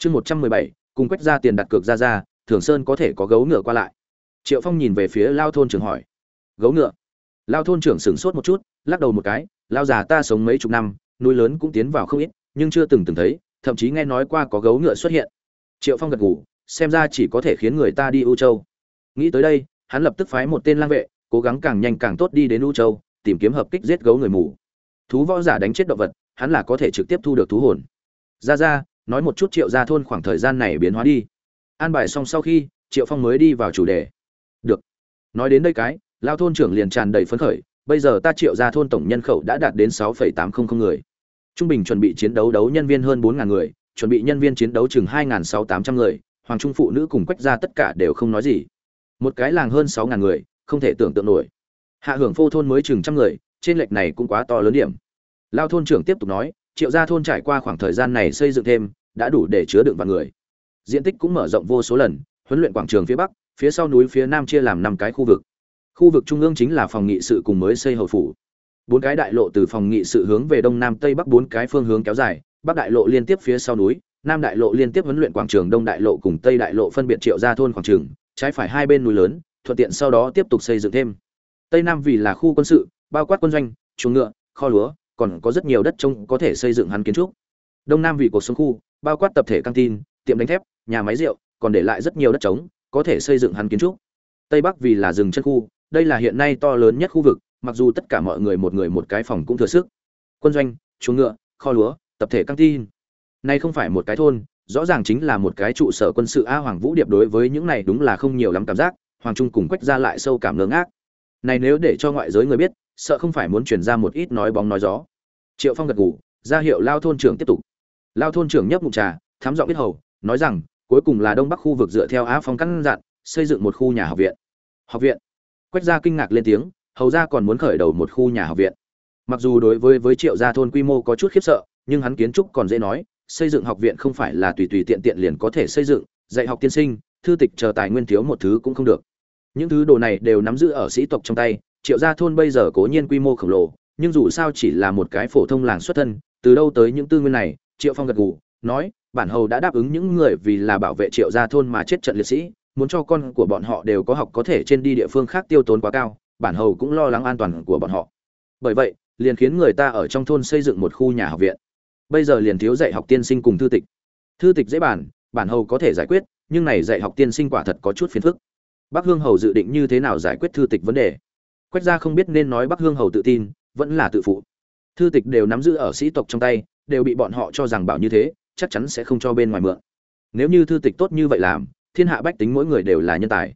chương một trăm mười bảy, cùng quách ra tiền đặt cược ra ra, thường sơn có thể có gấu ngựa qua lại. Triệu phong nhìn về phía lao thôn trưởng hỏi. Gấu ngựa? Lao thôn trưởng sửng sốt một chút, lắc đầu một cái, lao già ta sống mấy chục năm, núi lớn cũng tiến vào không ít, nhưng chưa từng từng thấy, thậm chí nghe nói qua có gấu ngựa xuất hiện. Triệu phong gật ngủ xem ra chỉ có thể khiến người ta đi u châu. Nghĩ tới đây, hắn lập tức phái một tên lang vệ, cố gắng càng nhanh càng tốt đi đến u châu, tìm kiếm hợp kích giết gấu người mù. Thú võ giả đánh chết động vật, hắn là có thể trực tiếp thu được thú hồn. Ra ra nói một chút triệu gia thôn khoảng thời gian này biến hóa đi. An bài xong sau khi, triệu phong mới đi vào chủ đề. Được. Nói đến đây cái, lao thôn trưởng liền tràn đầy phấn khởi, bây giờ ta triệu gia thôn tổng nhân khẩu đã đạt đến sáu tám trăm linh người. Trung bình chuẩn bị chiến đấu đấu nhân viên hơn bốn người, chuẩn bị nhân viên chiến đấu chừng hai sáu tám trăm người, hoàng trung phụ nữ cùng quách ra tất cả đều không nói gì. Một cái làng hơn sáu người, không thể tưởng tượng nổi. Hạ hưởng phô thôn mới chừng trăm người, trên lệch này cũng quá to lớn điểm. Lao thôn trưởng tiếp tục nói, triệu gia thôn trải qua khoảng thời gian này xây dựng thêm đã đủ để chứa đựng vạn người. Diện tích cũng mở rộng vô số lần, huấn luyện quảng trường phía bắc, phía sau núi phía nam chia làm năm cái khu vực. Khu vực trung ương chính là phòng nghị sự cùng mới xây hậu phủ. Bốn cái đại lộ từ phòng nghị sự hướng về đông nam tây bắc bốn cái phương hướng kéo dài, bắc đại lộ liên tiếp phía sau núi, nam đại lộ liên tiếp huấn luyện quảng trường, đông đại lộ cùng tây đại lộ phân biệt triệu ra thôn quảng trường, trái phải hai bên núi lớn, thuận tiện sau đó tiếp tục xây dựng thêm. Tây nam vì là khu quân sự, bao quát quân doanh, chuồng ngựa, kho lúa, còn có rất nhiều đất trông có thể xây dựng hắn kiến trúc đông nam vì cuộc sống khu, bao quát tập thể căng tin, tiệm đánh thép, nhà máy rượu, còn để lại rất nhiều đất trống, có thể xây dựng hắn kiến trúc. Tây bắc vì là rừng chân khu, đây là hiện nay to lớn nhất khu vực, mặc dù tất cả mọi người một người một cái phòng cũng thừa sức. Quân doanh, chuồng ngựa, kho lúa, tập thể căng tin. Nay không phải một cái thôn, rõ ràng chính là một cái trụ sở quân sự a hoàng vũ điệp đối với những này đúng là không nhiều lắm cảm giác, hoàng trung cùng quách ra lại sâu cảm ngớ ngác. Này nếu để cho ngoại giới người biết, sợ không phải muốn truyền ra một ít nói bóng nói gió. Triệu phong gật ngủ ra hiệu lao thôn trưởng tiếp tục lao thôn trưởng nhấp ngụm trà thám giọng biết hầu, nói rằng, cuối cùng là đông bắc khu vực dựa theo á phong căn dặn, xây dựng một khu nhà học viện. Học viện? Quách gia kinh ngạc lên tiếng, hầu ra còn muốn khởi đầu một khu nhà học viện. Mặc dù đối với với triệu gia thôn quy mô có chút khiếp sợ, nhưng hắn kiến trúc còn dễ nói, xây dựng học viện không phải là tùy tùy tiện tiện liền có thể xây dựng, dạy học tiên sinh, thư tịch chờ tài nguyên thiếu một thứ cũng không được. Những thứ đồ này đều nắm giữ ở sĩ tộc trong tay, triệu gia thôn bây giờ cố nhiên quy mô khổng lồ, nhưng dù sao chỉ là một cái phổ thông làng xuất thân, từ đâu tới những tư nguyên này triệu phong gật gù, nói, bản hầu đã đáp ứng những người vì là bảo vệ triệu gia thôn mà chết trận liệt sĩ, muốn cho con của bọn họ đều có học có thể trên đi địa phương khác tiêu tốn quá cao, bản hầu cũng lo lắng an toàn của bọn họ. Bởi vậy, liền khiến người ta ở trong thôn xây dựng một khu nhà học viện. Bây giờ liền thiếu dạy học tiên sinh cùng thư tịch. Thư tịch dễ bản bản hầu có thể giải quyết, nhưng này dạy học tiên sinh quả thật có chút phiền phức. Bắc hương hầu dự định như thế nào giải quyết thư tịch vấn đề? Quách gia không biết nên nói bắc hương hầu tự tin, vẫn là tự phụ. Thư tịch đều nắm giữ ở sĩ tộc trong tay đều bị bọn họ cho rằng bảo như thế, chắc chắn sẽ không cho bên ngoài mượn. Nếu như thư tịch tốt như vậy làm, thiên hạ bách tính mỗi người đều là nhân tài.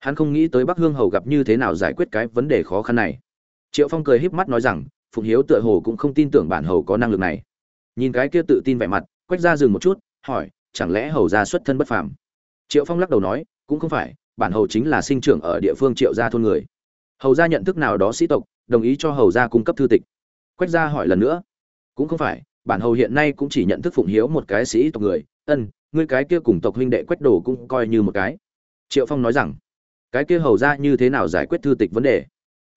Hắn không nghĩ tới bắc hương hầu gặp như thế nào giải quyết cái vấn đề khó khăn này. Triệu phong cười híp mắt nói rằng, phụng hiếu tựa hồ cũng không tin tưởng bản hầu có năng lực này. Nhìn cái kia tự tin vẻ mặt, quách ra dừng một chút, hỏi, chẳng lẽ hầu gia xuất thân bất phàm? Triệu phong lắc đầu nói, cũng không phải, bản hầu chính là sinh trưởng ở địa phương triệu gia thôn người. Hầu gia nhận thức nào đó sĩ tộc, đồng ý cho hầu gia cung cấp thư tịch. Quách gia hỏi lần nữa, cũng không phải bản hầu hiện nay cũng chỉ nhận thức phụng hiếu một cái sĩ tộc người. Ân, ngươi cái kia cùng tộc huynh đệ quách đồ cũng coi như một cái. Triệu phong nói rằng, cái kia hầu ra như thế nào giải quyết thư tịch vấn đề?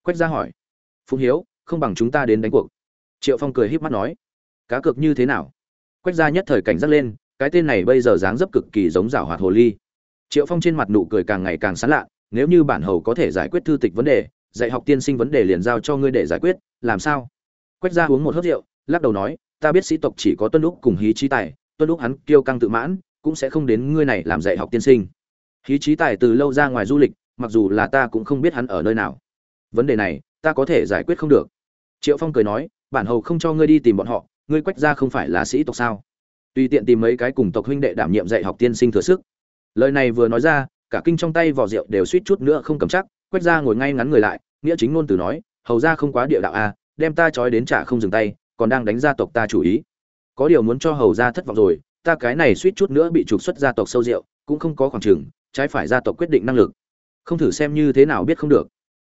Quách gia hỏi. Phụng hiếu, không bằng chúng ta đến đánh cuộc. Triệu phong cười híp mắt nói. Cá cược như thế nào? Quách gia nhất thời cảnh giác lên, cái tên này bây giờ dáng dấp cực kỳ giống rảo hoạt hồ ly. Triệu phong trên mặt nụ cười càng ngày càng sán lạ, nếu như bản hầu có thể giải quyết thư tịch vấn đề, dạy học tiên sinh vấn đề liền giao cho ngươi để giải quyết, làm sao? Quách gia uống một hớt rượu, lắc đầu nói ta biết sĩ tộc chỉ có tuân lúc cùng hí trí tài, tuân lúc hắn kiêu căng tự mãn, cũng sẽ không đến ngươi này làm dạy học tiên sinh. Hí trí tài từ lâu ra ngoài du lịch, mặc dù là ta cũng không biết hắn ở nơi nào. Vấn đề này, ta có thể giải quyết không được. Triệu phong cười nói, bản hầu không cho ngươi đi tìm bọn họ, ngươi quách ra không phải là sĩ tộc sao? Tùy tiện tìm mấy cái cùng tộc huynh đệ đảm nhiệm dạy học tiên sinh thừa sức. Lời này vừa nói ra, cả kinh trong tay vỏ rượu đều suýt chút nữa không cầm chắc, quách ra ngồi ngay ngắn người lại, nghĩa chính ngôn từ nói, hầu ra không quá địa đạo a đem ta trói đến trả không dừng tay còn đang đánh gia tộc ta chủ ý. Có điều muốn cho hầu ra thất vọng rồi, ta cái này suýt chút nữa bị trục xuất gia tộc sâu rượu, cũng không có khoảng trừng trái phải gia tộc quyết định năng lực. Không thử xem như thế nào biết không được.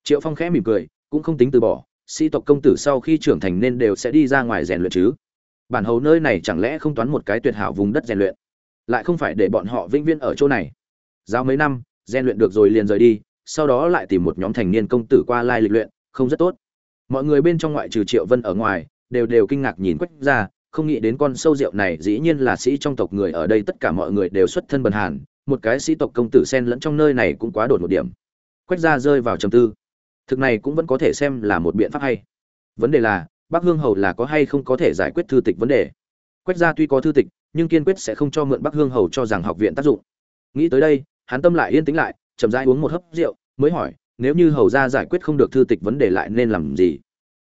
Triệu phong khẽ mỉm cười, cũng không tính từ bỏ, sĩ tộc công tử sau khi trưởng thành nên đều sẽ đi ra ngoài rèn luyện chứ. Bản hầu nơi này chẳng lẽ không toán một cái tuyệt hảo vùng đất rèn luyện? Lại không phải để bọn họ vĩnh viễn ở chỗ này. Giao mấy năm, rèn luyện được rồi liền rời đi, sau đó lại tìm một nhóm thành niên công tử qua lai lịch luyện, không rất tốt. Mọi người bên trong ngoại trừ triệu vân ở ngoài đều đều kinh ngạc nhìn quách ra không nghĩ đến con sâu rượu này dĩ nhiên là sĩ trong tộc người ở đây tất cả mọi người đều xuất thân bần hàn, một cái sĩ tộc công tử sen lẫn trong nơi này cũng quá đột một điểm. Quách gia rơi vào trầm tư. Thực này cũng vẫn có thể xem là một biện pháp hay. Vấn đề là, bắc hương hầu là có hay không có thể giải quyết thư tịch vấn đề? Quách gia tuy có thư tịch, nhưng kiên quyết sẽ không cho mượn bắc hương hầu cho rằng học viện tác dụng. Nghĩ tới đây, hắn tâm lại yên tĩnh lại, chậm rãi uống một hớp rượu, mới hỏi, nếu như hầu gia giải quyết không được thư tịch vấn đề lại nên làm gì?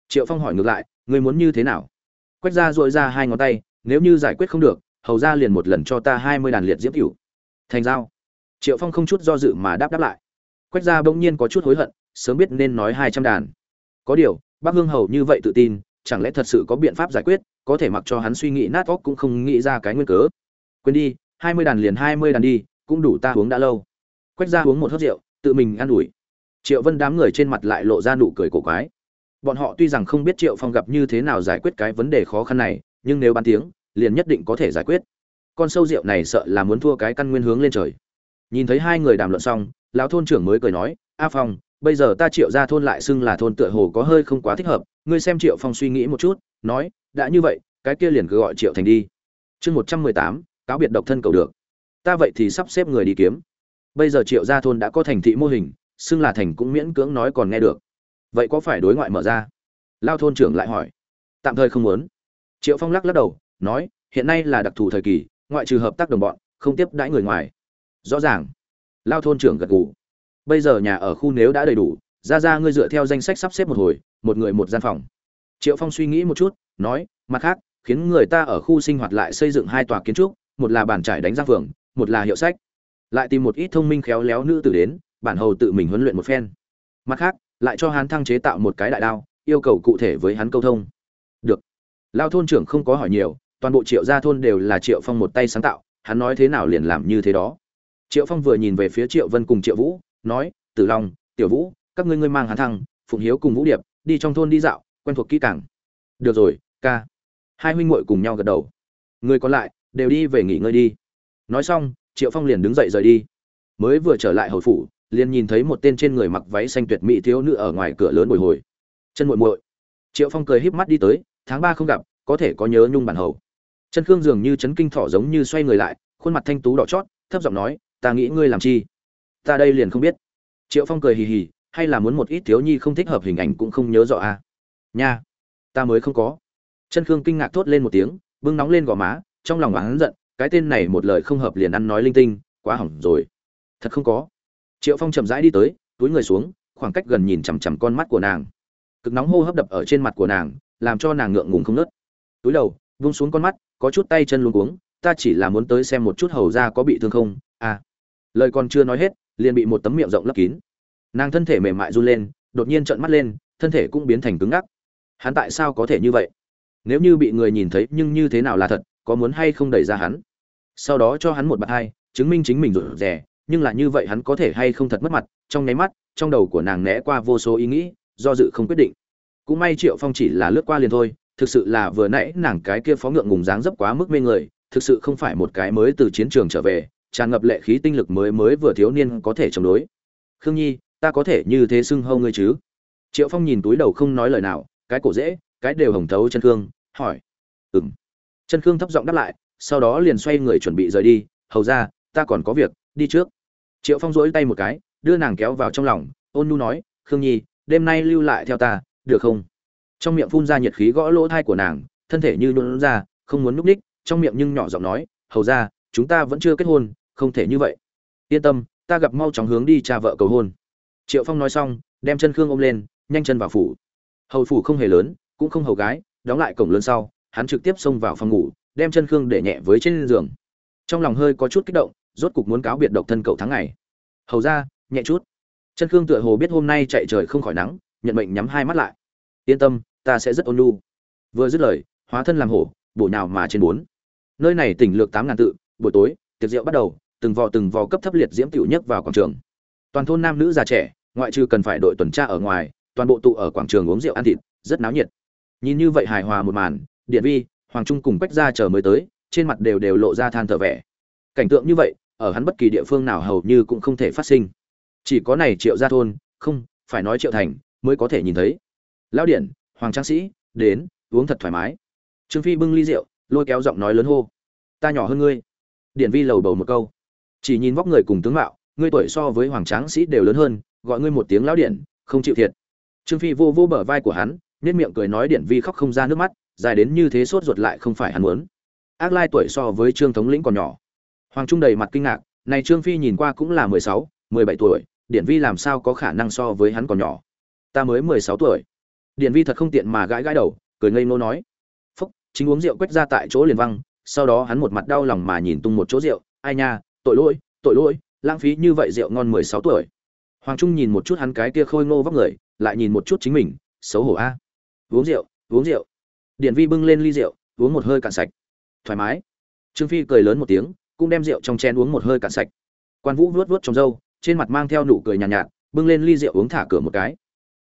Triệu phong hỏi ngược lại Ngươi muốn như thế nào? Quách gia dội ra hai ngón tay, nếu như giải quyết không được, hầu gia liền một lần cho ta hai mươi đàn liệt diễm cửu. Thành giao. Triệu phong không chút do dự mà đáp đáp lại. Quách gia bỗng nhiên có chút hối hận, sớm biết nên nói hai trăm đàn. Có điều bác hương hầu như vậy tự tin, chẳng lẽ thật sự có biện pháp giải quyết, có thể mặc cho hắn suy nghĩ nát óc cũng không nghĩ ra cái nguyên cớ. Quên đi, hai mươi đàn liền hai mươi đàn đi, cũng đủ ta uống đã lâu. Quách gia uống một hớp rượu, tự mình ăn ủi. Triệu vân đám người trên mặt lại lộ ra nụ cười cổ quái bọn họ tuy rằng không biết triệu phong gặp như thế nào giải quyết cái vấn đề khó khăn này, nhưng nếu bán tiếng, liền nhất định có thể giải quyết. Con sâu rượu này sợ là muốn thua cái căn nguyên hướng lên trời. Nhìn thấy hai người đàm luận xong, lão thôn trưởng mới cười nói, a phong, bây giờ ta triệu ra thôn lại xưng là thôn tựa hồ có hơi không quá thích hợp, ngươi xem triệu phong suy nghĩ một chút, nói, đã như vậy, cái kia liền cứ gọi triệu thành đi. Chương một trăm mười tám, cáo biệt độc thân cầu được. Ta vậy thì sắp xếp người đi kiếm. Bây giờ triệu gia thôn đã có thành thị mô hình, xưng là thành cũng miễn cưỡng nói còn nghe được vậy có phải đối ngoại mở ra? Lao thôn trưởng lại hỏi. Tạm thời không muốn. Triệu phong lắc lắc đầu, nói, hiện nay là đặc thù thời kỳ, ngoại trừ hợp tác đồng bọn, không tiếp đãi người ngoài. Rõ ràng. Lao thôn trưởng gật gù. Bây giờ nhà ở khu nếu đã đầy đủ, ra ra ngươi dựa theo danh sách sắp xếp một hồi, một người một gian phòng. Triệu phong suy nghĩ một chút, nói, mặt khác, khiến người ta ở khu sinh hoạt lại xây dựng hai tòa kiến trúc, một là bàn trải đánh giang phường, một là hiệu sách. Lại tìm một ít thông minh khéo léo nữ tử đến, bản hầu tự mình huấn luyện một phen. Mặt khác lại cho hắn thăng chế tạo một cái đại đao, yêu cầu cụ thể với hắn câu thông. Được. Lao thôn trưởng không có hỏi nhiều, toàn bộ triệu gia thôn đều là triệu phong một tay sáng tạo, hắn nói thế nào liền làm như thế đó. Triệu phong vừa nhìn về phía triệu vân cùng triệu vũ, nói, tử long, tiểu vũ, các ngươi ngươi mang hắn thăng, phụng hiếu cùng vũ điệp, đi trong thôn đi dạo, quen thuộc kỹ càng. Được rồi, ca. Hai huynh muội cùng nhau gật đầu. Người còn lại, đều đi về nghỉ ngơi đi. Nói xong, triệu phong liền đứng dậy rời đi. Mới vừa trở lại hồi phủ liền nhìn thấy một tên trên người mặc váy xanh tuyệt mỹ thiếu nữ ở ngoài cửa lớn bồi hồi. Chân muội muội. Triệu phong cười híp mắt đi tới, tháng ba không gặp, có thể có nhớ nhung bản hầu. Chân khương dường như chấn kinh thỏ giống như xoay người lại, khuôn mặt thanh tú đỏ chót, thấp giọng nói, ta nghĩ ngươi làm chi? Ta đây liền không biết. Triệu phong cười hì hì, hay là muốn một ít thiếu nhi không thích hợp hình ảnh cũng không nhớ rõ à? Nha, ta mới không có. Chân khương kinh ngạc thốt lên một tiếng, bưng nóng lên gò má, trong lòng oán giận, cái tên này một lời không hợp liền ăn nói linh tinh, quá hỏng rồi. Thật không có triệu phong chậm rãi đi tới, túi người xuống, khoảng cách gần nhìn chằm chằm con mắt của nàng. Cực nóng hô hấp đập ở trên mặt của nàng, làm cho nàng ngượng ngùng không nớt. Túi đầu, vung xuống con mắt, có chút tay chân luống cuống, ta chỉ là muốn tới xem một chút hầu ra có bị thương không? À. Lời còn chưa nói hết, liền bị một tấm miệng rộng lấp kín. Nàng thân thể mềm mại run lên, đột nhiên trợn mắt lên, thân thể cũng biến thành cứng ngắc. Hắn tại sao có thể như vậy? Nếu như bị người nhìn thấy, nhưng như thế nào là thật, có muốn hay không đẩy ra hắn? Sau đó cho hắn một bạt hai, chứng minh chính mình rụt rè nhưng là như vậy hắn có thể hay không thật mất mặt, trong nháy mắt, trong đầu của nàng né qua vô số ý nghĩ, do dự không quyết định. Cũng may triệu phong chỉ là lướt qua liền thôi, thực sự là vừa nãy nàng cái kia phó ngượng ngùng dáng dấp quá mức mê người, thực sự không phải một cái mới từ chiến trường trở về, tràn ngập lệ khí tinh lực mới mới vừa thiếu niên có thể chống đối. Khương nhi, ta có thể như thế xưng hâu ngươi chứ? Triệu phong nhìn túi đầu không nói lời nào, cái cổ dễ, cái đều hồng thấu chân khương, hỏi. Ừng chân khương thấp giọng đáp lại, sau đó liền xoay người chuẩn bị rời đi, hầu ra, ta còn có việc, đi trước triệu phong rỗi tay một cái, đưa nàng kéo vào trong lòng, ôn nu nói, khương nhi, đêm nay lưu lại theo ta, được không? Trong miệng phun ra nhiệt khí gõ lỗ thai của nàng, thân thể như luôn ra, không muốn núp ních trong miệng nhưng nhỏ giọng nói, hầu ra, chúng ta vẫn chưa kết hôn, không thể như vậy. Yên tâm, ta gặp mau chóng hướng đi cha vợ cầu hôn. Triệu phong nói xong, đem chân khương ôm lên, nhanh chân vào phủ. Hầu phủ không hề lớn, cũng không hầu gái, đóng lại cổng lớn sau, hắn trực tiếp xông vào phòng ngủ, đem chân khương để nhẹ với trên giường. Trong lòng hơi có chút kích động rốt cục muốn cáo biệt độc thân cậu tháng ngày. Hầu ra, nhẹ chút. Chân khương tựa hồ biết hôm nay chạy trời không khỏi nắng, nhận mệnh nhắm hai mắt lại. Yên tâm, ta sẽ rất ôn nhu. Vừa dứt lời, hóa thân làm hổ, bổ nào mà trên bốn. Nơi này tỉnh lược tám ngàn tự, buổi tối, tiệc rượu bắt đầu, từng vò từng vò cấp thấp liệt diễm tiểu nhất vào quảng trường. Toàn thôn nam nữ già trẻ, ngoại trừ cần phải đội tuần tra ở ngoài, toàn bộ tụ ở quảng trường uống rượu ăn thịt, rất náo nhiệt. Nhìn như vậy hài hòa một màn, điện vi, hoàng trung cùng bách ra chờ mới tới, trên mặt đều đều lộ ra than thở vẻ. Cảnh tượng như vậy ở hắn bất kỳ địa phương nào hầu như cũng không thể phát sinh. Chỉ có này triệu gia thôn, không, phải nói triệu thành, mới có thể nhìn thấy. Lão điện, hoàng trang sĩ, đến, uống thật thoải mái. Trương phi bưng ly rượu, lôi kéo giọng nói lớn hô. Ta nhỏ hơn ngươi. Điện vi lầu bầu một câu. Chỉ nhìn vóc người cùng tướng mạo, ngươi tuổi so với hoàng tráng sĩ đều lớn hơn, gọi ngươi một tiếng lão điện, không chịu thiệt. Trương phi vô vô bờ vai của hắn nên miệng cười nói điện vi khóc không ra nước mắt, dài đến như thế sốt ruột lại không phải hắn muốn. Ác lai tuổi so với trương thống lĩnh còn nhỏ hoàng trung đầy mặt kinh ngạc, này trương phi nhìn qua cũng là mười sáu, mười bảy tuổi điện vi làm sao có khả năng so với hắn còn nhỏ? Ta mới mười sáu tuổi. Điện vi thật không tiện mà gãi gãi đầu, cười ngây ngô nói. Phúc, chính uống rượu quét ra tại chỗ liền văng, sau đó hắn một mặt đau lòng mà nhìn tung một chỗ rượu. Ai nha, tội lỗi tội lỗi, lãng phí như vậy rượu ngon mười sáu tuổi. Hoàng trung nhìn một chút hắn cái kia khôi ngô vóc người, lại nhìn một chút chính mình, xấu hổ a. Uống rượu uống rượu. Điện vi bưng lên ly rượu, uống một hơi cạn sạch. Thoải mái. Trương phi cười lớn một tiếng cũng đem rượu trong chén uống một hơi cạn sạch. Quan vũ vuốt vuốt trong râu trên mặt mang theo nụ cười nhàn nhạt, nhạt bưng lên ly rượu uống thả cửa một cái.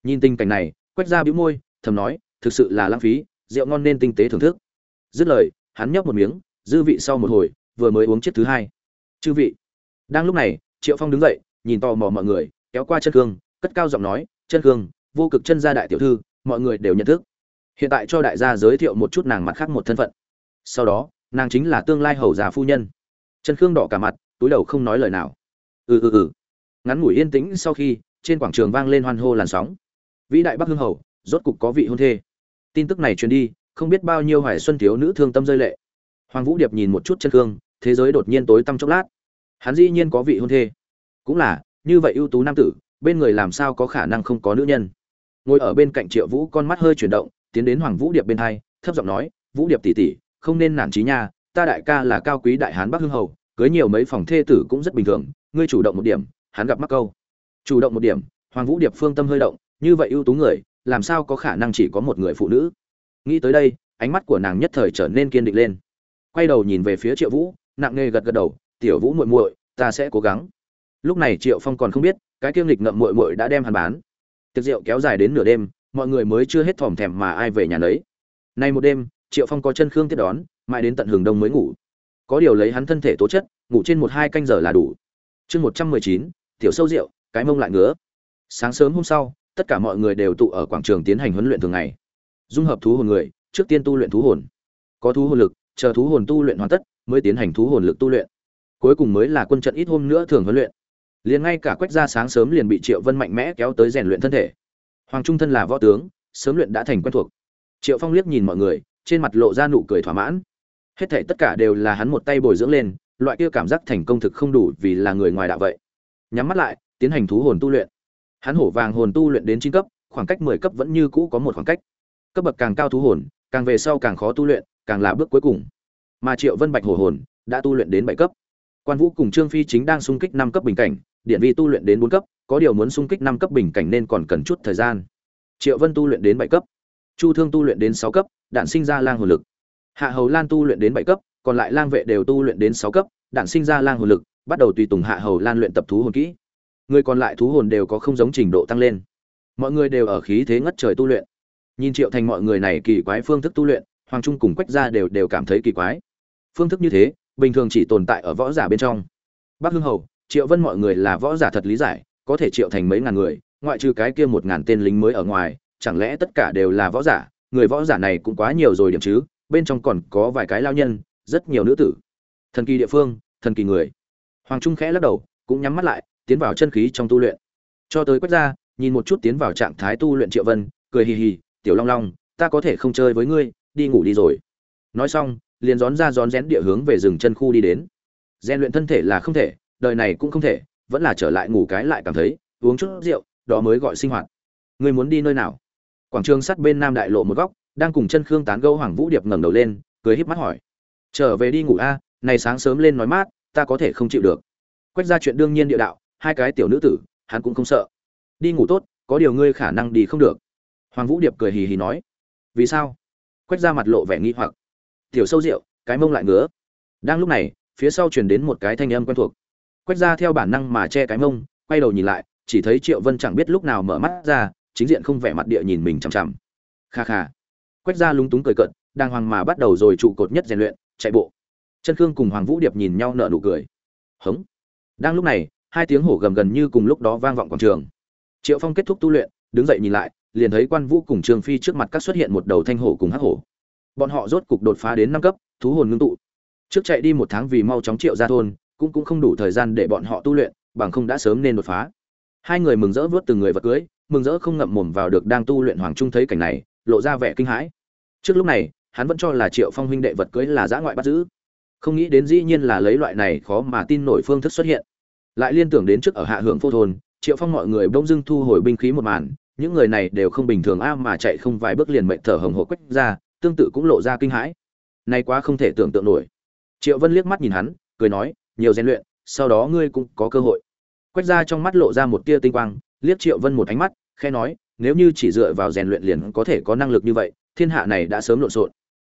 Nhìn tình cảnh này quét ra bĩu môi thầm nói thực sự là lãng phí rượu ngon nên tinh tế thưởng thức. Dứt lời hắn nhấp một miếng dư vị sau một hồi vừa mới uống chiếc thứ hai. Chư vị. Đang lúc này triệu phong đứng dậy nhìn tò mò mọi người kéo qua chân cương cất cao giọng nói chân cương vô cực chân gia đại tiểu thư mọi người đều nhận thức. Hiện tại cho đại gia giới thiệu một chút nàng mặt khác một thân phận. Sau đó nàng chính là tương lai hầu già phu nhân. Trần khương đỏ cả mặt, túi đầu không nói lời nào. Ừ ừ ừ. Ngắn ngủi yên tĩnh sau khi, trên quảng trường vang lên hoan hô làn sóng. Vĩ đại bắc hương hầu, rốt cục có vị hôn thê. Tin tức này truyền đi, không biết bao nhiêu hoài xuân thiếu nữ thương tâm rơi lệ. Hoàng vũ điệp nhìn một chút chân khương, thế giới đột nhiên tối tăm chốc lát. Hắn dĩ nhiên có vị hôn thê. Cũng là, như vậy ưu tú nam tử, bên người làm sao có khả năng không có nữ nhân. Ngồi ở bên cạnh triệu vũ con mắt hơi chuyển động, tiến đến hoàng vũ điệp bên hai, thấp giọng nói, vũ điệp tỷ tỷ, không nên nản trí nha ta đại ca là cao quý đại hán bắc Hưng hầu, cưới nhiều mấy phòng thê tử cũng rất bình thường, ngươi chủ động một điểm, hắn gặp mắc câu. Chủ động một điểm, hoàng vũ điệp phương tâm hơi động, như vậy ưu tú người, làm sao có khả năng chỉ có một người phụ nữ? Nghĩ tới đây, ánh mắt của nàng nhất thời trở nên kiên định lên. Quay đầu nhìn về phía triệu vũ, nặng nề gật gật đầu, tiểu vũ muội muội, ta sẽ cố gắng. Lúc này triệu phong còn không biết, cái kiêm lịch ngậm muội muội đã đem hắn bán. Tiệc rượu kéo dài đến nửa đêm, mọi người mới chưa hết thòm thèm mà ai về nhà nấy. Nay một đêm triệu phong có chân khương tiếp đón, mãi đến tận hừng đông mới ngủ. Có điều lấy hắn thân thể tố chất, ngủ trên một hai canh giờ là đủ. Chương một trăm mười chín, tiểu sâu rượu cái mông lại ngứa. Sáng sớm hôm sau, tất cả mọi người đều tụ ở quảng trường tiến hành huấn luyện thường ngày. Dung hợp thú hồn người, trước tiên tu luyện thú hồn. Có thú hồn lực, chờ thú hồn tu luyện hoàn tất, mới tiến hành thú hồn lực tu luyện. Cuối cùng mới là quân trận ít hôm nữa thường huấn luyện. Liền ngay cả quách gia sáng sớm liền bị triệu vân mạnh mẽ kéo tới rèn luyện thân thể. Hoàng trung thân là võ tướng, sớm luyện đã thành quen thuộc. Triệu phong liếc nhìn mọi người trên mặt lộ ra nụ cười thỏa mãn. Hết thảy tất cả đều là hắn một tay bồi dưỡng lên, loại kia cảm giác thành công thực không đủ vì là người ngoài đạo vậy. Nhắm mắt lại, tiến hành thú hồn tu luyện. Hắn hổ vàng hồn tu luyện đến chín cấp, khoảng cách mười cấp vẫn như cũ có một khoảng cách. Cấp bậc càng cao thú hồn, càng về sau càng khó tu luyện, càng là bước cuối cùng. Mà triệu vân bạch hổ hồn, đã tu luyện đến bảy cấp. Quan vũ cùng trương phi chính đang xung kích năm cấp bình cảnh điện vi tu luyện đến bốn cấp, có điều muốn xung kích năm cấp bình cảnh nên còn cần chút thời gian. Triệu vân tu luyện đến bảy cấp. Chu thương tu luyện đến sáu cấp đạn sinh ra lang hồn lực. Hạ hầu lan tu luyện đến bảy cấp, còn lại lang vệ đều tu luyện đến sáu cấp đạn sinh ra lang hồn lực, bắt đầu tùy tùng hạ hầu lan luyện tập thú hồn kỹ. Người còn lại thú hồn đều có không giống trình độ tăng lên. Mọi người đều ở khí thế ngất trời tu luyện. Nhìn triệu thành mọi người này kỳ quái phương thức tu luyện, hoàng trung cùng quách gia đều đều cảm thấy kỳ quái. Phương thức như thế, bình thường chỉ tồn tại ở võ giả bên trong. Bắc hưng hầu, triệu vân mọi người là võ giả thật lý giải, có thể triệu thành mấy ngàn người, ngoại trừ cái kia một ngàn tên lính mới ở ngoài, chẳng lẽ tất cả đều là võ giả? Người võ giả này cũng quá nhiều rồi điểm chứ, bên trong còn có vài cái lao nhân, rất nhiều nữ tử. Thần kỳ địa phương, thần kỳ người. Hoàng trung khẽ lắc đầu, cũng nhắm mắt lại, tiến vào chân khí trong tu luyện. Cho tới quét ra, nhìn một chút tiến vào trạng thái tu luyện triệu vân, cười hì hì, tiểu long long, ta có thể không chơi với ngươi, đi ngủ đi rồi. Nói xong, liền rón ra rón rén địa hướng về rừng chân khu đi đến. Rèn luyện thân thể là không thể, đời này cũng không thể, vẫn là trở lại ngủ cái lại cảm thấy, uống chút rượu, đó mới gọi sinh hoạt. Ngươi muốn đi nơi nào? Quảng trường sắt bên nam đại lộ một góc, đang cùng chân khương tán gẫu hoàng vũ điệp ngẩng đầu lên, cười híp mắt hỏi, trở về đi ngủ a, này sáng sớm lên nói mát, ta có thể không chịu được. Quét ra chuyện đương nhiên địa đạo, hai cái tiểu nữ tử, hắn cũng không sợ. Đi ngủ tốt, có điều ngươi khả năng đi không được. Hoàng vũ điệp cười hì hì nói. Vì sao? Quét ra mặt lộ vẻ nghi hoặc. Tiểu sâu rượu, cái mông lại ngứa. Đang lúc này, phía sau truyền đến một cái thanh âm quen thuộc. Quét ra theo bản năng mà che cái mông, quay đầu nhìn lại, chỉ thấy triệu vân chẳng biết lúc nào mở mắt ra chính diện không vẻ mặt địa nhìn mình chằm chằm. Kha kha. Quét ra lúng túng cười cận đang hoàng mà bắt đầu rồi trụ cột nhất rèn luyện, chạy bộ. Chân khương cùng hoàng vũ điệp nhìn nhau nở nụ cười. Hống. Đang lúc này, hai tiếng hổ gầm gần như cùng lúc đó vang vọng quảng trường. Triệu phong kết thúc tu luyện, đứng dậy nhìn lại, liền thấy quan vũ cùng trương phi trước mặt các xuất hiện một đầu thanh hổ cùng hắc hổ. Bọn họ rốt cục đột phá đến năm cấp, thú hồn ngưng tụ. Trước chạy đi một tháng vì mau chóng triệu ra thôn, cũng cũng không đủ thời gian để bọn họ tu luyện, bằng không đã sớm nên đột phá. Hai người mừng rỡ vớt từng người vật cưới mừng rỡ không ngậm mồm vào được đang tu luyện hoàng trung thấy cảnh này, lộ ra vẻ kinh hãi. Trước lúc này, hắn vẫn cho là triệu phong huynh đệ vật cưới là giã ngoại bắt giữ. Không nghĩ đến dĩ nhiên là lấy loại này khó mà tin nổi phương thức xuất hiện. Lại liên tưởng đến trước ở hạ hưởng phô thôn, triệu phong mọi người bỗng dưng thu hồi binh khí một màn, những người này đều không bình thường a mà chạy không vài bước liền mệnh thở hồng hộ quách ra, tương tự cũng lộ ra kinh hãi. Nay quá không thể tưởng tượng nổi. Triệu vân liếc mắt nhìn hắn, cười nói, nhiều rèn luyện, sau đó ngươi cũng có cơ hội. Quách ra trong mắt lộ ra một tia tinh quang, liếc triệu vân một ánh mắt khe nói, nếu như chỉ dựa vào rèn luyện liền có thể có năng lực như vậy, thiên hạ này đã sớm lộn xộn.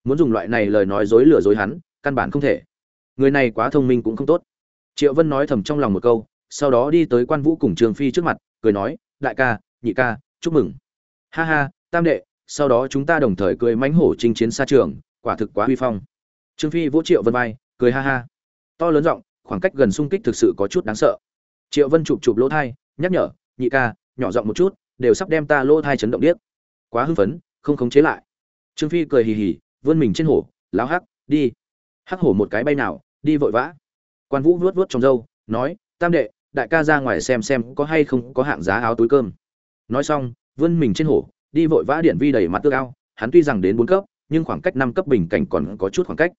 Muốn dùng loại này lời nói dối lừa dối hắn, căn bản không thể. Người này quá thông minh cũng không tốt. Triệu vân nói thầm trong lòng một câu, sau đó đi tới quan vũ cùng trương phi trước mặt, cười nói, đại ca, nhị ca, chúc mừng. Ha ha, tam đệ, sau đó chúng ta đồng thời cười mánh hổ chinh chiến xa trường, quả thực quá huy phong. Trương phi vỗ triệu vân vai, cười ha ha. To lớn giọng, khoảng cách gần xung kích thực sự có chút đáng sợ. Triệu vân chụp chụp lỗ thai, nhắc nhở, nhị ca, nhỏ giọng một chút đều sắp đem ta lỗ thai chấn động điếc. Quá hưng phấn, không khống chế lại. Trương phi cười hì hì, vươn mình trên hổ, láo hắc, đi. Hắc hổ một cái bay nào, đi vội vã. Quan vũ vuốt vuốt trong râu, nói, tam đệ, đại ca ra ngoài xem xem có hay không có hạng giá áo túi cơm. Nói xong, vươn mình trên hổ, đi vội vã điện vi đầy mặt tước ao. Hắn tuy rằng đến bốn cấp, nhưng khoảng cách năm cấp bình cảnh còn có chút khoảng cách.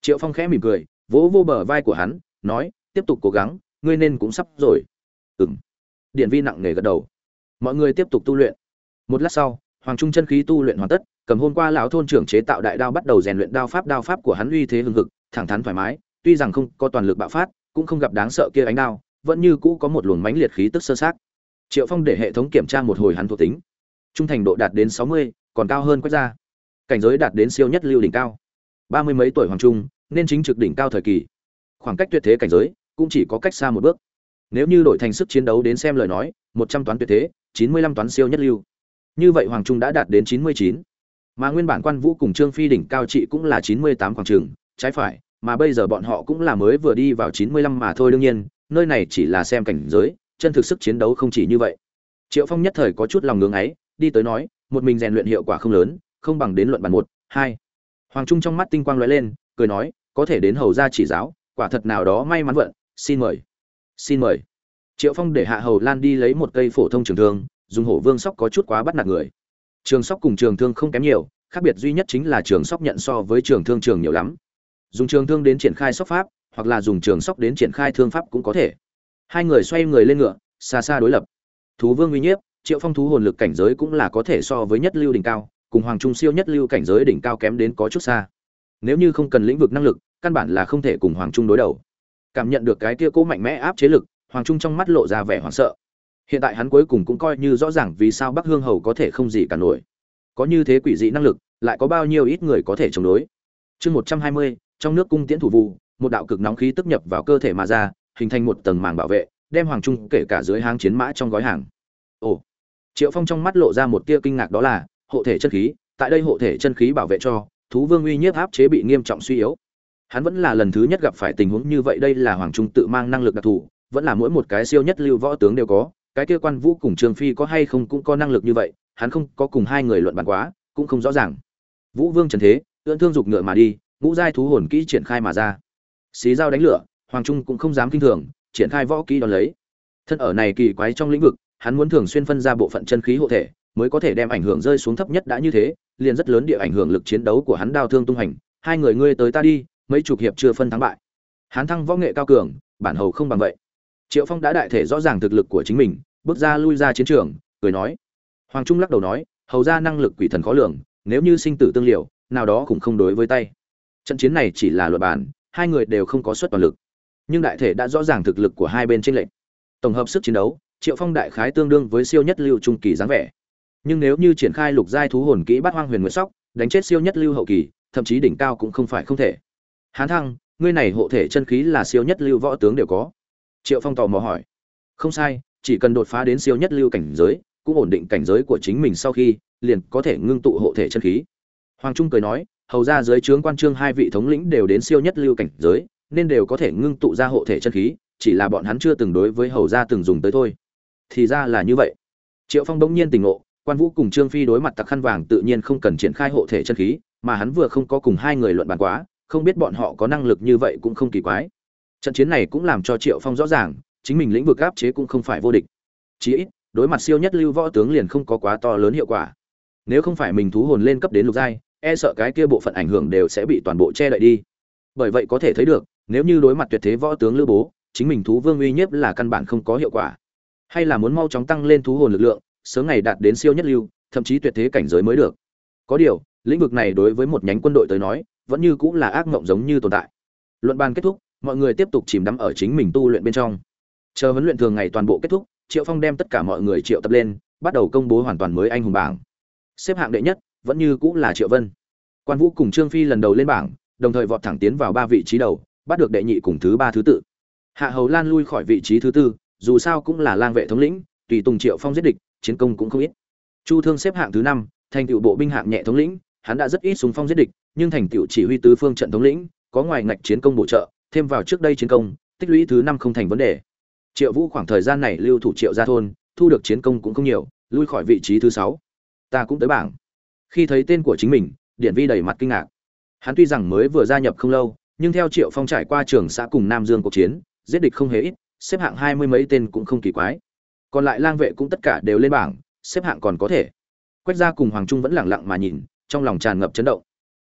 Triệu phong khẽ mỉm cười, vỗ vô bờ vai của hắn, nói, tiếp tục cố gắng, ngươi nên cũng sắp rồi. Ừ m điện vi nặng nề gật đầu mọi người tiếp tục tu luyện. Một lát sau, hoàng trung chân khí tu luyện hoàn tất, cầm hôm qua lão thôn trưởng chế tạo đại đao bắt đầu rèn luyện đao pháp đao pháp của hắn uy thế hưng hực, thẳng thắn thoải mái, tuy rằng không có toàn lực bạo phát, cũng không gặp đáng sợ kia ánh đao, vẫn như cũ có một luồng mãnh liệt khí tức sơ sát. Triệu phong để hệ thống kiểm tra một hồi hắn thuộc tính. Trung thành độ đạt đến sáu mươi, còn cao hơn quét ra. Cảnh giới đạt đến siêu nhất lưu đỉnh cao. Ba mươi mấy tuổi hoàng trung, nên chính trực đỉnh cao thời kỳ. Khoảng cách tuyệt thế cảnh giới cũng chỉ có cách xa một bước. Nếu như đổi thành sức chiến đấu đến xem lời nói, một trăm toán tuyệt thế chín mươi lăm toán siêu nhất lưu. Như vậy hoàng trung đã đạt đến chín mươi chín. Mà nguyên bản quan vũ cùng trương phi đỉnh cao trị cũng là chín mươi tám khoảng trường trái phải, mà bây giờ bọn họ cũng là mới vừa đi vào chín mươi lăm mà thôi đương nhiên, nơi này chỉ là xem cảnh giới, chân thực sức chiến đấu không chỉ như vậy. Triệu phong nhất thời có chút lòng ngưỡng ấy, đi tới nói, một mình rèn luyện hiệu quả không lớn, không bằng đến luận bàn một, hai. Hoàng trung trong mắt tinh quang lóe lên, cười nói, có thể đến hầu ra chỉ giáo, quả thật nào đó may mắn vận, xin mời. Xin mời triệu phong để hạ hầu lan đi lấy một cây phổ thông trường thương, dùng hổ vương sóc có chút quá bắt nạt người. Trường sóc cùng trường thương không kém nhiều, khác biệt duy nhất chính là trường sóc nhận so với trường thương trường nhiều lắm. Dùng trường thương đến triển khai sóc pháp, hoặc là dùng trường sóc đến triển khai thương pháp cũng có thể. Hai người xoay người lên ngựa, xa xa đối lập. Thú vương uy nhiếp, triệu phong thú hồn lực cảnh giới cũng là có thể so với nhất lưu đỉnh cao, cùng hoàng trung siêu nhất lưu cảnh giới đỉnh cao kém đến có chút xa. Nếu như không cần lĩnh vực năng lực, căn bản là không thể cùng hoàng trung đối đầu. Cảm nhận được cái tia cố mạnh mẽ áp chế lực hoàng trung trong mắt lộ ra vẻ hoảng sợ. Hiện tại hắn cuối cùng cũng coi như rõ ràng vì sao bắc hương hầu có thể không gì cả nổi. Có như thế quỷ dị năng lực, lại có bao nhiêu ít người có thể chống đối? Chương một trăm hai mươi, trong nước cung tiễn thủ vụ, một đạo cực nóng khí tức nhập vào cơ thể mà ra, hình thành một tầng màng bảo vệ, đem hoàng trung kể cả dưới hang chiến mã trong gói hàng. Ồ! Triệu phong trong mắt lộ ra một tia kinh ngạc đó là, hộ thể chân khí, tại đây hộ thể chân khí bảo vệ cho, thú vương uy nhiếp áp chế bị nghiêm trọng suy yếu. Hắn vẫn là lần thứ nhất gặp phải tình huống như vậy, đây là hoàng trung tự mang năng lực đặc thù vẫn là mỗi một cái siêu nhất lưu võ tướng đều có, cái kia quan vũ cùng trương phi có hay không cũng có năng lực như vậy, hắn không có cùng hai người luận bàn quá, cũng không rõ ràng. Vũ vương trần thế, ưỡn thương dục ngựa mà đi, ngũ giai thú hồn kỹ triển khai mà ra. Xí dao đánh lửa, hoàng trung cũng không dám kinh thường, triển khai võ kỹ đón lấy. Thân ở này kỳ quái trong lĩnh vực, hắn muốn thường xuyên phân ra bộ phận chân khí hộ thể, mới có thể đem ảnh hưởng rơi xuống thấp nhất đã như thế, liền rất lớn địa ảnh hưởng lực chiến đấu của hắn đao thương tung hành. Hai người ngươi tới ta đi, mấy chục hiệp chưa phân thắng bại. Hắn thăng võ nghệ cao cường, bản hầu không bằng vậy triệu phong đã đại thể rõ ràng thực lực của chính mình, bước ra lui ra chiến trường, cười nói. Hoàng trung lắc đầu nói, hầu ra năng lực quỷ thần khó lường, nếu như sinh tử tương liệu nào đó cũng không đối với tay. Trận chiến này chỉ là luật bản, hai người đều không có suất toàn lực. Nhưng đại thể đã rõ ràng thực lực của hai bên tranh lệch. Tổng hợp sức chiến đấu, triệu phong đại khái tương đương với siêu nhất lưu trung kỳ dáng vẻ. Nhưng nếu như triển khai lục giai thú hồn kỹ bắt hoang huyền nguyệt sóc, đánh chết siêu nhất lưu hậu kỳ, thậm chí đỉnh cao cũng không phải không thể. Hán thăng, ngươi này hộ thể chân khí là siêu nhất lưu võ tướng đều có triệu phong tò mò hỏi. Không sai, chỉ cần đột phá đến siêu nhất lưu cảnh giới, cũng ổn định cảnh giới của chính mình sau khi, liền có thể ngưng tụ hộ thể chân khí. Hoàng trung cười nói, hầu ra dưới trướng quan trương hai vị thống lĩnh đều đến siêu nhất lưu cảnh giới, nên đều có thể ngưng tụ ra hộ thể chân khí, chỉ là bọn hắn chưa từng đối với hầu ra từng dùng tới thôi. Thì ra là như vậy. Triệu phong bỗng nhiên tỉnh ngộ, quan vũ cùng trương phi đối mặt tặc khăn vàng tự nhiên không cần triển khai hộ thể chân khí, mà hắn vừa không có cùng hai người luận bàn quá, không biết bọn họ có năng lực như vậy cũng không kỳ quái trận chiến này cũng làm cho triệu phong rõ ràng, chính mình lĩnh vực áp chế cũng không phải vô địch. Chí ít, đối mặt siêu nhất lưu võ tướng liền không có quá to lớn hiệu quả. Nếu không phải mình thú hồn lên cấp đến lục giai e sợ cái kia bộ phận ảnh hưởng đều sẽ bị toàn bộ che đậy đi. Bởi vậy có thể thấy được, nếu như đối mặt tuyệt thế võ tướng lữ bố, chính mình thú vương uy nhiếp là căn bản không có hiệu quả. Hay là muốn mau chóng tăng lên thú hồn lực lượng, sớm ngày đạt đến siêu nhất lưu, thậm chí tuyệt thế cảnh giới mới được. Có điều, lĩnh vực này đối với một nhánh quân đội tới nói, vẫn như cũng là ác mộng giống như tồn tại. Luận bàn kết thúc mọi người tiếp tục chìm đắm ở chính mình tu luyện bên trong. Chờ huấn luyện thường ngày toàn bộ kết thúc, triệu phong đem tất cả mọi người triệu tập lên, bắt đầu công bố hoàn toàn mới anh hùng bảng. Xếp hạng đệ nhất, vẫn như cũng là triệu vân. Quan vũ cùng trương phi lần đầu lên bảng, đồng thời vọt thẳng tiến vào ba vị trí đầu, bắt được đệ nhị cùng thứ ba thứ tự. Hạ hầu lan lui khỏi vị trí thứ tư, dù sao cũng là lang vệ thống lĩnh, tùy tùng triệu phong giết địch, chiến công cũng không ít. Chu thương xếp hạng thứ năm, thành tựu bộ binh hạng nhẹ thống lĩnh, hắn đã rất ít súng phong giết địch, nhưng thành tựu chỉ huy tứ phương trận thống lĩnh, có ngoài ngạch chiến công bổ trợ thêm vào trước đây chiến công, tích lũy thứ năm không thành vấn đề. Triệu vũ khoảng thời gian này lưu thủ triệu gia thôn, thu được chiến công cũng không nhiều, lui khỏi vị trí thứ sáu. Ta cũng tới bảng. Khi thấy tên của chính mình, điển vi đầy mặt kinh ngạc. Hắn tuy rằng mới vừa gia nhập không lâu, nhưng theo triệu phong trải qua trường xã cùng nam dương cuộc chiến, giết địch không hề ít, xếp hạng hai mươi mấy tên cũng không kỳ quái. Còn lại lang vệ cũng tất cả đều lên bảng, xếp hạng còn có thể. Quách gia cùng hoàng trung vẫn lẳng lặng mà nhìn, trong lòng tràn ngập chấn động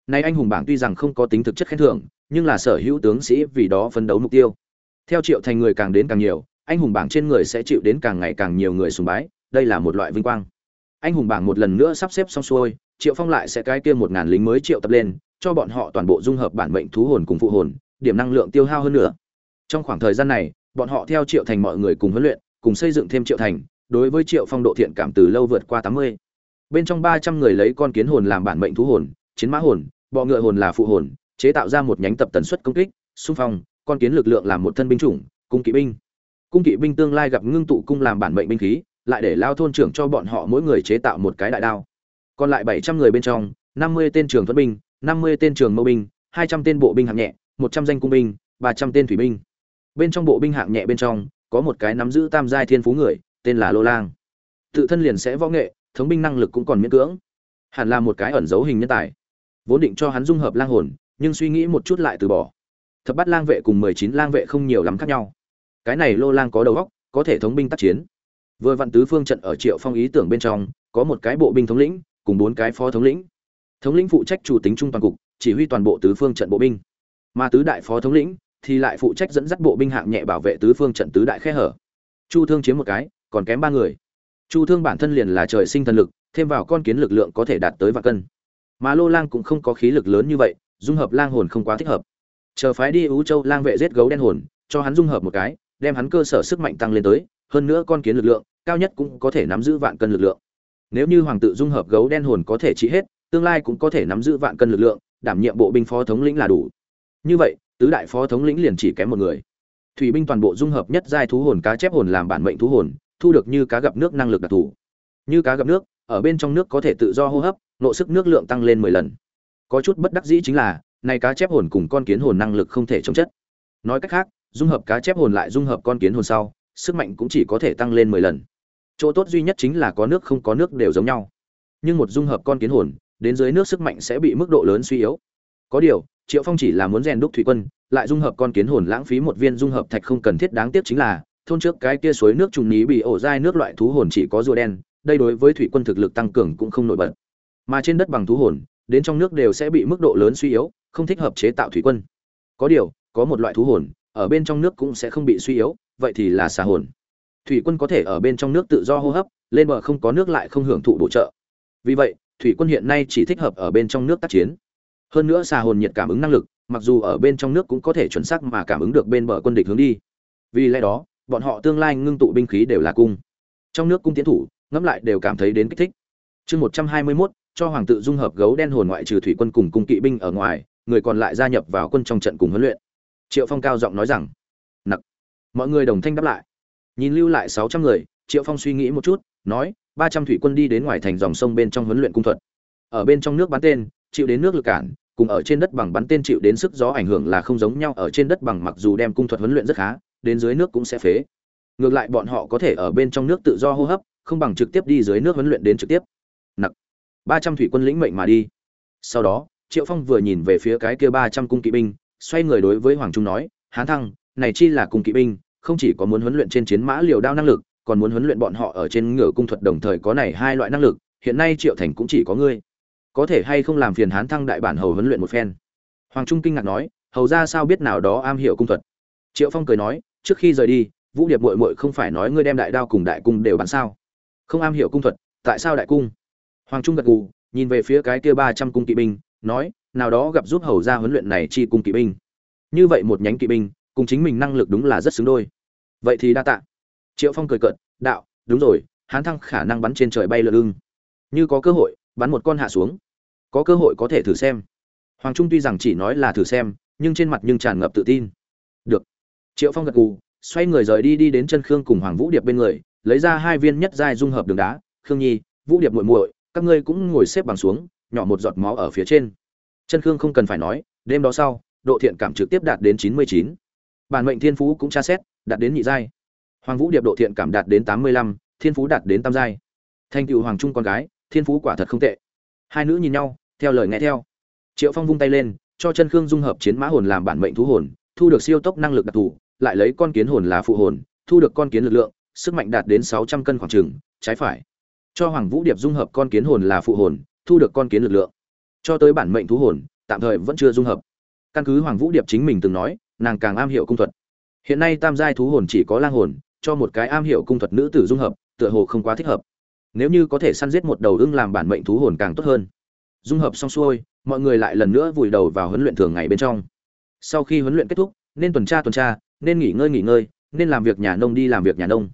nay anh hùng bảng tuy rằng không có tính thực chất khen thưởng, nhưng là sở hữu tướng sĩ vì đó phấn đấu mục tiêu. Theo triệu thành người càng đến càng nhiều, anh hùng bảng trên người sẽ chịu đến càng ngày càng nhiều người sùng bái, đây là một loại vinh quang. Anh hùng bảng một lần nữa sắp xếp xong xuôi, triệu phong lại sẽ cái kia một ngàn lính mới triệu tập lên, cho bọn họ toàn bộ dung hợp bản mệnh thú hồn cùng phụ hồn, điểm năng lượng tiêu hao hơn nữa. Trong khoảng thời gian này, bọn họ theo triệu thành mọi người cùng huấn luyện, cùng xây dựng thêm triệu thành, đối với triệu phong độ thiện cảm từ lâu vượt qua tám mươi. Bên trong ba trăm người lấy con kiến hồn làm bản mệnh thú hồn, chiến mã hồn bọ ngựa hồn là phụ hồn, chế tạo ra một nhánh tập tần suất công kích, xung phong, con kiến lực lượng làm một thân binh chủng, cung kỵ binh. Cung kỵ binh tương lai gặp ngưng tụ cung làm bản mệnh binh khí, lại để lao thôn trưởng cho bọn họ mỗi người chế tạo một cái đại đao. Còn lại bảy trăm người bên trong, năm mươi tên trường thuẫn binh, năm mươi tên trường mâu binh, hai trăm tên bộ binh hạng nhẹ, một trăm danh cung binh, ba trăm tên thủy binh. Bên trong bộ binh hạng nhẹ bên trong, có một cái nắm giữ tam giai thiên phú người, tên là lô lang. Tự thân liền sẽ võ nghệ, thống binh năng lực cũng còn miễn cưỡng. Hẳn là một cái ẩn dấu hình nhân tài vốn định cho hắn dung hợp lang hồn, nhưng suy nghĩ một chút lại từ bỏ. Thập bắt lang vệ cùng mười chín lang vệ không nhiều lắm khác nhau. Cái này lô lang có đầu óc, có thể thống binh tác chiến. Vừa vạn tứ phương trận ở triệu phong ý tưởng bên trong, có một cái bộ binh thống lĩnh, cùng bốn cái phó thống lĩnh. Thống lĩnh phụ trách chủ tính trung toàn cục, chỉ huy toàn bộ tứ phương trận bộ binh. Mà tứ đại phó thống lĩnh thì lại phụ trách dẫn dắt bộ binh hạng nhẹ bảo vệ tứ phương trận tứ đại khe hở. Chu thương chiếm một cái, còn kém ba người. Chu thương bản thân liền là trời sinh thần lực, thêm vào con kiến lực lượng có thể đạt tới vạn cân mà lô lang cũng không có khí lực lớn như vậy, dung hợp lang hồn không quá thích hợp. Chờ phái đi ú châu lang vệ giết gấu đen hồn, cho hắn dung hợp một cái, đem hắn cơ sở sức mạnh tăng lên tới, hơn nữa con kiến lực lượng, cao nhất cũng có thể nắm giữ vạn cân lực lượng. Nếu như hoàng tự dung hợp gấu đen hồn có thể trị hết, tương lai cũng có thể nắm giữ vạn cân lực lượng, đảm nhiệm bộ binh phó thống lĩnh là đủ. Như vậy, tứ đại phó thống lĩnh liền chỉ kém một người. Thủy binh toàn bộ dung hợp nhất giai thú hồn cá chép hồn làm bản mệnh thú hồn, thu được như cá gặp nước năng lực đặc thù. Như cá gặp nước, ở bên trong nước có thể tự do hô hấp nộ sức nước lượng tăng lên mười lần. Có chút bất đắc dĩ chính là, này cá chép hồn cùng con kiến hồn năng lực không thể chống chất. Nói cách khác, dung hợp cá chép hồn lại dung hợp con kiến hồn sau, sức mạnh cũng chỉ có thể tăng lên mười lần. Chỗ tốt duy nhất chính là có nước không có nước đều giống nhau. Nhưng một dung hợp con kiến hồn, đến dưới nước sức mạnh sẽ bị mức độ lớn suy yếu. Có điều, triệu phong chỉ là muốn rèn đúc thủy quân, lại dung hợp con kiến hồn lãng phí một viên dung hợp thạch không cần thiết đáng tiếc chính là, thôn trước cái kia suối nước trùng ní bị ổ dai nước loại thú hồn chỉ có rùa đen, đây đối với thủy quân thực lực tăng cường cũng không nổi bật mà trên đất bằng thú hồn, đến trong nước đều sẽ bị mức độ lớn suy yếu, không thích hợp chế tạo thủy quân. Có điều, có một loại thú hồn, ở bên trong nước cũng sẽ không bị suy yếu, vậy thì là xà hồn. Thủy quân có thể ở bên trong nước tự do hô hấp, lên bờ không có nước lại không hưởng thụ bổ trợ. Vì vậy, thủy quân hiện nay chỉ thích hợp ở bên trong nước tác chiến. Hơn nữa xà hồn nhiệt cảm ứng năng lực, mặc dù ở bên trong nước cũng có thể chuẩn xác mà cảm ứng được bên bờ quân địch hướng đi. Vì lẽ đó, bọn họ tương lai ngưng tụ binh khí đều là cung. Trong nước cung tiến thủ, ngẫm lại đều cảm thấy đến kích thích. Chương một trăm hai mươi mốt cho hoàng tự dung hợp gấu đen hồn ngoại trừ thủy quân cùng cung kỵ binh ở ngoài, người còn lại gia nhập vào quân trong trận cùng huấn luyện. Triệu phong cao giọng nói rằng, nặc. Mọi người đồng thanh đáp lại. Nhìn lưu lại sáu trăm người, triệu phong suy nghĩ một chút, nói, ba trăm thủy quân đi đến ngoài thành dòng sông bên trong huấn luyện cung thuật. Ở bên trong nước bắn tên, chịu đến nước lực cản, cùng ở trên đất bằng bắn tên chịu đến sức gió ảnh hưởng là không giống nhau, ở trên đất bằng mặc dù đem cung thuật huấn luyện rất khá, đến dưới nước cũng sẽ phế. Ngược lại bọn họ có thể ở bên trong nước tự do hô hấp, không bằng trực tiếp đi dưới nước huấn luyện đến trực tiếp ba trăm thủy quân lĩnh mệnh mà đi. Sau đó, triệu phong vừa nhìn về phía cái kia ba trăm cung kỵ binh, xoay người đối với hoàng trung nói, hán thăng, này chi là cung kỵ binh, không chỉ có muốn huấn luyện trên chiến mã liều đao năng lực, còn muốn huấn luyện bọn họ ở trên ngựa cung thuật đồng thời có này hai loại năng lực, hiện nay triệu thành cũng chỉ có ngươi. Có thể hay không làm phiền hán thăng đại bản hầu huấn luyện một phen? Hoàng trung kinh ngạc nói, hầu ra sao biết nào đó am hiểu cung thuật? Triệu phong cười nói, trước khi rời đi, vũ điệp mội mội không phải nói ngươi đem đại đao cùng đại cung đều bắn sao? Không am hiểu cung thuật, tại sao đại cung? Hoàng trung gật gù, nhìn về phía cái kia ba trăm cung kỵ binh, nói, nào đó gặp giúp hầu ra huấn luyện này chi cung kỵ binh. Như vậy một nhánh kỵ binh, cùng chính mình năng lực đúng là rất xứng đôi. Vậy thì đa tạ. Triệu phong cười cợt, đạo, đúng rồi, hán thăng khả năng bắn trên trời bay lượn lưng. Như có cơ hội, bắn một con hạ xuống. Có cơ hội có thể thử xem. Hoàng trung tuy rằng chỉ nói là thử xem, nhưng trên mặt nhưng tràn ngập tự tin. Được. Triệu phong gật gù, xoay người rời đi đi đến chân khương cùng hoàng vũ điệp bên người, lấy ra hai viên nhất giai dung hợp đường đá. Khương nhi, vũ điệp muội muội các ngươi cũng ngồi xếp bằng xuống, nhỏ một giọt máu ở phía trên. Chân khương không cần phải nói, đêm đó sau, độ thiện cảm trực tiếp đạt đến chín mươi chín. Bản mệnh thiên phú cũng tra xét, đạt đến nhị giai. Hoàng vũ điệp độ thiện cảm đạt đến tám mươi lăm, thiên phú đạt đến tam giai. Thành cựu hoàng trung con gái, thiên phú quả thật không tệ. Hai nữ nhìn nhau, theo lời nghe theo. Triệu phong vung tay lên, cho chân khương dung hợp chiến mã hồn làm bản mệnh thú hồn, thu được siêu tốc năng lực đặc thù, lại lấy con kiến hồn là phụ hồn, thu được con kiến lực lượng, sức mạnh đạt đến sáu trăm cân khoảng trừng trái phải cho hoàng vũ điệp dung hợp con kiến hồn là phụ hồn, thu được con kiến lực lượng. Cho tới bản mệnh thú hồn, tạm thời vẫn chưa dung hợp. Căn cứ hoàng vũ điệp chính mình từng nói, nàng càng am hiểu cung thuật. Hiện nay tam giai thú hồn chỉ có lang hồn, cho một cái am hiểu cung thuật nữ tử dung hợp, tựa hồ không quá thích hợp. Nếu như có thể săn giết một đầu ưng làm bản mệnh thú hồn càng tốt hơn. Dung hợp xong xuôi, mọi người lại lần nữa vùi đầu vào huấn luyện thường ngày bên trong. Sau khi huấn luyện kết thúc, nên tuần tra tuần tra, nên nghỉ ngơi nghỉ ngơi, nên làm việc nhà nông đi làm việc nhà nông.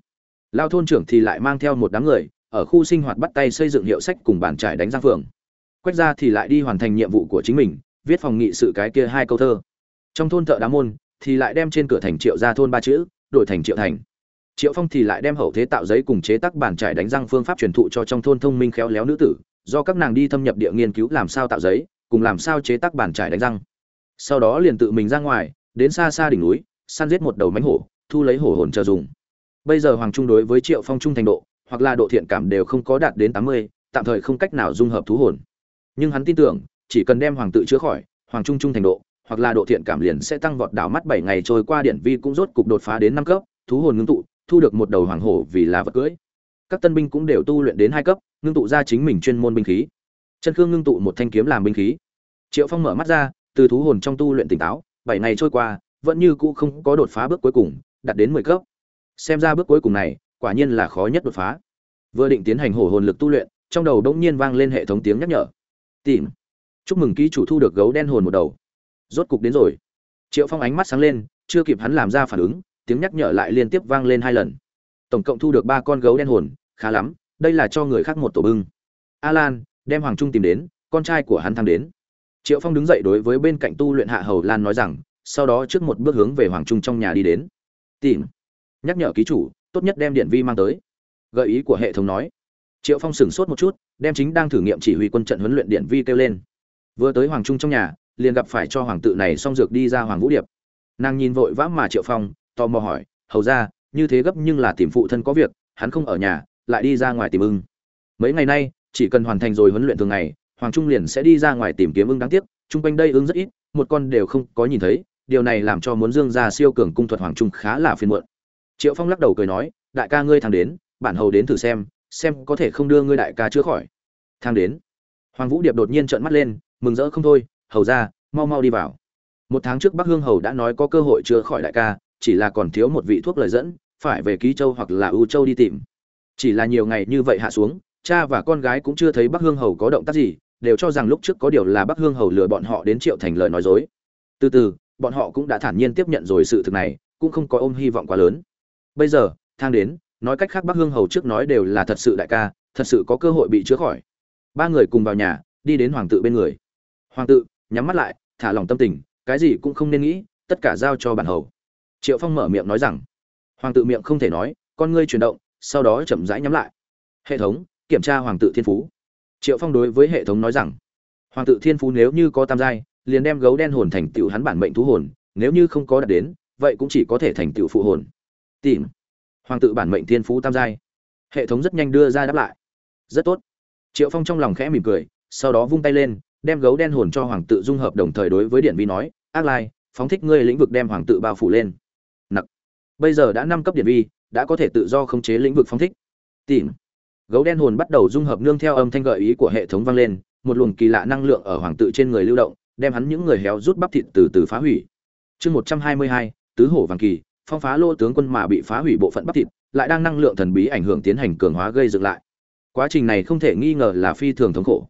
Lao thôn trưởng thì lại mang theo một đám người ở khu sinh hoạt bắt tay xây dựng hiệu sách cùng bàn trải đánh giang phường. Quách ra thì lại đi hoàn thành nhiệm vụ của chính mình, viết phòng nghị sự cái kia hai câu thơ. Trong thôn thợ đá môn thì lại đem trên cửa thành triệu ra thôn ba chữ, đổi thành triệu thành. Triệu phong thì lại đem hậu thế tạo giấy cùng chế tác bản trải đánh răng phương pháp truyền thụ cho trong thôn thông minh khéo léo nữ tử, do các nàng đi thâm nhập địa nghiên cứu làm sao tạo giấy, cùng làm sao chế tác bản trải đánh răng. Sau đó liền tự mình ra ngoài, đến xa xa đỉnh núi, săn giết một đầu mánh hổ, thu lấy hổ hồn chờ dùng. Bây giờ hoàng trung đối với triệu phong trung thành độ hoặc là độ thiện cảm đều không có đạt đến tám mươi, tạm thời không cách nào dung hợp thú hồn. Nhưng hắn tin tưởng, chỉ cần đem hoàng tự chữa khỏi, hoàng trung trung thành độ, hoặc là độ thiện cảm liền sẽ tăng vọt đảo mắt bảy ngày trôi qua điển vi cũng rốt cục đột phá đến năm cấp, thú hồn ngưng tụ, thu được một đầu hoàng hổ vì là vật cưỡi các tân binh cũng đều tu luyện đến hai cấp, ngưng tụ ra chính mình chuyên môn binh khí. Chân khương ngưng tụ một thanh kiếm làm binh khí. Triệu phong mở mắt ra, từ thú hồn trong tu luyện tỉnh táo, bảy ngày trôi qua, vẫn như cũ không có đột phá bước cuối cùng, đạt đến mười cấp. Xem ra bước cuối cùng này quả nhiên là khó nhất đột phá. Vừa định tiến hành hổ hồn lực tu luyện, trong đầu đống nhiên vang lên hệ thống tiếng nhắc nhở. Tìm. Chúc mừng ký chủ thu được gấu đen hồn một đầu. Rốt cục đến rồi. Triệu phong ánh mắt sáng lên, chưa kịp hắn làm ra phản ứng, tiếng nhắc nhở lại liên tiếp vang lên hai lần. Tổng cộng thu được ba con gấu đen hồn, khá lắm, đây là cho người khác một tổ bưng. Alan, đem hoàng trung tìm đến, con trai của hắn thăng đến. Triệu phong đứng dậy đối với bên cạnh tu luyện hạ hầu lan nói rằng, sau đó trước một bước hướng về hoàng trung trong nhà đi đến. Tìm. Nhắc nhở ký chủ tốt nhất đem điện vi mang tới. Gợi ý của hệ thống nói, triệu phong sửng sốt một chút, đem chính đang thử nghiệm chỉ huy quân trận huấn luyện điện vi kêu lên. Vừa tới hoàng trung trong nhà, liền gặp phải cho hoàng tự này xong dược đi ra hoàng vũ điệp. Nàng nhìn vội vã mà triệu phong, tò mò hỏi, hầu ra, như thế gấp nhưng là tìm phụ thân có việc, hắn không ở nhà, lại đi ra ngoài tìm ưng. Mấy ngày nay, chỉ cần hoàn thành rồi huấn luyện thường ngày, hoàng trung liền sẽ đi ra ngoài tìm kiếm ưng đáng tiếc, chung quanh đây ưng rất ít, một con đều không có nhìn thấy, điều này làm cho muốn dương ra siêu cường cung thuật hoàng trung khá là phiền muộn triệu phong lắc đầu cười nói, đại ca ngươi thằng đến, bản hầu đến thử xem xem có thể không đưa ngươi đại ca chữa khỏi. Thang đến? Hoàng vũ điệp đột nhiên trợn mắt lên, mừng rỡ không thôi, hầu ra, mau mau đi vào. Một tháng trước bắc hương hầu đã nói có cơ hội chữa khỏi đại ca, chỉ là còn thiếu một vị thuốc lời dẫn, phải về ký châu hoặc là ưu châu đi tìm. Chỉ là nhiều ngày như vậy hạ xuống, cha và con gái cũng chưa thấy bắc hương hầu có động tác gì, đều cho rằng lúc trước có điều là bắc hương hầu lừa bọn họ đến triệu thành lời nói dối. Từ từ, bọn họ cũng đã thản nhiên tiếp nhận rồi sự thực này, cũng không có ôm hy vọng quá lớn bây giờ, thang đến, nói cách khác bắc hương hầu trước nói đều là thật sự đại ca, thật sự có cơ hội bị chữa khỏi. Ba người cùng vào nhà, đi đến hoàng tự bên người. Hoàng tự, nhắm mắt lại, thả lòng tâm tình, cái gì cũng không nên nghĩ, tất cả giao cho bản hầu. Triệu phong mở miệng nói rằng, hoàng tự miệng không thể nói, con ngươi chuyển động, sau đó chậm rãi nhắm lại. Hệ thống, kiểm tra hoàng tự thiên phú. Triệu phong đối với hệ thống nói rằng, hoàng tự thiên phú nếu như có tam giai, liền đem gấu đen hồn thành tựu hắn bản mệnh thú hồn, nếu như không có đạt đến, vậy cũng chỉ có thể thành tựu phụ hồn tìm. Hoàng tự bản mệnh thiên phú tam giai. Hệ thống rất nhanh đưa ra đáp lại. Rất tốt. Triệu phong trong lòng khẽ mỉm cười, sau đó vung tay lên, đem gấu đen hồn cho hoàng tự dung hợp đồng thời đối với điện vi nói, ác lai, phóng thích ngươi lĩnh vực đem hoàng tự bao phủ lên. Nặc. Bây giờ đã năm cấp điện vi, đã có thể tự do khống chế lĩnh vực phóng thích. Tìm. Gấu đen hồn bắt đầu dung hợp nương theo âm thanh gợi ý của hệ thống vang lên, một luồng kỳ lạ năng lượng ở hoàng tự trên người lưu động, đem hắn những người héo rút bắp thịt từ từ phá hủy. Chương một trăm hai mươi hai, tứ hổ vàng kỳ phong phá lô tướng quân mà bị phá hủy bộ phận bắp thịt, lại đang năng lượng thần bí ảnh hưởng tiến hành cường hóa gây dựng lại. Quá trình này không thể nghi ngờ là phi thường thống khổ.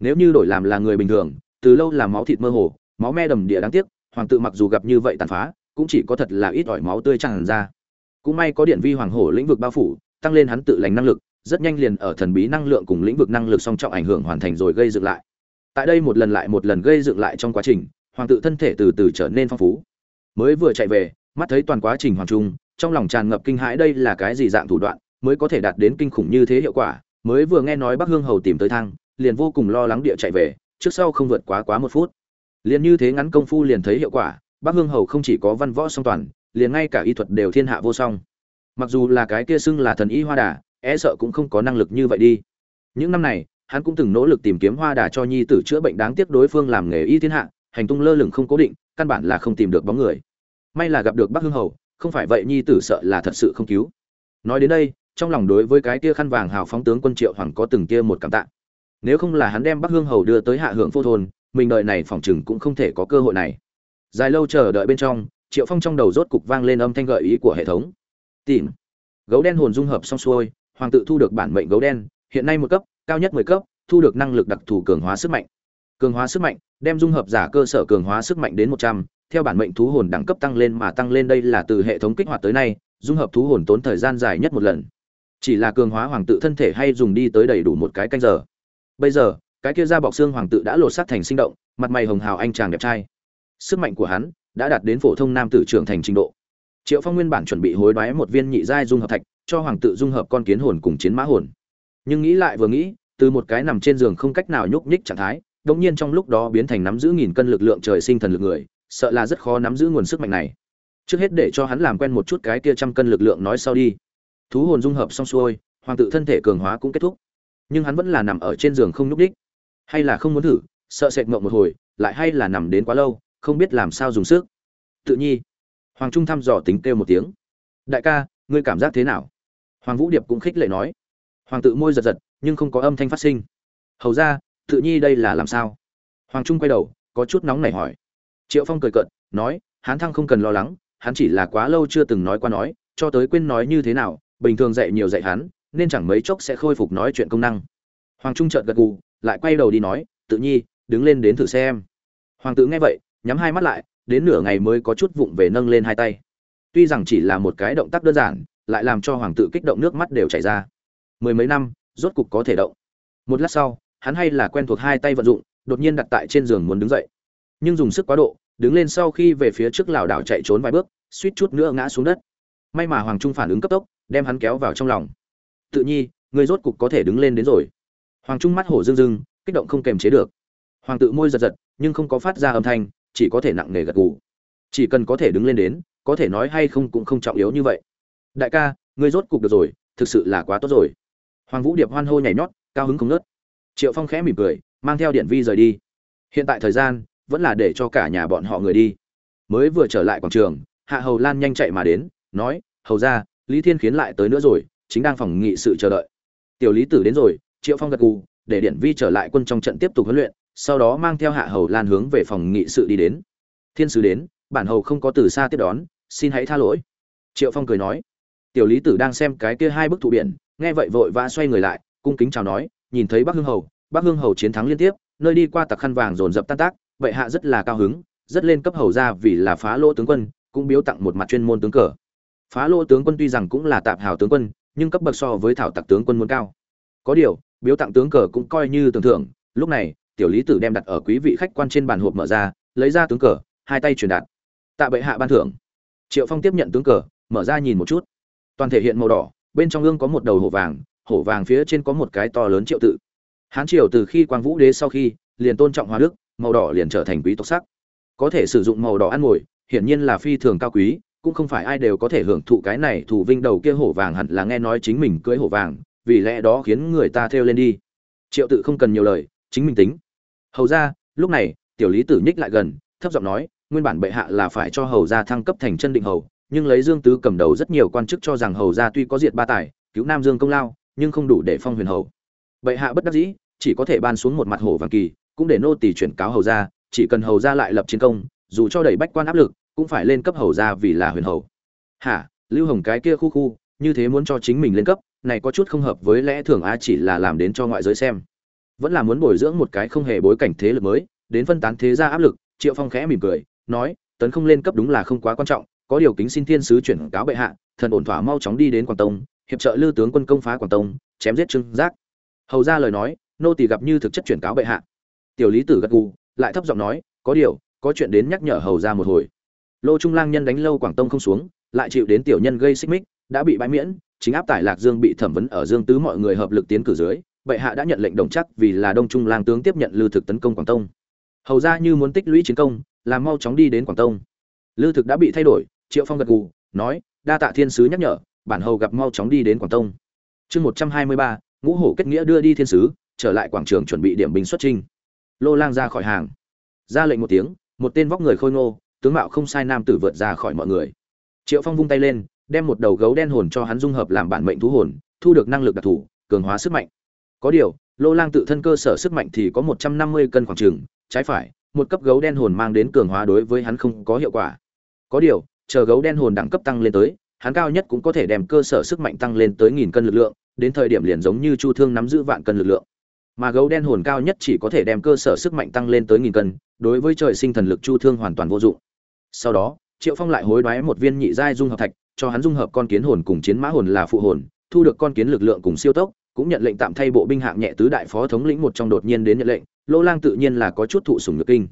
Nếu như đổi làm là người bình thường, từ lâu là máu thịt mơ hồ, máu me đầm địa đáng tiếc, hoàng tự mặc dù gặp như vậy tàn phá, cũng chỉ có thật là ít ỏi máu tươi tràn ra. Cũng may có điện vi hoàng hổ lĩnh vực bao phủ, tăng lên hắn tự lành năng lực, rất nhanh liền ở thần bí năng lượng cùng lĩnh vực năng lực song trọng ảnh hưởng hoàn thành rồi gây dựng lại. Tại đây một lần lại một lần gây dựng lại trong quá trình, hoàng tự thân thể từ từ trở nên phong phú. Mới vừa chạy về mắt thấy toàn quá trình hoàng trung, trong lòng tràn ngập kinh hãi đây là cái gì dạng thủ đoạn mới có thể đạt đến kinh khủng như thế hiệu quả, mới vừa nghe nói bắc hương hầu tìm tới thang, liền vô cùng lo lắng địa chạy về, trước sau không vượt quá quá một phút. Liền như thế ngắn công phu liền thấy hiệu quả, bắc hương hầu không chỉ có văn võ song toàn, liền ngay cả y thuật đều thiên hạ vô song. Mặc dù là cái kia xưng là thần y hoa đà e sợ cũng không có năng lực như vậy đi. Những năm này, hắn cũng từng nỗ lực tìm kiếm hoa đà cho nhi tử chữa bệnh đáng tiếc đối phương làm nghề y thiên hạ, hành tung lơ lửng không cố định, căn bản là không tìm được bóng người may là gặp được bắc hương hầu, không phải vậy nhi tử sợ là thật sự không cứu. Nói đến đây, trong lòng đối với cái kia khăn vàng hào phóng tướng quân triệu hoàng có từng kia một cảm tạ. Nếu không là hắn đem bắc hương hầu đưa tới hạ hưởng phô thôn, mình đợi này phòng chừng cũng không thể có cơ hội này. Dài lâu chờ đợi bên trong, triệu phong trong đầu rốt cục vang lên âm thanh gợi ý của hệ thống. Tìm. Gấu đen hồn dung hợp xong xuôi, hoàng tự thu được bản mệnh gấu đen, hiện nay một cấp, cao nhất mười cấp, thu được năng lực đặc thù cường hóa sức mạnh. Cường hóa sức mạnh, đem dung hợp giả cơ sở cường hóa sức mạnh đến một trăm theo bản mệnh thú hồn đẳng cấp tăng lên mà tăng lên đây là từ hệ thống kích hoạt tới nay, dung hợp thú hồn tốn thời gian dài nhất một lần. Chỉ là cường hóa hoàng tự thân thể hay dùng đi tới đầy đủ một cái canh giờ. Bây giờ, cái kia ra bọc xương hoàng tự đã lột sát thành sinh động, mặt mày hồng hào anh chàng đẹp trai. Sức mạnh của hắn đã đạt đến phổ thông nam tử trưởng thành trình độ. Triệu phong nguyên bản chuẩn bị hối đoái một viên nhị giai dung hợp thạch, cho hoàng tự dung hợp con kiến hồn cùng chiến mã hồn. Nhưng nghĩ lại vừa nghĩ, từ một cái nằm trên giường không cách nào nhúc nhích trạng thái đống nhiên trong lúc đó biến thành nắm giữ nghìn cân lực lượng trời sinh thần lực người sợ là rất khó nắm giữ nguồn sức mạnh này. Trước hết để cho hắn làm quen một chút cái kia trăm cân lực lượng nói sau đi. Thú hồn dung hợp xong xuôi, hoàng tự thân thể cường hóa cũng kết thúc. Nhưng hắn vẫn là nằm ở trên giường không nhúc đích hay là không muốn thử, sợ sệt ngộng một hồi, lại hay là nằm đến quá lâu, không biết làm sao dùng sức. Tự nhi. Hoàng trung thăm dò tính kêu một tiếng. Đại ca, ngươi cảm giác thế nào? Hoàng vũ điệp cũng khích lệ nói. Hoàng tự môi giật giật, nhưng không có âm thanh phát sinh. Hầu ra, tự nhi đây là làm sao? Hoàng trung quay đầu, có chút nóng nảy hỏi triệu phong cười cợt, nói, hán thăng không cần lo lắng, hắn chỉ là quá lâu chưa từng nói qua nói, cho tới quên nói như thế nào, bình thường dạy nhiều dạy hắn, nên chẳng mấy chốc sẽ khôi phục nói chuyện công năng. Hoàng trung chợt gật gù, lại quay đầu đi nói, tự nhi, đứng lên đến thử xem. Hoàng tử nghe vậy, nhắm hai mắt lại, đến nửa ngày mới có chút vụng về nâng lên hai tay. Tuy rằng chỉ là một cái động tác đơn giản, lại làm cho hoàng tử kích động nước mắt đều chảy ra. Mười mấy năm, rốt cục có thể động. Một lát sau, hắn hay là quen thuộc hai tay vận dụng, đột nhiên đặt tại trên giường muốn đứng dậy nhưng dùng sức quá độ, đứng lên sau khi về phía trước lảo đảo chạy trốn vài bước, suýt chút nữa ngã xuống đất. May mà hoàng trung phản ứng cấp tốc, đem hắn kéo vào trong lòng. Tự nhi, người rốt cục có thể đứng lên đến rồi. Hoàng trung mắt hổ rưng rưng, kích động không kềm chế được. Hoàng tự môi giật giật, nhưng không có phát ra âm thanh, chỉ có thể nặng nề gật gù. Chỉ cần có thể đứng lên đến, có thể nói hay không cũng không trọng yếu như vậy. Đại ca ngươi rốt cục được rồi, thực sự là quá tốt rồi. Hoàng vũ điệp hoan hô nhảy nhót, cao hứng không nớt triệu phong khẽ mỉm cười, mang theo điện vi rời đi. Hiện tại thời gian vẫn là để cho cả nhà bọn họ người đi. Mới vừa trở lại quảng trường, hạ hầu lan nhanh chạy mà đến, nói, hầu ra, lý thiên khiến lại tới nữa rồi, chính đang phòng nghị sự chờ đợi. Tiểu lý tử đến rồi, triệu phong gật gù, để điện vi trở lại quân trong trận tiếp tục huấn luyện, sau đó mang theo hạ hầu lan hướng về phòng nghị sự đi đến. Thiên sứ đến, bản hầu không có từ xa tiếp đón, xin hãy tha lỗi. Triệu phong cười nói. Tiểu lý tử đang xem cái kia hai bức thụ biển, nghe vậy vội vã xoay người lại, cung kính chào nói, nhìn thấy bắc hương hầu, bắc hương hầu chiến thắng liên tiếp, nơi đi qua tặc khăn vàng dồn dập tan tác bệ hạ rất là cao hứng, rất lên cấp hầu ra vì là phá lỗ tướng quân, cũng biếu tặng một mặt chuyên môn tướng cờ. Phá lỗ tướng quân tuy rằng cũng là tạp hào tướng quân, nhưng cấp bậc so với thảo tặc tướng quân muốn cao. Có điều, biếu tặng tướng cờ cũng coi như tưởng thưởng, lúc này, tiểu lý tử đem đặt ở quý vị khách quan trên bàn hộp mở ra, lấy ra tướng cờ, hai tay truyền đạt. Tạ bệ hạ ban thưởng. Triệu phong tiếp nhận tướng cờ, mở ra nhìn một chút. Toàn thể hiện màu đỏ, bên trong gương có một đầu hổ vàng hổ vàng phía trên có một cái to lớn triệu tự. Hán triều từ khi quang vũ đế sau khi, liền tôn trọng hoa đức màu đỏ liền trở thành quý tộc sắc. Có thể sử dụng màu đỏ ăn ngồi hiển nhiên là phi thường cao quý, cũng không phải ai đều có thể hưởng thụ cái này thủ vinh đầu kia hổ vàng hẳn là nghe nói chính mình cưới hổ vàng, vì lẽ đó khiến người ta theo lên đi. Triệu tự không cần nhiều lời, chính mình tính. Hầu ra, lúc này, tiểu lý tử nhích lại gần, thấp giọng nói, nguyên bản bệ hạ là phải cho hầu ra thăng cấp thành chân định hầu, nhưng lấy dương tứ cầm đầu rất nhiều quan chức cho rằng hầu ra tuy có diệt ba tài, cứu nam dương công lao, nhưng không đủ để phong huyền hầu. Bệ hạ bất đắc dĩ, chỉ có thể ban xuống một mặt hổ vàng kỳ cũng để nô tỳ chuyển cáo hầu ra chỉ cần hầu ra lại lập chiến công, dù cho đẩy bách quan áp lực, cũng phải lên cấp hầu ra vì là huyền hầu. Hả? Lưu hồng cái kia khu khu, như thế muốn cho chính mình lên cấp, này có chút không hợp với lẽ thường a, chỉ là làm đến cho ngoại giới xem. Vẫn là muốn bồi dưỡng một cái không hề bối cảnh thế lực mới, đến phân tán thế gia áp lực, triệu phong khẽ mỉm cười, nói, tấn không lên cấp đúng là không quá quan trọng, có điều kính xin thiên sứ chuyển cáo bệ hạ, thần ổn thỏa mau chóng đi đến quảng tông, hiệp trợ lưu tướng quân công phá quảng tông, chém giết trương giác. Hầu ra lời nói, nô tỳ gặp như thực chất chuyển cáo bệ hạ tiểu lý tử gật gù, lại thấp giọng nói, có điều, có chuyện đến nhắc nhở hầu ra một hồi. Lô trung lang nhân đánh lâu quảng tông không xuống, lại chịu đến tiểu nhân gây xích mích, đã bị bãi miễn, chính áp tải lạc dương bị thẩm vấn ở dương tứ mọi người hợp lực tiến cử dưới, bệ hạ đã nhận lệnh đồng chắc vì là đông trung lang tướng tiếp nhận lưu thực tấn công quảng tông. Hầu ra như muốn tích lũy chiến công, làm mau chóng đi đến quảng tông. Lưu thực đã bị thay đổi, triệu phong gật gù, nói, đa tạ thiên sứ nhắc nhở, bản hầu gặp mau chóng đi đến quảng tông. Chương một trăm hai mươi ba, ngũ hổ kết nghĩa đưa đi thiên sứ, trở lại quảng trường chuẩn bị điểm binh xuất trình lô lang ra khỏi hàng. Ra lệnh một tiếng, một tên vóc người khôi ngô, tướng mạo không sai nam tử vượt ra khỏi mọi người. Triệu phong vung tay lên, đem một đầu gấu đen hồn cho hắn dung hợp làm bản mệnh thú hồn, thu được năng lực đặc thù, cường hóa sức mạnh. Có điều, lô lang tự thân cơ sở sức mạnh thì có một trăm năm mươi cân khoảng trường trái phải, một cấp gấu đen hồn mang đến cường hóa đối với hắn không có hiệu quả. Có điều, chờ gấu đen hồn đẳng cấp tăng lên tới, hắn cao nhất cũng có thể đem cơ sở sức mạnh tăng lên tới nghìn cân lực lượng, đến thời điểm liền giống như chu thương nắm giữ vạn cân lực lượng mà gấu đen hồn cao nhất chỉ có thể đem cơ sở sức mạnh tăng lên tới nghìn cân, đối với trời sinh thần lực chu thương hoàn toàn vô dụng. Sau đó, triệu phong lại hối đoái một viên nhị giai dung hợp thạch, cho hắn dung hợp con kiến hồn cùng chiến mã hồn là phụ hồn, thu được con kiến lực lượng cùng siêu tốc, cũng nhận lệnh tạm thay bộ binh hạng nhẹ tứ đại phó thống lĩnh một trong đột nhiên đến nhận lệnh, lô lang tự nhiên là có chút thụ sủng nhược kinh.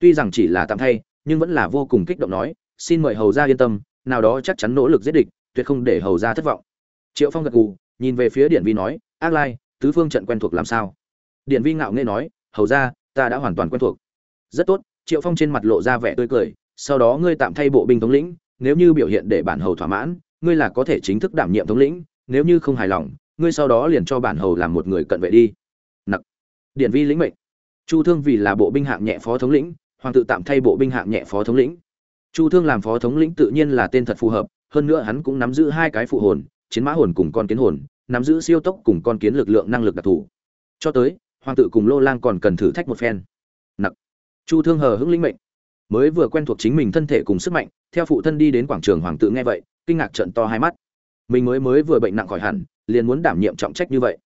Tuy rằng chỉ là tạm thay, nhưng vẫn là vô cùng kích động nói, xin mời hầu ra yên tâm, nào đó chắc chắn nỗ lực giết địch, tuyệt không để hầu ra thất vọng. Triệu phong gật gù, nhìn về phía điện vi nói, ác lai, tứ phương trận quen thuộc làm sao? Điện vi ngạo nghễ nói, hầu ra ta đã hoàn toàn quen thuộc. Rất tốt. Triệu phong trên mặt lộ ra vẻ tươi cười, sau đó ngươi tạm thay bộ binh thống lĩnh, nếu như biểu hiện để bản hầu thỏa mãn, ngươi là có thể chính thức đảm nhiệm thống lĩnh, nếu như không hài lòng, ngươi sau đó liền cho bản hầu làm một người cận vệ đi. Nặc. Điện vi lĩnh mệnh. Chu thương vì là bộ binh hạng nhẹ phó thống lĩnh, hoàng tự tạm thay bộ binh hạng nhẹ phó thống lĩnh. Chu thương làm phó thống lĩnh tự nhiên là tên thật phù hợp, hơn nữa hắn cũng nắm giữ hai cái phụ hồn, chiến mã hồn cùng con kiến hồn, nắm giữ siêu tốc cùng con kiến lực lượng năng lực đặc thù. Cho tới hoàng tự cùng lô lang còn cần thử thách một phen. Nặc. Chu thương hờ hững lĩnh mệnh. Mới vừa quen thuộc chính mình thân thể cùng sức mạnh, theo phụ thân đi đến quảng trường hoàng tự nghe vậy, kinh ngạc trận to hai mắt. Mình mới mới vừa bệnh nặng khỏi hẳn, liền muốn đảm nhiệm trọng trách như vậy.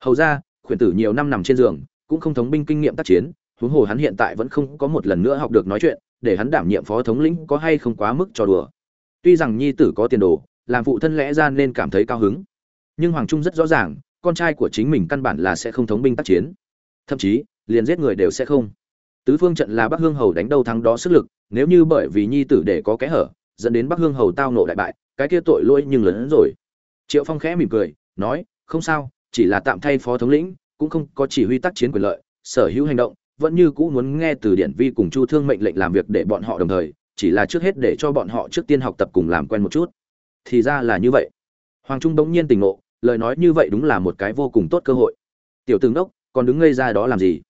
Hầu ra, khuyển tử nhiều năm nằm trên giường, cũng không thống binh kinh nghiệm tác chiến, huống hồ hắn hiện tại vẫn không có một lần nữa học được nói chuyện, để hắn đảm nhiệm phó thống lĩnh có hay không quá mức cho đùa. Tuy rằng nhi tử có tiền đồ, làm phụ thân lẽ ra nên cảm thấy cao hứng, nhưng hoàng trung rất rõ ràng, con trai của chính mình căn bản là sẽ không thống binh tác chiến thậm chí, liền giết người đều sẽ không. Tứ phương trận là bắc hương hầu đánh đâu thắng đó sức lực, nếu như bởi vì nhi tử để có kẽ hở, dẫn đến bắc hương hầu tao nộ đại bại, cái kia tội lỗi nhưng lớn hơn rồi. Triệu phong khẽ mỉm cười, nói, không sao, chỉ là tạm thay phó thống lĩnh, cũng không có chỉ huy tác chiến quyền lợi, sở hữu hành động, vẫn như cũ muốn nghe từ điển vi cùng chu thương mệnh lệnh làm việc để bọn họ đồng thời, chỉ là trước hết để cho bọn họ trước tiên học tập cùng làm quen một chút. Thì ra là như vậy. Hoàng trung bỗng nhiên tỉnh ngộ, lời nói như vậy đúng là một cái vô cùng tốt cơ hội. Tiểu tướng đốc còn đứng ngây ra đó làm gì?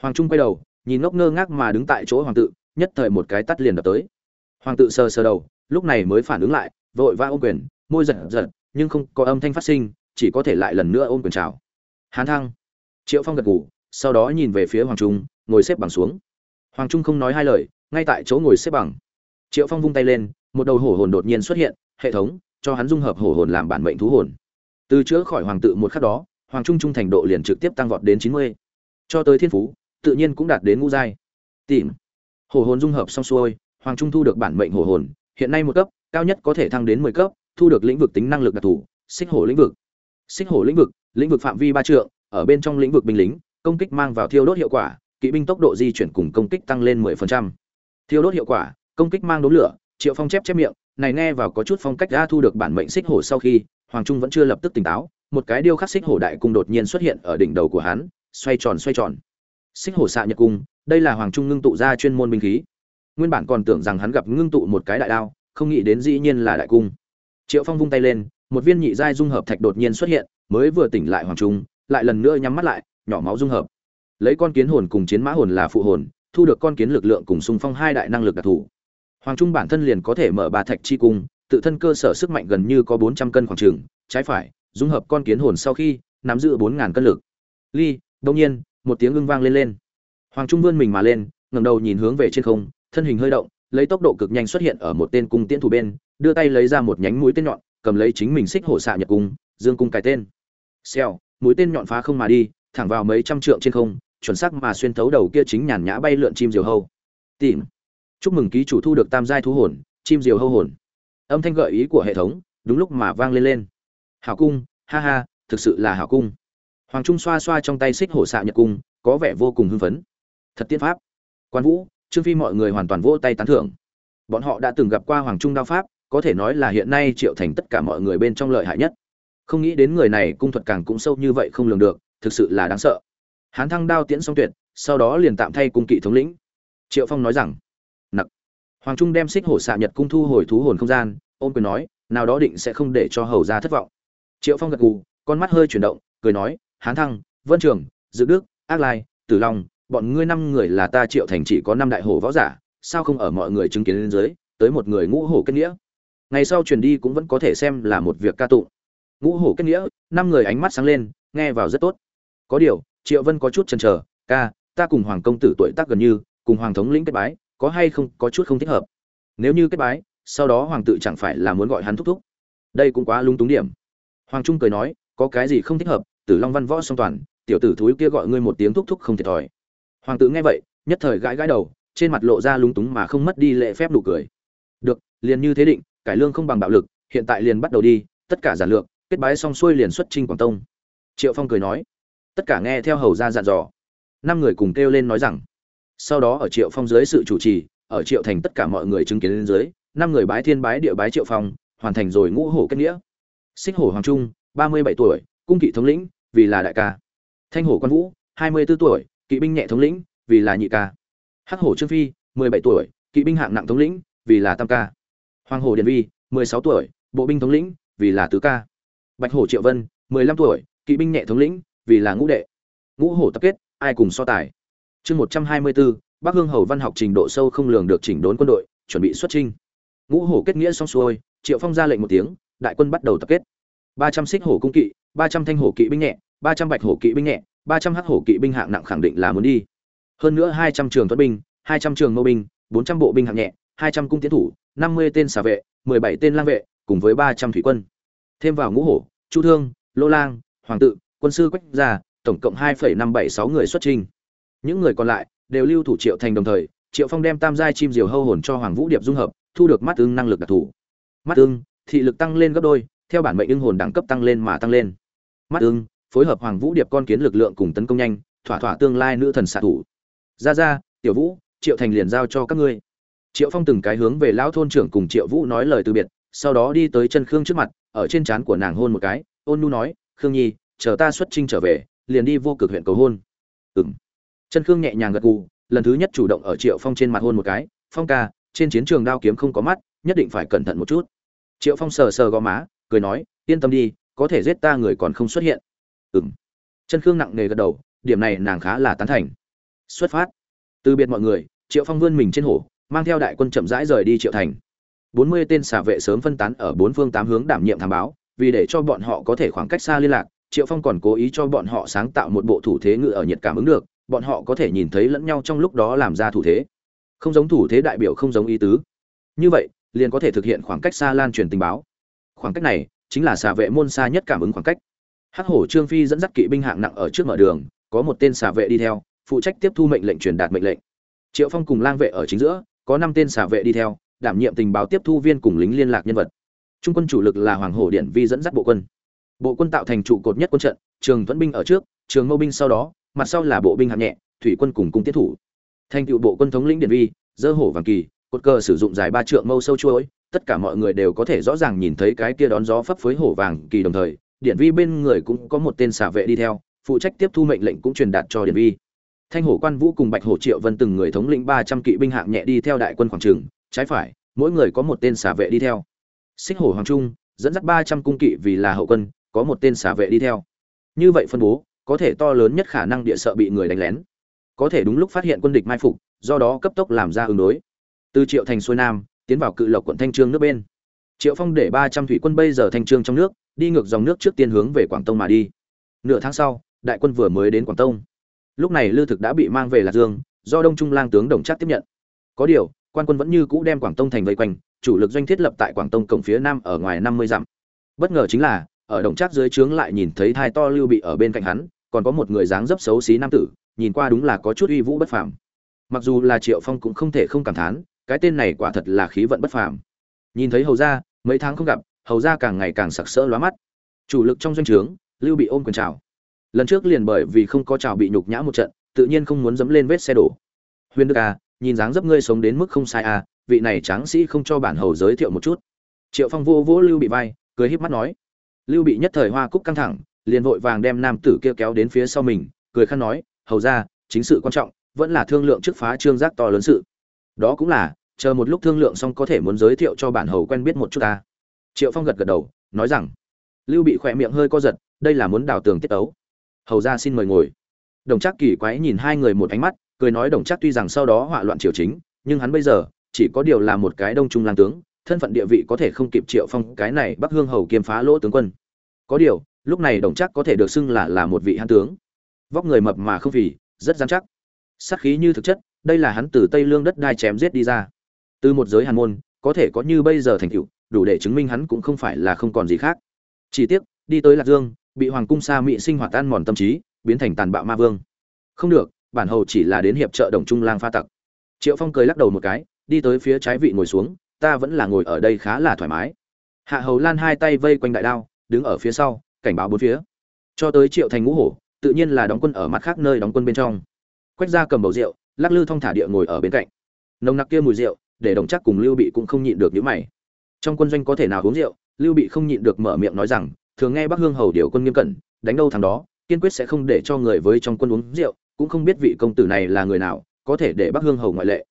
Hoàng trung quay đầu, nhìn ngốc ngơ ngác mà đứng tại chỗ hoàng tự, nhất thời một cái tắt liền đập tới. Hoàng tự sờ sờ đầu, lúc này mới phản ứng lại, vội vã ôm quyền, môi giật giật, nhưng không có âm thanh phát sinh, chỉ có thể lại lần nữa ôm quyền chào. Hán thăng. Triệu phong gật ngủ sau đó nhìn về phía hoàng trung, ngồi xếp bằng xuống. Hoàng trung không nói hai lời, ngay tại chỗ ngồi xếp bằng. Triệu phong vung tay lên, một đầu hổ hồn đột nhiên xuất hiện, hệ thống, cho hắn dung hợp hổ hồn làm bản mệnh thú hồn. Từ chữa khỏi hoàng tự một khắc đó hoàng trung trung thành độ liền trực tiếp tăng vọt đến chín mươi. Cho tới thiên phú, tự nhiên cũng đạt đến ngũ giai. Tìm. Hổ hồn dung hợp xong xuôi, hoàng trung thu được bản mệnh hổ hồn, hiện nay một cấp, cao nhất có thể thăng đến mười cấp, thu được lĩnh vực tính năng lực đặc thù, xích hổ lĩnh vực. Xích hổ lĩnh vực lĩnh vực phạm vi ba trượng, ở bên trong lĩnh vực binh lính, công kích mang vào thiêu đốt hiệu quả, kỵ binh tốc độ di chuyển cùng công kích tăng lên 10%. thiêu đốt hiệu quả, công kích mang đốm lửa, triệu phong chép chép miệng, này nghe vào có chút phong cách đã thu được bản mệnh xích hổ sau khi hoàng trung vẫn chưa lập tức tỉnh táo, một cái điêu khắc xích hổ đại cung đột nhiên xuất hiện ở đỉnh đầu của hắn, xoay tròn xoay tròn. Xích hổ xạ nhật cung, đây là hoàng trung ngưng tụ ra chuyên môn binh khí. Nguyên bản còn tưởng rằng hắn gặp ngưng tụ một cái đại đao, không nghĩ đến dĩ nhiên là đại cung. Triệu phong vung tay lên, một viên nhị giai dung hợp thạch đột nhiên xuất hiện, mới vừa tỉnh lại hoàng trung, lại lần nữa nhắm mắt lại, nhỏ máu dung hợp. Lấy con kiến hồn cùng chiến mã hồn là phụ hồn, thu được con kiến lực lượng cùng xung phong hai đại năng lực đặc thù. Hoàng trung bản thân liền có thể mở ba thạch chi cung tự thân cơ sở sức mạnh gần như có bốn trăm cân khoảng trường, trái phải, dung hợp con kiến hồn sau khi, nắm giữ bốn ngàn cân lực. Ly đương nhiên, một tiếng ưng vang lên lên. Hoàng trung vươn mình mà lên, ngẩng đầu nhìn hướng về trên không, thân hình hơi động, lấy tốc độ cực nhanh xuất hiện ở một tên cung tiễn thủ bên, đưa tay lấy ra một nhánh mũi tên nhọn, cầm lấy chính mình xích hổ xạ nhật cung, dương cung cài tên. Xèo, mũi tên nhọn phá không mà đi, thẳng vào mấy trăm trượng trên không, chuẩn xác mà xuyên thấu đầu kia chính nhàn nhã bay lượn chim diều hâu. Tìm. Chúc mừng ký chủ thu được tam giai thú hồn, chim diều hâu hồn âm thanh gợi ý của hệ thống, đúng lúc mà vang lên lên. Hảo cung, ha ha, thực sự là hảo cung. Hoàng trung xoa xoa trong tay xích hổ xạ nhật cung, có vẻ vô cùng hưng phấn. Thật tiên pháp. Quan vũ, trương phi mọi người hoàn toàn vỗ tay tán thưởng. Bọn họ đã từng gặp qua hoàng trung đao pháp, có thể nói là hiện nay triệu thành tất cả mọi người bên trong lợi hại nhất. Không nghĩ đến người này cung thuật càng cũng sâu như vậy không lường được, thực sự là đáng sợ. Hán thăng đao tiễn xong tuyệt, sau đó liền tạm thay cung kỵ thống lĩnh. Triệu phong nói rằng hoàng trung đem xích hổ xạ nhật cung thu hồi thú hồn không gian, ôm quyền nói, nào đó định sẽ không để cho hầu ra thất vọng. Triệu phong gật gù, con mắt hơi chuyển động, cười nói, hán thăng, vân trường, dự đức, ác lai, tử long, bọn ngươi năm người là ta triệu thành chỉ có năm đại hổ võ giả, sao không ở mọi người chứng kiến lên dưới, tới một người ngũ hổ kết nghĩa? Ngày sau truyền đi cũng vẫn có thể xem là một việc ca tụng. Ngũ hổ kết nghĩa, năm người ánh mắt sáng lên, nghe vào rất tốt. Có điều, triệu vân có chút chần chờ, ca, ta cùng hoàng công tử tuổi tác gần như, cùng hoàng thống lĩnh kết bái có hay không có chút không thích hợp. Nếu như kết bái, sau đó hoàng tự chẳng phải là muốn gọi hắn thúc thúc. Đây cũng quá lung túng điểm. Hoàng trung cười nói, có cái gì không thích hợp, tử long văn võ song toàn, tiểu tử thúi kia gọi ngươi một tiếng thúc thúc không thiệt thòi. Hoàng tử nghe vậy, nhất thời gãi gãi đầu, trên mặt lộ ra lung túng mà không mất đi lệ phép nụ cười. Được, liền như thế định, cải lương không bằng bạo lực, hiện tại liền bắt đầu đi, tất cả giản lược, kết bái xong xuôi liền xuất trinh quảng tông. Triệu phong cười nói, tất cả nghe theo hầu ra dặn dò. Năm người cùng kêu lên nói rằng sau đó ở triệu phong dưới sự chủ trì, ở triệu thành tất cả mọi người chứng kiến lên dưới, năm người bái thiên bái địa bái triệu phong, hoàn thành rồi ngũ hổ kết nghĩa. Xích hổ hoàng trung, ba mươi bảy tuổi, cung kỵ thống lĩnh, vì là đại ca. Thanh hổ quan vũ, hai mươi b ố tuổi, kỵ binh nhẹ thống lĩnh, vì là nhị ca. Hắc hổ trương phi, mười bảy tuổi, kỵ binh hạng nặng thống lĩnh, vì là tam ca. Hoàng hổ điện vi, mười sáu tuổi, bộ binh thống lĩnh, vì là tứ ca. Bạch hổ triệu vân, mười lăm tuổi, kỵ binh nhẹ thống lĩnh, vì là ngũ đệ. Ngũ hổ tập kết, ai cùng so tài? Chương một trăm hai mươi bốn bắc hương hầu văn học trình độ sâu không lường được chỉnh đốn quân đội, chuẩn bị xuất trinh ngũ hổ kết nghĩa xong xuôi, triệu phong ra lệnh một tiếng, đại quân bắt đầu tập kết. ba trăm xích hổ cung kỵ, ba trăm thanh hổ kỵ binh nhẹ, ba trăm bạch hổ kỵ binh nhẹ, ba trăm hắc hổ kỵ binh hạng nặng khẳng định là muốn đi. Hơn nữa hai trăm trường tuấn binh, hai trăm trường mâu binh, bốn trăm bộ binh hạng nhẹ, hai trăm cung tiến thủ, năm mươi tên xà vệ, mười bảy tên lang vệ, cùng với ba trăm thủy quân. Thêm vào ngũ hổ, chu thương, lô lang, hoàng tự, quân sư quách gia, tổng cộng hai phẩy năm bảy sáu người xuất trình những người còn lại đều lưu thủ triệu thành đồng thời, triệu phong đem tam giai chim diều hâu hồn cho hoàng vũ điệp dung hợp, thu được mắt ưng năng lực đặc thù. Mắt ưng, thị lực tăng lên gấp đôi, theo bản mệnh ưng hồn đẳng cấp tăng lên mà tăng lên. Mắt ưng, phối hợp hoàng vũ điệp con kiến lực lượng cùng tấn công nhanh, thỏa thỏa tương lai nữ thần xạ thủ. Ra ra tiểu vũ, triệu thành liền giao cho các ngươi. Triệu phong từng cái hướng về lão thôn trưởng cùng triệu vũ nói lời từ biệt, sau đó đi tới chân khương trước mặt, ở trên trán của nàng hôn một cái, ôn nu nói, khương nhi, chờ ta xuất trinh trở về, liền đi vô cực huyện cầu hôn. Ừng chân khương nhẹ nhàng gật gù, lần thứ nhất chủ động ở triệu phong trên mặt hôn một cái, phong ca, trên chiến trường đao kiếm không có mắt, nhất định phải cẩn thận một chút. Triệu phong sờ sờ gò má, cười nói, yên tâm đi, có thể giết ta người còn không xuất hiện. Ừm. chân khương nặng nề gật đầu, điểm này nàng khá là tán thành. Xuất phát. Từ biệt mọi người, triệu phong vươn mình trên hổ, mang theo đại quân chậm rãi rời đi triệu thành. Bốn mươi tên xả vệ sớm phân tán ở bốn phương tám hướng đảm nhiệm thám báo, vì để cho bọn họ có thể khoảng cách xa liên lạc, triệu phong còn cố ý cho bọn họ sáng tạo một bộ thủ thế ngự ở nhiệt cảm ứng được bọn họ có thể nhìn thấy lẫn nhau trong lúc đó làm ra thủ thế. Không giống thủ thế đại biểu không giống ý tứ. Như vậy, liền có thể thực hiện khoảng cách xa lan truyền tình báo. Khoảng cách này chính là xà vệ môn xa nhất cảm ứng khoảng cách. Hắc hổ trương phi dẫn dắt kỵ binh hạng nặng ở trước mở đường, có một tên xà vệ đi theo, phụ trách tiếp thu mệnh lệnh truyền đạt mệnh lệnh. Triệu phong cùng lang vệ ở chính giữa, có năm tên xà vệ đi theo, đảm nhiệm tình báo tiếp thu viên cùng lính liên lạc nhân vật. Trung quân chủ lực là hoàng hổ điện vi dẫn dắt bộ quân. Bộ quân tạo thành trụ cột nhất quân trận, trường thuẫn binh ở trước, trường mâu binh sau đó mặt sau là bộ binh hạng nhẹ, thủy quân cùng cung tiến thủ. Thành tựu bộ quân thống lĩnh điện vi, dơ hổ vàng kỳ, cột cờ sử dụng dài ba trượng mâu sâu chuỗi, tất cả mọi người đều có thể rõ ràng nhìn thấy cái kia đón gió phấp phới hổ vàng kỳ đồng thời, điện vi bên người cũng có một tên xả vệ đi theo, phụ trách tiếp thu mệnh lệnh cũng truyền đạt cho điện vi. Thanh hổ quan vũ cùng bạch hổ triệu vân từng người thống lĩnh ba trăm kỵ binh hạng nhẹ đi theo đại quân khoảng trường, trái phải, mỗi người có một tên xả vệ đi theo. Xích hổ hoàng trung, dẫn dắt ba trăm cung kỵ vì là hậu quân, có một tên xả vệ đi theo. Như vậy phân bố có thể to lớn nhất khả năng địa sợ bị người đánh lén. Có thể đúng lúc phát hiện quân địch mai phục, do đó cấp tốc làm ra ứng đối. Từ triệu thành xuôi nam, tiến vào cự lộc quận thanh trương nước bên. Triệu phong để ba trăm thủy quân bây giờ thanh trương trong nước, đi ngược dòng nước trước tiên hướng về quảng tông mà đi. Nửa tháng sau, đại quân vừa mới đến quảng tông. Lúc này lư thực đã bị mang về lạc dương, do đông trung lang tướng đồng trác tiếp nhận. Có điều, quan quân vẫn như cũ đem quảng tông thành vây quanh, chủ lực doanh thiết lập tại quảng tông cổng phía nam ở ngoài năm mươi dặm. Bất ngờ chính là, ở đồng trác dưới trướng lại nhìn thấy thai to lưu bị ở bên cạnh hắn còn có một người dáng dấp xấu xí nam tử, nhìn qua đúng là có chút uy vũ bất phàm. Mặc dù là triệu phong cũng không thể không cảm thán, cái tên này quả thật là khí vận bất phàm. Nhìn thấy hầu ra mấy tháng không gặp, hầu ra càng ngày càng sặc sỡ lóa mắt. Chủ lực trong doanh trướng, lưu bị ôm quyền chào. Lần trước liền bởi vì không có chào bị nhục nhã một trận, tự nhiên không muốn dẫm lên vết xe đổ. Huyền đức à nhìn dáng dấp ngươi sống đến mức không sai à vị này tráng sĩ không cho bản hầu giới thiệu một chút. Triệu phong vô vỗ lưu bị vai, cười híp mắt nói. Lưu bị nhất thời hoa cúc căng thẳng liền vội vàng đem nam tử kia kéo đến phía sau mình, cười khăn nói, hầu ra chính sự quan trọng, vẫn là thương lượng trước phá trương giác to lớn sự. Đó cũng là, chờ một lúc thương lượng xong có thể muốn giới thiệu cho bản hầu quen biết một chút ta. Triệu phong gật gật đầu, nói rằng, lưu bị khỏe miệng hơi co giật, đây là muốn đào tường tiết ấu hầu ra xin mời ngồi. Đồng trác kỳ quái nhìn hai người một ánh mắt, cười nói đồng trác tuy rằng sau đó họa loạn triều chính, nhưng hắn bây giờ, chỉ có điều là một cái đông trung lang tướng, thân phận địa vị có thể không kịp triệu phong cái này bắc hương hầu kiêm phá lỗ tướng quân. Có điều lúc này đồng chắc có thể được xưng là là một vị hán tướng. Vóc người mập mà không vì rất dán chắc. Sát khí như thực chất, đây là hắn từ tây lương đất đai chém giết đi ra. Từ một giới hàn môn, có thể có như bây giờ thành tựu, đủ để chứng minh hắn cũng không phải là không còn gì khác. Chỉ tiếc, đi tới lạc dương, bị hoàng cung sa mị sinh hoạt tan mòn tâm trí, biến thành tàn bạo ma vương. Không được, bản hầu chỉ là đến hiệp trợ đồng trung lang pha tặc. Triệu phong cười lắc đầu một cái, đi tới phía trái vị ngồi xuống, ta vẫn là ngồi ở đây khá là thoải mái. Hạ hầu lan hai tay vây quanh đại đao, đứng ở phía sau cảnh báo bốn phía. Cho tới triệu thành ngũ hổ, tự nhiên là đóng quân ở mặt khác nơi đóng quân bên trong. Quách ra cầm bầu rượu, lắc lư thong thả địa ngồi ở bên cạnh. Nồng nặc kia mùi rượu, để đồng chắc cùng lưu bị cũng không nhịn được những mày. Trong quân doanh có thể nào uống rượu, lưu bị không nhịn được mở miệng nói rằng, thường nghe bắc hương hầu điều quân nghiêm cẩn, đánh đâu thằng đó, kiên quyết sẽ không để cho người với trong quân uống rượu, cũng không biết vị công tử này là người nào, có thể để bắc hương hầu ngoại lệ.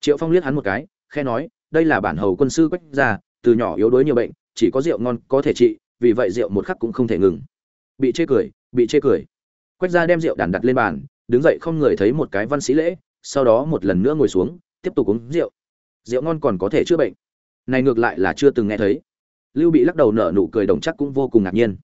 Triệu phong liếc hắn một cái khe nói, đây là bản hầu quân sư quách gia, từ nhỏ yếu đuối nhiều bệnh, chỉ có rượu ngon có thể trị vì vậy rượu một khắc cũng không thể ngừng. Bị chê cười, bị chê cười. Quách gia đem rượu đàn đặt lên bàn, đứng dậy không người thấy một cái văn sĩ lễ, sau đó một lần nữa ngồi xuống, tiếp tục uống rượu. Rượu ngon còn có thể chữa bệnh. Này ngược lại là chưa từng nghe thấy. Lưu bị lắc đầu nở nụ cười đồng chắc cũng vô cùng ngạc nhiên.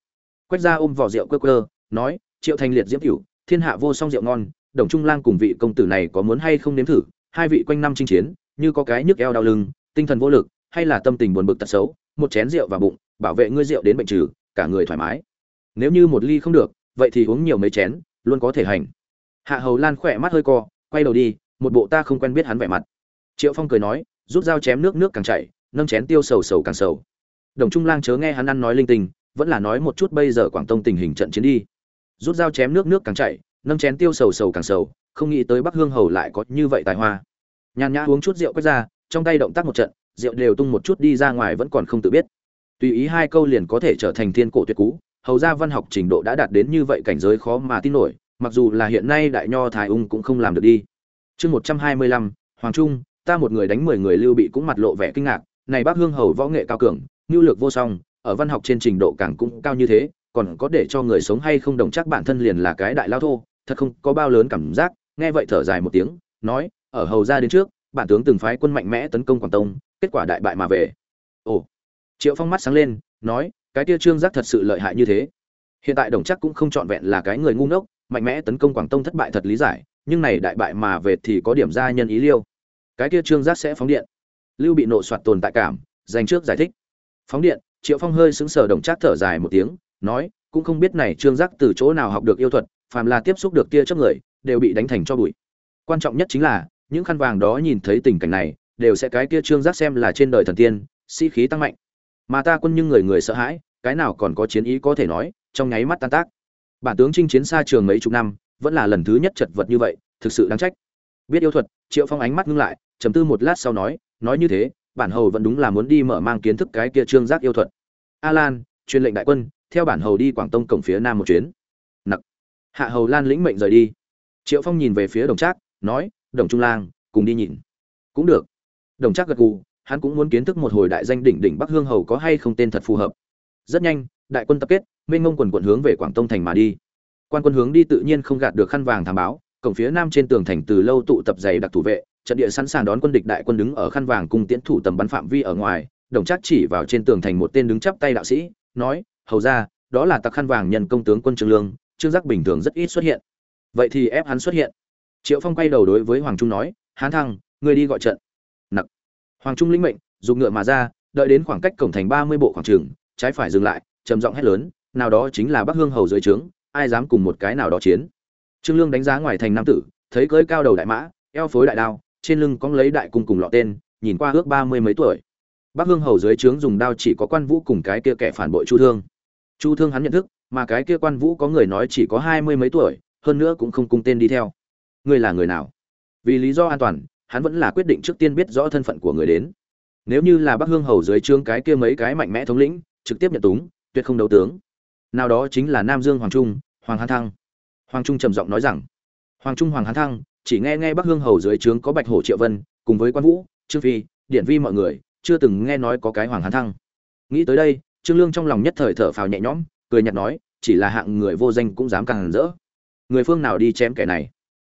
Quách gia ôm vỏ rượu cơ cơ nói, triệu thành liệt diễm cửu, thiên hạ vô song rượu ngon, đồng trung lang cùng vị công tử này có muốn hay không nếm thử? Hai vị quanh năm chinh chiến, như có cái nhức eo đau lưng, tinh thần vô lực, hay là tâm tình buồn bực tật xấu, một chén rượu vào bụng bảo vệ ngươi rượu đến bệnh trừ, cả người thoải mái. Nếu như một ly không được, vậy thì uống nhiều mấy chén, luôn có thể hành. Hạ hầu lan khỏe mắt hơi co, quay đầu đi, một bộ ta không quen biết hắn vẻ mặt. Triệu phong cười nói, rút dao chém nước nước càng chảy, nâng chén tiêu sầu sầu càng sầu. Đồng trung lang chớ nghe hắn ăn nói linh tinh, vẫn là nói một chút bây giờ quảng tông tình hình trận chiến đi. Rút dao chém nước nước càng chảy, nâng chén tiêu sầu sầu càng sầu, không nghĩ tới bắc hương hầu lại có như vậy tài hoa. Nhàn nhã uống chút rượu quét ra, trong tay động tác một trận, rượu đều tung một chút đi ra ngoài vẫn còn không tự biết tùy ý hai câu liền có thể trở thành thiên cổ tuyệt cú, hầu ra văn học trình độ đã đạt đến như vậy cảnh giới khó mà tin nổi, mặc dù là hiện nay đại nho thái ung cũng không làm được đi. Chương một trăm hai mươi lăm, hoàng trung, ta một người đánh mười người lưu bị cũng mặt lộ vẻ kinh ngạc, này bác hương hầu võ nghệ cao cường, nhu lược vô song, ở văn học trên trình độ càng cũng cao như thế, còn có để cho người sống hay không đồng chắc bản thân liền là cái đại lao thô, thật không có bao lớn cảm giác, nghe vậy thở dài một tiếng, nói, ở hầu ra đến trước, bản tướng từng phái quân mạnh mẽ tấn công quảng tông, kết quả đại bại mà về. Ồ triệu phong mắt sáng lên, nói, cái tia trương giác thật sự lợi hại như thế. Hiện tại đồng chắc cũng không trọn vẹn là cái người ngu ngốc, mạnh mẽ tấn công quảng tông thất bại thật lý giải, nhưng này đại bại mà về thì có điểm ra nhân ý liêu. Cái kia trương giác sẽ phóng điện. Lưu bị nộ soạt tồn tại cảm, dành trước giải thích. Phóng điện, triệu phong hơi sững sờ đồng trác thở dài một tiếng, nói, cũng không biết này trương giác từ chỗ nào học được yêu thuật, phàm là tiếp xúc được tia chấp người, đều bị đánh thành cho bụi. Quan trọng nhất chính là, những khăn vàng đó nhìn thấy tình cảnh này, đều sẽ cái kia trương giác xem là trên đời thần tiên, sĩ khí tăng mạnh mà ta quân nhưng người người sợ hãi, cái nào còn có chiến ý có thể nói, trong nháy mắt tan tác. Bản tướng chinh chiến xa trường mấy chục năm, vẫn là lần thứ nhất chật vật như vậy, thực sự đáng trách. Biết yêu thuật, triệu phong ánh mắt ngưng lại, trầm tư một lát sau nói nói như thế, bản hầu vẫn đúng là muốn đi mở mang kiến thức cái kia trương giác yêu thuật. A lan, truyền lệnh đại quân, theo bản hầu đi quảng tông cổng phía nam một chuyến. Nặc. Hạ hầu lan lĩnh mệnh rời đi. Triệu phong nhìn về phía đồng trác, nói, đồng trung lang, cùng đi nhìn. Cũng được. Đồng trác gật gù hắn cũng muốn kiến thức một hồi đại danh đỉnh đỉnh bắc hương hầu có hay không tên thật phù hợp. Rất nhanh, đại quân tập kết mênh ngông quần quận hướng về quảng tông thành mà đi. Quan quân hướng đi tự nhiên không gạt được khăn vàng thám báo, cổng phía nam trên tường thành từ lâu tụ tập dày đặc thủ vệ, trận địa sẵn sàng đón quân địch đại quân đứng ở khăn vàng cùng tiễn thủ tầm bắn phạm vi ở ngoài, đồng chắc chỉ vào trên tường thành một tên đứng chắp tay đạo sĩ, nói, hầu ra đó là tặc khăn vàng nhân công tướng quân trương lương, trương giác bình thường rất ít xuất hiện. Vậy thì ép hắn xuất hiện. Triệu phong quay đầu đối với hoàng trung nói, hán thăng, ngươi đi gọi trận hoàng trung lĩnh mệnh dùng ngựa mà ra, đợi đến khoảng cách cổng thành ba mươi bộ khoảng trường, trái phải dừng lại, trầm giọng hét lớn, nào đó chính là bắc hương hầu dưới trướng, ai dám cùng một cái nào đó chiến? Trương lương đánh giá ngoài thành nam tử, thấy cưỡi cao đầu đại mã, eo phối đại đao, trên lưng cóng lấy đại cung cùng lọ tên, nhìn qua ước ba mươi mấy tuổi. Bắc hương hầu dưới trướng dùng đao chỉ có quan vũ cùng cái kia kẻ phản bội chu thương. Chu thương hắn nhận thức, mà cái kia quan vũ có người nói chỉ có hai mươi mấy tuổi, hơn nữa cũng không cung tên đi theo. Ngươi là người nào? Vì lý do an toàn hắn vẫn là quyết định trước tiên biết rõ thân phận của người đến. Nếu như là bắc hương hầu dưới trướng cái kia mấy cái mạnh mẽ thống lĩnh, trực tiếp nhận túng, tuyệt không đấu tướng. Nào đó chính là nam dương hoàng trung, hoàng hán thăng. Hoàng trung trầm giọng nói rằng, hoàng trung, hoàng hán thăng, chỉ nghe nghe bắc hương hầu dưới trướng có bạch hổ triệu vân, cùng với quan vũ, trương phi điện vi mọi người, chưa từng nghe nói có cái hoàng hán thăng. Nghĩ tới đây, trương lương trong lòng nhất thời thở phào nhẹ nhõm, cười nhạt nói, chỉ là hạng người vô danh cũng dám càng rỡ. Người phương nào đi chém kẻ này?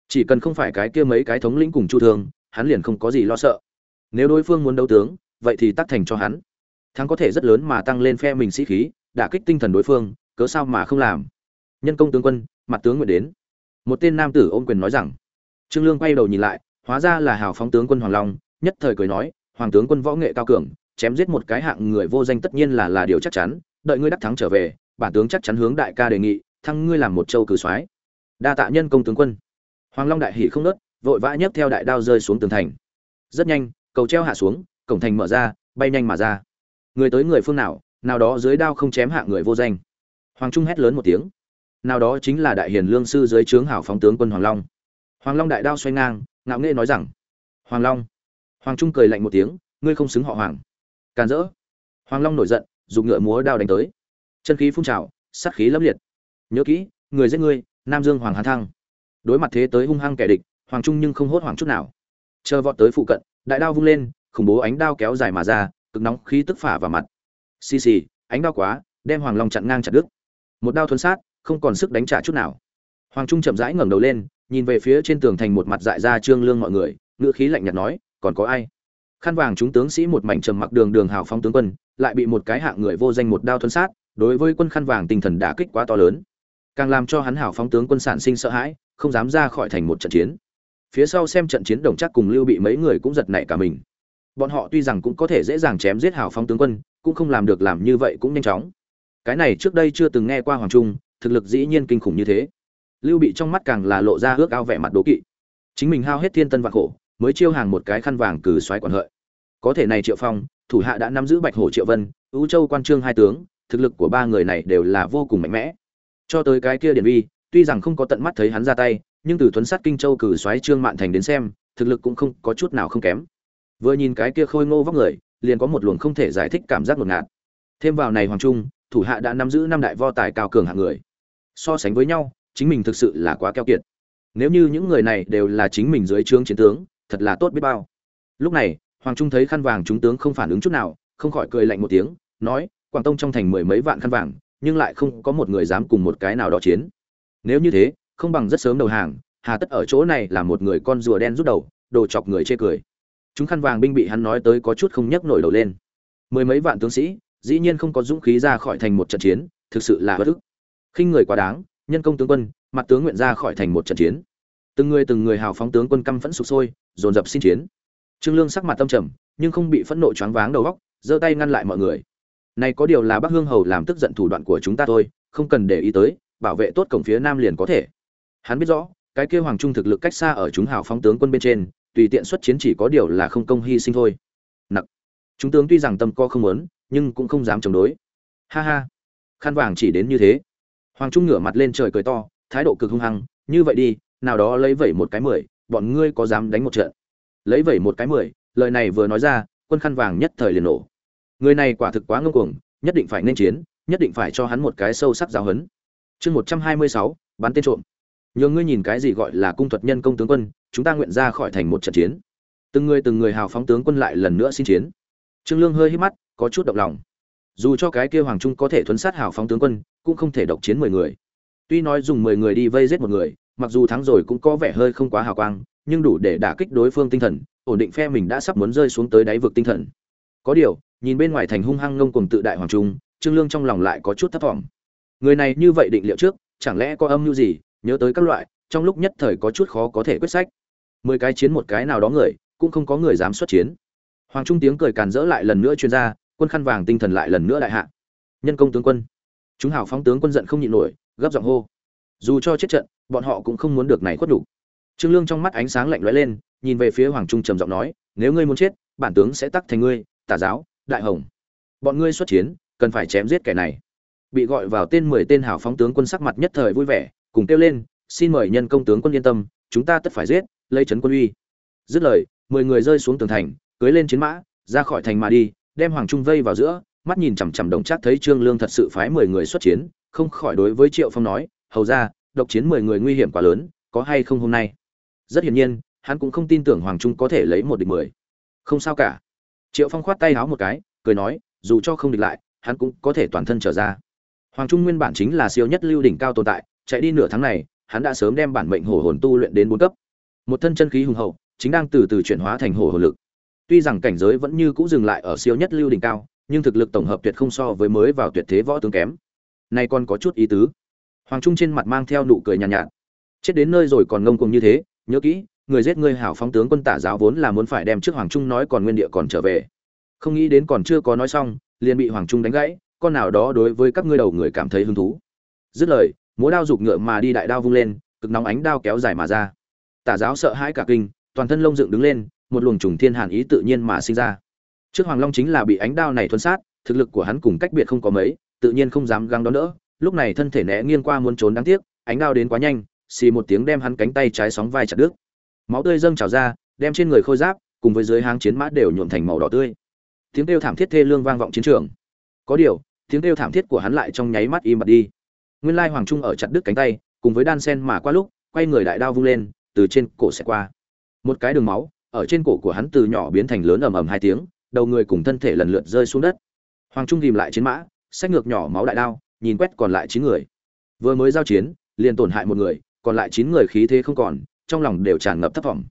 Chỉ cần không phải cái kia mấy cái thống lĩnh cùng chu thương hắn liền không có gì lo sợ. Nếu đối phương muốn đấu tướng, vậy thì tác thành cho hắn. Thắng có thể rất lớn mà tăng lên phe mình sĩ khí, đả kích tinh thần đối phương, cớ sao mà không làm? Nhân công tướng quân, mặt tướng nguyện đến. Một tên nam tử ôm quyền nói rằng. Trương lương quay đầu nhìn lại, hóa ra là hào phóng tướng quân hoàng long, nhất thời cười nói, hoàng tướng quân võ nghệ cao cường, chém giết một cái hạng người vô danh tất nhiên là là điều chắc chắn, đợi ngươi đắc thắng trở về, bản tướng chắc chắn hướng đại ca đề nghị, thăng ngươi làm một châu cử soái. Đa tạ nhân công tướng quân. Hoàng long đại hỉ không nớt vội vã nhấc theo đại đao rơi xuống tường thành. Rất nhanh, cầu treo hạ xuống, cổng thành mở ra, bay nhanh mà ra. Người tới người phương nào nào đó dưới đao không chém hạ người vô danh. Hoàng trung hét lớn một tiếng. Nào đó chính là đại hiền lương sư dưới trướng hảo phóng tướng quân hoàng long. Hoàng long đại đao xoay ngang, ngạo nghễ nói rằng, hoàng long. Hoàng trung cười lạnh một tiếng, ngươi không xứng họ hoàng. Càn rỡ. Hoàng long nổi giận, dùng ngựa múa đao đánh tới. Chân khí phun trào, sát khí lấp liệt. Nhớ kỹ, người giết ngươi, nam dương hoàng hán thăng. Đối mặt thế tới hung hăng kẻ địch hoàng trung nhưng không hốt hoảng chút nào. Chờ vọt tới phụ cận, đại đao vung lên, khủng bố ánh đao kéo dài mà ra, cực nóng khí tức phả vào mặt. Xì xì, ánh đao quá, đem hoàng long chặn ngang chặt đứt. Một đao thuấn sát, không còn sức đánh trả chút nào. Hoàng trung chậm rãi ngẩng đầu lên, nhìn về phía trên tường thành một mặt dại ra trương lương mọi người, ngữ khí lạnh nhạt nói, còn có ai? Khăn vàng chúng tướng sĩ một mảnh trầm mặc đường đường hào phong tướng quân, lại bị một cái hạng người vô danh một đao thuấn sát, đối với quân khăn vàng tinh thần đả kích quá to lớn. Càng làm cho hắn hảo phóng tướng quân sản sinh sợ hãi, không dám ra khỏi thành một trận chiến phía sau xem trận chiến đồng chắc cùng lưu bị mấy người cũng giật nảy cả mình. Bọn họ tuy rằng cũng có thể dễ dàng chém giết hảo Phong tướng quân, cũng không làm được làm như vậy cũng nhanh chóng. Cái này trước đây chưa từng nghe qua hoàng trung, thực lực dĩ nhiên kinh khủng như thế. Lưu bị trong mắt càng là lộ ra ước ao vẻ mặt đố kỵ. Chính mình hao hết thiên tân vạn khổ, mới chiêu hàng một cái khăn vàng cử xoáy quản hợi. Có thể này triệu phong, thủ hạ đã nắm giữ bạch hổ triệu vân ưu châu quan trương hai tướng, thực lực của ba người này đều là vô cùng mạnh mẽ. Cho tới cái kia điển vi tuy rằng không có tận mắt thấy hắn ra tay nhưng từ tuấn sát kinh châu cử xoáy trương mạn thành đến xem, thực lực cũng không có chút nào không kém. Vừa nhìn cái kia khôi ngô vóc người, liền có một luồng không thể giải thích cảm giác ngột ngạt. Thêm vào này hoàng trung, thủ hạ đã nắm giữ năm đại vo tài cao cường hạng người. So sánh với nhau, chính mình thực sự là quá keo kiệt. Nếu như những người này đều là chính mình dưới trướng chiến tướng, thật là tốt biết bao. Lúc này, hoàng trung thấy khăn vàng chúng tướng không phản ứng chút nào, không khỏi cười lạnh một tiếng, nói, quảng tông trong thành mười mấy vạn khăn vàng, nhưng lại không có một người dám cùng một cái nào đó chiến. Nếu như thế không bằng rất sớm đầu hàng, hà tất ở chỗ này là một người con rùa đen rút đầu, đồ chọc người chê cười. Chúng khăn vàng binh bị hắn nói tới có chút không nhấc nổi đầu lên. Mười mấy vạn tướng sĩ, dĩ nhiên không có dũng khí ra khỏi thành một trận chiến, thực sự là bất ức. Khinh người quá đáng, nhân công tướng quân, mặt tướng nguyện ra khỏi thành một trận chiến. Từng người từng người hào phóng tướng quân căm phẫn sục sôi, dồn dập xin chiến. Trương lương sắc mặt tâm trầm, nhưng không bị phẫn nộ choáng váng đầu óc, giơ tay ngăn lại mọi người. Này có điều là bắc hương hầu làm tức giận thủ đoạn của chúng ta thôi, không cần để ý tới, bảo vệ tốt cổng phía nam liền có thể hắn biết rõ, cái kêu hoàng trung thực lực cách xa ở chúng hào phóng tướng quân bên trên, tùy tiện xuất chiến chỉ có điều là không công hy sinh thôi. Nặc. Chúng tướng tuy rằng tâm co không muốn, nhưng cũng không dám chống đối. Ha ha. Khăn vàng chỉ đến như thế. Hoàng trung ngửa mặt lên trời cười to, thái độ cực hung hăng, như vậy đi, nào đó lấy vẩy một cái mười, bọn ngươi có dám đánh một trận? Lấy vẩy một cái mười, lời này vừa nói ra, quân khăn vàng nhất thời liền nổ. Người này quả thực quá ngông cuồng, nhất định phải nên chiến, nhất định phải cho hắn một cái sâu sắc giáo huấn. Chương một trăm hai mươi sáu, bắn tên trộm nhường ngươi nhìn cái gì gọi là cung thuật nhân công tướng quân, chúng ta nguyện ra khỏi thành một trận chiến. Từng người từng người hào phóng tướng quân lại lần nữa xin chiến. Trương lương hơi hít mắt, có chút động lòng. Dù cho cái kia hoàng trung có thể thuấn sát hào phóng tướng quân, cũng không thể độc chiến mười người. Tuy nói dùng mười người đi vây giết một người, mặc dù thắng rồi cũng có vẻ hơi không quá hào quang, nhưng đủ để đả kích đối phương tinh thần, ổn định phe mình đã sắp muốn rơi xuống tới đáy vực tinh thần. Có điều, nhìn bên ngoài thành hung hăng ngông cuồng tự đại hoàng trung, trương lương trong lòng lại có chút thất vọng người này như vậy định liệu trước, chẳng lẽ có âm mưu gì nhớ tới các loại, trong lúc nhất thời có chút khó có thể quyết sách. Mười cái chiến một cái nào đó người, cũng không có người dám xuất chiến. Hoàng trung tiếng cười càn rỡ lại lần nữa chuyên ra, quân khăn vàng tinh thần lại lần nữa đại hạ. Nhân công tướng quân. Chúng hào phóng tướng quân giận không nhịn nổi, gấp giọng hô. Dù cho chết trận, bọn họ cũng không muốn được này khuất đủ. Trương lương trong mắt ánh sáng lạnh lóe lên, nhìn về phía hoàng trung trầm giọng nói, nếu ngươi muốn chết, bản tướng sẽ tắc thành ngươi, tả giáo, đại hồng. Bọn ngươi xuất chiến, cần phải chém giết kẻ này. Bị gọi vào tên mười tên hào phóng tướng quân sắc mặt nhất thời vui vẻ cùng kêu lên, xin mời nhân công tướng quân yên tâm, chúng ta tất phải giết lây trấn quân uy. Dứt lời, mười người rơi xuống tường thành, cưới lên chiến mã, ra khỏi thành mà đi, đem hoàng trung vây vào giữa, mắt nhìn chằm chằm đồng chắc thấy trương lương thật sự phái mười người xuất chiến, không khỏi đối với triệu phong nói, hầu ra, độc chiến mười người nguy hiểm quá lớn, có hay không hôm nay? Rất hiển nhiên, hắn cũng không tin tưởng hoàng trung có thể lấy một địch mười. Không sao cả. Triệu phong khoát tay háo một cái, cười nói, dù cho không địch lại, hắn cũng có thể toàn thân trở ra. Hoàng trung nguyên bản chính là siêu nhất lưu đỉnh cao tồn tại chạy đi nửa tháng này hắn đã sớm đem bản mệnh hổ hồn tu luyện đến bốn cấp. Một thân chân khí hùng hậu chính đang từ từ chuyển hóa thành hổ hồn lực. Tuy rằng cảnh giới vẫn như cũ dừng lại ở siêu nhất lưu đỉnh cao nhưng thực lực tổng hợp tuyệt không so với mới vào tuyệt thế võ tướng kém. Nay còn có chút ý tứ. Hoàng trung trên mặt mang theo nụ cười nhàn nhạt, nhạt. Chết đến nơi rồi còn ngông cuồng như thế nhớ kỹ người giết ngươi hảo phóng tướng quân tả giáo vốn là muốn phải đem trước hoàng trung nói còn nguyên địa còn trở về. Không nghĩ đến còn chưa có nói xong liền bị hoàng trung đánh gãy con nào đó đối với các ngươi đầu người cảm thấy hứng thú. Dứt lời múa đao giục ngựa mà đi đại đao vung lên, cực nóng ánh đao kéo dài mà ra. Tả giáo sợ hãi cả kinh, toàn thân lông dựng đứng lên, một luồng trùng thiên hàn ý tự nhiên mà sinh ra. Trước hoàng long chính là bị ánh đao này thuấn sát, thực lực của hắn cùng cách biệt không có mấy, tự nhiên không dám găng đón đỡ, lúc này thân thể né nghiêng qua muốn trốn đáng tiếc, ánh đao đến quá nhanh, xì một tiếng đem hắn cánh tay trái sóng vai chặt đứt. Máu tươi dâng trào ra, đem trên người khôi giáp, cùng với dưới háng chiến mã đều nhuộm thành màu đỏ tươi. Tiếng kêu thảm thiết thê lương vang vọng chiến trường. Có điều, tiếng kêu thảm thiết của hắn lại trong nháy mắt im bặt đi nguyên lai hoàng trung ở chặt đứt cánh tay, cùng với đan sen mà qua lúc, quay người đại đao vung lên, từ trên cổ xẹt qua. Một cái đường máu, ở trên cổ của hắn từ nhỏ biến thành lớn ầm ầm hai tiếng, đầu người cùng thân thể lần lượt rơi xuống đất. Hoàng trung tìm lại chiến mã sách ngược nhỏ máu đại đao, nhìn quét còn lại chín người. Vừa mới giao chiến, liền tổn hại một người, còn lại chín người khí thế không còn, trong lòng đều tràn ngập thất vọng.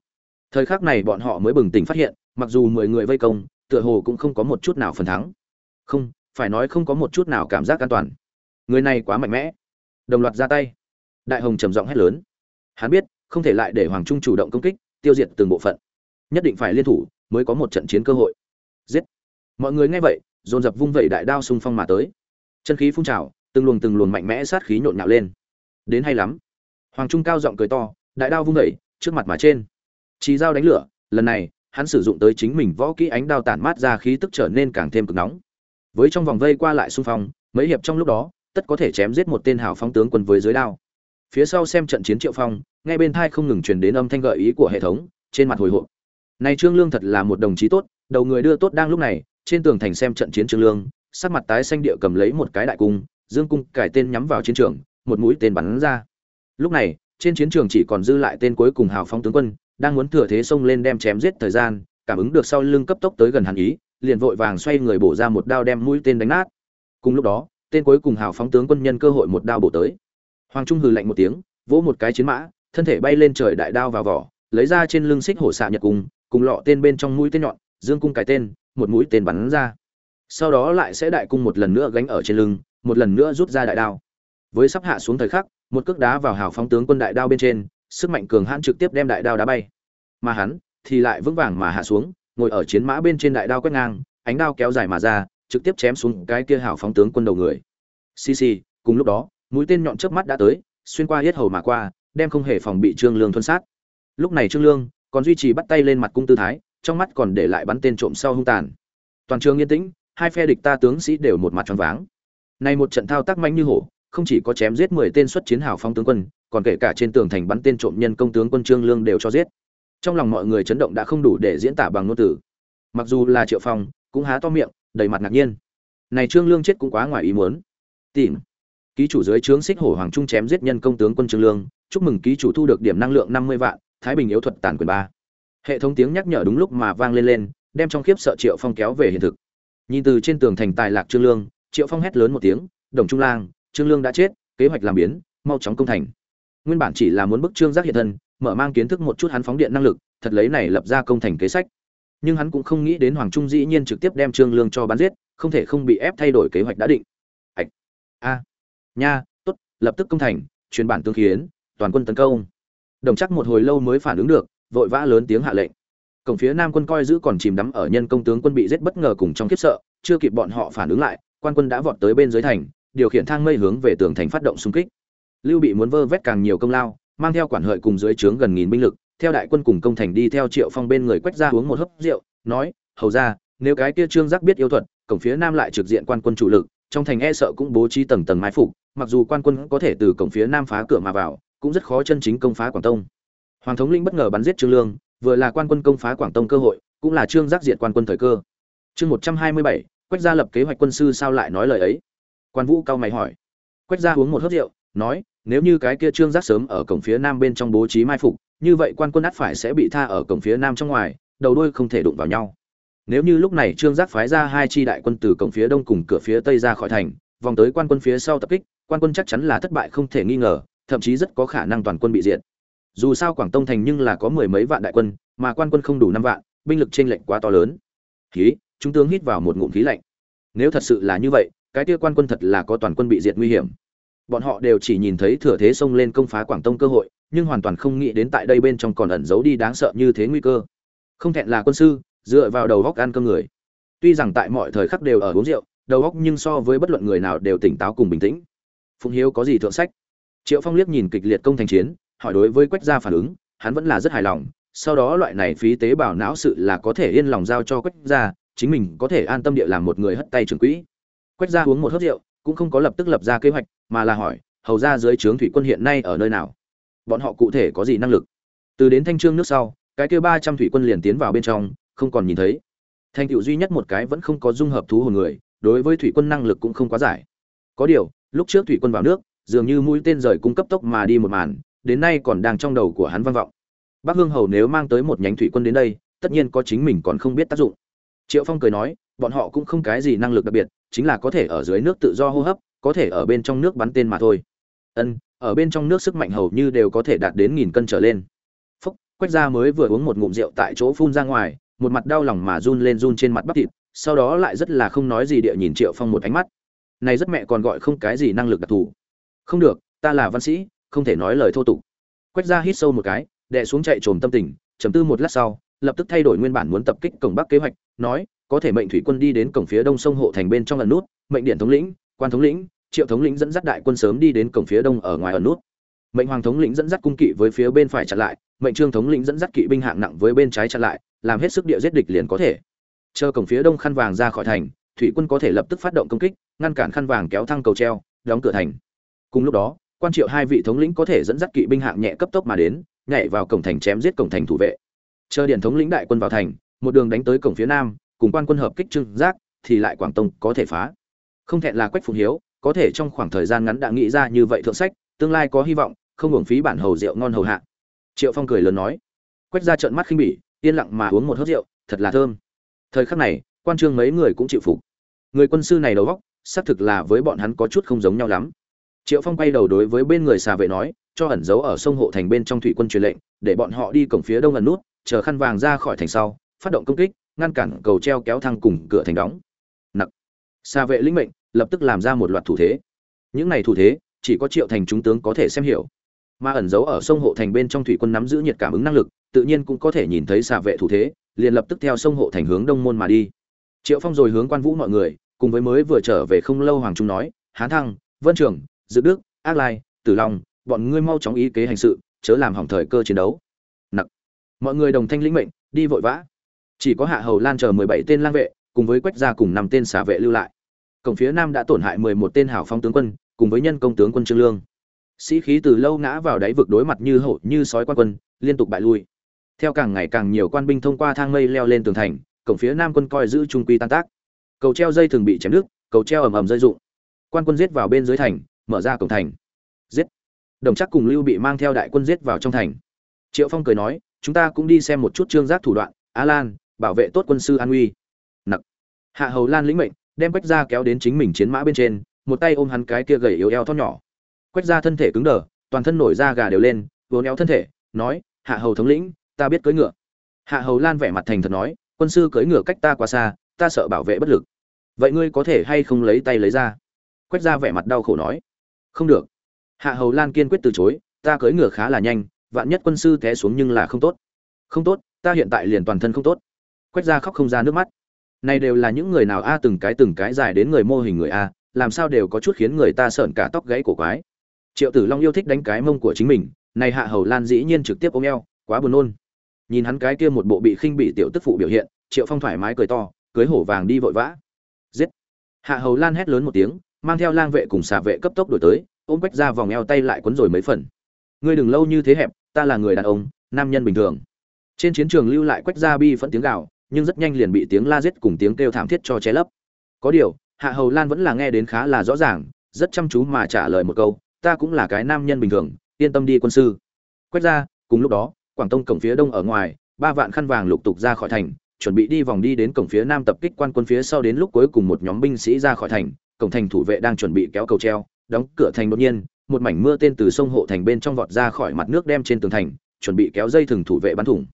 Thời khắc này bọn họ mới bừng tỉnh phát hiện, mặc dù mười người vây công, tựa hồ cũng không có một chút nào phần thắng. Không, phải nói không có một chút nào cảm giác an toàn. Người này quá mạnh mẽ đồng loạt ra tay. Đại hồng trầm giọng hét lớn. Hắn biết, không thể lại để hoàng trung chủ động công kích, tiêu diệt từng bộ phận. Nhất định phải liên thủ mới có một trận chiến cơ hội. Giết. Mọi người nghe vậy, dồn dập vung vẩy đại đao xung phong mà tới. Chân khí phun trào, từng luồng từng luồng mạnh mẽ sát khí nhộn nhạo lên. Đến hay lắm. Hoàng trung cao giọng cười to, đại đao vung vẩy, trước mặt mà trên. Chỉ dao đánh lửa, lần này, hắn sử dụng tới chính mình võ kỹ ánh đao tản mát ra khí tức trở nên càng thêm cực nóng. Với trong vòng vây qua lại xung phong, mấy hiệp trong lúc đó tất có thể chém giết một tên hào phong tướng quân với dưới đao. Phía sau xem trận chiến triệu phong, nghe bên thai không ngừng truyền đến âm thanh gợi ý của hệ thống, trên mặt hồi hộp. Này trương lương thật là một đồng chí tốt, đầu người đưa tốt đang lúc này, trên tường thành xem trận chiến trương lương, sắc mặt tái xanh địa cầm lấy một cái đại cung, dương cung cải tên nhắm vào chiến trường, một mũi tên bắn ra. Lúc này, trên chiến trường chỉ còn dư lại tên cuối cùng hào phong tướng quân, đang muốn thừa thế xông lên đem chém giết thời gian, cảm ứng được sau lưng cấp tốc tới gần hàn ý, liền vội vàng xoay người bổ ra một đao đem mũi tên đánh nát. Cùng lúc đó tên cuối cùng hào phóng tướng quân nhân cơ hội một đao bổ tới. Hoàng trung hừ lạnh một tiếng, vỗ một cái chiến mã, thân thể bay lên trời đại đao vào vỏ, lấy ra trên lưng xích hổ xạ nhật cung cùng lọ tên bên trong mũi tên nhọn, dương cung cái tên, một mũi tên bắn ra. Sau đó lại sẽ đại cung một lần nữa gánh ở trên lưng, một lần nữa rút ra đại đao. Với sắp hạ xuống thời khắc, một cước đá vào hào phóng tướng quân đại đao bên trên, sức mạnh cường hãn trực tiếp đem đại đao đá bay. Mà hắn thì lại vững vàng mà hạ xuống, ngồi ở chiến mã bên trên đại đao quét ngang, ánh đao kéo dài mà ra trực tiếp chém xuống cái kia hảo phóng tướng quân đầu người. Xì xì, cùng lúc đó, mũi tên nhọn trước mắt đã tới, xuyên qua hết hầu mà qua, đem không hề phòng bị trương lương thuân sát. Lúc này trương lương còn duy trì bắt tay lên mặt cung tư thái, trong mắt còn để lại bắn tên trộm sau hung tàn. Toàn trường yên tĩnh, hai phe địch ta tướng sĩ đều một mặt tròn váng. Này một trận thao tác manh như hổ, không chỉ có chém giết mười tên xuất chiến hào phong tướng quân, còn kể cả trên tường thành bắn tên trộm nhân công tướng quân trương lương đều cho giết. Trong lòng mọi người chấn động đã không đủ để diễn tả bằng ngôn từ. Mặc dù là triệu phong, cũng há to miệng đầy mặt ngạc nhiên. Này trương lương chết cũng quá ngoài ý muốn. Tìm. Ký chủ dưới trướng xích hổ hoàng trung chém giết nhân công tướng quân trương lương, chúc mừng ký chủ thu được điểm năng lượng năm mươi vạn, thái bình yếu thuật tàn quyền ba. Hệ thống tiếng nhắc nhở đúng lúc mà vang lên lên, đem trong khiếp sợ triệu phong kéo về hiện thực. Nhìn từ trên tường thành tài lạc trương lương, triệu phong hét lớn một tiếng, đồng trung lang, trương lương đã chết, kế hoạch làm biến, mau chóng công thành. Nguyên bản chỉ là muốn bức trương giác hiện thân, mở mang kiến thức một chút hắn phóng điện năng lực, thật lấy này lập ra công thành kế sách nhưng hắn cũng không nghĩ đến hoàng trung dĩ nhiên trực tiếp đem trương lương cho bắn giết, không thể không bị ép thay đổi kế hoạch đã định. Ạch. A. Nha, tốt, lập tức công thành, truyền bản tương khiến toàn quân tấn công. Đồng chắc một hồi lâu mới phản ứng được, vội vã lớn tiếng hạ lệnh. Cổng phía nam quân coi giữ còn chìm đắm ở nhân công tướng quân bị giết bất ngờ cùng trong khiếp sợ, chưa kịp bọn họ phản ứng lại, quan quân đã vọt tới bên dưới thành, điều khiển thang mây hướng về tường thành phát động xung kích. Lưu bị muốn vơ vét càng nhiều công lao, mang theo quản hợi cùng dưới trướng gần nghìn binh lực theo đại quân cùng công thành đi theo triệu phong bên người quách ra uống một hớp rượu, nói, hầu ra, nếu cái kia trương giác biết yêu thuật, cổng phía nam lại trực diện quan quân chủ lực, trong thành e sợ cũng bố trí tầng tầng mái phục, mặc dù quan quân có thể từ cổng phía nam phá cửa mà vào, cũng rất khó chân chính công phá quảng tông. Hoàng thống linh bất ngờ bắn giết trương lương, vừa là quan quân công phá quảng tông cơ hội, cũng là trương giác diện quan quân thời cơ. Chương một trăm hai mươi bảy quách gia lập kế hoạch quân sư sao lại nói lời ấy? Quan vũ cao mày hỏi. Quách gia uống một hớp rượu, nói, nếu như cái kia trương giác sớm ở cổng phía nam bên trong bố trí mai phục như vậy quan quân át phải sẽ bị tha ở cổng phía nam trong ngoài, đầu đuôi không thể đụng vào nhau. Nếu như lúc này trương giác phái ra hai chi đại quân từ cổng phía đông cùng cửa phía tây ra khỏi thành, vòng tới quan quân phía sau tập kích, quan quân chắc chắn là thất bại không thể nghi ngờ, thậm chí rất có khả năng toàn quân bị diệt. Dù sao quảng tông thành nhưng là có mười mấy vạn đại quân, mà quan quân không đủ năm vạn, binh lực trên lệnh quá to lớn. Khí, chúng tướng hít vào một ngụm khí lạnh. Nếu thật sự là như vậy, cái kia quan quân thật là có toàn quân bị diệt nguy hiểm. Bọn họ đều chỉ nhìn thấy thừa thế xông lên công phá quảng tông cơ hội nhưng hoàn toàn không nghĩ đến tại đây bên trong còn ẩn giấu đi đáng sợ như thế nguy cơ. Không thẹn là quân sư, dựa vào đầu góc ăn cơm người. Tuy rằng tại mọi thời khắc đều ở uống rượu, đầu góc nhưng so với bất luận người nào đều tỉnh táo cùng bình tĩnh. Phụng hiếu có gì thượng sách? Triệu phong liếc nhìn kịch liệt công thành chiến, hỏi đối với quách gia phản ứng, hắn vẫn là rất hài lòng, sau đó loại này phí tế bào não sự là có thể yên lòng giao cho quách gia, chính mình có thể an tâm địa làm một người hất tay trưởng quỹ. Quách gia uống một hớp rượu, cũng không có lập tức lập ra kế hoạch, mà là hỏi, hầu ra dưới trướng thủy quân hiện nay ở nơi nào? Bọn họ cụ thể có gì năng lực? Từ đến thanh trương nước sau, cái kia ba trăm thủy quân liền tiến vào bên trong, không còn nhìn thấy. Thành tựu duy nhất một cái vẫn không có dung hợp thú hồn người, đối với thủy quân năng lực cũng không quá giải. Có điều, lúc trước thủy quân vào nước, dường như mũi tên rời cung cấp tốc mà đi một màn, đến nay còn đang trong đầu của hắn vang vọng. Bắc hương hầu nếu mang tới một nhánh thủy quân đến đây, tất nhiên có chính mình còn không biết tác dụng. Triệu phong cười nói, bọn họ cũng không cái gì năng lực đặc biệt, chính là có thể ở dưới nước tự do hô hấp, có thể ở bên trong nước bắn tên mà thôi. Ân ở bên trong nước sức mạnh hầu như đều có thể đạt đến nghìn cân trở lên. Phúc, quách gia mới vừa uống một ngụm rượu tại chỗ phun ra ngoài, một mặt đau lòng mà run lên run trên mặt bắp thịt, sau đó lại rất là không nói gì địa nhìn triệu phong một ánh mắt. Này rất mẹ còn gọi không cái gì năng lực đặc thù. Không được, ta là văn sĩ, không thể nói lời thô tục. Quách gia hít sâu một cái đệ xuống chạy trồm tâm tình chấm tư một lát sau, lập tức thay đổi nguyên bản muốn tập kích cổng bắc kế hoạch, nói, có thể mệnh thủy quân đi đến cổng phía đông sông hộ thành bên trong ẩn nút, mệnh điện thống lĩnh, quan thống lĩnh triệu thống lĩnh dẫn dắt đại quân sớm đi đến cổng phía đông ở ngoài ở nút. Mệnh hoàng thống lĩnh dẫn dắt cung kỵ với phía bên phải chặn lại, mệnh trương thống lĩnh dẫn dắt kỵ binh hạng nặng với bên trái chặn lại, làm hết sức địa giết địch liền có thể. Chờ cổng phía đông khăn vàng ra khỏi thành, thủy quân có thể lập tức phát động công kích, ngăn cản khăn vàng kéo thăng cầu treo, đóng cửa thành. Cùng lúc đó, quan triệu hai vị thống lĩnh có thể dẫn dắt kỵ binh hạng nhẹ cấp tốc mà đến, nhảy vào cổng thành chém giết cổng thành thủ vệ. Chờ điện thống lĩnh đại quân vào thành, một đường đánh tới cổng phía nam, cùng quan quân hợp kích trưng giác, thì lại quảng tông có thể phá. Không thẹn là quách phụng hiếu có thể trong khoảng thời gian ngắn đã nghĩ ra như vậy thượng sách, tương lai có hy vọng, không hưởng phí bản hầu rượu ngon hầu hạ. Triệu phong cười lớn nói, quét ra trợn mắt khinh bỉ, yên lặng mà uống một hớt rượu, thật là thơm. Thời khắc này, quan trương mấy người cũng chịu phục. Người quân sư này đầu góc xác thực là với bọn hắn có chút không giống nhau lắm. Triệu phong quay đầu đối với bên người xà vệ nói, cho ẩn giấu ở sông hộ thành bên trong thủy quân truyền lệnh, để bọn họ đi cổng phía đông ẩn nút, chờ khăn vàng ra khỏi thành sau, phát động công kích, ngăn cản cầu treo kéo thang cùng cửa thành đóng. Nặc. Xà vệ lĩnh mệnh lập tức làm ra một loạt thủ thế. Những này thủ thế, chỉ có triệu thành chúng tướng có thể xem hiểu. Mà ẩn giấu ở sông hộ thành bên trong thủy quân nắm giữ nhiệt cảm ứng năng lực, tự nhiên cũng có thể nhìn thấy xà vệ thủ thế, liền lập tức theo sông hộ thành hướng đông môn mà đi. Triệu phong rồi hướng quan vũ mọi người, cùng với mới vừa trở về không lâu hoàng trung nói, hán thăng, vân trường, dự đức, ác lai, tử long, bọn ngươi mau chóng ý kế hành sự, chớ làm hỏng thời cơ chiến đấu. Nặc. Mọi người đồng thanh lĩnh mệnh, đi vội vã. Chỉ có hạ hầu lan chờ mười bảy tên lang vệ, cùng với quách gia cùng năm tên xà vệ lưu lại cổng phía nam đã tổn hại mười một tên hảo phong tướng quân, cùng với nhân công tướng quân trương lương. Sĩ khí từ lâu ngã vào đáy vực đối mặt như hổ, như sói quan quân, liên tục bại lui. Theo càng ngày càng nhiều quan binh thông qua thang mây leo lên tường thành, cổng phía nam quân coi giữ trung quy tan tác. Cầu treo dây thường bị chém nước cầu treo ầm ầm rơi rụng. Quan quân giết vào bên dưới thành, mở ra cổng thành. Giết. Đồng chắc cùng lưu bị mang theo đại quân giết vào trong thành. Triệu phong cười nói, chúng ta cũng đi xem một chút trương giác thủ đoạn, a lan, bảo vệ tốt quân sư an uy. Nặc. Hạ hầu lan lĩnh mệnh đem quách ra kéo đến chính mình chiến mã bên trên, một tay ôm hắn cái kia gầy yếu eo thon nhỏ. Quách ra thân thể cứng đờ, toàn thân nổi da gà đều lên vốn éo thân thể, nói, hạ hầu thống lĩnh, ta biết cưỡi ngựa. Hạ hầu lan vẻ mặt thành thật nói, quân sư cưỡi ngựa cách ta quá xa, ta sợ bảo vệ bất lực. Vậy ngươi có thể hay không lấy tay lấy ra? Quách ra vẻ mặt đau khổ nói, không được. Hạ hầu lan kiên quyết từ chối, ta cưỡi ngựa khá là nhanh, vạn nhất quân sư té xuống nhưng là không tốt. Không tốt, ta hiện tại liền toàn thân không tốt. Quách ra khóc không ra nước mắt này đều là những người nào a, từng cái từng cái dài đến người mô hình người a, làm sao đều có chút khiến người ta sợn cả tóc gáy cổ quái. Triệu tử long yêu thích đánh cái mông của chính mình, này hạ hầu lan dĩ nhiên trực tiếp ôm eo, quá buồn nôn. Nhìn hắn cái kia một bộ bị khinh bị tiểu tức phụ biểu hiện, triệu phong thoải mái cười to, cưới hổ vàng đi vội vã. Giết. Hạ hầu lan hét lớn một tiếng, mang theo lang vệ cùng xà vệ cấp tốc đổi tới, ôm quách ra vòng eo tay lại quấn rồi mấy phần. Ngươi đừng lâu như thế hẹp, ta là người đàn ông, nam nhân bình thường. Trên chiến trường lưu lại quách ra bi phẫn tiếng gào nhưng rất nhanh liền bị tiếng la giết cùng tiếng kêu thảm thiết cho che lấp. Có điều, hạ hầu lan vẫn là nghe đến khá là rõ ràng, rất chăm chú mà trả lời một câu, ta cũng là cái nam nhân bình thường, yên tâm đi quân sư. Quét ra, cùng lúc đó, quảng tông cổng phía đông ở ngoài, ba vạn khăn vàng lục tục ra khỏi thành, chuẩn bị đi vòng đi đến cổng phía nam tập kích quan quân phía sau đến lúc cuối cùng một nhóm binh sĩ ra khỏi thành, cổng thành thủ vệ đang chuẩn bị kéo cầu treo, đóng cửa thành đột nhiên, một mảnh mưa tên từ sông hộ thành bên trong vọt ra khỏi mặt nước đem trên tường thành, chuẩn bị kéo dây thừng thủ vệ bắn thủng.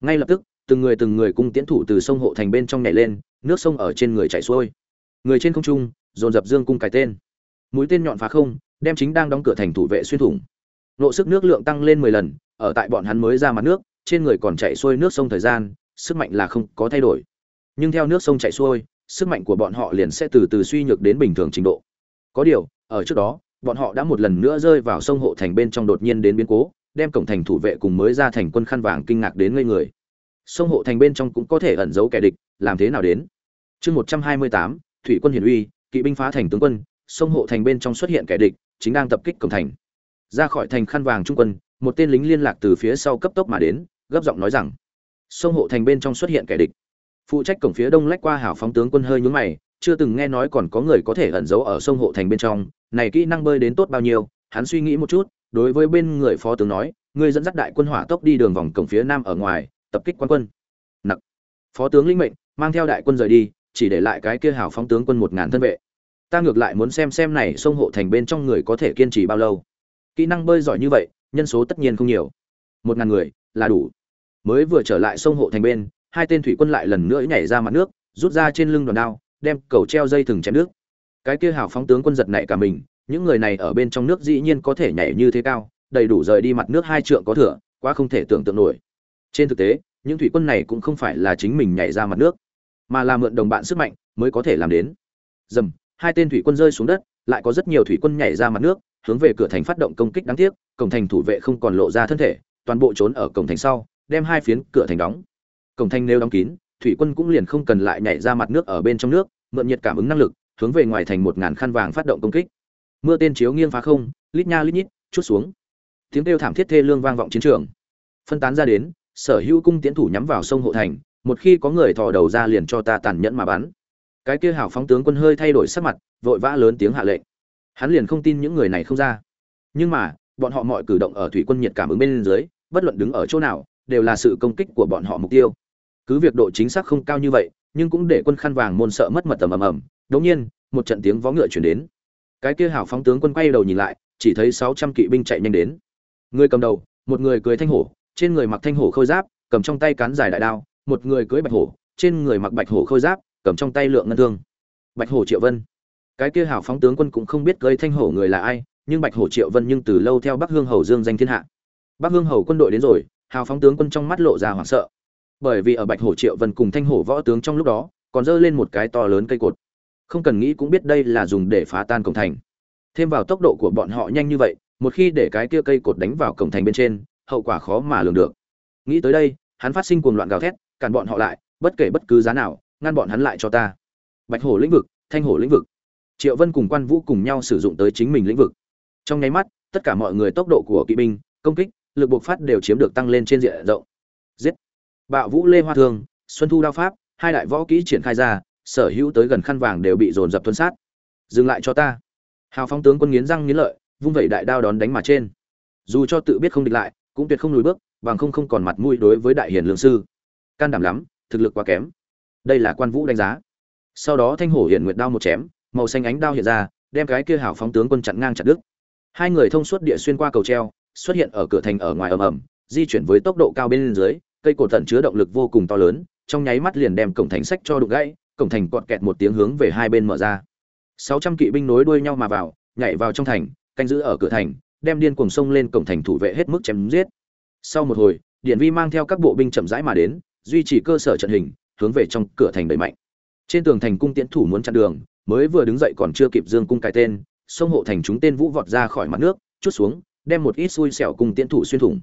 Ngay lập tức từng người từng người cung tiễn thủ từ sông hộ thành bên trong nhảy lên, nước sông ở trên người chảy xuôi. Người trên không trung, dồn dập dương cung cái tên. Mũi tên nhọn phá không, đem chính đang đóng cửa thành thủ vệ xuyên thủng. Nộ sức nước lượng tăng lên mười lần, ở tại bọn hắn mới ra mặt nước, trên người còn chảy xuôi nước sông thời gian, sức mạnh là không có thay đổi. Nhưng theo nước sông chảy xuôi, sức mạnh của bọn họ liền sẽ từ từ suy nhược đến bình thường trình độ. Có điều, ở trước đó, bọn họ đã một lần nữa rơi vào sông hộ thành bên trong đột nhiên đến biến cố, đem cổng thành thủ vệ cùng mới ra thành quân khăn vàng kinh ngạc đến ngây người sông hộ thành bên trong cũng có thể ẩn giấu kẻ địch, làm thế nào đến? Chương một trăm hai mươi tám, thủy quân hiển uy, kỵ binh phá thành tướng quân, sông hộ thành bên trong xuất hiện kẻ địch, chính đang tập kích cổng thành. Ra khỏi thành khăn vàng trung quân, một tên lính liên lạc từ phía sau cấp tốc mà đến, gấp giọng nói rằng, sông hộ thành bên trong xuất hiện kẻ địch. Phụ trách cổng phía đông lách qua hảo phóng tướng quân hơi nhướng mày, chưa từng nghe nói còn có người có thể ẩn giấu ở sông hộ thành bên trong, này kỹ năng bơi đến tốt bao nhiêu, hắn suy nghĩ một chút, đối với bên người phó tướng nói, ngươi dẫn dắt đại quân hỏa tốc đi đường vòng cổng phía nam ở ngoài tập kích quan quân. Nặc. Phó tướng lĩnh mệnh, mang theo đại quân rời đi, chỉ để lại cái kia hảo phóng tướng quân một ngàn thân vệ. Ta ngược lại muốn xem xem này sông hộ thành bên trong người có thể kiên trì bao lâu. Kỹ năng bơi giỏi như vậy, nhân số tất nhiên không nhiều. Một ngàn người, là đủ. Mới vừa trở lại sông hộ thành bên, hai tên thủy quân lại lần nữa nhảy ra mặt nước, rút ra trên lưng đòn đao, đem cầu treo dây thừng chém nước. Cái kia hảo phóng tướng quân giật nảy cả mình, những người này ở bên trong nước dĩ nhiên có thể nhảy như thế cao, đầy đủ rời đi mặt nước hai trượng có thừa, quá không thể tưởng tượng nổi trên thực tế, những thủy quân này cũng không phải là chính mình nhảy ra mặt nước, mà là mượn đồng bạn sức mạnh mới có thể làm đến. Dầm, hai tên thủy quân rơi xuống đất, lại có rất nhiều thủy quân nhảy ra mặt nước, hướng về cửa thành phát động công kích đáng tiếc, cổng thành thủ vệ không còn lộ ra thân thể, toàn bộ trốn ở cổng thành sau, đem hai phiến cửa thành đóng. Cổng thành nếu đóng kín, thủy quân cũng liền không cần lại nhảy ra mặt nước ở bên trong nước, mượn nhiệt cảm ứng năng lực, hướng về ngoài thành một ngàn khăn vàng phát động công kích. Mưa tên chiếu nghiêng phá không, lít nha lít nhít, chút xuống. Tiếng kêu thảm thiết thê lương vang vọng chiến trường. Phân tán ra đến sở hữu cung tiến thủ nhắm vào sông hộ thành, một khi có người thò đầu ra liền cho ta tàn nhẫn mà bắn. Cái kia hảo phóng tướng quân hơi thay đổi sắc mặt, vội vã lớn tiếng hạ lệnh. Hắn liền không tin những người này không ra. Nhưng mà, bọn họ mọi cử động ở thủy quân nhiệt cảm ứng bên dưới, bất luận đứng ở chỗ nào, đều là sự công kích của bọn họ mục tiêu. Cứ việc độ chính xác không cao như vậy, nhưng cũng để quân khăn vàng môn sợ mất mật tầm ầm ầm. Đống nhiên, một trận tiếng vó ngựa chuyển đến. Cái kia hảo phóng tướng quân quay đầu nhìn lại, chỉ thấy sáu trăm kỵ binh chạy nhanh đến. Người cầm đầu, một người cười thanh hổ trên người mặc thanh hổ khôi giáp, cầm trong tay cán dài đại đao, một người cưỡi bạch hổ, trên người mặc bạch hổ khôi giáp, cầm trong tay lượng ngân thương. Bạch hổ triệu vân. Cái kia hảo phóng tướng quân cũng không biết cưỡi thanh hổ người là ai, nhưng bạch hổ triệu vân nhưng từ lâu theo bắc hương hầu dương danh thiên hạ. Bắc hương hầu quân đội đến rồi, hào phóng tướng quân trong mắt lộ ra hoảng sợ. Bởi vì ở bạch hổ triệu vân cùng thanh hổ võ tướng trong lúc đó, còn dơ lên một cái to lớn cây cột. Không cần nghĩ cũng biết đây là dùng để phá tan cổng thành. Thêm vào tốc độ của bọn họ nhanh như vậy, một khi để cái kia cây cột đánh vào cổng thành bên trên hậu quả khó mà lường được. Nghĩ tới đây, hắn phát sinh cuồng loạn gào thét, cản bọn họ lại, bất kể bất cứ giá nào, ngăn bọn hắn lại cho ta. Bạch hổ lĩnh vực, thanh hổ lĩnh vực. Triệu vân cùng quan vũ cùng nhau sử dụng tới chính mình lĩnh vực. Trong nháy mắt, tất cả mọi người tốc độ của kỵ binh, công kích, lực buộc phát đều chiếm được tăng lên trên diện rộng. Giết! Bạo vũ lê hoa thương, xuân thu đao pháp, hai đại võ kỹ triển khai ra, sở hữu tới gần khăn vàng đều bị dồn dập tuân sát. Dừng lại cho ta. Hào phong tướng quân nghiến răng nghiến lợi, vung vẩy đại đao đón đánh mà trên. Dù cho tự biết không địch lại cũng tuyệt không lùi bước, bằng không không còn mặt mũi đối với đại hiền lương sư. Can đảm lắm, thực lực quá kém. Đây là quan vũ đánh giá. Sau đó thanh hổ hiện nguyệt đao một chém, màu xanh ánh đao hiện ra, đem cái kia hảo phóng tướng quân chặn ngang chặt đứt. Hai người thông suốt địa xuyên qua cầu treo, xuất hiện ở cửa thành ở ngoài ầm ầm, di chuyển với tốc độ cao bên dưới, cây cột tận chứa động lực vô cùng to lớn, trong nháy mắt liền đem cổng thành sách cho đụng gãy, cổng thành cọt kẹt một tiếng hướng về hai bên mở ra. Sáu trăm kỵ binh nối đuôi nhau mà vào, nhảy vào trong thành, canh giữ ở cửa thành đem điên cuồng sông lên cổng thành thủ vệ hết mức chém giết. Sau một hồi, Điển vi mang theo các bộ binh chậm rãi mà đến, duy trì cơ sở trận hình, hướng về trong cửa thành đẩy mạnh. Trên tường thành cung tiễn thủ muốn chặn đường, mới vừa đứng dậy còn chưa kịp dương cung cài tên, sông hộ thành chúng tên vũ vọt ra khỏi mặt nước, chút xuống, đem một ít xui xẻo cung tiễn thủ xuyên thủng.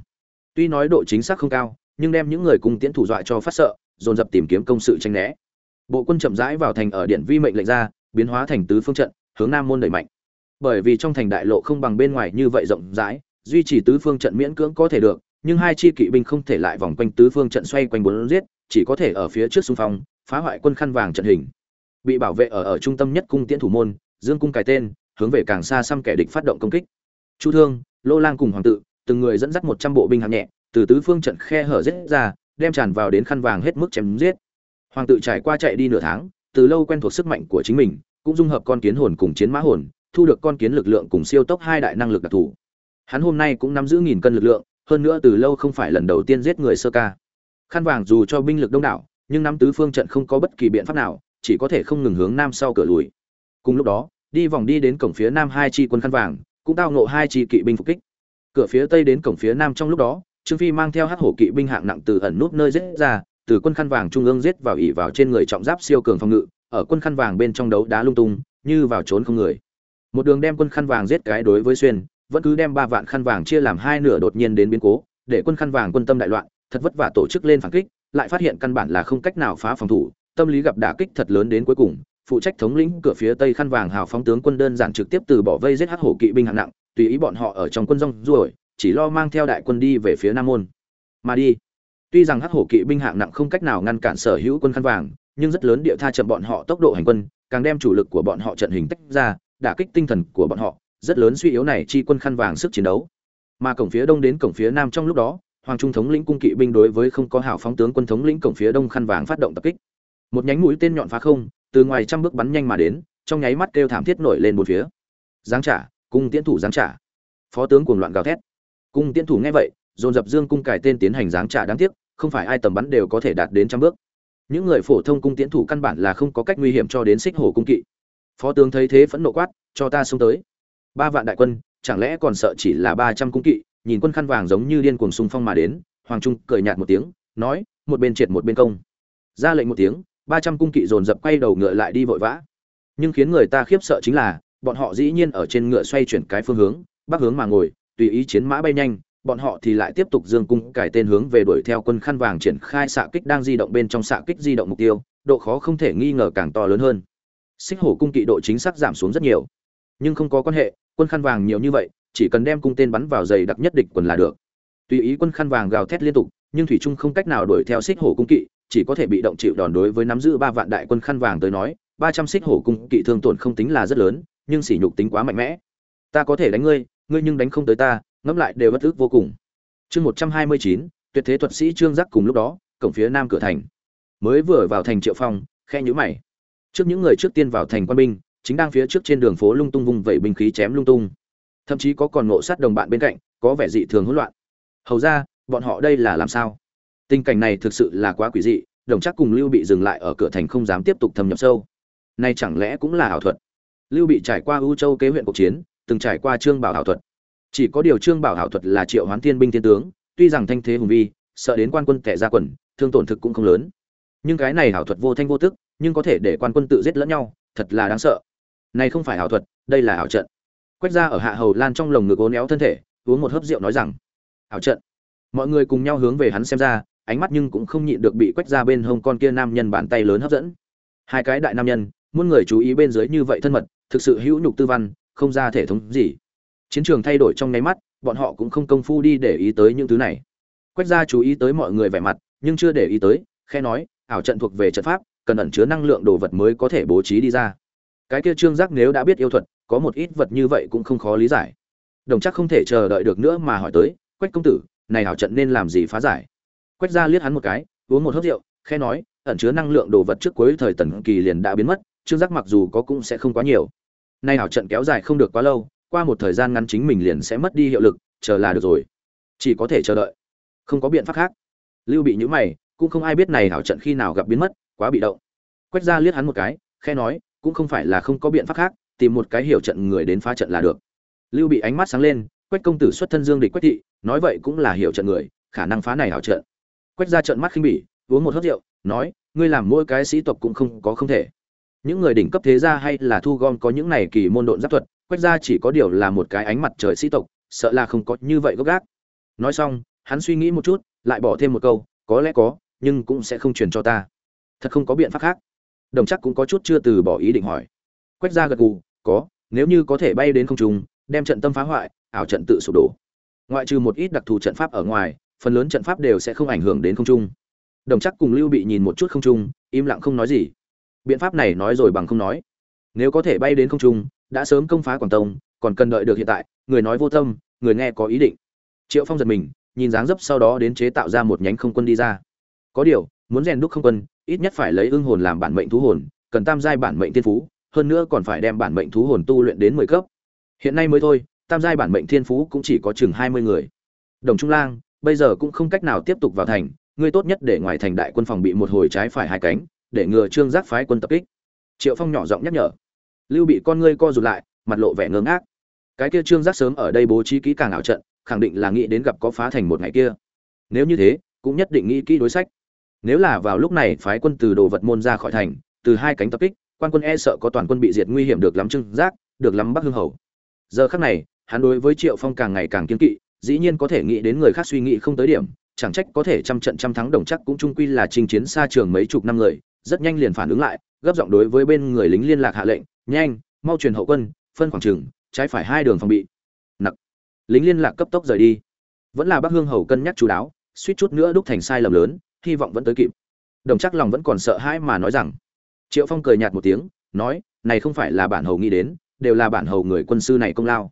Tuy nói độ chính xác không cao, nhưng đem những người cung tiễn thủ dọa cho phát sợ, dồn dập tìm kiếm công sự tranh né. Bộ quân chậm rãi vào thành ở điện vi mệnh lệnh ra, biến hóa thành tứ phương trận, hướng nam môn đẩy mạnh bởi vì trong thành đại lộ không bằng bên ngoài như vậy rộng rãi, duy trì tứ phương trận miễn cưỡng có thể được, nhưng hai chi kỵ binh không thể lại vòng quanh tứ phương trận xoay quanh bốn giết, chỉ có thể ở phía trước xung phong, phá hoại quân khăn vàng trận hình. Bị bảo vệ ở ở trung tâm nhất cung tiễn thủ môn, dương cung cài tên, hướng về càng xa xăm kẻ địch phát động công kích. Chu thương, lô lang cùng hoàng tự, từng người dẫn dắt một trăm bộ binh hạng nhẹ, từ tứ phương trận khe hở giết ra, đem tràn vào đến khăn vàng hết mức chém giết. Hoàng tự trải qua chạy đi nửa tháng, từ lâu quen thuộc sức mạnh của chính mình, cũng dung hợp con kiến hồn cùng chiến mã hồn thu được con kiến lực lượng cùng siêu tốc hai đại năng lực đặc thù. Hắn hôm nay cũng nắm giữ nghìn cân lực lượng, hơn nữa từ lâu không phải lần đầu tiên giết người sơ ca. Khăn vàng dù cho binh lực đông đảo, nhưng nắm tứ phương trận không có bất kỳ biện pháp nào, chỉ có thể không ngừng hướng nam sau cửa lùi. Cùng lúc đó, đi vòng đi đến cổng phía nam hai chi quân khăn vàng, cũng tao ngộ hai chi kỵ binh phục kích. Cửa phía tây đến cổng phía nam trong lúc đó, trương phi mang theo hắc hổ kỵ binh hạng nặng từ ẩn nút nơi giết ra, từ quân khăn vàng trung ương giết vào ỉ vào trên người trọng giáp siêu cường phòng ngự, ở quân khăn vàng bên trong đấu đá lung tung, như vào trốn không người một đường đem quân khăn vàng giết cái đối với xuyên, vẫn cứ đem ba vạn khăn vàng chia làm hai nửa đột nhiên đến biến cố, để quân khăn vàng quân tâm đại loạn, thật vất vả tổ chức lên phản kích, lại phát hiện căn bản là không cách nào phá phòng thủ, tâm lý gặp đả kích thật lớn đến cuối cùng, phụ trách thống lĩnh cửa phía tây khăn vàng hào phóng tướng quân đơn giản trực tiếp từ bỏ vây giết hắc hổ kỵ binh hạng nặng, tùy ý bọn họ ở trong quân rong ruổi, chỉ lo mang theo đại quân đi về phía nam môn. Mà đi, tuy rằng hắc hổ kỵ binh hạng nặng không cách nào ngăn cản sở hữu quân khăn vàng, nhưng rất lớn địa tha chậm bọn họ tốc độ hành quân, càng đem chủ lực của bọn họ trận hình tách ra đả kích tinh thần của bọn họ, rất lớn suy yếu này chi quân khăn vàng sức chiến đấu. Mà cổng phía đông đến cổng phía nam trong lúc đó, hoàng trung thống lĩnh cung kỵ binh đối với không có hảo phóng tướng quân thống lĩnh cổng phía đông khăn vàng phát động tập kích. Một nhánh mũi tên nhọn phá không, từ ngoài trăm bước bắn nhanh mà đến, trong nháy mắt kêu thảm thiết nổi lên một phía. Giáng trả, cung tiễn thủ giáng trả. Phó tướng cuồng loạn gào thét. Cung tiễn thủ nghe vậy, dồn dập dương cung cải tên tiến hành giáng trả đáng tiếc, không phải ai tầm bắn đều có thể đạt đến trăm bước. Những người phổ thông cung tiễn thủ căn bản là không có cách nguy hiểm cho đến xích hồ cung kỵ phó tướng thấy thế phẫn nộ quát, cho ta xông tới. Ba vạn đại quân, chẳng lẽ còn sợ chỉ là ba trăm cung kỵ, nhìn quân khăn vàng giống như điên cuồng xung phong mà đến, hoàng trung cười nhạt một tiếng, nói, một bên triệt một bên công. Ra lệnh một tiếng, ba trăm cung kỵ dồn dập quay đầu ngựa lại đi vội vã. Nhưng khiến người ta khiếp sợ chính là, bọn họ dĩ nhiên ở trên ngựa xoay chuyển cái phương hướng, bắc hướng mà ngồi, tùy ý chiến mã bay nhanh, bọn họ thì lại tiếp tục dương cung cải tên hướng về đuổi theo quân khăn vàng triển khai xạ kích đang di động bên trong xạ kích di động mục tiêu, độ khó không thể nghi ngờ càng to lớn hơn xích hổ cung kỵ độ chính xác giảm xuống rất nhiều. Nhưng không có quan hệ, quân khăn vàng nhiều như vậy, chỉ cần đem cung tên bắn vào giày đặc nhất địch quần là được. Tùy ý quân khăn vàng gào thét liên tục, nhưng thủy trung không cách nào đuổi theo xích hổ cung kỵ, chỉ có thể bị động chịu đòn đối với nắm giữ ba vạn đại quân khăn vàng tới nói, ba trăm xích hổ cung kỵ thương tổn không tính là rất lớn, nhưng sỉ nhục tính quá mạnh mẽ. Ta có thể đánh ngươi ngươi nhưng đánh không tới ta, ngẫm lại đều bất ức vô cùng. Chương một trăm hai mươi chín, tuyệt thế thuật sĩ trương giác cùng lúc đó, cổng phía nam cửa thành. Mới vừa vào thành triệu phong khe nhữ mày trước những người trước tiên vào thành quan binh, chính đang phía trước trên đường phố lung tung vung vẩy binh khí chém lung tung. Thậm chí có còn ngộ sát đồng bạn bên cạnh, có vẻ dị thường hỗn loạn. Hầu ra, bọn họ đây là làm sao? Tình cảnh này thực sự là quá quỷ dị, đồng chắc cùng lưu bị dừng lại ở cửa thành không dám tiếp tục thâm nhập sâu. Nay chẳng lẽ cũng là ảo thuật? Lưu bị trải qua ưu châu kế huyện cuộc chiến, từng trải qua trương bảo ảo thuật. Chỉ có điều trương bảo ảo thuật là triệu hoán thiên binh thiên tướng, tuy rằng thanh thế hùng vi, sợ đến quan quân tệ ra quần, thương tổn thực cũng không lớn nhưng cái này ảo thuật vô thanh vô tức, nhưng có thể để quan quân tự giết lẫn nhau, thật là đáng sợ. Này không phải ảo thuật, đây là ảo trận. Quách ra ở hạ hầu lan trong lồng ngực ố néo thân thể, uống một hớp rượu nói rằng, ảo trận. Mọi người cùng nhau hướng về hắn xem ra, ánh mắt nhưng cũng không nhịn được bị quách ra bên hông con kia nam nhân bàn tay lớn hấp dẫn. Hai cái đại nam nhân muốn người chú ý bên dưới như vậy thân mật, thực sự hữu nhục tư văn, không ra thể thống gì. Chiến trường thay đổi trong nháy mắt, bọn họ cũng không công phu đi để ý tới những thứ này. Quách ra chú ý tới mọi người vẻ mặt, nhưng chưa để ý tới khe nói ảo trận thuộc về trận pháp, cần ẩn chứa năng lượng đồ vật mới có thể bố trí đi ra. Cái kia trương giác nếu đã biết yêu thuật, có một ít vật như vậy cũng không khó lý giải. Đồng chắc không thể chờ đợi được nữa mà hỏi tới, quách công tử, này ảo trận nên làm gì phá giải? Quách ra liếc hắn một cái, uống một hớp rượu khe nói, ẩn chứa năng lượng đồ vật trước cuối thời tần kỳ liền đã biến mất, trương giác mặc dù có cũng sẽ không quá nhiều. Nay ảo trận kéo dài không được quá lâu, qua một thời gian ngắn chính mình liền sẽ mất đi hiệu lực, chờ là được rồi. Chỉ có thể chờ đợi. Không có biện pháp khác. Lưu bị nhữ mày cũng không ai biết này hảo trận khi nào gặp biến mất, quá bị động. Quách Gia liếc hắn một cái, khẽ nói, cũng không phải là không có biện pháp khác, tìm một cái hiểu trận người đến phá trận là được. Lưu bị ánh mắt sáng lên, quách công tử xuất thân dương địch quách thị, nói vậy cũng là hiểu trận người, khả năng phá này hảo trận. Quách Gia trận mắt khinh bỉ, uống một hớp rượu, nói, ngươi làm mỗi cái sĩ tộc cũng không có không thể. Những người đỉnh cấp thế gia hay là thu gom có những này kỳ môn độn giáp thuật, quách Gia chỉ có điều là một cái ánh mặt trời sĩ tộc, sợ là không có như vậy gốc gác. Nói xong, hắn suy nghĩ một chút, lại bỏ thêm một câu, có lẽ có nhưng cũng sẽ không truyền cho ta. Thật không có biện pháp khác. Đồng chắc cũng có chút chưa từ bỏ ý định hỏi. Quách ra gật gù, có, nếu như có thể bay đến không trung, đem trận tâm phá hoại, ảo trận tự sụp đổ. Ngoại trừ một ít đặc thù trận pháp ở ngoài, phần lớn trận pháp đều sẽ không ảnh hưởng đến không trung. Đồng chắc cùng lưu bị nhìn một chút không trung, im lặng không nói gì. Biện pháp này nói rồi bằng không nói. Nếu có thể bay đến không trung, đã sớm công phá quảng tông, còn cần đợi được hiện tại, người nói vô tâm, người nghe có ý định. Triệu phong giật mình, nhìn dáng dấp sau đó đến chế tạo ra một nhánh không quân đi ra có điều, muốn rèn đúc không quân, ít nhất phải lấy ưng hồn làm bản mệnh thú hồn, cần tam giai bản mệnh thiên phú, hơn nữa còn phải đem bản mệnh thú hồn tu luyện đến mười cấp. Hiện nay mới thôi, tam giai bản mệnh thiên phú cũng chỉ có chừng hai mươi người. Đồng trung lang, bây giờ cũng không cách nào tiếp tục vào thành, ngươi tốt nhất để ngoài thành đại quân phòng bị một hồi trái phải hai cánh, để ngừa trương giác phái quân tập kích. Triệu phong nhỏ giọng nhắc nhở. Lưu bị con ngươi co rụt lại, mặt lộ vẻ ngơ ngác. Cái kia trương giác sớm ở đây bố trí kỹ càng ảo trận, khẳng định là nghĩ đến gặp có phá thành một ngày kia. Nếu như thế, cũng nhất định nghĩ kỹ đối sách nếu là vào lúc này phái quân từ đồ vật môn ra khỏi thành, từ hai cánh tập kích, quan quân e sợ có toàn quân bị diệt nguy hiểm được lắm trưng giác, được lắm bắc hương hầu. Giờ khắc này, hắn đối với triệu phong càng ngày càng kiên kỵ, dĩ nhiên có thể nghĩ đến người khác suy nghĩ không tới điểm, chẳng trách có thể trăm trận trăm thắng đồng chắc cũng trung quy là chinh chiến xa trường mấy chục năm người, rất nhanh liền phản ứng lại, gấp giọng đối với bên người lính liên lạc hạ lệnh, nhanh, mau truyền hậu quân, phân khoảng trừng trái phải hai đường phòng bị. Nặc. Lính liên lạc cấp tốc rời đi. Vẫn là bắc hương hầu cân nhắc chú đáo, suýt chút nữa đúc thành sai lầm lớn hy vọng vẫn tới kịp. Đồng chắc lòng vẫn còn sợ hãi mà nói rằng, triệu phong cười nhạt một tiếng, nói, này không phải là bản hầu nghĩ đến, đều là bản hầu người quân sư này công lao.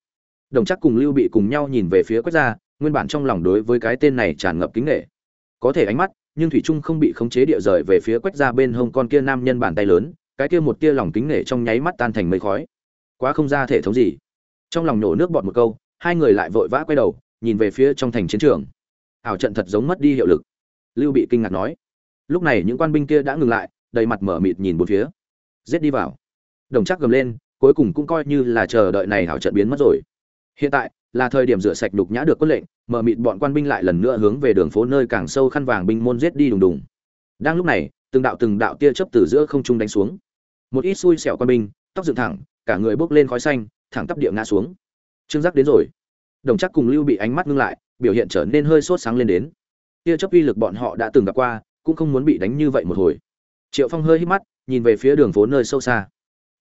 Đồng chắc cùng lưu bị cùng nhau nhìn về phía quách gia, nguyên bản trong lòng đối với cái tên này tràn ngập kính nghệ có thể ánh mắt, nhưng thủy trung không bị khống chế địa rời về phía quách gia bên hông con kia nam nhân bàn tay lớn, cái kia một tia lòng kính nể trong nháy mắt tan thành mây khói. Quá không ra thể thống gì. Trong lòng nổ nước bọt một câu, hai người lại vội vã quay đầu, nhìn về phía trong thành chiến trường. Ảo trận thật giống mất đi hiệu lực lưu bị kinh ngạc nói. Lúc này những quan binh kia đã ngừng lại, đầy mặt mở mịt nhìn bốn phía. Giết đi vào. Đồng chắc gầm lên, cuối cùng cũng coi như là chờ đợi này hảo trận biến mất rồi. Hiện tại, là thời điểm rửa sạch đục nhã được quân lệnh, mở mịt bọn quan binh lại lần nữa hướng về đường phố nơi càng sâu khăn vàng binh môn giết đi đùng đùng. Đang lúc này, từng đạo từng đạo tia chớp từ giữa không trung đánh xuống. Một ít xui xẻo quan binh, tóc dựng thẳng, cả người bốc lên khói xanh, thẳng tắp địa ngã xuống. Trương giác đến rồi. Đồng chắc cùng lưu bị ánh mắt ngưng lại, biểu hiện trở nên hơi sốt sáng lên đến tia chớp uy lực bọn họ đã từng gặp qua, cũng không muốn bị đánh như vậy một hồi. Triệu phong hơi hít mắt, nhìn về phía đường phố nơi sâu xa.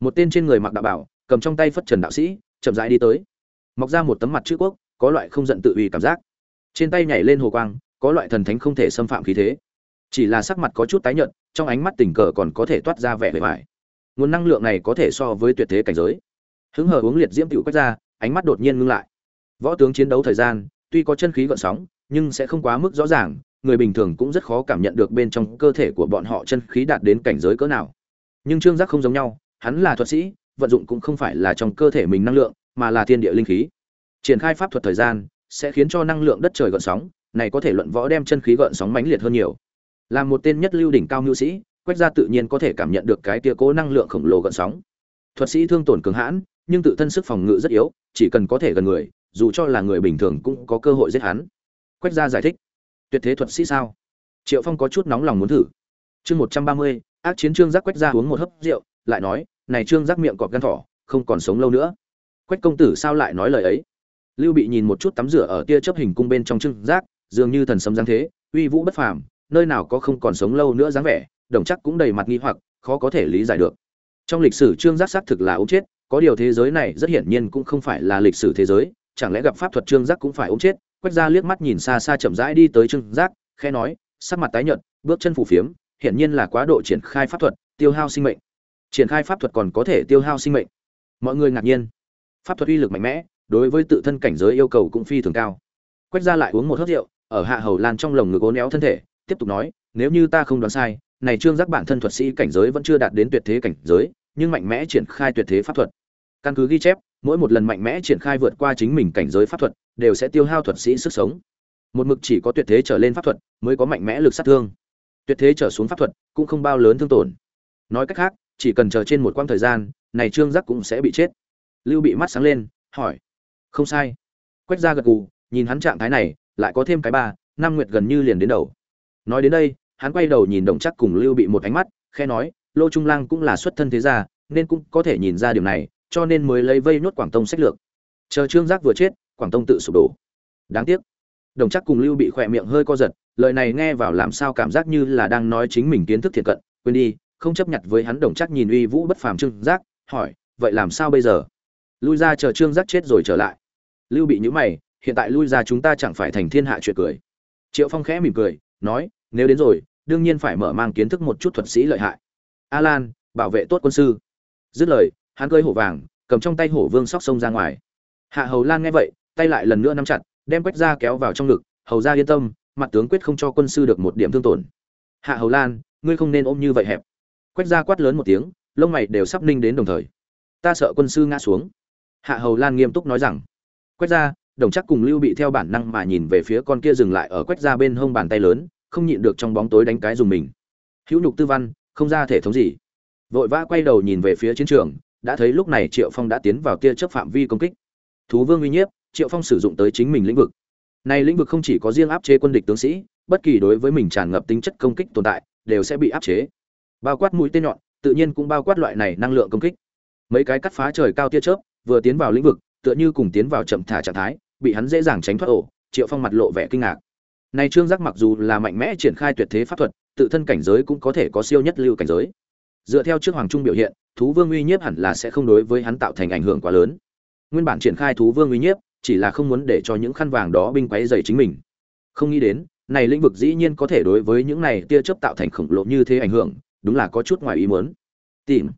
Một tên trên người mặc đạo bảo, cầm trong tay phất trần đạo sĩ, chậm rãi đi tới. Mọc ra một tấm mặt chữ quốc, có loại không giận tự uy cảm giác. Trên tay nhảy lên hồ quang, có loại thần thánh không thể xâm phạm khí thế. Chỉ là sắc mặt có chút tái nhợt, trong ánh mắt tình cờ còn có thể toát ra vẻ bề ngoài. Nguồn năng lượng này có thể so với tuyệt thế cảnh giới. Hứng hờ uống liệt diễm tiểu quét ra, ánh mắt đột nhiên ngưng lại. Võ tướng chiến đấu thời gian tuy có chân khí gợn sóng, nhưng sẽ không quá mức rõ ràng, người bình thường cũng rất khó cảm nhận được bên trong cơ thể của bọn họ chân khí đạt đến cảnh giới cỡ nào. Nhưng trương giác không giống nhau, hắn là thuật sĩ, vận dụng cũng không phải là trong cơ thể mình năng lượng, mà là thiên địa linh khí. Triển khai pháp thuật thời gian sẽ khiến cho năng lượng đất trời gợn sóng, này có thể luận võ đem chân khí gợn sóng mãnh liệt hơn nhiều. Là một tên nhất lưu đỉnh cao nhu sĩ, quách gia tự nhiên có thể cảm nhận được cái tia cố năng lượng khổng lồ gợn sóng. Thuật sĩ thương tổn cường hãn, nhưng tự thân sức phòng ngự rất yếu, chỉ cần có thể gần người dù cho là người bình thường cũng có cơ hội giết hắn. Quách gia giải thích. Tuyệt thế thuật sĩ sao? Triệu phong có chút nóng lòng muốn thử. Chương một trăm ba mươi, ác chiến trương giác quách gia uống một hớp rượu, lại nói, này trương giác miệng cọp gan thỏ, không còn sống lâu nữa. Quách công tử sao lại nói lời ấy? Lưu bị nhìn một chút tắm rửa ở tia chấp hình cung bên trong Trương giác, dường như thần sấm giáng thế, uy vũ bất phàm, nơi nào có không còn sống lâu nữa dáng vẻ, đồng chắc cũng đầy mặt nghi hoặc, khó có thể lý giải được. Trong lịch sử trương giác xác thực là ống chết, có điều thế giới này rất hiển nhiên cũng không phải là lịch sử thế giới chẳng lẽ gặp pháp thuật trương giác cũng phải ống chết? Quách ra liếc mắt nhìn xa xa chậm rãi đi tới trương giác khe nói, sắc mặt tái nhợt, bước chân phủ phiếm, hiển nhiên là quá độ triển khai pháp thuật, tiêu hao sinh mệnh. Triển khai pháp thuật còn có thể tiêu hao sinh mệnh. Mọi người ngạc nhiên. Pháp thuật uy lực mạnh mẽ, đối với tự thân cảnh giới yêu cầu cũng phi thường cao. Quách ra lại uống một hớt rượu, ở hạ hầu lan trong lồng ngực ố néo thân thể, tiếp tục nói, nếu như ta không đoán sai, này trương giác bản thân thuật sĩ cảnh giới vẫn chưa đạt đến tuyệt thế cảnh giới, nhưng mạnh mẽ triển khai tuyệt thế pháp thuật. Căn cứ ghi chép mỗi một lần mạnh mẽ triển khai vượt qua chính mình cảnh giới pháp thuật, đều sẽ tiêu hao thuật sĩ sức sống. Một mực chỉ có tuyệt thế trở lên pháp thuật mới có mạnh mẽ lực sát thương. Tuyệt thế trở xuống pháp thuật cũng không bao lớn thương tổn. Nói cách khác, chỉ cần chờ trên một quãng thời gian, này trương giác cũng sẽ bị chết. Lưu bị mắt sáng lên, hỏi, không sai. Quét ra gật gù, nhìn hắn trạng thái này, lại có thêm cái ba năm nguyệt gần như liền đến đầu. Nói đến đây, hắn quay đầu nhìn đồng chắc cùng lưu bị một ánh mắt khe nói, lô trung lang cũng là xuất thân thế gia, nên cũng có thể nhìn ra điều này cho nên mới lấy vây nốt quảng tông sách lược. Chờ trương giác vừa chết, quảng tông tự sụp đổ. Đáng tiếc, đồng chắc cùng lưu bị khỏe miệng hơi co giật, lời này nghe vào làm sao cảm giác như là đang nói chính mình kiến thức thiệt cận, quên đi, không chấp nhận với hắn đồng chắc nhìn uy vũ bất phàm trương giác, hỏi, vậy làm sao bây giờ? Lui ra chờ trương giác chết rồi trở lại. Lưu bị nhữ mày, hiện tại lui ra chúng ta chẳng phải thành thiên hạ chuyện cười. Triệu phong khẽ mỉm cười, nói, nếu đến rồi, đương nhiên phải mở mang kiến thức một chút thuật sĩ lợi hại. A lan bảo vệ tốt quân sư. Dứt lời hắn cơi hổ vàng, cầm trong tay hổ vương sóc sông ra ngoài. Hạ hầu lan nghe vậy, tay lại lần nữa nắm chặt, đem quách ra kéo vào trong ngực, hầu ra yên tâm, mặt tướng quyết không cho quân sư được một điểm thương tổn. Hạ hầu lan, ngươi không nên ôm như vậy hẹp. Quách ra quát lớn một tiếng, lông mày đều sắp ninh đến đồng thời. Ta sợ quân sư ngã xuống. Hạ hầu lan nghiêm túc nói rằng. Quách ra đồng chắc cùng lưu bị theo bản năng mà nhìn về phía con kia dừng lại ở quách ra bên hông bàn tay lớn, không nhịn được trong bóng tối đánh cái dùng mình. Hữu nhục tư văn, không ra thể thống gì. Vội vã quay đầu nhìn về phía chiến trường đã thấy lúc này triệu phong đã tiến vào tia chấp phạm vi công kích. Thú vương uy nhiếp, triệu phong sử dụng tới chính mình lĩnh vực. Này lĩnh vực không chỉ có riêng áp chế quân địch tướng sĩ, bất kỳ đối với mình tràn ngập tính chất công kích tồn tại, đều sẽ bị áp chế. Bao quát mũi tên nhọn, tự nhiên cũng bao quát loại này năng lượng công kích. Mấy cái cắt phá trời cao tia chớp, vừa tiến vào lĩnh vực, tựa như cùng tiến vào chậm thả trạng thái, bị hắn dễ dàng tránh thoát ổ, triệu phong mặt lộ vẻ kinh ngạc. Này trương giác mặc dù là mạnh mẽ triển khai tuyệt thế pháp thuật, tự thân cảnh giới cũng có thể có siêu nhất lưu cảnh giới. Dựa theo trước hoàng trung biểu hiện thú vương uy nhiếp hẳn là sẽ không đối với hắn tạo thành ảnh hưởng quá lớn. Nguyên bản triển khai thú vương uy nhiếp, chỉ là không muốn để cho những khăn vàng đó binh quấy dày chính mình. Không nghĩ đến, này lĩnh vực dĩ nhiên có thể đối với những này tia chớp tạo thành khổng lồ như thế ảnh hưởng, đúng là có chút ngoài ý muốn. Tìm.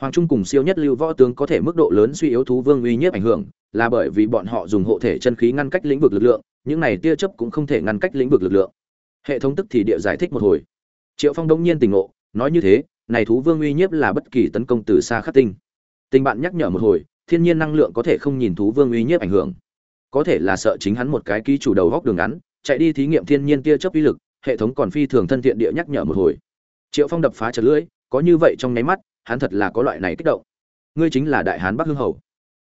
Hoàng trung cùng siêu nhất lưu võ tướng có thể mức độ lớn suy yếu thú vương uy nhiếp ảnh hưởng, là bởi vì bọn họ dùng hộ thể chân khí ngăn cách lĩnh vực lực lượng, những này tia chớp cũng không thể ngăn cách lĩnh vực lực lượng. Hệ thống tức thì địa giải thích một hồi. Triệu phong đông nhiên tỉnh ngộ, nói như thế này thú vương uy nhiếp là bất kỳ tấn công từ xa khắc tinh. Tình bạn nhắc nhở một hồi, thiên nhiên năng lượng có thể không nhìn thú vương uy nhiếp ảnh hưởng. Có thể là sợ chính hắn một cái ký chủ đầu góc đường ngắn, chạy đi thí nghiệm thiên nhiên tia chớp uy lực, hệ thống còn phi thường thân thiện địa nhắc nhở một hồi. Triệu phong đập phá chật lưỡi, có như vậy trong nháy mắt, hắn thật là có loại này kích động. Ngươi chính là đại hán bắc hương hầu.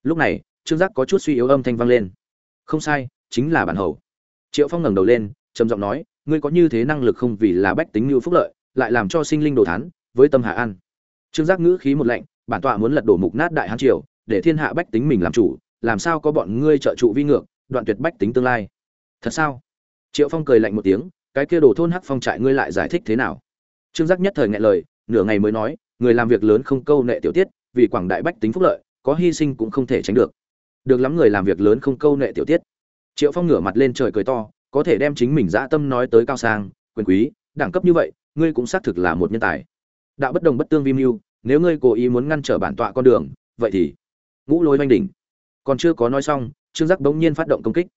Lúc này, trương giác có chút suy yếu âm thanh vang lên. Không sai, chính là bản hầu. Triệu phong ngẩng đầu lên, trầm giọng nói, ngươi có như thế năng lực không vì là bách tính như phúc lợi, lại làm cho sinh linh đồ thán với tâm hạ an. Trương giác ngữ khí một lệnh bản tọa muốn lật đổ mục nát đại hán triều, để thiên hạ bách tính mình làm chủ, làm sao có bọn ngươi trợ trụ vi ngược, đoạn tuyệt bách tính tương lai. Thật sao? Triệu phong cười lạnh một tiếng, cái kia đồ thôn hắc phong trại ngươi lại giải thích thế nào? Trương giác nhất thời ngại lời, nửa ngày mới nói, người làm việc lớn không câu nệ tiểu tiết, vì quảng đại bách tính phúc lợi, có hy sinh cũng không thể tránh được. Được lắm người làm việc lớn không câu nệ tiểu tiết. Triệu phong ngửa mặt lên trời cười to, có thể đem chính mình dã tâm nói tới cao sang, quyền quý, đẳng cấp như vậy, ngươi cũng xác thực là một nhân tài đạo bất đồng bất tương vi mưu, nếu ngươi cố ý muốn ngăn trở bản tọa con đường, vậy thì ngũ lôi oanh đỉnh. Còn chưa có nói xong, trương giác bỗng nhiên phát động công kích.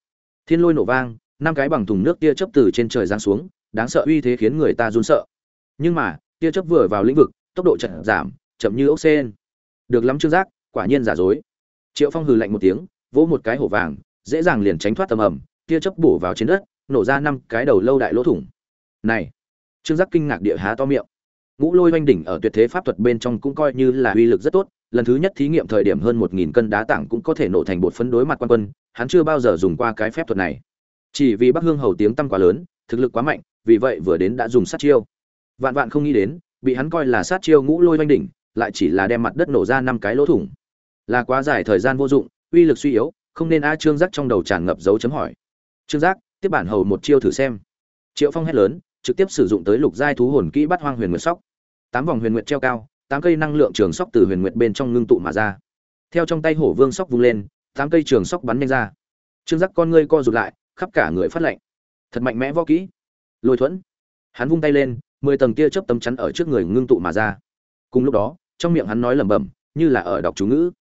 Thiên lôi nổ vang, năm cái bằng thùng nước tia chớp từ trên trời giáng xuống, đáng sợ uy thế khiến người ta run sợ. Nhưng mà, tia chớp vừa vào lĩnh vực, tốc độ chậm giảm, chậm như ốc sen được lắm trương giác, quả nhiên giả dối. Triệu phong hừ lạnh một tiếng, vỗ một cái hổ vàng, dễ dàng liền tránh thoát tầm ầm, tia chớp bổ vào trên đất, nổ ra năm cái đầu lâu đại lỗ thủng. Này, trương giác kinh ngạc địa há to miệng ngũ lôi oanh đỉnh ở tuyệt thế pháp thuật bên trong cũng coi như là uy lực rất tốt, lần thứ nhất thí nghiệm thời điểm hơn một nghìn cân đá tảng cũng có thể nổ thành bột phấn đối mặt quan quân, hắn chưa bao giờ dùng qua cái phép thuật này. Chỉ vì bắc hương hầu tiếng tăm quá lớn, thực lực quá mạnh, vì vậy vừa đến đã dùng sát chiêu. Vạn vạn không nghĩ đến, bị hắn coi là sát chiêu ngũ lôi oanh đỉnh, lại chỉ là đem mặt đất nổ ra năm cái lỗ thủng. Là quá dài thời gian vô dụng, uy lực suy yếu, không nên a trương giác trong đầu tràn ngập dấu chấm hỏi. Trương giác, tiếp bản hầu một chiêu thử xem. Triệu phong hét lớn, trực tiếp sử dụng tới lục giai thú hồn kỹ bắt hoang huyền nguyệt sóc tám vòng huyền nguyệt treo cao, tám cây năng lượng trường sóc từ huyền nguyệt bên trong ngưng tụ mà ra. Theo trong tay hổ vương sóc vung lên, tám cây trường sóc bắn nhanh ra. Trương giác con ngươi co rụt lại, khắp cả người phát lạnh. Thật mạnh mẽ võ kỹ. Lôi thuẫn. Hắn vung tay lên, mười tầng tia chớp tấm chắn ở trước người ngưng tụ mà ra. Cùng lúc đó, trong miệng hắn nói lẩm bẩm, như là ở đọc chú ngữ.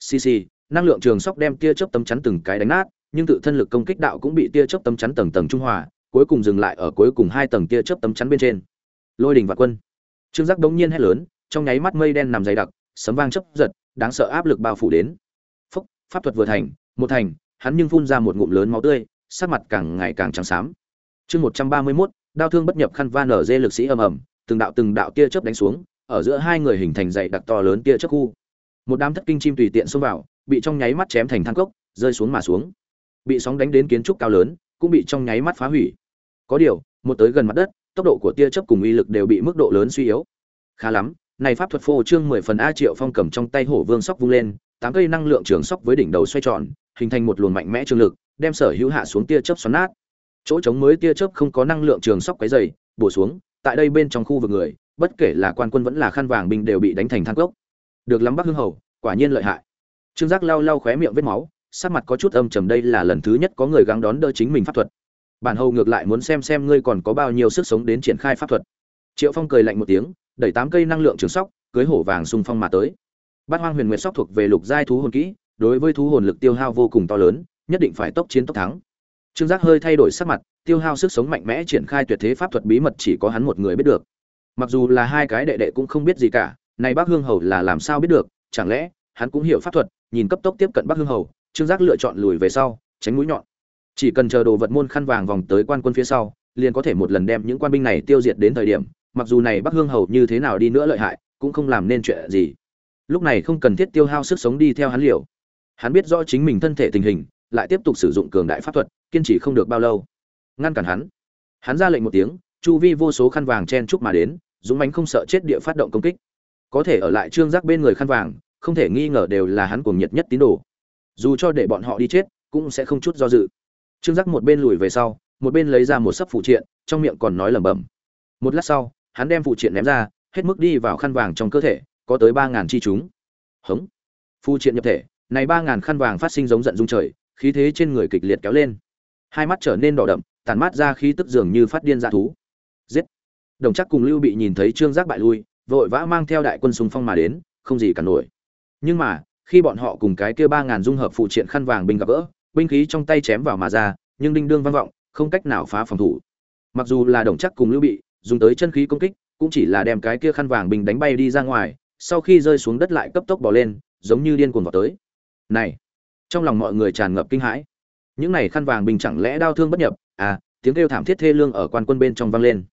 Xì xì, năng lượng trường sóc đem tia chớp tấm chắn từng cái đánh nát, nhưng tự thân lực công kích đạo cũng bị tia chớp tấm chắn tầng tầng trung hòa, cuối cùng dừng lại ở cuối cùng hai tầng tia chớp tấm chắn bên trên. Lôi đình và quân trương giác đống nhiên hét lớn, trong nháy mắt mây đen nằm dày đặc, sấm vang chớp giật, đáng sợ áp lực bao phủ đến. Phúc, pháp thuật vừa thành, một thành, hắn nhưng phun ra một ngụm lớn máu tươi, sắc mặt càng ngày càng trắng xám. Chương một trăm ba mươi mốt đao thương bất nhập khăn va nở dê lực sĩ ầm ầm, từng đạo từng đạo tia chớp đánh xuống, ở giữa hai người hình thành dày đặc to lớn tia chớp khu. Một đám thất kinh chim tùy tiện xông vào, bị trong nháy mắt chém thành thang cốc, rơi xuống mà xuống. Bị sóng đánh đến kiến trúc cao lớn, cũng bị trong nháy mắt phá hủy. Có điều, một tới gần mặt đất tốc độ của tia chớp cùng uy lực đều bị mức độ lớn suy yếu. Khá lắm, này pháp thuật phô trương mười phần a triệu phong cầm trong tay hổ vương sóc vung lên, tám cây năng lượng trường sóc với đỉnh đầu xoay tròn, hình thành một luồng mạnh mẽ trường lực, đem sở hữu hạ xuống tia chớp xoắn nát. Chỗ trống mới tia chớp không có năng lượng trường sóc quấy dày bổ xuống, tại đây bên trong khu vực người, bất kể là quan quân vẫn là khăn vàng binh đều bị đánh thành than gốc được lắm bắc hưng hầu, quả nhiên lợi hại. Trương giác lau lau khóe miệng vết máu, sắc mặt có chút âm trầm, đây là lần thứ nhất có người gắng đón đỡ chính mình pháp thuật bản hầu ngược lại muốn xem xem ngươi còn có bao nhiêu sức sống đến triển khai pháp thuật. Triệu phong cười lạnh một tiếng, đẩy tám cây năng lượng trường sóc, cưới hổ vàng xung phong mà tới. Bát hoang huyền nguyệt sóc thuộc về lục giai thú hồn kỹ, đối với thú hồn lực tiêu hao vô cùng to lớn, nhất định phải tốc chiến tốc thắng. Trương giác hơi thay đổi sắc mặt, tiêu hao sức sống mạnh mẽ triển khai tuyệt thế pháp thuật bí mật chỉ có hắn một người biết được. Mặc dù là hai cái đệ đệ cũng không biết gì cả, này bác hương hầu là làm sao biết được, chẳng lẽ hắn cũng hiểu pháp thuật, nhìn cấp tốc tiếp cận bác hương hầu, trương giác lựa chọn lùi về sau, tránh mũi nhọn chỉ cần chờ đồ vật môn khăn vàng vòng tới quan quân phía sau, liền có thể một lần đem những quan binh này tiêu diệt đến thời điểm, mặc dù này bắc hương hầu như thế nào đi nữa lợi hại, cũng không làm nên chuyện gì. Lúc này không cần thiết tiêu hao sức sống đi theo hắn liều. Hắn biết rõ chính mình thân thể tình hình, lại tiếp tục sử dụng cường đại pháp thuật, kiên trì không được bao lâu. Ngăn cản hắn. Hắn ra lệnh một tiếng, chu vi vô số khăn vàng chen chúc mà đến, dũng mánh không sợ chết địa phát động công kích. Có thể ở lại trương giác bên người khăn vàng, không thể nghi ngờ đều là hắn cuồng nhiệt nhất tín đồ. Dù cho để bọn họ đi chết, cũng sẽ không chút do dự trương giác một bên lùi về sau, một bên lấy ra một sấp phụ triện, trong miệng còn nói lẩm bẩm. Một lát sau, hắn đem phụ triện ném ra, hết mức đi vào khăn vàng trong cơ thể, có tới ba ngàn chi chúng. Hống. Phụ triện nhập thể, này ba ngàn khăn vàng phát sinh giống giận dung trời, khí thế trên người kịch liệt kéo lên. Hai mắt trở nên đỏ đậm tàn mát ra khí tức dường như phát điên dạ thú. Giết. Đồng chắc cùng lưu bị nhìn thấy trương giác bại lui, vội vã mang theo đại quân sùng phong mà đến, không gì cả nổi. Nhưng mà, khi bọn họ cùng cái kia ba ngàn dung hợp phụ triện khăn vàng binh gặp gỡ binh khí trong tay chém vào mà ra, nhưng đinh đương vang vọng, không cách nào phá phòng thủ. Mặc dù là đồng chắc cùng lưu bị, dùng tới chân khí công kích, cũng chỉ là đem cái kia khăn vàng bình đánh bay đi ra ngoài, sau khi rơi xuống đất lại cấp tốc bỏ lên, giống như điên cuồng vào tới. Này, trong lòng mọi người tràn ngập kinh hãi. Những này khăn vàng bình chẳng lẽ đau thương bất nhập? À tiếng kêu thảm thiết thê lương ở quan quân bên trong vang lên.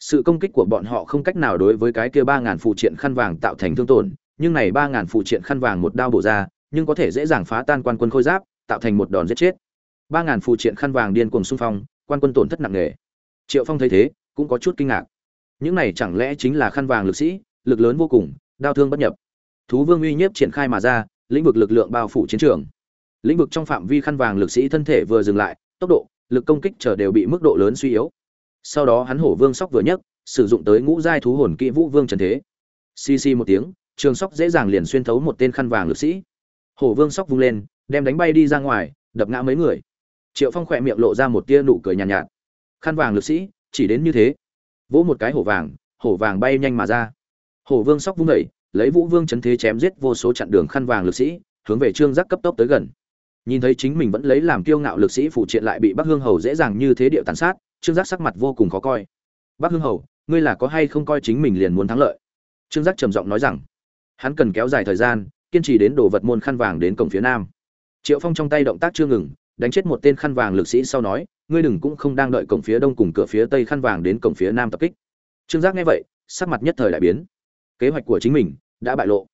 Sự công kích của bọn họ không cách nào đối với cái kia ba ngàn phụ triện khăn vàng tạo thành thương tổn, nhưng này ba ngàn phụ triện khăn vàng một đao bổ ra, nhưng có thể dễ dàng phá tan quan quân khôi giáp tạo thành một đòn giết chết. Ba ngàn phụ triện khăn vàng điên cuồng xung phong, quan quân tổn thất nặng nề. Triệu phong thấy thế, cũng có chút kinh ngạc. Những này chẳng lẽ chính là khăn vàng lực sĩ, lực lớn vô cùng đao thương bất nhập. Thú vương uy nhiếp triển khai mà ra, lĩnh vực lực lượng bao phủ chiến trường. Lĩnh vực trong phạm vi khăn vàng lực sĩ thân thể vừa dừng lại, tốc độ, lực công kích trở đều bị mức độ lớn suy yếu. Sau đó hắn hổ vương sóc vừa nhấc, sử dụng tới ngũ giai thú hồn kỹ vũ vương trần thế. Xì xì một tiếng, trường sóc dễ dàng liền xuyên thấu một tên khăn vàng lực sĩ. Hổ vương sóc vung lên đem đánh bay đi ra ngoài đập ngã mấy người. Triệu phong khỏe miệng lộ ra một tia nụ cười nhàn nhạt, nhạt. Khăn vàng lực sĩ chỉ đến như thế. Vỗ một cái hổ vàng hổ vàng bay nhanh mà ra. Hổ vương sóc vung đẩy lấy vũ vương chấn thế chém giết vô số chặn đường khăn vàng lực sĩ hướng về trương giác cấp tốc tới gần. Nhìn thấy chính mình vẫn lấy làm kiêu ngạo lực sĩ phụ triện lại bị bắc hương hầu dễ dàng như thế điệu tàn sát trương giác sắc mặt vô cùng khó coi. Bắc hương hầu ngươi là có hay không coi chính mình liền muốn thắng lợi? Trương giác trầm giọng nói rằng. Hắn cần kéo dài thời gian kiên trì đến đồ vật môn khăn vàng đến cổng phía nam triệu phong trong tay động tác chưa ngừng, đánh chết một tên khăn vàng lực sĩ sau nói, ngươi đừng cũng không đang đợi cổng phía đông cùng cửa phía tây khăn vàng đến cổng phía nam tập kích. Trương giác nghe vậy, sắc mặt nhất thời đại biến. Kế hoạch của chính mình đã bại lộ.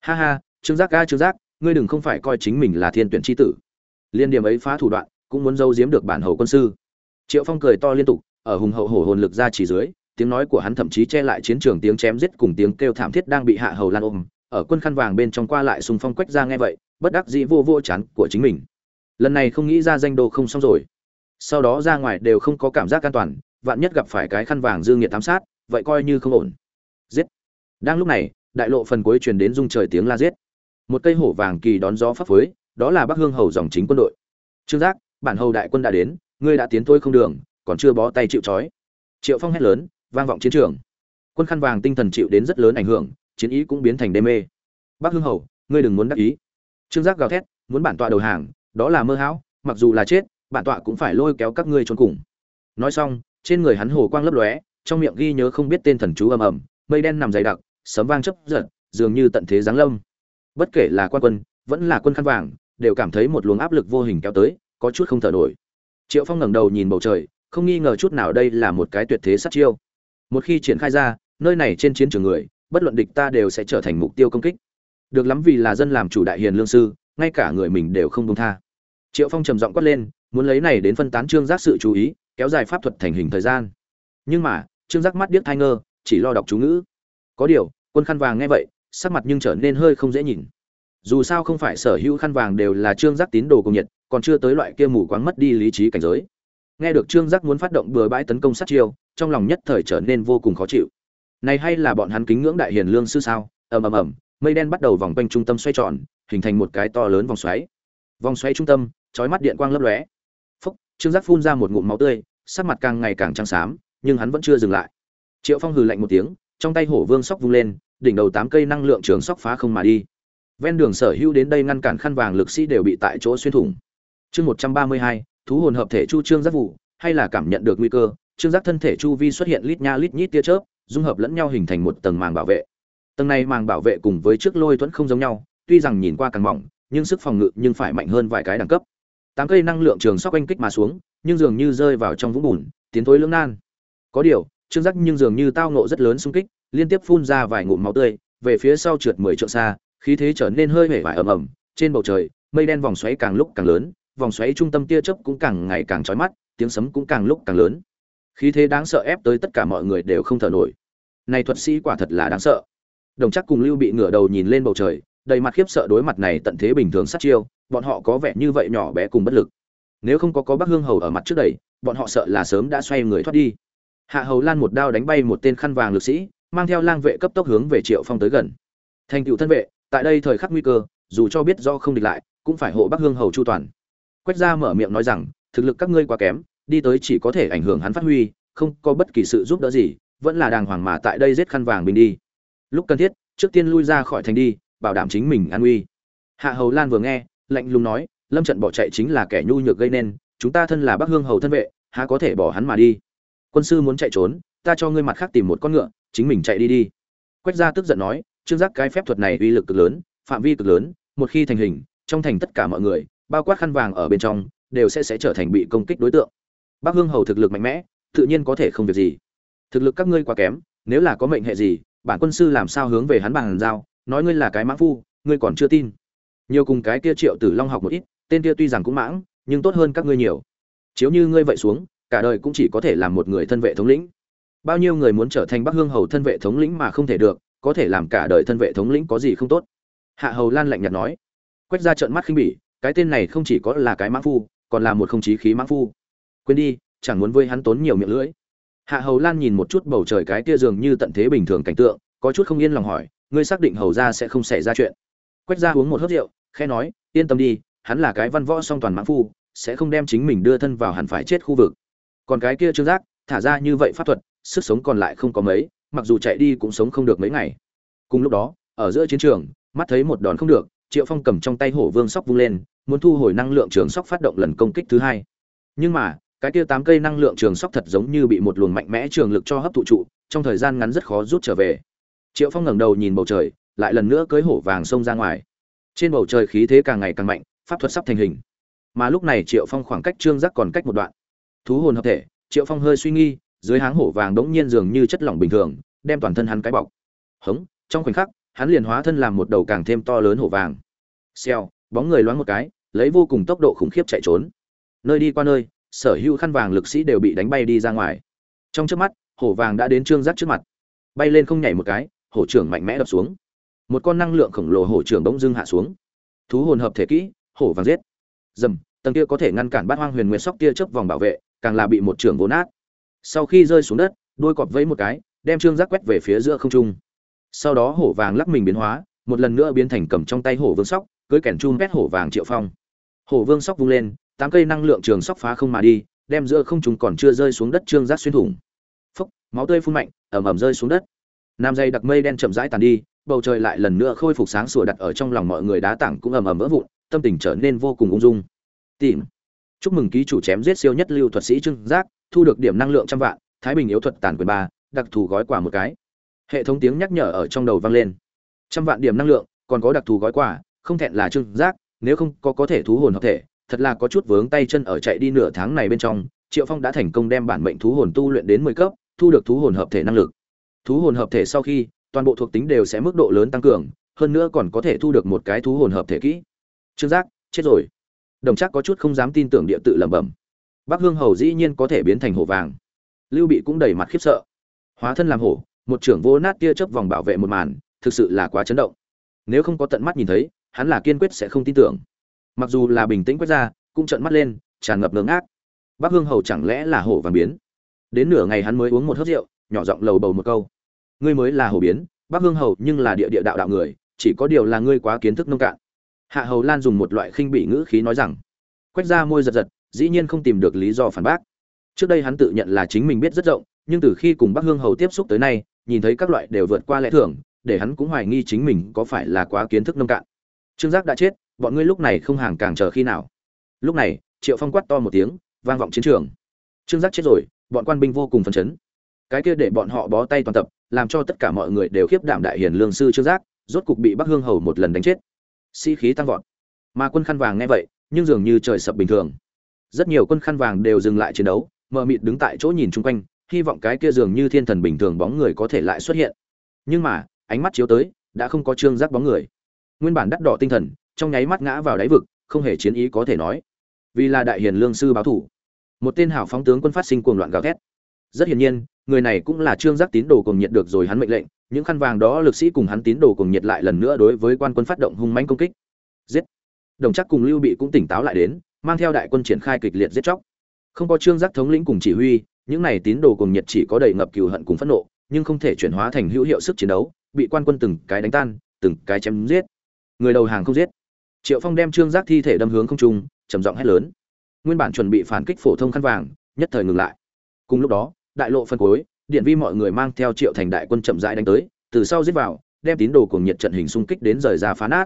Ha ha, trương giác ga trương giác, ngươi đừng không phải coi chính mình là thiên tuyển tri tử. Liên điểm ấy phá thủ đoạn, cũng muốn giấu giếm được bản hầu quân sư. Triệu phong cười to liên tục, ở hùng hậu hổ hồn lực ra chỉ dưới, tiếng nói của hắn thậm chí che lại chiến trường tiếng chém giết cùng tiếng kêu thảm thiết đang bị hạ hầu lan ôm, ở quân khăn vàng bên trong qua lại sùng phong quách ra nghe vậy bất đắc dĩ vô vô chán của chính mình. Lần này không nghĩ ra danh đô không xong rồi. Sau đó ra ngoài đều không có cảm giác an toàn, vạn nhất gặp phải cái khăn vàng dương nghiệt ám sát, vậy coi như không ổn. Giết. Đang lúc này, đại lộ phần cuối truyền đến rung trời tiếng la giết. Một cây hổ vàng kỳ đón gió pháp phối đó là bắc hương hầu dòng chính quân đội. Trương giác, bản hầu đại quân đã đến, ngươi đã tiến thôi không đường, còn chưa bó tay chịu trói. Triệu phong hét lớn, vang vọng chiến trường. Quân khăn vàng tinh thần chịu đến rất lớn ảnh hưởng, chiến ý cũng biến thành đê mê. Bắc hương hầu, ngươi đừng muốn đắc ý trương giác gào thét, muốn bản tọa đầu hàng, đó là mơ hão, mặc dù là chết, bản tọa cũng phải lôi kéo các ngươi trốn cùng. Nói xong, trên người hắn hồ quang lấp lóe, trong miệng ghi nhớ không biết tên thần chú ầm ầm, mây đen nằm dày đặc, sấm vang chấp giật, dường như tận thế giáng lâm. Bất kể là quan quân, vẫn là quân khăn vàng, đều cảm thấy một luồng áp lực vô hình kéo tới, có chút không thở nổi. Triệu phong ngẩng đầu nhìn bầu trời, không nghi ngờ chút nào đây là một cái tuyệt thế sát chiêu. Một khi triển khai ra, nơi này trên chiến trường người, bất luận địch ta đều sẽ trở thành mục tiêu công kích được lắm vì là dân làm chủ đại hiền lương sư, ngay cả người mình đều không công tha. Triệu phong trầm giọng quát lên, muốn lấy này đến phân tán trương giác sự chú ý, kéo dài pháp thuật thành hình thời gian. Nhưng mà, trương giác mắt điếc thai ngơ, chỉ lo đọc chú ngữ. Có điều, quân khăn vàng nghe vậy, sắc mặt nhưng trở nên hơi không dễ nhìn. Dù sao không phải sở hữu khăn vàng đều là trương giác tín đồ công nhiệt, còn chưa tới loại kia mù quáng mất đi lý trí cảnh giới. Nghe được trương giác muốn phát động bừa bãi tấn công sát chiêu, trong lòng nhất thời trở nên vô cùng khó chịu. Này hay là bọn hắn kính ngưỡng đại hiền lương sư sao? Ầm ầm ầm mây đen bắt đầu vòng quanh trung tâm xoay tròn, hình thành một cái to lớn vòng xoáy. Vòng xoáy trung tâm, chói mắt điện quang lấp lóe. Phúc, trương giác phun ra một ngụm máu tươi, sắc mặt càng ngày càng trắng xám, nhưng hắn vẫn chưa dừng lại. Triệu phong hừ lạnh một tiếng, trong tay hổ vương sóc vung lên, đỉnh đầu tám cây năng lượng trường sóc phá không mà đi. Ven đường sở hữu đến đây ngăn cản khăn vàng lực sĩ đều bị tại chỗ xuyên thủng. Chương một trăm ba mươi hai, thú hồn hợp thể chu trương giác vụ, hay là cảm nhận được nguy cơ, trương giác thân thể chu vi xuất hiện lít nha lít nhít tia chớp, dung hợp lẫn nhau hình thành một tầng màng bảo vệ tầng này màng bảo vệ cùng với trước lôi thuẫn không giống nhau, tuy rằng nhìn qua càng mỏng, nhưng sức phòng ngự nhưng phải mạnh hơn vài cái đẳng cấp. Tám cây năng lượng trường sóc oanh kích mà xuống, nhưng dường như rơi vào trong vũng bùn, tiến thối lưỡng nan. Có điều, trương giác nhưng dường như tao nộ rất lớn xung kích, liên tiếp phun ra vài ngụm máu tươi, về phía sau trượt mười trượng xa, khí thế trở nên hơi hể vải ẩm ẩm, trên bầu trời, mây đen vòng xoáy càng lúc càng lớn, vòng xoáy trung tâm tia chớp cũng càng ngày càng chói mắt, tiếng sấm cũng càng lúc càng lớn. Khí thế đáng sợ ép tới tất cả mọi người đều không thở nổi. Này thuật sĩ quả thật là đáng sợ đồng chắc cùng lưu bị ngửa đầu nhìn lên bầu trời, đầy mặt khiếp sợ đối mặt này tận thế bình thường sát chiêu, bọn họ có vẻ như vậy nhỏ bé cùng bất lực. Nếu không có có bác hương hầu ở mặt trước đây, bọn họ sợ là sớm đã xoay người thoát đi. Hạ hầu lan một đao đánh bay một tên khăn vàng lực sĩ, mang theo lang vệ cấp tốc hướng về triệu phong tới gần. Thành cựu thân vệ, tại đây thời khắc nguy cơ, dù cho biết do không địch lại, cũng phải hộ bắc hương hầu chu toàn. Quách gia mở miệng nói rằng, thực lực các ngươi quá kém, đi tới chỉ có thể ảnh hưởng hắn phát huy, không có bất kỳ sự giúp đỡ gì, vẫn là đàng hoàng mà tại đây giết khăn vàng bình đi lúc cần thiết, trước tiên lui ra khỏi thành đi, bảo đảm chính mình an nguy hạ hầu lan vừa nghe, lạnh lùng nói, lâm trận bỏ chạy chính là kẻ nhu nhược gây nên, chúng ta thân là bắc hương hầu thân vệ, há có thể bỏ hắn mà đi? Quân sư muốn chạy trốn, ta cho ngươi mặt khác tìm một con ngựa, chính mình chạy đi đi. Quách gia tức giận nói, trương giác cái phép thuật này uy lực cực lớn, phạm vi cực lớn, một khi thành hình, trong thành tất cả mọi người, bao quát khăn vàng ở bên trong, đều sẽ sẽ trở thành bị công kích đối tượng. Bắc hương hầu thực lực mạnh mẽ, tự nhiên có thể không việc gì. Thực lực các ngươi quá kém, nếu là có mệnh hệ gì bản quân sư làm sao hướng về hắn bằng giao, nói ngươi là cái mãng phu, ngươi còn chưa tin. Nhiều cùng cái kia triệu tử long học một ít, tên kia tuy rằng cũng mãng, nhưng tốt hơn các ngươi nhiều. Chiếu như ngươi vậy xuống, cả đời cũng chỉ có thể làm một người thân vệ thống lĩnh. Bao nhiêu người muốn trở thành bắc hương hầu thân vệ thống lĩnh mà không thể được, có thể làm cả đời thân vệ thống lĩnh có gì không tốt? Hạ hầu lan lạnh nhạt nói. Quét ra trợn mắt khinh bỉ, cái tên này không chỉ có là cái mãng phu, còn là một không chí khí mãng phu. Quên đi, chẳng muốn với hắn tốn nhiều miệng lưỡi hạ hầu lan nhìn một chút bầu trời cái kia dường như tận thế bình thường cảnh tượng, có chút không yên lòng hỏi, ngươi xác định hầu ra sẽ không xảy ra chuyện? Quách ra uống một hớp rượu, khẽ nói, yên tâm đi, hắn là cái văn võ song toàn mãn phu, sẽ không đem chính mình đưa thân vào hẳn phải chết khu vực. Còn cái kia trương giác, thả ra như vậy pháp thuật, sức sống còn lại không có mấy, mặc dù chạy đi cũng sống không được mấy ngày. Cùng lúc đó, ở giữa chiến trường, mắt thấy một đòn không được, triệu phong cầm trong tay hổ vương sóc vung lên, muốn thu hồi năng lượng trường sóc phát động lần công kích thứ hai. Nhưng mà cái kia tám cây năng lượng trường sóc thật giống như bị một luồng mạnh mẽ trường lực cho hấp thụ trụ, trong thời gian ngắn rất khó rút trở về. Triệu phong ngẩng đầu nhìn bầu trời, lại lần nữa cưới hổ vàng xông ra ngoài. Trên bầu trời khí thế càng ngày càng mạnh, pháp thuật sắp thành hình. Mà lúc này triệu phong khoảng cách trương giác còn cách một đoạn. Thú hồn hợp thể, triệu phong hơi suy nghi, dưới háng hổ vàng đống nhiên dường như chất lỏng bình thường, đem toàn thân hắn cái bọc. Hống, trong khoảnh khắc, hắn liền hóa thân làm một đầu càng thêm to lớn hổ vàng. Xèo, bóng người loáng một cái, lấy vô cùng tốc độ khủng khiếp chạy trốn. Nơi đi qua nơi sở hữu khăn vàng lực sĩ đều bị đánh bay đi ra ngoài. Trong trước mắt, hổ vàng đã đến trương giác trước mặt. Bay lên không nhảy một cái, hổ trưởng mạnh mẽ đập xuống. Một con năng lượng khổng lồ hổ trưởng bỗng dưng hạ xuống. Thú hồn hợp thể kỹ, hổ vàng giết. Dầm, tầng kia có thể ngăn cản bát hoang huyền nguyệt sóc kia chớp vòng bảo vệ, càng là bị một trưởng vốn nát. Sau khi rơi xuống đất đuôi cọp vẫy một cái, đem trương giác quét về phía giữa không trung. Sau đó hổ vàng lắc mình biến hóa, một lần nữa biến thành cầm trong tay hổ vương sóc, cưới kẻn chun vét hổ vàng triệu phong. Hổ vương sóc vung lên tám cây năng lượng trường sóc phá không mà đi, đem giữa không trùng còn chưa rơi xuống đất trương giác xuyên thủng. Phốc, máu tươi phun mạnh ẩm ẩm rơi xuống đất. Nam dây đặc mây đen chậm rãi tàn đi, bầu trời lại lần nữa khôi phục sáng sủa đặt ở trong lòng mọi người đá tảng cũng ầm ầm vỡ vụn, tâm tình trở nên vô cùng ung dung. Tìm. Chúc mừng ký chủ chém giết siêu nhất lưu thuật sĩ trương giác, thu được điểm năng lượng trăm vạn, thái bình yếu thuật tàn quyền ba, đặc thù gói quà một cái. Hệ thống tiếng nhắc nhở ở trong đầu vang lên. Trăm vạn điểm năng lượng, còn có đặc thù gói quà, không thẹn là trương giác, nếu không có có thể thú hồn hợp thể thật là có chút vướng tay chân ở chạy đi nửa tháng này bên trong, triệu phong đã thành công đem bản mệnh thú hồn tu luyện đến mười cấp, thu được thú hồn hợp thể năng lực. Thú hồn hợp thể sau khi, toàn bộ thuộc tính đều sẽ mức độ lớn tăng cường, hơn nữa còn có thể thu được một cái thú hồn hợp thể kỹ. Trương giác, chết rồi. Đồng chắc có chút không dám tin tưởng địa tự lẩm bẩm. Bắc hương hầu dĩ nhiên có thể biến thành hổ vàng. Lưu bị cũng đầy mặt khiếp sợ. Hóa thân làm hổ, một trưởng vô nát tia chớp vòng bảo vệ một màn, thực sự là quá chấn động. Nếu không có tận mắt nhìn thấy, hắn là kiên quyết sẽ không tin tưởng mặc dù là bình tĩnh quét ra, cũng trợn mắt lên, tràn ngập ngưỡng ác bắc hương hầu chẳng lẽ là hổ vàng biến? Đến nửa ngày hắn mới uống một hớp rượu, nhỏ giọng lầu bầu một câu. Ngươi mới là hổ biến bắc hương hầu nhưng là địa địa đạo đạo người, chỉ có điều là ngươi quá kiến thức nông cạn. Hạ hầu lan dùng một loại khinh bị ngữ khí nói rằng, quét ra môi giật giật, dĩ nhiên không tìm được lý do phản bác. Trước đây hắn tự nhận là chính mình biết rất rộng, nhưng từ khi cùng bắc hương hầu tiếp xúc tới nay, nhìn thấy các loại đều vượt qua lẽ thường, để hắn cũng hoài nghi chính mình có phải là quá kiến thức nông cạn. Trương giác đã chết bọn ngươi lúc này không hàng càng chờ khi nào? Lúc này, triệu phong quát to một tiếng, vang vọng chiến trường. Trương giác chết rồi, bọn quan binh vô cùng phấn chấn. Cái kia để bọn họ bó tay toàn tập, làm cho tất cả mọi người đều khiếp đảm đại hiền lương sư trương giác, rốt cục bị bắc hương hầu một lần đánh chết. Sĩ、si、khí tăng vọt. Mà quân khăn vàng nghe vậy, nhưng dường như trời sập bình thường. Rất nhiều quân khăn vàng đều dừng lại chiến đấu, mờ mịt đứng tại chỗ nhìn chung quanh, hy vọng cái kia dường như thiên thần bình thường bóng người có thể lại xuất hiện. Nhưng mà, ánh mắt chiếu tới, đã không có trương giác bóng người. Nguyên bản đắt đỏ tinh thần trong nháy mắt ngã vào đáy vực, không hề chiến ý có thể nói. Vì là đại hiền lương sư báo thủ, một tên hảo phóng tướng quân phát sinh cuồng loạn gào thét. Rất hiển nhiên, người này cũng là trương giác tín đồ cùng nhiệt được rồi hắn mệnh lệnh, những khăn vàng đó lực sĩ cùng hắn tín đồ cùng nhiệt lại lần nữa đối với quan quân phát động hung mãnh công kích. Giết! Đồng chắc cùng lưu bị cũng tỉnh táo lại đến, mang theo đại quân triển khai kịch liệt giết chóc. Không có trương giác thống lĩnh cùng chỉ huy, những này tín đồ cùng nhiệt chỉ có đầy ngập cừu hận cùng phẫn nộ, nhưng không thể chuyển hóa thành hữu hiệu sức chiến đấu, bị quan quân từng cái đánh tan, từng cái chém giết. Người đầu hàng không giết triệu phong đem trương giác thi thể đâm hướng không trung, trầm giọng hét lớn. Nguyên bản chuẩn bị phản kích phổ thông khăn vàng, nhất thời ngừng lại. Cùng lúc đó, đại lộ phân cuối, điện vi mọi người mang theo triệu thành đại quân chậm rãi đánh tới, từ sau giết vào, đem tín đồ cùng nhiệt trận hình xung kích đến rời ra phá nát.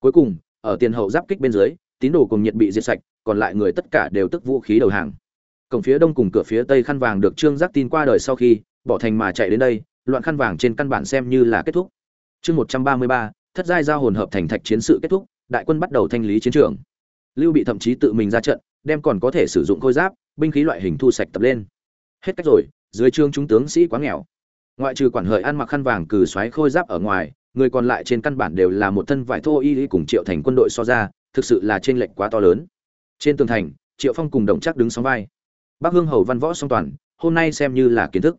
Cuối cùng, ở tiền hậu giáp kích bên dưới, tín đồ cùng nhiệt bị diệt sạch, còn lại người tất cả đều tức vũ khí đầu hàng. Cổng phía đông cùng cửa phía tây khăn vàng được trương giác tin qua đời sau khi, bỏ thành mà chạy đến đây, loạn khăn vàng trên căn bản xem như là kết thúc. Chương một trăm ba mươi ba thất giai giao hồn hợp thành thạch chiến sự kết thúc, đại quân bắt đầu thanh lý chiến trường. Lưu bị thậm chí tự mình ra trận, đem còn có thể sử dụng khôi giáp, binh khí loại hình thu sạch tập lên. Hết cách rồi, dưới trương chúng tướng sĩ quá nghèo. Ngoại trừ quản hợi ăn mặc khăn vàng cừ xoáy khôi giáp ở ngoài, người còn lại trên căn bản đều là một thân vải thô y cùng triệu thành quân đội so ra, thực sự là trên lệnh quá to lớn. Trên tường thành, triệu phong cùng đồng chắc đứng sóng vai. Bác hương hầu văn võ song toàn, hôm nay xem như là kiến thức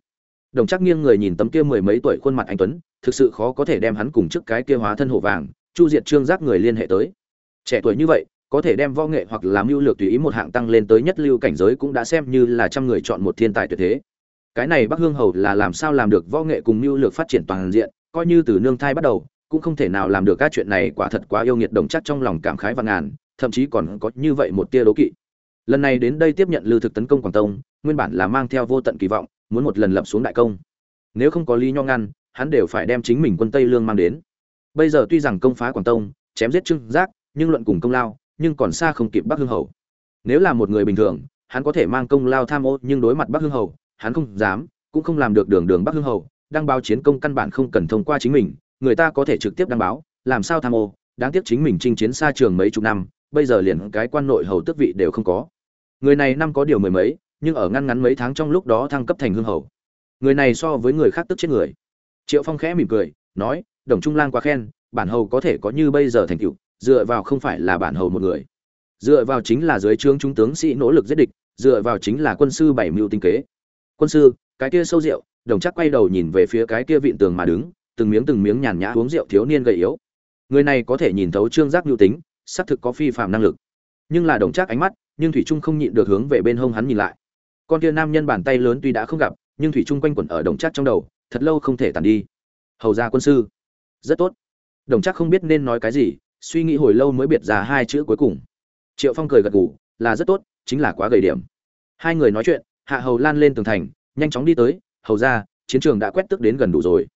đồng chắc nghiêng người nhìn tấm kia mười mấy tuổi khuôn mặt anh tuấn, thực sự khó có thể đem hắn cùng trước cái kia hóa thân hổ vàng, chu diệt trương giác người liên hệ tới. Trẻ tuổi như vậy, có thể đem võ nghệ hoặc làm mưu lược tùy ý một hạng tăng lên tới nhất lưu cảnh giới cũng đã xem như là trăm người chọn một thiên tài tuyệt thế. Cái này bắc hương hầu là làm sao làm được võ nghệ cùng mưu lược phát triển toàn diện, coi như từ nương thai bắt đầu, cũng không thể nào làm được các chuyện này quả thật quá yêu nghiệt đồng chắc trong lòng cảm khái và ngàn, thậm chí còn có như vậy một tia đố kỵ. Lần này đến đây tiếp nhận lưu thực tấn công quảng tông, nguyên bản là mang theo vô tận kỳ vọng muốn một lần lập xuống đại công. Nếu không có lý nho ngăn, hắn đều phải đem chính mình quân tây lương mang đến. Bây giờ tuy rằng công phá quảng tông, chém giết trưng giác, nhưng luận cùng công lao, nhưng còn xa không kịp bắc hương hầu. Nếu là một người bình thường, hắn có thể mang công lao tham ô, nhưng đối mặt bắc hương hầu, hắn không dám, cũng không làm được đường đường bắc hương hầu đăng báo chiến công căn bản không cần thông qua chính mình, người ta có thể trực tiếp đăng báo, làm sao tham ô, đáng tiếc chính mình chinh chiến xa trường mấy chục năm, bây giờ liền cái quan nội hầu tước vị đều không có. Người này năm có điều mười mấy nhưng ở ngăn ngắn mấy tháng trong lúc đó thăng cấp thành hương hầu. Người này so với người khác tức chết người. Triệu phong khẽ mỉm cười, nói, đồng trung lang quá khen, bản hầu có thể có như bây giờ thành tựu, dựa vào không phải là bản hầu một người. Dựa vào chính là dưới trướng trung tướng sĩ nỗ lực giết địch, dựa vào chính là quân sư bảy mưu tinh kế. Quân sư, cái kia sâu rượu. Đồng chắc quay đầu nhìn về phía cái kia vịn tường mà đứng, từng miếng từng miếng nhàn nhã uống rượu thiếu niên gầy yếu. Người này có thể nhìn thấu trương giác nhu tính, xác thực có phi phạm năng lực. Nhưng là đồng chắc ánh mắt, nhưng thủy trung không nhịn được hướng về bên hông hắn nhìn lại con kia nam nhân bàn tay lớn tuy đã không gặp, nhưng thủy chung quanh quẩn ở đồng chắc trong đầu, thật lâu không thể tàn đi. Hầu ra quân sư. Rất tốt. Đồng chắc không biết nên nói cái gì, suy nghĩ hồi lâu mới biệt ra hai chữ cuối cùng. Triệu phong cười gật gù, là rất tốt, chính là quá gầy điểm. Hai người nói chuyện, hạ hầu lan lên tường thành, nhanh chóng đi tới, hầu ra chiến trường đã quét tức đến gần đủ rồi.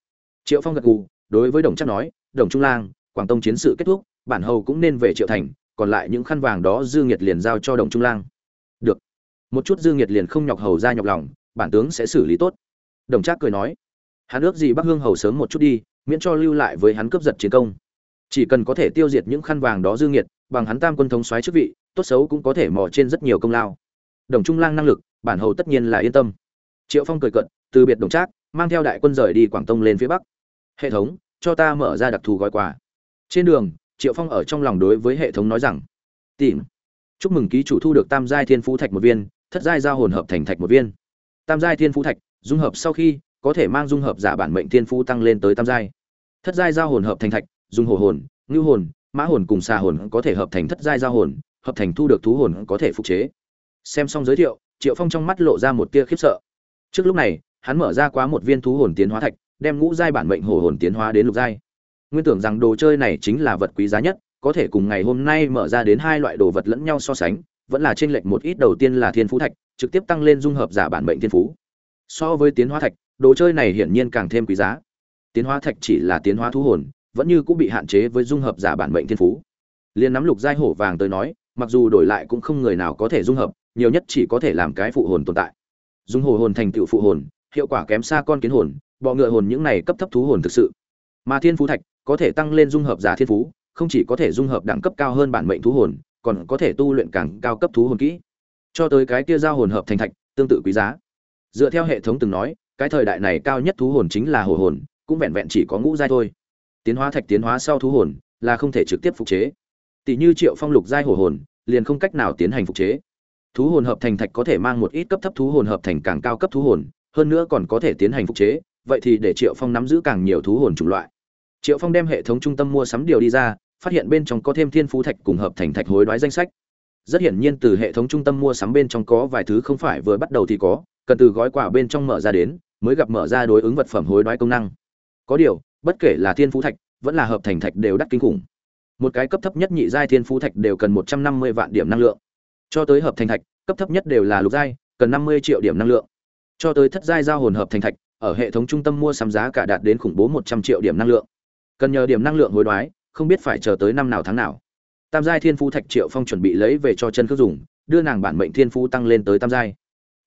Triệu phong gật gù, đối với đồng chắc nói, đồng trung lang, quảng tông chiến sự kết thúc, bản hầu cũng nên về triệu thành, còn lại những khăn vàng đó dư nghiệt liền giao cho đồng trung lang một chút dư nghiệt liền không nhọc hầu ra nhọc lòng, bản tướng sẽ xử lý tốt. Đồng trác cười nói, hắn ước gì bắc hương hầu sớm một chút đi, miễn cho lưu lại với hắn cướp giật chiến công. Chỉ cần có thể tiêu diệt những khăn vàng đó dư nghiệt, bằng hắn tam quân thống soái chức vị, tốt xấu cũng có thể mò trên rất nhiều công lao. Đồng trung lang năng lực, bản hầu tất nhiên là yên tâm. Triệu phong cười cận từ biệt đồng trác, mang theo đại quân rời đi quảng tông lên phía bắc. Hệ thống, cho ta mở ra đặc thù gói quà. Trên đường, triệu phong ở trong lòng đối với hệ thống nói rằng, tìm. Chúc mừng ký chủ thu được tam giai thiên phú thạch một viên thất giai giao hồn hợp thành thạch một viên. Tam giai thiên phú thạch, dung hợp sau khi, có thể mang dung hợp giả bản mệnh thiên phú tăng lên tới tam giai. Thất giai giao hồn hợp thành thạch dùng hồ hồn ngư hồn, mã hồn cùng xà hồn có thể hợp thành thất giai giao hồn, hợp thành thu được thú hồn có thể phục chế. Xem xong giới thiệu, triệu phong trong mắt lộ ra một tia khiếp sợ. Trước lúc này, hắn mở ra quá một viên thú hồn tiến hóa thạch, đem ngũ giai bản mệnh hổ hồn tiến hóa đến lục giai. Nguyên tưởng rằng đồ chơi này chính là vật quý giá nhất, có thể cùng ngày hôm nay mở ra đến hai loại đồ vật lẫn nhau so sánh vẫn là trên lệch một ít đầu tiên là thiên phú thạch, trực tiếp tăng lên dung hợp giả bản mệnh thiên phú. So với tiến hóa thạch, đồ chơi này hiển nhiên càng thêm quý giá. Tiến hóa thạch chỉ là tiến hóa thú hồn, vẫn như cũng bị hạn chế với dung hợp giả bản mệnh thiên phú. Liên nắm lục giai hổ vàng tới nói, mặc dù đổi lại cũng không người nào có thể dung hợp, nhiều nhất chỉ có thể làm cái phụ hồn tồn tại. Dung hồ hồn thành tựu phụ hồn, hiệu quả kém xa con kiến hồn, bọ ngựa hồn những này cấp thấp thú hồn thực sự. Mà thiên phú thạch có thể tăng lên dung hợp giả thiên phú, không chỉ có thể dung hợp đẳng cấp cao hơn bản mệnh thú hồn còn có thể tu luyện càng cao cấp thú hồn kỹ. Cho tới cái kia giao hồn hợp thành thạch, tương tự quý giá. Dựa theo hệ thống từng nói, cái thời đại này cao nhất thú hồn chính là hồ hồn, cũng vẹn vẹn chỉ có ngũ giai thôi. Tiến hóa thạch tiến hóa sau thú hồn, là không thể trực tiếp phục chế. Tỷ như triệu phong lục giai hồ hồn, liền không cách nào tiến hành phục chế. Thú hồn hợp thành thạch có thể mang một ít cấp thấp thú hồn hợp thành càng cao cấp thú hồn, hơn nữa còn có thể tiến hành phục chế, vậy thì để triệu phong nắm giữ càng nhiều thú hồn chủng loại. Triệu phong đem hệ thống trung tâm mua sắm điều đi ra phát hiện bên trong có thêm thiên phú thạch cùng hợp thành thạch hối đoái danh sách. Rất hiển nhiên từ hệ thống trung tâm mua sắm bên trong có vài thứ không phải vừa bắt đầu thì có, cần từ gói quà bên trong mở ra đến, mới gặp mở ra đối ứng vật phẩm hối đoái công năng. Có điều, bất kể là thiên phú thạch, vẫn là hợp thành thạch đều đắt kinh khủng. Một cái cấp thấp nhất nhị giai thiên phú thạch đều cần một trăm năm mươi vạn điểm năng lượng. Cho tới hợp thành thạch, cấp thấp nhất đều là lục giai, cần năm mươi triệu điểm năng lượng. Cho tới thất giai giao hồn hợp thành thạch, ở hệ thống trung tâm mua sắm giá cả đạt đến khủng bố một trăm triệu điểm năng lượng. Cần nhờ điểm năng lượng hối đoái không biết phải chờ tới năm nào tháng nào. Tam giai thiên phú thạch triệu phong chuẩn bị lấy về cho chân khước dùng, đưa nàng bản mệnh thiên phú tăng lên tới tam giai.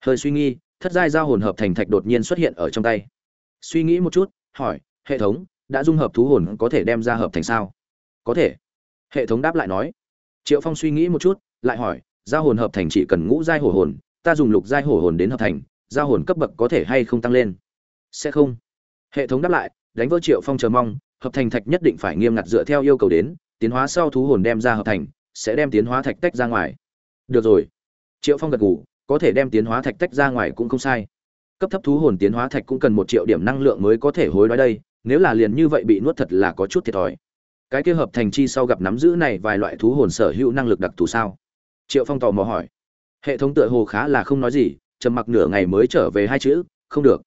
Hơi suy nghĩ, thất giai giao hồn hợp thành thạch đột nhiên xuất hiện ở trong tay. Suy nghĩ một chút, hỏi, hệ thống, đã dung hợp thú hồn có thể đem ra hợp thành sao? Có thể. Hệ thống đáp lại nói. Triệu phong suy nghĩ một chút, lại hỏi, giao hồn hợp thành chỉ cần ngũ giai hổ hồn, ta dùng lục giai hổ hồn đến hợp thành, giao hồn cấp bậc có thể hay không tăng lên? Sẽ không. Hệ thống đáp lại, đánh vỡ triệu phong chờ mong hợp thành thạch nhất định phải nghiêm ngặt dựa theo yêu cầu đến, tiến hóa sau thú hồn đem ra hợp thành, sẽ đem tiến hóa thạch tách ra ngoài. Được rồi. Triệu phong gật gù, có thể đem tiến hóa thạch tách ra ngoài cũng không sai. Cấp thấp thú hồn tiến hóa thạch cũng cần một triệu điểm năng lượng mới có thể hối đoái đây, nếu là liền như vậy bị nuốt thật là có chút thiệt thòi. Cái kia hợp thành chi sau gặp nắm giữ này vài loại thú hồn sở hữu năng lực đặc thù sao? Triệu phong tò mò hỏi. Hệ thống tựa hồ khá là không nói gì, trầm mặc nửa ngày mới trở về hai chữ, không được.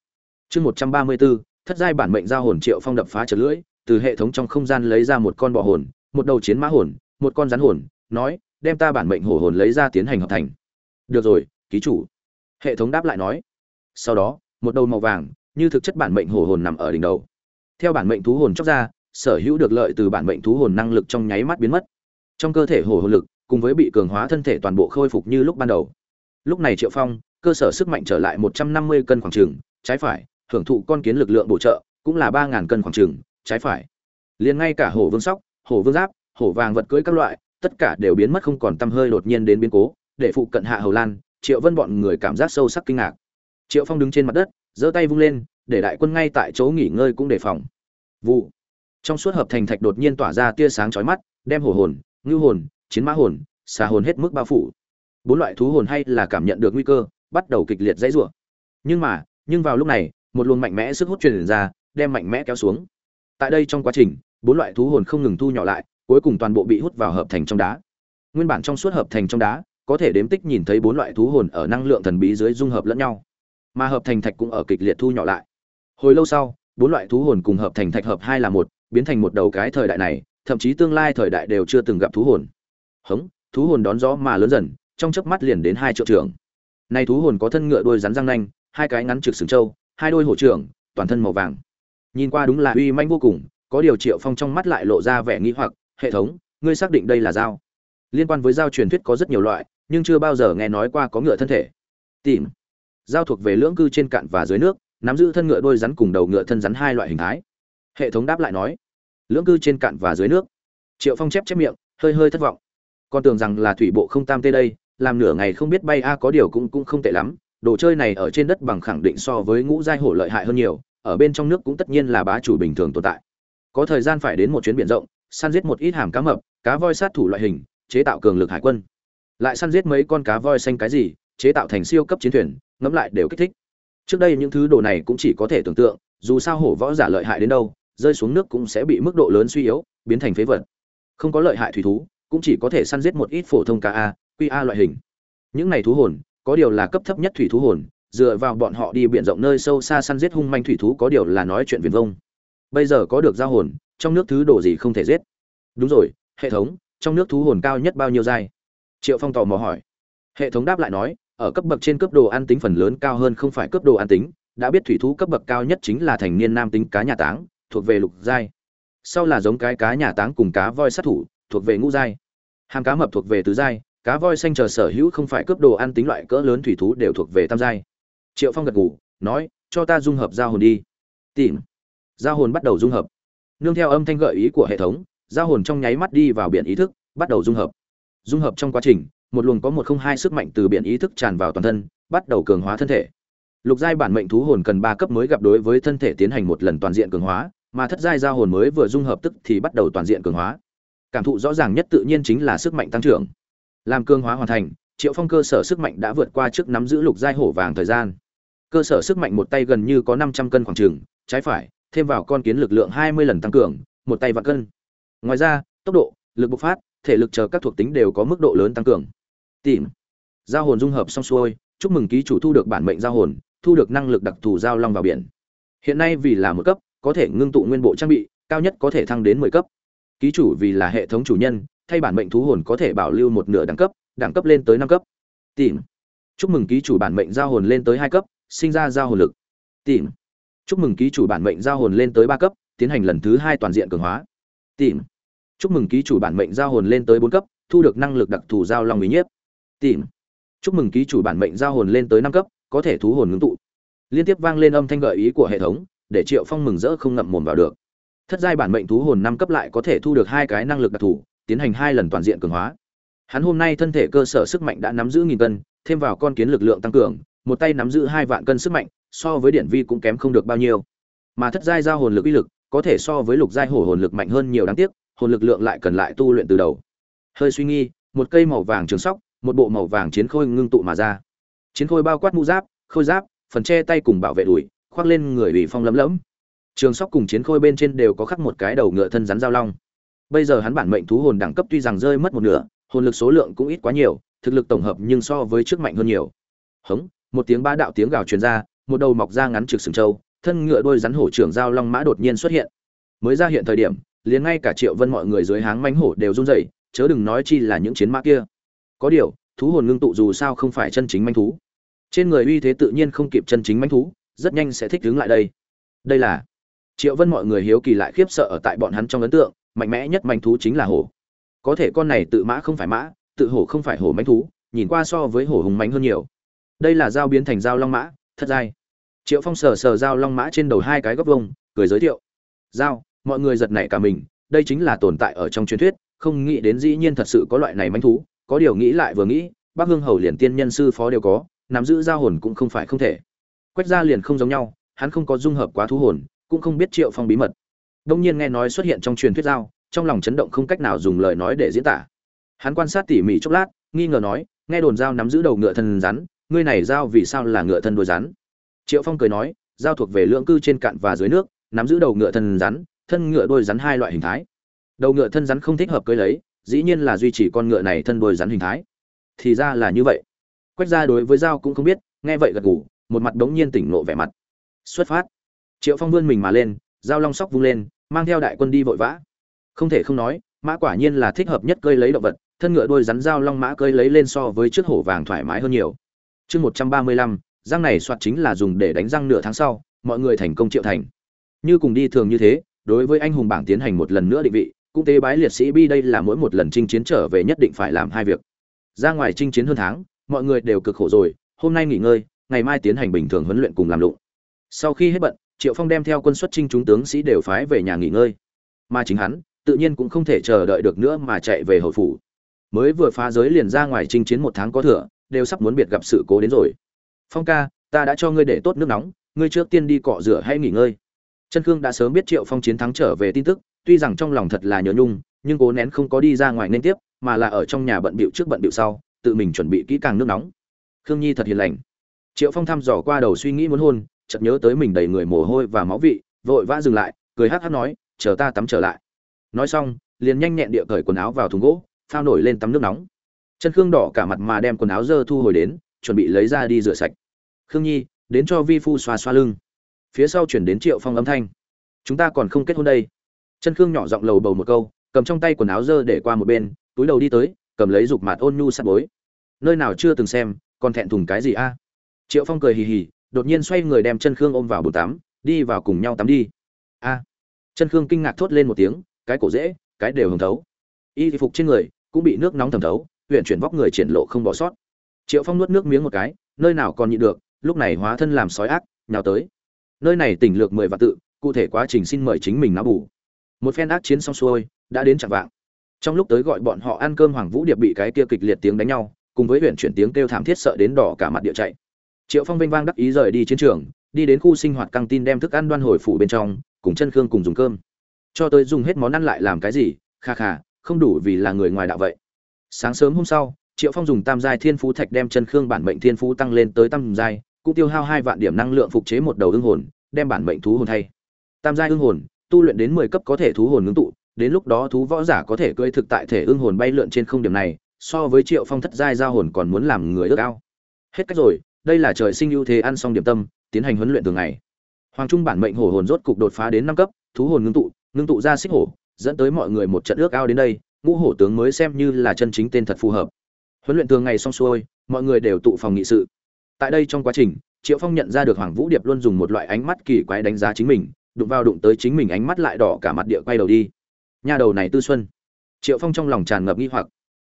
Chương một trăm ba mươi bốn thất giai bản mệnh giao hồn triệu phong đập phá trật lưỡi từ hệ thống trong không gian lấy ra một con bò hồn một đầu chiến mã hồn một con rắn hồn nói đem ta bản mệnh hổ hồn lấy ra tiến hành hợp thành. Được rồi ký chủ. Hệ thống đáp lại nói. Sau đó một đầu màu vàng như thực chất bản mệnh hổ hồn nằm ở đỉnh đầu. Theo bản mệnh thú hồn chóc ra sở hữu được lợi từ bản mệnh thú hồn năng lực trong nháy mắt biến mất. Trong cơ thể hổ hồn lực cùng với bị cường hóa thân thể toàn bộ khôi phục như lúc ban đầu. Lúc này triệu phong cơ sở sức mạnh trở lại một trăm năm mươi cân khoảng chừng, trái phải hưởng thụ con kiến lực lượng bổ trợ cũng là ba ngàn cân khoảng chừng, trái phải. Liền ngay cả hổ vương sóc, hổ vương giáp, hổ vàng vật cưỡi các loại, tất cả đều biến mất không còn tăm hơi đột nhiên đến biến cố, để phụ cận hạ hầu lan, triệu vân bọn người cảm giác sâu sắc kinh ngạc. Triệu phong đứng trên mặt đất, giơ tay vung lên, để đại quân ngay tại chỗ nghỉ ngơi cũng đề phòng. Vụ. Trong suốt hợp thành thạch đột nhiên tỏa ra tia sáng chói mắt, đem hổ hồn ngư hồn, chiến mã hồn, xà hồn hết mức bao phủ. Bốn loại thú hồn hay là cảm nhận được nguy cơ, bắt đầu kịch liệt dãy rủa. Nhưng mà, nhưng vào lúc này, một luồng mạnh mẽ sức hút truyền ra, đem mạnh mẽ kéo xuống tại đây trong quá trình, bốn loại thú hồn không ngừng thu nhỏ lại, cuối cùng toàn bộ bị hút vào hợp thành trong đá. Nguyên bản trong suốt hợp thành trong đá, có thể đếm tích nhìn thấy bốn loại thú hồn ở năng lượng thần bí dưới dung hợp lẫn nhau. Mà hợp thành thạch cũng ở kịch liệt thu nhỏ lại. Hồi lâu sau, bốn loại thú hồn cùng hợp thành thạch hợp hai là một, biến thành một đầu cái thời đại này, thậm chí tương lai thời đại đều chưa từng gặp thú hồn. Hống, thú hồn đón gió mà lớn dần, trong chớp mắt liền đến hai triệu trưởng. Nay thú hồn có thân ngựa đôi rắn răng nanh, hai cái ngắn trực sừng trâu, hai đôi hổ trưởng, toàn thân màu vàng nhìn qua đúng là uy manh vô cùng, có điều triệu phong trong mắt lại lộ ra vẻ nghi hoặc, hệ thống, ngươi xác định đây là dao? Liên quan với dao truyền thuyết có rất nhiều loại, nhưng chưa bao giờ nghe nói qua có ngựa thân thể. Tìm. Dao thuộc về lưỡng cư trên cạn và dưới nước, nắm giữ thân ngựa đôi rắn cùng đầu ngựa thân rắn hai loại hình thái. Hệ thống đáp lại nói, lưỡng cư trên cạn và dưới nước. Triệu phong chép chép miệng, hơi hơi thất vọng. Con tưởng rằng là thủy bộ không tam tê đây, làm nửa ngày không biết bay a, có điều cũng cũng không tệ lắm. Đồ chơi này ở trên đất bằng khẳng định so với ngũ giai hổ lợi hại hơn nhiều ở bên trong nước cũng tất nhiên là bá chủ bình thường tồn tại. Có thời gian phải đến một chuyến biển rộng, săn giết một ít hàm cá mập, cá voi sát thủ loại hình, chế tạo cường lực hải quân. Lại săn giết mấy con cá voi xanh cái gì, chế tạo thành siêu cấp chiến thuyền, ngẫm lại đều kích thích. Trước đây những thứ đồ này cũng chỉ có thể tưởng tượng, dù sao hổ võ giả lợi hại đến đâu, rơi xuống nước cũng sẽ bị mức độ lớn suy yếu, biến thành phế vật. Không có lợi hại thủy thú, cũng chỉ có thể săn giết một ít phổ thông cá a, quy a loại hình. Những này thú hồn, có điều là cấp thấp nhất thủy thú hồn dựa vào bọn họ đi biển rộng nơi sâu xa săn giết hung manh thủy thú có điều là nói chuyện viền vông. Bây giờ có được giao hồn, trong nước thứ đồ gì không thể giết? Đúng rồi, hệ thống, trong nước thú hồn cao nhất bao nhiêu giai? Triệu phong tò mò hỏi. Hệ thống đáp lại nói, ở cấp bậc trên cấp đồ ăn tính phần lớn cao hơn không phải cấp đồ ăn tính, đã biết thủy thú cấp bậc cao nhất chính là thành niên nam tính cá nhà táng, thuộc về lục giai. Sau là giống cái cá nhà táng cùng cá voi sát thủ, thuộc về ngũ giai. Hàm cá mập thuộc về tứ giai, cá voi xanh chờ sở hữu không phải cấp đồ ăn tính loại cỡ lớn thủy thú đều thuộc về tam giai triệu phong gật ngủ nói, cho ta dung hợp giao hồn đi. Tìm. Giao hồn bắt đầu dung hợp. Nương theo âm thanh gợi ý của hệ thống, giao hồn trong nháy mắt đi vào biển ý thức, bắt đầu dung hợp. Dung hợp trong quá trình, một luồng có một không hai sức mạnh từ biển ý thức tràn vào toàn thân, bắt đầu cường hóa thân thể. Lục giai bản mệnh thú hồn cần ba cấp mới gặp đối với thân thể tiến hành một lần toàn diện cường hóa, mà thất giai giao hồn mới vừa dung hợp tức thì bắt đầu toàn diện cường hóa. Cảm thụ rõ ràng nhất tự nhiên chính là sức mạnh tăng trưởng. Làm cường hóa hoàn thành triệu phong cơ sở sức mạnh đã vượt qua trước nắm giữ lục giai hổ vàng thời gian. Cơ sở sức mạnh một tay gần như có năm trăm cân khoảng trừng trái phải, thêm vào con kiến lực lượng hai mươi lần tăng cường, một tay vạn cân. Ngoài ra, tốc độ, lực bộc phát, thể lực chờ các thuộc tính đều có mức độ lớn tăng cường. Tìm. Giao hồn dung hợp xong xuôi, chúc mừng ký chủ thu được bản mệnh giao hồn, thu được năng lực đặc thù giao long vào biển. Hiện nay vì là một cấp, có thể ngưng tụ nguyên bộ trang bị, cao nhất có thể thăng đến mười cấp. Ký chủ vì là hệ thống chủ nhân, thay bản mệnh thú hồn có thể bảo lưu một nửa đẳng cấp đẳng cấp lên tới năm cấp. Tìm. Chúc mừng ký chủ bản mệnh giao hồn lên tới hai cấp, sinh ra giao hồn lực. Tìm. Chúc mừng ký chủ bản mệnh giao hồn lên tới ba cấp, tiến hành lần thứ hai toàn diện cường hóa. Tìm. Chúc mừng ký chủ bản mệnh giao hồn lên tới bốn cấp, thu được năng lực đặc thù giao long ý nhiếp. Tìm. Chúc mừng ký chủ bản mệnh giao hồn lên tới năm cấp, có thể thú hồn ngưng tụ. Liên tiếp vang lên âm thanh gợi ý của hệ thống, để triệu phong mừng rỡ không ngậm mồm vào được. Thất giai bản mệnh thú hồn năm cấp lại có thể thu được hai cái năng lực đặc thù, tiến hành hai lần toàn diện cường hóa hắn hôm nay thân thể cơ sở sức mạnh đã nắm giữ nghìn cân, thêm vào con kiến lực lượng tăng cường, một tay nắm giữ hai vạn cân sức mạnh, so với điển vi cũng kém không được bao nhiêu. Mà thất giai giao hồn lực uy lực, có thể so với lục giai hổ hồn lực mạnh hơn nhiều đáng tiếc, hồn lực lượng lại cần lại tu luyện từ đầu. Hơi suy nghi, một cây màu vàng trường sóc, một bộ màu vàng chiến khôi ngưng tụ mà ra. Chiến khôi bao quát mũ giáp, khôi giáp, phần che tay cùng bảo vệ đùi, khoác lên người ủy phong lấm lẫm trường sóc cùng chiến khôi bên trên đều có khắc một cái đầu ngựa thân rắn giao long. Bây giờ hắn bản mệnh thú hồn đẳng cấp tuy rằng rơi mất một nửa hồn lực số lượng cũng ít quá nhiều, thực lực tổng hợp nhưng so với trước mạnh hơn nhiều. Hống, một tiếng ba đạo tiếng gào truyền ra, một đầu mọc ra ngắn trực sừng trâu, thân ngựa đôi rắn hổ trưởng giao long mã đột nhiên xuất hiện. Mới ra hiện thời điểm, liền ngay cả triệu vân mọi người dưới háng mánh hổ đều run rẩy, chớ đừng nói chi là những chiến mã kia. Có điều, thú hồn ngưng tụ dù sao không phải chân chính manh thú. Trên người uy thế tự nhiên không kịp chân chính manh thú, rất nhanh sẽ thích đứng lại đây. Đây là triệu vân mọi người hiếu kỳ lại khiếp sợ ở tại bọn hắn trong ấn tượng, mạnh mẽ nhất manh thú chính là hổ có thể con này tự mã không phải mã, tự hổ không phải hổ mánh thú, nhìn qua so với hổ hùng mánh hơn nhiều. Đây là dao biến thành dao long mã, thật dai triệu phong sờ sờ dao long mã trên đầu hai cái góc vông cười giới thiệu. Dao, mọi người giật nảy cả mình, đây chính là tồn tại ở trong truyền thuyết, không nghĩ đến dĩ nhiên thật sự có loại này manh thú, có điều nghĩ lại vừa nghĩ bác hương hầu liền tiên nhân sư phó đều có, nắm giữ giao hồn cũng không phải không thể. Quách gia liền không giống nhau, hắn không có dung hợp quá thú hồn, cũng không biết triệu phong bí mật. Đông nhiên nghe nói xuất hiện trong truyền thuyết giao trong lòng chấn động không cách nào dùng lời nói để diễn tả. Hắn quan sát tỉ mỉ chốc lát, nghi ngờ nói, nghe đồn giao nắm giữ đầu ngựa thân rắn, ngươi này giao vì sao là ngựa thân đuôi rắn? Triệu phong cười nói, giao thuộc về lượng cư trên cạn và dưới nước, nắm giữ đầu ngựa thân rắn, thân ngựa đuôi rắn hai loại hình thái. Đầu ngựa thân rắn không thích hợp cưới lấy, dĩ nhiên là duy trì con ngựa này thân đuôi rắn hình thái. Thì ra là như vậy. Quách ra đối với giao cũng không biết, nghe vậy gật gù, một mặt đống nhiên tỉnh nộ vẻ mặt. Xuất phát. Triệu phong vươn mình mà lên, giao long sóc vung lên, mang theo đại quân đi vội vã không thể không nói, mã quả nhiên là thích hợp nhất cơi lấy động vật, thân ngựa đôi rắn dao long mã cơi lấy lên so với chiếc hổ vàng thoải mái hơn nhiều. Chương một trăm ba mươi lăm, răng này soạt chính là dùng để đánh răng nửa tháng sau, mọi người thành công triệu thành. Như cùng đi thường như thế, đối với anh hùng bảng tiến hành một lần nữa định vị, cũng tế bái liệt sĩ bi đây là mỗi một lần chinh chiến trở về nhất định phải làm hai việc. Ra ngoài chinh chiến hơn tháng, mọi người đều cực khổ rồi, hôm nay nghỉ ngơi, ngày mai tiến hành bình thường huấn luyện cùng làm lụng. Sau khi hết bận, triệu phong đem theo quân xuất chinh chúng tướng sĩ đều phái về nhà nghỉ ngơi. Mà chính hắn tự nhiên cũng không thể chờ đợi được nữa mà chạy về hồi phủ. Mới vừa phá giới liền ra ngoài chinh chiến một tháng có thừa, đều sắp muốn biệt gặp sự cố đến rồi. Phong ca, ta đã cho ngươi để tốt nước nóng, ngươi trước tiên đi cọ rửa hay nghỉ ngơi. Chân khương đã sớm biết triệu phong chiến thắng trở về tin tức, tuy rằng trong lòng thật là nhớ nhung, nhưng cố nén không có đi ra ngoài nên tiếp, mà là ở trong nhà bận bịu trước bận bịu sau, tự mình chuẩn bị kỹ càng nước nóng. Khương nhi thật hiền lành. Triệu phong thăm dò qua đầu suy nghĩ muốn hôn, chợt nhớ tới mình đầy người mồ hôi và máu vị, vội vã dừng lại, cười hắc hắc nói, chờ ta tắm trở lại nói xong, liền nhanh nhẹn địa cởi quần áo vào thùng gỗ, phao nổi lên tắm nước nóng. Chân khương đỏ cả mặt mà đem quần áo dơ thu hồi đến, chuẩn bị lấy ra đi rửa sạch. Khương nhi, đến cho vi phu xoa xoa lưng. Phía sau chuyển đến triệu phong âm thanh. Chúng ta còn không kết hôn đây. Chân khương nhỏ giọng lầu bầu một câu, cầm trong tay quần áo dơ để qua một bên, túi đầu đi tới, cầm lấy dục mặt ôn nhu sắt bối. Nơi nào chưa từng xem, còn thẹn thùng cái gì a? Triệu phong cười hì hì, đột nhiên xoay người đem chân khương ôm vào bồn tắm, đi vào cùng nhau tắm đi. A. Chân khương kinh ngạc thốt lên một tiếng cái cổ dễ, cái đều hồng thấu. Y phục trên người, cũng bị nước nóng thẩm thấu huyện chuyển vóc người triển lộ không bỏ sót. Triệu phong nuốt nước miếng một cái, nơi nào còn nhịn được, lúc này hóa thân làm sói ác, nhào tới. Nơi này tỉnh lược mười và tự, cụ thể quá trình xin mời chính mình náo bù. Một phen ác chiến xong xuôi, đã đến chẳng vạng. Trong lúc tới gọi bọn họ ăn cơm hoàng vũ điệp bị cái kia kịch liệt tiếng đánh nhau, cùng với huyện chuyển tiếng kêu thảm thiết sợ đến đỏ cả mặt địa chạy. Triệu phong vinh vang đắc ý rời đi chiến trường, đi đến khu sinh hoạt căng tin đem thức ăn đoan hồi phủ bên trong, cùng chân khương cùng dùng cơm cho tới dùng hết món ăn lại làm cái gì, kha kha, không đủ vì là người ngoài đạo vậy. Sáng sớm hôm sau, triệu phong dùng tam giai thiên phú thạch đem chân khương bản mệnh thiên phú tăng lên tới tam giai, cũng tiêu hao hai vạn điểm năng lượng phục chế một đầu ưng hồn, đem bản mệnh thú hồn thay. Tam giai ưng hồn, tu luyện đến mười cấp có thể thú hồn ngưng tụ, đến lúc đó thú võ giả có thể cưỡi thực tại thể ưng hồn bay lượn trên không điểm này, so với triệu phong thất giai giao hồn còn muốn làm người ước ao. Hết cách rồi, đây là trời sinh ưu thế ăn xong điểm tâm, tiến hành huấn luyện thường ngày. Hoàng trung bản mệnh hổ hồn rốt cục đột phá đến năm cấp, thú hồn ngưng tụ ngưng tụ ra xích hổ, dẫn tới mọi người một trận ước ao đến đây, ngũ hổ tướng mới xem như là chân chính tên thật phù hợp. Huấn luyện thường ngày xong xuôi, mọi người đều tụ phòng nghị sự. Tại đây trong quá trình, triệu phong nhận ra được hoàng vũ điệp luôn dùng một loại ánh mắt kỳ quái đánh giá chính mình, đụng vào đụng tới chính mình ánh mắt lại đỏ cả mặt địa quay đầu đi. Nhà đầu này tư xuân. Triệu phong trong lòng tràn ngập nghi hoặc.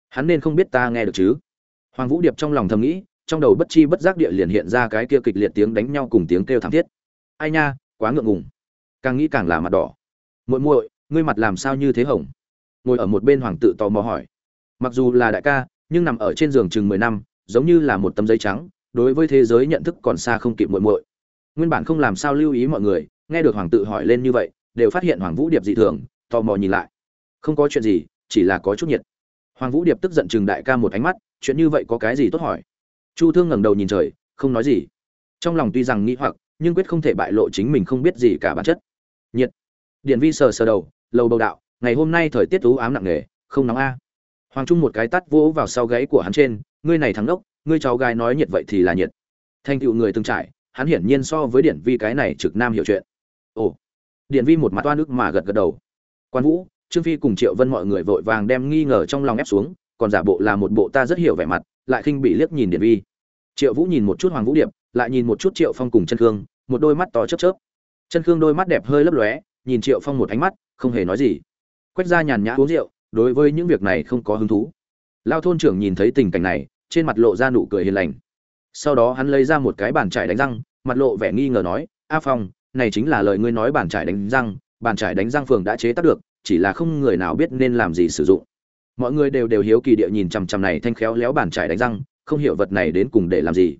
Hắn nên không biết ta nghe được chứ? Hoàng vũ điệp trong lòng thầm nghĩ, trong đầu bất chi bất giác địa liền hiện ra cái kia kịch liệt tiếng đánh nhau cùng tiếng kêu thảm thiết. Ai nha, quá ngượng ngùng. Càng nghĩ càng là mặt đỏ muội muội, ngươi mặt làm sao như thế hồng? Ngồi ở một bên hoàng tự tò mò hỏi. Mặc dù là đại ca, nhưng nằm ở trên giường chừng mười năm, giống như là một tấm giấy trắng, đối với thế giới nhận thức còn xa không kịp muội muội. Nguyên bản không làm sao lưu ý mọi người, nghe được hoàng tự hỏi lên như vậy, đều phát hiện hoàng vũ điệp dị thường, tò mò nhìn lại. Không có chuyện gì, chỉ là có chút nhiệt. Hoàng vũ điệp tức giận chừng đại ca một ánh mắt, chuyện như vậy có cái gì tốt hỏi? Chu thương ngẩng đầu nhìn trời, không nói gì. Trong lòng tuy rằng nghĩ hoặc, nhưng quyết không thể bại lộ chính mình không biết gì cả bản chất. Nhiệt. Điển vi sờ sờ đầu, lầu bầu đạo, ngày hôm nay thời tiết ú ám nặng nề, không nóng a. Hoàng trung một cái tát vỗ vào sau gáy của hắn trên, ngươi này thắng đốc ngươi cháu gái nói nhiệt vậy thì là nhiệt. Thanh tựu người từng trải, hắn hiển nhiên so với điển vi cái này trực nam hiểu chuyện. Ồ. Điển vi một mặt toan nước mà gật gật đầu. Quan vũ, trương phi cùng triệu vân mọi người vội vàng đem nghi ngờ trong lòng ép xuống, còn giả bộ là một bộ ta rất hiểu vẻ mặt, lại khinh bị liếc nhìn điển vi. Triệu vũ nhìn một chút hoàng vũ điệp, lại nhìn một chút triệu phong cùng chân khương, một đôi mắt to chớp chớp. Chân khương đôi mắt đẹp hơi lấp lóe nhìn triệu phong một ánh mắt, không hề nói gì. Quách ra nhàn nhã uống rượu, đối với những việc này không có hứng thú. Lao thôn trưởng nhìn thấy tình cảnh này, trên mặt lộ ra nụ cười hiền lành. Sau đó hắn lấy ra một cái bàn trải đánh răng, mặt lộ vẻ nghi ngờ nói, a phong, này chính là lời ngươi nói bàn trải đánh răng, bàn trải đánh răng phường đã chế tác được, chỉ là không người nào biết nên làm gì sử dụng. Mọi người đều đều hiếu kỳ địa nhìn chằm chằm này thanh khéo léo bàn trải đánh răng, không hiểu vật này đến cùng để làm gì.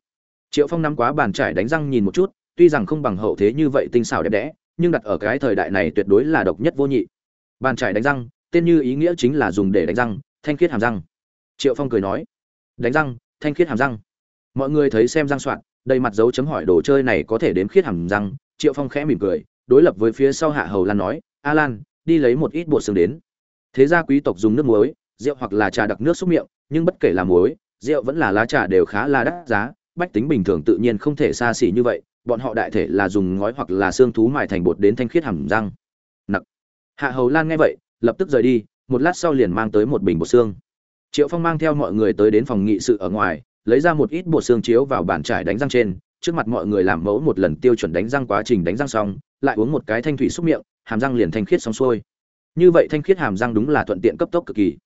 Triệu phong nắm quá bàn trải đánh răng nhìn một chút, tuy rằng không bằng hậu thế như vậy tinh xảo đẹp đẽ nhưng đặt ở cái thời đại này tuyệt đối là độc nhất vô nhị. Bàn trải đánh răng, tên như ý nghĩa chính là dùng để đánh răng, thanh khiết hàm răng. Triệu phong cười nói, đánh răng, thanh khiết hàm răng. Mọi người thấy xem răng soạn, đầy mặt dấu chấm hỏi đồ chơi này có thể đếm khiết hàm răng. Triệu phong khẽ mỉm cười, đối lập với phía sau hạ hầu lan nói a lan đi lấy một ít bột xương đến. Thế gia quý tộc dùng nước muối, rượu hoặc là trà đặc nước xúc miệng, nhưng bất kể là muối, rượu vẫn là lá trà đều khá là đắt giá, bách tính bình thường tự nhiên không thể xa xỉ như vậy bọn họ đại thể là dùng ngói hoặc là xương thú mài thành bột đến thanh khiết hàm răng. Nặc. Hạ hầu lan nghe vậy, lập tức rời đi, một lát sau liền mang tới một bình bột xương. Triệu phong mang theo mọi người tới đến phòng nghị sự ở ngoài, lấy ra một ít bột xương chiếu vào bàn trải đánh răng trên, trước mặt mọi người làm mẫu một lần tiêu chuẩn đánh răng quá trình đánh răng xong, lại uống một cái thanh thủy xúc miệng, hàm răng liền thanh khiết xong xuôi. Như vậy thanh khiết hàm răng đúng là thuận tiện cấp tốc cực kỳ.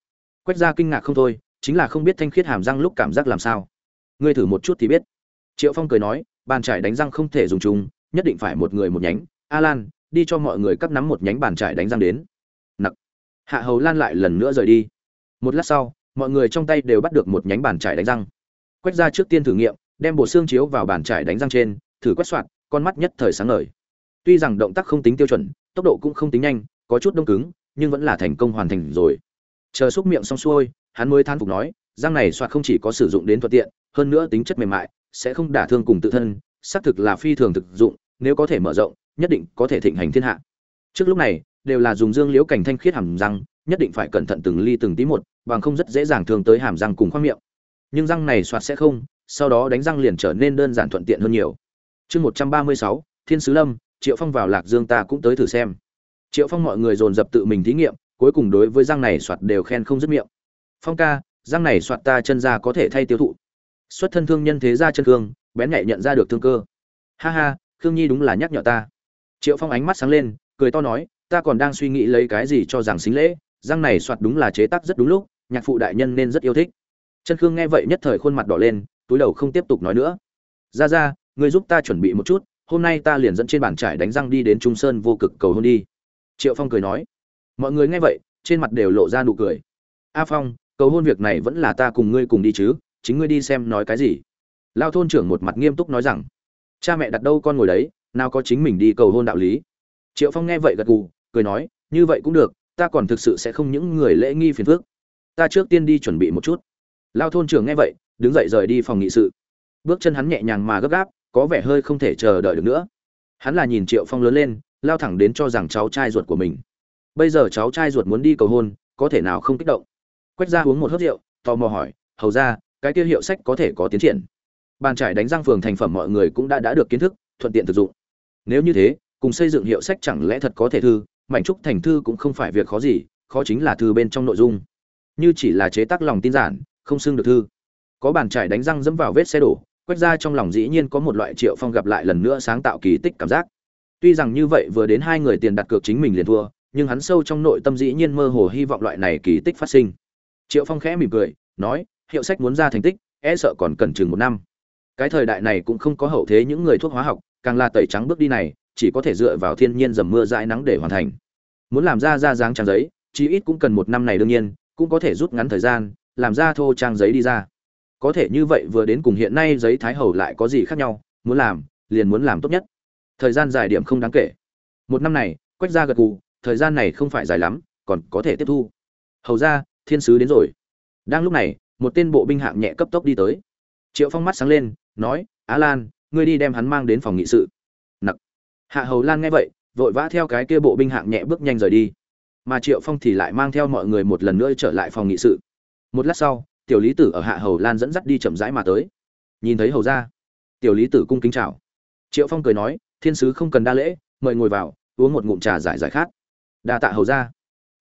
Quách ra kinh ngạc không thôi, chính là không biết thanh khiết hàm răng lúc cảm giác làm sao. Ngươi thử một chút thì biết. Triệu phong cười nói bàn trải đánh răng không thể dùng chung nhất định phải một người một nhánh. Alan, đi cho mọi người cắt nắm một nhánh bàn trải đánh răng đến. Nặc. Hạ hầu lan lại lần nữa rời đi. Một lát sau mọi người trong tay đều bắt được một nhánh bàn trải đánh răng. Quét ra trước tiên thử nghiệm đem bộ xương chiếu vào bàn trải đánh răng trên thử quét soạn con mắt nhất thời sáng ngời. Tuy rằng động tác không tính tiêu chuẩn tốc độ cũng không tính nhanh có chút đông cứng nhưng vẫn là thành công hoàn thành rồi. Chờ xúc miệng xong xuôi hắn mới than phục nói răng này soạt không chỉ có sử dụng đến thuận tiện hơn nữa tính chất mềm mại sẽ không đả thương cùng tự thân, xác thực là phi thường thực dụng, nếu có thể mở rộng, nhất định có thể thịnh hành thiên hạ. Trước lúc này, đều là dùng dương liễu cảnh thanh khiết hàm răng, nhất định phải cẩn thận từng ly từng tí một, bằng không rất dễ dàng thương tới hàm răng cùng khoang miệng. Nhưng răng này soạt sẽ không, sau đó đánh răng liền trở nên đơn giản thuận tiện hơn nhiều. Chương một trăm ba mươi sáu, thiên sứ lâm, triệu phong vào lạc dương ta cũng tới thử xem. Triệu phong mọi người dồn dập tự mình thí nghiệm, cuối cùng đối với răng này soạt đều khen không dứt miệng. Phong ca, răng này soạt ta chân ra có thể thay tiêu thụ xuất thân thương nhân thế ra chân cương bén nhạy nhận ra được thương cơ. Ha ha, khương nhi đúng là nhắc nhở ta. Triệu phong ánh mắt sáng lên, cười to nói, ta còn đang suy nghĩ lấy cái gì cho rằng xính lễ, răng này soạt đúng là chế tác rất đúng lúc, nhạc phụ đại nhân nên rất yêu thích. Chân khương nghe vậy nhất thời khuôn mặt đỏ lên, túi đầu không tiếp tục nói nữa. Ra ra, ngươi giúp ta chuẩn bị một chút, hôm nay ta liền dẫn trên bàn trải đánh răng đi đến trung sơn vô cực cầu hôn đi. Triệu phong cười nói. Mọi người nghe vậy, trên mặt đều lộ ra nụ cười. A phong, cầu hôn việc này vẫn là ta cùng ngươi cùng đi chứ? Chính ngươi đi xem nói cái gì? Lao thôn trưởng một mặt nghiêm túc nói rằng, cha mẹ đặt đâu con ngồi đấy, nào có chính mình đi cầu hôn đạo lý. Triệu phong nghe vậy gật gù, cười nói, như vậy cũng được, ta còn thực sự sẽ không những người lễ nghi phiền phước ta trước tiên đi chuẩn bị một chút. Lao thôn trưởng nghe vậy, đứng dậy rời đi phòng nghị sự. Bước chân hắn nhẹ nhàng mà gấp gáp, có vẻ hơi không thể chờ đợi được nữa. Hắn là nhìn triệu phong lớn lên, lao thẳng đến cho rằng cháu trai ruột của mình. Bây giờ cháu trai ruột muốn đi cầu hôn, có thể nào không kích động? Quách ra uống một hớt rượu, tò mò hỏi, hầu ra cái kia hiệu sách có thể có tiến triển. Bàn trải đánh răng phường thành phẩm mọi người cũng đã đã được kiến thức, thuận tiện thực dụng. Nếu như thế, cùng xây dựng hiệu sách chẳng lẽ thật có thể thư, mảnh trúc thành thư cũng không phải việc khó gì, khó chính là thư bên trong nội dung. Như chỉ là chế tác lòng tin giản, không xưng được thư. Có bàn trải đánh răng dẫm vào vết xe đổ, quét ra trong lòng dĩ nhiên có một loại triệu phong gặp lại lần nữa sáng tạo kỳ tích cảm giác. Tuy rằng như vậy vừa đến hai người tiền đặt cược chính mình liền thua, nhưng hắn sâu trong nội tâm dĩ nhiên mơ hồ hy vọng loại này kỳ tích phát sinh. Triệu phong khẽ mỉm cười, nói hiệu sách muốn ra thành tích e sợ còn cần chừng một năm. Cái thời đại này cũng không có hậu thế những người thuốc hóa học, càng là tẩy trắng bước đi này, chỉ có thể dựa vào thiên nhiên dầm mưa dãi nắng để hoàn thành. Muốn làm ra ra dáng trang giấy, chí ít cũng cần một năm này đương nhiên, cũng có thể rút ngắn thời gian, làm ra thô trang giấy đi ra. Có thể như vậy vừa đến cùng hiện nay giấy thái hầu lại có gì khác nhau, muốn làm, liền muốn làm tốt nhất. Thời gian dài điểm không đáng kể. Một năm này, quách ra gật gù, thời gian này không phải dài lắm, còn có thể tiếp thu. Hầu ra thiên sứ đến rồi. Đang lúc này một tên bộ binh hạng nhẹ cấp tốc đi tới. Triệu phong mắt sáng lên, nói, á lan, ngươi đi đem hắn mang đến phòng nghị sự. Nặc. Hạ hầu lan nghe vậy, vội vã theo cái kia bộ binh hạng nhẹ bước nhanh rời đi. Mà triệu phong thì lại mang theo mọi người một lần nữa trở lại phòng nghị sự. Một lát sau, tiểu lý tử ở hạ hầu lan dẫn dắt đi chậm rãi mà tới. Nhìn thấy hầu ra, tiểu lý tử cung kính chào. Triệu phong cười nói, thiên sứ không cần đa lễ, mời ngồi vào, uống một ngụm trà giải giải khát. Đa tạ hầu ra.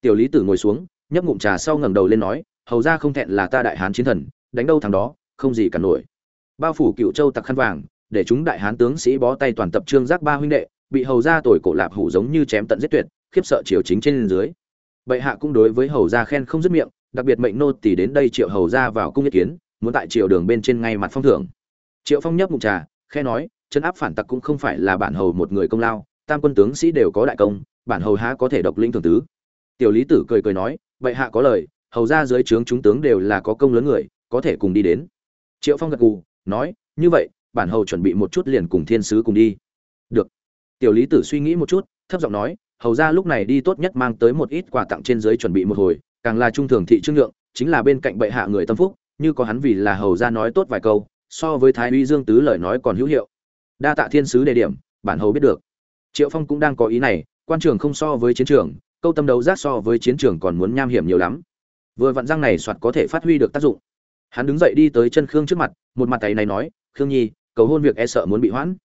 Tiểu lý tử ngồi xuống, nhấp ngụm trà sau ngẩng đầu lên nói hầu ra không thẹn là ta đại hán chiến thần, đánh đâu thằng đó, không gì cả nổi. Bao phủ cựu châu tặc khăn vàng, để chúng đại hán tướng sĩ bó tay toàn tập trương giác ba huynh đệ, bị hầu ra tuổi cổ lạp hủ giống như chém tận giết tuyệt, khiếp sợ triều chính trên dưới. Bệ hạ cũng đối với hầu gia khen không dứt miệng, đặc biệt mệnh nô tỷ đến đây triệu hầu gia vào cung ý kiến, muốn tại triều đường bên trên ngay mặt phong thưởng. Triệu phong nhấp mục trà, khe nói chân áp phản tặc cũng không phải là bản hầu một người công lao, tam quân tướng sĩ đều có đại công, bản hầu há có thể độc lĩnh thường tứ. Tiểu lý tử cười cười nói, bệ hạ có lời hầu ra dưới trướng chúng tướng đều là có công lớn người, có thể cùng đi đến. Triệu phong gật gù, nói, như vậy, bản hầu chuẩn bị một chút liền cùng thiên sứ cùng đi. Được. Tiểu lý tử suy nghĩ một chút, thấp giọng nói, hầu ra lúc này đi tốt nhất mang tới một ít quà tặng trên dưới chuẩn bị một hồi, càng là trung thường thị trương lượng, chính là bên cạnh bệ hạ người tâm phúc, như có hắn vì là hầu ra nói tốt vài câu, so với thái uy dương tứ lời nói còn hữu hiệu. Đa tạ thiên sứ đề điểm, bản hầu biết được. Triệu phong cũng đang có ý này, quan trường không so với chiến trường, câu tâm đấu giác so với chiến trường còn muốn nham hiểm nhiều lắm vừa vặn răng này soạt có thể phát huy được tác dụng. Hắn đứng dậy đi tới chân khương trước mặt, một mặt tay này nói, khương nhi, cầu hôn việc e sợ muốn bị hoãn.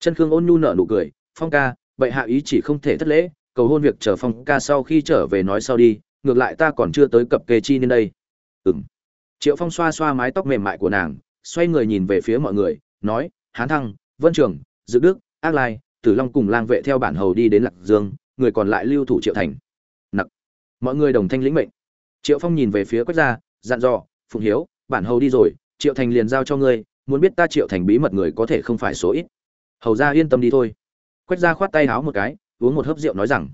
Chân khương ôn nhu nở nụ cười, phong ca vậy hạ ý chỉ không thể thất lễ, cầu hôn việc chờ phong ca sau khi trở về nói sau đi, ngược lại ta còn chưa tới cập kê chi nên đây. Ừng triệu phong xoa xoa mái tóc mềm mại của nàng, xoay người nhìn về phía mọi người, nói, hán thăng, vân trường, dự đức, ác lai, tử long cùng lang vệ theo bản hầu đi đến lạc dương, người còn lại lưu thủ triệu thành. Nặc. Mọi người đồng thanh lĩnh mệnh triệu phong nhìn về phía quách gia, dặn dò, phụng hiếu, bản hầu đi rồi, triệu thành liền giao cho ngươi, muốn biết ta triệu thành bí mật người có thể không phải số ít. Hầu ra yên tâm đi thôi. Quách gia khoát tay háo một cái, uống một hớp rượu nói rằng,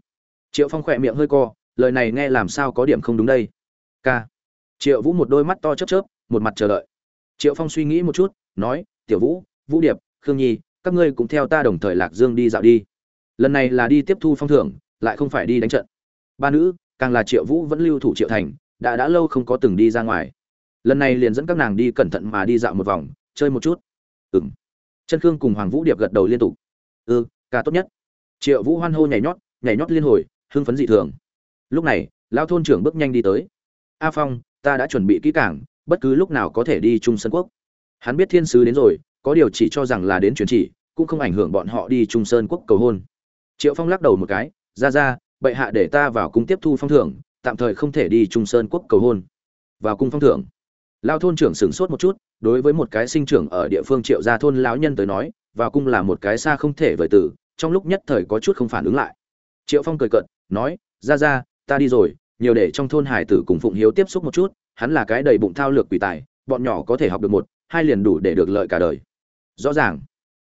triệu phong khỏe miệng hơi co, lời này nghe làm sao có điểm không đúng đây? K triệu vũ một đôi mắt to chớp chớp, một mặt chờ đợi. Triệu phong suy nghĩ một chút, nói, tiểu vũ vũ điệp, khương nhi, các ngươi cũng theo ta đồng thời lạc dương đi dạo đi. Lần này là đi tiếp thu phong thưởng, lại không phải đi đánh trận. Ba nữ, càng là triệu vũ vẫn lưu thủ triệu thành đã đã lâu không có từng đi ra ngoài. Lần này liền dẫn các nàng đi cẩn thận mà đi dạo một vòng, chơi một chút. Ừng chân khương cùng hoàng vũ điệp gật đầu liên tục. Ừ ca tốt nhất. Triệu vũ hoan hô nhảy nhót nhảy nhót liên hồi, hưng phấn dị thường. Lúc này lao thôn trưởng bước nhanh đi tới. A phong, ta đã chuẩn bị kỹ cảng bất cứ lúc nào có thể đi trung sơn quốc. Hắn biết thiên sứ đến rồi, có điều chỉ cho rằng là đến truyền chỉ, cũng không ảnh hưởng bọn họ đi trung sơn quốc cầu hôn. Triệu phong lắc đầu một cái, ra ra, bệ hạ để ta vào cung tiếp thu phong thưởng tạm thời không thể đi trung sơn quốc cầu hôn. Vào cung phong thưởng, lao thôn trưởng sửng sốt một chút, đối với một cái sinh trưởng ở địa phương triệu gia thôn lão nhân tới nói, vào cung là một cái xa không thể vời tử, trong lúc nhất thời có chút không phản ứng lại. Triệu phong cười cận nói ra ra ta đi rồi, nhiều để trong thôn hải tử cùng phụng hiếu tiếp xúc một chút, hắn là cái đầy bụng thao lược quỷ tài, bọn nhỏ có thể học được một, hai liền đủ để được lợi cả đời. Rõ ràng,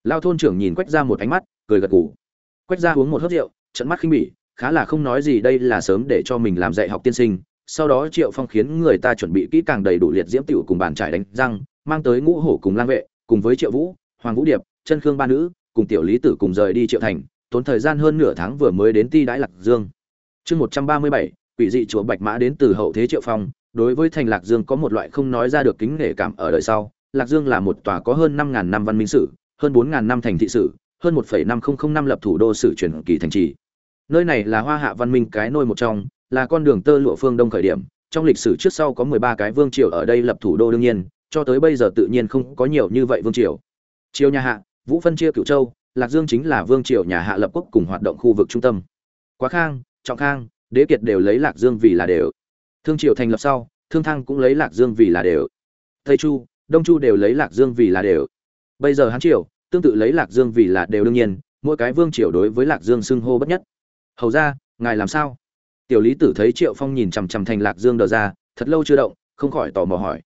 lao thôn trưởng nhìn quách ra một ánh mắt, cười gật gù. Quách ra uống một hớt rượu, trận mắt khinh bỉ khá là không nói gì, đây là sớm để cho mình làm dạy học tiên sinh, sau đó triệu phong khiến người ta chuẩn bị kỹ càng đầy đủ liệt diễm tiểu cùng bàn trải đánh răng, mang tới ngũ hổ cùng lang vệ, cùng với triệu vũ, hoàng vũ điệp, chân khương ba nữ, cùng tiểu lý tử cùng rời đi triệu thành, tốn thời gian hơn nửa tháng vừa mới đến ti đãi lạc dương. Chương một trăm ba mươi bảy, quỷ dị chùa bạch mã đến từ hậu thế triệu phong, đối với thành lạc dương có một loại không nói ra được kính nể cảm ở đời sau, lạc dương là một tòa có hơn năm ngàn năm văn minh sử, hơn bốn ngàn năm thành thị sử, hơn một phẩy năm không không năm lập thủ đô sử truyền kỳ thành trì nơi này là hoa hạ văn minh cái nôi một trong, là con đường tơ lụa phương đông khởi điểm. Trong lịch sử trước sau có mười ba cái vương triều ở đây lập thủ đô đương nhiên, cho tới bây giờ tự nhiên không có nhiều như vậy vương triều. Triều nhà hạ, vũ phân chia cửu châu, lạc dương chính là vương triều nhà hạ lập quốc cùng hoạt động khu vực trung tâm. Quá khang, trọng khang, đế kiệt đều lấy lạc dương vì là đều. Thương triều thành lập sau, thương thăng cũng lấy lạc dương vì là đều. Tây chu, đông chu đều lấy lạc dương vì là đều. Bây giờ hán triều, tương tự lấy lạc dương vì là đều đương nhiên, mỗi cái vương triều đối với lạc dương xưng hô bất nhất hầu ra, ngài làm sao? Tiểu lý tử thấy triệu phong nhìn chằm chằm thành lạc dương đờ ra, thật lâu chưa động, không khỏi tò mò hỏi.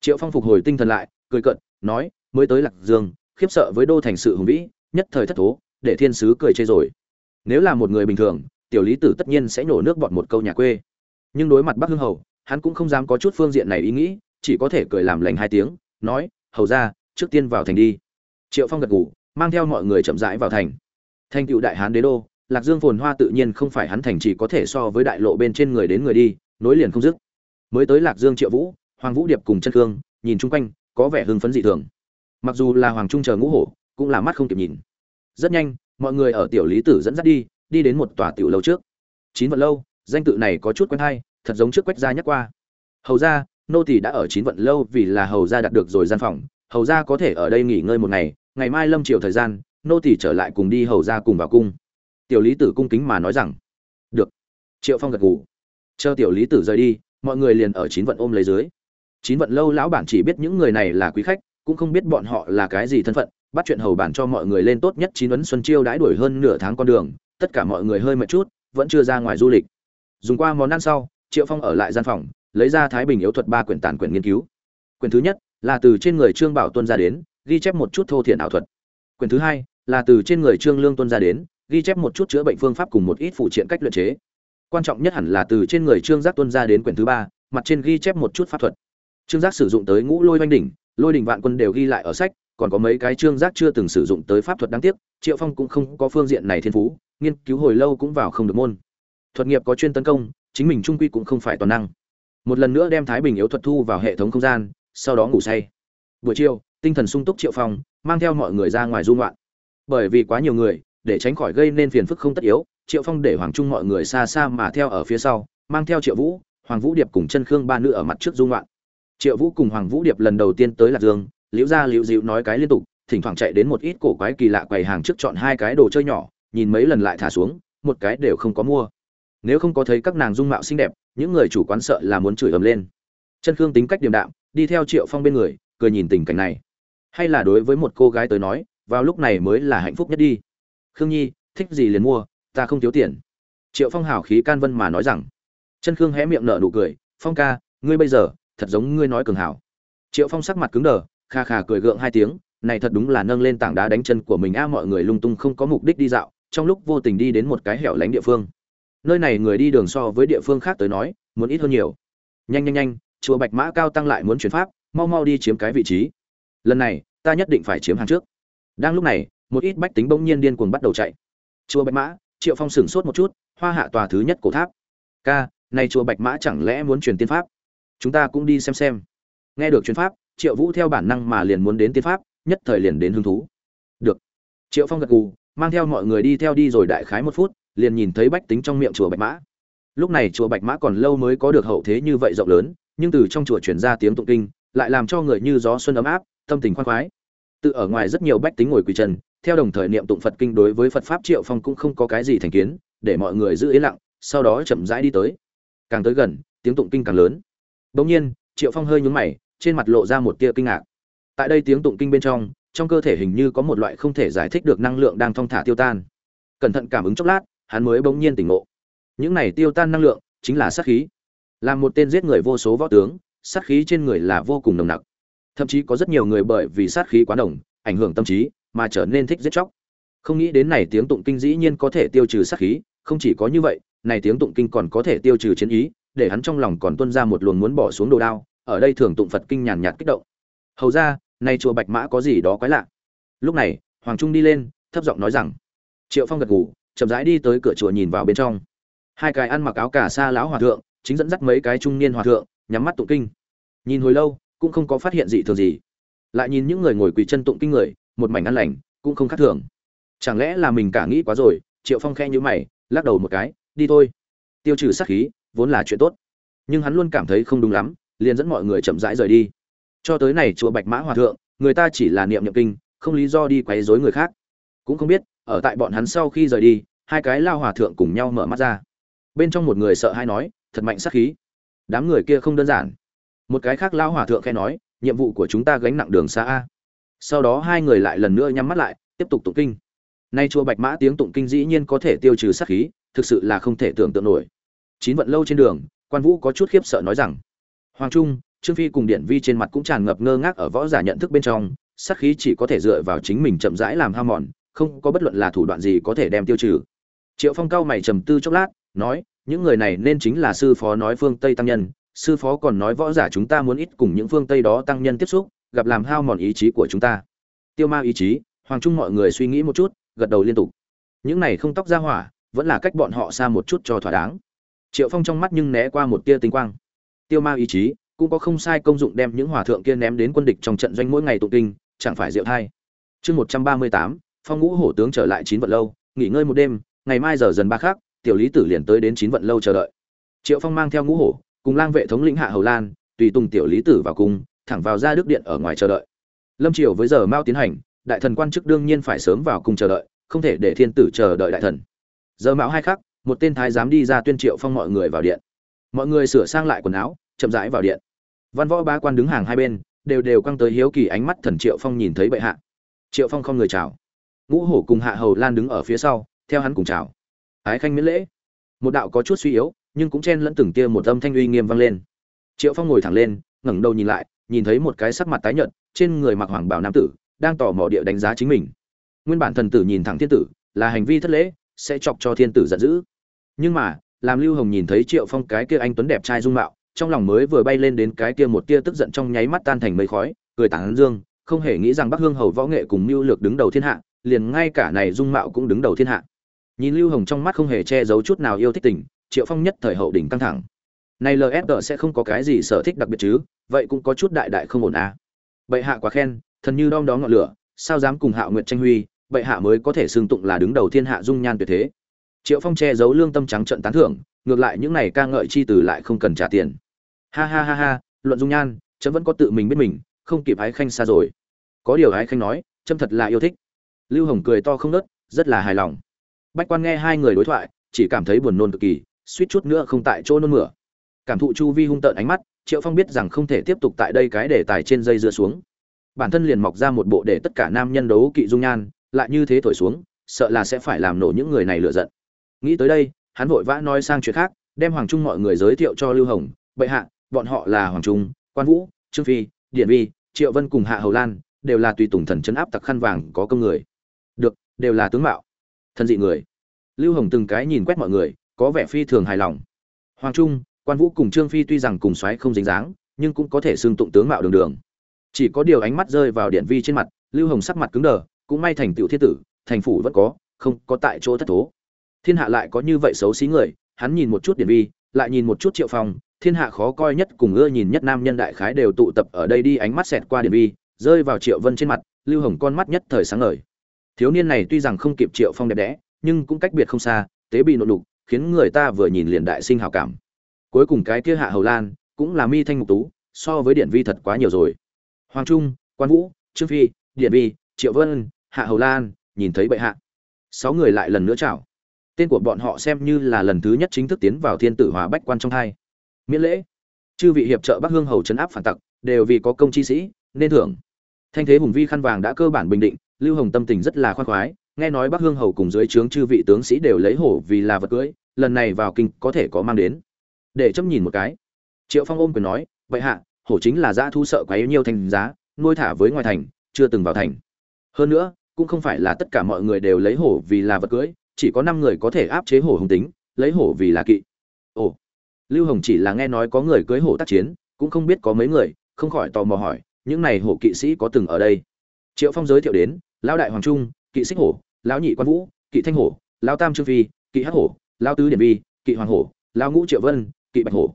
Triệu phong phục hồi tinh thần lại, cười cận nói, mới tới lạc dương, khiếp sợ với đô thành sự hùng vĩ, nhất thời thất thố, để thiên sứ cười chê rồi. Nếu là một người bình thường, tiểu lý tử tất nhiên sẽ nổ nước bọt một câu nhà quê. Nhưng đối mặt bắc hưng hầu, hắn cũng không dám có chút phương diện này ý nghĩ, chỉ có thể cười làm lành hai tiếng, nói, hầu ra, trước tiên vào thành đi. Triệu phong gật ngủ mang theo mọi người chậm rãi vào thành. Thành cựu đại hán đế đô lạc dương phồn hoa tự nhiên không phải hắn thành chỉ có thể so với đại lộ bên trên người đến người đi, nối liền không dứt. Mới tới lạc dương triệu vũ, hoàng vũ điệp cùng chân khương, nhìn chung quanh, có vẻ hưng phấn dị thường. Mặc dù là hoàng trung chờ ngũ hổ, cũng là mắt không kịp nhìn. Rất nhanh, mọi người ở tiểu lý tử dẫn dắt đi đi đến một tòa tiểu lâu trước. Chín vận lâu, danh tự này có chút quen hay, thật giống trước quách gia nhắc qua. Hầu ra nô tỳ đã ở chín vận lâu vì là hầu gia đặt được rồi gian phòng. Hầu ra có thể ở đây nghỉ ngơi một ngày ngày mai lâm chiều thời gian, nô tỳ trở lại cùng đi hầu ra cùng vào cung tiểu lý tử cung kính mà nói rằng, được. Triệu phong gật gù. Chờ tiểu lý tử rời đi, mọi người liền ở chín vận ôm lấy dưới. Chín vận lâu lão bản chỉ biết những người này là quý khách, cũng không biết bọn họ là cái gì thân phận, bắt chuyện hầu bản cho mọi người lên tốt nhất chín ấn xuân chiêu đãi đuổi hơn nửa tháng con đường, tất cả mọi người hơi mệt chút, vẫn chưa ra ngoài du lịch. Dùng qua món ăn sau, triệu phong ở lại gian phòng, lấy ra thái bình yếu thuật ba quyển tàn quyển nghiên cứu. Quyển thứ nhất là từ trên người trương bảo tuân ra đến, ghi chép một chút thô thiện ảo thuật. Quyển thứ hai là từ trên người trương lương tuân ra đến ghi chép một chút chữa bệnh phương pháp cùng một ít phụ triện cách luyện chế. Quan trọng nhất hẳn là từ trên người trương giác tuân ra đến quyển thứ ba, mặt trên ghi chép một chút pháp thuật. Trương giác sử dụng tới ngũ lôi oanh đỉnh, lôi đỉnh vạn quân đều ghi lại ở sách, còn có mấy cái trương giác chưa từng sử dụng tới pháp thuật đáng tiếc, triệu phong cũng không có phương diện này thiên phú, nghiên cứu hồi lâu cũng vào không được môn. Thuật nghiệp có chuyên tấn công, chính mình trung quy cũng không phải toàn năng. Một lần nữa đem thái bình yếu thuật thu vào hệ thống không gian, sau đó ngủ say. Buổi chiều, tinh thần sung túc triệu phong, mang theo mọi người ra ngoài du ngoạn. Bởi vì quá nhiều người để tránh khỏi gây nên phiền phức không tất yếu, triệu phong để hoàng trung mọi người xa xa mà theo ở phía sau, mang theo triệu vũ, hoàng vũ điệp cùng chân khương ba nữ ở mặt trước dung loạn. Triệu vũ cùng hoàng vũ điệp lần đầu tiên tới lạc dương, liễu ra liễu dịu nói cái liên tục, thỉnh thoảng chạy đến một ít cổ quái kỳ lạ quầy hàng trước chọn hai cái đồ chơi nhỏ, nhìn mấy lần lại thả xuống, một cái đều không có mua. Nếu không có thấy các nàng dung mạo xinh đẹp, những người chủ quán sợ là muốn chửi ầm lên. Chân khương tính cách điềm đạm, đi theo triệu phong bên người, cười nhìn tình cảnh này. Hay là đối với một cô gái tới nói, vào lúc này mới là hạnh phúc nhất đi khương nhi, thích gì liền mua, ta không thiếu tiền. Triệu phong hào khí can vân mà nói rằng. Chân khương hé miệng nở nụ cười, phong ca, ngươi bây giờ, thật giống ngươi nói cường hảo. Triệu phong sắc mặt cứng đờ, kha khà cười gượng hai tiếng, này thật đúng là nâng lên tảng đá đánh chân của mình a, mọi người lung tung không có mục đích đi dạo, trong lúc vô tình đi đến một cái hẻo lánh địa phương. Nơi này người đi đường so với địa phương khác tới nói, muốn ít hơn nhiều. Nhanh nhanh nhanh, chùa bạch mã cao tăng lại muốn chuyển pháp, mau mau đi chiếm cái vị trí. Lần này, ta nhất định phải chiếm hàng trước. Đang lúc này một ít bách tính bỗng nhiên điên cuồng bắt đầu chạy. Chùa bạch mã, triệu phong sửng sốt một chút, hoa hạ tòa thứ nhất cổ tháp. Ca, này chùa bạch mã chẳng lẽ muốn truyền tiên pháp? Chúng ta cũng đi xem xem. Nghe được truyền pháp, triệu vũ theo bản năng mà liền muốn đến tiên pháp, nhất thời liền đến hứng thú. Được. Triệu phong gật gù, mang theo mọi người đi theo đi rồi đại khái một phút, liền nhìn thấy bách tính trong miệng chùa bạch mã. Lúc này chùa bạch mã còn lâu mới có được hậu thế như vậy rộng lớn, nhưng từ trong chùa truyền ra tiếng tụng kinh, lại làm cho người như gió xuân ấm áp, tâm tình khoan khoái. Tự ở ngoài rất nhiều bách tính ngồi quỳ trần theo đồng thời niệm tụng phật kinh đối với phật pháp triệu phong cũng không có cái gì thành kiến, để mọi người giữ yên lặng, sau đó chậm rãi đi tới. Càng tới gần, tiếng tụng kinh càng lớn. Bỗng nhiên, triệu phong hơi nhúng mày, trên mặt lộ ra một tia kinh ngạc. Tại đây tiếng tụng kinh bên trong trong cơ thể hình như có một loại không thể giải thích được năng lượng đang thong thả tiêu tan. Cẩn thận cảm ứng chốc lát, hắn mới bỗng nhiên tỉnh ngộ. Những này tiêu tan năng lượng, chính là sát khí. Làm một tên giết người vô số võ tướng, sát khí trên người là vô cùng nồng nặc. Thậm chí có rất nhiều người bởi vì sát khí quá nồng, ảnh hưởng tâm trí mà trở nên thích giết chóc. Không nghĩ đến này tiếng tụng kinh dĩ nhiên có thể tiêu trừ sát khí, không chỉ có như vậy, này tiếng tụng kinh còn có thể tiêu trừ chiến ý, để hắn trong lòng còn tuân ra một luồng muốn bỏ xuống đồ đao, ở đây thường tụng phật kinh nhàn nhạt kích động. Hầu ra, nay chùa bạch mã có gì đó quái lạ. Lúc này, hoàng trung đi lên, thấp giọng nói rằng, triệu phong gật gù, chậm rãi đi tới cửa chùa nhìn vào bên trong. Hai cái ăn mặc áo cả xa lão hòa thượng, chính dẫn dắt mấy cái trung niên hòa thượng, nhắm mắt tụng kinh. Nhìn hồi lâu, cũng không có phát hiện gì thường gì. Lại nhìn những người ngồi quỳ chân tụng kinh người một mảnh ăn lành, cũng không khác thường. Chẳng lẽ là mình cả nghĩ quá rồi? Triệu phong khe nhữ mày, lắc đầu một cái, đi thôi. Tiêu trừ sát khí, vốn là chuyện tốt. Nhưng hắn luôn cảm thấy không đúng lắm, liền dẫn mọi người chậm rãi rời đi. Cho tới này chùa bạch mã hòa thượng, người ta chỉ là niệm niệm kinh, không lý do đi quấy rối người khác. Cũng không biết, ở tại bọn hắn sau khi rời đi, hai cái lao hòa thượng cùng nhau mở mắt ra. Bên trong một người sợ hai nói, thật mạnh sát khí. Đám người kia không đơn giản. Một cái khác lao hòa thượng khe nói, nhiệm vụ của chúng ta gánh nặng đường xa a sau đó hai người lại lần nữa nhắm mắt lại, tiếp tục tụng kinh. Nay chùa bạch mã tiếng tụng kinh dĩ nhiên có thể tiêu trừ sát khí, thực sự là không thể tưởng tượng nổi. Chín vận lâu trên đường, quan vũ có chút khiếp sợ nói rằng, hoàng trung, trương phi cùng điện vi trên mặt cũng tràn ngập ngơ ngác ở võ giả nhận thức bên trong, sát khí chỉ có thể dựa vào chính mình chậm rãi làm ham mòn, không có bất luận là thủ đoạn gì có thể đem tiêu trừ. Triệu phong cao mày trầm tư chốc lát, nói, những người này nên chính là sư phó nói phương tây tăng nhân, sư phó còn nói võ giả chúng ta muốn ít cùng những phương tây đó tăng nhân tiếp xúc gặp làm hao mòn ý chí của chúng ta. Tiêu ma ý chí, hoàng trung mọi người suy nghĩ một chút, gật đầu liên tục. Những này không tóc ra hỏa, vẫn là cách bọn họ xa một chút cho thỏa đáng. Triệu phong trong mắt nhưng né qua một tia tinh quang. Tiêu ma ý chí, cũng có không sai công dụng đem những hòa thượng kia ném đến quân địch trong trận doanh mỗi ngày tụng kinh, chẳng phải diệu thay chương một trăm ba mươi tám, phong ngũ hổ tướng trở lại chín vận lâu, nghỉ ngơi một đêm, ngày mai giờ dần ba khác tiểu lý tử liền tới đến chín vận lâu chờ đợi. Triệu phong mang theo ngũ hổ, cùng lang vệ thống lĩnh hạ hầu lan, tùy tùng tiểu lý tử vào cung thẳng vào ra đức điện ở ngoài chờ đợi. Lâm triều với giờ mao tiến hành, đại thần quan chức đương nhiên phải sớm vào cung chờ đợi, không thể để thiên tử chờ đợi đại thần. Giờ mão hai khắc, một tên thái giám đi ra tuyên triệu phong mọi người vào điện. Mọi người sửa sang lại quần áo, chậm rãi vào điện. Văn võ ba quan đứng hàng hai bên, đều đều căng tới hiếu kỳ ánh mắt thần triệu phong nhìn thấy bệ hạ. Triệu phong không người chào. Ngũ hổ cùng hạ hầu lan đứng ở phía sau, theo hắn cùng chào. Ái khanh miễn lễ. Một đạo có chút suy yếu, nhưng cũng chen lẫn từng tia một âm thanh uy nghiêm vang lên. Triệu phong ngồi thẳng lên, ngẩng đầu nhìn lại nhìn thấy một cái sắc mặt tái nhợt, trên người mặc hoàng bào nam tử, đang tỏ mò địa đánh giá chính mình. Nguyên bản thần tử nhìn thẳng thiên tử, là hành vi thất lễ, sẽ chọc cho thiên tử giận dữ. Nhưng mà, làm lưu hồng nhìn thấy triệu phong cái kia anh tuấn đẹp trai dung mạo, trong lòng mới vừa bay lên đến cái kia một tia tức giận trong nháy mắt tan thành mây khói, cười tán dương, không hề nghĩ rằng bắc hương hầu võ nghệ cùng mưu lược đứng đầu thiên hạ, liền ngay cả này dung mạo cũng đứng đầu thiên hạ. Nhìn lưu hồng trong mắt không hề che giấu chút nào yêu thích tình, triệu phong nhất thời hậu đỉnh căng thẳng. Này LSD sẽ không có cái gì sở thích đặc biệt chứ vậy cũng có chút đại đại không ổn à. Bệ hạ quá khen thần như đom đó ngọn lửa sao dám cùng hạo nguyện tranh huy bệ hạ mới có thể xưng tụng là đứng đầu thiên hạ dung nhan tuyệt thế. Triệu phong che giấu lương tâm trắng trận tán thưởng ngược lại những này ca ngợi chi từ lại không cần trả tiền. Ha ha ha ha luận dung nhan chấm vẫn có tự mình biết mình không kịp ái khanh xa rồi. Có điều ái khanh nói chấm thật là yêu thích. Lưu hồng cười to không ngớt, rất là hài lòng. Bách quan nghe hai người đối thoại chỉ cảm thấy buồn nôn cực kỳ suýt chút nữa không tại chỗ nôn mửa cảm thụ chu vi hung tợn ánh mắt, triệu phong biết rằng không thể tiếp tục tại đây cái đề tài trên dây dựa xuống. Bản thân liền mọc ra một bộ để tất cả nam nhân đấu kỵ dung nhan, lại như thế thổi xuống, sợ là sẽ phải làm nổ những người này lựa giận. Nghĩ tới đây, hắn vội vã nói sang chuyện khác, đem hoàng trung mọi người giới thiệu cho lưu hồng, bệ hạ, bọn họ là hoàng trung, quan vũ, trương phi điện vi, triệu vân cùng hạ hầu lan, đều là tùy tùng thần chấn áp tặc khăn vàng có công người. Được, đều là tướng mạo, thân dị người. Lưu hồng từng cái nhìn quét mọi người, có vẻ phi thường hài lòng. Hoàng trung quan vũ cùng trương phi tuy rằng cùng xoáy không dính dáng nhưng cũng có thể xưng tụng tướng mạo đường đường. chỉ có điều ánh mắt rơi vào điện vi trên mặt lưu hồng sắc mặt cứng đờ cũng may thành tựu thiên tử thành phủ vẫn có không có tại chỗ thất thố. thiên hạ lại có như vậy xấu xí người hắn nhìn một chút điện vi lại nhìn một chút triệu phong thiên hạ khó coi nhất cùng ưa nhìn nhất nam nhân đại khái đều tụ tập ở đây đi ánh mắt xẹt qua điện vi rơi vào triệu vân trên mặt lưu hồng con mắt nhất thời sáng ngời. thiếu niên này tuy rằng không kịp triệu phong đẹp đẽ nhưng cũng cách biệt không xa tế bị nội lục, khiến người ta vừa nhìn liền đại sinh hào cảm cuối cùng cái kia hạ hầu lan cũng là mi thanh mục tú, so với điện vi thật quá nhiều rồi. Hoàng trung, quan vũ, trương phi điện vi, triệu vân, hạ hầu lan, nhìn thấy bệ hạ. Sáu người lại lần nữa chào. Tên của bọn họ xem như là lần thứ nhất chính thức tiến vào thiên tử hòa bách quan trong hai. Miễn lễ. Chư vị hiệp trợ bắc hương hầu chấn áp phản tặc, đều vì có công chi sĩ, nên thưởng. Thanh thế hùng vi khăn vàng đã cơ bản bình định, lưu hồng tâm tình rất là khoan khoái, nghe nói bắc hương hầu cùng dưới trướng chư vị tướng sĩ đều lấy hổ vì là vật cưỡi lần này vào kinh có thể có mang đến để chấm nhìn một cái. Triệu phong ôm quyền nói, vậy hạ, hổ chính là dã thu sợ quá yếu nhiều thành giá, nuôi thả với ngoài thành, chưa từng vào thành. Hơn nữa, cũng không phải là tất cả mọi người đều lấy hổ vì là vật cưỡi chỉ có năm người có thể áp chế hổ hùng tính, lấy hổ vì là kỵ. Ồ. Lưu hồng chỉ là nghe nói có người cưới hổ tác chiến, cũng không biết có mấy người, không khỏi tò mò hỏi, những này hổ kỵ sĩ có từng ở đây? Triệu phong giới thiệu đến, lão đại hoàng trung, kỵ xích hổ, lão nhị quan vũ, kỵ thanh hổ, lão tam trương phi, kỵ hắc hổ, lão tứ điển vi, kỵ hoàng hổ, lão ngũ triệu vân kỵ bạch hổ.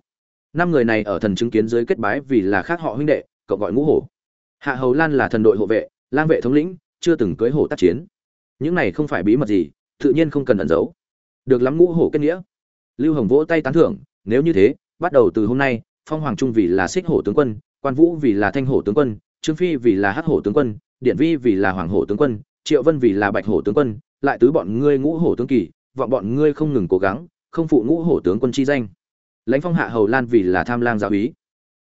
Năm người này ở thần chứng kiến dưới kết bái vì là khác họ huynh đệ, cậu gọi ngũ hổ. Hạ hầu lan là thần đội hộ vệ, lang vệ thống lĩnh, chưa từng cưới hổ tác chiến. Những này không phải bí mật gì, tự nhiên không cần ẩn giấu. Được lắm ngũ hổ kết nghĩa. Lưu hồng vỗ tay tán thưởng, nếu như thế, bắt đầu từ hôm nay, phong hoàng trung vì là xích hổ tướng quân, quan vũ vì là thanh hổ tướng quân, trương phi vì là hắc hổ tướng quân, điện vi vì là hoàng hổ tướng quân, triệu vân vì là bạch hổ tướng quân, lại tứ bọn ngươi ngũ hổ tướng kỳ, vọng bọn ngươi không ngừng cố gắng, không phụ ngũ hổ tướng quân chi danh lãnh phong hạ hầu lan vì là tham lang giáo úy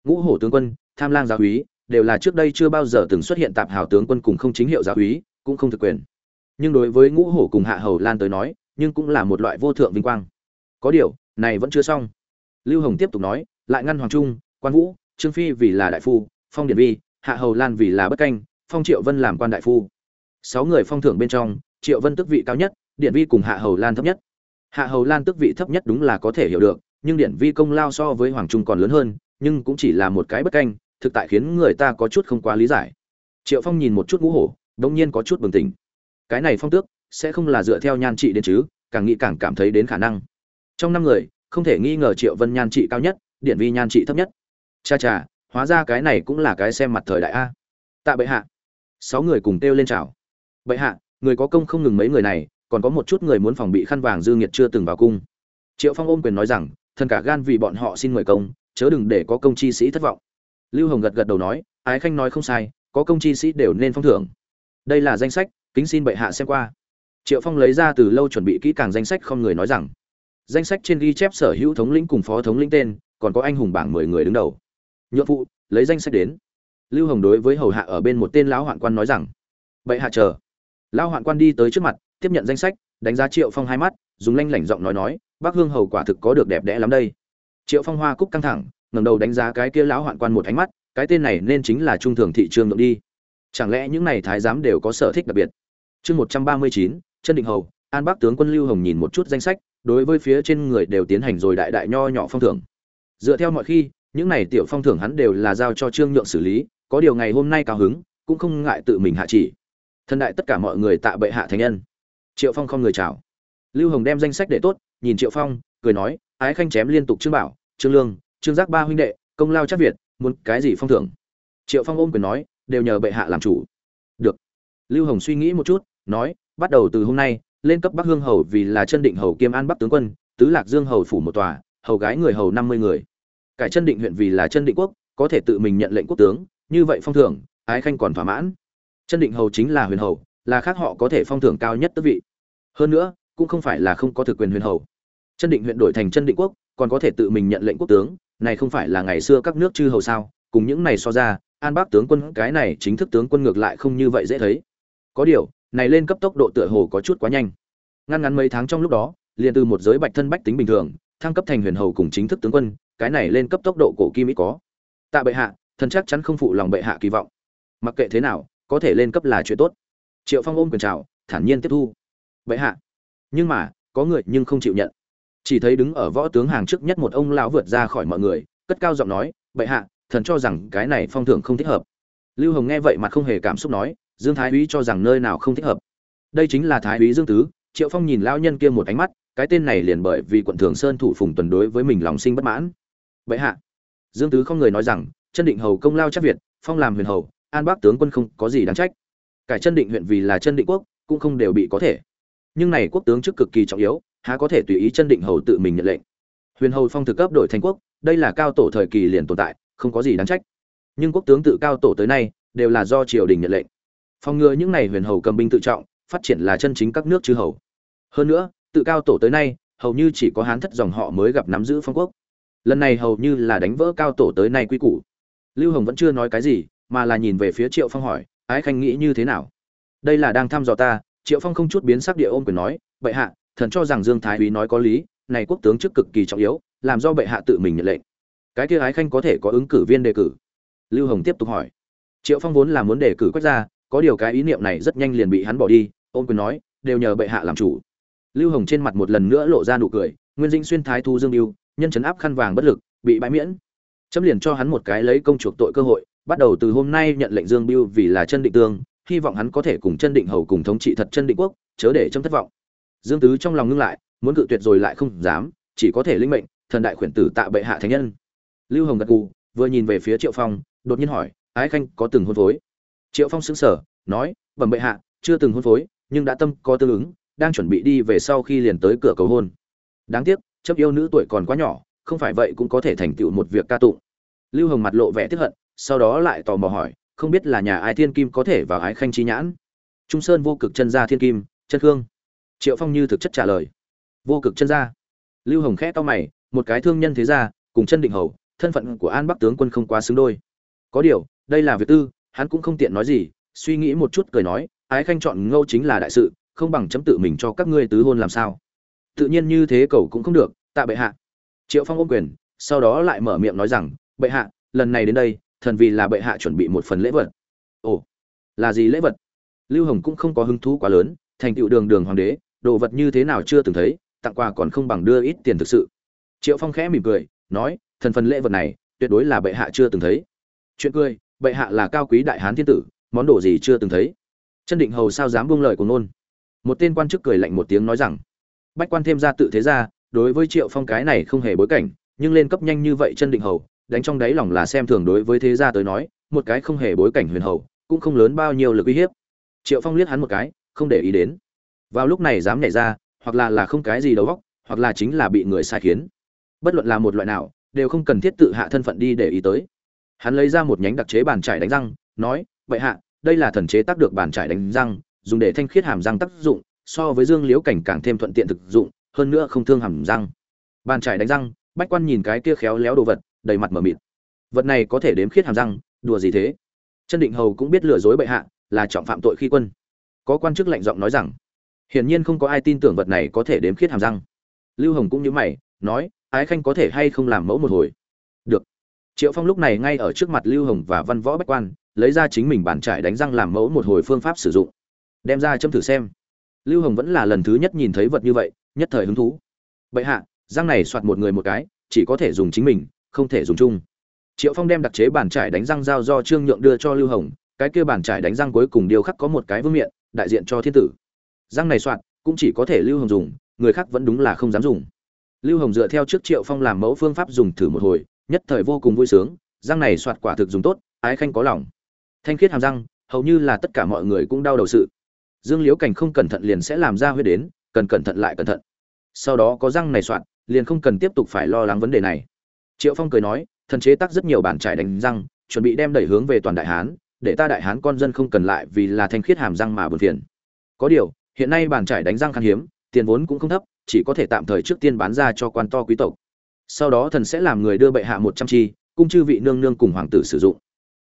ngũ hổ tướng quân, tham lang giáo úy đều là trước đây chưa bao giờ từng xuất hiện tạp hào tướng quân cùng không chính hiệu giáo úy cũng không thực quyền. Nhưng đối với ngũ hổ cùng hạ hầu lan tới nói, nhưng cũng là một loại vô thượng vinh quang. Có điều, này vẫn chưa xong. Lưu hồng tiếp tục nói, lại ngăn hoàng trung, quan vũ, trương phi vì là đại phu, phong điển vi, hạ hầu lan vì là bất canh, phong triệu vân làm quan đại phu. Sáu người phong thưởng bên trong, triệu vân tức vị cao nhất điện vi cùng hạ hầu lan thấp nhất. Hạ hầu lan tức vị thấp nhất đúng là có thể hiểu được nhưng điện vi công lao so với hoàng trung còn lớn hơn, nhưng cũng chỉ là một cái bất canh, thực tại khiến người ta có chút không quá lý giải. Triệu phong nhìn một chút ngũ hổ đ nhiên có chút bừng tỉnh. Cái này phong tước, sẽ không là dựa theo nhan trị đến chứ, càng nghĩ càng cảm thấy đến khả năng. Trong năm người, không thể nghi ngờ triệu vân nhan trị cao nhất điện vi nhan trị thấp nhất. Cha cha, hóa ra cái này cũng là cái xem mặt thời đại a. Tạ bệ hạ. Sáu người cùng kêu lên chào. Bệ hạ, người có công không ngừng mấy người này, còn có một chút người muốn phòng bị khăn vàng dư nghiệt chưa từng vào cung. Triệu phong ôm quyền nói rằng thần cả gan vì bọn họ xin mời công, chớ đừng để có công chi sĩ thất vọng. Lưu hồng gật gật đầu nói, ái khanh nói không sai, có công chi sĩ đều nên phong thưởng. Đây là danh sách, kính xin bệ hạ xem qua. Triệu phong lấy ra từ lâu chuẩn bị kỹ càng danh sách không người nói rằng, danh sách trên ghi chép sở hữu thống lĩnh cùng phó thống lĩnh tên, còn có anh hùng bảng mười người đứng đầu. Nhuộm phụ, lấy danh sách đến. Lưu hồng đối với hầu hạ ở bên một tên lão hoạn quan nói rằng, bệ hạ chờ. Lão hoạn quan đi tới trước mặt, tiếp nhận danh sách, đánh giá triệu phong hai mắt, dùng lanh lảnh giọng nói nói bác hương hầu quả thực có được đẹp đẽ lắm đây. Triệu phong hoa cúc căng thẳng, ngẩng đầu đánh giá cái kia lão hoạn quan một ánh mắt, cái tên này nên chính là trung thường thị trường lượng đi. Chẳng lẽ những này thái giám đều có sở thích đặc biệt? Chương một trăm ba mươi chín, chân định hầu, an bác tướng quân lưu hồng nhìn một chút danh sách, đối với phía trên người đều tiến hành rồi đại đại nho nhỏ phong thưởng. Dựa theo mọi khi, những này tiểu phong thưởng hắn đều là giao cho trương nhượng xử lý, có điều ngày hôm nay cao hứng, cũng không ngại tự mình hạ chỉ. Thân đại tất cả mọi người tạ bệ hạ thánh nhân. Triệu phong không người chào. Lưu hồng đem danh sách để tốt nhìn triệu phong, cười nói, ái khanh chém liên tục trương bảo, trương lương, trương giác ba huynh đệ, công lao chắc việt, muốn cái gì phong thưởng? Triệu phong ôm quyền nói, đều nhờ bệ hạ làm chủ. Được. Lưu hồng suy nghĩ một chút, nói, bắt đầu từ hôm nay, lên cấp bắc hương hầu vì là chân định hầu kiêm an bắc tướng quân, tứ lạc dương hầu phủ một tòa, hầu gái người hầu năm mươi người. Cải chân định huyện vì là chân định quốc, có thể tự mình nhận lệnh quốc tướng, như vậy phong thưởng, ái khanh còn thỏa mãn. Chân định hầu chính là huyền hầu, là khác họ có thể phong thưởng cao nhất tước vị. Hơn nữa, cũng không phải là không có thực quyền huyền hầu chân định huyện đổi thành chân định quốc, còn có thể tự mình nhận lệnh quốc tướng, này không phải là ngày xưa các nước chư hầu sao? Cùng những này so ra, an bác tướng quân cái này chính thức tướng quân ngược lại không như vậy dễ thấy. Có điều, này lên cấp tốc độ tựa hồ có chút quá nhanh. Ngăn ngắn mấy tháng trong lúc đó, liền từ một giới bạch thân bách tính bình thường, thăng cấp thành huyền hầu cùng chính thức tướng quân, cái này lên cấp tốc độ cổ kim ít có. Tạ bệ hạ, thần chắc chắn không phụ lòng bệ hạ kỳ vọng. Mặc kệ thế nào, có thể lên cấp là chuyện tốt. Triệu phong ôm quyền chào, thản nhiên tiếp thu. Bệ hạ, nhưng mà, có người nhưng không chịu nhận chỉ thấy đứng ở võ tướng hàng trước nhất một ông lão vượt ra khỏi mọi người, cất cao giọng nói, bệ hạ, thần cho rằng cái này phong thưởng không thích hợp. Lưu hồng nghe vậy mặt không hề cảm xúc nói, dương thái úy cho rằng nơi nào không thích hợp? Đây chính là thái úy dương tứ. Triệu phong nhìn lão nhân kia một ánh mắt, cái tên này liền bởi vì quận thường sơn thủ phùng tuần đối với mình lòng sinh bất mãn. Bệ hạ. Dương tứ không người nói rằng, chân định hầu công lao chắc việt, phong làm huyền hầu, an bác tướng quân không có gì đáng trách. Cải chân định huyện vì là chân định quốc, cũng không đều bị có thể. Nhưng này quốc tướng chức cực kỳ trọng yếu há có thể tùy ý chân định hầu tự mình nhận lệnh. Huyền hầu phong thực cấp đổi thành quốc, đây là cao tổ thời kỳ liền tồn tại, không có gì đáng trách. Nhưng quốc tướng tự cao tổ tới nay, đều là do triều đình nhận lệnh. Phòng ngừa những này huyền hầu cầm binh tự trọng, phát triển là chân chính các nước chư hầu. Hơn nữa, tự cao tổ tới nay, hầu như chỉ có hán thất dòng họ mới gặp nắm giữ phong quốc. Lần này hầu như là đánh vỡ cao tổ tới nay quy củ. Lưu hồng vẫn chưa nói cái gì, mà là nhìn về phía triệu phong hỏi, ái khanh nghĩ như thế nào? Đây là đang thăm dò ta. Triệu phong không chút biến sắc địa ôm quyền nói, bệ hạ thần cho rằng dương thái úy nói có lý này quốc tướng chức cực kỳ trọng yếu làm do bệ hạ tự mình nhận lệnh. Cái kia ái khanh có thể có ứng cử viên đề cử? Lưu hồng tiếp tục hỏi. Triệu phong vốn là muốn đề cử quách ra có điều cái ý niệm này rất nhanh liền bị hắn bỏ đi ôn quyền nói đều nhờ bệ hạ làm chủ. Lưu hồng trên mặt một lần nữa lộ ra nụ cười nguyên dĩnh xuyên thái thu dương Dưu, nhân chấn áp khăn vàng bất lực bị bãi miễn. Chấm liền cho hắn một cái lấy công chuộc tội cơ hội bắt đầu từ hôm nay nhận lệnh dương biêu vì là chân định tương hy vọng hắn có thể cùng chân định hầu cùng thống trị thật chân định quốc chớ để chấm thất vọng dương tứ trong lòng ngưng lại muốn cự tuyệt rồi lại không dám chỉ có thể linh mệnh thần đại khuyển tử tạ bệ hạ thánh nhân. Lưu hồng gật gù vừa nhìn về phía triệu phong đột nhiên hỏi ái khanh có từng hôn phối? Triệu phong sững sờ, nói bẩm bệ hạ chưa từng hôn phối nhưng đã tâm có tương ứng đang chuẩn bị đi về sau khi liền tới cửa cầu hôn. Đáng tiếc chấp yêu nữ tuổi còn quá nhỏ không phải vậy cũng có thể thành tựu một việc ca tụng. Lưu hồng mặt lộ vẻ tức hận sau đó lại tò mò hỏi không biết là nhà ai thiên kim có thể vào ái khanh chi nhãn? Trung sơn vô cực chân gia thiên kim chân hương triệu phong như thực chất trả lời. Vô cực chân gia. Lưu hồng khẽ to mày, một cái thương nhân thế gia, cùng chân định hầu, thân phận của an bắc tướng quân không quá xứng đôi. Có điều, đây là việc tư, hắn cũng không tiện nói gì, suy nghĩ một chút cười nói, ái khanh chọn ngâu chính là đại sự, không bằng chấm tự mình cho các ngươi tứ hôn làm sao. Tự nhiên như thế cầu cũng không được, tạ bệ hạ. Triệu phong ôm quyền, sau đó lại mở miệng nói rằng, bệ hạ, lần này đến đây, thần vì là bệ hạ chuẩn bị một phần lễ vật. Ồ, là gì lễ vật? Lưu hồng cũng không có hứng thú quá lớn thành tựu đường đường hoàng đế, đồ vật như thế nào chưa từng thấy, tặng quà còn không bằng đưa ít tiền thực sự. Triệu phong khẽ mỉm cười, nói, thần phần lễ vật này, tuyệt đối là bệ hạ chưa từng thấy. Chuyện cười, bệ hạ là cao quý đại hán thiên tử, món đồ gì chưa từng thấy. Chân định hầu sao dám buông lời của nôn một tên quan chức cười lạnh một tiếng nói rằng, bách quan thêm ra tự thế ra đối với triệu phong cái này không hề bối cảnh, nhưng lên cấp nhanh như vậy chân định hầu, đánh trong đáy lòng là xem thường đối với thế gia tới nói, một cái không hề bối cảnh huyền hầu, cũng không lớn bao nhiêu lực uy hiếp. Triệu phong liếc hắn một cái không để ý đến. Vào lúc này dám nhảy ra, hoặc là là không cái gì đầu góc hoặc là chính là bị người sai khiến. Bất luận là một loại nào, đều không cần thiết tự hạ thân phận đi để ý tới. Hắn lấy ra một nhánh đặc chế bàn trải đánh răng, nói, vậy hạ, đây là thần chế tác được bàn trải đánh răng, dùng để thanh khiết hàm răng tác dụng, so với dương liễu cảnh càng thêm thuận tiện thực dụng, hơn nữa không thương hàm răng. Bàn trải đánh răng, bách quan nhìn cái kia khéo léo đồ vật, đầy mặt mở mịt. Vật này có thể đếm khiết hàm răng, đùa gì thế? Chân định hầu cũng biết lừa dối bệ hạ, là trọng phạm tội khi quân có quan chức lạnh giọng nói rằng, hiển nhiên không có ai tin tưởng vật này có thể đếm khiết hàm răng. Lưu hồng cũng như mày, nói, ái khanh có thể hay không làm mẫu một hồi? Được. Triệu phong lúc này ngay ở trước mặt lưu hồng và văn võ bách quan, lấy ra chính mình bàn trải đánh răng làm mẫu một hồi phương pháp sử dụng. Đem ra châm thử xem. Lưu hồng vẫn là lần thứ nhất nhìn thấy vật như vậy, nhất thời hứng thú. Bệ hạ, răng này soạt một người một cái, chỉ có thể dùng chính mình, không thể dùng chung. Triệu phong đem đặc chế bàn trải đánh răng giao do trương nhượng đưa cho lưu hồng, cái kia bàn trải đánh răng cuối cùng điều khắc có một cái vương miện đại diện cho thiên tử. Răng này soạn, cũng chỉ có thể lưu hồng dùng, người khác vẫn đúng là không dám dùng. Lưu hồng dựa theo trước triệu phong làm mẫu phương pháp dùng thử một hồi, nhất thời vô cùng vui sướng răng này soạt quả thực dùng tốt, ái khanh có lòng. Thanh khiết hàm răng, hầu như là tất cả mọi người cũng đau đầu sự. Dương liễu cảnh không cẩn thận liền sẽ làm ra huyết đến, cần cẩn thận lại cẩn thận. Sau đó có răng này soạn, liền không cần tiếp tục phải lo lắng vấn đề này. Triệu phong cười nói, thần chế tác rất nhiều bản trải đánh răng, chuẩn bị đem đẩy hướng về toàn đại hán để ta đại hán con dân không cần lại vì là thanh khiết hàm răng mà buồn phiền. Có điều, hiện nay bản trải đánh răng khan hiếm, tiền vốn cũng không thấp, chỉ có thể tạm thời trước tiên bán ra cho quan to quý tộc. Sau đó thần sẽ làm người đưa bệ hạ một trăm chi, cung chư vị nương nương cùng hoàng tử sử dụng.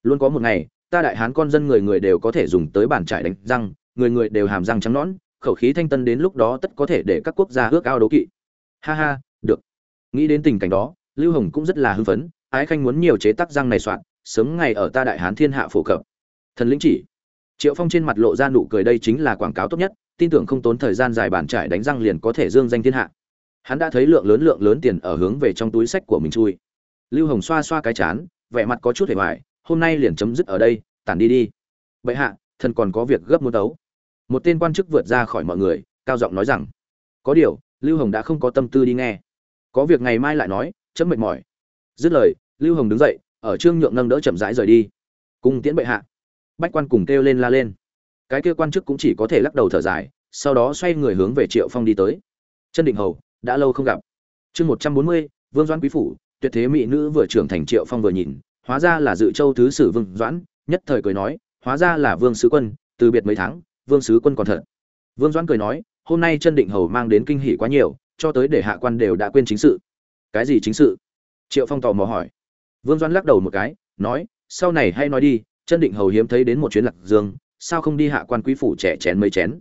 Luôn có một ngày, ta đại hán con dân người người đều có thể dùng tới bản trải đánh răng, người người đều hàm răng trắng nõn, khẩu khí thanh tân đến lúc đó tất có thể để các quốc gia ước ao đấu kỵ. Ha ha, được. Nghĩ đến tình cảnh đó, lưu hồng cũng rất là hưng phấn, ái khanh muốn nhiều chế tác răng này soạn sớm ngày ở ta đại hán thiên hạ phổ cập. Thần lĩnh chỉ. Triệu phong trên mặt lộ ra nụ cười đây chính là quảng cáo tốt nhất, tin tưởng không tốn thời gian dài bàn trải đánh răng liền có thể dương danh thiên hạ. Hắn đã thấy lượng lớn lượng lớn tiền ở hướng về trong túi sách của mình chui. Lưu hồng xoa xoa cái chán, vẻ mặt có chút hề hoài, hôm nay liền chấm dứt ở đây, tản đi đi. Bệ hạ, thần còn có việc gấp muốn tấu một tên quan chức vượt ra khỏi mọi người, cao giọng nói rằng, có điều, lưu hồng đã không có tâm tư đi nghe. Có việc ngày mai lại nói, chấm mệt mỏi. Dứt lời, lưu hồng đứng dậy ở trương nhượng nâng đỡ chậm rãi rời đi. Cùng tiễn bệ hạ, bách quan cùng kêu lên la lên. Cái kia quan chức cũng chỉ có thể lắc đầu thở dài, sau đó xoay người hướng về triệu phong đi tới. Chân định hầu, đã lâu không gặp. Chương một trăm bốn mươi, vương doãn quý phủ, tuyệt thế mỹ nữ vừa trưởng thành triệu phong vừa nhìn, hóa ra là dự châu thứ sử vương doãn, nhất thời cười nói, hóa ra là vương sứ quân, từ biệt mấy tháng, vương sứ quân còn thật. Vương doãn cười nói, hôm nay chân định hầu mang đến kinh hỷ quá nhiều, cho tới để hạ quan đều đã quên chính sự. Cái gì chính sự? Triệu phong tò mò hỏi vương doãn lắc đầu một cái, nói, sau này hay nói đi, chân định hầu hiếm thấy đến một chuyến lạc dương, sao không đi hạ quan quý phủ trẻ chén mấy chén?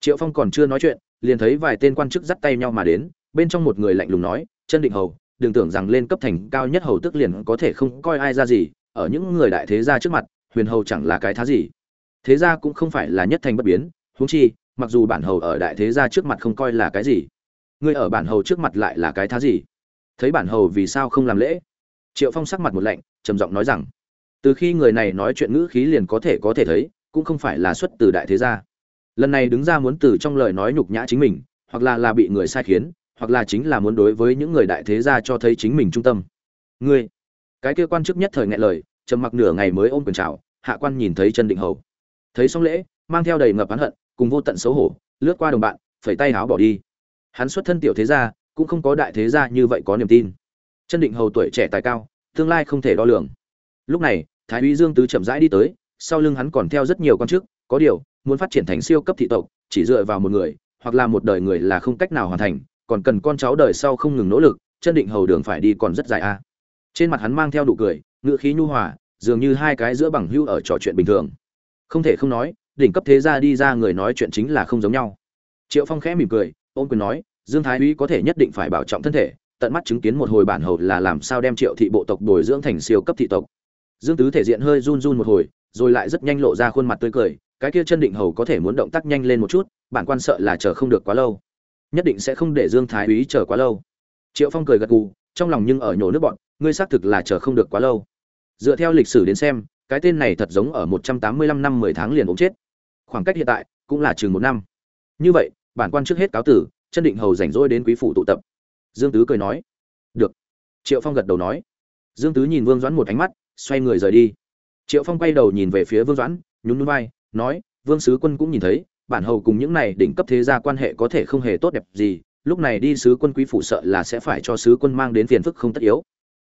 Triệu phong còn chưa nói chuyện, liền thấy vài tên quan chức dắt tay nhau mà đến, bên trong một người lạnh lùng nói, chân định hầu, đừng tưởng rằng lên cấp thành cao nhất hầu tức liền có thể không coi ai ra gì, ở những người đại thế gia trước mặt, huyền hầu chẳng là cái thá gì. Thế gia cũng không phải là nhất thành bất biến, huống chi, mặc dù bản hầu ở đại thế gia trước mặt không coi là cái gì ngươi ở bản hầu trước mặt lại là cái thá gì? Thấy bản hầu vì sao không làm lễ? Triệu phong sắc mặt một lạnh, trầm giọng nói rằng, từ khi người này nói chuyện ngữ khí liền có thể có thể thấy, cũng không phải là xuất từ đại thế gia. Lần này đứng ra muốn từ trong lời nói nhục nhã chính mình, hoặc là là bị người sai khiến, hoặc là chính là muốn đối với những người đại thế gia cho thấy chính mình trung tâm. Ngươi, cái kia quan chức nhất thời ngại lời, trầm mặc nửa ngày mới ôm quyền chào, hạ quan nhìn thấy chân định hầu. Thấy xong lễ, mang theo đầy ngập hắn hận, cùng vô tận xấu hổ, lướt qua đồng bạn, phẩy tay áo bỏ đi. Hắn xuất thân tiểu thế gia, cũng không có đại thế gia như vậy có niềm tin chân định hầu tuổi trẻ tài cao, tương lai không thể đo lường. Lúc này, thái úy dương tứ chậm rãi đi tới, sau lưng hắn còn theo rất nhiều con chức, có điều, muốn phát triển thành siêu cấp thị tộc, chỉ dựa vào một người, hoặc là một đời người là không cách nào hoàn thành, còn cần con cháu đời sau không ngừng nỗ lực, chân định hầu đường phải đi còn rất dài a. Trên mặt hắn mang theo nụ cười ngựa khí nhu hòa, dường như hai cái giữa bằng hữu ở trò chuyện bình thường. Không thể không nói, đỉnh cấp thế gia đi ra người nói chuyện chính là không giống nhau. Triệu phong khẽ mỉm cười ôm quyền nói, dương thái úy có thể nhất định phải bảo trọng thân thể tận mắt chứng kiến một hồi bản hầu là làm sao đem triệu thị bộ tộc bồi dưỡng thành siêu cấp thị tộc. Dương tứ thể diện hơi run run một hồi, rồi lại rất nhanh lộ ra khuôn mặt tươi cười, cái kia chân định hầu có thể muốn động tác nhanh lên một chút, bản quan sợ là chờ không được quá lâu. Nhất định sẽ không để dương thái úy chờ quá lâu. Triệu phong cười gật gù, trong lòng nhưng ở nhổ nước bọn, ngươi xác thực là chờ không được quá lâu. Dựa theo lịch sử đến xem, cái tên này thật giống ở một trăm tám mươi lăm năm mười tháng liền ốm chết. Khoảng cách hiện tại cũng là chừng một năm. Như vậy, bản quan trước hết cáo tử, chân định hầu rảnh rỗi đến quý phủ tụ tập dương tứ cười nói. Được. Triệu phong gật đầu nói. Dương tứ nhìn vương doãn một ánh mắt, xoay người rời đi. Triệu phong quay đầu nhìn về phía vương doãn, nhún nhún vai, nói, vương sứ quân cũng nhìn thấy, bản hầu cùng những này đỉnh cấp thế gia quan hệ có thể không hề tốt đẹp gì, lúc này đi sứ quân quý phủ sợ là sẽ phải cho sứ quân mang đến phiền phức không tất yếu.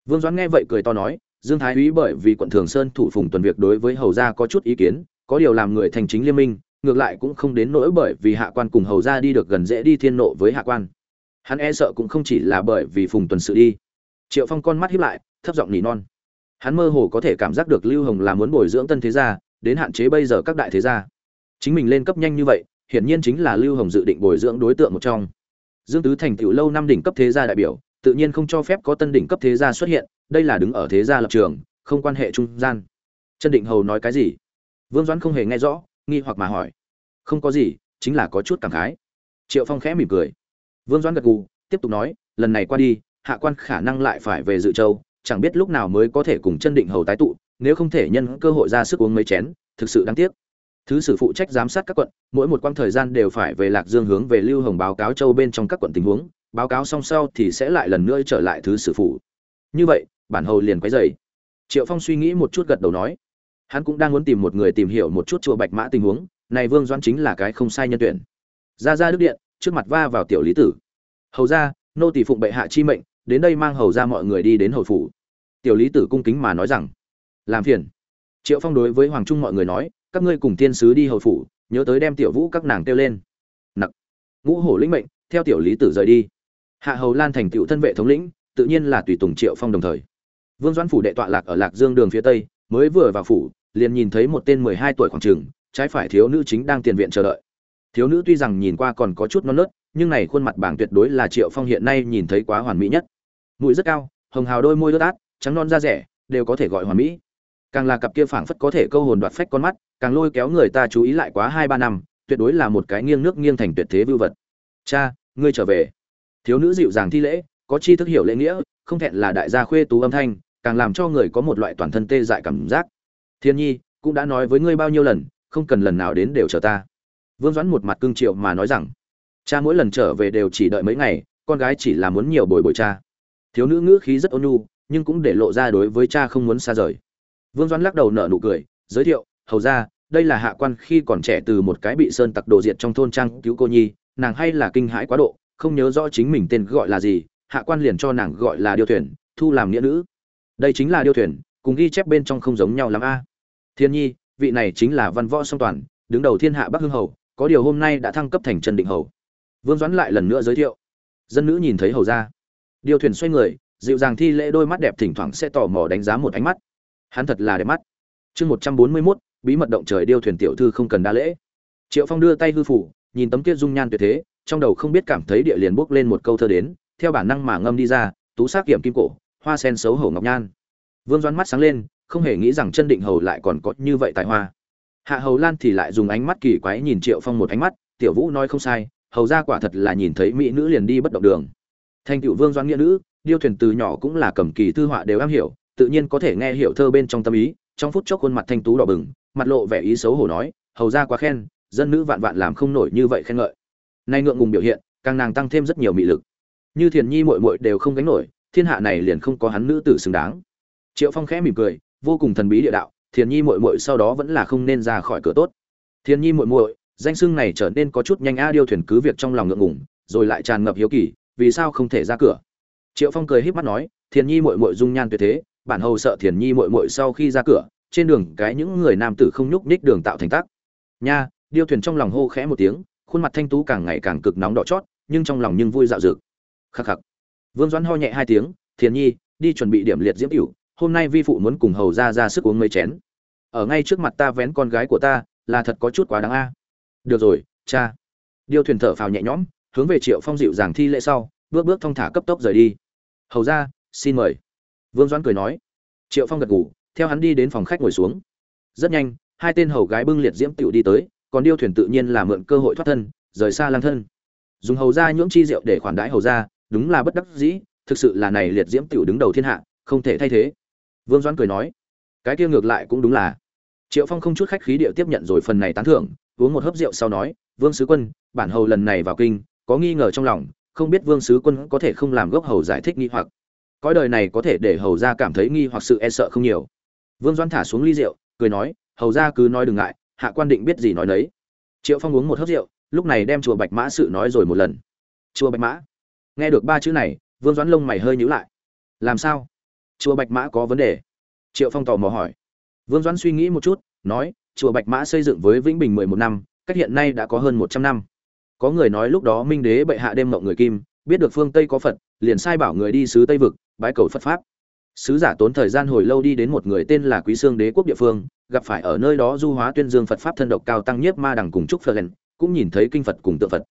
Vương doãn nghe vậy cười to nói, dương thái úy bởi vì quận thường sơn thủ phùng tuần việc đối với hầu gia có chút ý kiến, có điều làm người thành chính liên minh, ngược lại cũng không đến nỗi bởi vì hạ quan cùng hầu gia đi được gần dễ đi thiên nộ với hạ quan hắn e sợ cũng không chỉ là bởi vì phùng tuần sự đi. Triệu phong con mắt hiếp lại, thấp giọng nỉ non. Hắn mơ hồ có thể cảm giác được lưu hồng là muốn bồi dưỡng tân thế gia, đến hạn chế bây giờ các đại thế gia. Chính mình lên cấp nhanh như vậy, hiển nhiên chính là lưu hồng dự định bồi dưỡng đối tượng một trong. Dương tứ thành tựu lâu năm đỉnh cấp thế gia đại biểu, tự nhiên không cho phép có tân đỉnh cấp thế gia xuất hiện, đây là đứng ở thế gia lập trường, không quan hệ trung gian. Chân định hầu nói cái gì? Vương doãn không hề nghe rõ, nghi hoặc mà hỏi. Không có gì, chính là có chút cảm khái. Triệu phong khẽ mỉm cười vương doãn gật gù, tiếp tục nói, lần này qua đi, hạ quan khả năng lại phải về dự châu, chẳng biết lúc nào mới có thể cùng chân định hầu tái tụ, nếu không thể nhân cơ hội ra sức uống mấy chén, thực sự đáng tiếc. Thứ sử phụ trách giám sát các quận, mỗi một quãng thời gian đều phải về lạc dương hướng về lưu hồng báo cáo châu bên trong các quận tình huống, báo cáo xong sau thì sẽ lại lần nữa trở lại thứ sử phụ. Như vậy, bản hầu liền quấy dày triệu phong suy nghĩ một chút gật đầu nói, hắn cũng đang muốn tìm một người tìm hiểu một chút chùa bạch mã tình huống, này vương doãn chính là cái không sai nhân tuyển. Ra ra đức điện trước mặt va vào tiểu lý tử. Hầu ra, nô tỷ phụng bệ hạ chi mệnh, đến đây mang hầu ra mọi người đi đến hồi phủ. Tiểu lý tử cung kính mà nói rằng, làm phiền. Triệu phong đối với hoàng trung mọi người nói, các ngươi cùng tiên sứ đi hầu phủ, nhớ tới đem tiểu vũ các nàng kêu lên. Nặc. Ngũ hổ lĩnh mệnh, theo tiểu lý tử rời đi. Hạ hầu lan thành tựu thân vệ thống lĩnh, tự nhiên là tùy tùng triệu phong đồng thời. Vương doãn phủ đệ tọa lạc ở lạc dương đường phía tây, mới vừa vào phủ, liền nhìn thấy một tên mười hai tuổi khoảng trường, trái phải thiếu nữ chính đang tiền viện chờ đợi thiếu nữ tuy rằng nhìn qua còn có chút non nớt, nhưng này khuôn mặt bảng tuyệt đối là triệu phong hiện nay nhìn thấy quá hoàn mỹ nhất. Mũi rất cao, hồng hào đôi môi đốt át, trắng non da rẻ, đều có thể gọi hoàn mỹ. Càng là cặp kia phảng phất có thể câu hồn đoạt phách con mắt, càng lôi kéo người ta chú ý lại quá hai ba năm, tuyệt đối là một cái nghiêng nước nghiêng thành tuyệt thế vưu vật. Cha, ngươi trở về. Thiếu nữ dịu dàng thi lễ, có chi thức hiểu lễ nghĩa, không thẹn là đại gia khuê tú âm thanh, càng làm cho người có một loại toàn thân tê dại cảm giác. Thiên nhi, cũng đã nói với ngươi bao nhiêu lần, không cần lần nào đến đều chờ ta vương doãn một mặt cương triệu mà nói rằng, cha mỗi lần trở về đều chỉ đợi mấy ngày, con gái chỉ là muốn nhiều bồi bồi cha. Thiếu nữ ngữ khí rất ôn nhu, nhưng cũng để lộ ra đối với cha không muốn xa rời. Vương doãn lắc đầu nở nụ cười, giới thiệu, hầu ra, đây là hạ quan khi còn trẻ từ một cái bị sơn tặc đồ diệt trong thôn trang cứu cô nhi, nàng hay là kinh hãi quá độ, không nhớ rõ chính mình tên gọi là gì, hạ quan liền cho nàng gọi là điêu thuyền, thu làm nghĩa nữ. Đây chính là điêu thuyền, cùng ghi chép bên trong không giống nhau lắm a. Thiên nhi, vị này chính là văn võ song toàn, đứng đầu thiên hạ bắc hưng hầu có điều hôm nay đã thăng cấp thành chân định hầu. Vương doãn lại lần nữa giới thiệu. Dân nữ nhìn thấy hầu ra. Điều thuyền xoay người, dịu dàng thi lễ đôi mắt đẹp thỉnh thoảng sẽ tò mò đánh giá một ánh mắt. Hắn thật là đẹp mắt. Chương một trăm bốn mươi mốt, bí mật động trời điêu thuyền tiểu thư không cần đa lễ. Triệu phong đưa tay hư phủ, nhìn tấm tiết dung nhan tuyệt thế, trong đầu không biết cảm thấy địa liền buốc lên một câu thơ đến, theo bản năng mà ngâm đi ra, tú sắc kiểm kim cổ, hoa sen xấu hổ ngọc nhan. Vương doãn mắt sáng lên, không hề nghĩ rằng chân định hầu lại còn có như vậy tài hoa hạ hầu lan thì lại dùng ánh mắt kỳ quái nhìn triệu phong một ánh mắt, tiểu vũ nói không sai, hầu ra quả thật là nhìn thấy mỹ nữ liền đi bất động đường. Thành cựu vương doanh nghĩa nữ, điêu thuyền từ nhỏ cũng là cầm kỳ thư họa đều am hiểu, tự nhiên có thể nghe hiểu thơ bên trong tâm ý, trong phút chốc khuôn mặt thanh tú đỏ bừng, mặt lộ vẻ ý xấu hổ nói, hầu ra quá khen, dân nữ vạn vạn làm không nổi như vậy khen ngợi. Nay ngượng ngùng biểu hiện, càng nàng tăng thêm rất nhiều mị lực. Như thiền nhi muội muội đều không gánh nổi, thiên hạ này liền không có hắn nữ tử xứng đáng. Triệu phong khẽ mỉm cười, vô cùng thần bí địa đạo thiền nhi muội muội sau đó vẫn là không nên ra khỏi cửa tốt. Thiền nhi muội muội, danh xưng này trở nên có chút nhanh a, điêu thuyền cứ việc trong lòng ngượng ngùng, rồi lại tràn ngập hiếu kỳ, vì sao không thể ra cửa? Triệu phong cười híp mắt nói, thiền nhi muội muội dung nhan tuyệt thế, bản hầu sợ thiền nhi muội muội sau khi ra cửa, trên đường cái những người nam tử không nhúc nhích đường tạo thành tác nha, điêu thuyền trong lòng hô khẽ một tiếng, khuôn mặt thanh tú càng ngày càng cực nóng đỏ chót, nhưng trong lòng nhưng vui dạo dực. Khắc khắc. Vương doãn ho nhẹ hai tiếng, thiền nhi, đi chuẩn bị điểm liệt diễm cửu hôm nay vi phụ muốn cùng hầu ra ra sức uống mấy chén. Ở ngay trước mặt ta vén con gái của ta, là thật có chút quá đáng a. Được rồi, cha. Điêu thuyền thở phào nhẹ nhõm, hướng về triệu phong dịu dàng thi lễ sau, bước bước thong thả cấp tốc rời đi. Hầu ra, xin mời. Vương doãn cười nói. Triệu phong gật ngủ theo hắn đi đến phòng khách ngồi xuống. Rất nhanh, hai tên hầu gái bưng liệt diễm tiểu đi tới, còn điêu thuyền tự nhiên là mượn cơ hội thoát thân, rời xa lang thân. Dùng hầu ra nhưỡng chi rượu để khoản đãi hầu ra, đúng là bất đắc dĩ, thực sự là này liệt diễm tiểu đứng đầu thiên hạ, không thể thay thế vương doãn cười nói, cái kia ngược lại cũng đúng là. Triệu phong không chút khách khí điệu tiếp nhận rồi phần này tán thưởng, uống một hớp rượu sau nói, vương sứ quân, bản hầu lần này vào kinh, có nghi ngờ trong lòng, không biết vương sứ quân có thể không làm gốc hầu giải thích nghi hoặc. Cõi đời này có thể để hầu ra cảm thấy nghi hoặc sự e sợ không nhiều. Vương doãn thả xuống ly rượu, cười nói, hầu ra cứ nói đừng ngại, hạ quan định biết gì nói nấy. Triệu phong uống một hớp rượu, lúc này đem chùa bạch mã sự nói rồi một lần. Chùa bạch mã. Nghe được ba chữ này, vương doãn lông mày hơi nhíu lại. Làm sao? Chùa bạch mã có vấn đề? Triệu phong tò mò hỏi. Vương doãn suy nghĩ một chút, nói, chùa bạch mã xây dựng với vĩnh bình mười một năm, cách hiện nay đã có hơn một trăm năm. Có người nói lúc đó minh đế bệ hạ đêm mộng người kim, biết được phương tây có phật, liền sai bảo người đi sứ tây vực, bái cầu phật pháp. Sứ giả tốn thời gian hồi lâu đi đến một người tên là quý sương đế quốc địa phương, gặp phải ở nơi đó du hóa tuyên dương phật pháp thân độc cao tăng nhiếp ma đằng cùng trúc phật cũng nhìn thấy kinh phật cùng tượng phật.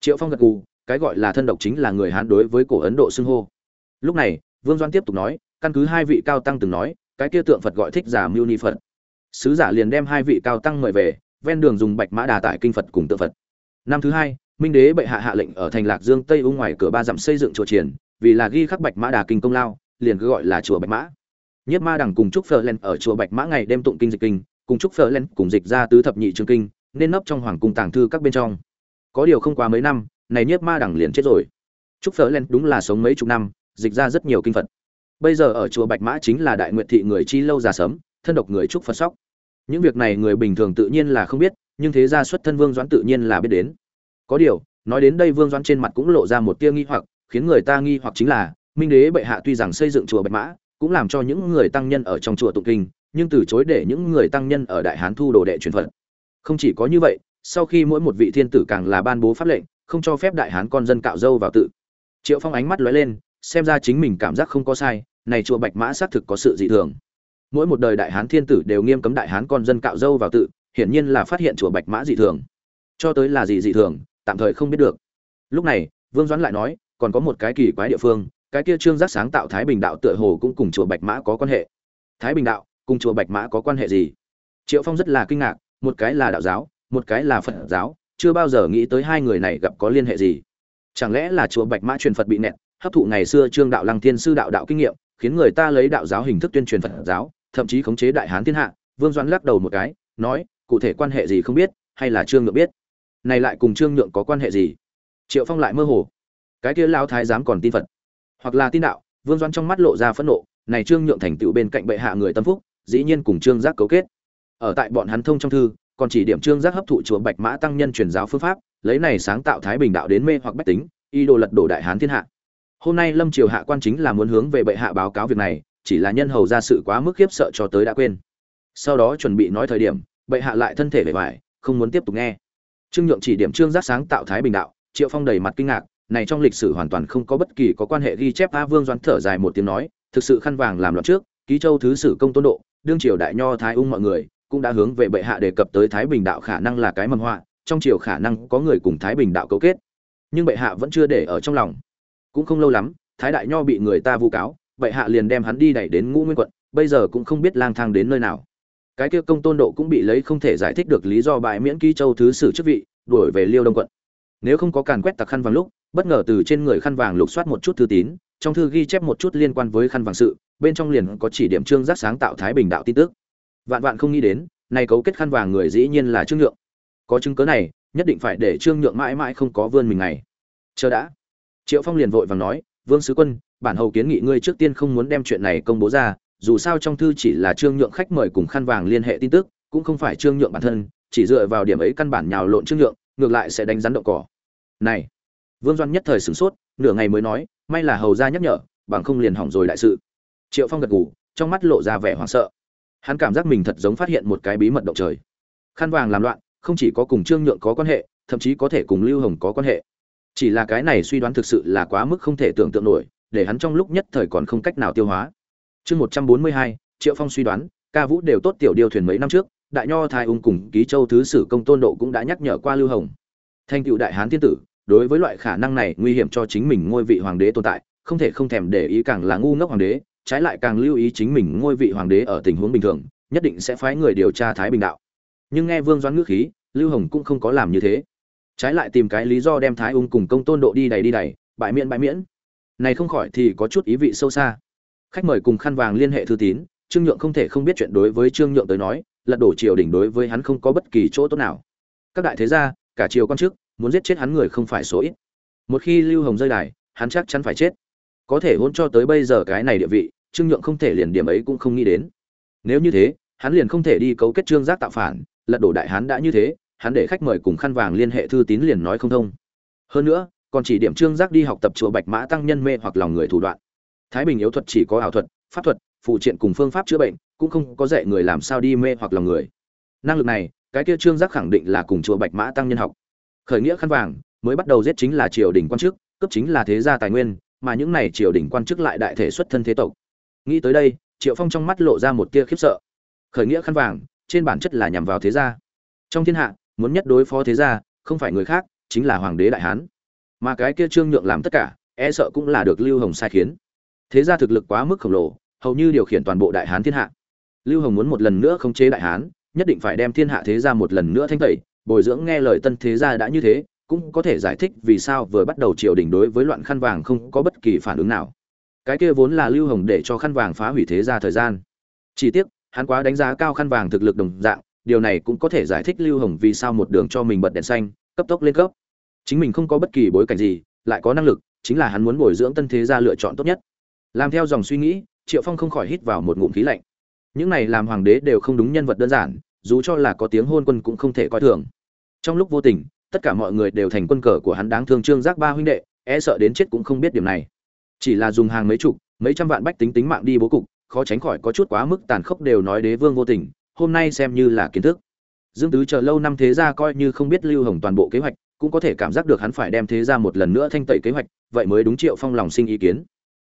Triệu phong gật gù, cái gọi là thân độc chính là người hán đối với cổ ấn độ xưng hô. Lúc này, vương doan tiếp tục nói căn cứ hai vị cao tăng từng nói, cái kia tượng phật gọi thích giả mưu ni phật. Sứ giả liền đem hai vị cao tăng mời về, ven đường dùng bạch mã đà tải kinh phật cùng tượng phật. Năm thứ hai, minh đế bệ hạ hạ lệnh ở thành lạc dương tây u ngoài cửa ba dặm xây dựng chùa triển vì là ghi khắc bạch mã đà kinh công lao, liền cứ gọi là chùa bạch mã. Nhất ma đằng cùng trúc phở len ở chùa bạch mã ngày đêm tụng kinh dịch kinh, cùng trúc phở len cùng dịch ra tứ thập nhị chương kinh, nên nấp trong hoàng cung tàng thư các bên trong. Có điều không qua mấy năm, này nhất ma đằng liền chết rồi. Trúc phở len đúng là sống mấy chục năm, dịch ra rất nhiều kinh phật bây giờ ở chùa bạch mã chính là đại nguyện thị người chi lâu già sớm, thân độc người trúc phật sóc. Những việc này người bình thường tự nhiên là không biết, nhưng thế gia xuất thân vương doãn tự nhiên là biết đến. Có điều, nói đến đây vương doãn trên mặt cũng lộ ra một tia nghi hoặc, khiến người ta nghi hoặc chính là, minh đế bệ hạ tuy rằng xây dựng chùa bạch mã, cũng làm cho những người tăng nhân ở trong chùa tụng kinh, nhưng từ chối để những người tăng nhân ở đại hán thu đồ đệ truyền phật. Không chỉ có như vậy, sau khi mỗi một vị thiên tử càng là ban bố pháp lệnh, không cho phép đại hán con dân cạo dâu vào tự. Triệu phong ánh mắt lóe lên xem ra chính mình cảm giác không có sai, này chùa bạch mã xác thực có sự dị thường. Mỗi một đời đại hán thiên tử đều nghiêm cấm đại hán con dân cạo dâu vào tự, hiển nhiên là phát hiện chùa bạch mã dị thường. Cho tới là gì dị thường, tạm thời không biết được. Lúc này, vương doãn lại nói, còn có một cái kỳ quái địa phương, cái kia trương giác sáng tạo thái bình đạo tựa hồ cũng cùng chùa bạch mã có quan hệ. Thái bình đạo cùng chùa bạch mã có quan hệ gì? Triệu phong rất là kinh ngạc, một cái là đạo giáo, một cái là phật giáo, chưa bao giờ nghĩ tới hai người này gặp có liên hệ gì. Chẳng lẽ là chùa bạch mã truyền phật bị nẹt hấp thụ ngày xưa trương đạo lăng thiên sư đạo đạo kinh nghiệm, khiến người ta lấy đạo giáo hình thức tuyên truyền phật giáo, thậm chí khống chế đại hán thiên hạ. Vương doãn lắc đầu một cái, nói, cụ thể quan hệ gì không biết, hay là trương nhượng biết? Này lại cùng trương nhượng có quan hệ gì? Triệu phong lại mơ hồ. Cái kia lao thái giám còn tin phật? Hoặc là tin đạo? Vương doãn trong mắt lộ ra phẫn nộ, này trương nhượng thành tựu bên cạnh bệ hạ người tâm phúc, dĩ nhiên cùng trương giác cấu kết. Ở tại bọn hắn thông trong thư, còn chỉ điểm trương giác hấp thụ chùa bạch mã tăng nhân truyền giáo phương pháp, lấy này sáng tạo thái bình đạo đến mê hoặc bách tính y đồ lật đổ đại hán thiên hạ hôm nay lâm triều hạ quan chính là muốn hướng về bệ hạ báo cáo việc này, chỉ là nhân hầu ra sự quá mức khiếp sợ cho tới đã quên. Sau đó chuẩn bị nói thời điểm, bệ hạ lại thân thể vẻ vải không muốn tiếp tục nghe. Trương nhượng chỉ điểm trương giác sáng tạo thái bình đạo, triệu phong đầy mặt kinh ngạc, này trong lịch sử hoàn toàn không có bất kỳ có quan hệ ghi chép a vương doãn thở dài một tiếng nói, thực sự khăn vàng làm loạn trước, ký châu thứ sử công tôn độ, đương triều đại nho thái ung mọi người, cũng đã hướng về bệ hạ đề cập tới thái bình đạo khả năng là cái mầm họa, trong triều khả năng có người cùng thái bình đạo cấu kết. Nhưng bệ hạ vẫn chưa để ở trong lòng cũng không lâu lắm, thái đại nho bị người ta vu cáo bệ hạ liền đem hắn đi đẩy đến ngũ nguyên quận, bây giờ cũng không biết lang thang đến nơi nào. Cái kia công tôn độ cũng bị lấy không thể giải thích được lý do bại miễn ký châu thứ sử chức vị, đuổi về liêu đông quận. Nếu không có càn quét tặc khăn vàng lúc, bất ngờ từ trên người khăn vàng lục soát một chút thư tín, trong thư ghi chép một chút liên quan với khăn vàng sự, bên trong liền có chỉ điểm trương giác sáng tạo thái bình đạo tin tức. Vạn vạn không nghĩ đến, nay cấu kết khăn vàng người dĩ nhiên là trương nhượng. Có chứng cớ này, nhất định phải để trương nhượng mãi mãi không có vươn mình này. Chờ đã triệu phong liền vội vàng nói, vương sứ quân, bản hầu kiến nghị ngươi trước tiên không muốn đem chuyện này công bố ra, dù sao trong thư chỉ là trương nhượng khách mời cùng khăn vàng liên hệ tin tức, cũng không phải trương nhượng bản thân, chỉ dựa vào điểm ấy căn bản nhào lộn trương nhượng, ngược lại sẽ đánh rắn động cỏ. Này. Vương doan nhất thời sửng sốt, nửa ngày mới nói, may là hầu ra nhắc nhở, bằng không liền hỏng rồi đại sự. Triệu phong gật gù, trong mắt lộ ra vẻ hoảng sợ. Hắn cảm giác mình thật giống phát hiện một cái bí mật động trời. Khăn vàng làm loạn, không chỉ có cùng trương nhượng có quan hệ, thậm chí có thể cùng lưu hồng có quan hệ chỉ là cái này suy đoán thực sự là quá mức không thể tưởng tượng nổi, để hắn trong lúc nhất thời còn không cách nào tiêu hóa. Chương một trăm bốn mươi hai, triệu phong suy đoán, ca vũ đều tốt tiểu điêu thuyền mấy năm trước, đại nho thái ung cùng ký châu thứ sử công tôn độ cũng đã nhắc nhở qua lưu hồng. Thanh cựu đại hán thiên tử, đối với loại khả năng này nguy hiểm cho chính mình ngôi vị hoàng đế tồn tại, không thể không thèm để ý càng là ngu ngốc hoàng đế, trái lại càng lưu ý chính mình ngôi vị hoàng đế ở tình huống bình thường, nhất định sẽ phái người điều tra thái bình đạo. Nhưng nghe vương doãn ngữ khí, lưu hồng cũng không có làm như thế trái lại tìm cái lý do đem thái ung cùng công tôn độ đi đầy đi đầy bại miễn bại miễn. Này không khỏi thì có chút ý vị sâu xa. Khách mời cùng khăn vàng liên hệ thư tín, trương nhượng không thể không biết chuyện đối với trương nhượng tới nói, lật đổ triều đình đối với hắn không có bất kỳ chỗ tốt nào. Các đại thế gia, cả triều quan chức, muốn giết chết hắn người không phải số ít. Một khi lưu hồng rơi đài, hắn chắc chắn phải chết. Có thể hôn cho tới bây giờ cái này địa vị, trương nhượng không thể liền điểm ấy cũng không nghĩ đến. Nếu như thế, hắn liền không thể đi cấu kết trương giác tạo phản, lật đổ đại hán đã như thế hắn để khách mời cùng khăn vàng liên hệ thư tín liền nói không thông. Hơn nữa, còn chỉ điểm trương giác đi học tập chùa bạch mã tăng nhân mê hoặc lòng người thủ đoạn. Thái bình yếu thuật chỉ có ảo thuật, pháp thuật phụ triện cùng phương pháp chữa bệnh, cũng không có dạy người làm sao đi mê hoặc lòng người. Năng lực này, cái kia trương giác khẳng định là cùng chùa bạch mã tăng nhân học. Khởi nghĩa khăn vàng, mới bắt đầu giết chính là triều đình quan chức cấp chính là thế gia tài nguyên, mà những này triều đình quan chức lại đại thể xuất thân thế tộc. Nghĩ tới đây, triệu phong trong mắt lộ ra một tia khiếp sợ. Khởi nghĩa khăn vàng, trên bản chất là nhằm vào thế gia. Trong thiên hạ muốn nhất đối phó thế gia, không phải người khác, chính là hoàng đế đại hán. Mà cái kia trương nhượng làm tất cả e sợ cũng là được lưu hồng sai khiến. Thế gia thực lực quá mức khổng lồ, hầu như điều khiển toàn bộ đại hán thiên hạ. Lưu hồng muốn một lần nữa khống chế đại hán, nhất định phải đem thiên hạ thế gia một lần nữa thanh tẩy. Bồi dưỡng nghe lời tân thế gia đã như thế, cũng có thể giải thích vì sao vừa bắt đầu triều đình đối với loạn khăn vàng không có bất kỳ phản ứng nào. Cái kia vốn là lưu hồng để cho khăn vàng phá hủy thế gia thời gian. Chỉ tiếc, hắn quá đánh giá cao khăn vàng thực lực đồng dạng điều này cũng có thể giải thích lưu hồng vì sao một đường cho mình bật đèn xanh, cấp tốc lên cấp. Chính mình không có bất kỳ bối cảnh gì, lại có năng lực, chính là hắn muốn bồi dưỡng tân thế gia lựa chọn tốt nhất. Làm theo dòng suy nghĩ, triệu phong không khỏi hít vào một ngụm khí lạnh. Những này làm hoàng đế đều không đúng nhân vật đơn giản, dù cho là có tiếng hôn quân cũng không thể coi thường. Trong lúc vô tình, tất cả mọi người đều thành quân cờ của hắn đáng thương trương giác ba huynh đệ e sợ đến chết cũng không biết điểm này. Chỉ là dùng hàng mấy chục, mấy trăm vạn bách tính tính mạng đi bố cục, khó tránh khỏi có chút quá mức tàn khốc đều nói đế vương vô tình hôm nay xem như là kiến thức. Dương tứ chờ lâu năm thế gia coi như không biết lưu hồng toàn bộ kế hoạch, cũng có thể cảm giác được hắn phải đem thế gia một lần nữa thanh tẩy kế hoạch, vậy mới đúng triệu phong lòng sinh ý kiến.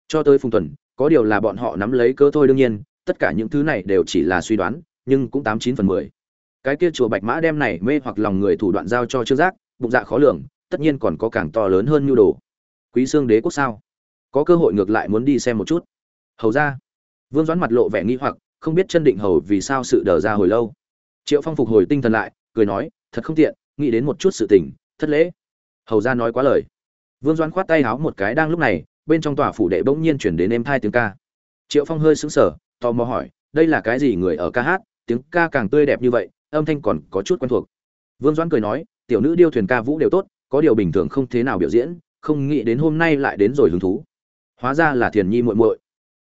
Cho tới phùng tuần, có điều là bọn họ nắm lấy cơ thôi đương nhiên, tất cả những thứ này đều chỉ là suy đoán, nhưng cũng tám chín phần mười. Cái kia chùa bạch mã đem này mê hoặc lòng người thủ đoạn giao cho trương giác, bụng dạ khó lường, tất nhiên còn có càng to lớn hơn nhu đồ. Quý xương đế quốc sao? Có cơ hội ngược lại muốn đi xem một chút. Hầu ra. Vương doãn mặt lộ vẻ nghi hoặc không biết chân định hầu vì sao sự đờ ra hồi lâu. Triệu phong phục hồi tinh thần lại, cười nói, thật không tiện, nghĩ đến một chút sự tình, thất lễ. Hầu ra nói quá lời. Vương doãn khoát tay háo một cái đang lúc này, bên trong tòa phủ đệ bỗng nhiên chuyển đến êm thai tiếng ca. Triệu phong hơi sững sờ, tò mò hỏi, đây là cái gì người ở ca hát? Tiếng ca càng tươi đẹp như vậy, âm thanh còn có chút quen thuộc. Vương doãn cười nói, tiểu nữ điêu thuyền ca vũ đều tốt, có điều bình thường không thế nào biểu diễn, không nghĩ đến hôm nay lại đến rồi hứng thú. Hóa ra là thiền nhi muội muội.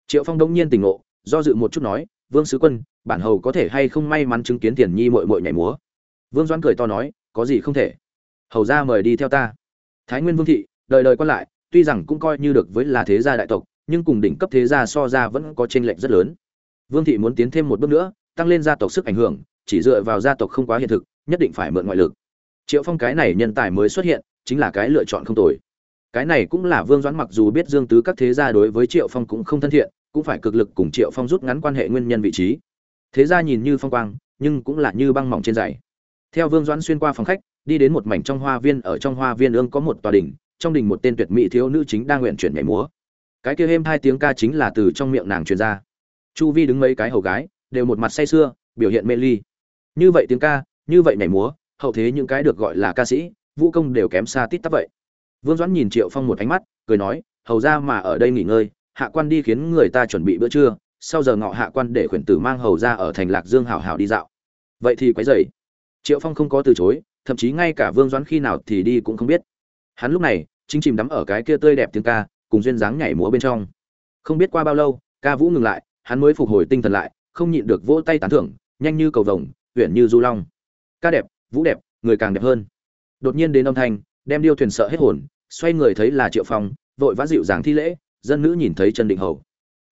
Triệu phong đông nhiên tỉnh ngộ, do dự một chút nói vương sứ quân, bản hầu có thể hay không may mắn chứng kiến tiền nhi muội muội nhảy múa? Vương doãn cười to nói, có gì không thể. Hầu ra mời đi theo ta. Thái nguyên vương thị đời đời quan lại, tuy rằng cũng coi như được với là thế gia đại tộc, nhưng cùng đỉnh cấp thế gia so ra vẫn có chênh lệch rất lớn. Vương thị muốn tiến thêm một bước nữa, tăng lên gia tộc sức ảnh hưởng, chỉ dựa vào gia tộc không quá hiện thực, nhất định phải mượn ngoại lực. Triệu phong cái này nhân tài mới xuất hiện, chính là cái lựa chọn không tồi. Cái này cũng là vương doãn mặc dù biết dương tứ các thế gia đối với triệu phong cũng không thân thiện cũng phải cực lực cùng triệu phong rút ngắn quan hệ nguyên nhân vị trí. Thế gia nhìn như phong quang, nhưng cũng là như băng mỏng trên giày. Theo vương doãn xuyên qua phòng khách, đi đến một mảnh trong hoa viên, ở trong hoa viên ương có một tòa đỉnh, trong đỉnh một tên tuyệt mỹ thiếu nữ chính đang nguyện chuyển nhảy múa. Cái kia êm hai tiếng ca chính là từ trong miệng nàng truyền ra. Chu vi đứng mấy cái hầu gái, đều một mặt say sưa, biểu hiện mê ly. Như vậy tiếng ca, như vậy nhảy múa, hậu thế những cái được gọi là ca sĩ, vũ công đều kém xa tít tắp vậy. Vương doãn nhìn triệu phong một ánh mắt, cười nói, hầu ra mà ở đây nghỉ ngơi hạ quan đi khiến người ta chuẩn bị bữa trưa, sau giờ ngọ hạ quan để khuyển tử mang hầu ra ở thành lạc dương hảo hảo đi dạo. Vậy thì quấy dậy triệu phong không có từ chối, thậm chí ngay cả vương doãn khi nào thì đi cũng không biết. Hắn lúc này, chính chìm đắm ở cái kia tươi đẹp tiếng ca, cùng duyên dáng nhảy múa bên trong. Không biết qua bao lâu, ca vũ ngừng lại, hắn mới phục hồi tinh thần lại, không nhịn được vỗ tay tán thưởng, nhanh như cầu vồng uyển như du long. Ca đẹp, vũ đẹp, người càng đẹp hơn. Đột nhiên đến âm thanh, đem điêu thuyền sợ hết hồn, xoay người thấy là triệu phong, vội vã dịu dàng thi lễ dân nữ nhìn thấy chân định hầu.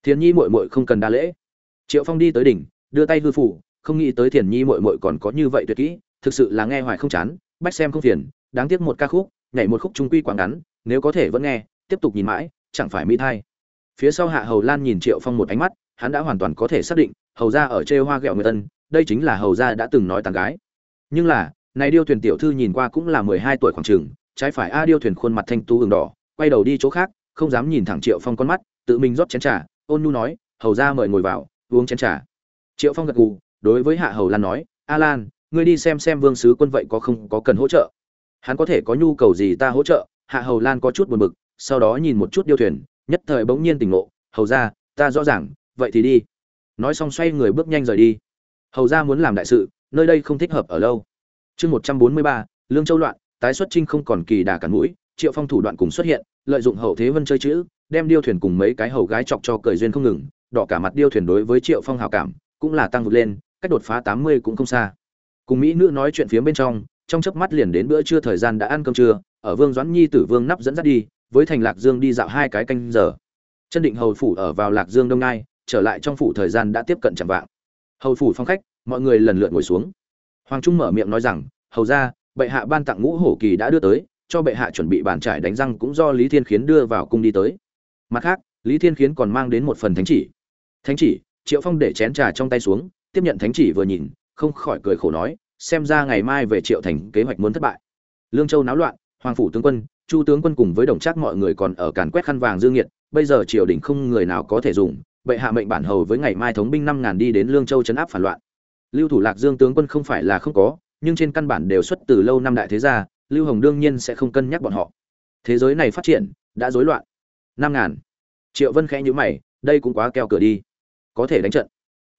Thiền nhi muội muội không cần đa lễ. Triệu phong đi tới đỉnh, đưa tay hư phủ, không nghĩ tới thiền nhi muội muội còn có như vậy tuyệt kỹ, thực sự là nghe hoài không chán, bách xem không phiền, đáng tiếc một ca khúc, nhảy một khúc trung quy quảng ngắn, nếu có thể vẫn nghe, tiếp tục nhìn mãi, chẳng phải mỹ thai. Phía sau hạ hầu lan nhìn triệu phong một ánh mắt, hắn đã hoàn toàn có thể xác định, hầu ra ở chê hoa ghẹo người tân đây chính là hầu ra đã từng nói tàn gái. Nhưng là, này điêu thuyền tiểu thư nhìn qua cũng là mười hai tuổi khoảng trường trái phải a điêu thuyền khuôn mặt thanh tú hừng đỏ, quay đầu đi chỗ khác không dám nhìn thẳng triệu phong con mắt, tự mình rót chén trà, ôn nhu nói, hầu ra mời ngồi vào, uống chén trà. Triệu phong gật gù, đối với hạ hầu lan nói, a lan, ngươi đi xem xem vương sứ quân vậy có không có cần hỗ trợ? Hắn có thể có nhu cầu gì ta hỗ trợ? Hạ hầu lan có chút buồn bực, sau đó nhìn một chút điêu thuyền, nhất thời bỗng nhiên tỉnh ngộ, hầu ra, ta rõ ràng, vậy thì đi. Nói xong xoay người bước nhanh rời đi. Hầu ra muốn làm đại sự, nơi đây không thích hợp ở lâu. Chương một trăm bốn mươi ba, lương châu loạn, tái xuất trinh không còn kỳ đà cản mũi triệu phong thủ đoạn cùng xuất hiện, lợi dụng hậu thế vân chơi chữ, đem điêu thuyền cùng mấy cái hầu gái chọc cho cười duyên không ngừng, đỏ cả mặt điêu thuyền đối với triệu phong hào cảm cũng là tăng vượt lên, cách đột phá tám mươi cũng không xa. Cùng mỹ nữ nói chuyện phía bên trong trong chớp mắt liền đến bữa trưa thời gian đã ăn cơm trưa, ở vương doãn nhi tử vương nắp dẫn dắt đi, với thành lạc dương đi dạo hai cái canh giờ. Chân định hầu phủ ở vào lạc dương đông nai, trở lại trong phủ thời gian đã tiếp cận chẳng vạng. Hầu phủ phong khách, mọi người lần lượt ngồi xuống. Hoàng trung mở miệng nói rằng, hầu ra bệ hạ ban tặng ngũ hổ kỳ đã đưa tới cho bệ hạ chuẩn bị bàn trải đánh răng cũng do lý thiên khiến đưa vào cung đi tới. Mặt khác, lý thiên khiến còn mang đến một phần thánh chỉ. Thánh chỉ, triệu phong để chén trà trong tay xuống, tiếp nhận thánh chỉ vừa nhìn, không khỏi cười khổ nói, xem ra ngày mai về triệu thành kế hoạch muốn thất bại. Lương châu náo loạn, hoàng phủ tướng quân, chu tướng quân cùng với đồng trác mọi người còn ở càn quét khăn vàng dương nhiệt, bây giờ triều đình không người nào có thể dùng, bệ hạ mệnh bản hầu với ngày mai thống binh năm ngàn đi đến lương châu chấn áp phản loạn. Lưu thủ lạc dương tướng quân không phải là không có, nhưng trên căn bản đều xuất từ lâu năm đại thế gia lưu hồng đương nhiên sẽ không cân nhắc bọn họ. Thế giới này phát triển, đã rối loạn. Năm ngàn. Triệu vân khẽ nhữ mày, đây cũng quá keo cửa đi. Có thể đánh trận.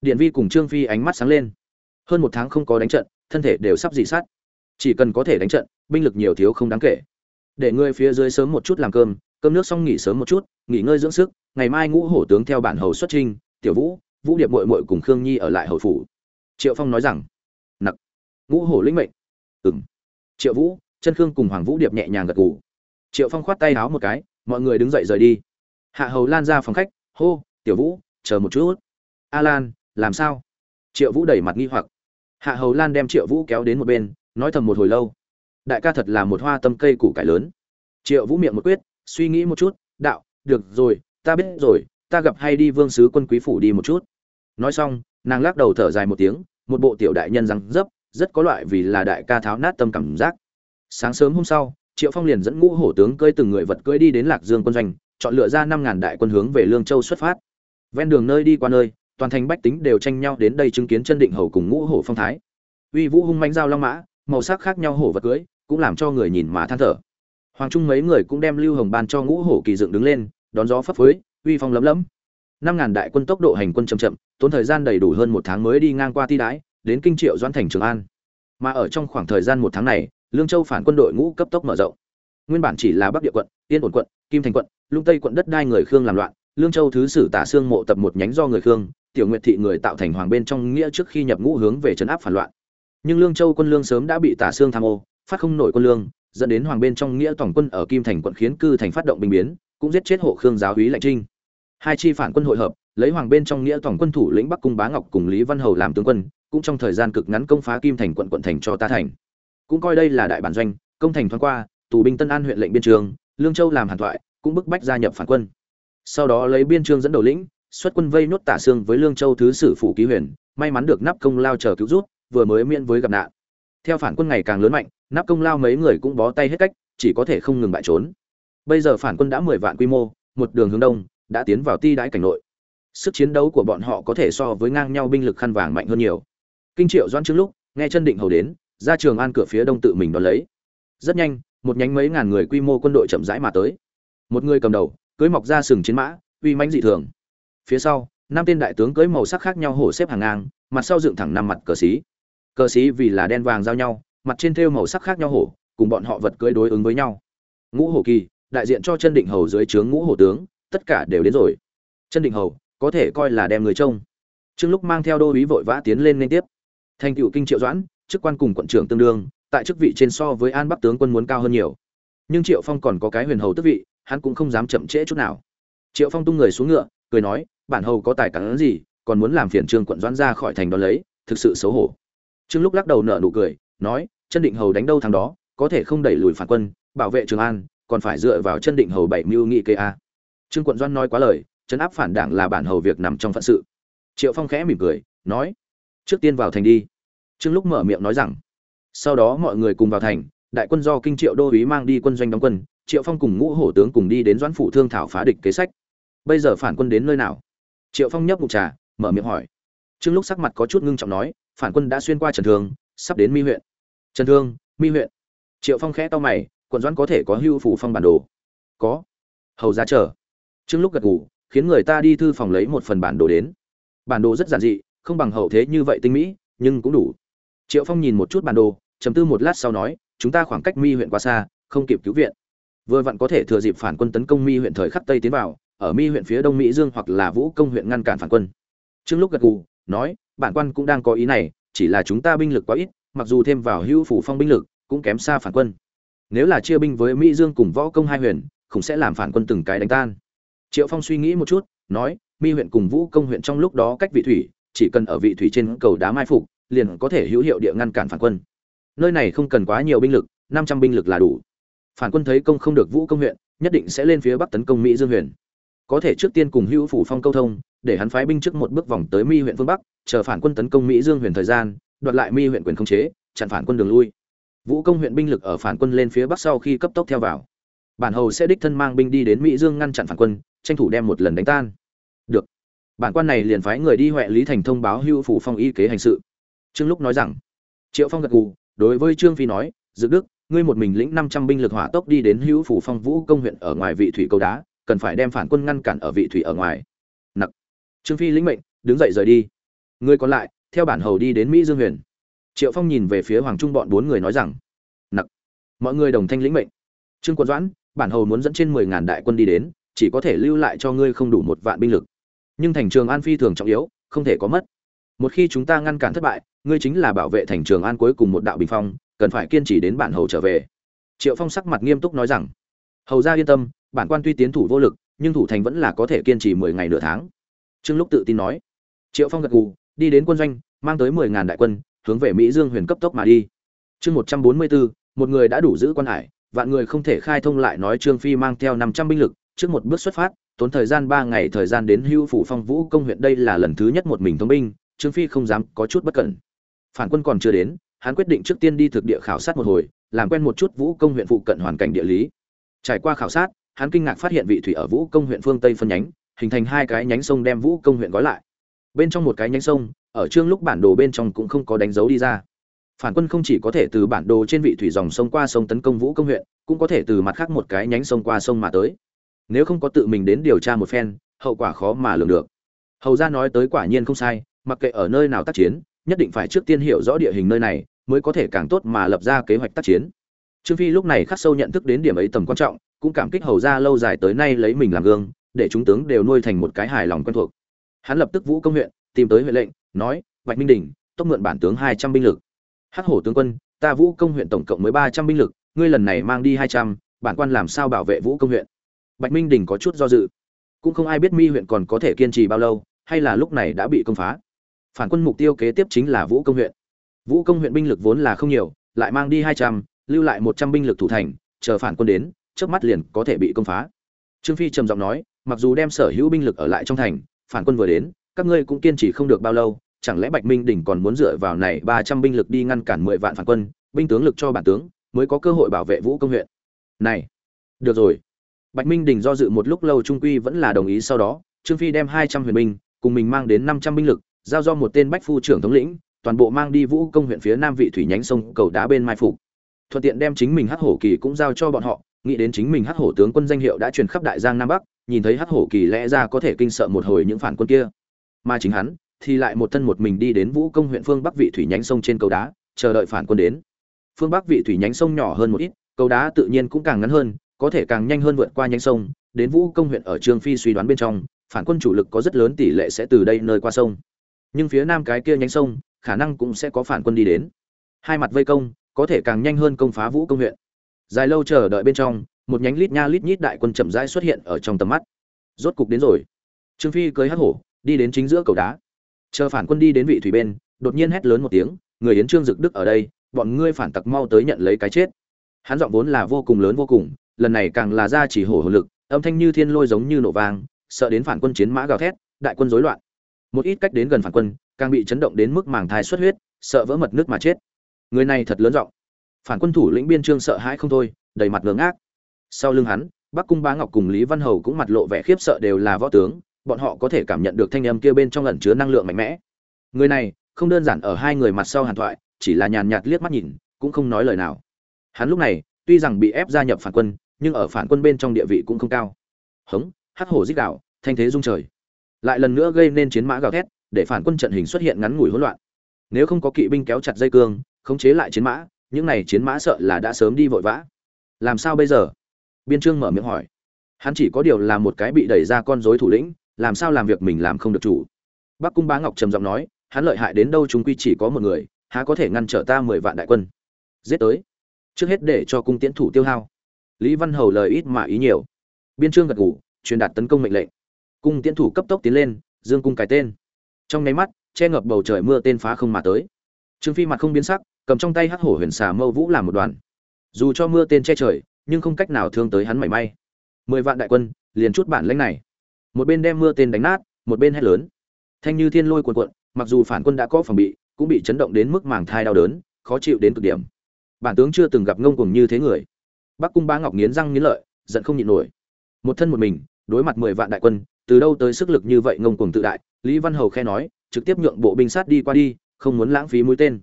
Điện vi cùng trương phi ánh mắt sáng lên. Hơn một tháng không có đánh trận, thân thể đều sắp dị sát. Chỉ cần có thể đánh trận, binh lực nhiều thiếu không đáng kể. Để ngươi phía dưới sớm một chút làm cơm cơm nước xong nghỉ sớm một chút, nghỉ ngơi dưỡng sức, ngày mai ngũ hổ tướng theo bản hầu xuất trinh, tiểu vũ vũ điệp mội mội cùng khương nhi ở lại hầu phủ. Triệu phong nói rằng, nặc, ngũ hổ lĩnh mệnh. Ừng triệu vũ chân khương cùng hoàng vũ điệp nhẹ nhàng gật gù. Triệu phong khoát tay áo một cái, mọi người đứng dậy rời đi. Hạ hầu lan ra phòng khách, hô, tiểu vũ, chờ một chút. A lan, làm sao? Triệu vũ đẩy mặt nghi hoặc. Hạ hầu lan đem triệu vũ kéo đến một bên, nói thầm một hồi lâu. Đại ca thật là một hoa tâm cây củ cải lớn. Triệu vũ miệng một quyết, suy nghĩ một chút, đạo, được rồi, ta biết rồi, ta gặp hay đi vương sứ quân quý phủ đi một chút. Nói xong, nàng lắc đầu thở dài một tiếng, một bộ tiểu đại nhân răng dấp, rất có loại vì là đại ca tháo nát tâm cảm giác sáng sớm hôm sau, triệu phong liền dẫn ngũ hổ tướng cơi từng người vật cưỡi đi đến lạc dương quân doanh, chọn lựa ra năm ngàn đại quân hướng về lương châu xuất phát. Ven đường nơi đi qua nơi, toàn thành bách tính đều tranh nhau đến đây chứng kiến chân định hầu cùng ngũ hổ phong thái. Uy vũ hung manh giao long mã, màu sắc khác nhau hổ vật cưỡi, cũng làm cho người nhìn mà than thở. Hoàng trung mấy người cũng đem lưu hồng ban cho ngũ hổ kỳ dựng đứng lên, đón gió phấp phới, uy phong lấm lấm. Năm ngàn đại quân tốc độ hành quân chậm chậm, tốn thời gian đầy đủ hơn một tháng mới đi ngang qua ti đái, đến kinh triệu doãn thành trường an. Mà ở trong khoảng thời gian một tháng này lương châu phản quân đội ngũ cấp tốc mở rộng. Nguyên bản chỉ là bắc địa quận, yên ổn quận, kim thành quận lung tây quận đất đai người khương làm loạn, lương châu thứ sử tả xương mộ tập một nhánh do người khương, tiểu nguyệt thị người tạo thành hoàng bên trong nghĩa trước khi nhập ngũ hướng về trấn áp phản loạn. Nhưng lương châu quân lương sớm đã bị tả xương tham ô, phát không nổi quân lương, dẫn đến hoàng bên trong nghĩa tổng quân ở kim thành quận khiến cư thành phát động binh biến, cũng giết chết hộ khương giáo úy lạnh trinh. Hai chi phản quân hội hợp, lấy hoàng bên trong nghĩa tổng quân thủ lĩnh bắc cung bá ngọc cùng lý văn hầu làm tướng quân, cũng trong thời gian cực ngắn công phá kim thành quận quận thành cho ta thành cũng coi đây là đại bản doanh, công thành thoáng qua, tù binh tân an huyện lệnh biên trường, lương châu làm hàn thoại, cũng bức bách gia nhập phản quân. Sau đó lấy biên trương dẫn đầu lĩnh, xuất quân vây nốt tả xương với lương châu thứ sử phủ ký huyền, may mắn được nắp công lao chờ cứu rút vừa mới miễn với gặp nạn. Theo phản quân ngày càng lớn mạnh nắp công lao mấy người cũng bó tay hết cách, chỉ có thể không ngừng bại trốn. Bây giờ phản quân đã mười vạn quy mô, một đường hướng đông, đã tiến vào ti đãi cảnh nội. Sức chiến đấu của bọn họ có thể so với ngang nhau binh lực khăn vàng mạnh hơn nhiều. Kinh triệu doan trước lúc, nghe chân định hầu đến ra trường an cửa phía đông tự mình đón lấy. Rất nhanh, một nhánh mấy ngàn người quy mô quân đội chậm rãi mà tới. Một người cầm đầu, cưới mọc ra sừng chiến mã, uy mãnh dị thường. Phía sau, năm tên đại tướng cưới màu sắc khác nhau hổ xếp hàng ngang, mặt sau dựng thẳng năm mặt cờ xí. Cờ xí vì là đen vàng giao nhau, mặt trên thêu màu sắc khác nhau hổ, cùng bọn họ vật cưới đối ứng với nhau. Ngũ hổ kỳ, đại diện cho chân định hầu dưới trướng ngũ hổ tướng, tất cả đều đến rồi. Chân định hầu, có thể coi là đem người trông. Trương lúc mang theo đô ý vội vã tiến lên liên tiếp. Thành cựu kinh triệu doãn chức quan cùng quận trưởng tương đương, tại chức vị trên so với an bắc tướng quân muốn cao hơn nhiều. Nhưng triệu phong còn có cái huyền hầu tước vị, hắn cũng không dám chậm trễ chút nào. Triệu phong tung người xuống ngựa, cười nói, bản hầu có tài cán gì, còn muốn làm phiền trương quận doãn ra khỏi thành đó lấy, thực sự xấu hổ. Trương lúc lắc đầu nở nụ cười, nói, chân định hầu đánh đâu thằng đó, có thể không đẩy lùi phản quân, bảo vệ trường an, còn phải dựa vào chân định hầu bảy mưu nghị kê a. Trương quận doãn nói quá lời chấn áp phản đảng là bản hầu việc nằm trong phận sự. Triệu phong khẽ mỉm cười, nói, trước tiên vào thành đi trương lúc mở miệng nói rằng sau đó mọi người cùng vào thành đại quân do kinh triệu đô úy mang đi quân doanh đóng quân triệu phong cùng ngũ hổ tướng cùng đi đến doãn phủ thương thảo phá địch kế sách. Bây giờ phản quân đến nơi nào? Triệu phong nhấp ngụm trà mở miệng hỏi. Trương lúc sắc mặt có chút ngưng trọng nói phản quân đã xuyên qua trần thương sắp đến mi huyện. Trần thương mi huyện. Triệu phong khẽ to mày quận doãn có thể có hưu phủ phong bản đồ? Có. Hầu ra chờ. Trương lúc gật gù, khiến người ta đi thư phòng lấy một phần bản đồ đến. Bản đồ rất giản dị không bằng hậu thế như vậy tinh mỹ nhưng cũng đủ triệu phong nhìn một chút bản đồ chấm tư một lát sau nói, chúng ta khoảng cách mi huyện quá xa, không kịp cứu viện. Vừa vặn có thể thừa dịp phản quân tấn công mi huyện thời khắc tây tiến vào, ở mi huyện phía đông mỹ dương hoặc là vũ công huyện ngăn cản phản quân. Trương lúc gật gù, nói, bản quan cũng đang có ý này, chỉ là chúng ta binh lực quá ít, mặc dù thêm vào hữu phủ phong binh lực, cũng kém xa phản quân. Nếu là chia binh với mỹ dương cùng võ công hai huyện, cũng sẽ làm phản quân từng cái đánh tan. Triệu phong suy nghĩ một chút, nói, mi huyện cùng vũ công huyện trong lúc đó cách vị thủy, chỉ cần ở vị thủy trên cầu đá mai phục liền có thể hữu hiệu địa ngăn cản phản quân. Nơi này không cần quá nhiều binh lực, năm trăm binh lực là đủ. Phản quân thấy công không được vũ công huyện, nhất định sẽ lên phía bắc tấn công mỹ dương huyền. Có thể trước tiên cùng hữu phủ phong câu thông, để hắn phái binh trước một bước vòng tới mi huyện phương bắc, chờ phản quân tấn công mỹ dương huyền thời gian, đoạt lại mi huyện quyền khống chế, chặn phản quân đường lui. Vũ công huyện binh lực ở phản quân lên phía bắc sau khi cấp tốc theo vào. Bản hầu sẽ đích thân mang binh đi đến mỹ dương ngăn chặn phản quân, tranh thủ đem một lần đánh tan. Được. Bản quan này liền phái người đi huệ lý thành thông báo hưu phủ phong y kế hành sự trương lúc nói rằng, triệu phong gật gù, đối với trương phi nói, dự đức, ngươi một mình lĩnh năm trăm binh lực hỏa tốc đi đến hữu phủ phong vũ công huyện ở ngoài vị thủy cầu đá, cần phải đem phản quân ngăn cản ở vị thủy ở ngoài. Nặc. Trương phi lĩnh mệnh, đứng dậy rời đi. Ngươi còn lại, theo bản hầu đi đến mỹ dương huyền. Triệu phong nhìn về phía hoàng trung bọn bốn người nói rằng, nặc. Mọi người đồng thanh lĩnh mệnh. Trương quân doãn, bản hầu muốn dẫn trên mười ngàn đại quân đi đến, chỉ có thể lưu lại cho ngươi không đủ một vạn binh lực. Nhưng thành trường an phi thường trọng yếu, không thể có mất một khi chúng ta ngăn cản thất bại, ngươi chính là bảo vệ thành trường an cuối cùng một đạo bình phong, cần phải kiên trì đến bản hầu trở về. Triệu phong sắc mặt nghiêm túc nói rằng. Hầu ra yên tâm, bản quan tuy tiến thủ vô lực, nhưng thủ thành vẫn là có thể kiên trì mười ngày nửa tháng. Trương lúc tự tin nói. Triệu phong gật gù, đi đến quân doanh, mang tới mười ngàn đại quân, hướng về mỹ dương huyền cấp tốc mà đi. Chương một trăm bốn mươi bốn, một người đã đủ giữ quan hải, vạn người không thể khai thông lại nói trương phi mang theo năm trăm binh lực, trước một bước xuất phát, tốn thời gian ba ngày thời gian đến hưu phủ phong vũ công huyện đây là lần thứ nhất một mình thông binh trương phi không dám có chút bất cẩn. Phản quân còn chưa đến, hắn quyết định trước tiên đi thực địa khảo sát một hồi, làm quen một chút vũ công huyện phụ cận hoàn cảnh địa lý. Trải qua khảo sát, hắn kinh ngạc phát hiện vị thủy ở vũ công huyện phương tây phân nhánh, hình thành hai cái nhánh sông đem vũ công huyện gói lại. Bên trong một cái nhánh sông, ở trương lúc bản đồ bên trong cũng không có đánh dấu đi ra. Phản quân không chỉ có thể từ bản đồ trên vị thủy dòng sông qua sông tấn công vũ công huyện, cũng có thể từ mặt khác một cái nhánh sông qua sông mà tới. Nếu không có tự mình đến điều tra một phen, hậu quả khó mà lường được. Hầu gia nói tới quả nhiên không sai mặc kệ ở nơi nào tác chiến, nhất định phải trước tiên hiểu rõ địa hình nơi này, mới có thể càng tốt mà lập ra kế hoạch tác chiến. Trương phi lúc này khắc sâu nhận thức đến điểm ấy tầm quan trọng, cũng cảm kích hầu ra lâu dài tới nay lấy mình làm gương, để chúng tướng đều nuôi thành một cái hài lòng quen thuộc. Hắn lập tức vũ công huyện, tìm tới huyện lệnh, nói, bạch minh đình, tốc mượn bản tướng hai trăm binh lực. Hắc hổ tướng quân, ta vũ công huyện tổng cộng mới ba trăm binh lực, ngươi lần này mang đi hai trăm, bản quan làm sao bảo vệ vũ công huyện? Bạch minh đình có chút do dự. Cũng không ai biết mi huyện còn có thể kiên trì bao lâu, hay là lúc này đã bị công phá phản quân mục tiêu kế tiếp chính là vũ công huyện. Vũ công huyện binh lực vốn là không nhiều, lại mang đi hai trăm, lưu lại một trăm binh lực thủ thành, chờ phản quân đến trước mắt liền có thể bị công phá. Trương phi trầm giọng nói, mặc dù đem sở hữu binh lực ở lại trong thành, phản quân vừa đến, các ngươi cũng kiên trì không được bao lâu, chẳng lẽ bạch minh đỉnh còn muốn dựa vào này ba trăm binh lực đi ngăn cản mười vạn phản quân, binh tướng lực cho bản tướng, mới có cơ hội bảo vệ vũ công huyện? Này, được rồi. Bạch minh đình do dự một lúc lâu trung quy vẫn là đồng ý sau đó, trương phi đem hai trăm huyền binh, cùng mình mang đến năm trăm binh lực giao do một tên bách phu trưởng thống lĩnh, toàn bộ mang đi vũ công huyện phía nam vị thủy nhánh sông cầu đá bên mai phục. Thuận tiện đem chính mình hắc hổ kỳ cũng giao cho bọn họ, nghĩ đến chính mình hắc hổ tướng quân danh hiệu đã truyền khắp đại giang nam bắc, nhìn thấy hắc hổ kỳ lẽ ra có thể kinh sợ một hồi những phản quân kia. Mà chính hắn, thì lại một thân một mình đi đến vũ công huyện phương bắc vị thủy nhánh sông trên cầu đá, chờ đợi phản quân đến. Phương bắc vị thủy nhánh sông nhỏ hơn một ít, cầu đá tự nhiên cũng càng ngắn hơn, có thể càng nhanh hơn vượt qua nhánh sông. Đến vũ công huyện ở trương phi suy đoán bên trong, phản quân chủ lực có rất lớn tỷ lệ sẽ từ đây nơi qua sông nhưng phía nam cái kia nhánh sông, khả năng cũng sẽ có phản quân đi đến. Hai mặt vây công, có thể càng nhanh hơn công phá vũ công huyện. Dài lâu chờ đợi bên trong, một nhánh lít nha lít nhít đại quân chậm rãi xuất hiện ở trong tầm mắt. Rốt cục đến rồi. Trương phi cưới hắc hổ, đi đến chính giữa cầu đá. Chờ phản quân đi đến vị thủy bên, đột nhiên hét lớn một tiếng, người yến trương dực đức ở đây, bọn ngươi phản tặc mau tới nhận lấy cái chết. Hắn giọng vốn là vô cùng lớn vô cùng, lần này càng là ra chỉ hổ hồn lực, âm thanh như thiên lôi giống như nổ vang, sợ đến phản quân chiến mã gào thét, đại quân rối loạn một ít cách đến gần phản quân, càng bị chấn động đến mức màng thai xuất huyết, sợ vỡ mật nước mà chết. Người này thật lớn giọng. Phản quân thủ lĩnh biên trương sợ hãi không thôi, đầy mặt ngưỡng ác sau lưng hắn, bắc cung bá ngọc cùng lý văn hầu cũng mặt lộ vẻ khiếp sợ đều là võ tướng, bọn họ có thể cảm nhận được thanh âm kia bên trong ẩn chứa năng lượng mạnh mẽ. Người này, không đơn giản ở hai người mặt sau hàn thoại, chỉ là nhàn nhạt liếc mắt nhìn, cũng không nói lời nào. Hắn lúc này, tuy rằng bị ép gia nhập phản quân, nhưng ở phản quân bên trong địa vị cũng không cao. Hống, hắc hổ dích đạo, thanh thế dung trời lại lần nữa gây nên chiến mã gào thét, để phản quân trận hình xuất hiện ngắn ngủi hỗn loạn. Nếu không có kỵ binh kéo chặt dây cương, khống chế lại chiến mã, những này chiến mã sợ là đã sớm đi vội vã. Làm sao bây giờ? Biên trương mở miệng hỏi. Hắn chỉ có điều là một cái bị đẩy ra con rối thủ lĩnh, làm sao làm việc mình làm không được chủ. Bắc cung bá ngọc trầm giọng nói, hắn lợi hại đến đâu chúng quy chỉ có một người, há có thể ngăn trở ta mười vạn đại quân. Giết tới. Trước hết để cho cung tiễn thủ tiêu hao. Lý văn hầu lời ít mà ý nhiều. Biên trương gật ngủ truyền đạt tấn công mệnh lệnh cung tiễn thủ cấp tốc tiến lên, dương cung cái tên. Trong nháy mắt, che ngập bầu trời mưa tên phá không mà tới. Trương phi mặt không biến sắc, cầm trong tay hắc hổ huyền xà mâu vũ làm một đoàn. Dù cho mưa tên che trời, nhưng không cách nào thương tới hắn mảy may. Mười vạn đại quân, liền chút bản lãnh này. Một bên đem mưa tên đánh nát, một bên hét lớn. Thanh như thiên lôi cuồn cuộn, mặc dù phản quân đã có phòng bị, cũng bị chấn động đến mức màng thai đau đớn, khó chịu đến cực điểm. Bản tướng chưa từng gặp ngông cuồng như thế người. Bắc cung bá ngọc nghiến răng nghiến lợi, giận không nhịn nổi. Một thân một mình, đối mặt mười vạn đại quân từ đâu tới sức lực như vậy ngông cuồng tự đại, lý văn hầu khe nói, trực tiếp nhượng bộ binh sát đi qua đi, không muốn lãng phí mũi tên.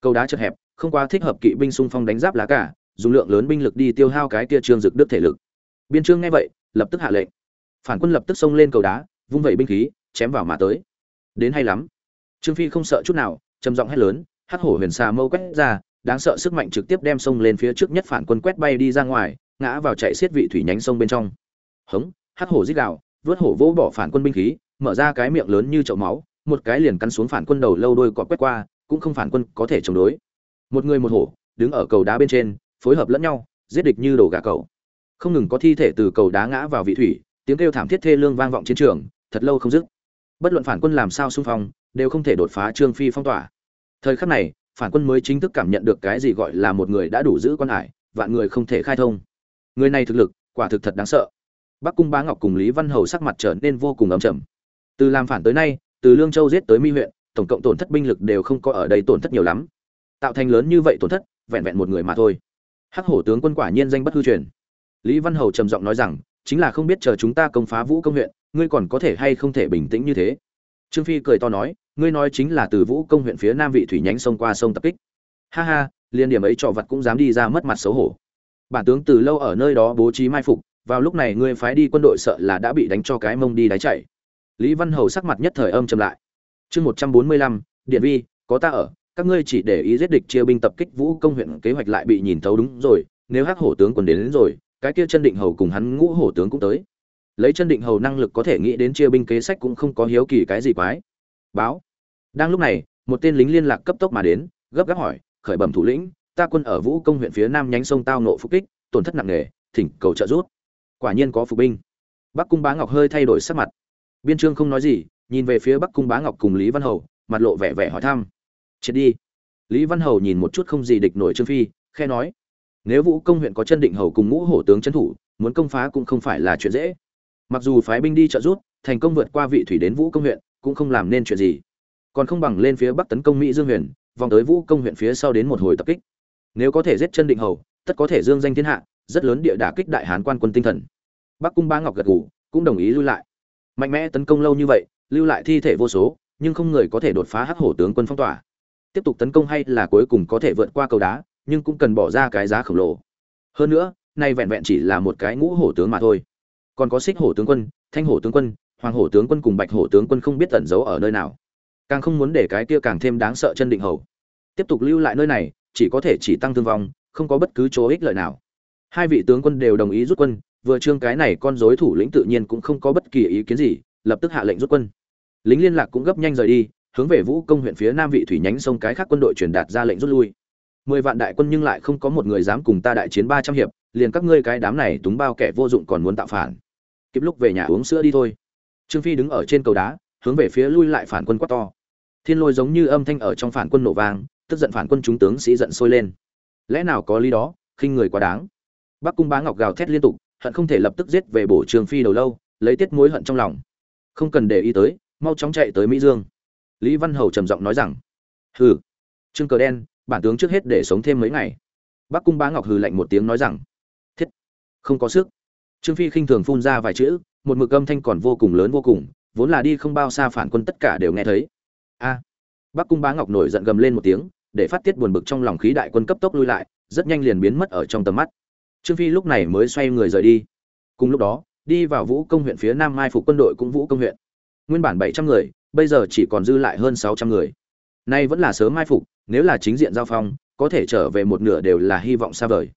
Câu đá chật hẹp, không quá thích hợp kỵ binh xung phong đánh giáp lá cả, dùng lượng lớn binh lực đi tiêu hao cái kia trương dực đức thể lực. Biên trương nghe vậy, lập tức hạ lệnh. Phản quân lập tức xông lên cầu đá, vung vẩy binh khí, chém vào mà tới. Đến hay lắm. Trương phi không sợ chút nào, trầm giọng hét lớn, hắc hổ huyền xà mâu quét ra, đáng sợ sức mạnh trực tiếp đem sông lên phía trước nhất phản quân quét bay đi ra ngoài, ngã vào chạy xiết vị thủy nhánh sông bên trong. Hống, hắc hổ rít gào vớt hổ vỗ bỏ phản quân binh khí, mở ra cái miệng lớn như chậu máu, một cái liền cắn xuống phản quân đầu lâu đôi cọp quét qua, cũng không phản quân có thể chống đối. Một người một hổ, đứng ở cầu đá bên trên, phối hợp lẫn nhau, giết địch như đồ gà cầu không ngừng có thi thể từ cầu đá ngã vào vị thủy, tiếng kêu thảm thiết thê lương vang vọng chiến trường, thật lâu không dứt. Bất luận phản quân làm sao xung phong, đều không thể đột phá trương phi phong tỏa. Thời khắc này, phản quân mới chính thức cảm nhận được cái gì gọi là một người đã đủ giữ quan hải, vạn người không thể khai thông. Người này thực lực, quả thực thật đáng sợ bắc cung bá ngọc cùng lý văn hầu sắc mặt trở nên vô cùng ấm chầm từ làm phản tới nay, từ lương châu giết tới mi huyện, tổng cộng tổn thất binh lực đều không có ở đây tổn thất nhiều lắm. Tạo thành lớn như vậy tổn thất, vẹn vẹn một người mà thôi. Hắc hổ tướng quân quả nhiên danh bất hư truyền. Lý văn hầu trầm giọng nói rằng, chính là không biết chờ chúng ta công phá vũ công huyện, ngươi còn có thể hay không thể bình tĩnh như thế. Trương phi cười to nói, ngươi nói chính là từ vũ công huyện phía nam vị thủy nhánh sông qua sông tập kích. Ha ha, liên điểm ấy trọ vật cũng dám đi ra mất mặt xấu hổ. Bản tướng từ lâu ở nơi đó bố trí mai phục vào lúc này ngươi phái đi quân đội sợ là đã bị đánh cho cái mông đi đáy chạy. Lý văn hầu sắc mặt nhất thời âm trầm lại. Chương một trăm bốn mươi lăm điện vi có ta ở các ngươi chỉ để ý giết địch chia binh tập kích vũ công huyện kế hoạch lại bị nhìn thấu đúng rồi nếu hắc hổ tướng còn đến, đến rồi cái kia chân định hầu cùng hắn ngũ hổ tướng cũng tới. Lấy chân định hầu năng lực có thể nghĩ đến chia binh kế sách cũng không có hiếu kỳ cái gì quái. Báo. Đang lúc này một tên lính liên lạc cấp tốc mà đến gấp gáp hỏi khởi bẩm thủ lĩnh ta quân ở vũ công huyện phía nam nhánh sông tao nộ phục kích tổn thất nặng nề thỉnh cầu trợ giúp quả nhiên có phục binh. Bắc cung bá ngọc hơi thay đổi sắc mặt. Biên trương không nói gì nhìn về phía bắc cung bá ngọc cùng lý văn hầu mặt lộ vẻ vẻ hỏi thăm. Triệt đi. Lý văn hầu nhìn một chút không gì địch nổi trương phi khe nói nếu vũ công huyện có chân định hầu cùng ngũ hổ tướng trấn thủ muốn công phá cũng không phải là chuyện dễ. Mặc dù phái binh đi trợ rút, thành công vượt qua vị thủy đến vũ công huyện cũng không làm nên chuyện gì. Còn không bằng lên phía bắc tấn công mỹ dương huyền vòng tới vũ công huyện phía sau đến một hồi tập kích. Nếu có thể giết chân định hầu tất có thể dương danh thiên hạ rất lớn địa đả kích đại hán quan quân tinh thần. Bắc cung ba ngọc gật gù, cũng đồng ý lưu lại. Mạnh mẽ tấn công lâu như vậy, lưu lại thi thể vô số, nhưng không người có thể đột phá hắc hổ tướng quân phong tỏa. Tiếp tục tấn công hay là cuối cùng có thể vượt qua cầu đá, nhưng cũng cần bỏ ra cái giá khổng lồ. Hơn nữa, nay vẹn vẹn chỉ là một cái ngũ hổ tướng mà thôi. Còn có xích hổ tướng quân, thanh hổ tướng quân, hoàng hổ tướng quân cùng bạch hổ tướng quân không biết tẩn giấu ở nơi nào. Càng không muốn để cái kia càng thêm đáng sợ chân định hầu. Tiếp tục lưu lại nơi này, chỉ có thể chỉ tăng thương vong, không có bất cứ chỗ ích lợi nào hai vị tướng quân đều đồng ý rút quân, vừa trương cái này con rối thủ lĩnh tự nhiên cũng không có bất kỳ ý kiến gì, lập tức hạ lệnh rút quân. Lính liên lạc cũng gấp nhanh rời đi, hướng về vũ công huyện phía nam vị thủy nhánh sông cái khác quân đội truyền đạt ra lệnh rút lui. Mười vạn đại quân nhưng lại không có một người dám cùng ta đại chiến ba trăm hiệp, liền các ngươi cái đám này túng bao kẻ vô dụng còn muốn tạo phản. Kịp lúc về nhà uống sữa đi thôi. Trương phi đứng ở trên cầu đá, hướng về phía lui lại phản quân quát to. Thiên lôi giống như âm thanh ở trong phản quân nổ vang, tức giận phản quân chúng tướng sĩ giận sôi lên. Lẽ nào có lý đó, khinh người quá đáng? Bắc cung bá ngọc gào thét liên tục, hận không thể lập tức giết về bổ trường phi đầu lâu, lấy tiết mối hận trong lòng. Không cần để ý tới, mau chóng chạy tới mỹ dương. Lý văn hầu trầm giọng nói rằng, hừ, trương cờ đen, bản tướng trước hết để sống thêm mấy ngày. Bắc cung bá ngọc hừ lạnh một tiếng nói rằng, thiết, không có sức. Trương phi khinh thường phun ra vài chữ, một mực âm thanh còn vô cùng lớn vô cùng, vốn là đi không bao xa phản quân tất cả đều nghe thấy. A, bắc cung bá ngọc nổi giận gầm lên một tiếng, để phát tiết buồn bực trong lòng khí đại quân cấp tốc lui lại, rất nhanh liền biến mất ở trong tầm mắt trương phi lúc này mới xoay người rời đi. Cùng lúc đó, đi vào vũ công huyện phía nam mai phục quân đội cũng vũ công huyện. Nguyên bản bảy trăm người, bây giờ chỉ còn dư lại hơn sáu trăm người. Nay vẫn là sớm mai phục, nếu là chính diện giao phong, có thể trở về một nửa đều là hy vọng xa vời.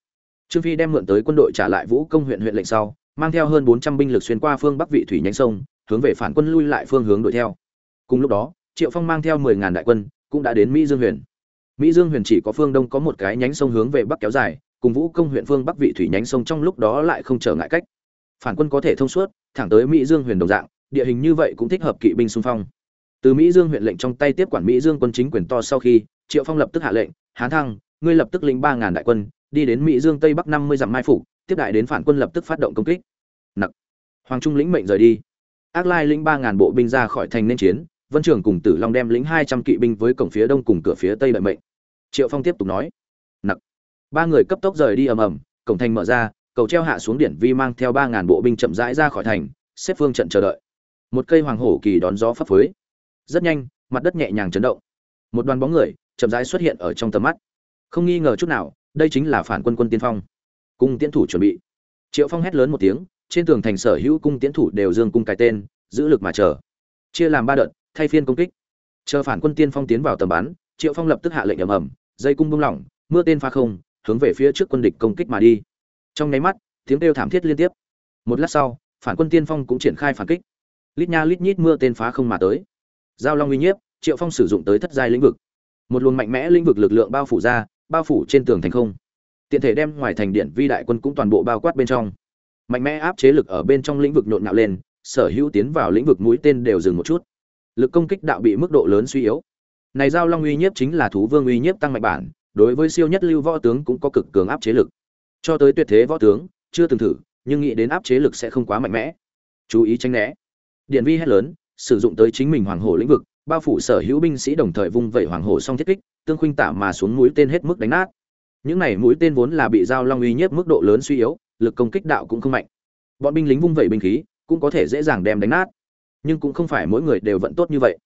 Trương phi đem mượn tới quân đội trả lại vũ công huyện huyện lệnh sau, mang theo hơn bốn trăm binh lực xuyên qua phương bắc vị thủy nhánh sông, hướng về phản quân lui lại phương hướng đuổi theo. Cùng lúc đó, triệu phong mang theo mười ngàn đại quân, cũng đã đến mỹ dương huyền. Mỹ dương huyền chỉ có phương đông có một cái nhánh sông hướng về bắc kéo dài cùng vũ công huyện phương bắc vị thủy nhánh sông trong lúc đó lại không trở ngại cách. Phản quân có thể thông suốt, thẳng tới mỹ dương huyền đồng dạng, địa hình như vậy cũng thích hợp kỵ binh xung phong. Từ mỹ dương huyện lệnh trong tay tiếp quản mỹ dương quân chính quyền to sau khi, triệu phong lập tức hạ lệnh, hán thăng, ngươi lập tức lĩnh ba ngàn đại quân, đi đến mỹ dương tây bắc năm mươi dặm mai phục, tiếp đại đến phản quân lập tức phát động công kích. Nặc. Hoàng trung lĩnh mệnh rời đi. Ác lai lĩnh ba ngàn bộ binh ra khỏi thành nên chiến, vân trường cùng tử long đem lĩnh hai trăm kỵ binh với cổng phía đông cùng cửa phía tây đợi mệnh. Triệu phong tiếp tục nói ba người cấp tốc rời đi ầm ầm, cổng thành mở ra, cầu treo hạ xuống điển vi mang theo ba ngàn bộ binh chậm rãi ra khỏi thành, xếp phương trận chờ đợi. Một cây hoàng hổ kỳ đón gió phấp phới. Rất nhanh, mặt đất nhẹ nhàng chấn động. Một đoàn bóng người chậm rãi xuất hiện ở trong tầm mắt. Không nghi ngờ chút nào, đây chính là phản quân quân tiên phong. Cung tiến thủ chuẩn bị. Triệu phong hét lớn một tiếng, trên tường thành sở hữu cung tiến thủ đều dương cung cái tên, giữ lực mà chờ. Chia làm ba đợt, thay phiên công kích. Chờ phản quân tiên phong tiến vào tầm bắn, triệu phong lập tức hạ lệnh ầm ầm, dây cung bung lỏng, mưa tên pha không hướng về phía trước quân địch công kích mà đi. Trong nháy mắt, tiếng kêu thảm thiết liên tiếp. Một lát sau, phản quân tiên phong cũng triển khai phản kích. Lít nha lít nhít mưa tên phá không mà tới. Giao long uy nhiếp, triệu phong sử dụng tới thất giai lĩnh vực. Một luồng mạnh mẽ lĩnh vực lực lượng bao phủ ra, bao phủ trên tường thành không. Tiện thể đem ngoài thành điện vi đại quân cũng toàn bộ bao quát bên trong. Mạnh mẽ áp chế lực ở bên trong lĩnh vực nhộn nhạo lên, sở hữu tiến vào lĩnh vực mũi tên đều dừng một chút. Lực công kích đạo bị mức độ lớn suy yếu. Này giao long uy nhiếp chính là thú vương uy nhiếp tăng mạnh bản đối với siêu nhất lưu võ tướng cũng có cực cường áp chế lực. Cho tới tuyệt thế võ tướng, chưa từng thử, nhưng nghĩ đến áp chế lực sẽ không quá mạnh mẽ. Chú ý tránh né. Điện vi hét lớn, sử dụng tới chính mình hoàng hổ lĩnh vực, bao phủ sở hữu binh sĩ đồng thời vung vẩy hoàng hổ song thiết kích, tương khuynh tả mà xuống mũi tên hết mức đánh nát. Những này mũi tên vốn là bị giao long uy nhiếp mức độ lớn suy yếu, lực công kích đạo cũng không mạnh. Bọn binh lính vung vẩy binh khí, cũng có thể dễ dàng đem đánh nát. Nhưng cũng không phải mỗi người đều vẫn tốt như vậy.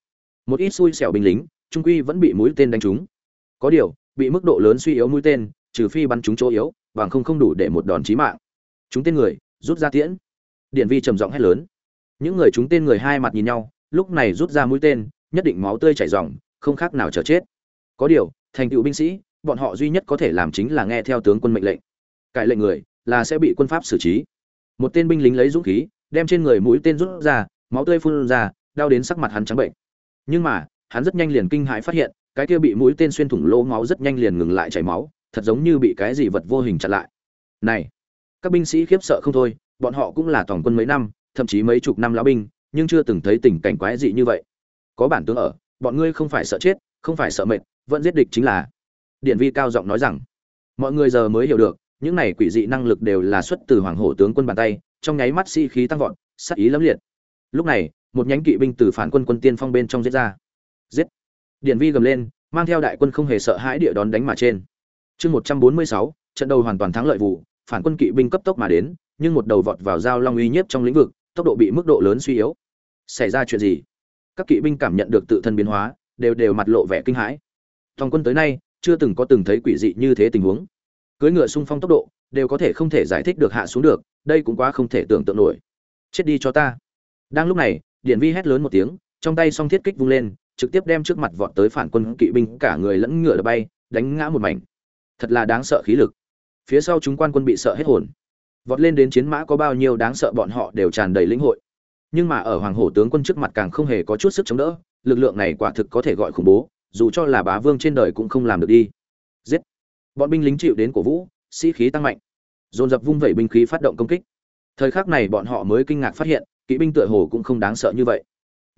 Một ít xui xẻo binh lính, trung quy vẫn bị mũi tên đánh trúng. Có điều bị mức độ lớn suy yếu mũi tên, trừ phi bắn trúng chỗ yếu, bằng không không đủ để một đòn chí mạng. Chúng tên người, rút ra tiễn. Điện vi trầm giọng hét lớn. Những người chúng tên người hai mặt nhìn nhau, lúc này rút ra mũi tên, nhất định máu tươi chảy ròng, không khác nào chờ chết. Có điều, thành tựu binh sĩ, bọn họ duy nhất có thể làm chính là nghe theo tướng quân mệnh lệnh. Cải lệnh người, là sẽ bị quân pháp xử trí. Một tên binh lính lấy dũng khí, đem trên người mũi tên rút ra, máu tươi phun ra, đau đến sắc mặt hắn trắng bệnh. Nhưng mà hắn rất nhanh liền kinh hãi phát hiện, cái kia bị mũi tên xuyên thủng lỗ máu rất nhanh liền ngừng lại chảy máu, thật giống như bị cái gì vật vô hình chặn lại. Này, các binh sĩ khiếp sợ không thôi, bọn họ cũng là toàn quân mấy năm, thậm chí mấy chục năm lão binh, nhưng chưa từng thấy tình cảnh quái dị như vậy. Có bản tướng ở, bọn ngươi không phải sợ chết, không phải sợ mệt, vẫn giết địch chính là. Điện vi cao giọng nói rằng, mọi người giờ mới hiểu được, những này quỷ dị năng lực đều là xuất từ hoàng hổ tướng quân bàn tay, trong nháy mắt sĩ khí tăng vọt, sát ý lẫm liệt. Lúc này, một nhánh kỵ binh từ phản quân quân tiên phong bên trong giết ra giết. Điển vi gầm lên, mang theo đại quân không hề sợ hãi địa đón đánh mà trên. Chương một trăm bốn mươi sáu, trận đầu hoàn toàn thắng lợi vụ, phản quân kỵ binh cấp tốc mà đến, nhưng một đầu vọt vào giao long uy nhiếp trong lĩnh vực, tốc độ bị mức độ lớn suy yếu. Xảy ra chuyện gì? Các kỵ binh cảm nhận được tự thân biến hóa, đều đều mặt lộ vẻ kinh hãi. Toàn quân tới nay, chưa từng có từng thấy quỷ dị như thế tình huống. Cưỡi ngựa xung phong tốc độ, đều có thể không thể giải thích được hạ xuống được, đây cũng quá không thể tưởng tượng nổi. Chết đi cho ta. Đang lúc này, điển vi hét lớn một tiếng, trong tay song thiết kích vung lên trực tiếp đem trước mặt vọt tới phản quân kỵ binh cả người lẫn ngựa bay, đánh ngã một mảnh. Thật là đáng sợ khí lực. Phía sau chúng quan quân bị sợ hết hồn. Vọt lên đến chiến mã có bao nhiêu đáng sợ bọn họ đều tràn đầy lĩnh hội. Nhưng mà ở hoàng hổ tướng quân trước mặt càng không hề có chút sức chống đỡ, lực lượng này quả thực có thể gọi khủng bố, dù cho là bá vương trên đời cũng không làm được đi. Giết! Bọn binh lính chịu đến cổ vũ, sĩ khí tăng mạnh. Dồn dập vung vẩy binh khí phát động công kích. Thời khắc này bọn họ mới kinh ngạc phát hiện, kỵ binh tựa hồ cũng không đáng sợ như vậy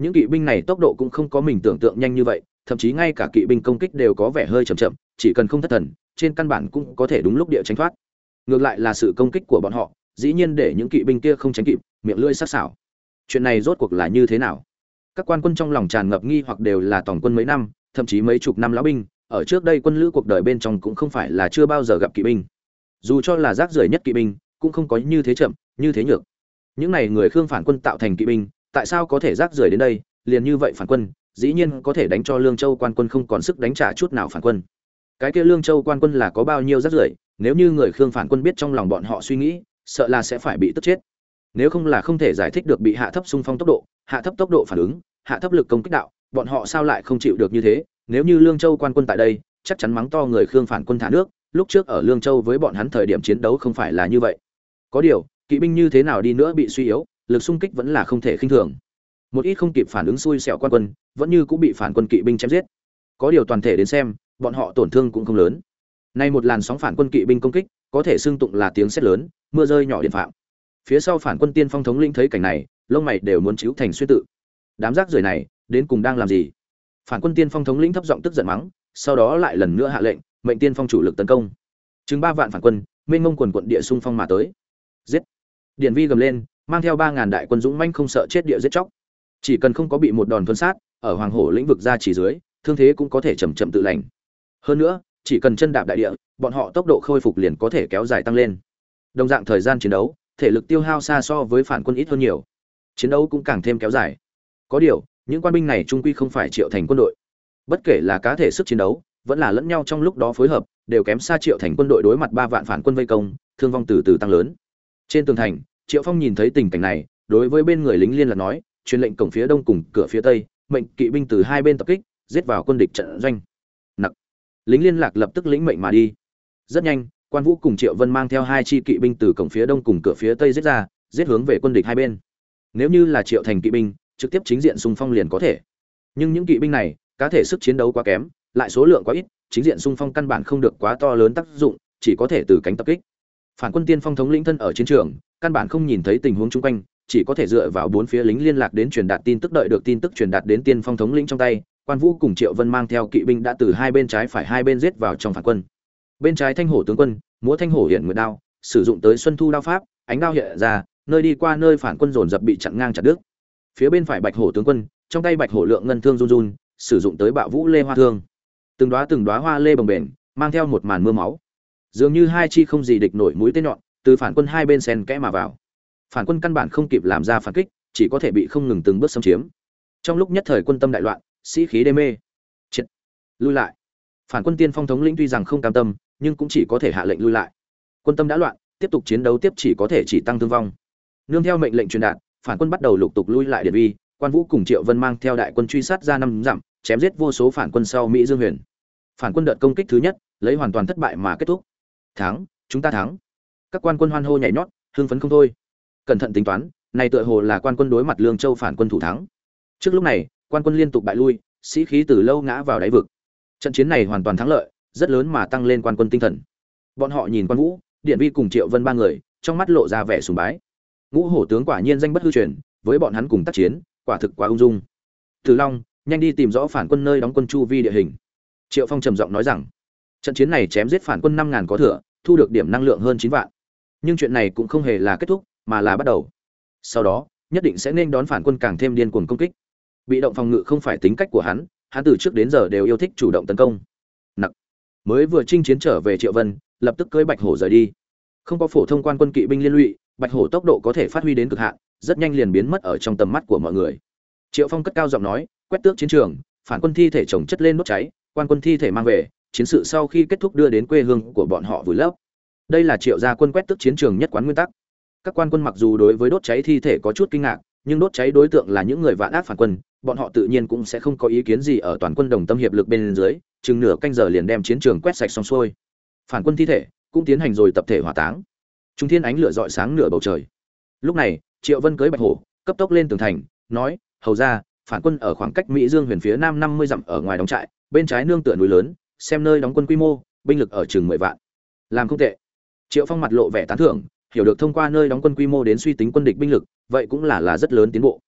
những kỵ binh này tốc độ cũng không có mình tưởng tượng nhanh như vậy, thậm chí ngay cả kỵ binh công kích đều có vẻ hơi chậm chậm, chỉ cần không thất thần, trên căn bản cũng có thể đúng lúc địa tránh thoát. Ngược lại là sự công kích của bọn họ, dĩ nhiên để những kỵ binh kia không tránh kịp, miệng lưỡi sắc sảo. Chuyện này rốt cuộc là như thế nào? Các quan quân trong lòng tràn ngập nghi hoặc đều là tổng quân mấy năm, thậm chí mấy chục năm lão binh, ở trước đây quân lữ cuộc đời bên trong cũng không phải là chưa bao giờ gặp kỵ binh. Dù cho là rác rưởi nhất kỵ binh, cũng không có như thế chậm, như thế nhược. Những này người khương phản quân tạo thành kỵ binh tại sao có thể rác rưởi đến đây, liền như vậy phản quân, dĩ nhiên có thể đánh cho lương châu quan quân không còn sức đánh trả chút nào phản quân. Cái kia lương châu quan quân là có bao nhiêu rác rưởi, nếu như người khương phản quân biết trong lòng bọn họ suy nghĩ, sợ là sẽ phải bị tức chết. Nếu không là không thể giải thích được bị hạ thấp xung phong tốc độ, hạ thấp tốc độ phản ứng, hạ thấp lực công kích đạo, bọn họ sao lại không chịu được như thế? Nếu như lương châu quan quân tại đây, chắc chắn mắng to người khương phản quân thả nước, lúc trước ở lương châu với bọn hắn thời điểm chiến đấu không phải là như vậy. Có điều, kỵ binh như thế nào đi nữa bị suy yếu lực xung kích vẫn là không thể khinh thường. Một ít không kịp phản ứng xui xẻo quan quân, vẫn như cũng bị phản quân kỵ binh chém giết. Có điều toàn thể đến xem, bọn họ tổn thương cũng không lớn. Nay một làn sóng phản quân kỵ binh công kích, có thể xưng tụng là tiếng sét lớn, mưa rơi nhỏ điện phạm. Phía sau phản quân tiên phong thống lĩnh thấy cảnh này, lông mày đều muốn chiếu thành xuyên tự. Đám rác rưởi này, đến cùng đang làm gì? Phản quân tiên phong thống lĩnh thấp giọng tức giận mắng, sau đó lại lần nữa hạ lệnh, mệnh tiên phong chủ lực tấn công. Chứng ba vạn phản quân, mênh mông quần quận địa xung phong mà tới. Giết! Điện vi gầm lên mang theo ba ngàn đại quân dũng manh không sợ chết địa giết chóc. Chỉ cần không có bị một đòn thuần sát, ở hoàng hổ lĩnh vực ra chỉ dưới, thương thế cũng có thể chậm chậm tự lành. Hơn nữa, chỉ cần chân đạp đại địa, bọn họ tốc độ khôi phục liền có thể kéo dài tăng lên. Đồng dạng thời gian chiến đấu, thể lực tiêu hao xa so với phản quân ít hơn nhiều. Chiến đấu cũng càng thêm kéo dài. Có điều, những quan binh này trung quy không phải triệu thành quân đội. Bất kể là cá thể sức chiến đấu, vẫn là lẫn nhau trong lúc đó phối hợp, đều kém xa triệu thành quân đội đối mặt ba vạn phản quân vây công, thương vong từ từ tăng lớn. Trên tường thành triệu phong nhìn thấy tình cảnh này, đối với bên người lính liên lạc nói, truyền lệnh cổng phía đông cùng cửa phía tây, mệnh kỵ binh từ hai bên tập kích, giết vào quân địch trận doanh. Nặc. Lính liên lạc lập tức lĩnh mệnh mà đi. Rất nhanh, quan vũ cùng triệu vân mang theo hai chi kỵ binh từ cổng phía đông cùng cửa phía tây giết ra, giết hướng về quân địch hai bên. Nếu như là triệu thành kỵ binh, trực tiếp chính diện xung phong liền có thể. Nhưng những kỵ binh này, cá thể sức chiến đấu quá kém, lại số lượng quá ít, chính diện xung phong căn bản không được quá to lớn tác dụng, chỉ có thể từ cánh tập kích phản quân tiên phong thống lĩnh thân ở chiến trường, căn bản không nhìn thấy tình huống chung quanh, chỉ có thể dựa vào bốn phía lính liên lạc đến truyền đạt tin tức đợi được tin tức truyền đạt đến tiên phong thống lĩnh trong tay, quan vũ cùng triệu vân mang theo kỵ binh đã từ hai bên trái phải hai bên giết vào trong phản quân. Bên trái thanh hổ tướng quân, múa thanh hổ hiện nguyệt đao, sử dụng tới xuân thu đao pháp, ánh đao hiện ra, nơi đi qua nơi phản quân dồn dập bị chặn ngang chặt đứt. Phía bên phải bạch hổ tướng quân, trong tay bạch hổ lượng ngân thương run run, sử dụng tới bạo vũ lê hoa thương. Từng đóa từng đóa hoa lê bồng bềnh, mang theo một màn mưa máu dường như hai chi không gì địch nổi mũi tên nhọn, từ phản quân hai bên xen kẽ mà vào. Phản quân căn bản không kịp làm ra phản kích, chỉ có thể bị không ngừng từng bước xâm chiếm. Trong lúc nhất thời quân tâm đại loạn, sĩ khí đê mê. Triệt. Lui lại. Phản quân tiên phong thống lĩnh tuy rằng không cam tâm, nhưng cũng chỉ có thể hạ lệnh lui lại. Quân tâm đã loạn, tiếp tục chiến đấu tiếp chỉ có thể chỉ tăng thương vong. Nương theo mệnh lệnh truyền đạt, phản quân bắt đầu lục tục lui lại điện vi, quan vũ cùng triệu vân mang theo đại quân truy sát ra năm dặm, chém giết vô số phản quân sau mỹ dương huyền. Phản quân đợt công kích thứ nhất, lấy hoàn toàn thất bại mà kết thúc thắng, chúng ta thắng. Các quan quân hoan hô nhảy nhót, hưng phấn không thôi. Cẩn thận tính toán, này tựa hồ là quan quân đối mặt lương châu phản quân thủ thắng. Trước lúc này, quan quân liên tục bại lui, sĩ khí từ lâu ngã vào đáy vực. Trận chiến này hoàn toàn thắng lợi, rất lớn mà tăng lên quan quân tinh thần. Bọn họ nhìn quan vũ, điện vi cùng triệu vân ba người, trong mắt lộ ra vẻ sùng bái. Ngũ hổ tướng quả nhiên danh bất hư truyền, với bọn hắn cùng tác chiến, quả thực quá ung dung. Từ long, nhanh đi tìm rõ phản quân nơi đóng quân chu vi địa hình. Triệu phong trầm giọng nói rằng, trận chiến này chém giết phản quân năm ngàn có thừa thu được điểm năng lượng hơn chín vạn. Nhưng chuyện này cũng không hề là kết thúc, mà là bắt đầu. Sau đó, nhất định sẽ nên đón phản quân càng thêm điên cuồng công kích. Bị động phòng ngự không phải tính cách của hắn hắn từ trước đến giờ đều yêu thích chủ động tấn công. Nặc mới vừa chinh chiến trở về triệu vân, lập tức cưỡi bạch hổ rời đi. Không có phổ thông quan quân kỵ binh liên lụy, bạch hổ tốc độ có thể phát huy đến cực hạn, rất nhanh liền biến mất ở trong tầm mắt của mọi người. Triệu phong cất cao giọng nói, quét tước chiến trường, phản quân thi thể chồng chất lên đốt cháy, quan quân thi thể mang về chiến sự sau khi kết thúc đưa đến quê hương của bọn họ vùi lấp. Đây là triệu gia quân quét tước chiến trường nhất quán nguyên tắc. Các quan quân mặc dù đối với đốt cháy thi thể có chút kinh ngạc nhưng đốt cháy đối tượng là những người vạn ác phản quân bọn họ tự nhiên cũng sẽ không có ý kiến gì ở toàn quân đồng tâm hiệp lực bên dưới chừng nửa canh giờ liền đem chiến trường quét sạch xong xuôi. Phản quân thi thể cũng tiến hành rồi tập thể hỏa táng. Trung thiên ánh lửa rọi sáng nửa bầu trời. Lúc này triệu vân cưới bạch hổ cấp tốc lên tường thành nói hầu gia, phản quân ở khoảng cách mỹ dương huyền phía nam năm mươi dặm ở ngoài đóng trại bên trái nương tựa núi lớn xem nơi đóng quân quy mô, binh lực ở chừng mười vạn. Làm không tệ. Triệu phong mặt lộ vẻ tán thưởng, hiểu được thông qua nơi đóng quân quy mô đến suy tính quân địch binh lực, vậy cũng là là rất lớn tiến bộ.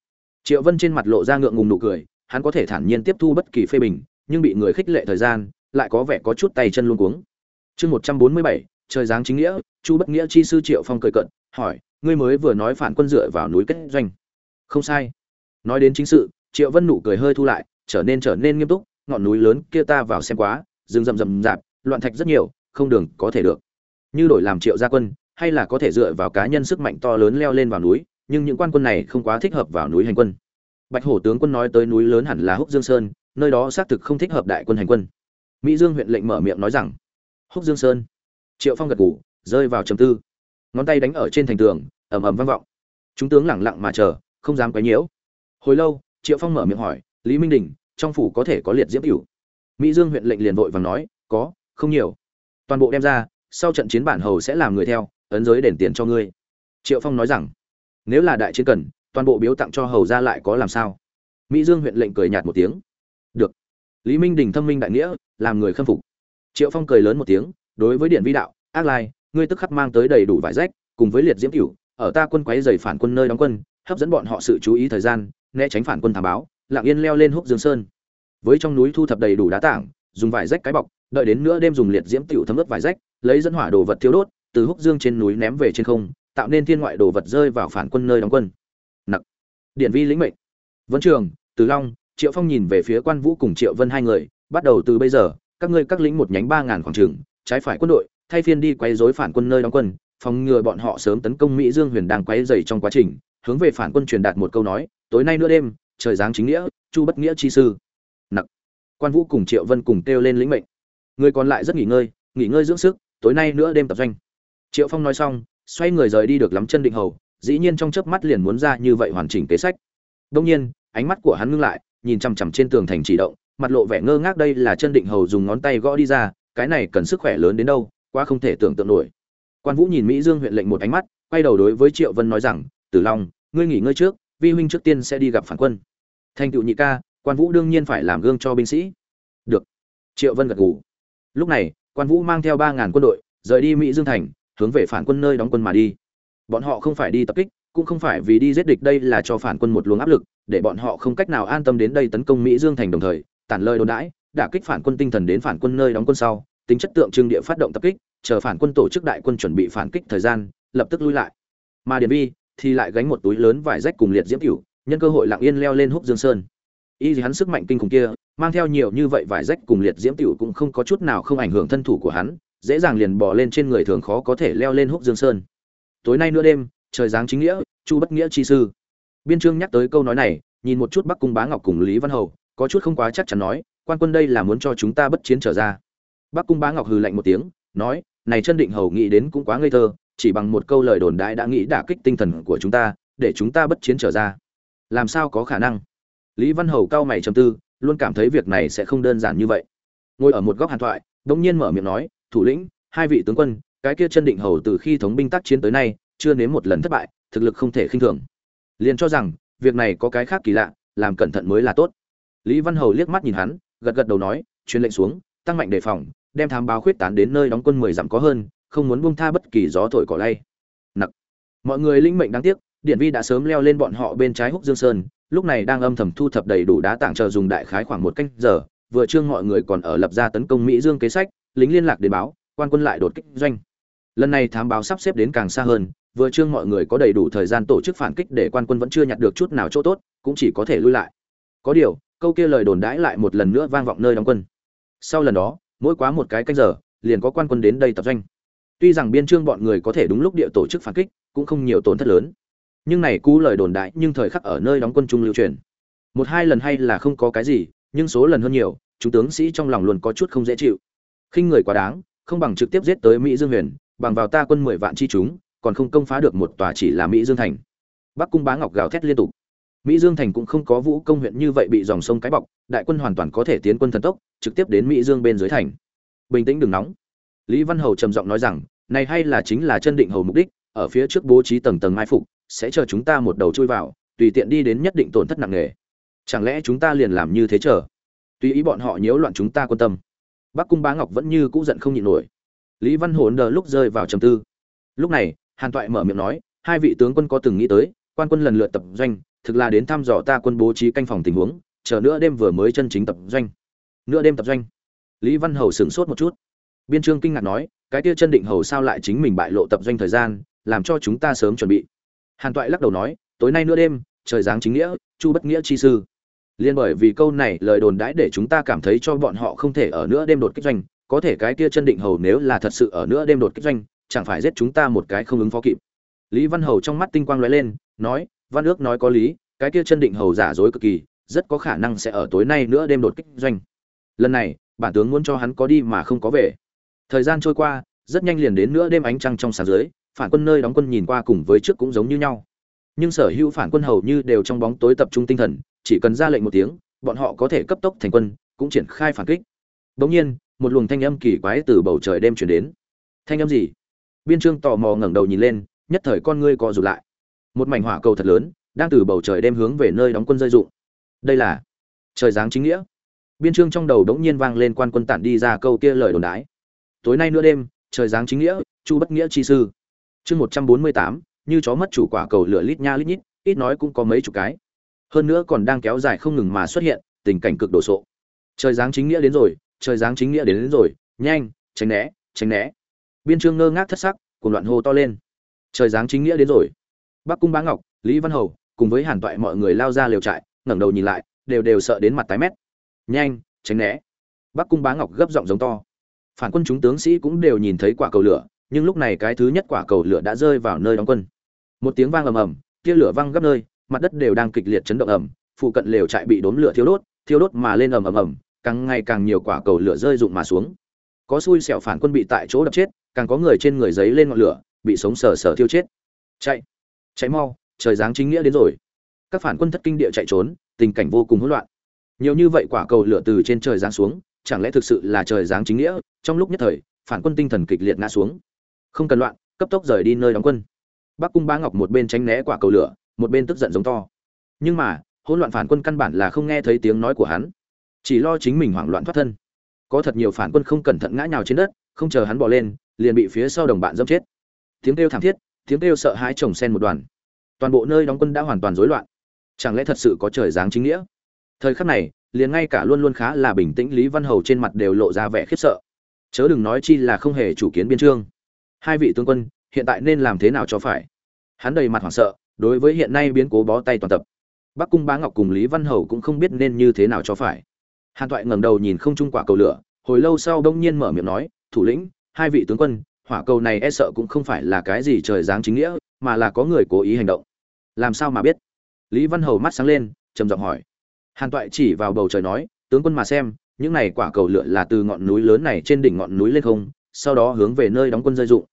Triệu vân trên mặt lộ ra ngượng ngùng nụ cười, hắn có thể thản nhiên tiếp thu bất kỳ phê bình, nhưng bị người khích lệ thời gian, lại có vẻ có chút tay chân luôn cuống. Chương một trăm bốn mươi bảy, trời giáng chính nghĩa, chu bất nghĩa chi sư triệu phong cười cận hỏi, ngươi mới vừa nói phản quân dựa vào núi kết doanh. Không sai. Nói đến chính sự, triệu vân nụ cười hơi thu lại, trở nên trở nên nghiêm túc, ngọn núi lớn kia ta vào xem quá rừng rậm rậm rạp, loạn thạch rất nhiều, không đường có thể được. Như đổi làm triệu gia quân, hay là có thể dựa vào cá nhân sức mạnh to lớn leo lên vào núi, nhưng những quan quân này không quá thích hợp vào núi hành quân. Bạch hổ tướng quân nói tới núi lớn hẳn là húc dương sơn, nơi đó xác thực không thích hợp đại quân hành quân. Mỹ dương huyện lệnh mở miệng nói rằng, húc dương sơn. Triệu phong gật gù, rơi vào trầm tư. Ngón tay đánh ở trên thành tường, ầm ầm vang vọng. Chúng tướng lẳng lặng mà chờ, không dám quấy nhiễu. Hồi lâu, triệu phong mở miệng hỏi, lý minh đình, trong phủ có thể có liệt diễm cửu mỹ dương huyện lệnh liền vội vàng nói, có, không nhiều. Toàn bộ đem ra, sau trận chiến bản hầu sẽ làm người theo, ấn giới đền tiền cho ngươi. Triệu phong nói rằng, nếu là đại chiến cần, toàn bộ biếu tặng cho hầu ra lại có làm sao? Mỹ dương huyện lệnh cười nhạt một tiếng, được. Lý minh đình thâm minh đại nghĩa, làm người khâm phục. Triệu phong cười lớn một tiếng, đối với điện vi đạo, ác lai, ngươi tức khắc mang tới đầy đủ vải rách, cùng với liệt diễm cửu, ở ta quân quấy giày phản quân nơi đóng quân, hấp dẫn bọn họ sự chú ý thời gian, né tránh phản quân thám báo. Lặng yên leo lên húc dương sơn với trong núi thu thập đầy đủ đá tảng, dùng vải rách cái bọc, đợi đến nữa đêm dùng liệt diễm tiểu thấm ướt vải rách, lấy dẫn hỏa đồ vật thiếu đốt, từ húc dương trên núi ném về trên không, tạo nên thiên ngoại đồ vật rơi vào phản quân nơi đóng quân. Nặc. Điện vi lĩnh mệnh. Vấn trường, từ long, triệu phong nhìn về phía quan vũ cùng triệu vân hai người, bắt đầu từ bây giờ, các ngươi các lĩnh một nhánh ba ngàn khoảng trường, trái phải quân đội, thay phiên đi quấy rối phản quân nơi đóng quân, phòng ngừa bọn họ sớm tấn công mỹ dương huyền đang quấy dày trong quá trình, hướng về phản quân truyền đạt một câu nói, tối nay nửa đêm, trời giáng chính nghĩa, chu bất nghĩa chi sư quan vũ cùng triệu vân cùng kêu lên lĩnh mệnh. Người còn lại rất nghỉ ngơi nghỉ ngơi dưỡng sức, tối nay nữa đêm tập doanh. Triệu phong nói xong, xoay người rời đi được lắm chân định hầu, dĩ nhiên trong chớp mắt liền muốn ra như vậy hoàn chỉnh kế sách. Đông nhiên, ánh mắt của hắn ngưng lại, nhìn chằm chằm trên tường thành chỉ động, mặt lộ vẻ ngơ ngác đây là chân định hầu dùng ngón tay gõ đi ra, cái này cần sức khỏe lớn đến đâu, quá không thể tưởng tượng nổi. Quan vũ nhìn mỹ dương huyện lệnh một ánh mắt, quay đầu đối với triệu vân nói rằng, tử long, ngươi nghỉ ngơi trước, vi huynh trước tiên sẽ đi gặp phản quân. Thành tựu nhị ca quan vũ đương nhiên phải làm gương cho binh sĩ. Được. Triệu vân gật gù. Lúc này, quan vũ mang theo ba ngàn quân đội, rời đi mỹ dương thành, hướng về phản quân nơi đóng quân mà đi. Bọn họ không phải đi tập kích, cũng không phải vì đi giết địch đây là cho phản quân một luồng áp lực, để bọn họ không cách nào an tâm đến đây tấn công mỹ dương thành đồng thời, tản lời đồn đãi, đả kích phản quân tinh thần đến phản quân nơi đóng quân sau, tính chất tượng trưng địa phát động tập kích, chờ phản quân tổ chức đại quân chuẩn bị phản kích thời gian, lập tức lui lại. Mà điền vi thì lại gánh một túi lớn vải rách cùng liệt diễm cửu nhân cơ hội lặng yên leo lên húc dương sơn y gì hắn sức mạnh kinh khủng kia, mang theo nhiều như vậy vải rách cùng liệt diễm tiểu cũng không có chút nào không ảnh hưởng thân thủ của hắn, dễ dàng liền bỏ lên trên người thường khó có thể leo lên húc dương sơn. Tối nay nửa đêm, trời giáng chính nghĩa, chu bất nghĩa chi sư. Biên trương nhắc tới câu nói này, nhìn một chút bắc cung bá ngọc cùng lý văn hầu, có chút không quá chắc chắn nói, quan quân đây là muốn cho chúng ta bất chiến trở ra. Bắc cung bá ngọc hừ lạnh một tiếng, nói, này chân định hầu nghĩ đến cũng quá ngây thơ, chỉ bằng một câu lời đồn đại đã nghĩ đả kích tinh thần của chúng ta, để chúng ta bất chiến trở ra. Làm sao có khả năng? Lý văn hầu cao mày trầm tư, luôn cảm thấy việc này sẽ không đơn giản như vậy. Ngồi ở một góc hàn thoại đống nhiên mở miệng nói, thủ lĩnh, hai vị tướng quân, cái kia chân định hầu từ khi thống binh tác chiến tới nay, chưa nếm một lần thất bại, thực lực không thể khinh thường. Liền cho rằng, việc này có cái khác kỳ lạ, làm cẩn thận mới là tốt. Lý văn hầu liếc mắt nhìn hắn, gật gật đầu nói, truyền lệnh xuống, tăng mạnh đề phòng, đem thám báo khuyết tán đến nơi đóng quân mười dặm có hơn, không muốn buông tha bất kỳ gió thổi cỏ lay. Nặc. Mọi người linh mệnh đáng tiếc, điện vi đã sớm leo lên bọn họ bên trái húc dương sơn lúc này đang âm thầm thu thập đầy đủ đá tảng chờ dùng đại khái khoảng một canh giờ, vừa trương mọi người còn ở lập ra tấn công mỹ dương kế sách, lính liên lạc đến báo, quan quân lại đột kích doanh. Lần này thám báo sắp xếp đến càng xa hơn, vừa trương mọi người có đầy đủ thời gian tổ chức phản kích để quan quân vẫn chưa nhặt được chút nào chỗ tốt, cũng chỉ có thể lui lại. Có điều, câu kia lời đồn đãi lại một lần nữa vang vọng nơi đóng quân. Sau lần đó, mỗi quá một cái canh giờ, liền có quan quân đến đây tập doanh. Tuy rằng biên trương bọn người có thể đúng lúc địa tổ chức phản kích, cũng không nhiều tổn thất lớn nhưng này cú lời đồn đại nhưng thời khắc ở nơi đóng quân trung lưu truyền. Một hai lần hay là không có cái gì, nhưng số lần hơn nhiều, chúng tướng sĩ trong lòng luôn có chút không dễ chịu. Khinh người quá đáng, không bằng trực tiếp giết tới mỹ dương huyền, bằng vào ta quân mười vạn chi chúng, còn không công phá được một tòa chỉ là mỹ dương thành. Bắc cung bá ngọc gào thét liên tục. Mỹ dương thành cũng không có vũ công huyện như vậy bị dòng sông cái bọc, đại quân hoàn toàn có thể tiến quân thần tốc, trực tiếp đến mỹ dương bên dưới thành. Bình tĩnh đừng nóng. Lý văn hầu trầm giọng nói rằng, này hay là chính là chân định hầu mục đích, ở phía trước bố trí tầng tầng mai phục sẽ chờ chúng ta một đầu chui vào, tùy tiện đi đến nhất định tổn thất nặng nề. Chẳng lẽ chúng ta liền làm như thế chờ? Tùy ý bọn họ nhiễu loạn chúng ta quan tâm. Bắc cung bá ngọc vẫn như cũ giận không nhịn nổi. Lý văn hồn đờ lúc rơi vào trầm tư. Lúc này, hàn toại mở miệng nói, hai vị tướng quân có từng nghĩ tới, quan quân lần lượt tập doanh, thực là đến thăm dò ta quân bố trí canh phòng tình huống, chờ nữa đêm vừa mới chân chính tập doanh. Nửa đêm tập doanh. Lý văn hầu sửng sốt một chút. Biên trương kinh ngạc nói, cái kia chân định hầu sao lại chính mình bại lộ tập doanh thời gian, làm cho chúng ta sớm chuẩn bị hàn toại lắc đầu nói, tối nay nữa đêm, trời giáng chính nghĩa, chu bất nghĩa chi sư. Liên bởi vì câu này, lời đồn đãi để chúng ta cảm thấy cho bọn họ không thể ở nữa đêm đột kích doanh, có thể cái kia chân định hầu nếu là thật sự ở nữa đêm đột kích doanh, chẳng phải giết chúng ta một cái không ứng phó kịp. Lý văn hầu trong mắt tinh quang lóe lên, nói, văn ước nói có lý, cái kia chân định hầu giả dối cực kỳ, rất có khả năng sẽ ở tối nay nữa đêm đột kích doanh. Lần này, bản tướng muốn cho hắn có đi mà không có về. Thời gian trôi qua, rất nhanh liền đến nữa đêm ánh trăng trong sáng dưới phản quân nơi đóng quân nhìn qua cùng với trước cũng giống như nhau. Nhưng sở hữu phản quân hầu như đều trong bóng tối tập trung tinh thần, chỉ cần ra lệnh một tiếng, bọn họ có thể cấp tốc thành quân, cũng triển khai phản kích. Bỗng nhiên, một luồng thanh âm kỳ quái từ bầu trời đêm chuyển đến. Thanh âm gì? Biên trương tò mò ngẩng đầu nhìn lên, nhất thời con ngươi co rụt lại. Một mảnh hỏa cầu thật lớn, đang từ bầu trời đem hướng về nơi đóng quân rơi rụng. Đây là trời giáng chính nghĩa. Biên trương trong đầu đống nhiên vang lên quan quân tản đi ra câu kia lời đồn đái. Tối nay nửa đêm, trời giáng chính nghĩa, chu bất nghĩa chi sư chương một trăm bốn mươi tám như chó mất chủ quả cầu lửa lít nha lít nhít ít nói cũng có mấy chục cái. Hơn nữa còn đang kéo dài không ngừng mà xuất hiện tình cảnh cực đồ sộ. Trời giáng chính nghĩa đến rồi trời giáng chính nghĩa đến, đến rồi nhanh tránh né tránh né. Biên trương ngơ ngác thất sắc cùng loạn hô to lên. Trời giáng chính nghĩa đến rồi. Bắc cung bá ngọc lý văn hầu cùng với hàn toại mọi người lao ra liều trại ngẩng đầu nhìn lại đều đều sợ đến mặt tái mét. Nhanh tránh né. Bắc cung bá ngọc gấp giọng giống to. Phản quân chúng tướng sĩ cũng đều nhìn thấy quả cầu lửa nhưng lúc này cái thứ nhất quả cầu lửa đã rơi vào nơi đóng quân. Một tiếng vang ầm ầm, tia lửa văng gấp nơi, mặt đất đều đang kịch liệt chấn động ầm, phụ cận lều trại bị đốm lửa thiêu đốt thiêu đốt mà lên ầm ầm ầm, càng ngày càng nhiều quả cầu lửa rơi rụng mà xuống. Có xui xẻo phản quân bị tại chỗ đập chết, càng có người trên người giấy lên ngọn lửa, bị sống sờ sờ thiêu chết. Chạy chạy mau, trời giáng chính nghĩa đến rồi. Các phản quân thất kinh địa chạy trốn, tình cảnh vô cùng hỗn loạn. Nhiều như vậy quả cầu lửa từ trên trời giáng xuống, chẳng lẽ thực sự là trời giáng chính nghĩa? Trong lúc nhất thời, phản quân tinh thần kịch liệt ngã xuống không cần loạn, cấp tốc rời đi nơi đóng quân. Bắc cung bá ngọc một bên tránh né quả cầu lửa, một bên tức giận giống to. Nhưng mà, hỗn loạn phản quân căn bản là không nghe thấy tiếng nói của hắn. Chỉ lo chính mình hoảng loạn thoát thân. Có thật nhiều phản quân không cẩn thận ngã nhào trên đất, không chờ hắn bỏ lên, liền bị phía sau đồng bạn dâm chết. Tiếng kêu thảm thiết, tiếng kêu sợ hãi chồng sen một đoàn. Toàn bộ nơi đóng quân đã hoàn toàn rối loạn. Chẳng lẽ thật sự có trời giáng chính nghĩa? Thời khắc này, liền ngay cả luôn luôn khá là bình tĩnh lý văn hầu trên mặt đều lộ ra vẻ khiếp sợ. Chớ đừng nói chi là không hề chủ kiến biên trương hai vị tướng quân, hiện tại nên làm thế nào cho phải? Hắn đầy mặt hoảng sợ, đối với hiện nay biến cố bó tay toàn tập. Bắc cung bá ngọc cùng lý văn hầu cũng không biết nên như thế nào cho phải. Hàn toại ngẩng đầu nhìn không trung quả cầu lửa, hồi lâu sau đông nhiên mở miệng nói, thủ lĩnh, hai vị tướng quân, hỏa cầu này e sợ cũng không phải là cái gì trời giáng chính nghĩa, mà là có người cố ý hành động. Làm sao mà biết? Lý văn hầu mắt sáng lên, trầm giọng hỏi. Hàn toại chỉ vào bầu trời nói, tướng quân mà xem, những này quả cầu lửa là từ ngọn núi lớn này trên đỉnh ngọn núi lên không sau đó hướng về nơi đóng quân rơi dụng.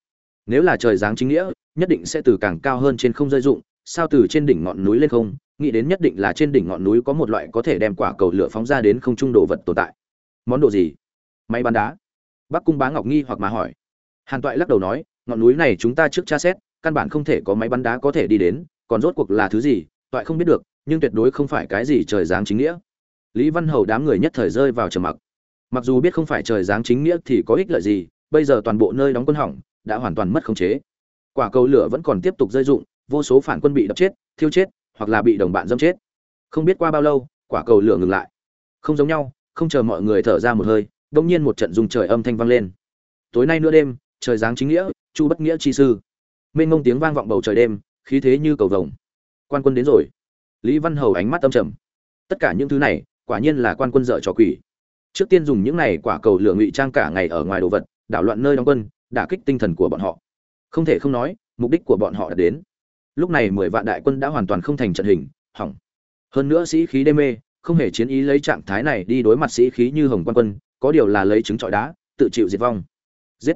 Nếu là trời giáng chính nghĩa, nhất định sẽ từ càng cao hơn trên không rơi dụng, sao từ trên đỉnh ngọn núi lên không? Nghĩ đến nhất định là trên đỉnh ngọn núi có một loại có thể đem quả cầu lửa phóng ra đến không trung đồ vật tồn tại. Món đồ gì? Máy bắn đá. Bắc cung bá ngọc nghi hoặc mà hỏi. Hàn toại lắc đầu nói, ngọn núi này chúng ta trước tra xét, căn bản không thể có máy bắn đá có thể đi đến, còn rốt cuộc là thứ gì? Toại không biết được, nhưng tuyệt đối không phải cái gì trời giáng chính nghĩa. Lý văn hầu đám người nhất thời rơi vào trầm mặc. Mặc dù biết không phải trời giáng chính nghĩa thì có ích lợi gì bây giờ toàn bộ nơi đóng quân hỏng đã hoàn toàn mất khống chế. Quả cầu lửa vẫn còn tiếp tục rơi rụng, vô số phản quân bị đập chết thiêu chết hoặc là bị đồng bạn dâm chết. Không biết qua bao lâu quả cầu lửa ngừng lại. Không giống nhau không chờ mọi người thở ra một hơi đông nhiên một trận dùng trời âm thanh vang lên. Tối nay nửa đêm trời giáng chính nghĩa chu bất nghĩa chi sư. Mênh mông tiếng vang vọng bầu trời đêm khí thế như cầu vồng. Quan quân đến rồi. Lý văn hầu ánh mắt âm trầm. Tất cả những thứ này quả nhiên là quan quân dợ trò quỷ. Trước tiên dùng những này quả cầu lửa ngụy trang cả ngày ở ngoài đồ vật đảo loạn nơi đóng quân, đả kích tinh thần của bọn họ. Không thể không nói, mục đích của bọn họ đã đến. Lúc này mười vạn đại quân đã hoàn toàn không thành trận hình, hỏng. Hơn nữa sĩ khí đê mê, không hề chiến ý lấy trạng thái này đi đối mặt sĩ khí như hồng quan quân, có điều là lấy trứng trọi đá, tự chịu diệt vong. Giết!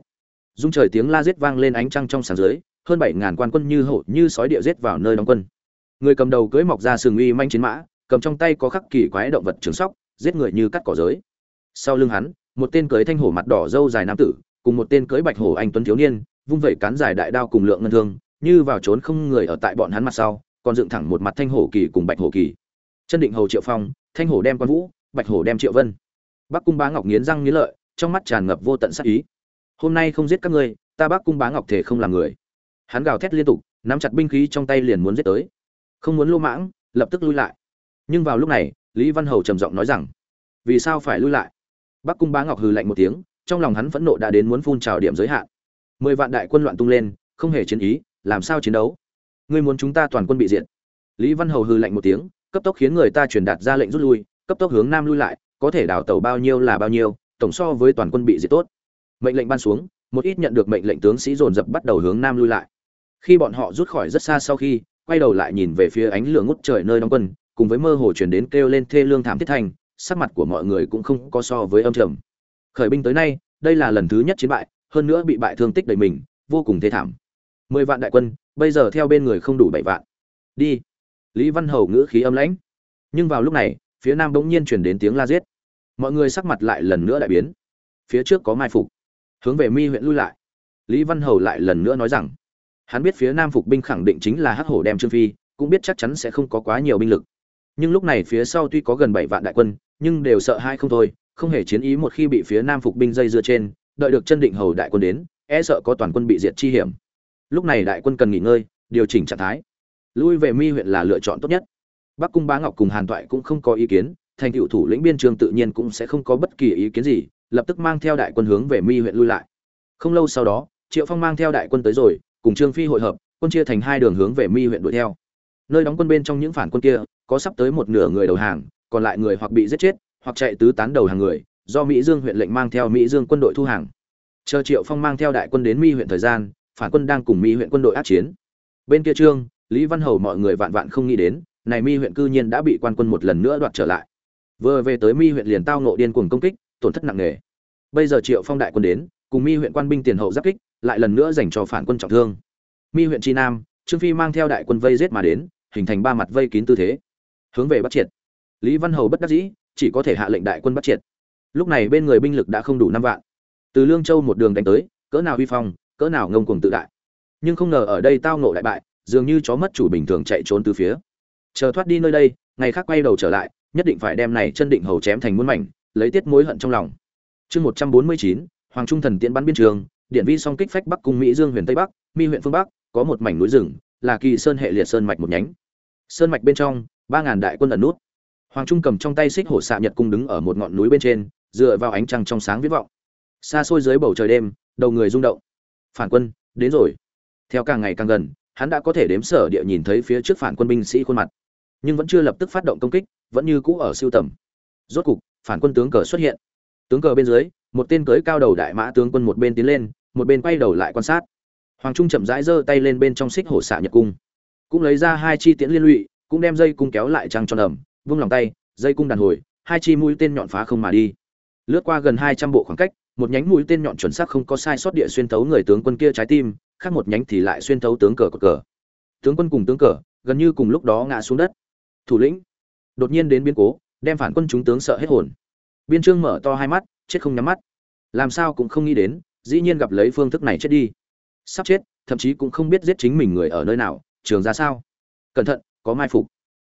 Dung trời tiếng la giết vang lên ánh trăng trong sáng dưới, hơn bảy ngàn quan quân như hổ, như sói địa giết vào nơi đóng quân. Người cầm đầu cưỡi mọc ra sừng uy manh chiến mã, cầm trong tay có khắc kỳ quái động vật trường sóc, giết người như cắt cỏ giới. Sau lưng hắn một tên cưới thanh hổ mặt đỏ dâu dài nam tử, cùng một tên cưới bạch hổ anh tuấn thiếu niên, vung vẩy cán dài đại đao cùng lượng ngân thương, như vào trốn không người ở tại bọn hắn mặt sau, còn dựng thẳng một mặt thanh hổ kỳ cùng bạch hổ kỳ. Chân định hầu triệu phong, thanh hổ đem quan vũ, bạch hổ đem triệu vân. Bắc cung bá ngọc nghiến răng nghiến lợi, trong mắt tràn ngập vô tận sát ý. Hôm nay không giết các ngươi, ta bắc cung bá ngọc thể không làm người. Hắn gào thét liên tục, nắm chặt binh khí trong tay liền muốn giết tới. Không muốn lô mãng, lập tức lui lại. Nhưng vào lúc này, lý văn hầu trầm giọng nói rằng, vì sao phải lui lại? Bắc cung bá ngọc hừ lạnh một tiếng, trong lòng hắn phẫn nộ đã đến muốn phun trào điểm giới hạn. Mười vạn đại quân loạn tung lên, không hề chiến ý, làm sao chiến đấu? Ngươi muốn chúng ta toàn quân bị diệt. Lý văn hầu hừ lạnh một tiếng, cấp tốc khiến người ta truyền đạt ra lệnh rút lui, cấp tốc hướng nam lui lại, có thể đào tàu bao nhiêu là bao nhiêu, tổng so với toàn quân bị diệt tốt. Mệnh lệnh ban xuống, một ít nhận được mệnh lệnh tướng sĩ dồn dập bắt đầu hướng nam lui lại. Khi bọn họ rút khỏi rất xa sau khi, quay đầu lại nhìn về phía ánh lửa ngút trời nơi đóng quân, cùng với mơ hồ chuyển đến kêu lên thê lương thảm thiết thành sắc mặt của mọi người cũng không có so với âm trầm. Khởi binh tới nay, đây là lần thứ nhất chiến bại, hơn nữa bị bại thương tích đầy mình, vô cùng thê thảm. Mười vạn đại quân, bây giờ theo bên người không đủ bảy vạn. Đi. Lý văn hầu ngữ khí âm lãnh. Nhưng vào lúc này, phía nam bỗng nhiên truyền đến tiếng la giết. Mọi người sắc mặt lại lần nữa đại biến. Phía trước có mai phục. Hướng về mi huyện lui lại. Lý văn hầu lại lần nữa nói rằng, hắn biết phía nam phục binh khẳng định chính là hắc hổ đem trương phi, cũng biết chắc chắn sẽ không có quá nhiều binh lực. Nhưng lúc này phía sau tuy có gần bảy vạn đại quân nhưng đều sợ hai không thôi, không hề chiến ý một khi bị phía nam phục binh dây dưa trên, đợi được chân định hầu đại quân đến e sợ có toàn quân bị diệt chi hiểm. Lúc này đại quân cần nghỉ ngơi, điều chỉnh trạng thái. Lui về mi huyện là lựa chọn tốt nhất. Bắc cung bá ngọc cùng hàn toại cũng không có ý kiến, thành cựu thủ lĩnh biên trường tự nhiên cũng sẽ không có bất kỳ ý kiến gì, lập tức mang theo đại quân hướng về mi huyện lui lại. Không lâu sau đó, triệu phong mang theo đại quân tới rồi, cùng trương phi hội hợp, quân chia thành hai đường hướng về mi huyện đuổi theo. Nơi đóng quân bên trong những phản quân kia, có sắp tới một nửa người đầu hàng còn lại người hoặc bị giết chết, hoặc chạy tứ tán đầu hàng người, do mỹ dương huyện lệnh mang theo mỹ dương quân đội thu hàng. Chờ triệu phong mang theo đại quân đến mi huyện thời gian, phản quân đang cùng mi huyện quân đội át chiến. Bên kia trương, lý văn hầu mọi người vạn vạn không nghĩ đến, này mi huyện cư nhiên đã bị quan quân một lần nữa đoạt trở lại. Vừa về tới mi huyện liền tao nộ điên cuồng công kích, tổn thất nặng nề. Bây giờ triệu phong đại quân đến, cùng mi huyện quan binh tiền hậu giáp kích, lại lần nữa dành cho phản quân trọng thương. Mi huyện tri nam, trương phi mang theo đại quân vây giết mà đến, hình thành ba mặt vây kín tư thế. Hướng về bắt triệt lý văn hầu bất đắc dĩ, chỉ có thể hạ lệnh đại quân bắt triệt. Lúc này bên người binh lực đã không đủ năm vạn. Từ lương châu một đường đánh tới, cỡ nào huy phong, cỡ nào ngông cuồng tự đại. Nhưng không ngờ ở đây tao nộ đại bại, dường như chó mất chủ bình thường chạy trốn từ phía. Chờ thoát đi nơi đây, ngày khác quay đầu trở lại, nhất định phải đem này chân định hầu chém thành muôn mảnh, lấy tiết mối hận trong lòng. Chương một trăm bốn mươi chín, hoàng trung thần tiễn bắn biên trường, điện vi song kích phách bắc cung mỹ dương huyền tây bắc, mi huyện phương bắc, có một mảnh núi rừng, là kỳ sơn hệ liệt sơn mạch một nhánh. Sơn mạch bên trong, ba ngàn đại quân ẩn nút hoàng trung cầm trong tay xích hổ xạ nhật cung đứng ở một ngọn núi bên trên, dựa vào ánh trăng trong sáng viết vọng. Xa xôi dưới bầu trời đêm, đầu người rung động. Phản quân, đến rồi. Theo càng ngày càng gần, hắn đã có thể đếm sở địa nhìn thấy phía trước phản quân binh sĩ khuôn mặt. Nhưng vẫn chưa lập tức phát động công kích, vẫn như cũ ở siêu tầm. Rốt cục, phản quân tướng cờ xuất hiện. Tướng cờ bên dưới, một tên cưới cao đầu đại mã tướng quân một bên tiến lên, một bên quay đầu lại quan sát. Hoàng trung chậm rãi giơ tay lên bên trong xích hổ xạ nhật cung. Cũng lấy ra hai chi tiễn liên lụy, cũng đem dây cung kéo lại trăng tròn ẩm vung lòng tay, dây cung đàn hồi, hai chi mũi tên nhọn phá không mà đi. Lướt qua gần hai trăm bộ khoảng cách, một nhánh mũi tên nhọn chuẩn xác không có sai sót địa xuyên thấu người tướng quân kia trái tim, khác một nhánh thì lại xuyên thấu tướng cờ cờ. Tướng quân cùng tướng cờ, gần như cùng lúc đó ngã xuống đất. Thủ lĩnh, đột nhiên đến biến cố, đem phản quân chúng tướng sợ hết hồn. Biên trương mở to hai mắt, chết không nhắm mắt. Làm sao cũng không nghĩ đến, dĩ nhiên gặp lấy phương thức này chết đi. Sắp chết, thậm chí cũng không biết giết chính mình người ở nơi nào, trường ra sao? Cẩn thận, có mai phục.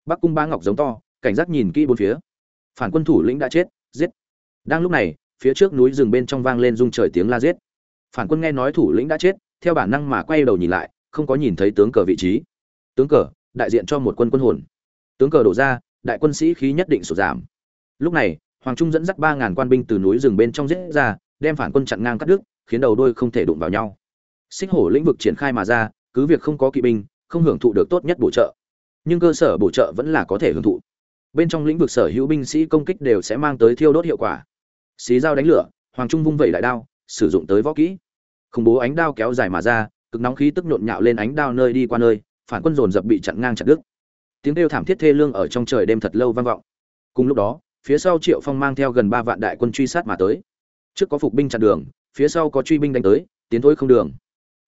Bắc cung ba ngọc giống to cảnh giác nhìn kỹ bốn phía. Phản quân thủ lĩnh đã chết, giết. Đang lúc này, phía trước núi rừng bên trong vang lên rung trời tiếng la giết. Phản quân nghe nói thủ lĩnh đã chết, theo bản năng mà quay đầu nhìn lại, không có nhìn thấy tướng cờ vị trí. Tướng cờ, đại diện cho một quân quân hồn. Tướng cờ đổ ra, đại quân sĩ khí nhất định sụt giảm. Lúc này, hoàng trung dẫn dắt ba ngàn quan binh từ núi rừng bên trong giết ra, đem phản quân chặn ngang cắt đứt, khiến đầu đôi không thể đụng vào nhau. Xích hổ lĩnh vực triển khai mà ra, cứ việc không có kỵ binh, không hưởng thụ được tốt nhất bổ trợ. Nhưng cơ sở bổ trợ vẫn là có thể hưởng thụ bên trong lĩnh vực sở hữu binh sĩ công kích đều sẽ mang tới thiêu đốt hiệu quả. Xí dao đánh lửa, hoàng trung vung vẩy đại đao, sử dụng tới võ kỹ. Khủng bố ánh đao kéo dài mà ra, cực nóng khí tức nhộn nhạo lên ánh đao nơi đi qua nơi, phản quân dồn dập bị chặn ngang chặt đứt. Tiếng kêu thảm thiết thê lương ở trong trời đêm thật lâu vang vọng. Cùng lúc đó, phía sau triệu phong mang theo gần ba vạn đại quân truy sát mà tới. Trước có phục binh chặn đường, phía sau có truy binh đánh tới, tiến thối không đường.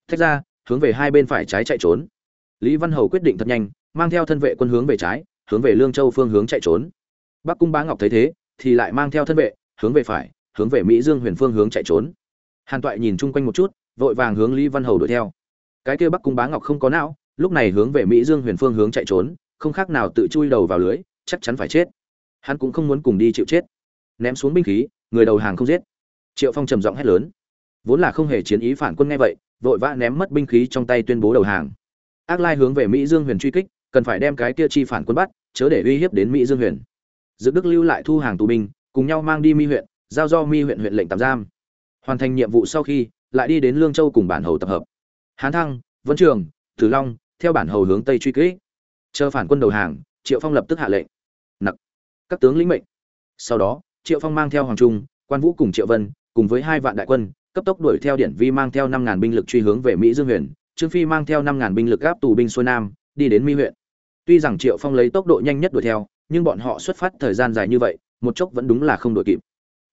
Thách ra, hướng về hai bên phải trái chạy trốn. Lý văn hầu quyết định thật nhanh, mang theo thân vệ quân hướng về trái hướng về lương châu phương hướng chạy trốn. Bắc cung bá ngọc thấy thế, thì lại mang theo thân vệ, hướng về phải, hướng về mỹ dương huyền phương hướng chạy trốn. Hàn toại nhìn chung quanh một chút, vội vàng hướng lý văn hầu đuổi theo. Cái kia bắc cung bá ngọc không có não, lúc này hướng về mỹ dương huyền phương hướng chạy trốn, không khác nào tự chui đầu vào lưới, chắc chắn phải chết. Hắn cũng không muốn cùng đi chịu chết. Ném xuống binh khí, người đầu hàng không giết. Triệu phong trầm giọng hét lớn. Vốn là không hề chiến ý phản quân nghe vậy, vội vã ném mất binh khí trong tay tuyên bố đầu hàng. Ác lai hướng về mỹ dương huyền truy kích, cần phải đem cái kia chi phản quân bắt chớ để uy hiếp đến mỹ dương huyền. Dự đức lưu lại thu hàng tù binh, cùng nhau mang đi mi huyện, giao do mi huyện huyện lệnh tạm giam. Hoàn thành nhiệm vụ sau khi, lại đi đến lương châu cùng bản hầu tập hợp. Hán thăng, vân trường, tử long, theo bản hầu hướng tây truy kích. Chờ phản quân đầu hàng, triệu phong lập tức hạ lệnh. Nặc. Các tướng lĩnh mệnh. Sau đó, triệu phong mang theo hoàng trung, quan vũ cùng triệu vân, cùng với hai vạn đại quân, cấp tốc đuổi theo điển vi mang theo năm ngàn binh lực truy hướng về mỹ dương huyền, trương phi mang theo năm ngàn binh lực gáp tù binh xuôi nam, đi đến mi huyện tuy rằng triệu phong lấy tốc độ nhanh nhất đuổi theo, nhưng bọn họ xuất phát thời gian dài như vậy, một chốc vẫn đúng là không đuổi kịp.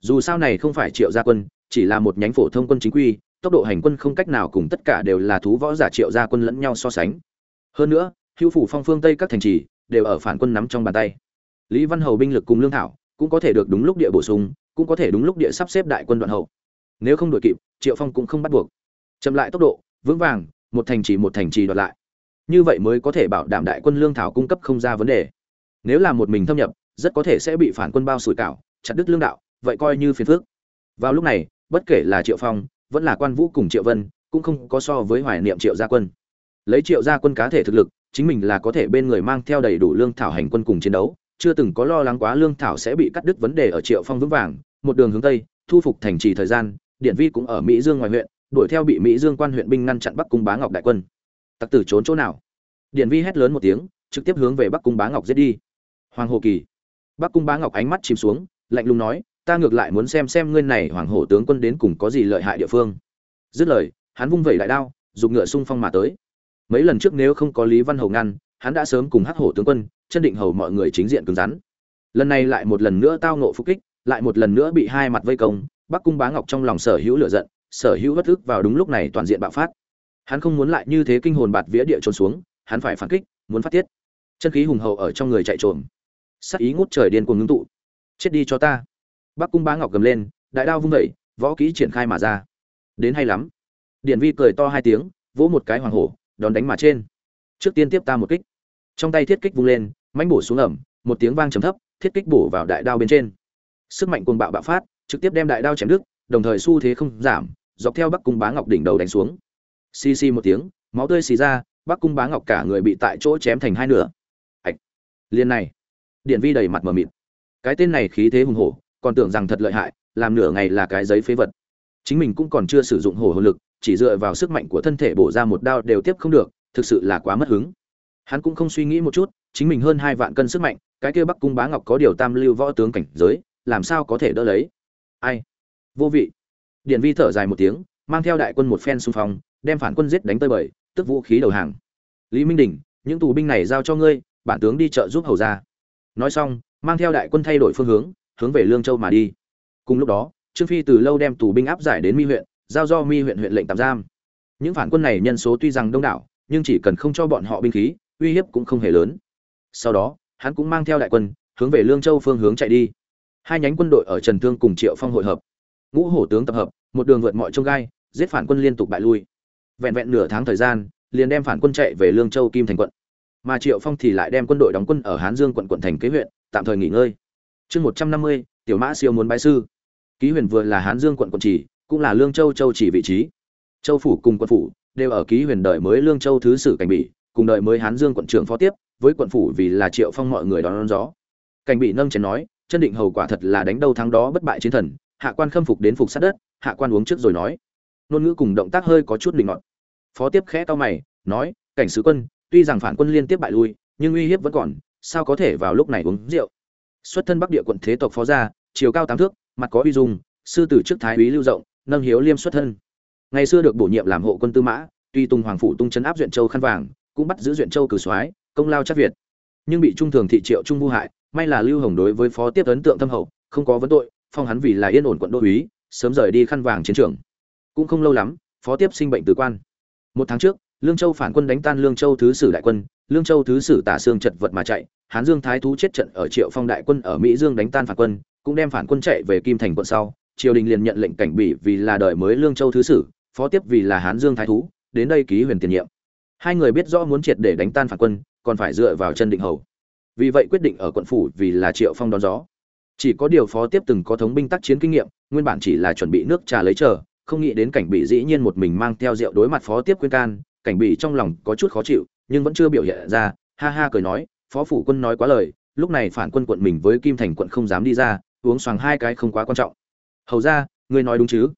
Dù sao này không phải triệu gia quân, chỉ là một nhánh phổ thông quân chính quy, tốc độ hành quân không cách nào cùng tất cả đều là thú võ giả triệu gia quân lẫn nhau so sánh. Hơn nữa, hữu phủ phong phương tây các thành trì đều ở phản quân nắm trong bàn tay. Lý văn hầu binh lực cùng lương thảo cũng có thể được đúng lúc địa bổ sung, cũng có thể đúng lúc địa sắp xếp đại quân đoạn hậu. Nếu không đuổi kịp, triệu phong cũng không bắt buộc. Chậm lại tốc độ, vững vàng, một thành trì một thành trì đoạt lại như vậy mới có thể bảo đảm đại quân lương thảo cung cấp không ra vấn đề. Nếu là một mình thâm nhập, rất có thể sẽ bị phản quân bao sủi cảo, chặt đứt lương đạo, vậy coi như phiền phước vào lúc này, bất kể là triệu phong, vẫn là quan vũ cùng triệu vân, cũng không có so với hoài niệm triệu gia quân. Lấy triệu gia quân cá thể thực lực, chính mình là có thể bên người mang theo đầy đủ lương thảo hành quân cùng chiến đấu, chưa từng có lo lắng quá lương thảo sẽ bị cắt đứt vấn đề ở triệu phong vững vàng, một đường hướng tây, thu phục thành trì thời gian, điện vi cũng ở mỹ dương ngoài huyện, đuổi theo bị mỹ dương quan huyện binh ngăn chặn bắc cung bá ngọc đại quân tặc tử trốn chỗ nào? Điển vi hét lớn một tiếng, trực tiếp hướng về bắc cung bá ngọc giết đi. Hoàng hồ kỳ. Bắc cung bá ngọc ánh mắt chìm xuống, lạnh lùng nói, ta ngược lại muốn xem xem ngươi này hoàng hổ tướng quân đến cùng có gì lợi hại địa phương. Dứt lời, hắn vung vẩy đại đao, dùng ngựa xung phong mà tới. Mấy lần trước nếu không có lý văn hầu ngăn, hắn đã sớm cùng hắc hổ tướng quân, chân định hầu mọi người chính diện cứng rắn. Lần này lại một lần nữa tao nộ phục kích, lại một lần nữa bị hai mặt vây công, bắc cung bá ngọc trong lòng sở hữu lửa giận, sở hữu bất ức vào đúng lúc này toàn diện bạo phát hắn không muốn lại như thế kinh hồn bạt vía địa trốn xuống, hắn phải phản kích, muốn phát tiết. Chân khí hùng hậu ở trong người chạy trộm sắc ý ngút trời điên cuồng ngưng tụ. Chết đi cho ta. Bắc cung bá ngọc gầm lên, đại đao vung vẩy võ kỹ triển khai mà ra. Đến hay lắm. Điển vi cười to hai tiếng, vỗ một cái hoàng hổ, đón đánh mà trên. Trước tiên tiếp ta một kích. Trong tay thiết kích vung lên, mãnh bổ xuống ẩm, một tiếng vang trầm thấp, thiết kích bổ vào đại đao bên trên. Sức mạnh cuồng bạo bạo phát, trực tiếp đem đại đao chém đứt, đồng thời xu thế không giảm, dọc theo bắc cung bá ngọc đỉnh đầu đánh xuống xì xì một tiếng, máu tươi xì ra, bắc cung bá ngọc cả người bị tại chỗ chém thành hai nửa. Ạch! Liên này! Điện vi đầy mặt mờ mịt. Cái tên này khí thế hùng hổ, còn tưởng rằng thật lợi hại, làm nửa ngày là cái giấy phế vật. Chính mình cũng còn chưa sử dụng hổ hồn lực, chỉ dựa vào sức mạnh của thân thể bổ ra một đao đều tiếp không được, thực sự là quá mất hứng. Hắn cũng không suy nghĩ một chút, chính mình hơn hai vạn cân sức mạnh, cái kia bắc cung bá ngọc có điều tam lưu võ tướng cảnh giới, làm sao có thể đỡ lấy? Ai? Vô vị. Điện vi thở dài một tiếng, mang theo đại quân một phen xung phong đem phản quân giết đánh tơi bời tức vũ khí đầu hàng. Lý minh đình, những tù binh này giao cho ngươi, bản tướng đi chợ giúp hầu ra nói xong, mang theo đại quân thay đổi phương hướng hướng về lương châu mà đi. Cùng lúc đó, trương phi từ lâu đem tù binh áp giải đến mi huyện, giao do mi huyện huyện lệnh tạm giam. Những phản quân này nhân số tuy rằng đông đảo, nhưng chỉ cần không cho bọn họ binh khí, uy hiếp cũng không hề lớn. Sau đó, hắn cũng mang theo đại quân, hướng về lương châu phương hướng chạy đi. Hai nhánh quân đội ở trần thương cùng triệu phong hội hợp. Ngũ hổ tướng tập hợp, một đường vượt mọi trông gai, giết phản quân liên tục bại lui vẹn vẹn nửa tháng thời gian liền đem phản quân chạy về lương châu kim thành quận. Mà triệu phong thì lại đem quân đội đóng quân ở hán dương quận quận thành kế huyện tạm thời nghỉ ngơi. Chương một trăm năm mươi tiểu mã siêu muốn bái sư. Ký huyền vừa là hán dương quận quận chỉ cũng là lương châu châu chỉ vị trí. Châu phủ cùng quận phủ đều ở ký huyền đời mới lương châu thứ sử cảnh bị cùng đời mới hán dương quận trưởng phó tiếp với quận phủ vì là triệu phong mọi người đón, đón gió. Cảnh bị nâng chén nói chân định hầu quả thật là đánh đâu thắng đó bất bại chiến thần hạ quan khâm phục đến phục sát đất hạ quan uống trước rồi nói. Ngôn ngữ cùng động tác hơi có chút linh ngọt phó tiếp khẽ to mày, nói, cảnh sứ quân, tuy rằng phản quân liên tiếp bại lui, nhưng uy hiếp vẫn còn, sao có thể vào lúc này uống rượu? Xuất thân bắc địa quận thế tộc phó gia chiều cao tám thước, mặt có uy dung, sư tử trước thái úy lưu rộng, nâng hiếu liêm xuất thân. Ngày xưa được bổ nhiệm làm hộ quân tư mã, tuy Tùng hoàng phủ tung chấn áp duyện châu khăn vàng, cũng bắt giữ duyện châu cử soái, công lao chắc việt. Nhưng bị trung thường thị triệu trung vu hại, may là lưu hồng đối với phó tiếp ấn tượng thâm hậu, không có vấn tội, phong hắn vì là yên ổn quận đô úy sớm rời đi khăn vàng chiến trường. Cũng không lâu lắm, phó tiếp sinh bệnh từ quan một tháng trước, lương châu phản quân đánh tan lương châu thứ sử đại quân, lương châu thứ sử tả xương chật vật mà chạy, hán dương thái thú chết trận ở triệu phong đại quân ở mỹ dương đánh tan phản quân, cũng đem phản quân chạy về kim thành quận sau, triều đình liền nhận lệnh cảnh bị vì là đời mới lương châu thứ sử, phó tiếp vì là hán dương thái thú, đến đây ký huyền tiền nhiệm. Hai người biết rõ muốn triệt để đánh tan phản quân, còn phải dựa vào chân định hầu. Vì vậy quyết định ở quận phủ vì là triệu phong đón gió. Chỉ có điều phó tiếp từng có thống binh tác chiến kinh nghiệm, nguyên bản chỉ là chuẩn bị nước trà lấy chờ không nghĩ đến cảnh bị dĩ nhiên một mình mang theo rượu đối mặt phó tiếp khuyên can, cảnh bị trong lòng có chút khó chịu, nhưng vẫn chưa biểu hiện ra, ha ha cười nói, phó phủ quân nói quá lời, lúc này phản quân quận mình với kim thành quận không dám đi ra, uống xoàng hai cái không quá quan trọng. Hầu ra, ngươi nói đúng chứ?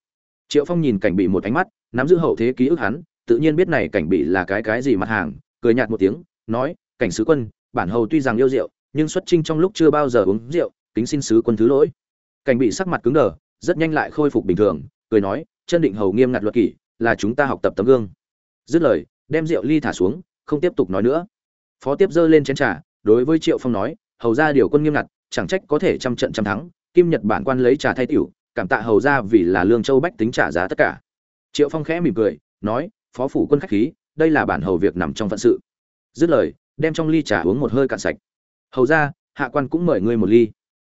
Triệu phong nhìn cảnh bị một ánh mắt, nắm giữ hậu thế ký ức hắn, tự nhiên biết này cảnh bị là cái cái gì mặt hàng, cười nhạt một tiếng, nói, cảnh sứ quân, bản hầu tuy rằng yêu rượu, nhưng xuất trinh trong lúc chưa bao giờ uống rượu, kính xin sứ quân thứ lỗi. Cảnh bị sắc mặt cứng đờ, rất nhanh lại khôi phục bình thường cười nói, chân định hầu nghiêm ngặt luật kỷ, là chúng ta học tập tấm gương. Dứt lời, đem rượu ly thả xuống, không tiếp tục nói nữa. Phó tiếp dơ lên chén trà, đối với triệu phong nói, hầu ra điều quân nghiêm ngặt, chẳng trách có thể trăm trận trăm thắng, kim nhật bản quan lấy trà thay tiểu, cảm tạ hầu ra vì là lương châu bách tính trả giá tất cả. Triệu phong khẽ mỉm cười, nói, phó phủ quân khách khí, đây là bản hầu việc nằm trong phận sự. Dứt lời, đem trong ly trà uống một hơi cạn sạch. Hầu ra hạ quan cũng mời ngươi một ly.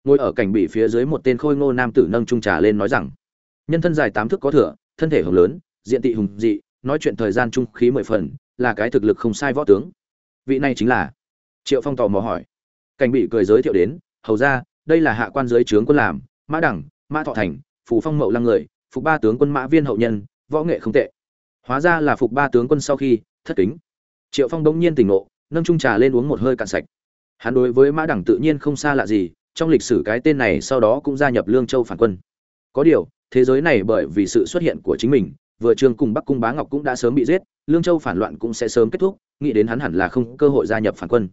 Ngồi ở cảnh bị phía dưới một tên khôi ngô nam tử nâng trung trà lên nói rằng nhân thân dài tám thước có thửa thân thể hồng lớn, diện tị hùng dị, nói chuyện thời gian trung khí mười phần, là cái thực lực không sai võ tướng. Vị này chính là? Triệu phong tò mò hỏi. Cảnh bị cười giới thiệu đến, hầu ra đây là hạ quan giới trướng quân làm, mã đẳng, mã thọ thành phủ phong mậu lăng người, phục ba tướng quân mã viên hậu nhân, võ nghệ không tệ. Hóa ra là phục ba tướng quân sau khi, thất kính. Triệu phong bỗng nhiên tỉnh ngộ, nâng trung trà lên uống một hơi cạn sạch. Hắn đối với mã đẳng tự nhiên không xa lạ gì, trong lịch sử cái tên này sau đó cũng gia nhập lương châu phản quân. Có điều thế giới này bởi vì sự xuất hiện của chính mình, vừa trương cùng bắc cung bá ngọc cũng đã sớm bị giết, lương châu phản loạn cũng sẽ sớm kết thúc, nghĩ đến hắn hẳn là không cơ hội gia nhập phản quân.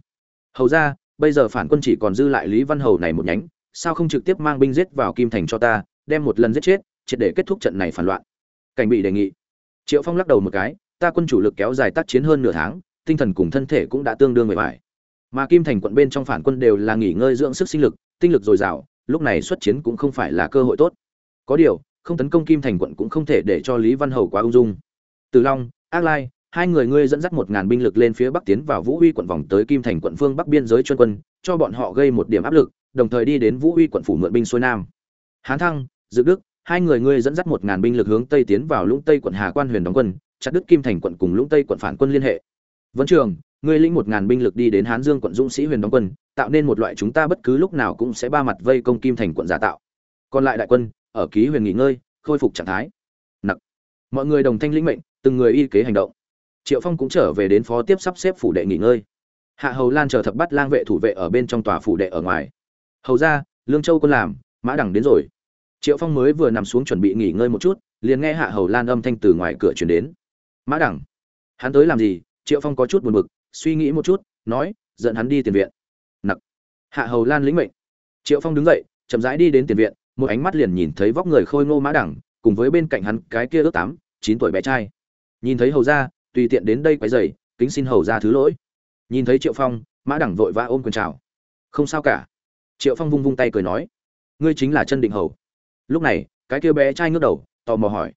Hầu ra, bây giờ phản quân chỉ còn dư lại lý văn hầu này một nhánh, sao không trực tiếp mang binh giết vào kim thành cho ta, đem một lần giết chết, triệt để kết thúc trận này phản loạn? Cảnh bị đề nghị. Triệu phong lắc đầu một cái, ta quân chủ lực kéo dài tác chiến hơn nửa tháng, tinh thần cùng thân thể cũng đã tương đương mệt mỏi. Mà kim thành quận bên trong phản quân đều là nghỉ ngơi dưỡng sức sinh lực, tinh lực dồi dào, lúc này xuất chiến cũng không phải là cơ hội tốt có điều, không tấn công kim thành quận cũng không thể để cho lý văn hầu quá ung dung. Từ long, ác lai, hai người ngươi dẫn dắt một ngàn binh lực lên phía bắc tiến vào vũ huy quận vòng tới kim thành quận phương bắc biên giới chuyên quân, cho bọn họ gây một điểm áp lực, đồng thời đi đến vũ huy quận phủ mượn binh xuôi nam. Hán thăng, dự đức, hai người ngươi dẫn dắt một ngàn binh lực hướng tây tiến vào lũng tây quận hà quan huyền đóng quân, chặt đức kim thành quận cùng lũng tây quận phản quân liên hệ. Vấn trường, ngươi lĩnh một ngàn binh lực đi đến hán dương quận dũng sĩ huyền đóng quân, tạo nên một loại chúng ta bất cứ lúc nào cũng sẽ ba mặt vây công kim thành quận giả tạo. Còn lại đại quân ở ký huyền nghỉ ngơi, khôi phục trạng thái. Nặc. Mọi người đồng thanh lĩnh mệnh, từng người y kế hành động. Triệu phong cũng trở về đến phó tiếp sắp xếp phủ đệ nghỉ ngơi. Hạ hầu lan chờ thập bắt lang vệ thủ vệ ở bên trong tòa phủ đệ ở ngoài. Hầu ra lương châu quân làm, mã đẳng đến rồi. Triệu phong mới vừa nằm xuống chuẩn bị nghỉ ngơi một chút, liền nghe hạ hầu lan âm thanh từ ngoài cửa chuyển đến. Mã đẳng, hắn tới làm gì? Triệu phong có chút buồn bực, suy nghĩ một chút, nói, dẫn hắn đi tiền viện. Nặc. Hạ hầu lan lĩnh mệnh. Triệu phong đứng dậy, chậm rãi đi đến tiền viện một ánh mắt liền nhìn thấy vóc người khôi ngô mã đẳng, cùng với bên cạnh hắn cái kia ước tám, chín tuổi bé trai. Nhìn thấy hầu ra tùy tiện đến đây quấy rầy, kính xin hầu ra thứ lỗi. Nhìn thấy triệu phong, mã đẳng vội vã ôm quyền chào. Không sao cả. Triệu phong vung vung tay cười nói, ngươi chính là chân định hầu. Lúc này, cái kia bé trai ngước đầu, tò mò hỏi,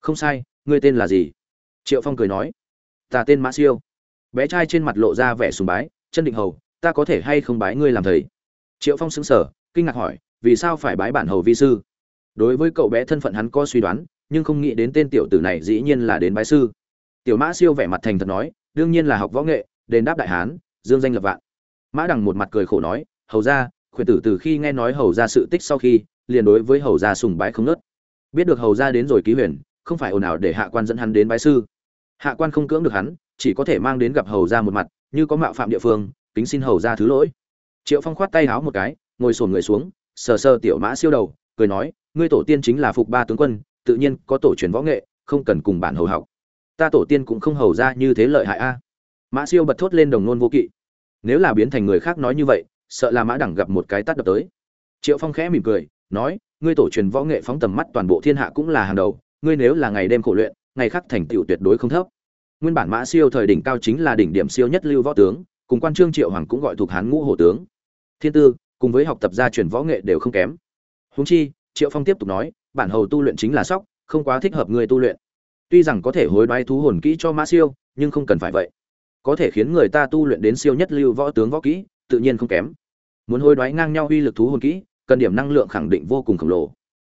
không sai, ngươi tên là gì? Triệu phong cười nói, ta tên mã siêu. Bé trai trên mặt lộ ra vẻ sùng bái, chân định hầu, ta có thể hay không bái ngươi làm thầy? Triệu phong xứng sở kinh ngạc hỏi vì sao phải bái bản hầu vi sư? Đối với cậu bé thân phận hắn có suy đoán, nhưng không nghĩ đến tên tiểu tử này dĩ nhiên là đến bái sư. Tiểu mã siêu vẻ mặt thành thật nói, đương nhiên là học võ nghệ, đền đáp đại hán, dương danh lập vạn. Mã đằng một mặt cười khổ nói, hầu ra khuyển tử từ khi nghe nói hầu ra sự tích sau khi, liền đối với hầu ra sùng bái không nớt. Biết được hầu ra đến rồi ký huyền, không phải ồn ào để hạ quan dẫn hắn đến bái sư. Hạ quan không cưỡng được hắn, chỉ có thể mang đến gặp hầu ra một mặt, như có mạo phạm địa phương, kính xin hầu ra thứ lỗi. Triệu phong khoát tay háo một cái, ngồi sồn người xuống sờ sờ tiểu mã siêu đầu, cười nói, ngươi tổ tiên chính là phục ba tướng quân, tự nhiên có tổ truyền võ nghệ, không cần cùng bản hầu học. Ta tổ tiên cũng không hầu ra như thế lợi hại a. Mã siêu bật thốt lên đồng nôn vô kỵ. Nếu là biến thành người khác nói như vậy, sợ là mã đẳng gặp một cái tắt đập tới. Triệu phong khẽ mỉm cười, nói, ngươi tổ truyền võ nghệ phóng tầm mắt toàn bộ thiên hạ cũng là hàng đầu, ngươi nếu là ngày đêm khổ luyện, ngày khác thành tựu tuyệt đối không thấp. Nguyên bản mã siêu thời đỉnh cao chính là đỉnh điểm siêu nhất lưu võ tướng, cùng quan trương triệu hoàng cũng gọi thuộc hán ngũ hổ tướng. Thiên tư cùng với học tập gia truyền võ nghệ đều không kém. Húng chi, triệu phong tiếp tục nói, bản hầu tu luyện chính là sóc, không quá thích hợp người tu luyện. Tuy rằng có thể hối đoái thú hồn kỹ cho mã siêu, nhưng không cần phải vậy. Có thể khiến người ta tu luyện đến siêu nhất lưu võ tướng võ kỹ, tự nhiên không kém. Muốn hối đoái ngang nhau uy lực thú hồn kỹ, cần điểm năng lượng khẳng định vô cùng khổng lồ.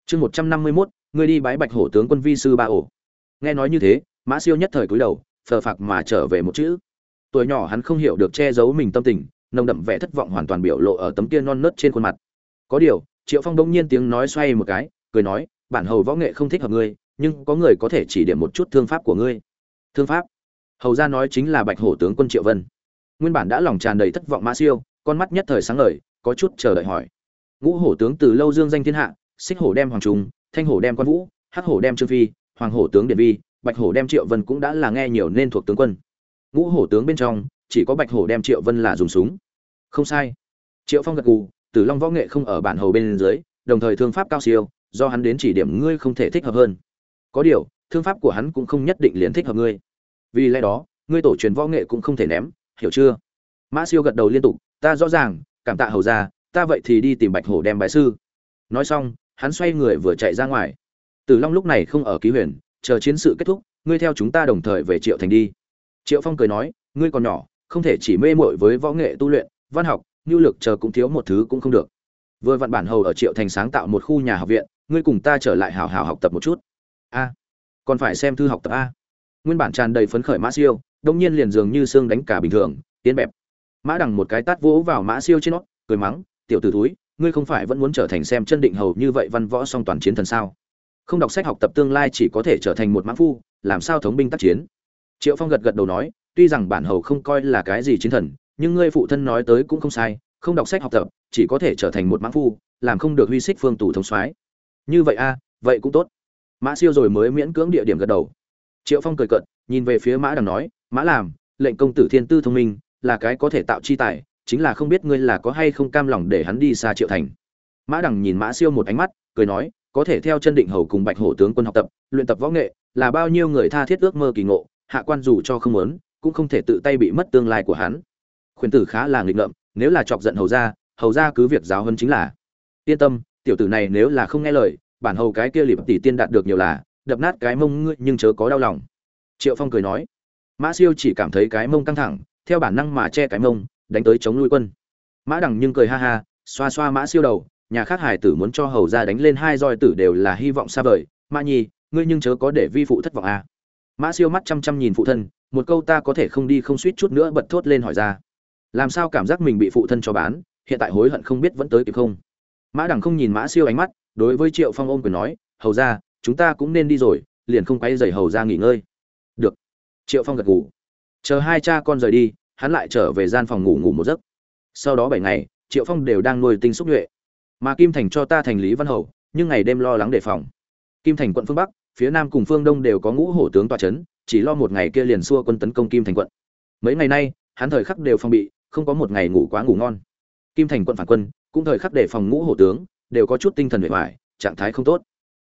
Chương một trăm năm mươi mốt người đi bái bạch hổ tướng quân vi sư ba ổ. Nghe nói như thế mã siêu nhất thời cúi đầu, phờ phạc mà trở về một chữ. Tuổi nhỏ hắn không hiểu được che giấu mình tâm tình nồng đậm vẻ thất vọng hoàn toàn biểu lộ ở tấm kia non nớt trên khuôn mặt. Có điều, triệu phong đông nhiên tiếng nói xoay một cái, cười nói, bản hầu võ nghệ không thích hợp ngươi, nhưng có người có thể chỉ điểm một chút thương pháp của ngươi. Thương pháp? Hầu ra nói chính là bạch hổ tướng quân triệu vân. Nguyên bản đã lòng tràn đầy thất vọng mã siêu, con mắt nhất thời sáng ngời, có chút chờ đợi hỏi. Ngũ hổ tướng từ lâu dương danh thiên hạ, xích hổ đem hoàng trung, thanh hổ đem quan vũ, hắc hổ đem trương phi, hoàng hổ tướng điện vi, bạch hổ đem triệu vân cũng đã là nghe nhiều nên thuộc tướng quân. Ngũ hổ tướng bên trong chỉ có bạch hổ đem triệu vân là dùng súng. Không sai. Triệu phong gật gù, tử long võ nghệ không ở bản hầu bên dưới, đồng thời thương pháp cao siêu, do hắn đến chỉ điểm ngươi không thể thích hợp hơn. Có điều, thương pháp của hắn cũng không nhất định liền thích hợp ngươi. Vì lẽ đó, ngươi tổ truyền võ nghệ cũng không thể ném, hiểu chưa? Mã siêu gật đầu liên tục, ta rõ ràng, cảm tạ hầu ra ta vậy thì đi tìm bạch hổ đem bái sư. Nói xong, hắn xoay người vừa chạy ra ngoài. Tử long lúc này không ở ký huyền, chờ chiến sự kết thúc, ngươi theo chúng ta đồng thời về triệu thành đi. Triệu phong cười nói, ngươi còn nhỏ không thể chỉ mê mội với võ nghệ tu luyện, văn học nhu lực chờ cũng thiếu một thứ cũng không được. Vừa vặn bản hầu ở triệu thành sáng tạo một khu nhà học viện, ngươi cùng ta trở lại hào hào học tập một chút. A, còn phải xem thư học tập a. Nguyên bản tràn đầy phấn khởi mã siêu, đông nhiên liền dường như xương đánh cả bình thường tiến bẹp. Mã đằng một cái tát vỗ vào mã siêu trên nó, cười mắng, tiểu t ử túi ngươi không phải vẫn muốn trở thành xem chân định hầu như vậy văn võ song toàn chiến thần sao? Không đọc sách học tập tương lai chỉ có thể trở thành một mã phu, làm sao thống binh tác chiến? Triệu phong gật gật đầu nói tuy rằng bản hầu không coi là cái gì chiến thần, nhưng ngươi phụ thân nói tới cũng không sai, không đọc sách học tập, chỉ có thể trở thành một mã phu, làm không được huy xích phương tù thống soái. Như vậy a, vậy cũng tốt. Mã siêu rồi mới miễn cưỡng địa điểm gật đầu. Triệu phong cười cận nhìn về phía mã đằng nói, mã làm, lệnh công tử thiên tư thông minh, là cái có thể tạo chi tài, chính là không biết ngươi là có hay không cam lòng để hắn đi xa triệu thành. Mã đằng nhìn mã siêu một ánh mắt, cười nói, có thể theo chân định hầu cùng bạch hổ tướng quân học tập, luyện tập võ nghệ, là bao nhiêu người tha thiết ước mơ kỳ ngộ, hạ quan dù cho không muốn cũng không thể tự tay bị mất tương lai của hắn. Khuyên tử khá là nghịch ngợm, nếu là chọc giận hầu ra hầu ra cứ việc giáo hơn chính là. Yên tâm, tiểu tử này nếu là không nghe lời, bản hầu cái kia liệp tỷ tiên đạt được nhiều là, đập nát cái mông ngươi nhưng chớ có đau lòng. Triệu phong cười nói. Mã siêu chỉ cảm thấy cái mông căng thẳng, theo bản năng mà che cái mông, đánh tới chống lui quân. Mã đằng nhưng cười ha ha, xoa xoa mã siêu đầu, nhà khác hải tử muốn cho hầu ra đánh lên hai roi tử đều là hy vọng xa vời. Mã nhi, ngươi nhưng chớ có để vi phụ thất vọng à. mã siêu mắt chăm chăm nhìn phụ thân một câu ta có thể không đi không suýt chút nữa bật thốt lên hỏi ra. Làm sao cảm giác mình bị phụ thân cho bán, hiện tại hối hận không biết vẫn tới kịp không? Mã đằng không nhìn mã siêu ánh mắt, đối với triệu phong ôm quyền nói, hầu ra chúng ta cũng nên đi rồi, liền không quay dày hầu ra nghỉ ngơi. Được. Triệu phong gật ngủ chờ hai cha con rời đi, hắn lại trở về gian phòng ngủ ngủ một giấc. Sau đó bảy ngày, triệu phong đều đang nuôi tinh xúc nhuệ. Mà kim thành cho ta thành lý văn hầu, nhưng ngày đêm lo lắng đề phòng. Kim thành quận phương bắc, phía nam cùng phương đông đều có ngũ hổ tướng tòa c h ấ n chỉ lo một ngày kia liền xua quân tấn công kim thành quận. Mấy ngày nay, hắn thời khắc đều phòng bị, không có một ngày ngủ quá ngủ ngon. Kim thành quận phản quân, cũng thời khắc đề phòng ngũ hổ tướng, đều có chút tinh thần bề ngoài trạng thái không tốt.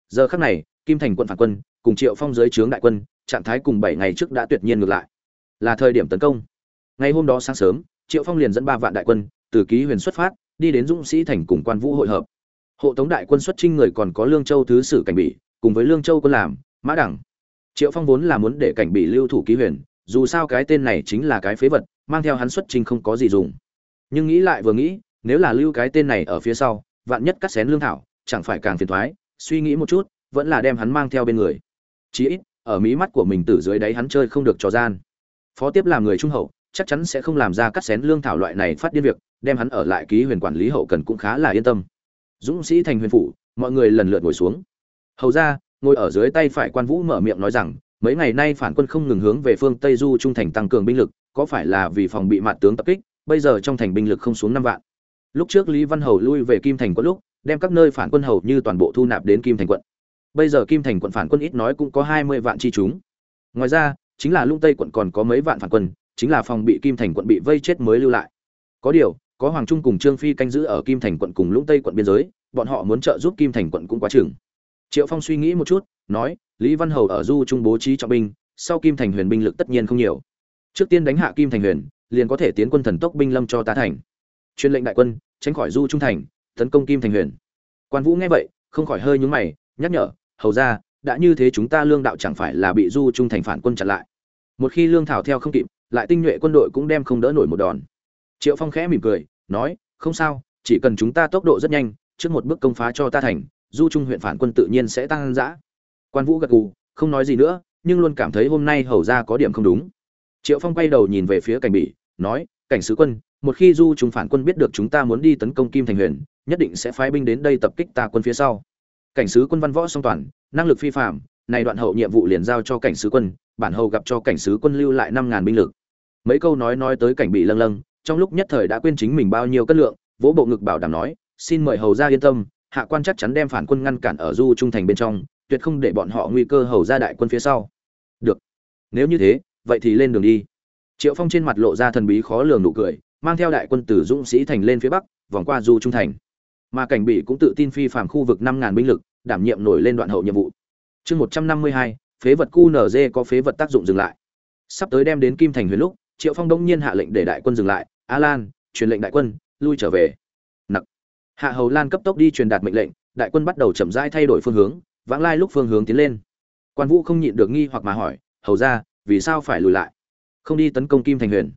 Giờ khắc này, kim thành quận phản quân, cùng triệu phong dưới trướng đại quân, trạng thái cùng bảy ngày trước đã tuyệt nhiên ngược lại. Là thời điểm tấn công. Ngày hôm đó sáng sớm, triệu phong liền dẫn ba vạn đại quân, từ ký huyền xuất phát, đi đến dũng sĩ thành cùng quan vũ hội hợp. Hộ tống đại quân xuất trinh người còn có lương châu thứ sử cảnh bị, cùng với lương châu quân làm, mã đẳng triệu phong vốn là muốn để cảnh bị lưu thủ ký huyền, dù sao cái tên này chính là cái phế vật, mang theo hắn xuất trình không có gì dùng. Nhưng nghĩ lại vừa nghĩ, nếu là lưu cái tên này ở phía sau, vạn nhất cắt xén lương thảo, chẳng phải càng phiền thoái suy nghĩ một chút, vẫn là đem hắn mang theo bên người. Chí ít, ở mí mắt của mình từ dưới đáy hắn chơi không được trò gian. Phó tiếp làm người trung hậu, chắc chắn sẽ không làm ra cắt xén lương thảo loại này phát điên việc, đem hắn ở lại ký huyền quản lý hậu cần cũng khá là yên tâm. Dũng sĩ thành huyền phủ, mọi người lần lượt ngồi xuống. Hầu ra ngồi ở dưới tay phải quan vũ mở miệng nói rằng, mấy ngày nay phản quân không ngừng hướng về phương tây du trung thành tăng cường binh lực, có phải là vì phòng bị mạt tướng tập kích, bây giờ trong thành binh lực không xuống năm vạn. Lúc trước lý văn hầu lui về kim thành quận lúc, đem các nơi phản quân hầu như toàn bộ thu nạp đến kim thành quận. Bây giờ kim thành quận phản quân ít nói cũng có hai mươi vạn chi chúng. Ngoài ra, chính là lung tây quận còn có mấy vạn phản quân, chính là phòng bị kim thành quận bị vây chết mới lưu lại. Có điều, có hoàng trung cùng trương phi canh giữ ở kim thành quận cùng lũng tây quận biên giới, bọn họ muốn trợ giúp kim thành quận cũng quá chừng triệu phong suy nghĩ một chút, nói, lý văn hầu ở du trung bố trí trọng binh, sau kim thành huyền binh lực tất nhiên không nhiều. Trước tiên đánh hạ kim thành huyền, liền có thể tiến quân thần tốc binh lâm cho tá thành. Truyền lệnh đại quân, tránh khỏi du trung thành, tấn công kim thành huyền. Quan vũ nghe vậy, không khỏi hơi nhúng mày, nhắc nhở, hầu ra đã như thế chúng ta lương đạo chẳng phải là bị du trung thành phản quân chặn lại? Một khi lương thảo theo không kịp, lại tinh nhuệ quân đội cũng đem không đỡ nổi một đòn. Triệu phong khẽ mỉm cười, nói, không sao, chỉ cần chúng ta tốc độ rất nhanh, trước một bước công phá cho ta thành du trung huyện phản quân tự nhiên sẽ tăng dã. Quan vũ gật gù, không nói gì nữa, nhưng luôn cảm thấy hôm nay hầu ra có điểm không đúng. Triệu phong quay đầu nhìn về phía cảnh bỉ, nói, cảnh sứ quân, một khi du trung phản quân biết được chúng ta muốn đi tấn công kim thành huyền, nhất định sẽ phái binh đến đây tập kích ta quân phía sau. Cảnh sứ quân văn võ song toàn, năng lực phi phạm này đoạn hậu nhiệm vụ liền giao cho cảnh sứ quân, bản hầu gặp cho cảnh sứ quân lưu lại năm ngàn binh lực. Mấy câu nói nói tới cảnh bị lâng lâng, trong lúc nhất thời đã quên chính mình bao nhiêu cân lượng, vỗ bộ ngực bảo đảm nói, xin mời hầu ra yên tâm hạ quan chắc chắn đem phản quân ngăn cản ở du trung thành bên trong, tuyệt không để bọn họ nguy cơ hầu ra đại quân phía sau. Được. Nếu như thế, vậy thì lên đường đi. Triệu phong trên mặt lộ ra thần bí khó lường nụ cười, mang theo đại quân từ dũng sĩ thành lên phía bắc, vòng qua du trung thành. Mà cảnh bị cũng tự tin phi phạm khu vực năm ngàn binh lực, đảm nhiệm nổi lên đoạn hậu nhiệm vụ. Chương một trăm năm mươi hai, phế vật qnz có phế vật tác dụng dừng lại. Sắp tới đem đến kim thành huyền lúc, triệu phong đông nhiên hạ lệnh để đại quân dừng lại. A lan, truyền lệnh đại quân, lui trở về hạ hầu lan cấp tốc đi truyền đạt mệnh lệnh, đại quân bắt đầu chậm rãi thay đổi phương hướng, vãng lai lúc phương hướng tiến lên. Quan vũ không nhịn được nghi hoặc mà hỏi, hầu ra, vì sao phải lùi lại? Không đi tấn công kim thành huyền?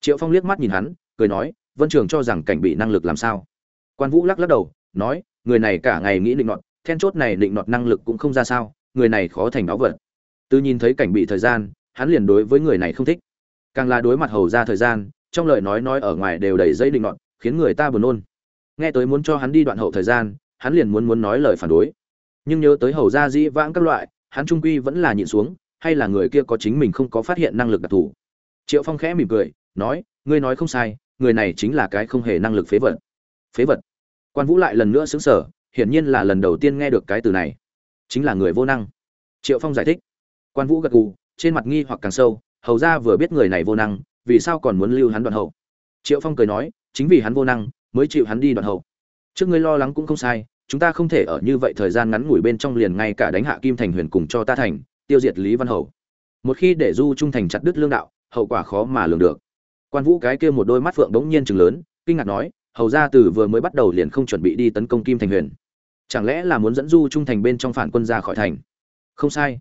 Triệu phong liếc mắt nhìn hắn, cười nói, vân trường cho rằng cảnh bị năng lực làm sao? Quan vũ lắc lắc đầu, nói, người này cả ngày nghĩ định nọt, then chốt này định nọt năng lực cũng không ra sao, người này khó thành áo vật. Từ nhìn thấy cảnh bị thời gian, hắn liền đối với người này không thích. Càng là đối mặt hầu ra thời gian, trong lời nói nói ở ngoài đều đầy dây định nọt, khiến người ta buồn nôn nghe tới muốn cho hắn đi đoạn hậu thời gian, hắn liền muốn muốn nói lời phản đối. Nhưng nhớ tới hầu ra dĩ vãng các loại, hắn trung quy vẫn là nhịn xuống, hay là người kia có chính mình không có phát hiện năng lực đặc thù. Triệu phong khẽ mỉm cười, nói, ngươi nói không sai, người này chính là cái không hề năng lực phế vật. Phế vật? Quan vũ lại lần nữa xứng sở hiển nhiên là lần đầu tiên nghe được cái từ này. Chính là người vô năng. Triệu phong giải thích. Quan vũ gật gù, trên mặt nghi hoặc càng sâu, hầu ra vừa biết người này vô năng, vì sao còn muốn lưu hắn đoạn hậu? Triệu phong cười nói, chính vì hắn vô năng mới chịu hắn đi đoạn hậu. Trước ngươi lo lắng cũng không sai, chúng ta không thể ở như vậy thời gian ngắn ngủi bên trong liền ngay cả đánh hạ kim thành huyền cùng cho ta thành, tiêu diệt lý văn hầu. Một khi để du trung thành chặt đứt lương đạo, hậu quả khó mà lường được. Quan vũ cái kia một đôi mắt phượng đống nhiên chừng lớn, kinh ngạc nói, hầu ra từ vừa mới bắt đầu liền không chuẩn bị đi tấn công kim thành huyền. Chẳng lẽ là muốn dẫn du trung thành bên trong phản quân ra khỏi thành? Không sai.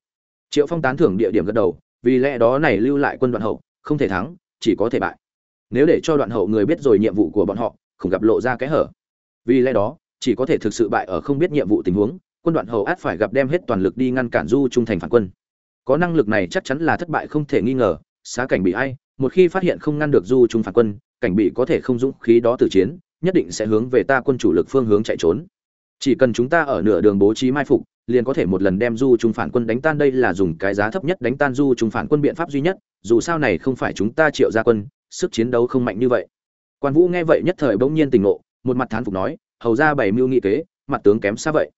Triệu phong tán thưởng địa điểm gật đầu, vì lẽ đó này lưu lại quân đoạn hậu, không thể thắng, chỉ có thể bại. Nếu để cho đoạn hậu người biết rồi nhiệm vụ của bọn họ không gặp lộ ra cái hở. Vì lẽ đó, chỉ có thể thực sự bại ở không biết nhiệm vụ tình huống, quân đoạn hậu át phải gặp đem hết toàn lực đi ngăn cản du trung thành phản quân. Có năng lực này chắc chắn là thất bại không thể nghi ngờ, xá cảnh bị ai, một khi phát hiện không ngăn được du trung phản quân, cảnh bị có thể không dũng khí đó từ chiến, nhất định sẽ hướng về ta quân chủ lực phương hướng chạy trốn. Chỉ cần chúng ta ở nửa đường bố trí mai phục, liền có thể một lần đem du trung phản quân đánh tan đây là dùng cái giá thấp nhất đánh tan du trung phản quân biện pháp duy nhất, dù sao này không phải chúng ta triệu gia quân, sức chiến đấu không mạnh như vậy quan vũ nghe vậy nhất thời bỗng nhiên tình ngộ, một mặt thán phục nói, hầu ra bảy mưu nghị kế, mặt tướng kém xa vậy.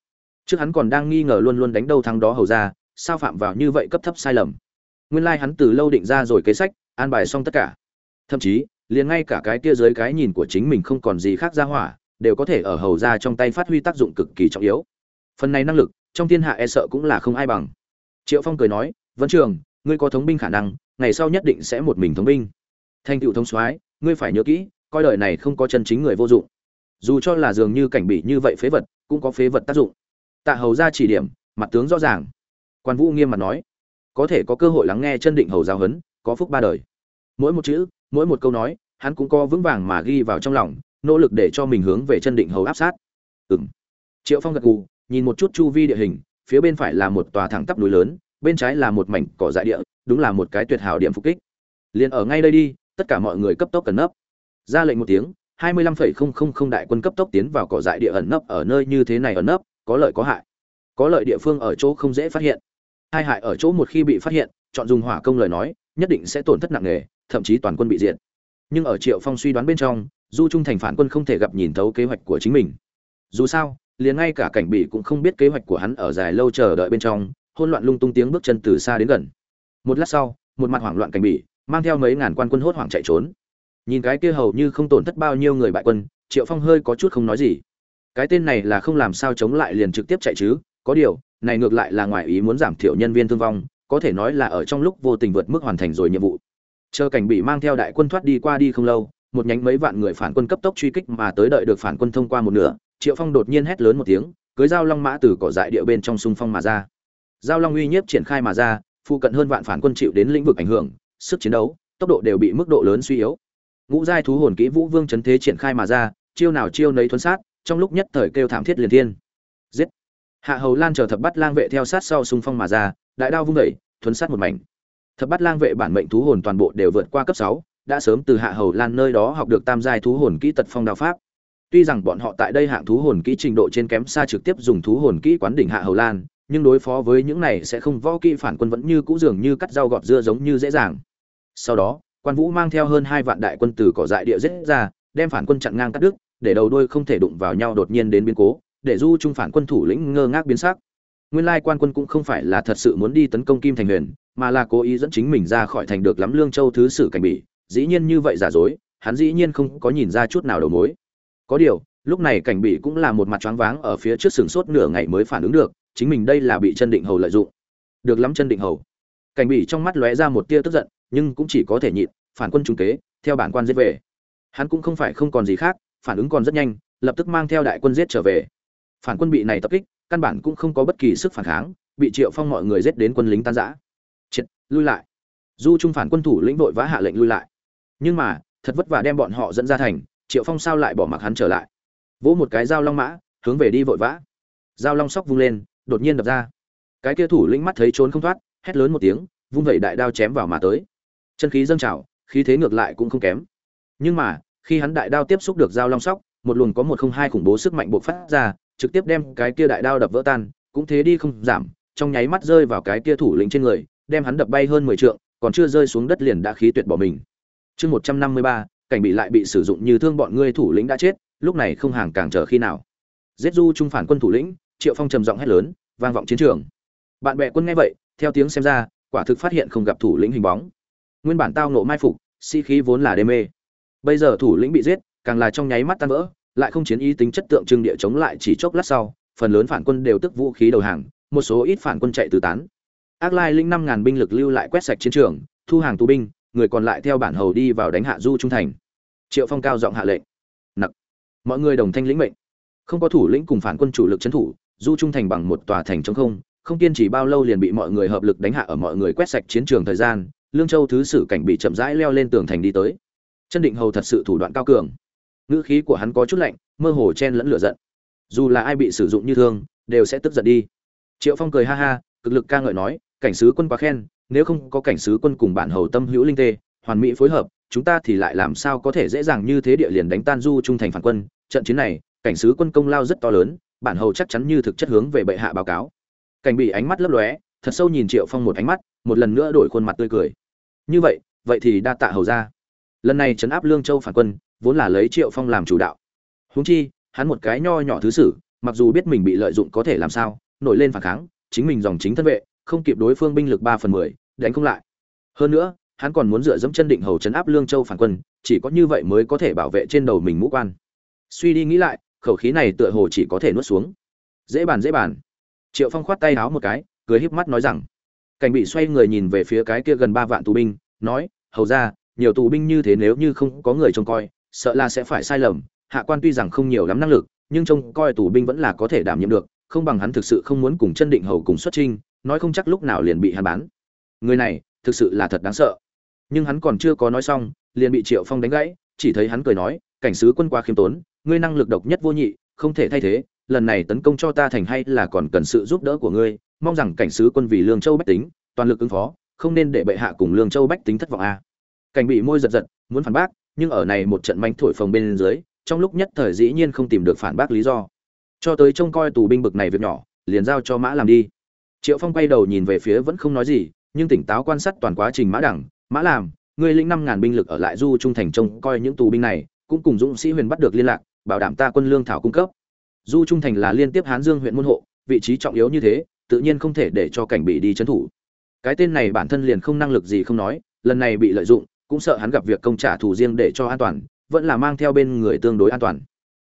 Trước hắn còn đang nghi ngờ luôn luôn đánh đâu thắng đó hầu ra sao phạm vào như vậy cấp thấp sai lầm? Nguyên lai hắn từ lâu định ra rồi kế sách, an bài xong tất cả. Thậm chí, liền ngay cả cái kia dưới cái nhìn của chính mình không còn gì khác ra hỏa, đều có thể ở hầu ra trong tay phát huy tác dụng cực kỳ trọng yếu. Phần này năng lực, trong thiên hạ e sợ cũng là không ai bằng. Triệu phong cười nói vẫn trường, ngươi có thống binh khả năng, ngày sau nhất định sẽ một mình thống binh. Thành tựu thống soái, ngươi phải nhớ kỹ coi đời này không có chân chính người vô dụng. Dù cho là dường như cảnh bị như vậy phế vật, cũng có phế vật tác dụng. Tạ hầu ra chỉ điểm, mặt tướng rõ ràng. Quan vũ nghiêm mặt nói, có thể có cơ hội lắng nghe chân định hầu giáo huấn, có phúc ba đời. Mỗi một chữ, mỗi một câu nói, hắn cũng có vững vàng mà ghi vào trong lòng, nỗ lực để cho mình hướng về chân định hầu áp sát. Ừng triệu phong gật gù, nhìn một chút chu vi địa hình, phía bên phải là một tòa thẳng tắp núi lớn, bên trái là một mảnh cỏ dại địa, đúng là một cái tuyệt hảo điểm phục kích. Liền ở ngay đây đi, tất cả mọi người cấp tốc cẩn nấp ra lệnh một tiếng, hai mươi lăm phẩy không không không đại quân cấp tốc tiến vào cỏ dại địa ẩn nấp ở nơi như thế này ẩn nấp, có lợi có hại. Có lợi địa phương ở chỗ không dễ phát hiện. Hai hại ở chỗ một khi bị phát hiện, chọn dùng hỏa công lời nói, nhất định sẽ tổn thất nặng nề, thậm chí toàn quân bị diệt. Nhưng ở triệu phong suy đoán bên trong, du trung thành phản quân không thể gặp nhìn thấu kế hoạch của chính mình. Dù sao, liền ngay cả cảnh bị cũng không biết kế hoạch của hắn ở dài lâu chờ đợi bên trong hôn loạn lung tung tiếng bước chân từ xa đến gần. Một lát sau, một mặt hoảng loạn cảnh bị, mang theo mấy ngàn quan quân hốt hoảng chạy trốn nhìn cái kia hầu như không tổn thất bao nhiêu người bại quân, triệu phong hơi có chút không nói gì. Cái tên này là không làm sao chống lại liền trực tiếp chạy chứ, có điều, này ngược lại là ngoài ý muốn giảm thiểu nhân viên thương vong, có thể nói là ở trong lúc vô tình vượt mức hoàn thành rồi nhiệm vụ. Chờ cảnh bị mang theo đại quân thoát đi qua đi không lâu, một nhánh mấy vạn người phản quân cấp tốc truy kích mà tới đợi được phản quân thông qua một nửa, triệu phong đột nhiên hét lớn một tiếng, cưới dao long mã từ cỏ dại địa bên trong xung phong mà ra. Giao long uy nhiếp triển khai mà ra, phụ cận hơn vạn phản quân chịu đến lĩnh vực ảnh hưởng, sức chiến đấu, tốc độ đều bị mức độ lớn suy yếu ngũ giai thú hồn kỹ vũ vương chấn thế triển khai mà ra, chiêu nào chiêu nấy thuấn sát, trong lúc nhất thời kêu thảm thiết liền thiên. Giết! Hạ hầu lan chờ thập bắt lang vệ theo sát sau xung phong mà ra, đại đao vung đẩy thuấn sát một mảnh. Thập bắt lang vệ bản mệnh thú hồn toàn bộ đều vượt qua cấp sáu, đã sớm từ hạ hầu lan nơi đó học được tam giai thú hồn kỹ tật phong đao pháp. Tuy rằng bọn họ tại đây hạng thú hồn kỹ trình độ trên kém xa trực tiếp dùng thú hồn kỹ quán đỉnh hạ hầu lan, nhưng đối phó với những này sẽ không võ kỹ phản quân vẫn như cũ dường như cắt rau gọt dưa giống như dễ dàng. Sau đó quan vũ mang theo hơn hai vạn đại quân từ cỏ dại địa giết ra, đem phản quân chặn ngang cắt đứt, để đầu đuôi không thể đụng vào nhau đột nhiên đến biến cố, để du trung phản quân thủ lĩnh ngơ ngác biến sắc. Nguyên lai quan quân cũng không phải là thật sự muốn đi tấn công kim thành huyền, mà là cố ý dẫn chính mình ra khỏi thành được lắm lương châu thứ sử cảnh bị dĩ nhiên như vậy giả dối, hắn dĩ nhiên không có nhìn ra chút nào đầu mối. Có điều, lúc này cảnh bị cũng là một mặt choáng váng ở phía trước sừng sốt nửa ngày mới phản ứng được, chính mình đây là bị chân định hầu lợi dụng. Được lắm chân định hầu. Cảnh bị trong mắt lóe ra một tia tức giận, nhưng cũng chỉ có thể nhịn phản quân trung kế, theo bản quan giết về. Hắn cũng không phải không còn gì khác, phản ứng còn rất nhanh, lập tức mang theo đại quân giết trở về. Phản quân bị này tập kích, căn bản cũng không có bất kỳ sức phản kháng, bị triệu phong mọi người giết đến quân lính tan rã. Triệt, lui lại. Du trung phản quân thủ lĩnh vội vã hạ lệnh lui lại. Nhưng mà, thật vất vả đem bọn họ dẫn ra thành, triệu phong sao lại bỏ mặc hắn trở lại? Vỗ một cái dao long mã, hướng về đi vội vã. Dao long sóc vung lên, đột nhiên đập ra. Cái kia thủ lĩnh mắt thấy trốn không thoát, hét lớn một tiếng, vung vẩy đại đao chém vào mà tới. Chân khí dâng trào khí thế ngược lại cũng không kém. Nhưng mà, khi hắn đại đao tiếp xúc được dao long sóc, một luồng có một không hai khủng bố sức mạnh bộc phát ra, trực tiếp đem cái kia đại đao đập vỡ tan, cũng thế đi không giảm, trong nháy mắt rơi vào cái kia thủ lĩnh trên người, đem hắn đập bay hơn mười trượng, còn chưa rơi xuống đất liền đã khí tuyệt bỏ mình. Chương một trăm năm mươi ba, cảnh bị lại bị sử dụng như thương bọn ngươi thủ lĩnh đã chết, lúc này không hàng càng chờ khi nào. Giết du trung phản quân thủ lĩnh, triệu phong trầm giọng hét lớn, vang vọng chiến trường. Bạn bè quân nghe vậy, theo tiếng xem ra, quả thực phát hiện không gặp thủ lĩnh hình bóng nguyên bản tao nộ mai phục si khí vốn là đê mê. Bây giờ thủ lĩnh bị giết, càng là trong nháy mắt tan vỡ, lại không chiến ý tính chất tượng trưng địa chống lại chỉ chốc lát sau, phần lớn phản quân đều tức vũ khí đầu hàng, một số ít phản quân chạy tứ tán. Ác lai linh năm ngàn binh lực lưu lại quét sạch chiến trường, thu hàng tù binh, người còn lại theo bản hầu đi vào đánh hạ du trung thành. Triệu phong cao giọng hạ lệnh. Nặc. Mọi người đồng thanh lĩnh mệnh. Không có thủ lĩnh cùng phản quân chủ lực trấn thủ, du trung thành bằng một tòa thành chống không không kiên trì bao lâu liền bị mọi người hợp lực đánh hạ ở mọi người quét sạch chiến trường thời gian lương châu thứ sử cảnh bị chậm rãi leo lên tường thành đi tới. Chân định hầu thật sự thủ đoạn cao cường. Ngữ khí của hắn có chút lạnh, mơ hồ chen lẫn lửa giận. Dù là ai bị sử dụng như thương, đều sẽ tức giận đi. Triệu phong cười ha ha, cực lực ca ngợi nói, cảnh sứ quân quá khen, nếu không có cảnh sứ quân cùng bản hầu tâm hữu linh tê, hoàn mỹ phối hợp, chúng ta thì lại làm sao có thể dễ dàng như thế địa liền đánh tan du trung thành phản quân. Trận chiến này, cảnh sứ quân công lao rất to lớn, bản hầu chắc chắn như thực chất hướng về bệ hạ báo cáo. Cảnh bị ánh mắt lấp lóe, thật sâu nhìn triệu phong một ánh mắt một lần nữa đổi khuôn mặt tươi cười. Như vậy vậy thì đa tạ hầu ra lần này trấn áp lương châu phản quân, vốn là lấy triệu phong làm chủ đạo. Huống chi, hắn một cái nho nhỏ thứ sử, mặc dù biết mình bị lợi dụng có thể làm sao, nổi lên phản kháng, chính mình dòng chính thân vệ, không kịp đối phương binh lực ba phần mười, đánh không lại. Hơn nữa, hắn còn muốn dựa dẫm chân định hầu trấn áp lương châu phản quân, chỉ có như vậy mới có thể bảo vệ trên đầu mình mũ quan. Suy đi nghĩ lại, khẩu khí này tựa hồ chỉ có thể nuốt xuống. Dễ bàn dễ bàn. Triệu phong khoát tay áo một cái, cười híp mắt nói rằng cảnh bị xoay người nhìn về phía cái kia gần ba vạn tù binh, nói, hầu ra, nhiều tù binh như thế nếu như không có người trông coi, sợ là sẽ phải sai lầm. Hạ quan tuy rằng không nhiều lắm năng lực, nhưng trông coi tù binh vẫn là có thể đảm nhiệm được, không bằng hắn thực sự không muốn cùng chân định hầu cùng xuất trinh nói không chắc lúc nào liền bị hắn bán. Người này, thực sự là thật đáng sợ. Nhưng hắn còn chưa có nói xong, liền bị triệu phong đánh gãy, chỉ thấy hắn cười nói, cảnh sứ quân quá khiêm tốn, ngươi năng lực độc nhất vô nhị, không thể thay thế, lần này tấn công cho ta thành hay là còn cần sự giúp đỡ của ngươi mong rằng cảnh sứ quân vì lương châu bách tính, toàn lực ứng phó, không nên để bệ hạ cùng lương châu bách tính thất vọng a. Cảnh bị môi giật giật, muốn phản bác, nhưng ở này một trận manh thổi phồng bên dưới, trong lúc nhất thời dĩ nhiên không tìm được phản bác lý do. Cho tới trông coi tù binh bực này việc nhỏ, liền giao cho mã làm đi. Triệu phong quay đầu nhìn về phía vẫn không nói gì, nhưng tỉnh táo quan sát toàn quá trình mã đẳng, mã làm, ngươi lĩnh năm ngàn binh lực ở lại du trung thành trông coi những tù binh này, cũng cùng dũng sĩ huyền bắt được liên lạc, bảo đảm ta quân lương thảo cung cấp. Du trung thành là liên tiếp hán dương huyện môn hộ, vị trí trọng yếu như thế tự nhiên không thể để cho cảnh bị đi trấn thủ. Cái tên này bản thân liền không năng lực gì không nói, lần này bị lợi dụng, cũng sợ hắn gặp việc công trả thù riêng để cho an toàn, vẫn là mang theo bên người tương đối an toàn.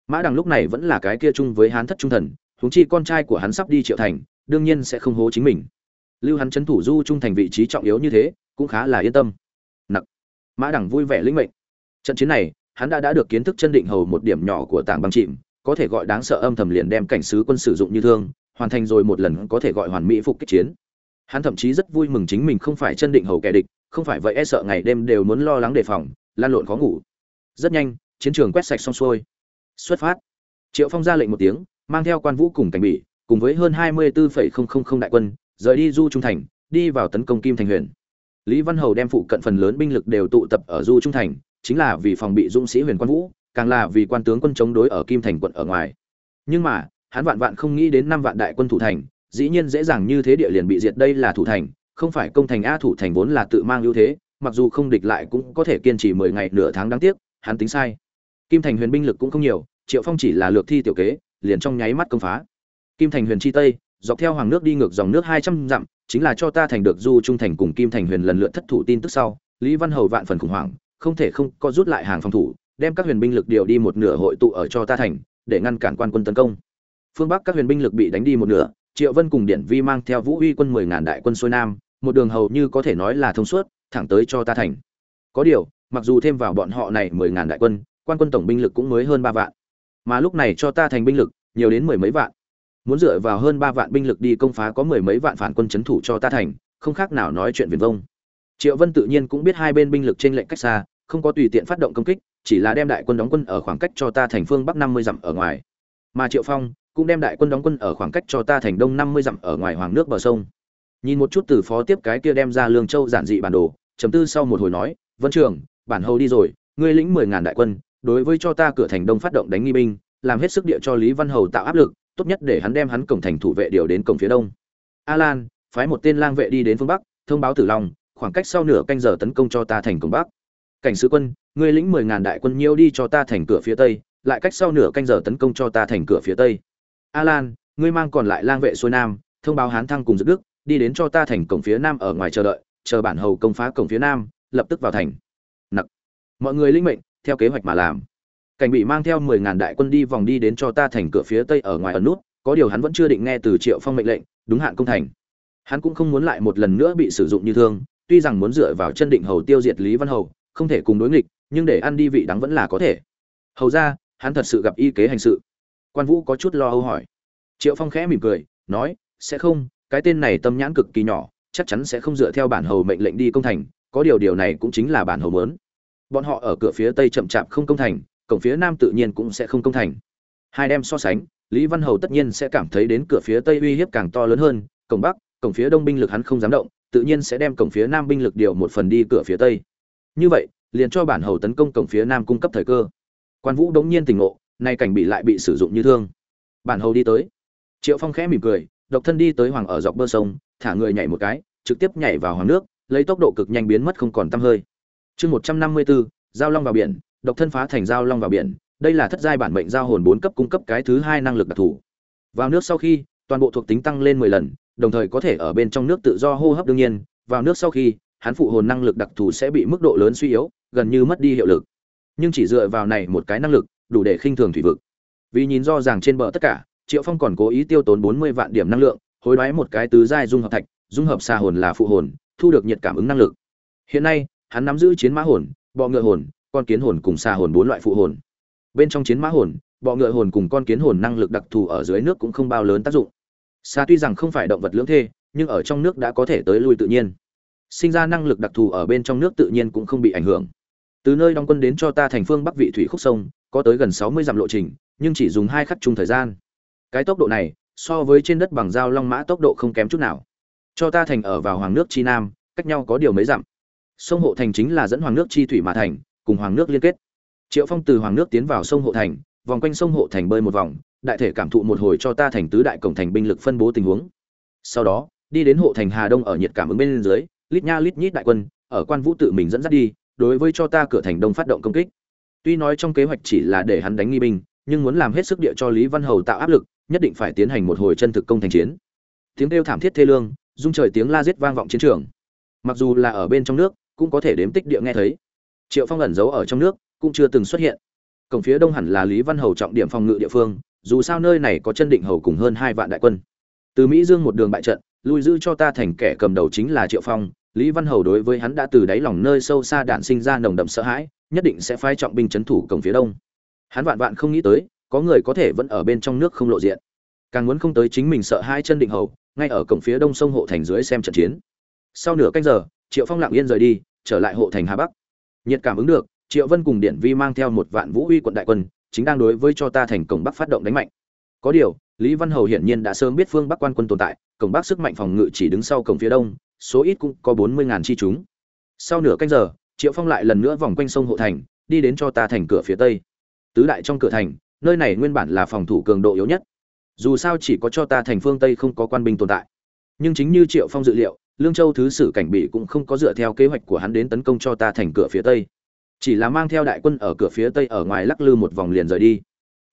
Mã đằng lúc này vẫn là cái kia chung với hắn thất trung thần, huống chi con trai của hắn sắp đi triệu thành, đương nhiên sẽ không hố chính mình. Lưu hắn trấn thủ du trung thành vị trí trọng yếu như thế, cũng khá là yên tâm. Nặc. Mã đằng vui vẻ linh mệnh. Trận chiến này, hắn đã đã được kiến thức chân định hầu một điểm nhỏ của tảng băng chìm, có thể gọi đáng sợ âm thầm liền đem cảnh sứ quân sử dụng như thương hoàn thành rồi một lần có thể gọi hoàn mỹ phục kích chiến. Hắn thậm chí rất vui mừng chính mình không phải chân định hầu kẻ địch, không phải vậy e sợ ngày đêm đều muốn lo lắng đề phòng, lan lộn khó ngủ. Rất nhanh, chiến trường quét sạch xong xuôi. Xuất phát. Triệu phong ra lệnh một tiếng, mang theo quan vũ cùng cảnh bị cùng với hơn hai mươi bốn đại quân, rời đi du trung thành, đi vào tấn công kim thành huyền. Lý văn hầu đem phụ cận phần lớn binh lực đều tụ tập ở du trung thành, chính là vì phòng bị dũng sĩ huyền quan vũ, càng là vì quan tướng quân chống đối ở kim thành quận ở ngoài. Nhưng mà hắn vạn vạn không nghĩ đến năm vạn đại quân thủ thành, dĩ nhiên dễ dàng như thế địa liền bị diệt đây là thủ thành, không phải công thành a thủ thành vốn là tự mang ưu thế, mặc dù không địch lại cũng có thể kiên trì mười ngày nửa tháng đáng tiếc, hắn tính sai. Kim thành huyền binh lực cũng không nhiều, triệu phong chỉ là lược thi tiểu kế, liền trong nháy mắt công phá. Kim thành huyền chi tây, dọc theo hoàng nước đi ngược dòng nước hai trăm dặm, chính là cho ta thành được du trung thành cùng kim thành huyền lần lượt thất thủ tin tức sau, lý văn hầu vạn phần khủng hoảng, không thể không có rút lại hàng phòng thủ, đem các huyền binh lực điều đi một nửa hội tụ ở cho ta thành, để ngăn cản quan quân tấn công phương bắc các huyền binh lực bị đánh đi một nửa, triệu vân cùng điện vi mang theo vũ uy quân mười ngàn đại quân xuôi nam, một đường hầu như có thể nói là thông suốt, thẳng tới cho ta thành. Có điều, mặc dù thêm vào bọn họ này mười ngàn đại quân, quan quân tổng binh lực cũng mới hơn ba vạn. Mà lúc này cho ta thành binh lực, nhiều đến mười mấy vạn. Muốn dựa vào hơn ba vạn binh lực đi công phá có mười mấy vạn phản quân c h ấ n thủ cho ta thành, không khác nào nói chuyện viền vông. Triệu vân tự nhiên cũng biết hai bên binh lực t r ê n lệnh cách xa, không có tùy tiện phát động công kích, chỉ là đem đại quân đóng quân ở khoảng cách cho ta thành phương bắc năm mươi dặm ở ngoài. Mà triệu phong cũng đem đại quân đóng quân ở khoảng cách cho ta thành đông năm mươi dặm ở ngoài hoàng nước bờ sông. Nhìn một chút từ phó tiếp cái kia đem ra lương châu giản dị bản đồ chấm tư sau một hồi nói, vân trường, bản hầu đi rồi, ngươi lĩnh mười ngàn đại quân, đối với cho ta cửa thành đông phát động đánh nghi binh, làm hết sức địa cho lý văn hầu tạo áp lực, tốt nhất để hắn đem hắn cổng thành thủ vệ điều đến cổng phía đông. Alan phái một tên lang vệ đi đến phương bắc, thông báo tử long, khoảng cách sau nửa canh giờ tấn công cho ta thành cổng bắc. Cảnh sứ quân, ngươi lĩnh mười ngàn đại quân nhiêu đi cho ta thành cửa phía tây, lại cách sau nửa canh giờ tấn công cho ta thành cửa phía tây alan, ngươi mang còn lại lang vệ xuôi nam, thông báo hán thăng cùng dực đức, đi đến cho ta thành cổng phía nam ở ngoài chờ đợi, chờ bản hầu công phá cổng phía nam, lập tức vào thành. Nặc. Mọi người linh mệnh, theo kế hoạch mà làm. Cảnh bị mang theo mười ngàn đại quân đi vòng đi đến cho ta thành cửa phía tây ở ngoài ẩn nút, có điều hắn vẫn chưa định nghe từ triệu phong mệnh lệnh, đúng hạn công thành. Hắn cũng không muốn lại một lần nữa bị sử dụng như thương, tuy rằng muốn dựa vào chân định hầu tiêu diệt lý văn hầu, không thể cùng đối nghịch, nhưng để ăn đi vị đắng vẫn là có thể. Hầu ra, hắn thật sự gặp y kế hành sự quan vũ có chút lo âu hỏi. Triệu phong khẽ mỉm cười, nói, sẽ không, cái tên này tâm nhãn cực kỳ nhỏ, chắc chắn sẽ không dựa theo bản hầu mệnh lệnh đi công thành, có điều điều này cũng chính là bản hầu mớn bọn họ ở cửa phía tây chậm chạp không công thành, cổng phía nam tự nhiên cũng sẽ không công thành. Hai đem so sánh, lý văn hầu tất nhiên sẽ cảm thấy đến cửa phía tây uy hiếp càng to lớn hơn, cổng bắc, cổng phía đông binh lực hắn không dám động, tự nhiên sẽ đem cổng phía nam binh lực điều một phần đi cửa phía tây. Như vậy, liền cho bản hầu tấn công cổng phía nam cung cấp thời cơ. Quan vũ đống nhiên tỉnh ngộ nay cảnh bị lại bị sử dụng như thương. Bản hầu đi tới. Triệu phong khẽ mỉm cười, độc thân đi tới hoàng ở dọc bờ sông, thả người nhảy một cái, trực tiếp nhảy vào hoàng nước, lấy tốc độ cực nhanh biến mất không còn tăm hơi. Chương một trăm năm mươi bốn, giao long vào biển, độc thân phá thành giao long vào biển, đây là thất giai bản mệnh giao hồn bốn cấp cung cấp cái thứ hai năng lực đặc thù. Vào nước sau khi, toàn bộ thuộc tính tăng lên mười lần, đồng thời có thể ở bên trong nước tự do hô hấp đương nhiên, vào nước sau khi, hắn phụ hồn năng lực đặc thù sẽ bị mức độ lớn suy yếu, gần như mất đi hiệu lực. Nhưng chỉ dựa vào này một cái năng lực đủ để khinh thường thủy vực. Vì nhìn do ràng trên bờ tất cả, triệu phong còn cố ý tiêu tốn bốn mươi vạn điểm năng lượng, hối đoái một cái tứ giai dung hợp thạch, dung hợp xa hồn là phụ hồn, thu được nhiệt cảm ứng năng lực. Hiện nay, hắn nắm giữ chiến mã hồn, bọ ngựa hồn, con kiến hồn cùng xa hồn bốn loại phụ hồn. Bên trong chiến mã hồn, bọ ngựa hồn cùng con kiến hồn năng lực đặc thù ở dưới nước cũng không bao lớn tác dụng. Xa tuy rằng không phải động vật lưỡng thê, nhưng ở trong nước đã có thể tới lui tự nhiên. Sinh ra năng lực đặc thù ở bên trong nước tự nhiên cũng không bị ảnh hưởng. Từ nơi đóng quân đến cho ta thành phương bắc vị thủy khúc sông có tới gần sáu mươi dặm lộ trình, nhưng chỉ dùng hai khắc chung thời gian. Cái tốc độ này, so với trên đất bằng dao long mã tốc độ không kém chút nào. Cho ta thành ở vào hoàng nước chi nam, cách nhau có điều mấy dặm. Sông hộ thành chính là dẫn hoàng nước chi thủy mà thành, cùng hoàng nước liên kết. Triệu phong từ hoàng nước tiến vào sông hộ thành, vòng quanh sông hộ thành bơi một vòng, đại thể cảm thụ một hồi cho ta thành tứ đại cổng thành binh lực phân bố tình huống. Sau đó, đi đến hộ thành hà đông ở nhiệt cảm ứng bên dưới, lít nha lít nhít đại quân, ở quan vũ tự mình dẫn dắt đi, đối với cho ta cửa thành đông phát động công kích tuy nói trong kế hoạch chỉ là để hắn đánh nghi binh, nhưng muốn làm hết sức địa cho lý văn hầu tạo áp lực, nhất định phải tiến hành một hồi chân thực công thành chiến. Tiếng kêu thảm thiết thê lương dung trời tiếng la giết vang vọng chiến trường. Mặc dù là ở bên trong nước, cũng có thể đếm tích địa nghe thấy. Triệu phong ẩn giấu ở trong nước, cũng chưa từng xuất hiện. Cổng phía đông hẳn là lý văn hầu trọng điểm phòng ngự địa phương, dù sao nơi này có chân định hầu cùng hơn hai vạn đại quân. Từ mỹ dương một đường bại trận, lui giữ cho ta thành kẻ cầm đầu chính là triệu phong. Lý văn hầu đối với hắn đã từ đáy lòng nơi sâu xa đạn sinh ra nồng đậm sợ hãi nhất định sẽ phái trọng binh c h ấ n thủ cổng phía đông. Hắn vạn vạn không nghĩ tới, có người có thể vẫn ở bên trong nước không lộ diện. Càng muốn không tới chính mình sợ hai chân định hầu, ngay ở cổng phía đông sông hộ thành dưới xem trận chiến. Sau nửa canh giờ, triệu phong lặng yên rời đi, trở lại hộ thành hà bắc. Nhiệt cảm ứng được, triệu vân cùng điện vi mang theo một vạn vũ uy quận đại quân, chính đang đối với cho ta thành cổng bắc phát động đánh mạnh. Có điều, lý văn hầu hiển nhiên đã sớm biết phương bắc quan quân tồn tại, cổng bắc sức mạnh phòng ngự chỉ đứng sau cổng phía đông, số ít cũng có bốn mươi ngàn chi chúng. Sau nửa canh giờ triệu phong lại lần nữa vòng quanh sông hộ thành, đi đến cho ta thành cửa phía tây. Tứ đại trong cửa thành, nơi này nguyên bản là phòng thủ cường độ yếu nhất. Dù sao chỉ có cho ta thành phương tây không có quan binh tồn tại. Nhưng chính như triệu phong dự liệu, lương châu thứ sử cảnh bị cũng không có dựa theo kế hoạch của hắn đến tấn công cho ta thành cửa phía tây. Chỉ là mang theo đại quân ở cửa phía tây ở ngoài lắc lư một vòng liền rời đi.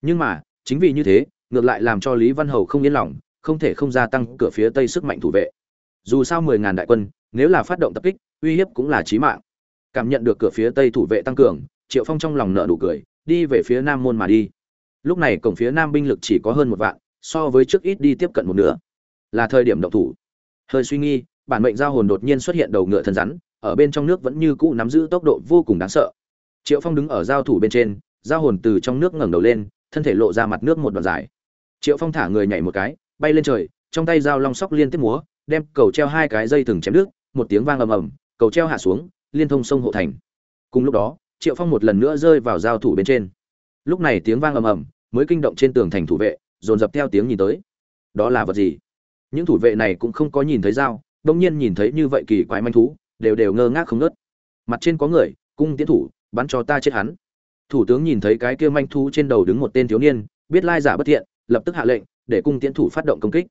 Nhưng mà, chính vì như thế, ngược lại làm cho lý văn hầu không yên lòng, không thể không gia tăng cửa phía tây sức mạnh thủ vệ. Dù sao mười ngàn đại quân, nếu là phát động tập kích, uy hiếp cũng là chí mạng cảm nhận được cửa phía tây thủ vệ tăng cường triệu phong trong lòng nợ nụ cười đi về phía nam môn mà đi. Lúc này cổng phía nam binh lực chỉ có hơn một vạn so với trước ít đi tiếp cận một nửa. Là thời điểm động thủ. Hơi suy nghi bản mệnh giao hồn đột nhiên xuất hiện đầu ngựa thân rắn ở bên trong nước vẫn như cũ nắm giữ tốc độ vô cùng đáng sợ. Triệu phong đứng ở giao thủ bên trên giao hồn từ trong nước ngẩng đầu lên thân thể lộ ra mặt nước một đoạn dài. Triệu phong thả người nhảy một cái bay lên trời trong tay dao long sóc liên tiếp múa đem cầu treo hai cái dây thừng chém nước, một tiếng vang ầm ầm cầu treo hạ xuống liên thông sông hộ thành. Cùng lúc đó, triệu phong một lần nữa rơi vào giao thủ bên trên. Lúc này tiếng vang ầm ầm, mới kinh động trên tường thành thủ vệ, dồn dập theo tiếng nhìn tới. Đó là vật gì? Những thủ vệ này cũng không có nhìn thấy dao, đông nhiên nhìn thấy như vậy kỳ quái manh thú, đều đều ngơ ngác không ngớt. Mặt trên có người, cung tiến thủ, bắn cho ta chết hắn. Thủ tướng nhìn thấy cái kia manh thú trên đầu đứng một tên thiếu niên, biết lai giả bất thiện, lập tức hạ lệnh, để cung tiến thủ phát động công kích.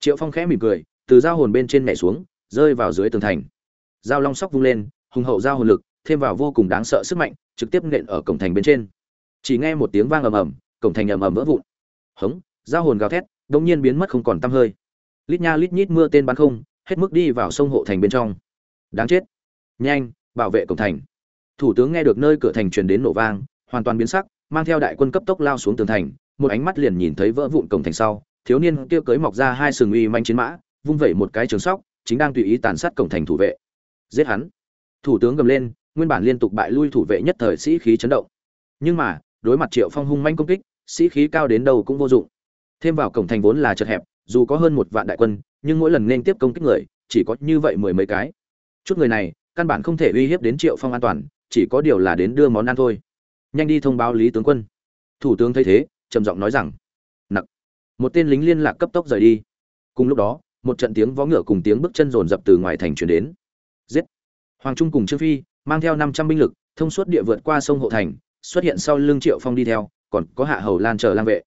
Triệu phong khẽ mỉm cười, từ dao hồn bên trên mẹ xuống, rơi vào dưới tường thành. Dao long sóc vung lên hùng hậu giao hồn lực, thêm vào vô cùng đáng sợ sức mạnh, trực tiếp nện ở cổng thành bên trên. Chỉ nghe một tiếng vang ầm ầm, cổng thành ầm ầm vỡ vụn. Hống, giao hồn gào thét đống nhiên biến mất không còn tăm hơi. Lít nha lít nhít mưa tên bắn không, hết mức đi vào sông hộ thành bên trong. Đáng chết. Nhanh, bảo vệ cổng thành. Thủ tướng nghe được nơi cửa thành truyền đến nổ vang, hoàn toàn biến sắc, mang theo đại quân cấp tốc lao xuống tường thành, một ánh mắt liền nhìn thấy vỡ vụn cổng thành sau, thiếu niên kia cưới mọc ra hai sừng uy manh chiến mã, vung vẩy một cái trường sóc, chính đang tùy ý tàn sát cổng thành thủ vệ. Giết hắn thủ tướng gầm lên, nguyên bản liên tục bại lui thủ vệ nhất thời sĩ khí chấn động. Nhưng mà, đối mặt triệu phong hung manh công kích, sĩ khí cao đến đâu cũng vô dụng. Thêm vào cổng thành vốn là chật hẹp, dù có hơn một vạn đại quân, nhưng mỗi lần nên tiếp công kích người, chỉ có như vậy mười mấy cái. Chút người này, căn bản không thể uy hiếp đến triệu phong an toàn, chỉ có điều là đến đưa món ăn thôi. Nhanh đi thông báo lý tướng quân. Thủ tướng thấy thế, trầm giọng nói rằng, nặc. Một tên lính liên lạc cấp tốc rời đi. Cùng lúc đó, một trận tiếng vó ngựa cùng tiếng bước chân rồn rập từ ngoài thành chuyển đến hoàng trung cùng trương phi mang theo năm trăm binh lực, thông suốt địa vượt qua sông hộ thành, xuất hiện sau lưng triệu phong đi theo, còn có hạ hầu lan chờ lang vệ.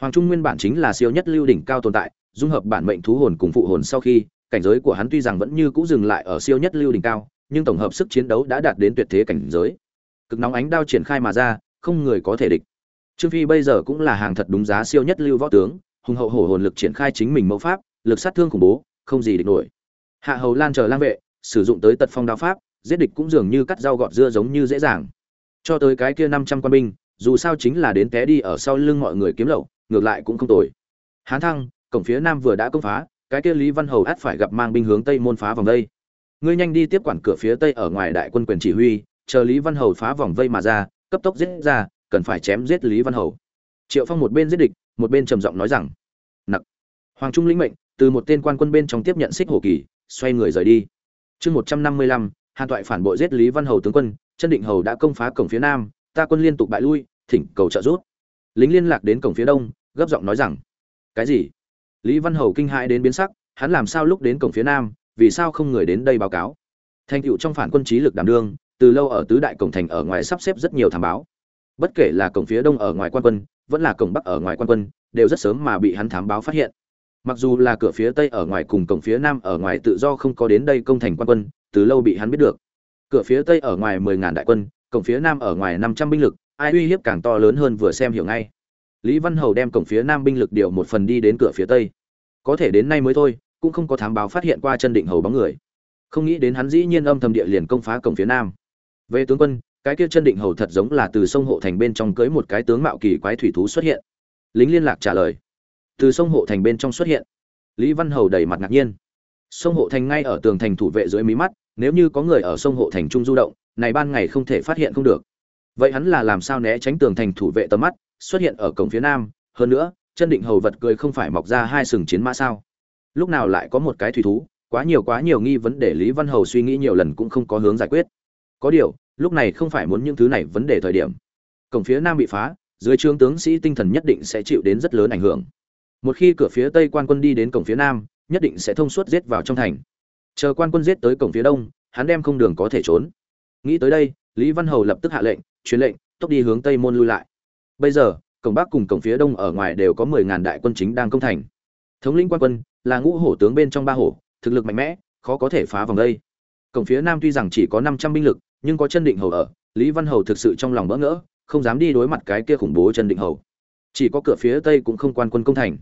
Hoàng trung nguyên bản chính là siêu nhất lưu đỉnh cao tồn tại, dung hợp bản mệnh thú hồn cùng phụ hồn sau khi, cảnh giới của hắn tuy rằng vẫn như cũ dừng lại ở siêu nhất lưu đỉnh cao, nhưng tổng hợp sức chiến đấu đã đạt đến tuyệt thế cảnh giới. Cực nóng ánh đao triển khai mà ra, không người có thể địch. Trương phi bây giờ cũng là hàng thật đúng giá siêu nhất lưu võ tướng, hùng hậu hổ hồn lực triển khai chính mình mẫu pháp, lực sát thương khủng bố, không gì địch nổi. Hạ hầu lan chờ lang vệ sử dụng tới tật phong đao pháp, giết địch cũng dường như cắt rau gọt dưa giống như dễ dàng. Cho tới cái kia năm trăm quan binh, dù sao chính là đến té đi ở sau lưng mọi người kiếm lậu, ngược lại cũng không tồi. Hán thăng, cổng phía nam vừa đã công phá, cái kia lý văn hầu át phải gặp mang binh hướng tây môn phá vòng đây ngươi nhanh đi tiếp quản cửa phía tây ở ngoài đại quân quyền chỉ huy, chờ lý văn hầu phá vòng vây mà ra, cấp tốc giết ra, cần phải chém giết lý văn hầu. Triệu phong một bên giết địch, một bên trầm giọng nói rằng, nặc. Hoàng trung lĩnh mệnh, từ một tên quan quân bên trong tiếp nhận xích hồ kỳ, xoay người rời đi chương một trăm năm mươi lăm, hàn toại phản bội giết lý văn hầu tướng quân, chân định hầu đã công phá cổng phía nam, ta quân liên tục bại lui, thỉnh cầu trợ giúp. Lính liên lạc đến cổng phía đông, gấp giọng nói rằng, cái gì? Lý văn hầu kinh hãi đến biến sắc, hắn làm sao lúc đến cổng phía nam, vì sao không người đến đây báo cáo? Thành tựu trong phản quân trí lực đảm đương, từ lâu ở tứ đại cổng thành ở ngoài sắp xếp rất nhiều thám báo. Bất kể là cổng phía đông ở ngoài quan quân, vẫn là cổng bắc ở ngoài quan quân, đều rất sớm mà bị hắn thám báo phát hiện mặc dù là cửa phía tây ở ngoài cùng cổng phía nam ở ngoài tự do không có đến đây công thành quan quân, từ lâu bị hắn biết được. Cửa phía tây ở ngoài mười ngàn đại quân, cổng phía nam ở ngoài năm trăm binh lực, ai uy hiếp càng to lớn hơn vừa xem hiểu ngay. Lý văn hầu đem cổng phía nam binh lực điều một phần đi đến cửa phía tây. Có thể đến nay mới thôi, cũng không có thám báo phát hiện qua chân định hầu bóng người. Không nghĩ đến hắn dĩ nhiên âm thầm địa liền công phá cổng phía nam. Về tướng quân, cái kia chân định hầu thật giống là từ sông hộ thành bên trong cưới một cái tướng mạo kỳ quái thủy thú xuất hiện. Lính liên lạc trả lời từ sông hộ thành bên trong xuất hiện. Lý văn hầu đầy mặt ngạc nhiên. Sông hộ thành ngay ở tường thành thủ vệ dưới mí mắt, nếu như có người ở sông hộ thành trung du động, này ban ngày không thể phát hiện không được. Vậy hắn là làm sao né tránh tường thành thủ vệ tầm mắt, xuất hiện ở cổng phía nam? Hơn nữa, chân định hầu vật cười không phải mọc ra hai sừng chiến mã sao? Lúc nào lại có một cái thủy thú? Quá nhiều quá nhiều nghi vấn đề lý văn hầu suy nghĩ nhiều lần cũng không có hướng giải quyết. Có điều, lúc này không phải muốn những thứ này vấn đề thời điểm. Cổng phía nam bị phá, dưới trướng tướng sĩ tinh thần nhất định sẽ chịu đến rất lớn ảnh hưởng một khi cửa phía tây quan quân đi đến cổng phía nam, nhất định sẽ thông suốt giết vào trong thành. Chờ quan quân giết tới cổng phía đông, hắn đem không đường có thể trốn. Nghĩ tới đây, lý văn hầu lập tức hạ lệnh, truyền lệnh, tốc đi hướng tây môn lui lại. Bây giờ, cổng bắc cùng cổng phía đông ở ngoài đều có mười ngàn đại quân chính đang công thành. Thống lĩnh quan quân là ngũ hổ tướng bên trong ba hổ, thực lực mạnh mẽ, khó có thể phá vòng đây. Cổng phía nam tuy rằng chỉ có năm trăm binh lực, nhưng có chân định hầu ở, lý văn hầu thực sự trong lòng bỡ ngỡ, không dám đi đối mặt cái kia khủng bố chân định hầu. Chỉ có cửa phía tây cũng không quan quân công thành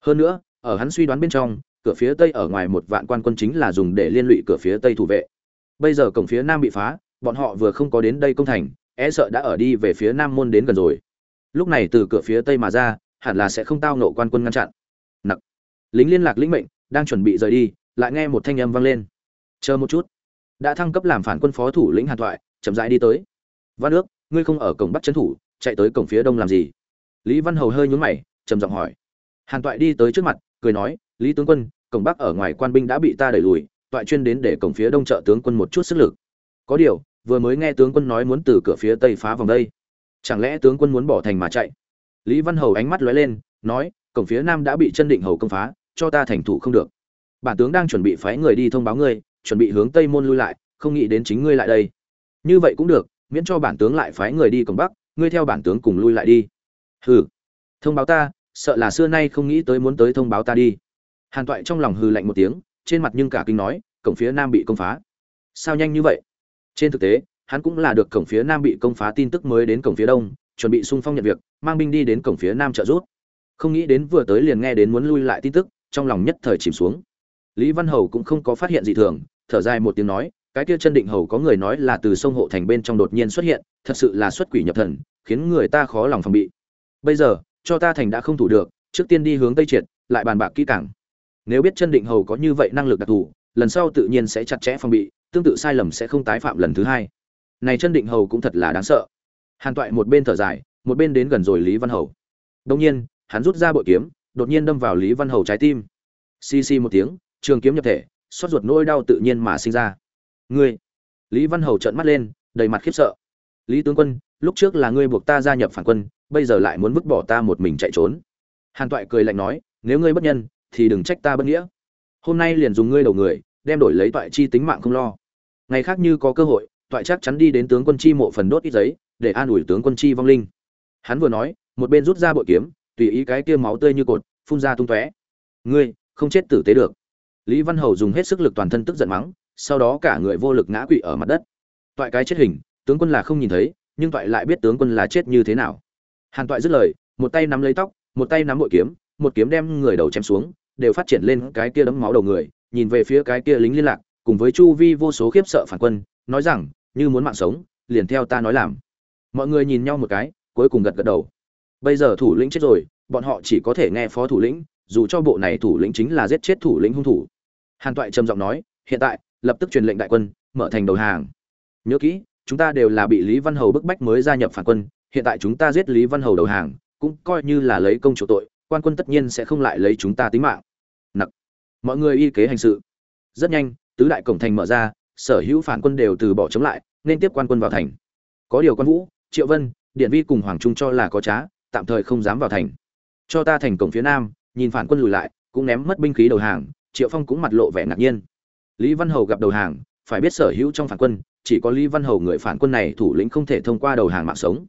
hơn nữa, ở hắn suy đoán bên trong, cửa phía tây ở ngoài một vạn quan quân chính là dùng để liên lụy cửa phía tây thủ vệ. Bây giờ cổng phía nam bị phá, bọn họ vừa không có đến đây công thành e sợ đã ở đi về phía nam môn đến gần rồi. Lúc này từ cửa phía tây mà ra, hẳn là sẽ không tao nộ quan quân ngăn chặn. Nặc. Lính liên lạc lĩnh mệnh, đang chuẩn bị rời đi, lại nghe một thanh âm vang lên. Chờ một chút. Đã thăng cấp làm phản quân phó thủ lĩnh hàn thoại, chậm rãi đi tới. Văn ước, ngươi không ở cổng bắc trấn thủ, chạy tới cổng phía đông làm gì? Lý văn hầu hơi nhún mày, trầm giọng hỏi hàn toại đi tới trước mặt, cười nói, lý tướng quân, cổng bắc ở ngoài quan binh đã bị ta đẩy lùi, toại chuyên đến để cổng phía đông trợ tướng quân một chút sức lực. Có điều, vừa mới nghe tướng quân nói muốn từ cửa phía tây phá vòng đây, chẳng lẽ tướng quân muốn bỏ thành mà chạy? Lý văn hầu ánh mắt lóe lên, nói, cổng phía nam đã bị chân định hầu công phá, cho ta thành thủ không được. Bản tướng đang chuẩn bị phái người đi thông báo ngươi, chuẩn bị hướng tây môn lui lại, không nghĩ đến chính ngươi lại đây. Như vậy cũng được, miễn cho bản tướng lại phái người đi cổng bắc, ngươi theo bản tướng cùng lui lại đi. Hừ, thông báo ta sợ là xưa nay không nghĩ tới muốn tới thông báo ta đi. Hàn toại trong lòng hừ lạnh một tiếng, trên mặt nhưng cả kinh nói, cổng phía nam bị công phá. Sao nhanh như vậy? Trên thực tế, hắn cũng là được cổng phía nam bị công phá tin tức mới đến cổng phía đông, chuẩn bị sung phong nhận việc, mang binh đi đến cổng phía nam trợ giúp. Không nghĩ đến vừa tới liền nghe đến muốn lui lại tin tức, trong lòng nhất thời chìm xuống. Lý văn hầu cũng không có phát hiện gì thường, thở dài một tiếng nói, cái kia chân định hầu có người nói là từ sông hộ thành bên trong đột nhiên xuất hiện, thật sự là xuất quỷ nhập thần, khiến người ta khó lòng phòng bị. Bây giờ cho ta thành đã không thủ được, trước tiên đi hướng tây triệt, lại bàn bạc kỹ càng. Nếu biết chân định hầu có như vậy năng lực đặc thù, lần sau tự nhiên sẽ chặt chẽ phòng bị, tương tự sai lầm sẽ không tái phạm lần thứ hai. Này chân định hầu cũng thật là đáng sợ. Hàn toại một bên thở dài, một bên đến gần rồi lý văn hầu. Đông nhiên, hắn rút ra bội kiếm, đột nhiên đâm vào lý văn hầu trái tim. Xi xi một tiếng, trường kiếm nhập thể, xót ruột nỗi đau tự nhiên mà sinh ra. Ngươi! Lý văn hầu trợn mắt lên, đầy mặt khiếp sợ. Lý tướng quân, lúc trước là ngươi buộc ta gia nhập phản quân bây giờ lại muốn vứt bỏ ta một mình chạy trốn. Hàn toại cười lạnh nói, nếu ngươi bất nhân, thì đừng trách ta bất nghĩa. Hôm nay liền dùng ngươi đầu người, đem đổi lấy toại chi tính mạng không lo. Ngày khác như có cơ hội, toại chắc chắn đi đến tướng quân chi mộ phần đốt ít giấy, để an ủi tướng quân chi vong linh. Hắn vừa nói, một bên rút ra bội kiếm, tùy ý cái kia máu tươi như cột, phun ra tung tóe. Ngươi, không chết tử tế được. Lý văn hầu dùng hết sức lực toàn thân tức giận mắng, sau đó cả người vô lực ngã quỵ ở mặt đất. Toại cái chết hình, tướng quân là không nhìn thấy, nhưng toại lại biết tướng quân là chết như thế nào hàn toại dứt lời, một tay nắm lấy tóc, một tay nắm bội kiếm, một kiếm đem người đầu chém xuống, đều phát triển lên cái kia đấm máu đầu người, nhìn về phía cái kia lính liên lạc, cùng với chu vi vô số khiếp sợ phản quân, nói rằng, như muốn mạng sống, liền theo ta nói làm. Mọi người nhìn nhau một cái, cuối cùng gật gật đầu. Bây giờ thủ lĩnh chết rồi, bọn họ chỉ có thể nghe phó thủ lĩnh, dù cho bộ này thủ lĩnh chính là giết chết thủ lĩnh hung thủ. Hàn toại trầm giọng nói, hiện tại, lập tức truyền lệnh đại quân, mở thành đầu hàng. Nhớ kỹ, chúng ta đều là bị lý văn hầu bức bách mới gia nhập phản quân hiện tại chúng ta giết lý văn hầu đầu hàng, cũng coi như là lấy công chủ tội, quan quân tất nhiên sẽ không lại lấy chúng ta tính mạng. Nặc. Mọi người y kế hành sự. Rất nhanh, tứ đại cổng thành mở ra, sở hữu phản quân đều từ bỏ chống lại, nên tiếp quan quân vào thành. Có điều quan vũ, triệu vân, điện vi cùng hoàng trung cho là có trá, tạm thời không dám vào thành. Cho ta thành cổng phía nam, nhìn phản quân lùi lại, cũng ném mất binh khí đầu hàng, triệu phong cũng mặt lộ vẻ ngạc nhiên. Lý văn hầu gặp đầu hàng, phải biết sở hữu trong phản quân, chỉ có lý văn hầu người phản quân này thủ lĩnh không thể thông qua đầu hàng mạng sống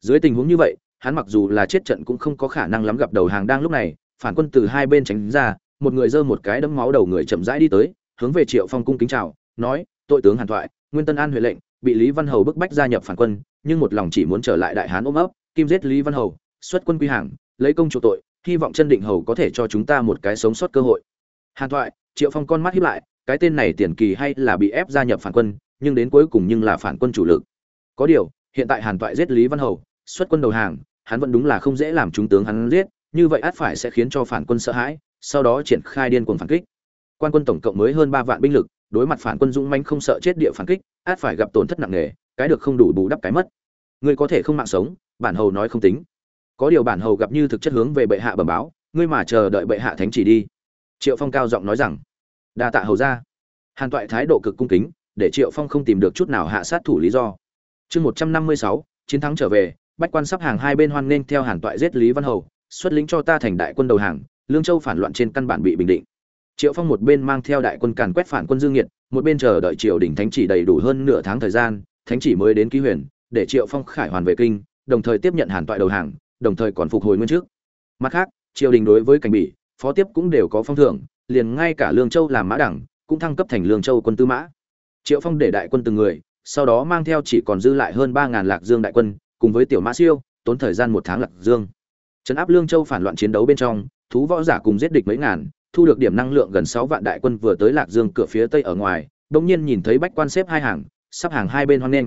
dưới tình huống như vậy, hắn mặc dù là chết trận cũng không có khả năng lắm gặp đầu hàng đang lúc này, phản quân từ hai bên tránh ra, một người giơ một cái đấm máu đầu người chậm rãi đi tới, hướng về triệu phong cung kính chào, nói, tội tướng hàn thoại, nguyên tân an huệ lệnh, bị lý văn hầu bức bách gia nhập phản quân, nhưng một lòng chỉ muốn trở lại đại hán ôm ấp, kim giết lý văn hầu, xuất quân quy hàng, lấy công chủ tội, hy vọng chân định hầu có thể cho chúng ta một cái sống sót cơ hội. Hàn thoại, triệu phong con mắt hiếp lại, cái tên này tiền kỳ hay là bị ép gia nhập phản quân, nhưng đến cuối cùng nhưng là phản quân chủ lực. Có điều, hiện tại hàn thoại giết lý văn hầu xuất quân đầu hàng, hắn vẫn đúng là không dễ làm chúng tướng hắn giết, như vậy át phải sẽ khiến cho phản quân sợ hãi, sau đó triển khai điên cuồng phản kích. Quan quân tổng cộng mới hơn ba vạn binh lực, đối mặt phản quân dũng manh không sợ chết địa phản kích, át phải gặp tổn thất nặng nề, cái được không đủ bù đắp cái mất. Ngươi có thể không mạng sống, bản hầu nói không tính. Có điều bản hầu gặp như thực chất hướng về bệ hạ bẩm báo, ngươi mà chờ đợi bệ hạ thánh chỉ đi. Triệu phong cao giọng nói rằng, đa tạ hầu ra hàn toại thái độ cực cung kính, để triệu phong không tìm được chút nào hạ sát thủ lý do. Chương một trăm năm mươi sáu, chiến thắng trở về bách quan sắp hàng hai bên hoan nghênh theo hàn toại giết lý văn hầu, xuất lính cho ta thành đại quân đầu hàng, lương châu phản loạn trên căn bản bị bình định. Triệu phong một bên mang theo đại quân càn quét phản quân dương nhiệt một bên chờ đợi triều đình thánh chỉ đầy đủ hơn nửa tháng thời gian, thánh chỉ mới đến ký huyền, để triệu phong khải hoàn về kinh, đồng thời tiếp nhận hàn toại đầu hàng, đồng thời còn phục hồi nguyên trước. Mặt khác, triều đình đối với cảnh bỉ, phó tiếp cũng đều có phong thưởng, liền ngay cả lương châu làm mã đẳng, cũng thăng cấp thành lương châu quân tư mã. Triệu phong để đại quân từng người, sau đó mang theo chỉ còn dư lại hơn ba ngàn lạc dương đại quân cùng với tiểu mã siêu, tốn thời gian một tháng lạc dương. Trấn áp lương châu phản loạn chiến đấu bên trong, thú võ giả cùng giết địch mấy ngàn, thu được điểm năng lượng gần sáu vạn đại quân vừa tới lạc dương cửa phía tây ở ngoài bỗng nhiên nhìn thấy bách quan xếp hai hàng, sắp hàng hai bên hoan nghênh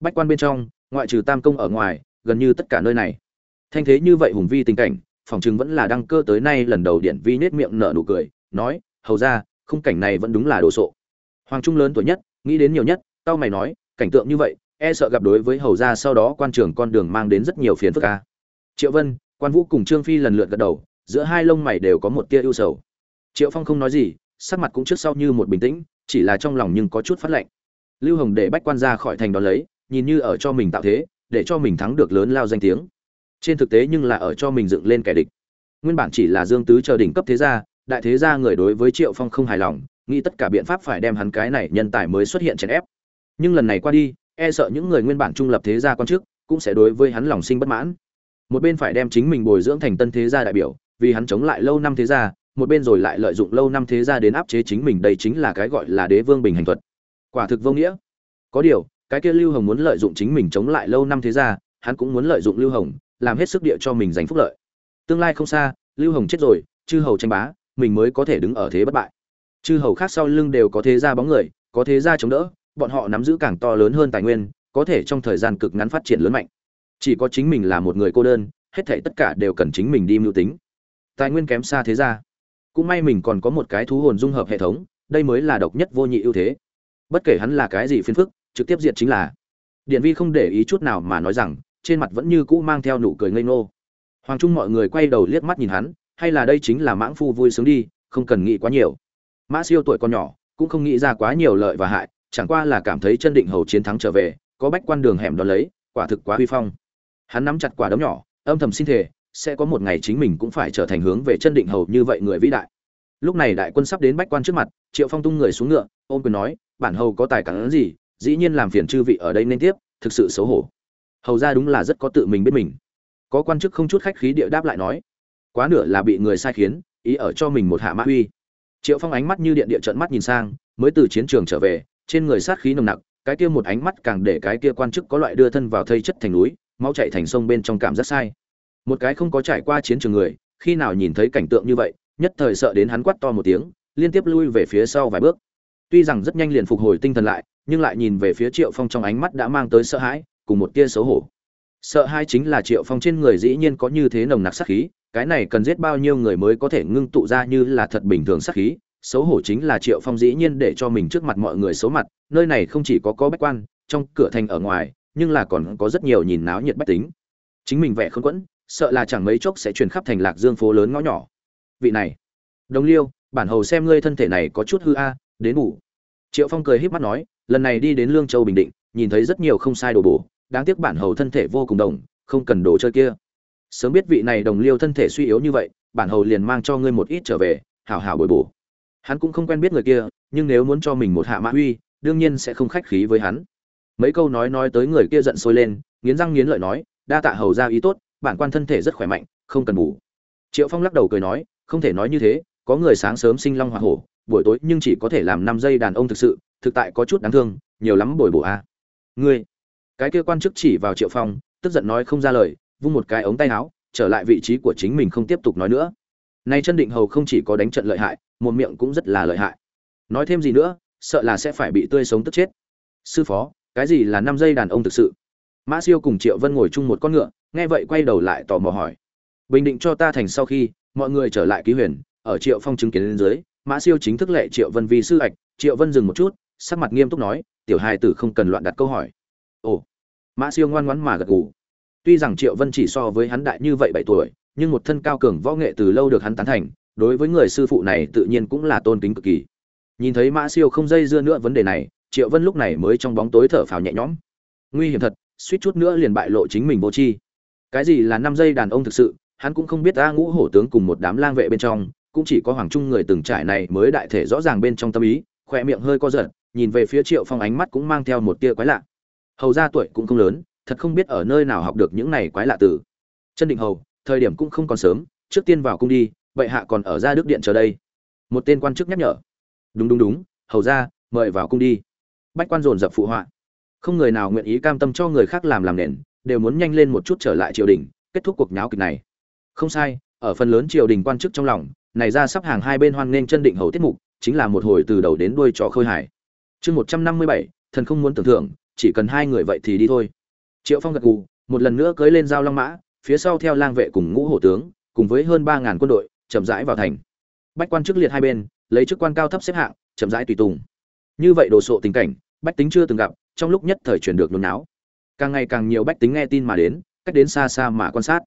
bách quan bên trong, ngoại trừ tam công ở ngoài, gần như tất cả nơi này. Thanh thế như vậy hùng vi tình cảnh, phòng chừng vẫn là đăng cơ tới nay lần đầu điện vi nết miệng nở nụ cười, nói, hầu ra, khung cảnh này vẫn đúng là đồ sộ. Hoàng trung lớn tuổi nhất, nghĩ đến nhiều nhất tao mày nói, cảnh tượng như vậy e sợ gặp đối với hầu gia sau đó quan trường con đường mang đến rất nhiều phiền phức a. Triệu vân, quan vũ cùng trương phi lần lượt gật đầu, giữa hai lông mày đều có một tia ưu sầu. Triệu phong không nói gì, sắc mặt cũng trước sau như một bình tĩnh, chỉ là trong lòng nhưng có chút phát lạnh. Lưu hồng để bách quan ra khỏi thành đón lấy, nhìn như ở cho mình tạo thế, để cho mình thắng được lớn lao danh tiếng. Trên thực tế nhưng là ở cho mình dựng lên kẻ địch. Nguyên bản chỉ là dương tứ chờ đỉnh cấp thế gia, đại thế gia người đối với triệu phong không hài lòng, nghĩ tất cả biện pháp phải đem hắn cái này nhân tài mới xuất hiện chèn ép. Nhưng lần này qua đi e sợ những người nguyên bản trung lập thế gia quan chức cũng sẽ đối với hắn lòng sinh bất mãn. Một bên phải đem chính mình bồi dưỡng thành tân thế gia đại biểu, vì hắn chống lại lâu năm thế gia, một bên rồi lại lợi dụng lâu năm thế gia đến áp chế chính mình, đây chính là cái gọi là đế vương bình hành thuật. Quả thực vô nghĩa. Có điều, cái kia lưu hồng muốn lợi dụng chính mình chống lại lâu năm thế gia, hắn cũng muốn lợi dụng lưu hồng, làm hết sức địa cho mình giành phúc lợi. Tương lai không xa, lưu hồng chết rồi, chư hầu tranh bá, mình mới có thể đứng ở thế bất bại. Chư hầu khác sau lưng đều có thế gia bóng người, có thế gia chống đỡ bọn họ nắm giữ càng to lớn hơn tài nguyên, có thể trong thời gian cực ngắn phát triển lớn mạnh. Chỉ có chính mình là một người cô đơn, hết thảy tất cả đều cần chính mình đi mưu tính. Tài nguyên kém xa thế gia. Cũng may mình còn có một cái thú hồn dung hợp hệ thống, đây mới là độc nhất vô nhị ưu thế. Bất kể hắn là cái gì phiền phức, trực tiếp diệt chính là. Điện vi không để ý chút nào mà nói rằng, trên mặt vẫn như cũ mang theo nụ cười ngây ngô. Hoàng trung mọi người quay đầu liếc mắt nhìn hắn, hay là đây chính là mãng phu vui sướng đi, không cần nghĩ quá nhiều. Mã siêu tuổi còn nhỏ, cũng không nghĩ ra quá nhiều lợi và hại chẳng qua là cảm thấy chân định hầu chiến thắng trở về, có bách quan đường hẻm đón lấy, quả thực quá huy phong. Hắn nắm chặt quả đấm nhỏ, âm thầm xin thể sẽ có một ngày chính mình cũng phải trở thành hướng về chân định hầu như vậy người vĩ đại. Lúc này đại quân sắp đến bách quan trước mặt, triệu phong tung người xuống ngựa, ôm quyền nói, bản hầu có tài cản gì, dĩ nhiên làm phiền chư vị ở đây nên tiếp, thực sự xấu hổ. Hầu ra đúng là rất có tự mình biết mình. Có quan chức không chút khách khí địa đáp lại nói, quá nửa là bị người sai khiến, ý ở cho mình một hạ mã uy. Triệu phong ánh mắt như điện địa trận mắt nhìn sang, mới từ chiến trường trở về trên người sát khí nồng nặc, cái kia một ánh mắt càng để cái kia quan chức có loại đưa thân vào thây chất thành núi, máu chạy thành sông bên trong cảm giác sai. Một cái không có trải qua chiến trường người, khi nào nhìn thấy cảnh tượng như vậy, nhất thời sợ đến hắn quát to một tiếng, liên tiếp lui về phía sau vài bước. Tuy rằng rất nhanh liền phục hồi tinh thần lại, nhưng lại nhìn về phía triệu phong trong ánh mắt đã mang tới sợ hãi, cùng một tia xấu hổ. Sợ hãi chính là triệu phong trên người dĩ nhiên có như thế nồng nặc sát khí, cái này cần giết bao nhiêu người mới có thể ngưng tụ ra như là thật bình thường sát khí xấu hổ chính là triệu phong dĩ nhiên để cho mình trước mặt mọi người xấu mặt, nơi này không chỉ có có bách quan, trong cửa thành ở ngoài, nhưng là còn có rất nhiều nhìn náo nhiệt bách tính. Chính mình vẻ không quẫn, sợ là chẳng mấy chốc sẽ truyền khắp thành lạc dương phố lớn ngõ nhỏ. Vị này, đồng liêu, bản hầu xem ngươi thân thể này có chút hư a, đến ngủ. Triệu phong cười híp mắt nói, lần này đi đến lương châu bình định, nhìn thấy rất nhiều không sai đồ bổ, đáng tiếc bản hầu thân thể vô cùng đồng, không cần đồ chơi kia. Sớm biết vị này đồng liêu thân thể suy yếu như vậy, bản hầu liền mang cho ngươi một ít trở về, hảo hảo bồi bổ hắn cũng không quen biết người kia, nhưng nếu muốn cho mình một hạ mã uy, đương nhiên sẽ không khách khí với hắn mấy câu nói nói tới người kia giận sôi lên, nghiến răng nghiến lợi nói, đa tạ hầu ra ý tốt, bản quan thân thể rất khỏe mạnh, không cần ngủ. triệu phong lắc đầu cười nói, không thể nói như thế, có người sáng sớm sinh long hoa hổ, buổi tối nhưng chỉ có thể làm năm giây đàn ông thực sự, thực tại có chút đáng thương, nhiều lắm bồi bổ a à. ngươi cái kia quan chức chỉ vào triệu phong, tức giận nói không ra lời, vung một cái ống tay áo, trở lại vị trí của chính mình không tiếp tục nói nữa nay chân định hầu không chỉ có đánh trận lợi hại, một miệng cũng rất là lợi hại. Nói thêm gì nữa, sợ là sẽ phải bị tươi sống tức chết. Sư phó, cái gì là năm giây đàn ông thực sự? Mã siêu cùng triệu vân ngồi chung một con ngựa, nghe vậy quay đầu lại tò mò hỏi. Bình định cho ta thành sau khi, mọi người trở lại ký huyền, ở triệu phong chứng kiến lên dưới, mã siêu chính thức lệ triệu vân vì sư ạch. Triệu vân dừng một chút, sắc mặt nghiêm túc nói, tiểu hài tử không cần loạn đặt câu hỏi. Ồ. Mã siêu ngoan ngoãn mà gật gù. Tuy rằng triệu vân chỉ so với hắn đại như vậy bảy tuổi nhưng một thân cao cường võ nghệ từ lâu được hắn tán thành, đối với người sư phụ này tự nhiên cũng là tôn kính cực kỳ. Nhìn thấy mã siêu không dây dưa nữa vấn đề này, triệu vân lúc này mới trong bóng tối thở phào nhẹ nhõm. Nguy hiểm thật, suýt chút nữa liền bại lộ chính mình vô tri. Cái gì là năm giây đàn ông thực sự, hắn cũng không biết ta ngũ hổ tướng cùng một đám lang vệ bên trong, cũng chỉ có hoàng trung người từng trải này mới đại thể rõ ràng bên trong tâm ý, khỏe miệng hơi co giật, nhìn về phía triệu phong ánh mắt cũng mang theo một tia quái lạ. Hầu ra tuổi cũng không lớn, thật không biết ở nơi nào học được những này quái lạ từ. Chân định hầu thời điểm cũng không còn sớm, trước tiên vào cung đi, vậy hạ còn ở ra đức điện chờ đây. Một tên quan chức nhắc nhở. Đúng đúng đúng, hầu ra, mời vào cung đi. Bách quan dồn dập phụ họa. Không người nào nguyện ý cam tâm cho người khác làm làm nền, đều muốn nhanh lên một chút trở lại triều đình, kết thúc cuộc nháo kịch này. Không sai, ở phần lớn triều đình quan chức trong lòng, này ra sắp hàng hai bên hoan nghênh chân định hầu tiết mục, chính là một hồi từ đầu đến đuôi trò khơi hải chương một trăm năm mươi bảy, thần không muốn tưởng thưởng chỉ cần hai người vậy thì đi thôi. Triệu phong gật gù, một lần nữa cưới lên dao long mã phía sau theo lang vệ cùng ngũ hổ tướng, cùng với hơn ba ngàn quân đội, chậm rãi vào thành. Bách quan chức liệt hai bên, lấy chức quan cao thấp xếp hạng, chậm rãi tùy tùng. Như vậy đồ sộ tình cảnh, bách tính chưa từng gặp, trong lúc nhất thời chuyển được nôn náo. Càng ngày càng nhiều bách tính nghe tin mà đến, cách đến xa xa mà quan sát.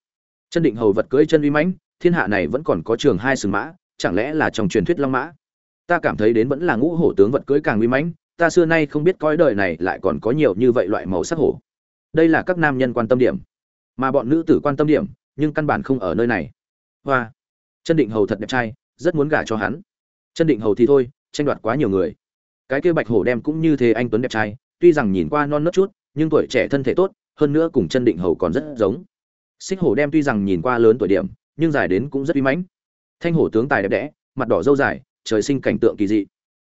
Chân định hầu vật cưỡi chân uy mãnh, thiên hạ này vẫn còn có trường hai sừng mã, chẳng lẽ là trong truyền thuyết long mã? Ta cảm thấy đến vẫn là ngũ hổ tướng vật cưỡi càng uy mãnh, ta xưa nay không biết coi đời này lại còn có nhiều như vậy loại màu sắc hổ. Đây là các nam nhân quan tâm điểm mà bọn nữ tử quan tâm điểm, nhưng căn bản không ở nơi này. Hoa. Chân định hầu thật đẹp trai, rất muốn gả cho hắn. Chân định hầu thì thôi, tranh đoạt quá nhiều người. Cái kia bạch hổ đem cũng như thế anh tuấn đẹp trai, tuy rằng nhìn qua non nớt chút, nhưng tuổi trẻ thân thể tốt, hơn nữa cùng chân định hầu còn rất giống. Xích hổ đem tuy rằng nhìn qua lớn tuổi điểm, nhưng dài đến cũng rất uy mãnh. Thanh hổ tướng tài đẹp đẽ, mặt đỏ dâu dài, trời sinh cảnh tượng kỳ dị.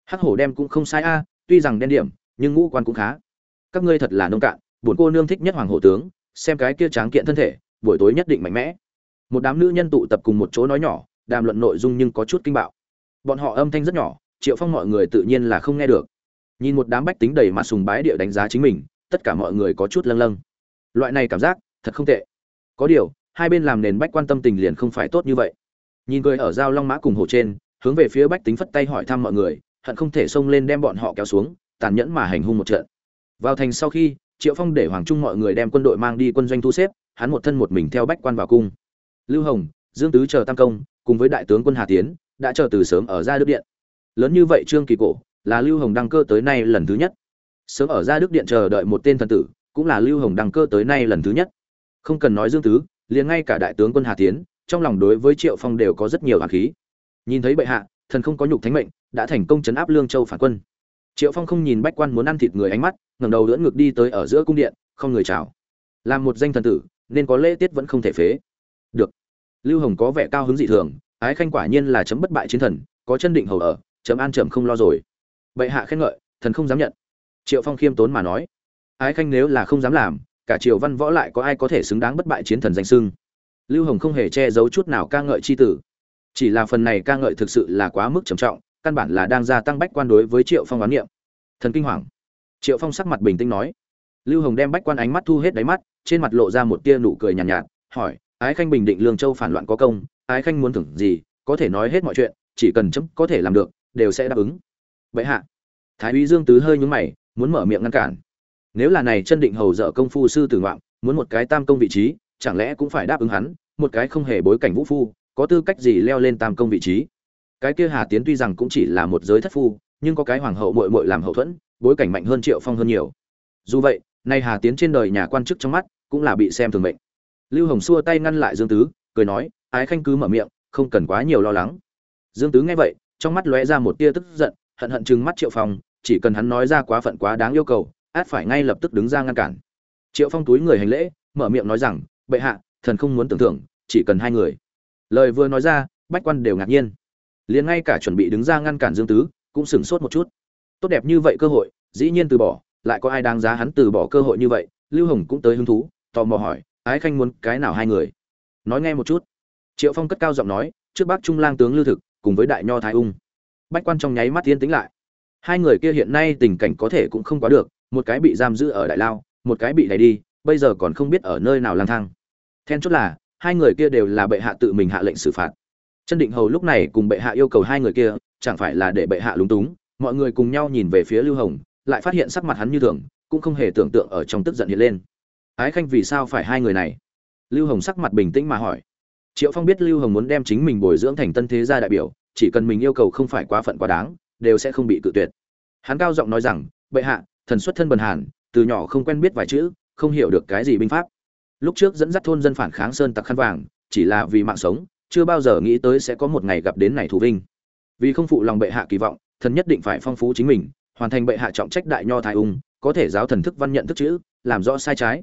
Hắc hổ đem cũng không sai a, tuy rằng đen điểm, nhưng ngũ quan cũng khá. Các ngươi thật là nông cạn bổn cô nương thích nhất hoàng hổ tướng xem cái kia tráng kiện thân thể, buổi tối nhất định mạnh mẽ. Một đám nữ nhân tụ tập cùng một chỗ nói nhỏ, đàm luận nội dung nhưng có chút kinh bạo. Bọn họ âm thanh rất nhỏ, triệu phong mọi người tự nhiên là không nghe được. Nhìn một đám bách tính đầy mặt sùng bái địa đánh giá chính mình, tất cả mọi người có chút lâng lâng. Loại này cảm giác, thật không tệ. Có điều, hai bên làm nền bách quan tâm tình liền không phải tốt như vậy. Nhìn cười ở giao long mã cùng hồ trên, hướng về phía bách tính phất tay hỏi thăm mọi người, hận không thể xông lên đem bọn họ kéo xuống, tàn nhẫn mà hành hung một trận. Vào thành sau khi triệu phong để hoàng trung mọi người đem quân đội mang đi quân doanh thu xếp, hắn một thân một mình theo bách quan vào cung. Lưu hồng, dương tứ chờ tam công, cùng với đại tướng quân hà tiến, đã chờ từ sớm ở ra đức điện. Lớn như vậy trương kỳ cổ, là lưu hồng đăng cơ tới nay lần thứ nhất. Sớm ở ra đức điện chờ đợi một tên thần tử, cũng là lưu hồng đăng cơ tới nay lần thứ nhất. Không cần nói dương tứ, liền ngay cả đại tướng quân hà tiến, trong lòng đối với triệu phong đều có rất nhiều hà khí. Nhìn thấy bệ hạ, thần không có nhục thánh mệnh, đã thành công chấn áp lương châu phản quân. Triệu phong không nhìn bách quan muốn ăn thịt người ánh mắt ngẩng đầu lưỡn ngược đi tới ở giữa cung điện, không người chào. Làm một danh thần tử, nên có lễ tiết vẫn không thể phế. Được. Lưu hồng có vẻ cao hứng dị thường, ái khanh quả nhiên là chấm bất bại chiến thần, có chân định hầu ở, chấm an chậm không lo rồi. Bệ hạ khen ngợi, thần không dám nhận. Triệu phong khiêm tốn mà nói. Ái khanh nếu là không dám làm, cả triều văn võ lại có ai có thể xứng đáng bất bại chiến thần danh sưng lưu hồng không hề che giấu chút nào ca ngợi c h i tử. Chỉ là phần này ca ngợi thực sự là quá mức trầm trọng, căn bản là đang gia tăng bách quan đối với triệu phong oán niệm. Thần kinh hoàng triệu phong sắc mặt bình tĩnh nói. Lưu hồng đem bách quan ánh mắt thu hết đáy mắt trên mặt lộ ra một tia nụ cười nhàn nhạt, nhạt hỏi ái khanh bình định lương châu phản loạn có công ái khanh muốn thưởng gì có thể nói hết mọi chuyện chỉ cần chấm có thể làm được đều sẽ đáp ứng. Vậy hạ. Thái úy dương tứ hơi nhúng mày muốn mở miệng ngăn cản. Nếu là này chân định hầu dở công phu sư tử ngoạm muốn một cái tam công vị trí chẳng lẽ cũng phải đáp ứng hắn một cái không hề bối cảnh vũ phu có tư cách gì leo lên tam công vị trí? Cái kia hà tiến tuy rằng cũng chỉ là một giới thất phu nhưng có cái hoàng hậu mội mội làm hậu thuẫn bối cảnh mạnh hơn triệu phong hơn nhiều. Dù vậy, nay hà tiến trên đời nhà quan chức trong mắt cũng là bị xem thường mệnh. Lưu hồng xua tay ngăn lại dương tứ, cười nói, ái khanh cứ mở miệng, không cần quá nhiều lo lắng. Dương tứ nghe vậy, trong mắt lóe ra một tia tức giận, hận hận chừng mắt triệu phong, chỉ cần hắn nói ra quá phận quá đáng yêu cầu, át phải ngay lập tức đứng ra ngăn cản. Triệu phong túi người hành lễ, mở miệng nói rằng, bệ hạ, thần không muốn tưởng tượng, chỉ cần hai người. Lời vừa nói ra, bách quan đều ngạc nhiên. Liền ngay cả chuẩn bị đứng ra ngăn cản dương tứ, cũng sửng sốt một chút tốt đẹp như vậy cơ hội, dĩ nhiên từ bỏ, lại có ai đáng giá hắn từ bỏ cơ hội như vậy, lưu hồng cũng tới hứng thú, tò mò hỏi, ái khanh muốn cái nào hai người? Nói nghe một chút. Triệu phong cất cao giọng nói, trước bác trung lang tướng lưu thực, cùng với đại nho thái ung. Bách quan trong nháy mắt yên tĩnh lại. Hai người kia hiện nay tình cảnh có thể cũng không quá được, một cái bị giam giữ ở đại lao, một cái bị đẩy đi, bây giờ còn không biết ở nơi nào lang thang. Then chốt là, hai người kia đều là bệ hạ tự mình hạ lệnh xử phạt. Chân định hầu lúc này cùng bệ hạ yêu cầu hai người kia, chẳng phải là để bệ hạ lúng túng mọi người cùng nhau nhìn về phía lưu hồng, lại phát hiện sắc mặt hắn như thường, cũng không hề tưởng tượng ở trong tức giận hiện lên. Ái khanh vì sao phải hai người này? Lưu hồng sắc mặt bình tĩnh mà hỏi. Triệu phong biết lưu hồng muốn đem chính mình bồi dưỡng thành tân thế gia đại biểu, chỉ cần mình yêu cầu không phải quá phận quá đáng, đều sẽ không bị cự tuyệt. Hắn cao giọng nói rằng, bệ hạ, thần xuất thân bần hàn, từ nhỏ không quen biết vài chữ, không hiểu được cái gì binh pháp. Lúc trước dẫn dắt thôn dân phản kháng sơn tặc khăn vàng, chỉ là vì mạng sống, chưa bao giờ nghĩ tới sẽ có một ngày gặp đến này thù vinh. Vì không phụ lòng bệ hạ kỳ vọng thần nhất định phải phong phú chính mình, hoàn thành bệ hạ trọng trách đại nho thái ung, có thể giáo thần thức văn nhận thức chữ, làm rõ sai trái.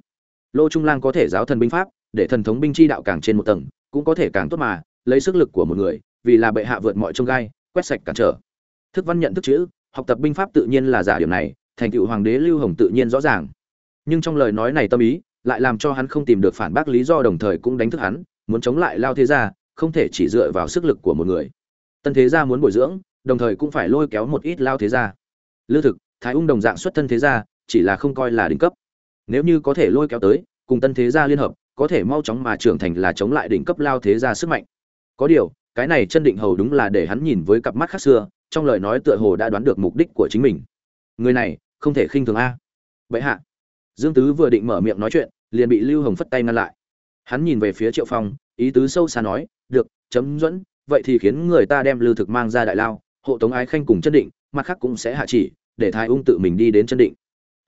Lô trung lang có thể giáo thần binh pháp, để thần thống binh chi đạo càng trên một tầng, cũng có thể càng tốt mà, lấy sức lực của một người, vì là bệ hạ vượt mọi trông gai, quét sạch cản trở. Thức văn nhận thức chữ, học tập binh pháp tự nhiên là giả điểm này, thành tựu hoàng đế lưu hồng tự nhiên rõ ràng. Nhưng trong lời nói này tâm ý, lại làm cho hắn không tìm được phản bác lý do đồng thời cũng đánh thức hắn, muốn chống lại lao thế gia, không thể chỉ dựa vào sức lực của một người. Tân thế gia muốn bồi dưỡng đồng thời cũng phải lôi kéo một ít lao thế gia. Lư thực, thái ung đồng dạng xuất thân thế gia, chỉ là không coi là đỉnh cấp. Nếu như có thể lôi kéo tới, cùng tân thế gia liên hợp, có thể mau chóng mà trưởng thành là chống lại đỉnh cấp lao thế gia sức mạnh. Có điều, cái này chân định hầu đúng là để hắn nhìn với cặp mắt khác xưa, trong lời nói tựa hồ đã đoán được mục đích của chính mình. Người này, không thể khinh thường a. Vậy hạ. Dương tứ vừa định mở miệng nói chuyện, liền bị lưu hồng phất tay ngăn lại. Hắn nhìn về phía triệu phong, ý tứ sâu xa nói, được, chấm dẫn vậy thì khiến người ta đem lưu thực mang ra đại lao hộ tống ái khanh cùng chân định, mặt khác cũng sẽ hạ chỉ, để thái ung tự mình đi đến chân định.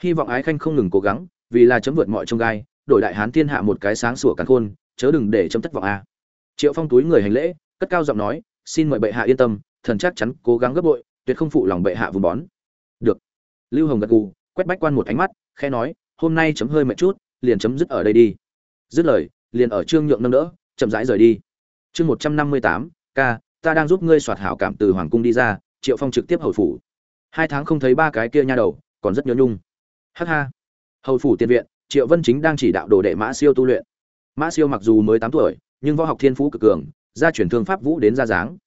Hy vọng ái khanh không ngừng cố gắng, vì là chấm vượt mọi trông gai, đổi đại hán thiên hạ một cái sáng sủa càn khôn, chớ đừng để chấm thất vọng a. Triệu phong túi người hành lễ, cất cao giọng nói, xin mời bệ hạ yên tâm, thần chắc chắn cố gắng gấp bội, tuyệt không phụ lòng bệ hạ vùng bón. Được. Lưu hồng gật gù, quét bách quan một ánh mắt khe nói, hôm nay chấm hơi mệt chút, liền chấm dứt ở đây đi. Dứt lời, liền ở trương nhượng nâng đỡ, chậm rãi rời đi. Chương một trăm năm mươi tám, ca ta đang giúp ngươi soạt hảo cảm từ hoàng cung đi ra, triệu phong trực tiếp hầu phủ. Hai tháng không thấy ba cái kia nha đầu, còn rất nhớ nhung. Hh ha. Hầu phủ tiền viện, triệu vân chính đang chỉ đạo đồ đệ mã siêu tu luyện. Mã siêu mặc dù mới tám tuổi, nhưng võ học thiên phú cực cường, gia chuyển thương pháp vũ đến ra dáng.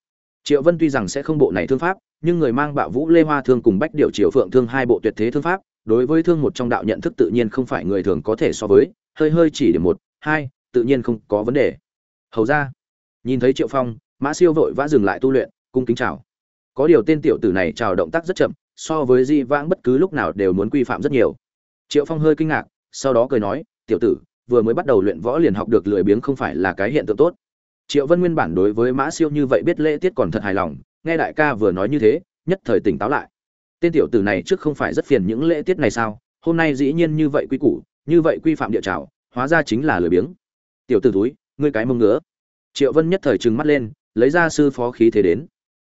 Triệu vân tuy rằng sẽ không bộ này thương pháp, nhưng người mang bạo vũ lê hoa thương cùng bách điệu triệu phượng thương hai bộ tuyệt thế thương pháp, đối với thương một trong đạo nhận thức tự nhiên không phải người thường có thể so với, hơi hơi chỉ điểm một, hai, tự nhiên không có vấn đề. Hầu ra. Nhìn thấy triệu phong mã siêu vội vã dừng lại tu luyện, cung kính chào. Có điều tên tiểu tử này chào động tác rất chậm, so với di vãng bất cứ lúc nào đều muốn quy phạm rất nhiều. Triệu phong hơi kinh ngạc, sau đó cười nói, tiểu tử, vừa mới bắt đầu luyện võ liền học được lười biếng không phải là cái hiện tượng tốt. Triệu vân nguyên bản đối với mã siêu như vậy biết lễ tiết còn thật hài lòng, nghe đại ca vừa nói như thế, nhất thời tỉnh táo lại. Tên tiểu tử này trước không phải rất phiền những lễ tiết này sao? Hôm nay dĩ nhiên như vậy quy củ, như vậy quy phạm địa trào, hóa ra chính là lười biếng. Tiểu tử túi ngươi cái mông ngứa. Triệu vân nhất thời trừng mắt lên lấy ra sư phó khí thế đến.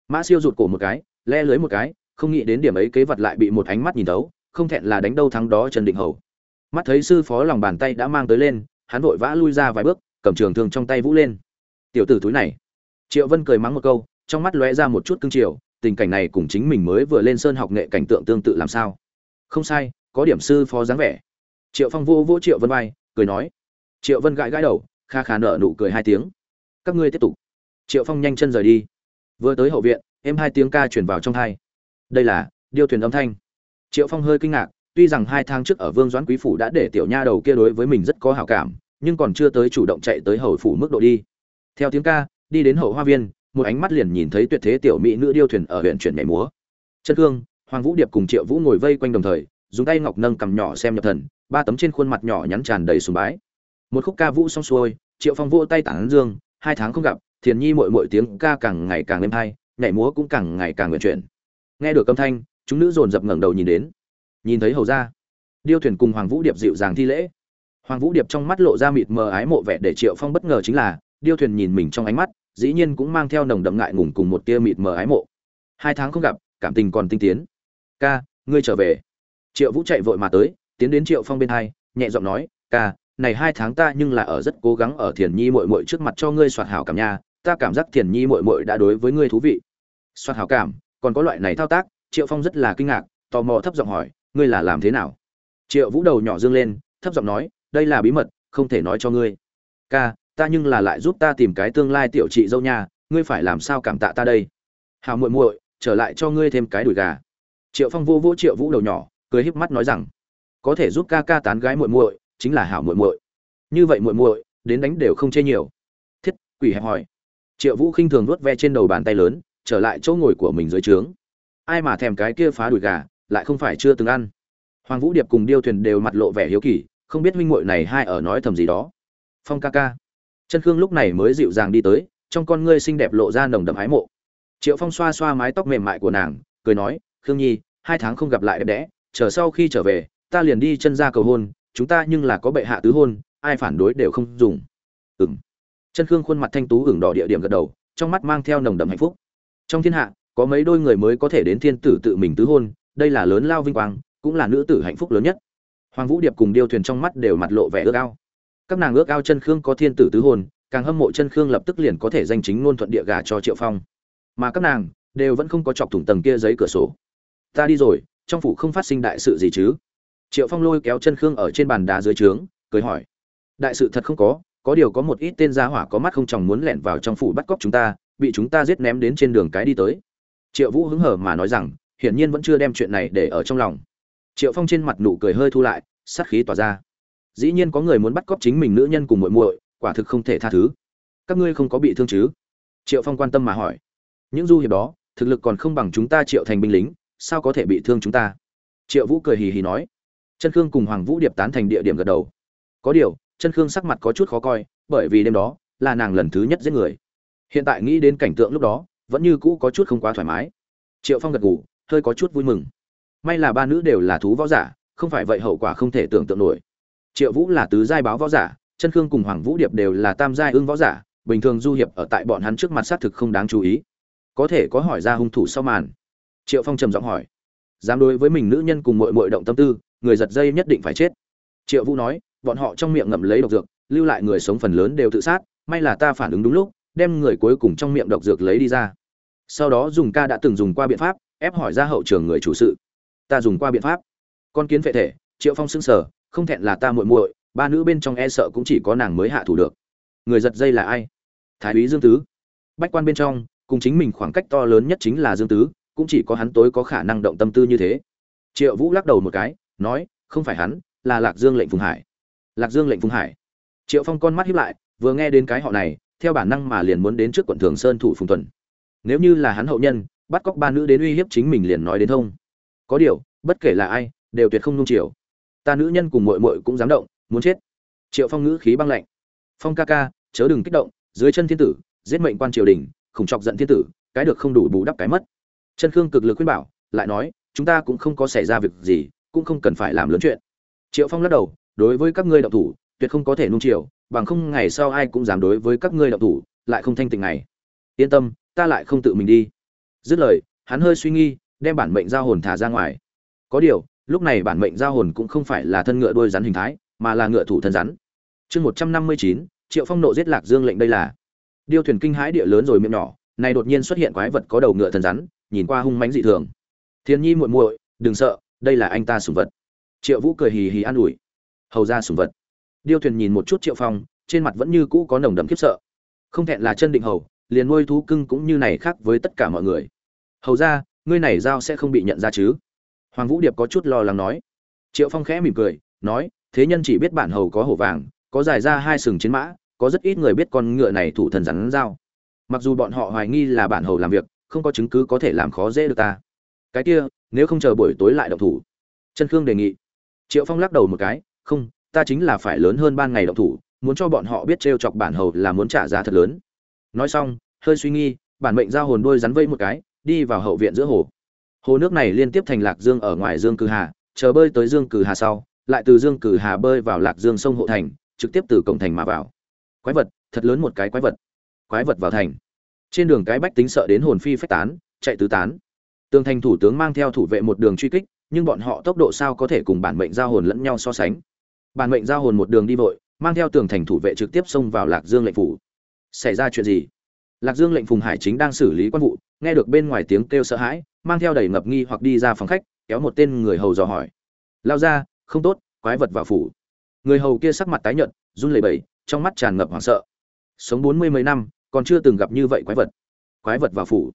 Mã siêu rụt cổ một cái, le lưới một cái, không nghĩ đến điểm ấy kế vật lại bị một ánh mắt nhìn thấu, không thẹn là đánh đâu thắng đó trần định hầu. Mắt thấy sư phó lòng bàn tay đã mang tới lên, hắn vội vã lui ra vài bước, cầm trường thương trong tay vũ lên. Tiểu tử túi này. Triệu vân cười mắng một câu, trong mắt lóe ra một chút cương triều tình cảnh này cùng chính mình mới vừa lên sơn học nghệ cảnh tượng tương tự làm sao? Không sai, có điểm sư phó dáng vẻ. Triệu phong vô vô triệu vân vai, cười nói. Triệu vân gãi gãi đầu, kha khà nợ nụ cười hai tiếng. Các ngươi tiếp tục triệu phong nhanh chân rời đi. Vừa tới hậu viện em hai tiếng ca chuyển vào trong hai. Đây là điêu thuyền âm thanh. Triệu phong hơi kinh ngạc, tuy rằng hai tháng trước ở vương doãn quý phủ đã để tiểu nha đầu kia đối với mình rất có hảo cảm, nhưng còn chưa tới chủ động chạy tới hậu phủ mức độ đi. Theo tiếng ca, đi đến hậu hoa viên, một ánh mắt liền nhìn thấy tuyệt thế tiểu mỹ nữ điêu thuyền ở huyện chuyển nhảy múa. Chân cương hoàng vũ điệp cùng triệu vũ ngồi vây quanh đồng thời, dùng tay ngọc nâng cầm nhỏ xem nhập thần, ba tấm trên khuôn mặt nhỏ nhắn tràn đầy sùng bái. Một khúc ca vũ xong xuôi, triệu phong vỗ tay tản dương, hai tháng không gặp thiền nhi mội mội tiếng ca càng ngày càng êm hay, nhảy múa cũng càng ngày càng nguyện chuyển. Nghe được âm thanh, chúng nữ dồn dập ngẩng đầu nhìn đến. Nhìn thấy hầu ra điêu thuyền cùng hoàng vũ điệp dịu dàng thi lễ. Hoàng vũ điệp trong mắt lộ ra mịt mờ ái mộ vẻ để triệu phong bất ngờ chính là, điêu thuyền nhìn mình trong ánh mắt, dĩ nhiên cũng mang theo nồng đậm ngại ngùng cùng một tia mịt mờ ái mộ. Hai tháng không gặp, cảm tình còn tinh tiến. Ca, ngươi trở về. Triệu vũ chạy vội mà tới, tiến đến triệu phong bên hai, nhẹ giọng nói, ca, này hai tháng ta nhưng là ở rất cố gắng ở thiền nhi mội mội trước mặt cho ngươi soạt hảo cảm nha ta cảm giác thiền nhi mội mội đã đối với ngươi thú vị. Soạt hảo cảm, còn có loại này thao tác, triệu phong rất là kinh ngạc, tò mò thấp giọng hỏi, ngươi là làm thế nào? Triệu vũ đầu nhỏ dương lên, thấp giọng nói, đây là bí mật, không thể nói cho ngươi. Ca, ta nhưng là lại giúp ta tìm cái tương lai tiểu chị dâu nha, ngươi phải làm sao cảm tạ ta đây? Hào muội muội, trở lại cho ngươi thêm cái đùi gà. Triệu phong vô vô triệu vũ đầu nhỏ, cười híp mắt nói rằng, có thể giúp ca ca tán gái muội muội, chính là hảo muội muội. Như vậy muội muội, đến đánh đều không chê nhiều. Thiết, quỷ hẹp hỏi triệu vũ khinh thường nuốt ve trên đầu bàn tay lớn, trở lại chỗ ngồi của mình dưới trướng. Ai mà thèm cái kia phá đùi gà, lại không phải chưa từng ăn. Hoàng vũ điệp cùng điêu thuyền đều mặt lộ vẻ hiếu kỳ, không biết huynh muội này hai ở nói thầm gì đó. Phong ca ca. Chân khương lúc này mới dịu dàng đi tới, trong con ngươi xinh đẹp lộ ra nồng đậm ái mộ. Triệu phong xoa xoa mái tóc mềm mại của nàng, cười nói, khương nhi, hai tháng không gặp lại đẹp đẽ, chờ sau khi trở về, ta liền đi chân ra cầu hôn, chúng ta nhưng là có bệ hạ tứ hôn, ai phản đối đều không dùng. Ừng chân khương khuôn mặt thanh tú hưởng đỏ địa điểm gật đầu, trong mắt mang theo nồng đậm hạnh phúc. Trong thiên hạ, có mấy đôi người mới có thể đến thiên tử tự mình tứ hôn, đây là lớn lao vinh quang, cũng là nữ tử hạnh phúc lớn nhất. Hoàng vũ điệp cùng điêu thuyền trong mắt đều mặt lộ vẻ ước ao. Các nàng ước ao chân khương có thiên tử tứ hôn, càng hâm mộ chân khương lập tức liền có thể danh chính ngôn thuận địa gà cho triệu phong. Mà các nàng đều vẫn không có chọc thủng tầng kia giấy cửa sổ. Ta đi rồi, trong phủ không phát sinh đại sự gì chứ? Triệu phong lôi kéo chân khương ở trên bàn đá dưới trướng, cười hỏi. Đại sự thật không có có điều có một ít tên gia hỏa có mắt không chồng muốn lẻn vào trong phủ bắt cóc chúng ta, bị chúng ta giết ném đến trên đường cái đi tới. Triệu vũ hứng hở mà nói rằng, hiển nhiên vẫn chưa đem chuyện này để ở trong lòng. Triệu phong trên mặt nụ cười hơi thu lại, sát khí tỏa ra. Dĩ nhiên có người muốn bắt cóc chính mình nữ nhân cùng muội muội, quả thực không thể tha thứ. Các ngươi không có bị thương chứ? Triệu phong quan tâm mà hỏi. Những du hiệp đó, thực lực còn không bằng chúng ta triệu thành binh lính, sao có thể bị thương chúng ta? Triệu vũ cười hì hì nói. Chân khương cùng hoàng vũ điệp tán thành địa điểm gật đầu. Có điều chân khương sắc mặt có chút khó coi, bởi vì đêm đó là nàng lần thứ nhất giết người. Hiện tại nghĩ đến cảnh tượng lúc đó, vẫn như cũ có chút không quá thoải mái. Triệu phong gật ngủ hơi có chút vui mừng. May là ba nữ đều là thú võ giả, không phải vậy hậu quả không thể tưởng tượng nổi. Triệu vũ là tứ giai báo võ giả, chân khương cùng hoàng vũ điệp đều là tam giai ưng võ giả, bình thường du hiệp ở tại bọn hắn trước mặt xác thực không đáng chú ý. Có thể có hỏi ra hung thủ sau màn. Triệu phong trầm giọng hỏi. Dám đối với mình nữ nhân cùng mội mội động tâm tư, người giật dây nhất định phải chết. Triệu vũ nói bọn họ trong miệng ngậm lấy độc dược, lưu lại người sống phần lớn đều tự sát, may là ta phản ứng đúng lúc, đem người cuối cùng trong miệng độc dược lấy đi ra. Sau đó dùng ca đã từng dùng qua biện pháp, ép hỏi ra hậu trường người chủ sự. Ta dùng qua biện pháp. Con kiến vệ thể, triệu phong xưng sở không thẹn là ta muội muội, ba nữ bên trong e sợ cũng chỉ có nàng mới hạ thủ được. Người giật dây là ai? Thái úy dương tứ. Bách quan bên trong, cùng chính mình khoảng cách to lớn nhất chính là dương tứ, cũng chỉ có hắn tối có khả năng động tâm tư như thế. Triệu vũ lắc đầu một cái, nói, không phải hắn, là lạc dương lệnh phùng hải lạc dương lệnh phùng hải. Triệu phong con mắt hiếp lại, vừa nghe đến cái họ này, theo bản năng mà liền muốn đến trước quận thường sơn thủ phùng tuần. Nếu như là hắn hậu nhân, bắt cóc ba nữ đến uy hiếp chính mình liền nói đến thông. Có điều, bất kể là ai, đều tuyệt không nung chiều. Ta nữ nhân cùng muội muội cũng dám động, muốn chết. Triệu phong ngữ khí băng lạnh. Phong ca ca, chớ đừng kích động, dưới chân thiên tử, giết mệnh quan triều đình, khủng chọc giận thiên tử, cái được không đủ bù đắp cái mất. Chân khương cực lực khuyên bảo, lại nói, chúng ta cũng không có xảy ra việc gì, cũng không cần phải làm lớn chuyện. Triệu phong lắc đầu đối với các ngươi đạo thủ, tuyệt không có thể nung chiều, bằng không ngày sau ai cũng dám đối với các ngươi đạo thủ, lại không thanh tịnh này. Yên tâm, ta lại không tự mình đi. Dứt lời, hắn hơi suy nghi, đem bản mệnh giao hồn thả ra ngoài. Có điều, lúc này bản mệnh giao hồn cũng không phải là thân ngựa đuôi rắn hình thái, mà là ngựa thủ thân rắn. Chương một trăm năm mươi chín, triệu phong nộ giết lạc dương lệnh đây là. Điêu thuyền kinh hãi địa lớn rồi miệng nhỏ, này đột nhiên xuất hiện quái vật có đầu ngựa thân rắn, nhìn qua hung mãnh dị thường. Thiên nhi muội muội, đừng sợ, đây là anh ta sủng vật. Triệu vũ cười hì hì an ủi hầu ra sủng vật. Điêu thuyền nhìn một chút triệu phong, trên mặt vẫn như cũ có nồng đậm khiếp sợ. Không thẹn là chân định hầu, liền nuôi thú cưng cũng như này khác với tất cả mọi người. Hầu ra, ngươi này giao sẽ không bị nhận ra chứ? Hoàng vũ điệp có chút lo lắng nói. Triệu phong khẽ mỉm cười, nói, thế nhân chỉ biết bản hầu có hổ vàng, có dài ra hai sừng chiến mã, có rất ít người biết con ngựa này thủ thần rắn dao mặc dù bọn họ hoài nghi là bản hầu làm việc, không có chứng cứ có thể làm khó dễ được ta. Cái kia, nếu không chờ buổi tối lại động thủ. Chân khương đề nghị. Triệu phong lắc đầu một cái không, ta chính là phải lớn hơn ban ngày động thủ, muốn cho bọn họ biết t r e o chọc bản hầu là muốn trả giá thật lớn. Nói xong, hơi suy nghi bản mệnh giao hồn đôi rắn vây một cái, đi vào hậu viện giữa hồ. Hồ nước này liên tiếp thành lạc dương ở ngoài dương cử hà, chờ bơi tới dương cử hà sau, lại từ dương cử hà bơi vào lạc dương sông hộ thành, trực tiếp từ cổng thành mà vào. Quái vật, thật lớn một cái quái vật. Quái vật vào thành. Trên đường cái bách tính sợ đến hồn phi phách tán, chạy tứ tán. Tường thành thủ tướng mang theo thủ vệ một đường truy kích, nhưng bọn họ tốc độ sao có thể cùng bản mệnh giao hồn lẫn nhau so sánh? Bản mệnh giao hồn một đường đi vội, mang theo tường thành thủ vệ trực tiếp xông vào lạc dương lệnh phủ. Xảy ra chuyện gì? Lạc dương lệnh phùng hải chính đang xử lý quan vụ, nghe được bên ngoài tiếng kêu sợ hãi, mang theo đầy ngập nghi hoặc đi ra phòng khách, kéo một tên người hầu dò hỏi. Lao ra không tốt, quái vật vào phủ. Người hầu kia sắc mặt tái nhợt, run lẩy bẩy, trong mắt tràn ngập hoảng sợ. Sống bốn mươi mấy năm, còn chưa từng gặp như vậy quái vật. Quái vật vào phủ?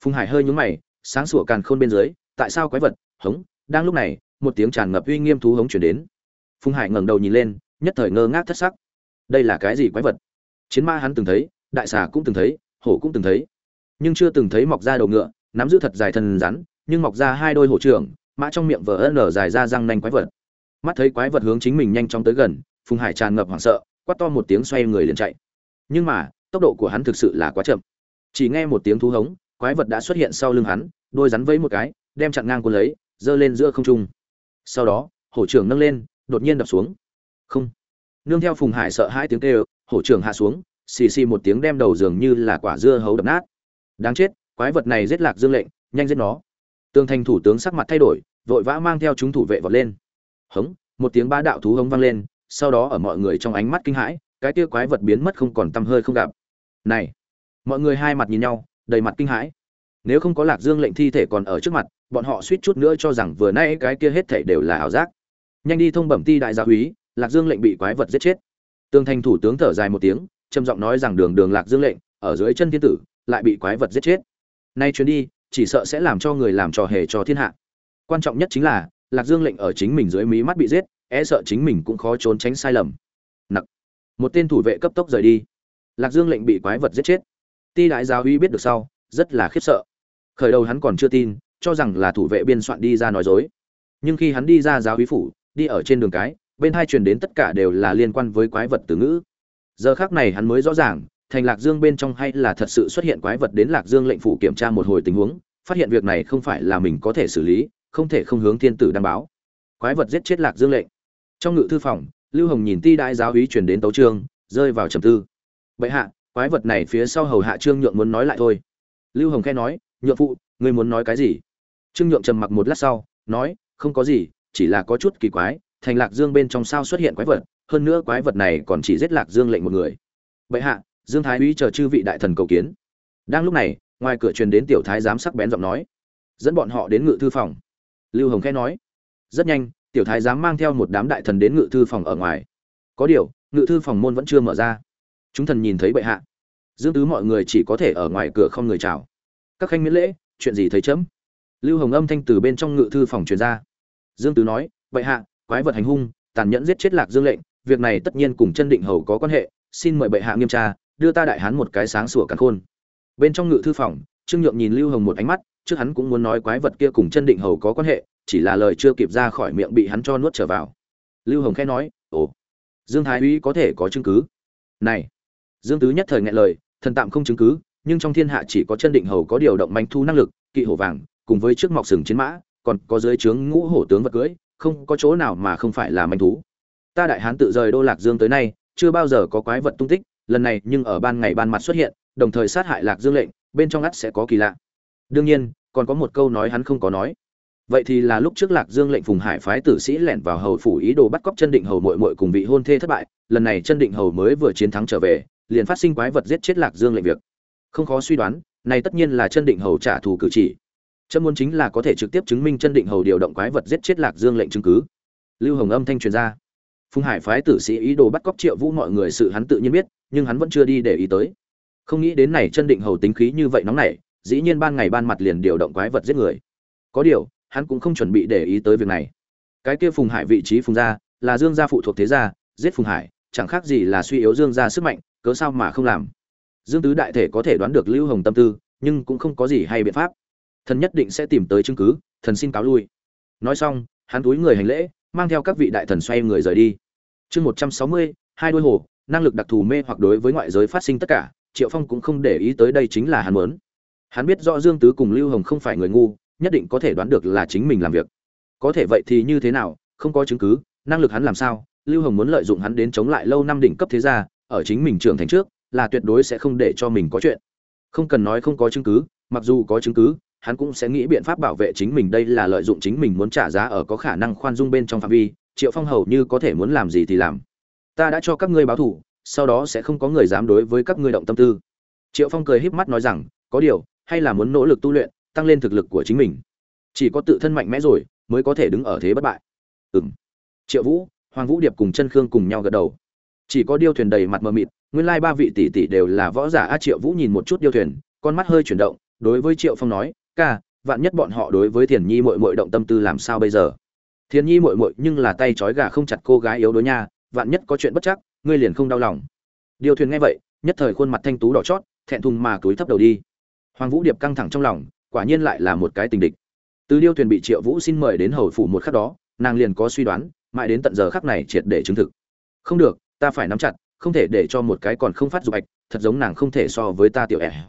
Phùng hải hơi nhúng mày, sáng sủa càn khôn bên dưới, tại sao quái vật? Hống, đang lúc này, một tiếng tràn ngập uy nghiêm thú hống chuyển đến phùng hải ngẩng đầu nhìn lên, nhất thời ngơ ngác thất sắc. Đây là cái gì quái vật? Chiến ma hắn từng thấy, đại xà cũng từng thấy, hổ cũng từng thấy. Nhưng chưa từng thấy mọc ra đầu ngựa, nắm giữ thật dài thân rắn, nhưng mọc ra hai đôi hổ trưởng, mã trong miệng vỡ nở dài ra răng nanh quái vật. Mắt thấy quái vật hướng chính mình nhanh chóng tới gần, phùng hải tràn ngập hoảng sợ, quát to một tiếng xoay người liền chạy. Nhưng mà, tốc độ của hắn thực sự là quá chậm. Chỉ nghe một tiếng thú hống, quái vật đã xuất hiện sau lưng hắn, đôi rắn vẫy một cái, đem chặn ngang cuốn lấy, giơ lên giữa không trung. Sau đó, hổ trưởng nâng lên đột nhiên đập xuống. Không. Nương theo phùng hải sợ hai tiếng kêu, hổ trưởng hạ xuống, xì xì một tiếng đem đầu dường như là quả dưa hấu đập nát. Đáng chết, quái vật này giết lạc dương lệnh, nhanh giết nó. Tường thành thủ tướng sắc mặt thay đổi, vội vã mang theo chúng thủ vệ vọt lên. Hống, một tiếng ba đạo thú hống vang lên, sau đó ở mọi người trong ánh mắt kinh hãi, cái kia quái vật biến mất không còn tăm hơi không gặp. Này, mọi người hai mặt nhìn nhau, đầy mặt kinh hãi. Nếu không có lạc dương lệnh thi thể còn ở trước mặt, bọn họ suýt chút nữa cho rằng vừa nay cái kia hết thảy đều là ảo giác nhanh đi thông bẩm ti đại gia úy lạc dương lệnh bị quái vật giết chết. Tường thành thủ tướng thở dài một tiếng, trầm giọng nói rằng đường đường lạc dương lệnh, ở dưới chân thiên tử, lại bị quái vật giết chết. Nay chuyến đi, chỉ sợ sẽ làm cho người làm trò hề cho thiên hạ. Quan trọng nhất chính là, lạc dương lệnh ở chính mình dưới mí mắt bị giết e sợ chính mình cũng khó trốn tránh sai lầm. Nặc. Một tên thủ vệ cấp tốc rời đi. Lạc dương lệnh bị quái vật giết chết. Ti đại giáo uy biết được sau, rất là khiếp sợ. Khởi đầu hắn còn chưa tin, cho rằng là thủ vệ biên soạn đi ra nói dối. Nhưng khi hắn đi ra giáo uy phủ đi ở trên đường cái, bên hai truyền đến tất cả đều là liên quan với quái vật từ ngữ. Giờ khác này hắn mới rõ ràng, thành lạc dương bên trong hay là thật sự xuất hiện quái vật đến lạc dương lệnh phủ kiểm tra một hồi tình huống, phát hiện việc này không phải là mình có thể xử lý, không thể không hướng thiên tử đăng báo. Quái vật giết chết lạc dương lệnh. Trong ngự thư phòng, lưu hồng nhìn ti đại giáo úy truyền đến tấu trương rơi vào trầm tư. Bệ hạ, quái vật này phía sau hầu hạ trương nhượng muốn nói lại thôi. Lưu hồng khe nói, nhượng phụ, ngươi muốn nói cái gì? Trương nhượng trầm mặc một lát sau, nói, không có gì chỉ là có chút kỳ quái, thành lạc dương bên trong sao xuất hiện quái vật, hơn nữa quái vật này còn chỉ giết lạc dương lệnh một người. Bệ hạ, dương thái úy chờ chư vị đại thần cầu kiến. Đang lúc này, ngoài cửa truyền đến tiểu thái giám sắc bén giọng nói. Dẫn bọn họ đến ngự thư phòng. Lưu hồng khẽ nói. Rất nhanh, tiểu thái giám mang theo một đám đại thần đến ngự thư phòng ở ngoài. Có điều, ngự thư phòng môn vẫn chưa mở ra. Chúng thần nhìn thấy bệ hạ. Dương tứ mọi người chỉ có thể ở ngoài cửa không người chào. Các khanh miễn lễ, chuyện gì thấy chấm? Lưu hồng âm thanh từ bên trong ngự thư phòng truyền ra dương tứ nói bệ hạ, quái vật hành hung, tàn nhẫn giết chết lạc dương lệnh, việc này tất nhiên cùng chân định hầu có quan hệ, xin mời bệ hạ nghiêm tra, đưa ta đại hán một cái sáng sủa cắn khôn. Bên trong ngự thư phòng, trương nhượng nhìn lưu hồng một ánh mắt, trước hắn cũng muốn nói quái vật kia cùng chân định hầu có quan hệ, chỉ là lời chưa kịp ra khỏi miệng bị hắn cho nuốt trở vào. Lưu hồng khẽ nói, ồ, dương thái úy có thể có chứng cứ. Này. Dương tứ nhất thời ngại lời, thần tạm không chứng cứ, nhưng trong thiên hạ chỉ có chân định hầu có điều động manh thu năng lực, kỵ hổ vàng, cùng với trước mọc sừng chiến mã còn có dưới trướng ngũ hổ tướng vật cưỡi không có chỗ nào mà không phải là manh thú. Ta đại hán tự rời đô lạc dương tới nay, chưa bao giờ có quái vật tung tích, lần này nhưng ở ban ngày ban mặt xuất hiện, đồng thời sát hại lạc dương lệnh, bên trong ắt sẽ có kỳ lạ. Đương nhiên, còn có một câu nói hắn không có nói. Vậy thì là lúc trước lạc dương lệnh phùng hải phái tử sĩ lẻn vào hầu phủ ý đồ bắt cóc chân định hầu mội mội cùng vị hôn thê thất bại, lần này chân định hầu mới vừa chiến thắng trở về, liền phát sinh quái vật giết chết lạc dương lệnh việc. Không khó suy đoán, này tất nhiên là chân định hầu trả thù cử chỉ chân muốn chính là có thể trực tiếp chứng minh chân định hầu điều động quái vật giết chết lạc dương lệnh chứng cứ. Lưu hồng âm thanh truyền ra. Phùng hải phái tử sĩ ý đồ bắt cóc triệu vũ mọi người sự hắn tự nhiên biết, nhưng hắn vẫn chưa đi để ý tới. Không nghĩ đến này chân định hầu tính khí như vậy nóng nảy, dĩ nhiên ban ngày ban mặt liền điều động quái vật giết người. Có điều, hắn cũng không chuẩn bị để ý tới việc này. Cái kia phùng hải vị trí phùng gia, là dương gia phụ thuộc thế gia, giết phùng hải, chẳng khác gì là suy yếu dương gia sức mạnh, cớ sao mà không làm? Dương tứ đại thể có thể đoán được lưu hồng tâm tư, nhưng cũng không có gì hay biện pháp thần nhất định sẽ tìm tới chứng cứ, thần xin cáo lui. Nói xong, hắn túi người hành lễ, mang theo các vị đại thần xoay người rời đi. Chương một trăm sáu mươi, hai đôi hồ, năng lực đặc thù mê hoặc đối với ngoại giới phát sinh tất cả, triệu phong cũng không để ý tới đây chính là hắn muốn. Hắn biết rõ dương tứ cùng lưu hồng không phải người ngu, nhất định có thể đoán được là chính mình làm việc. Có thể vậy thì như thế nào, không có chứng cứ, năng lực hắn làm sao, lưu hồng muốn lợi dụng hắn đến chống lại lâu năm đỉnh cấp thế gia, ở chính mình trưởng thành trước, là tuyệt đối sẽ không để cho mình có chuyện. Không cần nói không có chứng cứ, mặc dù có chứng cứ hắn cũng sẽ nghĩ biện pháp bảo vệ chính mình. Đây là lợi dụng chính mình muốn trả giá ở có khả năng khoan dung bên trong phạm vi. Triệu phong hầu như có thể muốn làm gì thì làm. Ta đã cho các ngươi báo thủ, sau đó sẽ không có người dám đối với các ngươi động tâm tư. Triệu phong cười híp mắt nói rằng, có điều, hay là muốn nỗ lực tu luyện, tăng lên thực lực của chính mình. Chỉ có tự thân mạnh mẽ rồi, mới có thể đứng ở thế bất bại. Ừng triệu vũ, hoàng vũ điệp cùng chân khương cùng nhau gật đầu. Chỉ có điêu thuyền đầy mặt mờ mịt, nguyên lai ba vị tỷ tỷ đều là võ giả. A, triệu vũ nhìn một chút điêu thuyền, con mắt hơi chuyển động, đối với triệu phong nói ca, vạn nhất bọn họ đối với thiền nhi mội mội động tâm tư làm sao bây giờ? Thiền nhi mội mội nhưng là tay trói gà không chặt cô gái yếu đuối nha, vạn nhất có chuyện bất chắc, ngươi liền không đau lòng. Điều thuyền nghe vậy, nhất thời khuôn mặt thanh tú đỏ chót, thẹn thùng mà túi thấp đầu đi. Hoàng vũ điệp căng thẳng trong lòng, quả nhiên lại là một cái tình địch. Từ điêu thuyền bị triệu vũ xin mời đến hầu phủ một khắc đó, nàng liền có suy đoán, mãi đến tận giờ khắc này triệt để chứng thực. Không được, ta phải nắm chặt, không thể để cho một cái còn không phát dục ạch, thật giống nàng không thể so với ta tiểu ẻ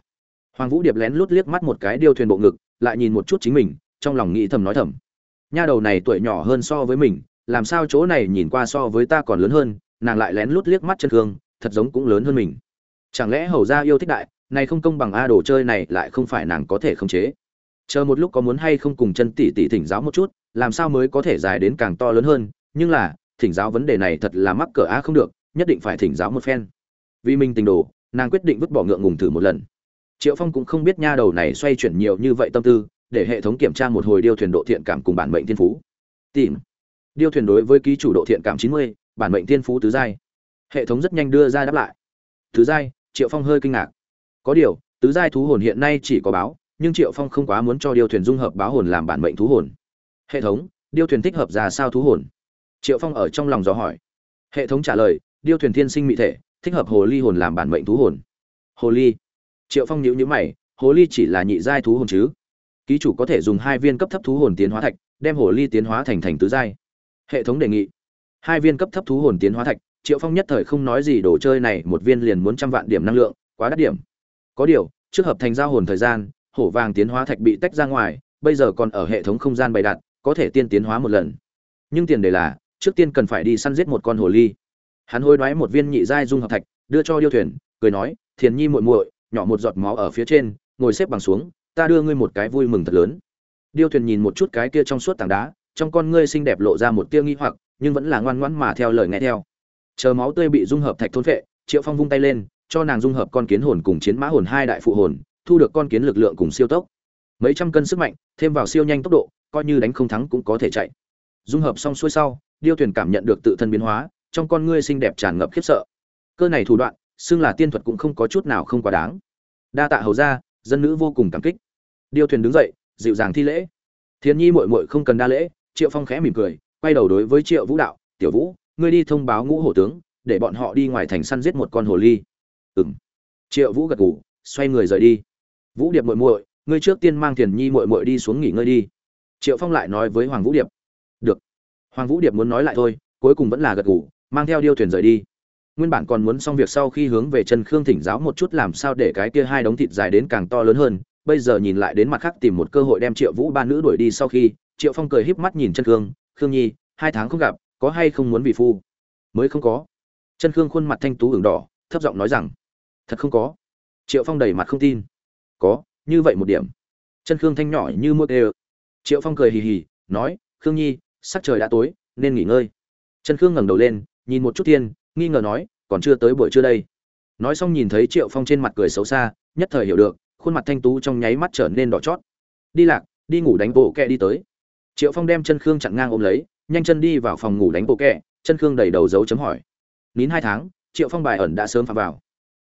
hoàng vũ điệp lén lút liếc mắt một cái điêu thuyền bộ ngực lại nhìn một chút chính mình trong lòng nghĩ thầm nói thầm. Nha đầu này tuổi nhỏ hơn so với mình làm sao chỗ này nhìn qua so với ta còn lớn hơn nàng lại lén lút liếc mắt chân thương, thật giống cũng lớn hơn mình. Chẳng lẽ hầu ra yêu thích đại này không công bằng a đồ chơi này lại không phải nàng có thể khống chế. Chờ một lúc có muốn hay không cùng chân tỷ tỷ thỉnh giáo một chút làm sao mới có thể dài đến càng to lớn hơn nhưng là thỉnh giáo vấn đề này thật là mắc cỡ a không được nhất định phải thỉnh giáo một phen. Vì mình tình đồ nàng quyết định vứt bỏ ngượng ngùng thử một lần triệu phong cũng không biết nha đầu này xoay chuyển nhiều như vậy tâm tư, để hệ thống kiểm tra một hồi điêu thuyền độ thiện cảm cùng bản mệnh thiên phú. Tìm. Điêu thuyền đối với ký chủ độ thiện cảm chín mươi, bản mệnh thiên phú tứ giai. Hệ thống rất nhanh đưa ra đáp lại. Tứ giai, triệu phong hơi kinh ngạc. Có điều, tứ giai thú hồn hiện nay chỉ có báo, nhưng triệu phong không quá muốn cho điêu thuyền dung hợp báo hồn làm bản mệnh thú hồn. Hệ thống, điêu thuyền thích hợp ra sao thú hồn? Triệu phong ở trong lòng dò hỏi. Hệ thống trả lời, điêu thuyền thiên sinh mỹ thể, thích hợp hồ ly hồn làm bản mệnh thú hồn. Hồ ly triệu phong nhíu nhíu mày, hồ ly chỉ là nhị giai thú hồn chứ. Ký chủ có thể dùng hai viên cấp thấp thú hồn tiến hóa thạch, đem hồ ly tiến hóa thành thành tứ giai. Hệ thống đề nghị. Hai viên cấp thấp thú hồn tiến hóa thạch, triệu phong nhất thời không nói gì, đồ chơi này một viên liền muốn trăm vạn điểm năng lượng, quá đắt điểm. Có điều, trước hợp thành giao hồn thời gian, hổ vàng tiến hóa thạch bị tách ra ngoài, bây giờ còn ở hệ thống không gian bày đặt, có thể tiên tiến hóa một lần. Nhưng tiền đề là, trước tiên cần phải đi săn giết một con hồ ly. Hắn hối đoái một viên nhị giai dung hợp thạch, đưa cho điêu thuyền, cười nói, thiền nhi muội muội nhỏ một giọt máu ở phía trên, ngồi xếp bằng xuống, ta đưa ngươi một cái vui mừng thật lớn. Điêu thuyền nhìn một chút cái kia trong suốt tảng đá, trong con ngươi xinh đẹp lộ ra một tia nghi hoặc, nhưng vẫn là ngoan ngoãn mà theo lời nghe theo. Chờ máu tươi bị dung hợp thạch thôn vệ, triệu phong vung tay lên, cho nàng dung hợp con kiến hồn cùng chiến mã hồn hai đại phụ hồn, thu được con kiến lực lượng cùng siêu tốc. Mấy trăm cân sức mạnh, thêm vào siêu nhanh tốc độ, coi như đánh không thắng cũng có thể chạy. Dung hợp xong xuôi sau, điêu thuyền cảm nhận được tự thân biến hóa, trong con ngươi xinh đẹp tràn ngập khiếp sợ. Cơ này thủ đoạn xưng là tiên thuật cũng không có chút nào không quá đáng. Đa tạ hầu ra dân nữ vô cùng cảm kích. Điêu thuyền đứng dậy, dịu dàng thi lễ. Thiên nhi muội muội không cần đa lễ, triệu phong khẽ mỉm cười, quay đầu đối với triệu vũ đạo, tiểu vũ, ngươi đi thông báo ngũ hổ tướng, để bọn họ đi ngoài thành săn giết một con hồ ly. Ừng triệu vũ gật gù, xoay người rời đi. Vũ điệp muội muội, ngươi trước tiên mang thiền nhi muội muội đi xuống nghỉ ngơi đi. Triệu phong lại nói với hoàng vũ điệp. Được. Hoàng vũ điệp muốn nói lại thôi, cuối cùng vẫn là gật gù, mang theo điêu thuyền rời đi nguyên bản còn muốn xong việc sau khi hướng về chân khương thỉnh giáo một chút làm sao để cái kia hai đống thịt dài đến càng to lớn hơn, bây giờ nhìn lại đến mặt khác tìm một cơ hội đem triệu vũ ba nữ đuổi đi sau khi, triệu phong cười híp mắt nhìn chân khương khương nhi, hai tháng không gặp, có hay không muốn vì phu? Mới không có. Chân khương khuôn mặt thanh tú ửng đỏ, thấp giọng nói rằng, thật không có. Triệu phong đầy mặt không tin. Có, như vậy một điểm. Chân khương thanh nhỏ như mưa đều. triệu phong cười hì hì, nói, khương nhi sắc trời đã tối, nên nghỉ ngơi. Chân khương ngẩng đầu lên, nhìn một chút thiên nghi ngờ nói, còn chưa tới buổi trưa đây. Nói xong nhìn thấy triệu phong trên mặt cười xấu xa, nhất thời hiểu được, khuôn mặt thanh tú trong nháy mắt trở nên đỏ chót. Đi lạc, đi ngủ đánh bộ kẹ đi tới. Triệu phong đem chân khương chặn ngang ôm lấy, nhanh chân đi vào phòng ngủ đánh bộ kẹ, chân khương đầy đầu dấu chấm hỏi. Nín hai tháng, triệu phong bài ẩn đã sớm phạm vào.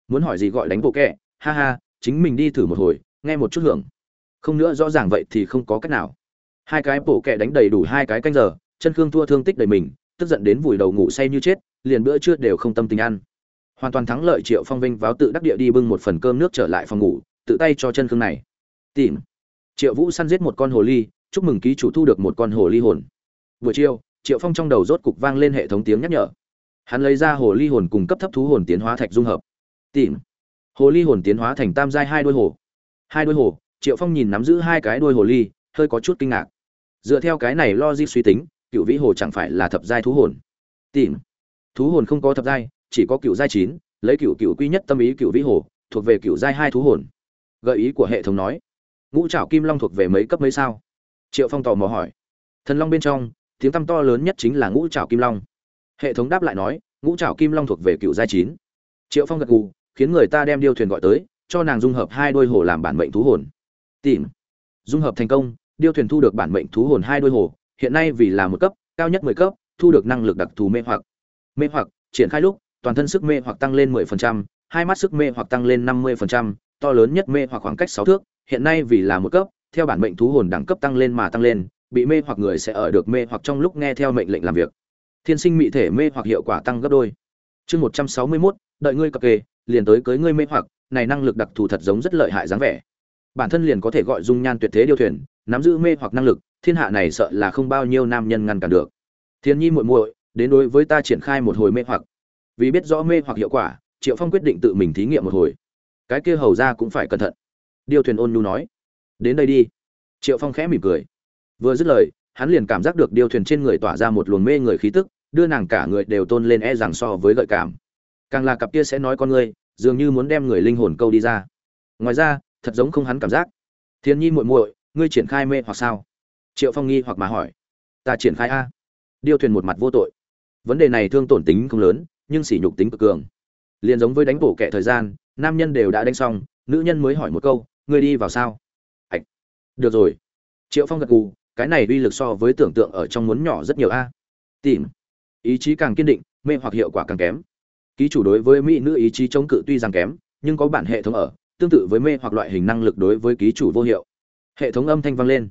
Muốn hỏi gì gọi đánh bộ kẹ? Ha ha, chính mình đi thử một hồi, nghe một chút hưởng. Không nữa rõ ràng vậy thì không có cách nào. Hai cái bộ kẹ đánh đầy đủ hai cái canh giờ, chân khương thua thương tích đầy mình, tức giận đến vùi đầu ngủ say như chết liền bữa trưa đều không tâm tình ăn. Hoàn toàn thắng lợi triệu phong vinh váo tự đắc địa đi bưng một phần cơm nước trở lại phòng ngủ, tự tay cho chân khương này. Tìm. Triệu vũ săn giết một con hồ ly, chúc mừng ký chủ thu được một con hồ ly hồn. Buổi chiều, triệu phong trong đầu rốt cục vang lên hệ thống tiếng nhắc nhở. Hắn lấy ra hồ ly hồn cùng cấp thấp thú hồn tiến hóa thạch dung hợp. Tìm. Hồ ly hồn tiến hóa thành tam giai hai đôi hồ. Hai đôi hồ, triệu phong nhìn nắm giữ hai cái đôi hồ ly, hơi có chút kinh ngạc. Dựa theo cái này logic suy tính, cựu vĩ hồ chẳng phải là thập giai thú hồn. Tìm thú hồn không có thập giai, chỉ có cựu giai chín, lấy cựu cựu quy nhất tâm ý cựu vĩ hồ, thuộc về cựu giai hai thú hồn. Gợi ý của hệ thống nói, ngũ trảo kim long thuộc về mấy cấp mấy sao? Triệu phong tò mò hỏi. Thần long bên trong, tiếng tăm to lớn nhất chính là ngũ trảo kim long. Hệ thống đáp lại nói, ngũ trảo kim long thuộc về cựu giai chín. Triệu phong gật gù, khiến người ta đem điêu thuyền gọi tới, cho nàng dung hợp hai đôi hồ làm bản mệnh thú hồn. Tìm. Dung hợp thành công, điêu thuyền thu được bản mệnh thú hồn hai đôi hồ, hiện nay vì là một cấp, cao nhất mười cấp, thu được năng lực đặc thù mê hoặc mê hoặc, triển khai lúc, toàn thân sức mê hoặc tăng lên mười phần trăm, hai mắt sức mê hoặc tăng lên năm mươi phần trăm, to lớn nhất mê hoặc khoảng cách sáu thước, hiện nay vì là một cấp, theo bản mệnh thú hồn đẳng cấp tăng lên mà tăng lên, bị mê hoặc người sẽ ở được mê hoặc trong lúc nghe theo mệnh lệnh làm việc. Thiên sinh mị thể mê hoặc hiệu quả tăng gấp đôi. Chương một trăm sáu mươi mốt, đợi ngươi cập kê, liền tới cưới ngươi mê hoặc, này năng lực đặc thù thật giống rất lợi hại dáng vẻ. Bản thân liền có thể gọi dung nhan tuyệt thế điều thuyền, nắm giữ mê hoặc năng lực, thiên hạ này sợ là không bao nhiêu nam nhân ngăn cản được. Thiên nhi muội muội đến đối với ta triển khai một hồi mê hoặc. Vì biết rõ mê hoặc hiệu quả, triệu phong quyết định tự mình thí nghiệm một hồi. Cái kia hầu ra cũng phải cẩn thận. Điêu thuyền ôn nhu nói. Đến đây đi. Triệu phong khẽ mỉm cười. Vừa dứt lời, hắn liền cảm giác được điêu thuyền trên người tỏa ra một luồng mê người khí tức, đưa nàng cả người đều tôn lên e rằng so với gợi cảm. Càng là cặp kia sẽ nói con người dường như muốn đem người linh hồn câu đi ra. Ngoài ra, thật giống không hắn cảm giác. Thiên nhi muội muội, ngươi triển khai mê hoặc sao? Triệu phong nghi hoặc mà hỏi. Ta triển khai a. Điêu thuyền một mặt vô tội vấn đề này thương tổn tính không lớn, nhưng sỉ nhục tính cực cường. Liền giống với đánh bổ kẹ thời gian, nam nhân đều đã đánh xong, nữ nhân mới hỏi một câu, ngươi đi vào sao? Ạch được rồi. Triệu phong gật gù, cái này uy lực so với tưởng tượng ở trong muốn nhỏ rất nhiều a. Tìm. Ý chí càng kiên định, mê hoặc hiệu quả càng kém. Ký chủ đối với mỹ nữ ý chí chống cự tuy rằng kém, nhưng có bản hệ thống ở, tương tự với mê hoặc loại hình năng lực đối với ký chủ vô hiệu. Hệ thống âm thanh vang lên.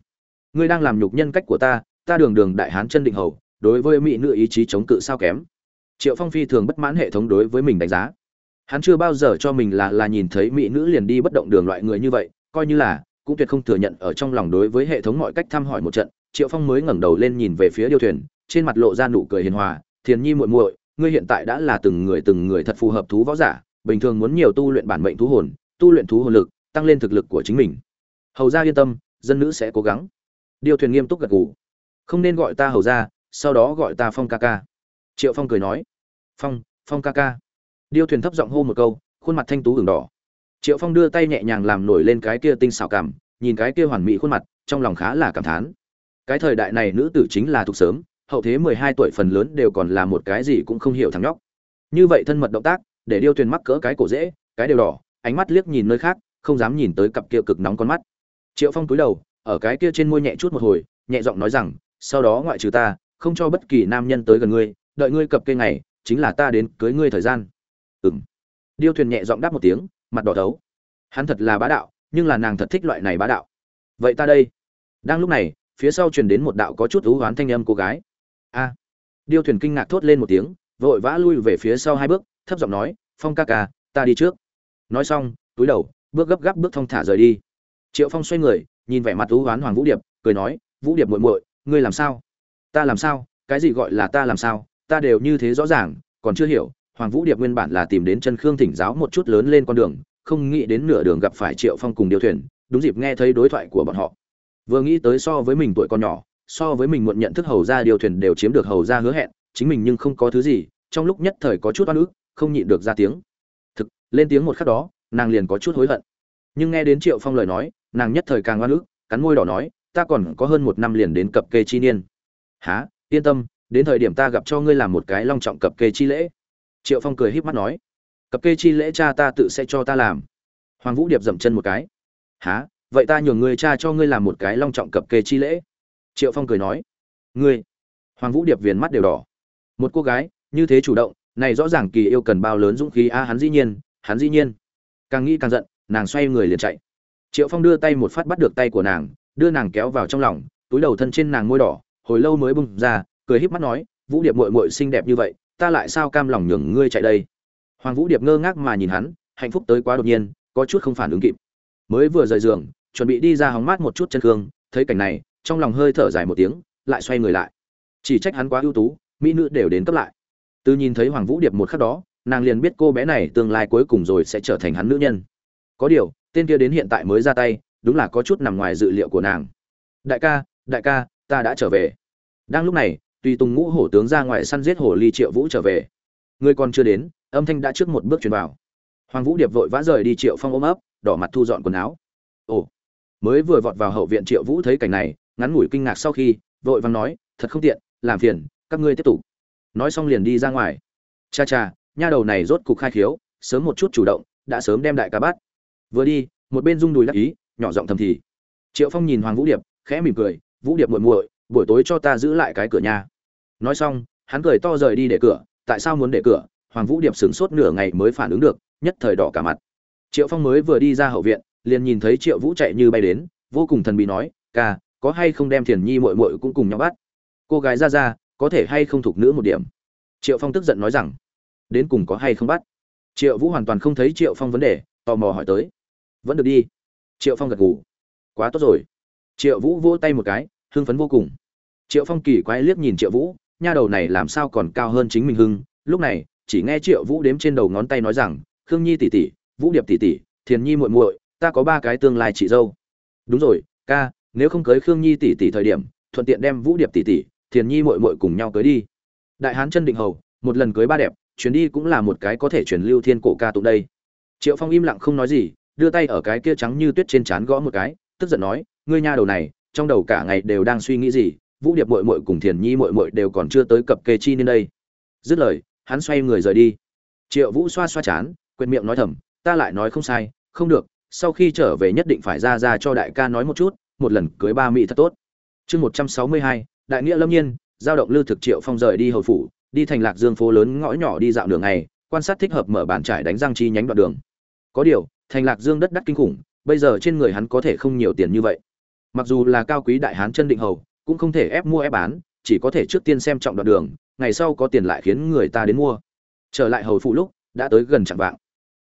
Ngươi đang làm nhục nhân cách của ta ta đường đường đại hán chân định hầu đối với mỹ nữ ý chí chống cự sao kém. Triệu phong phi thường bất mãn hệ thống đối với mình đánh giá. Hắn chưa bao giờ cho mình là là nhìn thấy mỹ nữ liền đi bất động đường loại người như vậy, coi như là, cũng tuyệt không thừa nhận ở trong lòng đối với hệ thống mọi cách thăm hỏi một trận, triệu phong mới ngẩng đầu lên nhìn về phía điêu thuyền, trên mặt lộ ra nụ cười hiền hòa, thiền nhi muội muội, ngươi hiện tại đã là từng người từng người thật phù hợp thú võ giả, bình thường muốn nhiều tu luyện bản mệnh thú hồn, tu luyện thú hồn lực, tăng lên thực lực của chính mình. Hầu ra yên tâm, dân nữ sẽ cố gắng. Điêu thuyền nghiêm túc gật gù. Không nên gọi ta hầu ra sau đó gọi ta phong ca ca. Triệu phong cười nói, phong phong ca ca. Điêu thuyền thấp giọng hô một câu, khuôn mặt thanh tú ửng đỏ. Triệu phong đưa tay nhẹ nhàng làm nổi lên cái kia tinh xảo cảm, nhìn cái kia hoàn mỹ khuôn mặt, trong lòng khá là cảm thán. Cái thời đại này nữ tử chính là thuộc sớm, hậu thế mười hai tuổi phần lớn đều còn là một cái gì cũng không hiểu thằng nhóc. Như vậy thân mật động tác, để điêu thuyền mắc cỡ cái cổ dễ, cái đều đỏ, ánh mắt liếc nhìn nơi khác, không dám nhìn tới cặp kia cực nóng con mắt. Triệu phong cúi đầu, ở cái kia trên môi nhẹ chút một hồi, nhẹ giọng nói rằng, sau đó ngoại trừ ta không cho bất kỳ nam nhân tới gần ngươi, đợi ngươi cập cây ngày, chính là ta đến cưới ngươi thời gian. Ừng điêu thuyền nhẹ giọng đáp một tiếng, mặt đỏ thấu. Hắn thật là bá đạo, nhưng là nàng thật thích loại này bá đạo. Vậy ta đây. Đang lúc này, phía sau truyền đến một đạo có chút ú hoán thanh âm cô gái. A. Điêu thuyền kinh ngạc thốt lên một tiếng, vội vã lui về phía sau hai bước, thấp giọng nói, phong ca ca, ta đi trước. Nói xong, túi đầu, bước gấp gáp bước thong thả rời đi. Triệu phong xoay người, nhìn vẻ mặt ú hoán hoàng vũ điệp, cười nói, vũ điệp muội muội, ngươi làm sao? Ta làm sao? Cái gì gọi là ta làm sao? Ta đều như thế rõ ràng, còn chưa hiểu. Hoàng vũ điệp nguyên bản là tìm đến chân khương thỉnh giáo một chút lớn lên con đường, không nghĩ đến nửa đường gặp phải triệu phong cùng điều thuyền, đúng dịp nghe thấy đối thoại của bọn họ. Vừa nghĩ tới so với mình tuổi còn nhỏ, so với mình muộn nhận thức hầu ra điều thuyền đều chiếm được hầu ra hứa hẹn, chính mình nhưng không có thứ gì, trong lúc nhất thời có chút oan ức, không nhịn được ra tiếng. Thực, lên tiếng một khắc đó, nàng liền có chút hối hận. Nhưng nghe đến triệu phong lời nói, nàng nhất thời càng oan ức, cắn môi đỏ nói, ta còn có hơn một năm liền đến cập kê chi niên há yên tâm, đến thời điểm ta gặp cho ngươi làm một cái long trọng cập kê chi lễ. Triệu phong cười híp mắt nói. Cập kê chi lễ cha ta tự sẽ cho ta làm. Hoàng vũ điệp dậm chân một cái. Há vậy ta nhường người cha cho ngươi làm một cái long trọng cập kê chi lễ. Triệu phong cười nói. Ngươi. Hoàng vũ điệp viền mắt đều đỏ. Một cô gái, như thế chủ động, này rõ ràng kỳ yêu cần bao lớn dũng khí. A, hắn dĩ nhiên, hắn dĩ nhiên. Càng nghĩ càng giận, nàng xoay người liền chạy. Triệu phong đưa tay một phát bắt được tay của nàng, đưa nàng kéo vào trong lòng, túi đầu thân trên nàng môi đỏ hồi lâu mới bung ra, cười híp mắt nói, vũ điệp mội mội xinh đẹp như vậy, ta lại sao cam lòng nhường ngươi chạy đây? Hoàng vũ điệp ngơ ngác mà nhìn hắn, hạnh phúc tới quá đột nhiên, có chút không phản ứng kịp. Mới vừa rời giường, chuẩn bị đi ra hóng mát một chút chân khương, thấy cảnh này, trong lòng hơi thở dài một tiếng, lại xoay người lại. Chỉ trách hắn quá ưu tú, mỹ nữ đều đến cấp lại. Từ nhìn thấy hoàng vũ điệp một khắc đó, nàng liền biết cô bé này tương lai cuối cùng rồi sẽ trở thành hắn nữ nhân. Có điều, tên kia đến hiện tại mới ra tay, đúng là có chút nằm ngoài dự liệu của nàng. Đại ca đại ca, ta đã trở về đang lúc này, tùy tùng ngũ hổ tướng ra ngoài săn giết hổ ly triệu vũ trở về. Người còn chưa đến, âm thanh đã trước một bước truyền vào. Hoàng vũ điệp vội vã rời đi triệu phong ôm ấp, đỏ mặt thu dọn quần áo. Ồ, mới vừa vọt vào hậu viện triệu vũ thấy cảnh này, ngắn ngủi kinh ngạc sau khi, vội vàng nói, thật không tiện, làm phiền, các ngươi tiếp tục. Nói xong liền đi ra ngoài. Cha cha, nha đầu này rốt cục khai khiếu, sớm một chút chủ động, đã sớm đem đại ca bắt. Vừa đi, một bên rung đùi đắc ý, nhỏ giọng thầm thì. Triệu phong nhìn hoàng vũ điệp, khẽ mỉm cười, vũ điệp muội muội buổi tối cho ta giữ lại cái cửa nhà. Nói xong, hắn cười to rời đi để cửa, tại sao muốn để cửa? Hoàng vũ điệp sửng sốt nửa ngày mới phản ứng được, nhất thời đỏ cả mặt. Triệu phong mới vừa đi ra hậu viện, liền nhìn thấy triệu vũ chạy như bay đến, vô cùng thần bí nói, ca, có hay không đem thiền nhi muội muội cũng cùng nhau bắt? Cô gái ra ra, có thể hay không thuộc nữ một điểm? Triệu phong tức giận nói rằng, đến cùng có hay không bắt? Triệu vũ hoàn toàn không thấy triệu phong vấn đề, tò mò hỏi tới. Vẫn được đi. Triệu phong gật gù. Quá tốt rồi. Triệu vũ vỗ tay một cái hưng phấn vô cùng. Triệu phong kỳ quái liếc nhìn triệu vũ, nha đầu này làm sao còn cao hơn chính mình hưng. Lúc này, chỉ nghe triệu vũ đếm trên đầu ngón tay nói rằng, khương nhi tỷ tỷ, vũ điệp tỷ tỷ, thiền nhi muội muội, ta có ba cái tương lai chị dâu. Đúng rồi, ca, nếu không cưới khương nhi tỷ tỷ thời điểm, thuận tiện đem vũ điệp tỷ tỷ, thiền nhi muội muội cùng nhau cưới đi. Đại hán chân định hầu, một lần cưới ba đẹp, chuyến đi cũng là một cái có thể truyền lưu thiên cổ ca tụng đây. Triệu phong im lặng không nói gì, đưa tay ở cái kia trắng như tuyết trên trán gõ một cái, tức giận nói, ngươi nha đầu này trong đầu cả ngày đều đang suy nghĩ gì, vũ điệp muội muội cùng thiền nhi muội muội đều còn chưa tới cập kê chi nên đây. Dứt lời, hắn xoay người rời đi. Triệu vũ xoa xoa chán quên miệng nói thầm, ta lại nói không sai, không được, sau khi trở về nhất định phải ra ra cho đại ca nói một chút, một lần cưới ba mỹ thật tốt. Chương một trăm sáu mươi hai, đại nghĩa lâm nhiên, giao động lư thực triệu phong rời đi hầu phủ, đi thành lạc dương phố lớn ngõ nhỏ đi dạo đường này, quan sát thích hợp mở bàn trải đánh răng chi nhánh đoạn đường. Có điều, thành lạc dương đất đắt kinh khủng, bây giờ trên người hắn có thể không nhiều tiền như vậy mặc dù là cao quý đại hán chân định hầu, cũng không thể ép mua ép bán, chỉ có thể trước tiên xem trọng đoạn đường, ngày sau có tiền lại khiến người ta đến mua. Trở lại hầu phụ lúc, đã tới gần chẳng vạng.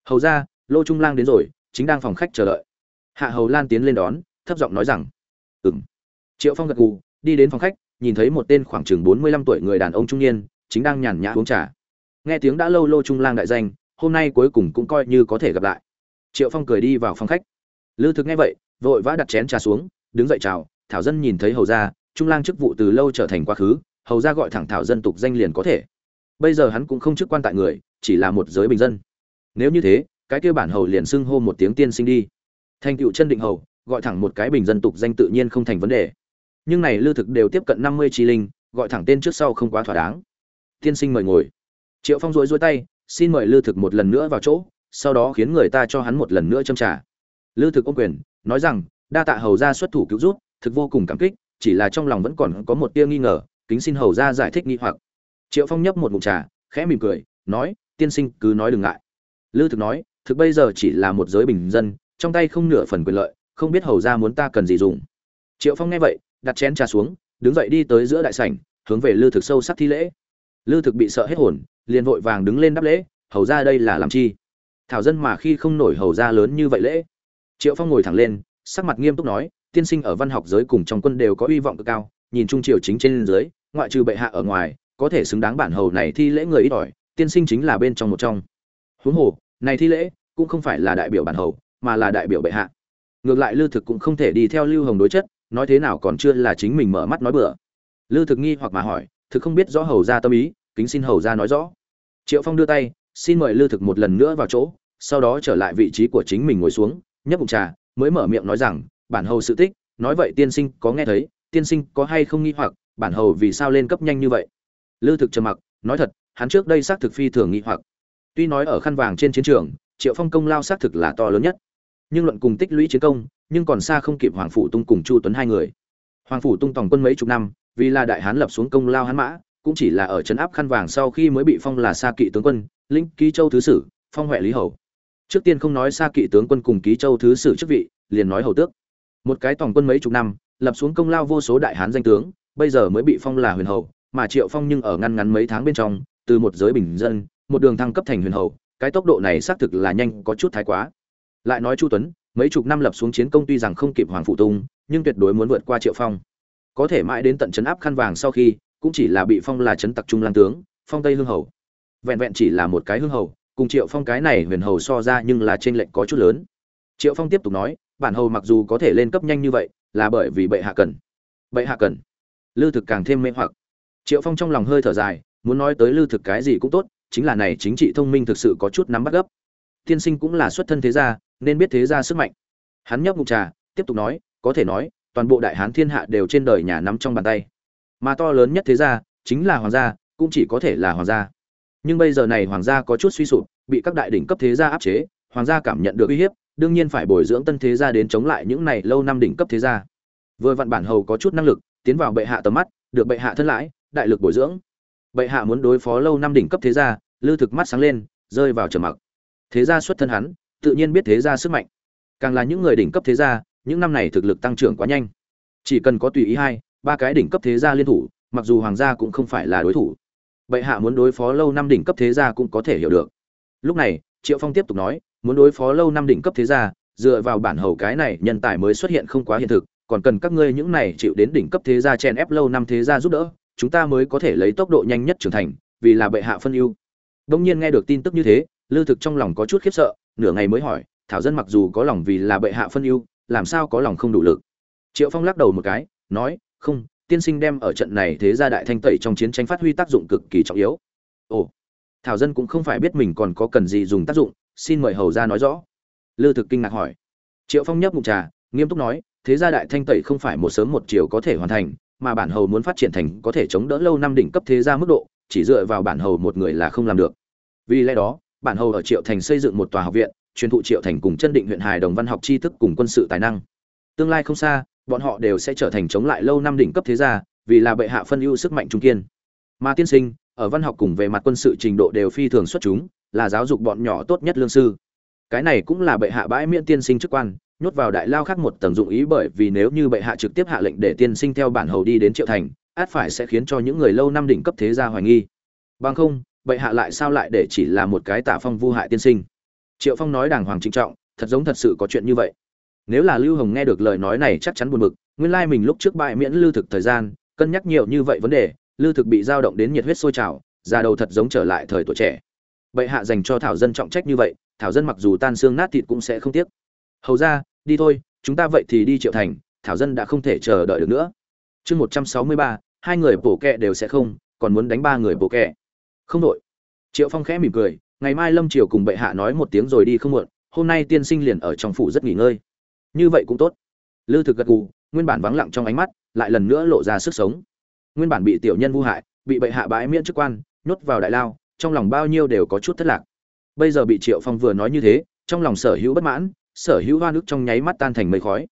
Hầu ra, lô trung lang đến rồi, chính đang phòng khách chờ đợi. Hạ hầu lan tiến lên đón, thấp giọng nói rằng ừng triệu phong gật gù, đi đến phòng khách, nhìn thấy một tên khoảng chừng bốn mươi lăm tuổi người đàn ông trung niên, chính đang nhàn nhã uống trà. Nghe tiếng đã lâu lô trung lang đại danh, hôm nay cuối cùng cũng coi như có thể gặp lại. Triệu phong cười đi vào phòng khách. Lư thực nghe vậy, vội vã đặt chén trà xuống đứng dậy chào, thảo dân nhìn thấy hầu ra trung lang chức vụ từ lâu trở thành quá khứ, hầu ra gọi thẳng thảo dân tục danh liền có thể. Bây giờ hắn cũng không chức quan tại người, chỉ là một giới bình dân. Nếu như thế, cái kia bản hầu liền xưng hô một tiếng tiên sinh đi. Thành tựu chân định hầu, gọi thẳng một cái bình dân tục danh tự nhiên không thành vấn đề. Nhưng này lư thực đều tiếp cận năm mươi chi linh, gọi thẳng tên trước sau không quá thỏa đáng. Tiên sinh mời ngồi. Triệu phong rối rối tay, xin mời lư thực một lần nữa vào chỗ, sau đó khiến người ta cho hắn một lần nữa châm trả lư thực ôm quyền, nói rằng đa tạ hầu gia xuất thủ cứu rút thực vô cùng cảm kích, chỉ là trong lòng vẫn còn có một tia nghi ngờ, kính xin hầu gia giải thích nghi hoặc. Triệu phong nhấp một ngụm trà, khẽ mỉm cười, nói, tiên sinh, cứ nói đừng ngại. Lư thực nói, thực bây giờ chỉ là một giới bình dân, trong tay không nửa phần quyền lợi, không biết hầu gia muốn ta cần gì dùng. Triệu phong nghe vậy, đặt chén trà xuống, đứng dậy đi tới giữa đại sảnh, hướng về lư thực sâu sắc thi lễ. Lư thực bị sợ hết hồn, liền vội vàng đứng lên đáp lễ, hầu ra đây là làm chi? Thảo dân mà khi không nổi hầu ra lớn như vậy lễ. Triệu phong ngồi thẳng lên sắc mặt nghiêm túc nói, tiên sinh ở văn học giới cùng trong quân đều có uy vọng cực cao, nhìn trung triều chính trên dưới, ngoại trừ bệ hạ ở ngoài, có thể xứng đáng bản hầu này thi lễ người ít ỏi, tiên sinh chính là bên trong một trong. Huống hồ, này thi lễ cũng không phải là đại biểu bản hầu, mà là đại biểu bệ hạ. Ngược lại lưu thực cũng không thể đi theo lưu hồng đối chất, nói thế nào còn chưa là chính mình mở mắt nói bừa. Lưu thực nghi hoặc mà hỏi, thực không biết rõ hầu ra tâm ý, kính xin hầu ra nói rõ. Triệu phong đưa tay, xin mời lưu thực một lần nữa vào chỗ, sau đó trở lại vị trí của chính mình ngồi xuống, nhấp bụng trà mới mở miệng nói rằng, bản hầu sự tích, nói vậy tiên sinh có nghe thấy, tiên sinh có hay không nghi hoặc, bản hầu vì sao lên cấp nhanh như vậy? Lư thực trầm mặc, nói thật, hắn trước đây xác thực phi thường nghi hoặc. Tuy nói ở khăn vàng trên chiến trường, triệu phong công lao xác thực là to lớn nhất. Nhưng luận cùng tích lũy chiến công, nhưng còn xa không kịp hoàng phủ tung cùng chu tuấn hai người. Hoàng phủ tung tòng quân mấy chục năm, vì là đại hán lập xuống công lao hán mã, cũng chỉ là ở trấn áp khăn vàng sau khi mới bị phong là xa kỵ tướng quân, lĩnh ký châu thứ sử, phong huệ lý hầu trước tiên không nói xa kỵ tướng quân cùng ký châu thứ sử chức vị, liền nói hầu tước. Một cái tổng quân mấy chục năm, lập xuống công lao vô số đại hán danh tướng, bây giờ mới bị phong là huyền hầu, mà triệu phong nhưng ở ngăn ngắn mấy tháng bên trong, từ một giới bình dân, một đường thăng cấp thành huyền hầu, cái tốc độ này xác thực là nhanh, có chút thái quá. Lại nói chu tuấn, mấy chục năm lập xuống chiến công tuy rằng không kịp hoàng phụ tung, nhưng tuyệt đối muốn vượt qua triệu phong. Có thể mãi đến tận trấn áp khăn vàng sau khi, cũng chỉ là bị phong là trấn tặc trung lang tướng, phong tây hương hầu. Vẹn vẹn chỉ là một cái hương hầu cùng triệu phong cái này huyền hầu so ra nhưng là trên lệnh có chút lớn. Triệu phong tiếp tục nói, bản hầu mặc dù có thể lên cấp nhanh như vậy, là bởi vì bệ hạ cần. Bệ hạ cần. Lư thực càng thêm mê hoặc. Triệu phong trong lòng hơi thở dài, muốn nói tới lư thực cái gì cũng tốt, chính là này chính trị thông minh thực sự có chút nắm bắt gấp. Tiên sinh cũng là xuất thân thế gia, nên biết thế gia sức mạnh. Hắn nhấp ngụm trà, tiếp tục nói, có thể nói, toàn bộ đại hán thiên hạ đều trên đời nhà nắm trong bàn tay. Mà to lớn nhất thế gia, chính là hoàng gia, cũng chỉ có thể là hoàng gia nhưng bây giờ này hoàng gia có chút suy sụp, bị các đại đỉnh cấp thế gia áp chế, hoàng gia cảm nhận được uy hiếp, đương nhiên phải bồi dưỡng tân thế gia đến chống lại những này lâu năm đỉnh cấp thế gia. Vừa vặn bản hầu có chút năng lực, tiến vào bệ hạ tầm mắt, được bệ hạ thân lãi, đại lực bồi dưỡng. Bệ hạ muốn đối phó lâu năm đỉnh cấp thế gia, lư thực mắt sáng lên, rơi vào trầm mặc. Thế gia xuất thân hắn, tự nhiên biết thế gia sức mạnh. Càng là những người đỉnh cấp thế gia, những năm này thực lực tăng trưởng quá nhanh. Chỉ cần có tùy ý hai, ba cái đỉnh cấp thế gia liên thủ, mặc dù hoàng gia cũng không phải là đối thủ bệ hạ muốn đối phó lâu năm đỉnh cấp thế gia cũng có thể hiểu được. Lúc này, triệu phong tiếp tục nói, muốn đối phó lâu năm đỉnh cấp thế gia, dựa vào bản hầu cái này nhân tài mới xuất hiện không quá hiện thực, còn cần các ngươi những này chịu đến đỉnh cấp thế gia chen ép lâu năm thế gia giúp đỡ, chúng ta mới có thể lấy tốc độ nhanh nhất trưởng thành, vì là bệ hạ phân ưu. Đông nhiên nghe được tin tức như thế, lư thực trong lòng có chút khiếp sợ, nửa ngày mới hỏi, thảo dân mặc dù có lòng vì là bệ hạ phân ưu, làm sao có lòng không đủ lực? Triệu phong lắc đầu một cái, nói, không tiên sinh đem ở trận này thế gia đại thanh tẩy trong chiến tranh phát huy tác dụng cực kỳ trọng yếu. Ồ, thảo dân cũng không phải biết mình còn có cần gì dùng tác dụng, xin mời hầu ra nói rõ. Lư thực kinh ngạc hỏi. Triệu phong nhấp ngụm trà, nghiêm túc nói, thế gia đại thanh tẩy không phải một sớm một chiều có thể hoàn thành, mà bản hầu muốn phát triển thành có thể chống đỡ lâu năm đỉnh cấp thế gia mức độ, chỉ dựa vào bản hầu một người là không làm được. Vì lẽ đó, bản hầu ở triệu thành xây dựng một tòa học viện, truyền thụ triệu thành cùng chân định huyện hài đồng văn học tri thức cùng quân sự tài năng. Tương lai không xa bọn họ đều sẽ trở thành chống lại lâu năm đỉnh cấp thế gia, vì là bệ hạ phân ưu sức mạnh trung kiên. Mà tiên sinh, ở văn học cùng về mặt quân sự trình độ đều phi thường xuất chúng, là giáo dục bọn nhỏ tốt nhất lương sư. Cái này cũng là bệ hạ bãi miễn tiên sinh chức quan, nhốt vào đại lao khác một tầng dụng ý bởi vì nếu như bệ hạ trực tiếp hạ lệnh để tiên sinh theo bản hầu đi đến triệu thành, át phải sẽ khiến cho những người lâu năm đỉnh cấp thế gia hoài nghi. Bằng không, bệ hạ lại sao lại để chỉ là một cái tả phong vu hại tiên sinh? Triệu phong nói đàng hoàng trinh trọng, thật giống thật sự có chuyện như vậy nếu là lưu hồng nghe được lời nói này chắc chắn buồn bực, nguyên lai mình lúc trước bại miễn lưu thực thời gian, cân nhắc nhiều như vậy vấn đề, lưu thực bị dao động đến nhiệt huyết sôi trào, già đầu thật giống trở lại thời tuổi trẻ. Bệ hạ dành cho thảo dân trọng trách như vậy, thảo dân mặc dù tan xương nát thịt cũng sẽ không tiếc. Hầu ra, đi thôi, chúng ta vậy thì đi triệu thành, thảo dân đã không thể chờ đợi được nữa. Chương một trăm sáu mươi ba, hai người bổ kẹ đều sẽ không, còn muốn đánh ba người bổ kẹ. Không đội. Triệu phong khẽ mỉm cười, ngày mai lâm triều cùng bệ hạ nói một tiếng rồi đi không muộn, hôm nay tiên sinh liền ở trong phủ rất nghỉ ngơi như vậy cũng tốt. Lư thực gật gù, nguyên bản vắng lặng trong ánh mắt, lại lần nữa lộ ra sức sống. Nguyên bản bị tiểu nhân vu hại, bị bệ hạ bãi miễn chức quan, nhốt vào đại lao, trong lòng bao nhiêu đều có chút thất lạc. Bây giờ bị triệu phong vừa nói như thế, trong lòng sở hữu bất mãn, sở hữu hoa nước trong nháy mắt tan thành mây khói.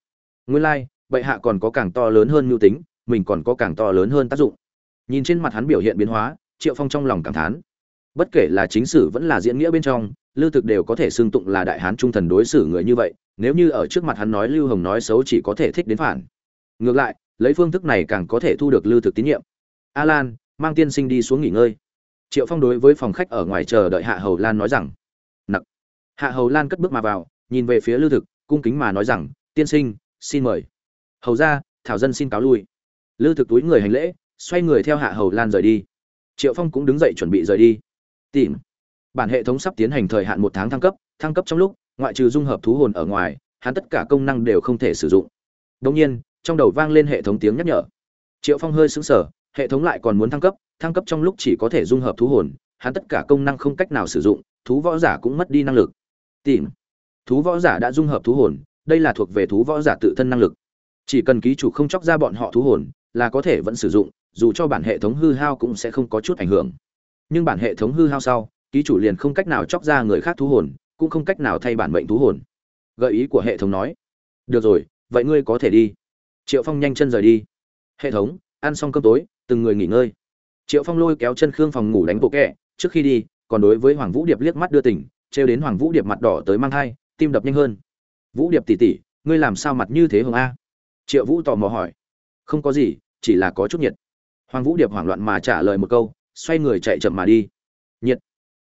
Nguyên lai, bệ hạ còn có càng to lớn hơn mưu tính, mình còn có càng to lớn hơn tác dụng. Nhìn trên mặt hắn biểu hiện biến hóa, triệu phong trong lòng cảm thán. Bất kể là chính sử vẫn là diễn nghĩa bên trong lưu thực đều có thể xưng tụng là đại hán trung thần đối xử người như vậy, nếu như ở trước mặt hắn nói lưu hồng nói xấu chỉ có thể thích đến phản. Ngược lại, lấy phương thức này càng có thể thu được lưu thực tín nhiệm. A lan, mang tiên sinh đi xuống nghỉ ngơi. Triệu phong đối với phòng khách ở ngoài chờ đợi hạ hầu lan nói rằng, nặc. Hạ hầu lan cất bước mà vào, nhìn về phía lưu thực, cung kính mà nói rằng, tiên sinh, xin mời. Hầu ra thảo dân xin cáo lui. Lưu thực túi người hành lễ, xoay người theo hạ hầu lan rời đi. Triệu phong cũng đứng dậy chuẩn bị rời đi. Tìm bản hệ thống sắp tiến hành thời hạn một tháng thăng cấp thăng cấp trong lúc, ngoại trừ dung hợp thú hồn ở ngoài, hắn tất cả công năng đều không thể sử dụng. Đông nhiên, trong đầu vang lên hệ thống tiếng nhắc nhở. Triệu phong hơi sững sờ, hệ thống lại còn muốn thăng cấp thăng cấp trong lúc chỉ có thể dung hợp thú hồn, hắn tất cả công năng không cách nào sử dụng, thú võ giả cũng mất đi năng lực. Tìm. Thú võ giả đã dung hợp thú hồn, đây là thuộc về thú võ giả tự thân năng lực. Chỉ cần ký chủ không chóc ra bọn họ thú hồn, là có thể vẫn sử dụng, dù cho bản hệ thống hư hao cũng sẽ không có chút ảnh hưởng. Nhưng bản hệ thống hư hao sau ký chủ liền không cách nào chóc ra người khác thú hồn, cũng không cách nào thay bản mệnh thú hồn. Gợi ý của hệ thống nói, được rồi, vậy ngươi có thể đi. Triệu phong nhanh chân rời đi. Hệ thống, ăn xong cơm tối, từng người nghỉ ngơi. Triệu phong lôi kéo chân khương phòng ngủ đánh bộ kẹ, trước khi đi, còn đối với hoàng vũ điệp liếc mắt đưa tỉnh, trêu đến hoàng vũ điệp mặt đỏ tới mang thai, tim đập nhanh hơn. Vũ điệp tỉ tỉ ngươi làm sao mặt như thế hồng a? Triệu vũ tò mò hỏi. Không có gì, chỉ là có chút nhiệt. Hoàng vũ điệp hoảng loạn mà trả lời một câu, xoay người chạy chậm mà đi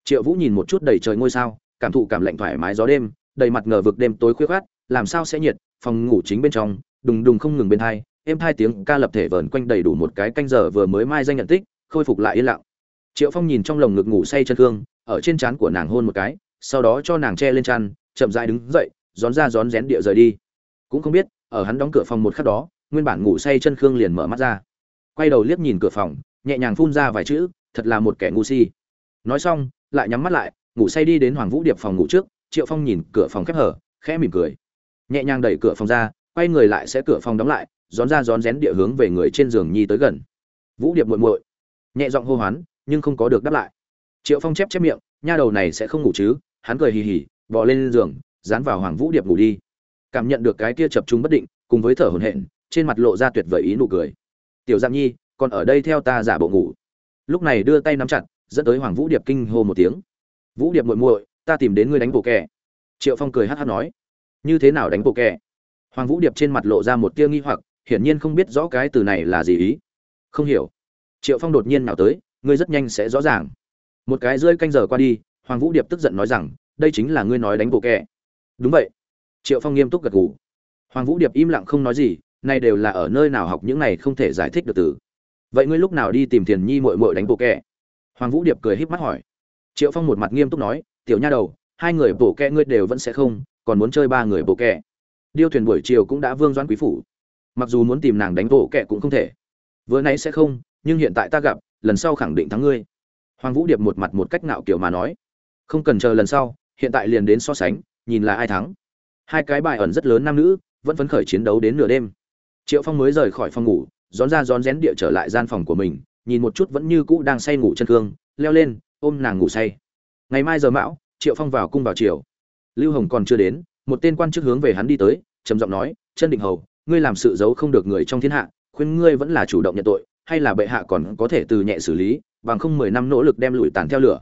triệu vũ nhìn một chút đầy trời ngôi sao, cảm thụ cảm lạnh thoải mái gió đêm, đầy mặt ngờ vực đêm tối khuya khoát, làm sao sẽ nhiệt, phòng ngủ chính bên trong, đùng đùng không ngừng bên thai êm hai tiếng ca lập thể vờn quanh đầy đủ một cái canh giờ vừa mới mai danh nhận tích, khôi phục lại yên lặng. Triệu phong nhìn trong lồng ngực ngủ say chân thương ở trên trán của nàng hôn một cái, sau đó cho nàng che lên chăn, chậm dại đứng dậy rón ra rón rén địa rời đi. Cũng không biết, ở hắn đóng cửa phòng một khắc đó, nguyên bản ngủ say chân khương liền mở mắt ra. Quay đầu liếc nhìn cửa phòng, nhẹ nhàng phun ra vài chữ, thật là một kẻ ngu si. Nói xong lại nhắm mắt lại, ngủ say đi đến hoàng vũ điệp phòng ngủ trước, triệu phong nhìn cửa phòng khép hở khẽ mỉm cười. Nhẹ nhàng đẩy cửa phòng ra, quay người lại sẽ cửa phòng đóng lại rón ra rón rén địa hướng về người trên giường nhi tới gần. Vũ điệp muội muội. Nhẹ giọng hô hoán, nhưng không có được đáp lại. Triệu phong chép chép miệng, nha đầu này sẽ không ngủ chứ, hắn cười hì hì, bò lên giường, dán vào hoàng vũ điệp ngủ đi. Cảm nhận được cái kia chập trung bất định, cùng với thở hổn hển, trên mặt lộ ra tuyệt vời ý nụ cười. Tiểu giang nhi, còn ở đây theo ta giả bộ ngủ. Lúc này đưa tay nắm chặt dẫn tới hoàng vũ điệp kinh hô một tiếng. Vũ điệp muội muội, ta tìm đến ngươi đánh bộ kẻ. Triệu phong cười hát hát nói. Như thế nào đánh bộ kẻ? Hoàng vũ điệp trên mặt lộ ra một tia nghi hoặc, hiển nhiên không biết rõ cái từ này là gì ý. Không hiểu. Triệu phong đột nhiên nào tới, ngươi rất nhanh sẽ rõ ràng. Một cái rơi canh giờ qua đi, hoàng vũ điệp tức giận nói rằng, đây chính là ngươi nói đánh bộ kẻ. Đúng vậy. Triệu phong nghiêm túc gật gù. Hoàng vũ điệp im lặng không nói gì, nay đều là ở nơi nào học những này không thể giải thích được từ. Vậy ngươi lúc nào đi tìm thiền nhi mội mội đánh bộ kẻ? Hoàng vũ điệp cười híp mắt hỏi. Triệu phong một mặt nghiêm túc nói tiểu nha đầu hai người bộ kẹ ngươi đều vẫn sẽ không còn muốn chơi ba người bộ kẹ, điêu thuyền buổi chiều cũng đã vương doãn quý phủ. Mặc dù muốn tìm nàng đánh bộ kẹ cũng không thể. Vừa nãy sẽ không nhưng hiện tại ta gặp lần sau khẳng định thắng ngươi. Hoàng vũ điệp một mặt một cách ngạo kiểu mà nói. Không cần chờ lần sau hiện tại liền đến so sánh nhìn là ai thắng. Hai cái bài ẩn rất lớn nam nữ vẫn phấn khởi chiến đấu đến nửa đêm. Triệu phong mới rời khỏi phòng ngủ rón ra rón rén địa trở lại gian phòng của mình nhìn một chút vẫn như cũ đang say ngủ chân cương, leo lên, ôm nàng ngủ say. Ngày mai giờ mão, triệu phong vào cung vào chiều. Lưu hồng còn chưa đến, một tên quan chức hướng về hắn đi tới, trầm giọng nói, chân định hầu, ngươi làm sự giấu không được người trong thiên hạ, khuyên ngươi vẫn là chủ động nhận tội, hay là bệ hạ còn có thể từ nhẹ xử lý, bằng không mười năm nỗ lực đem lùi tàn theo lửa.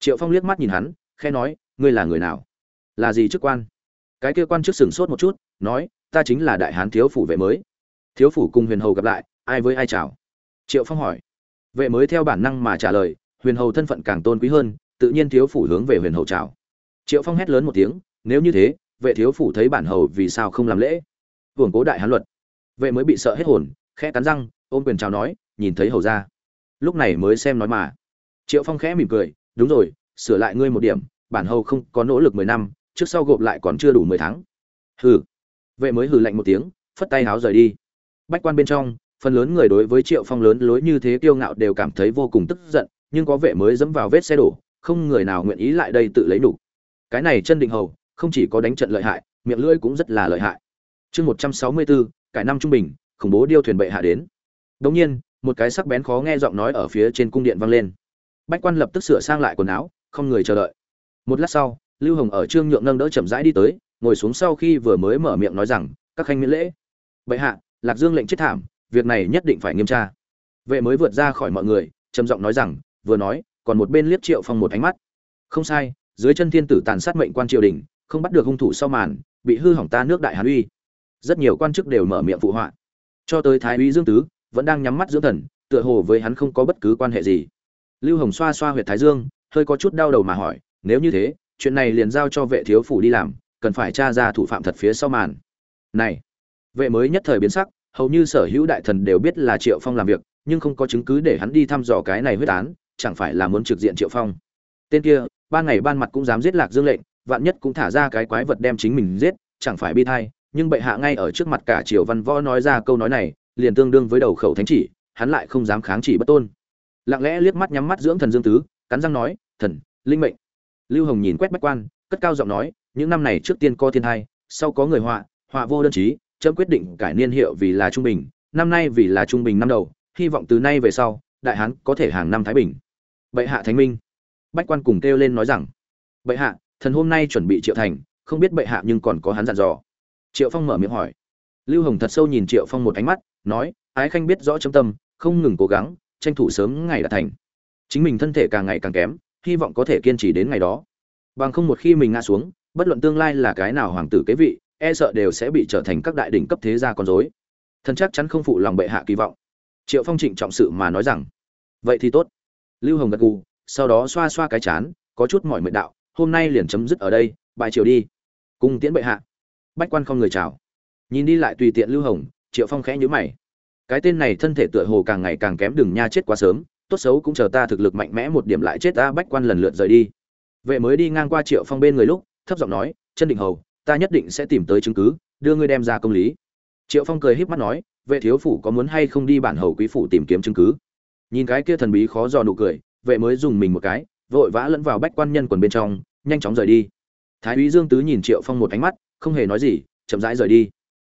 Triệu phong liếc mắt nhìn hắn khe nói, ngươi là người nào? Là gì chức quan? Cái kia quan chức sửng sốt một chút, nói, ta chính là đại hán thiếu phủ vệ mới. Thiếu phủ cùng huyền hầu gặp lại, ai với ai chào? Triệu phong hỏi vệ mới theo bản năng mà trả lời, huyền hầu thân phận càng tôn quý hơn, tự nhiên thiếu phủ hướng về huyền hầu chào. Triệu phong hét lớn một tiếng, nếu như thế, vệ thiếu phủ thấy bản hầu vì sao không làm lễ? Hưởng cố đại hán luật. Vệ mới bị sợ hết hồn, khẽ cắn răng, ôm quyền chào nói, nhìn thấy hầu ra lúc này mới xem nói mà. Triệu phong khẽ mỉm cười, đúng rồi, sửa lại ngươi một điểm, bản hầu không có nỗ lực mười năm, trước sau gộp lại còn chưa đủ mười tháng. Hừ. Vệ mới hừ lạnh một tiếng, phất tay háo rời đi. Bách quan bên trong phần lớn người đối với triệu phong lớn lối như thế kiêu ngạo đều cảm thấy vô cùng tức giận, nhưng có vệ mới dẫm vào vết xe đổ, không người nào nguyện ý lại đây tự lấy đủ. Cái này chân định hầu, không chỉ có đánh trận lợi hại, miệng lưỡi cũng rất là lợi hại. Chương một trăm sáu mươi bốn, cải năm trung bình, khủng bố điêu thuyền bệ hạ đến. Đống nhiên, một cái sắc bén khó nghe giọng nói ở phía trên cung điện vang lên. Bách quan lập tức sửa sang lại quần áo, không người chờ đợi. Một lát sau, lưu hồng ở trương nhượng nâng đỡ chậm rãi đi tới, ngồi xuống sau khi vừa mới mở miệng nói rằng, các khanh miễn lễ. Bệ hạ, lạc dương lệnh chết thảm việc này nhất định phải nghiêm tra. Vệ mới vượt ra khỏi mọi người, trầm giọng nói rằng, vừa nói, còn một bên liếc triệu phong một ánh mắt. Không sai, dưới chân thiên tử tàn sát mệnh quan triều đình, không bắt được hung thủ sau màn, bị hư hỏng ta nước đại hàn uy. Rất nhiều quan chức đều mở miệng phụ họa. Cho tới thái úy dương tứ, vẫn đang nhắm mắt dưỡng thần, tựa hồ với hắn không có bất cứ quan hệ gì. Lưu hồng xoa xoa huyệt thái dương, hơi có chút đau đầu mà hỏi, nếu như thế, chuyện này liền giao cho vệ thiếu phủ đi làm, cần phải tra ra thủ phạm thật phía sau màn. Này, vệ mới nhất thời biến sắc hầu như sở hữu đại thần đều biết là triệu phong làm việc, nhưng không có chứng cứ để hắn đi thăm dò cái này huyết án, chẳng phải là muốn trực diện triệu phong. Tên kia ban ngày ban mặt cũng dám giết lạc dương lệnh, vạn nhất cũng thả ra cái quái vật đem chính mình giết, chẳng phải bi thai, nhưng bệ hạ ngay ở trước mặt cả triều văn võ nói ra câu nói này, liền tương đương với đầu khẩu thánh chỉ, hắn lại không dám kháng chỉ bất tôn. Lặng lẽ liếc mắt nhắm mắt dưỡng thần dương tứ, cắn răng nói, thần, linh mệnh. Lưu hồng nhìn quét bách quan, cất cao giọng nói, những năm này trước tiên có thiên hai sau có người họa họa vô đơn chí chấm quyết định cải niên hiệu vì là trung bình, năm nay vì là trung bình năm đầu, hy vọng từ nay về sau, đại hán có thể hàng năm thái bình. Bệ hạ thánh minh. Bách quan cùng kêu lên nói rằng, bệ hạ, thần hôm nay chuẩn bị triệu thành, không biết bệ hạ nhưng còn có hắn dặn dò. Triệu phong mở miệng hỏi. Lưu hồng thật sâu nhìn triệu phong một ánh mắt, nói, ái khanh biết rõ chấm tâm, không ngừng cố gắng, tranh thủ sớm ngày đạt thành. Chính mình thân thể càng ngày càng kém, hy vọng có thể kiên trì đến ngày đó. Bằng không một khi mình ngã xuống, bất luận tương lai là cái nào hoàng tử kế vị e sợ đều sẽ bị trở thành các đại đỉnh cấp thế gia con dối thần chắc chắn không phụ lòng bệ hạ kỳ vọng. Triệu phong trịnh trọng sự mà nói rằng, vậy thì tốt. Lưu hồng gật gù, sau đó xoa xoa cái chán, có chút mỏi mệt đạo, hôm nay liền chấm dứt ở đây bài triều đi. Cùng tiễn bệ hạ. Bách quan không người chào. Nhìn đi lại tùy tiện lưu hồng, triệu phong khẽ nhíu mày. Cái tên này thân thể tựa hồ càng ngày càng kém, đừng nha chết quá sớm, tốt xấu cũng chờ ta thực lực mạnh mẽ một điểm lại chết ta, bách quan lần lượt rời đi. Vệ mới đi ngang qua triệu phong bên người lúc, thấp giọng nói, chân định hầu ta nhất định sẽ tìm tới chứng cứ, đưa ngươi đem ra công lý. Triệu phong cười híp mắt nói, vệ thiếu phủ có muốn hay không đi bản hầu quý phủ tìm kiếm chứng cứ? Nhìn cái kia thần bí khó dò nụ cười, vệ mới dùng mình một cái, vội vã lẫn vào bách quan nhân quần bên trong, nhanh chóng rời đi. Thái úy dương tứ nhìn triệu phong một ánh mắt, không hề nói gì, chậm rãi rời đi.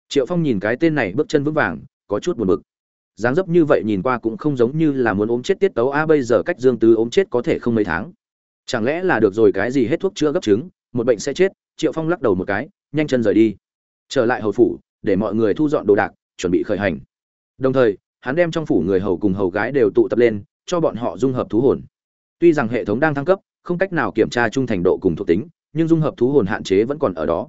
Triệu phong nhìn cái tên này bước chân vững vàng, có chút buồn bực. Dáng dấp như vậy nhìn qua cũng không giống như là muốn ốm chết tiết tấu, a, bây giờ cách dương tứ ốm chết có thể không mấy tháng. Chẳng lẽ là được rồi cái gì hết thuốc chữa gấp chứng, một bệnh sẽ chết triệu phong lắc đầu một cái, nhanh chân rời đi. Trở lại hầu phủ, để mọi người thu dọn đồ đạc, chuẩn bị khởi hành. Đồng thời, hắn đem trong phủ người hầu cùng hầu gái đều tụ tập lên, cho bọn họ dung hợp thú hồn. Tuy rằng hệ thống đang thăng cấp, không cách nào kiểm tra trung thành độ cùng thuộc tính, nhưng dung hợp thú hồn hạn chế vẫn còn ở đó.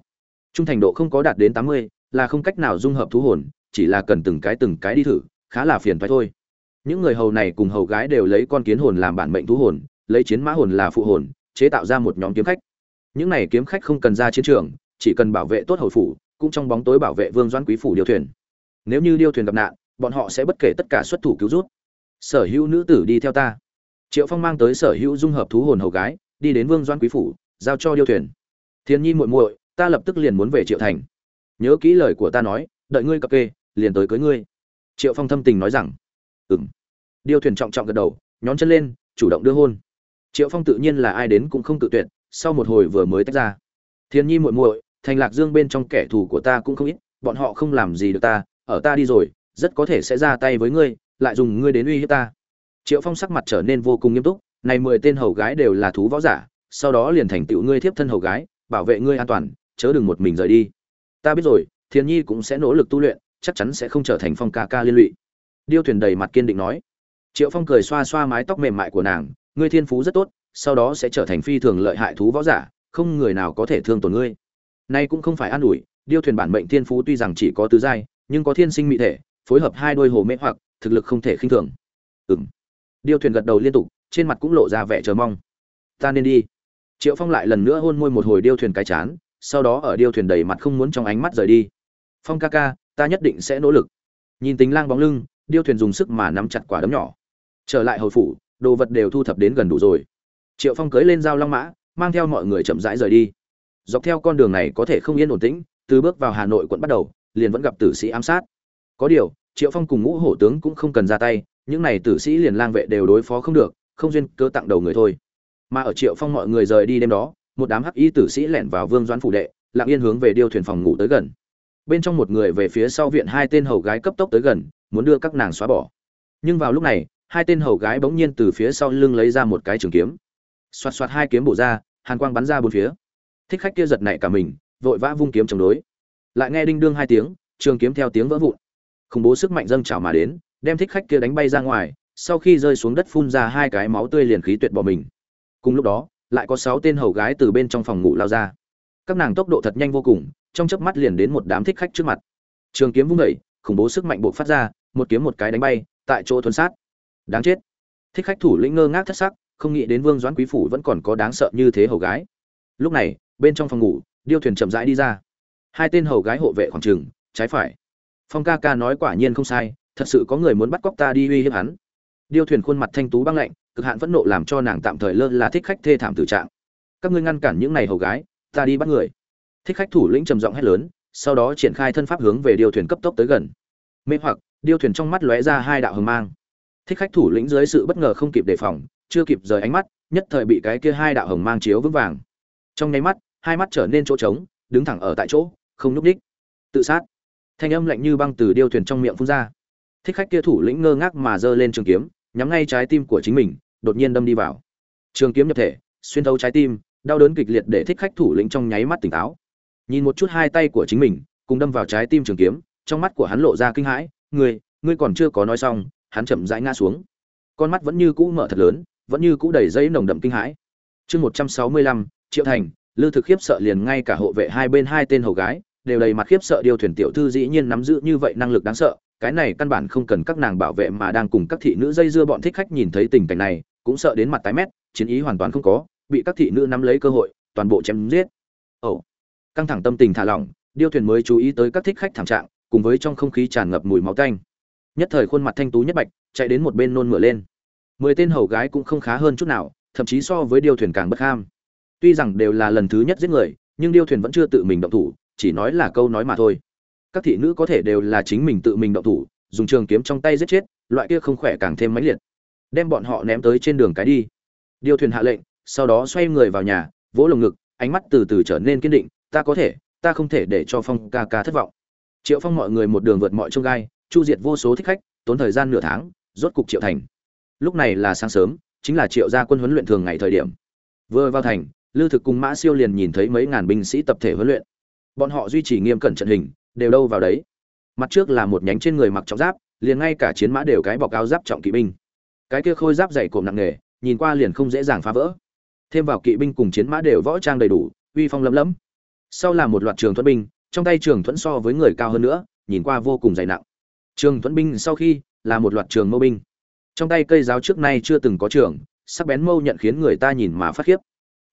Trung thành độ không có đạt đến tám mươi, là không cách nào dung hợp thú hồn, chỉ là cần từng cái từng cái đi thử, khá là phiền phái thôi. Những người hầu này cùng hầu gái đều lấy con kiến hồn làm bản mệnh thú hồn, lấy chiến mã hồn là phụ hồn, chế tạo ra một nhóm kiếm khách những này kiếm khách không cần ra chiến trường, chỉ cần bảo vệ tốt hầu phủ, cũng trong bóng tối bảo vệ vương doãn quý phủ điêu thuyền. Nếu như điêu thuyền gặp nạn, bọn họ sẽ bất kể tất cả xuất thủ cứu rút. Sở hữu nữ tử đi theo ta. Triệu phong mang tới sở hữu dung hợp thú hồn hầu gái, đi đến vương doãn quý phủ, giao cho điêu thuyền. Thiên nhi muội muội, ta lập tức liền muốn về triệu thành. Nhớ kỹ lời của ta nói, đợi ngươi cập kê, liền tới cưới ngươi. Triệu phong thâm tình nói rằng ừng điêu thuyền trọng trọng gật đầu, nhón chân lên, chủ động đưa hôn. Triệu phong tự nhiên là ai đến cũng không tự tuyệt sau một hồi vừa mới tách ra. Thiên nhi muội muội, thành lạc dương bên trong kẻ thù của ta cũng không ít, bọn họ không làm gì được ta, ở ta đi rồi, rất có thể sẽ ra tay với ngươi, lại dùng ngươi đến uy hiếp ta. Triệu phong sắc mặt trở nên vô cùng nghiêm túc, này mười tên hầu gái đều là thú võ giả, sau đó liền thành tựu ngươi thiếp thân hầu gái, bảo vệ ngươi an toàn, chớ đừng một mình rời đi. Ta biết rồi, thiên nhi cũng sẽ nỗ lực tu luyện, chắc chắn sẽ không trở thành phong ca ca liên lụy. Điêu thuyền đầy mặt kiên định nói. Triệu phong cười xoa xoa mái tóc mềm mại của nàng, ngươi thiên phú rất tốt sau đó sẽ trở thành phi thường lợi hại thú võ giả, không người nào có thể thương tổn ngươi. Nay cũng không phải an ủi, điêu thuyền bản mệnh thiên phú tuy rằng chỉ có tứ giai, nhưng có thiên sinh mỹ thể, phối hợp hai đôi hồ mễ hoặc, thực lực không thể khinh thường. Ừng điêu thuyền gật đầu liên tục, trên mặt cũng lộ ra vẻ chờ mong. Ta nên đi. Triệu phong lại lần nữa hôn môi một hồi điêu thuyền cái chán, sau đó ở điêu thuyền đầy mặt không muốn trong ánh mắt rời đi. Phong ca ca, ta nhất định sẽ nỗ lực. Nhìn tính lang bóng lưng, điêu thuyền dùng sức mà nắm chặt quả đấm nhỏ. Trở lại hồi phủ, đồ vật đều thu thập đến gần đủ rồi triệu phong cưới lên dao long mã, mang theo mọi người chậm rãi rời đi. Dọc theo con đường này có thể không yên ổn tĩnh, từ bước vào hà nội quận bắt đầu, liền vẫn gặp tử sĩ ám sát. Có điều, triệu phong cùng ngũ hổ tướng cũng không cần ra tay, những này tử sĩ liền lang vệ đều đối phó không được, không duyên cơ tặng đầu người thôi. Mà ở triệu phong mọi người rời đi đêm đó, một đám hắc y tử sĩ lẻn vào vương doãn phủ đệ, lặng yên hướng về điêu thuyền phòng ngủ tới gần. Bên trong một người về phía sau viện hai tên hầu gái cấp tốc tới gần, muốn đưa các nàng xóa bỏ. Nhưng vào lúc này, hai tên hầu gái bỗng nhiên từ phía sau lưng lấy ra một cái trường kiếm xoạt xoạt hai kiếm bổ ra, hàn quang bắn ra bốn phía. Thích khách kia giật nảy cả mình, vội vã vung kiếm chống đối. Lại nghe đinh đương hai tiếng, trường kiếm theo tiếng vỡ vụn. Khủng bố sức mạnh dâng trào mà đến, đem thích khách kia đánh bay ra ngoài, sau khi rơi xuống đất phun ra hai cái máu tươi liền khí tuyệt bỏ mình. Cùng lúc đó, lại có sáu tên hầu gái từ bên trong phòng ngủ lao ra. Các nàng tốc độ thật nhanh vô cùng, trong chớp mắt liền đến một đám thích khách trước mặt. Trường kiếm vung đẩy khủng bố sức mạnh buộc phát ra, một kiếm một cái đánh bay, tại chỗ thuần sát. Đáng chết. Thích khách thủ lĩnh ngơ ngác thất sắc không nghĩ đến vương doãn quý phủ vẫn còn có đáng sợ như thế hầu gái. Lúc này, bên trong phòng ngủ, điêu thuyền chậm rãi đi ra. Hai tên hầu gái hộ vệ khoảng trừng trái phải. Phong ca ca nói quả nhiên không sai, thật sự có người muốn bắt cóc ta đi uy hiếp hắn. Điêu thuyền khuôn mặt thanh tú băng lạnh, cực hạn phẫn nộ làm cho nàng tạm thời lơ là thích khách thê thảm tử trạng. Các ngươi ngăn cản những này hầu gái, ta đi bắt người. Thích khách thủ lĩnh trầm giọng hét lớn, sau đó triển khai thân pháp hướng về điêu thuyền cấp tốc tới gần. Mê hoặc, điêu thuyền trong mắt lóe ra hai đạo hờ mang. Thích khách thủ lĩnh dưới sự bất ngờ không kịp đề phòng chưa kịp rời ánh mắt, nhất thời bị cái kia hai đạo hồng mang chiếu vững vàng. Trong nháy mắt, hai mắt trở nên chỗ trống, đứng thẳng ở tại chỗ, không nhúc ních tự sát. Thanh âm lạnh như băng từ điêu thuyền trong miệng phun ra. Thích khách kia thủ lĩnh ngơ ngác mà giơ lên trường kiếm, nhắm ngay trái tim của chính mình, đột nhiên đâm đi vào. Trường kiếm nhập thể, xuyên thấu trái tim, đau đớn kịch liệt để thích khách thủ lĩnh trong nháy mắt tỉnh táo. Nhìn một chút hai tay của chính mình, cùng đâm vào trái tim trường kiếm, trong mắt của hắn lộ ra kinh hãi, ngươi ngươi còn chưa có nói xong, hắn chậm rãi ngã xuống. Con mắt vẫn như cũ mở thật lớn vẫn như cũ đầy dây nồng đậm kinh hãi. Chương một trăm sáu mươi lăm, triệu thành, lư thực khiếp sợ liền ngay cả hộ vệ hai bên hai tên hầu gái, đều đầy mặt khiếp sợ điều thuyền tiểu thư dĩ nhiên nắm giữ như vậy năng lực đáng sợ, cái này căn bản không cần các nàng bảo vệ mà đang cùng các thị nữ dây dưa bọn thích khách nhìn thấy tình cảnh này, cũng sợ đến mặt tái mét, chiến ý hoàn toàn không có, bị các thị nữ nắm lấy cơ hội, toàn bộ chém giết. Ồ, căng thẳng tâm tình thả lỏng, điêu thuyền mới chú ý tới các thích khách thảm trạng, cùng với trong không khí tràn ngập mùi máu tanh. Nhất thời khuôn mặt thanh tú nhất bạch, chạy đến một bên nôn mửa lên mười tên hầu gái cũng không khá hơn chút nào, thậm chí so với điêu thuyền càng bất ham. Tuy rằng đều là lần thứ nhất giết người, nhưng điêu thuyền vẫn chưa tự mình động thủ, chỉ nói là câu nói mà thôi. Các thị nữ có thể đều là chính mình tự mình động thủ, dùng trường kiếm trong tay giết chết, loại kia không khỏe càng thêm mãnh liệt. Đem bọn họ ném tới trên đường cái đi. Điêu thuyền hạ lệnh, sau đó xoay người vào nhà, vỗ lồng ngực, ánh mắt từ từ trở nên kiên định, ta có thể, ta không thể để cho phong ca ca thất vọng. Triệu phong mọi người một đường vượt mọi trông gai, chu diệt vô số thích khách, tốn thời gian nửa tháng, rốt cục triệu thành lúc này là sáng sớm, chính là triệu gia quân huấn luyện thường ngày thời điểm. Vừa vào thành, lư thực cùng mã siêu liền nhìn thấy mấy ngàn binh sĩ tập thể huấn luyện. Bọn họ duy trì nghiêm cẩn trận hình, đều đâu vào đấy. Mặt trước là một nhánh trên người mặc trọng giáp, liền ngay cả chiến mã đều cái bọc áo giáp trọng kỵ binh. Cái kia khôi giáp dày cộm nặng nề, nhìn qua liền không dễ dàng phá vỡ. Thêm vào kỵ binh cùng chiến mã đều võ trang đầy đủ, uy phong lấm lấm. Sau là một loạt trường thuẫn binh, trong tay trường thuẫn so với người cao hơn nữa, nhìn qua vô cùng dày nặng. Trường thuẫn binh sau khi là một loạt trường mâu binh trong tay cây giáo trước nay chưa từng có trường, sắc bén mâu nhận khiến người ta nhìn mà phát khiếp.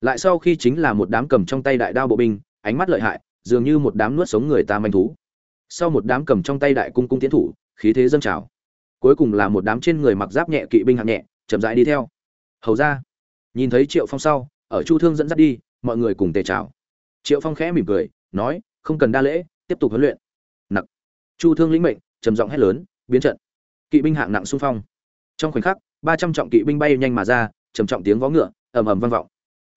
Lại sau khi chính là một đám cầm trong tay đại đao bộ binh, ánh mắt lợi hại, dường như một đám nuốt sống người ta manh thú. Sau một đám cầm trong tay đại cung cung tiến thủ, khí thế dâng trào. Cuối cùng là một đám trên người mặc giáp nhẹ kỵ binh hạng nhẹ, chậm rãi đi theo. Hầu ra, nhìn thấy triệu phong sau, ở chu thương dẫn dắt đi, mọi người cùng tề chào. Triệu phong khẽ mỉm cười, nói, không cần đa lễ, tiếp tục huấn luyện. Nặc. Chu thương lĩnh mệnh, trầm giọng hét lớn, biến trận. Kỵ binh hạng nặng xung phong trong khoảnh khắc, ba trăm trọng kỵ binh bay nhanh mà ra, trầm trọng tiếng vó ngựa, ầm ầm vang vọng.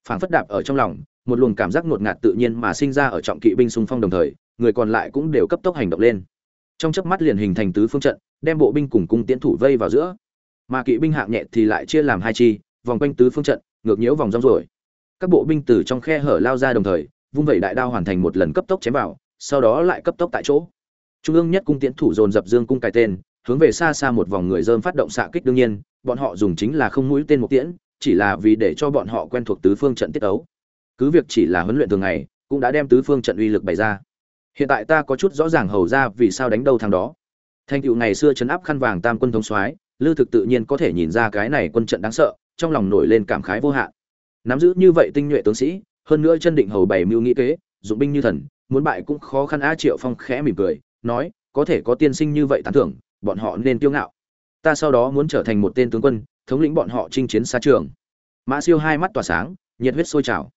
Phảng phất đạp ở trong lòng, một luồng cảm giác ngột ngạt tự nhiên mà sinh ra ở trọng kỵ binh xung phong đồng thời, người còn lại cũng đều cấp tốc hành động lên. Trong chớp mắt liền hình thành tứ phương trận, đem bộ binh cùng cung tiến thủ vây vào giữa. Mà kỵ binh hạng nhẹ thì lại chia làm hai chi, vòng quanh tứ phương trận, ngược nhiễu vòng rong rồi các bộ binh từ trong khe hở lao ra đồng thời, vung vẩy đại đao hoàn thành một lần cấp tốc chém vào, sau đó lại cấp tốc tại chỗ. Trung ương nhất cung tiến thủ dồn dập dương cung cài tên hướng về xa xa một vòng người dơm phát động xạ kích đương nhiên, bọn họ dùng chính là không mũi tên một tiễn, chỉ là vì để cho bọn họ quen thuộc tứ phương trận tiết ấu cứ việc chỉ là huấn luyện thường ngày, cũng đã đem tứ phương trận uy lực bày ra. Hiện tại ta có chút rõ ràng hầu ra vì sao đánh đâu thằng đó. Thành tựu ngày xưa chấn áp khăn vàng tam quân thống soái, lư thực tự nhiên có thể nhìn ra cái này quân trận đáng sợ, trong lòng nổi lên cảm khái vô hạn. Nắm giữ như vậy tinh nhuệ tướng sĩ, hơn nữa chân định hầu bảy mưu nghĩ kế, dụng binh như thần, muốn bại cũng khó khăn a triệu phong khẽ mỉm cười, nói, có thể có tiên sinh như vậy tán thưởng bọn họ nên kiêu ngạo. Ta sau đó muốn trở thành một tên tướng quân, thống lĩnh bọn họ chinh chiến xa trường. Mã siêu hai mắt tỏa sáng, nhiệt huyết sôi trào.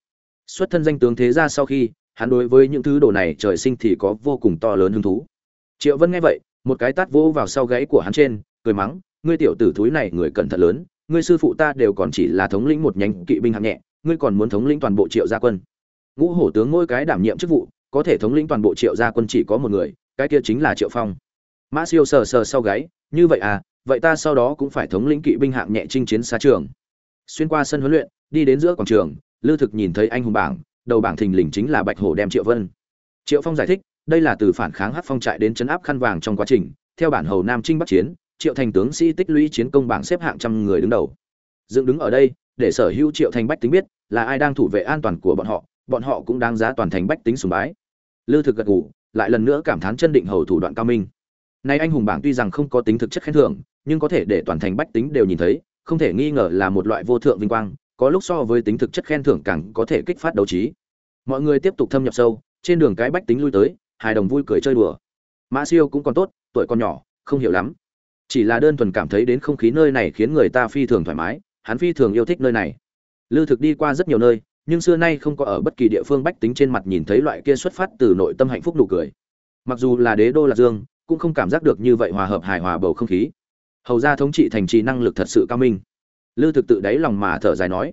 Xuất thân danh tướng thế ra sau khi, hắn đối với những thứ đồ này trời sinh thì có vô cùng to lớn hứng thú. Triệu vân nghe vậy, một cái tát vỗ vào sau gáy của hắn trên, cười mắng, ngươi tiểu tử thúi này, người cẩn thận lớn, ngươi sư phụ ta đều còn chỉ là thống lĩnh một nhánh kỵ binh hạng nhẹ, ngươi còn muốn thống lĩnh toàn bộ triệu gia quân. Ngũ hổ tướng mỗi cái đảm nhiệm chức vụ, có thể thống lĩnh toàn bộ triệu gia quân chỉ có một người, cái kia chính là triệu phong mã siêu sờ sờ sau gáy, như vậy à vậy ta sau đó cũng phải thống lĩnh kỵ binh hạng nhẹ chinh chiến xa trường. Xuyên qua sân huấn luyện, đi đến giữa quảng trường, lư thực nhìn thấy anh hùng bảng, đầu bảng thình lình chính là bạch hổ đem triệu vân. Triệu phong giải thích, đây là từ phản kháng hát phong trại đến chấn áp khăn vàng trong quá trình, theo bản hầu nam trinh bắc chiến, triệu thành tướng sĩ tích lũy chiến công bảng xếp hạng trăm người đứng đầu. Dựng đứng ở đây, để sở hữu triệu thành bách tính biết là ai đang thủ vệ an toàn của bọn họ bọn họ cũng đáng giá toàn thành bách tính sùng bái. Lư thực gật gù, lại lần nữa cảm thán chân định hầu thủ đoạn cao minh nay anh hùng bảng tuy rằng không có tính thực chất khen thưởng, nhưng có thể để toàn thành bách tính đều nhìn thấy, không thể nghi ngờ là một loại vô thượng vinh quang, có lúc so với tính thực chất khen thưởng càng có thể kích phát đấu trí. Mọi người tiếp tục thâm nhập sâu, trên đường cái bách tính lui tới, hài đồng vui cười chơi đùa. Mã siêu cũng còn tốt, tuổi còn nhỏ, không hiểu lắm. Chỉ là đơn thuần cảm thấy đến không khí nơi này khiến người ta phi thường thoải mái, hắn phi thường yêu thích nơi này. Lưu thực đi qua rất nhiều nơi, nhưng xưa nay không có ở bất kỳ địa phương bách tính trên mặt nhìn thấy loại kia xuất phát từ nội tâm hạnh phúc nụ cười. Mặc dù là đế đô lạc dương cũng không cảm giác được như vậy hòa hợp hài hòa bầu không khí. Hầu ra thống trị thành trì năng lực thật sự cao minh. Lư thực tự đáy lòng mà thở dài nói,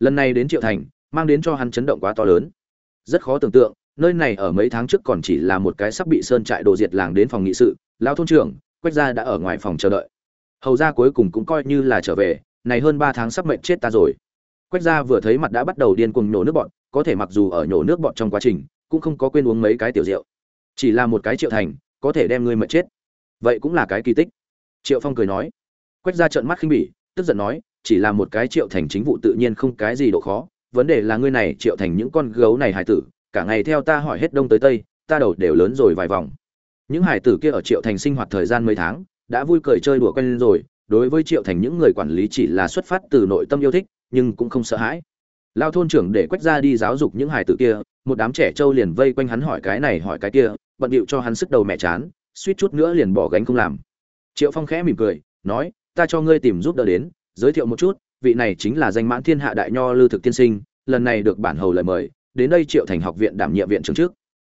lần này đến triệu thành, mang đến cho hắn chấn động quá to lớn. Rất khó tưởng tượng, nơi này ở mấy tháng trước còn chỉ là một cái sắp bị sơn trại đồ diệt làng đến phòng nghị sự lao thôn trưởng, quách gia đã ở ngoài phòng chờ đợi. Hầu ra cuối cùng cũng coi như là trở về, này hơn ba tháng sắp mệnh chết ta rồi. Quách gia vừa thấy mặt đã bắt đầu điên cuồng nhổ nước bọn, có thể mặc dù ở nhổ nước bọn trong quá trình, cũng không có quên uống mấy cái tiểu rượu. Chỉ là một cái triệu thành có thể đem ngươi mệt chết. Vậy cũng là cái kỳ tích. Triệu phong cười nói. Quách gia trợn mắt khinh bỉ, tức giận nói, chỉ là một cái triệu thành chính vụ tự nhiên không cái gì độ khó. Vấn đề là ngươi này, triệu thành những con gấu này hải tử, cả ngày theo ta hỏi hết đông tới tây, ta đầu đều lớn rồi vài vòng. Những hải tử kia ở triệu thành sinh hoạt thời gian mấy tháng, đã vui cười chơi đùa quen rồi, đối với triệu thành những người quản lý chỉ là xuất phát từ nội tâm yêu thích, nhưng cũng không sợ hãi. Lao thôn trưởng để quách ra đi giáo dục những hải tử kia, một đám trẻ trâu liền vây quanh hắn hỏi cái này, hỏi cái kia bận điệu cho hắn sức đầu mẹ chán, suýt chút nữa liền bỏ gánh không làm. Triệu phong khẽ mỉm cười, nói, ta cho ngươi tìm giúp đỡ đến, giới thiệu một chút, vị này chính là danh mãn thiên hạ đại nho lư thực tiên sinh, lần này được bản hầu lời mời, đến đây triệu thành học viện đảm nhiệm viện trưởng trước.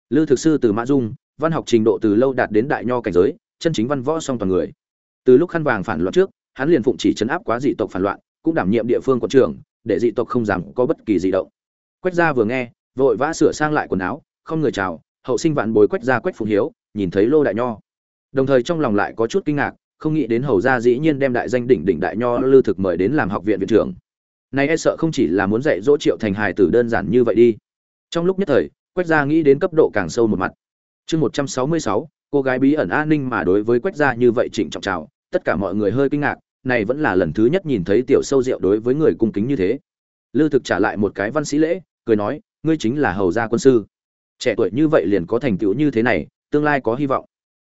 Lư thực sư từ mã dung, văn học trình độ từ lâu đạt đến đại nho cảnh giới, chân chính văn võ song toàn người. Từ lúc khăn vàng phản loạn trước, hắn liền phụng chỉ chấn áp quá dị tộc phản loạn, cũng đảm nhiệm địa phương quận trưởng, để dị tộc không dám có bất kỳ dị động. Quách gia vừa nghe, vội vã sửa sang lại quần áo, không người chào hậu sinh vạn bối quách gia quách phụng hiếu nhìn thấy lô đại nho. Đồng thời trong lòng lại có chút kinh ngạc không nghĩ đến hầu gia dĩ nhiên đem đại danh đỉnh đỉnh đại nho lư thực mời đến làm học viện viện trưởng. Này e sợ không chỉ là muốn dạy dỗ triệu thành hài tử đơn giản như vậy đi. Trong lúc nhất thời quách gia nghĩ đến cấp độ càng sâu một mặt. Chương một trăm sáu mươi sáu cô gái bí ẩn an ninh mà đối với quách gia như vậy trịnh trọng trào, tất cả mọi người hơi kinh ngạc này vẫn là lần thứ nhất nhìn thấy tiểu sâu rượu đối với người cung kính như thế. Lư thực trả lại một cái văn sĩ lễ cười nói ngươi chính là hầu gia quân sư trẻ tuổi như vậy liền có thành tựu như thế này, tương lai có hy vọng.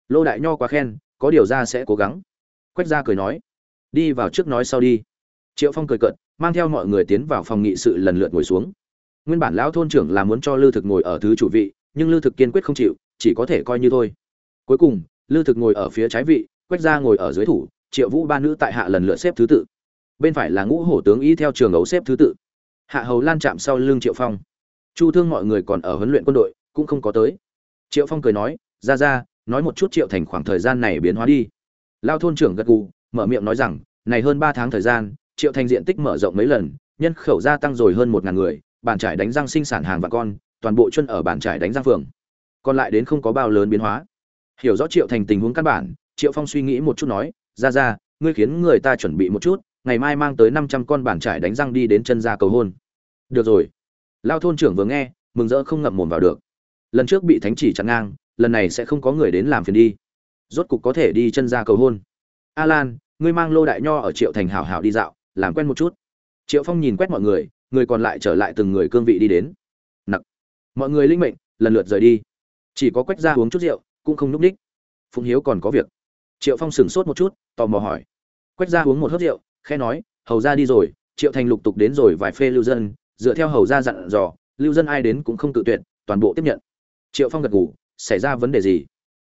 Lô đại nho quá khen, có điều ra sẽ cố gắng. Quách gia cười nói, đi vào trước nói sau đi. Triệu phong cười cợt, mang theo mọi người tiến vào phòng nghị sự lần lượt ngồi xuống. Nguyên bản lão thôn trưởng là muốn cho lư thực ngồi ở thứ chủ vị, nhưng lư thực kiên quyết không chịu, chỉ có thể coi như thôi. Cuối cùng, lư thực ngồi ở phía trái vị, quách gia ngồi ở dưới thủ, triệu vũ ba nữ tại hạ lần lượt xếp thứ tự. Bên phải là ngũ hổ tướng y theo trường ấu xếp thứ tự. Hạ hầu lan chạm sau lưng triệu phong. Chu thương mọi người còn ở huấn luyện quân đội cũng không có tới. Triệu phong cười nói, ra ra, nói một chút triệu thành khoảng thời gian này biến hóa đi. Lao thôn trưởng gật gù, mở miệng nói rằng, này hơn ba tháng thời gian, triệu thành diện tích mở rộng mấy lần, nhân khẩu gia tăng rồi hơn một ngàn người bản trải đánh răng sinh sản hàng vạn con, toàn bộ chân ở bản trải đánh răng phường. Còn lại đến không có bao lớn biến hóa. Hiểu rõ triệu thành tình huống căn bản, triệu phong suy nghĩ một chút nói, ra ra, ngươi khiến người ta chuẩn bị một chút, ngày mai mang tới năm trăm con bản trải đánh răng đi đến chân ra cầu hôn. Được rồi. Lao thôn trưởng vừa nghe, mừng rỡ không ngậm mồm vào được lần trước bị thánh chỉ chặn ngang, lần này sẽ không có người đến làm phiền đi. Rốt cục có thể đi chân ra cầu hôn. A lan ngươi mang lô đại nho ở triệu thành hảo hảo đi dạo, làm quen một chút. Triệu phong nhìn quét mọi người người còn lại trở lại từng người cương vị đi đến. Nặc. Mọi người linh mệnh, lần lượt rời đi. Chỉ có quách ra uống chút rượu, cũng không núp ních. Phụng hiếu còn có việc. Triệu phong sửng sốt một chút, tò mò hỏi. Quách ra uống một hớt rượu khe nói, hầu ra đi rồi, triệu thành lục tục đến rồi vài phê lưu dân, dựa theo hầu ra dặn dò, lưu dân ai đến cũng không tự tuyệt, toàn bộ tiếp nhận triệu phong gật ngủ xảy ra vấn đề gì?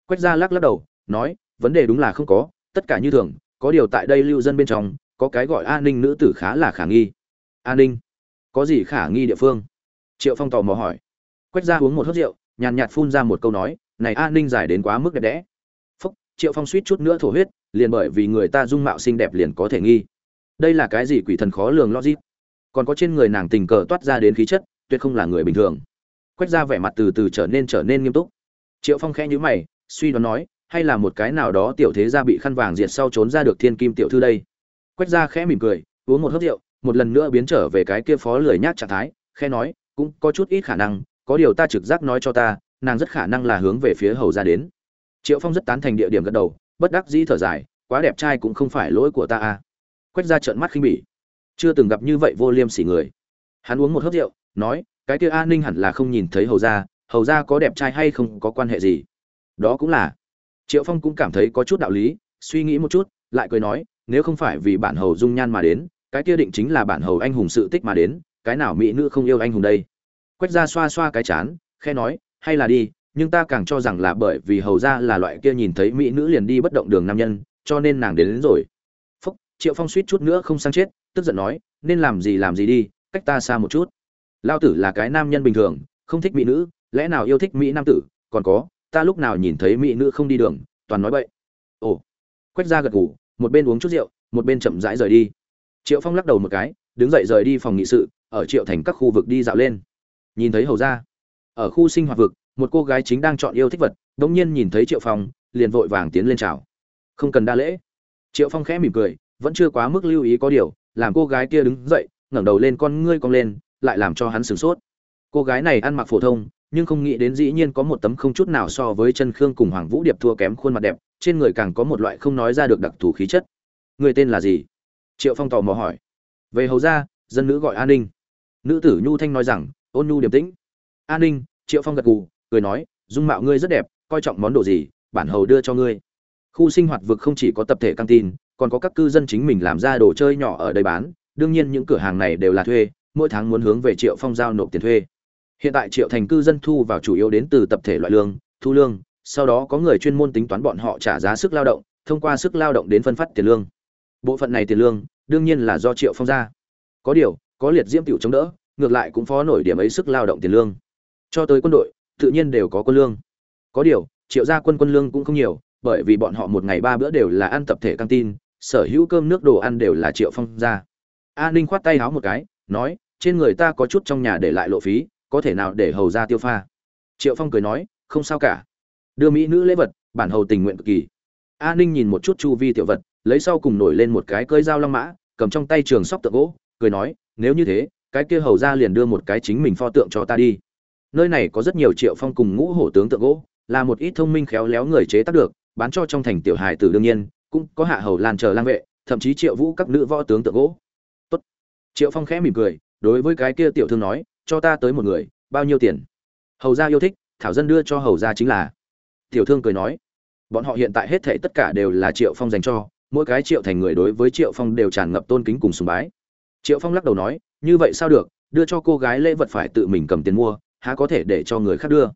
Quách gia lắc lắc đầu, nói, vấn đề đúng là không có, tất cả như thường, có điều tại đây lưu dân bên trong, có cái gọi an ninh nữ tử khá là khả nghi. An ninh? Có gì khả nghi địa phương? Triệu phong tò mò hỏi. Quách gia uống một hớt rượu, nhàn nhạt phun ra một câu nói, này an ninh dài đến quá mức đẹp đẽ. Phúc, triệu phong suýt chút nữa thổ huyết, liền bởi vì người ta dung mạo xinh đẹp liền có thể nghi. Đây là cái gì quỷ thần khó lường logic? Còn có trên người nàng tình cờ toát ra đến khí chất, tuyệt không là người bình thường quách ra vẻ mặt từ từ trở nên trở nên nghiêm túc. Triệu phong khẽ nhíu mày, suy đoán nói, hay là một cái nào đó tiểu thế gia bị khăn vàng diệt sau trốn ra được thiên kim tiểu thư đây? Quách ra khẽ mỉm cười, uống một hớp rượu, một lần nữa biến trở về cái kia phó lười nhác trạng thái, khẽ nói, cũng có chút ít khả năng, có điều ta trực giác nói cho ta, nàng rất khả năng là hướng về phía hầu ra đến. Triệu phong rất tán thành địa điểm gật đầu, bất đắc dĩ thở dài, quá đẹp trai cũng không phải lỗi của ta à. Quách ra trợn mắt khinh bỉ. Chưa từng gặp như vậy vô liêm sỉ người. Hắn uống một hớp rượu, nói cái kia an ninh hẳn là không nhìn thấy hầu ra hầu ra có đẹp trai hay không có quan hệ gì? Đó cũng là. Triệu phong cũng cảm thấy có chút đạo lý suy nghĩ một chút lại cười nói nếu không phải vì bản hầu dung nhan mà đến cái kia định chính là bản hầu anh hùng sự tích mà đến cái nào mỹ nữ không yêu anh hùng đây? Quách ra xoa xoa cái chán khe nói hay là đi nhưng ta càng cho rằng là bởi vì hầu ra là loại kia nhìn thấy mỹ nữ liền đi bất động đường nam nhân cho nên nàng đến, đến rồi. Phúc triệu phong suýt chút nữa không sang chết tức giận nói nên làm gì làm gì đi cách ta xa một chút lao tử là cái nam nhân bình thường, không thích mỹ nữ, lẽ nào yêu thích mỹ nam tử? Còn có, ta lúc nào nhìn thấy mỹ nữ không đi đường, toàn nói vậy ồ. Quét ra gật ngủ một bên uống chút rượu, một bên chậm rãi rời đi. Triệu phong lắc đầu một cái, đứng dậy rời đi phòng nghị sự, ở triệu thành các khu vực đi dạo lên. Nhìn thấy hầu ra ở khu sinh hoạt vực, một cô gái chính đang chọn yêu thích vật đ ỗ n g nhiên nhìn thấy triệu phong, liền vội vàng tiến lên chào. Không cần đa lễ. Triệu phong khẽ mỉm cười, vẫn chưa quá mức lưu ý có điều, làm cô gái kia đứng dậy, ngẩng đầu lên con ngươi cong lên lại làm cho hắn sửng sốt. Cô gái này ăn mặc phổ thông, nhưng không nghĩ đến dĩ nhiên có một tấm không chút nào so với chân khương cùng hoàng vũ điệp thua kém khuôn mặt đẹp, trên người càng có một loại không nói ra được đặc thù khí chất. Người tên là gì? Triệu phong tò mò hỏi. Về hầu ra dân nữ gọi an ninh. Nữ tử nhu thanh nói rằng, ôn nhu điềm tĩnh. An ninh, triệu phong gật gù, cười nói, dung mạo ngươi rất đẹp, coi trọng món đồ gì, bản hầu đưa cho ngươi. Khu sinh hoạt vực không chỉ có tập thể căng tin, còn có các cư dân chính mình làm ra đồ chơi nhỏ ở đây bán, đương nhiên những cửa hàng này đều là thuê mỗi tháng muốn hướng về triệu phong giao nộp tiền thuê. Hiện tại triệu thành cư dân thu vào chủ yếu đến từ tập thể loại lương, thu lương, sau đó có người chuyên môn tính toán bọn họ trả giá sức lao động, thông qua sức lao động đến phân phát tiền lương. Bộ phận này tiền lương, đương nhiên là do triệu phong ra. Có điều, có liệt diễm tiểu chống đỡ, ngược lại cũng phó nổi điểm ấy sức lao động tiền lương. Cho tới quân đội, tự nhiên đều có quân lương. Có điều, triệu gia quân quân lương cũng không nhiều, bởi vì bọn họ một ngày ba bữa đều là ăn tập thể căng tin, sở hữu cơm nước đồ ăn đều là triệu phong ra. A ninh khoát tay háo một cái, nói trên người ta có chút trong nhà để lại lộ phí, có thể nào để hầu ra tiêu pha? Triệu phong cười nói, không sao cả. Đưa mỹ nữ lễ vật, bản hầu tình nguyện cực kỳ. A ninh nhìn một chút chu vi tiểu vật, lấy sau cùng nổi lên một cái cơi dao long mã, cầm trong tay trường sóc tượng gỗ, cười nói, nếu như thế, cái kia hầu ra liền đưa một cái chính mình pho tượng cho ta đi. Nơi này có rất nhiều triệu phong cùng ngũ hổ tướng tượng gỗ, là một ít thông minh khéo léo người chế tác được, bán cho trong thành tiểu hài tử đương nhiên, cũng có hạ hầu lan chờ lang vệ, thậm chí triệu vũ các nữ võ tướng tượng gỗ. Tốt. triệu phong khẽ mỉm cười đối với cái kia tiểu thương nói, cho ta tới một người, bao nhiêu tiền? Hầu gia yêu thích, thảo dân đưa cho hầu gia chính là. Tiểu thương cười nói, bọn họ hiện tại hết thảy tất cả đều là triệu phong dành cho, mỗi cái triệu thành người đối với triệu phong đều tràn ngập tôn kính cùng sùng bái. Triệu phong lắc đầu nói, như vậy sao được, đưa cho cô gái lễ vật phải tự mình cầm tiền mua, há có thể để cho người khác đưa.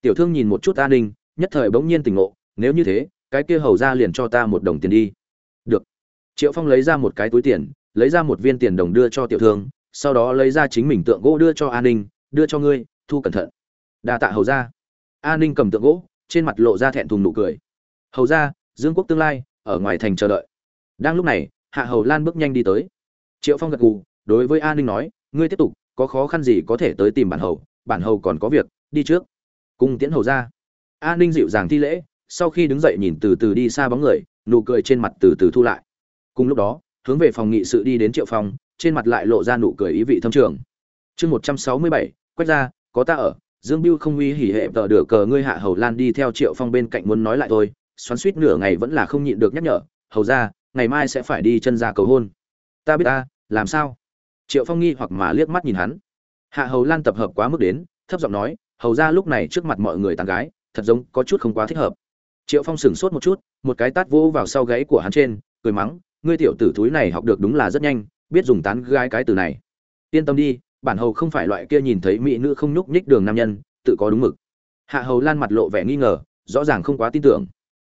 Tiểu thương nhìn một chút an ninh, nhất thời bỗng nhiên tỉnh ngộ, nếu như thế, cái kia hầu ra liền cho ta một đồng tiền đi. Được. Triệu phong lấy ra một cái túi tiền, lấy ra một viên tiền đồng đưa cho tiểu thương sau đó lấy ra chính mình tượng gỗ đưa cho an ninh, đưa cho ngươi, thu cẩn thận. Đa tạ hầu ra an ninh cầm tượng gỗ, trên mặt lộ ra thẹn thùng nụ cười. Hầu ra dương quốc tương lai, ở ngoài thành chờ đợi. Đang lúc này, hạ hầu lan bước nhanh đi tới. Triệu phong gật gù, đối với an ninh nói, ngươi tiếp tục, có khó khăn gì có thể tới tìm bản hầu bản hầu còn có việc, đi trước. Cung tiễn hầu ra an ninh dịu dàng thi lễ, sau khi đứng dậy nhìn từ từ đi xa bóng người, nụ cười trên mặt từ từ thu lại. Cùng lúc đó, hướng về phòng nghị sự đi đến triệu phong trên mặt lại lộ ra nụ cười ý vị thâm trường. Chương một trăm sáu mươi bảy, quét ra, có ta ở. Dương biêu không uy hỉ hệ tờ được cờ ngươi hạ hầu lan đi theo triệu phong bên cạnh muốn nói lại thôi. Xoắn suýt nửa ngày vẫn là không nhịn được nhắc nhở, hầu ra, ngày mai sẽ phải đi chân ra cầu hôn. Ta biết ta, làm sao? Triệu phong nghi hoặc mà liếc mắt nhìn hắn. Hạ hầu lan tập hợp quá mức đến, thấp giọng nói, hầu ra lúc này trước mặt mọi người tàn gái, thật giống có chút không quá thích hợp. Triệu phong sửng sốt một chút, một cái tát vỗ vào sau gáy của hắn trên, cười mắng, ngươi tiểu tử thúi này học được đúng là rất nhanh biết dùng tán gái cái từ này. Yên tâm đi, bản hầu không phải loại kia nhìn thấy mỹ nữ không nhúc nhích đường nam nhân, tự có đúng mực. Hạ hầu lan mặt lộ vẻ nghi ngờ, rõ ràng không quá tin tưởng.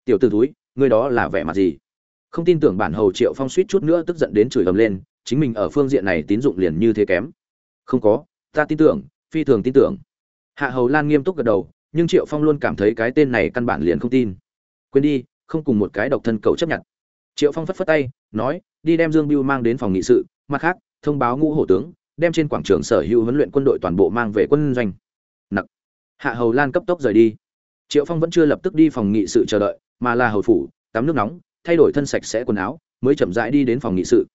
Tiểu tử túi ngươi đó là vẻ mặt gì? Không tin tưởng bản hầu triệu phong suýt chút nữa tức giận đến chửi ầm lên, chính mình ở phương diện này tín dụng liền như thế kém. Không có, ta tin tưởng, phi thường tin tưởng. Hạ hầu lan nghiêm túc gật đầu, nhưng triệu phong luôn cảm thấy cái tên này căn bản liền không tin. Quên đi, không cùng một cái độc thân cầu chấp nhận. Triệu phong phất phất tay, nói đi đem dương biêu mang đến phòng nghị sự, mặt khác, thông báo ngũ hổ tướng, đem trên quảng trường sở hữu huấn luyện quân đội toàn bộ mang về quân doanh. Nặc. Hạ hầu lan cấp tốc rời đi. Triệu phong vẫn chưa lập tức đi phòng nghị sự chờ đợi, mà là hầu phủ, tắm nước nóng, thay đổi thân sạch sẽ quần áo, mới chậm rãi đi đến phòng nghị sự.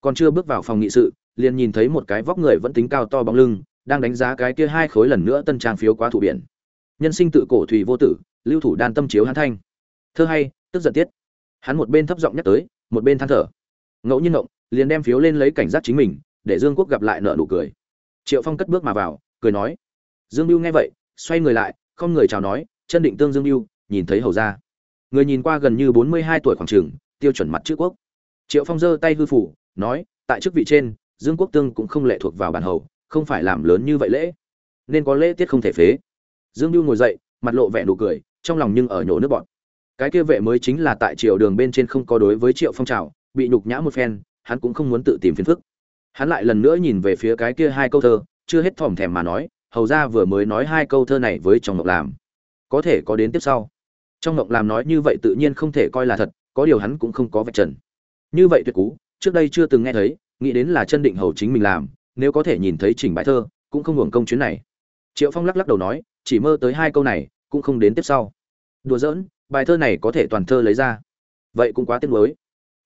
Còn chưa bước vào phòng nghị sự, liền nhìn thấy một cái vóc người vẫn tính cao to bóng lưng, đang đánh giá cái kia hai khối lần nữa tân trang phiếu quá thủ biển. Nhân sinh tự cổ thủy vô tử, lưu thủ đan tâm chiếu hắn thanh. Thơ hay, tức giận tiết. Hắn một bên thấp giọng nhắc tới, một bên than thở ngẫu nhiên động, liền đem phiếu lên lấy cảnh giác chính mình, để dương quốc gặp lại nợ nụ cười. Triệu phong cất bước mà vào, cười nói, dương mưu nghe vậy, xoay người lại, không người chào nói, chân định tương dương mưu nhìn thấy hầu ra người nhìn qua gần như bốn mươi hai tuổi khoảng trường, tiêu chuẩn mặt chữ quốc. Triệu phong giơ tay hư phủ, nói, tại chức vị trên, dương quốc tương cũng không lệ thuộc vào bản hầu, không phải làm lớn như vậy lễ. Nên có lễ tiết không thể phế. Dương mưu ngồi dậy, mặt lộ vẻ nụ cười, trong lòng nhưng ở nhổ nước bọn cái kia vệ mới chính là tại triều đường bên trên không có đối với triệu phong trào bị nhục nhã một phen, hắn cũng không muốn tự tìm phiền phức. Hắn lại lần nữa nhìn về phía cái kia hai câu thơ, chưa hết thòm thèm mà nói, hầu ra vừa mới nói hai câu thơ này với trong mộng làm. Có thể có đến tiếp sau. Trong mộng làm nói như vậy tự nhiên không thể coi là thật, có điều hắn cũng không có vạch trần. Như vậy tuyệt cú, trước đây chưa từng nghe thấy, nghĩ đến là chân định hầu chính mình làm, nếu có thể nhìn thấy chỉnh bài thơ, cũng không hưởng công chuyến này. Triệu phong lắc lắc đầu nói, chỉ mơ tới hai câu này, cũng không đến tiếp sau. Đùa giỡn, bài thơ này có thể toàn thơ lấy ra. Vậy cũng quá tiếc nuối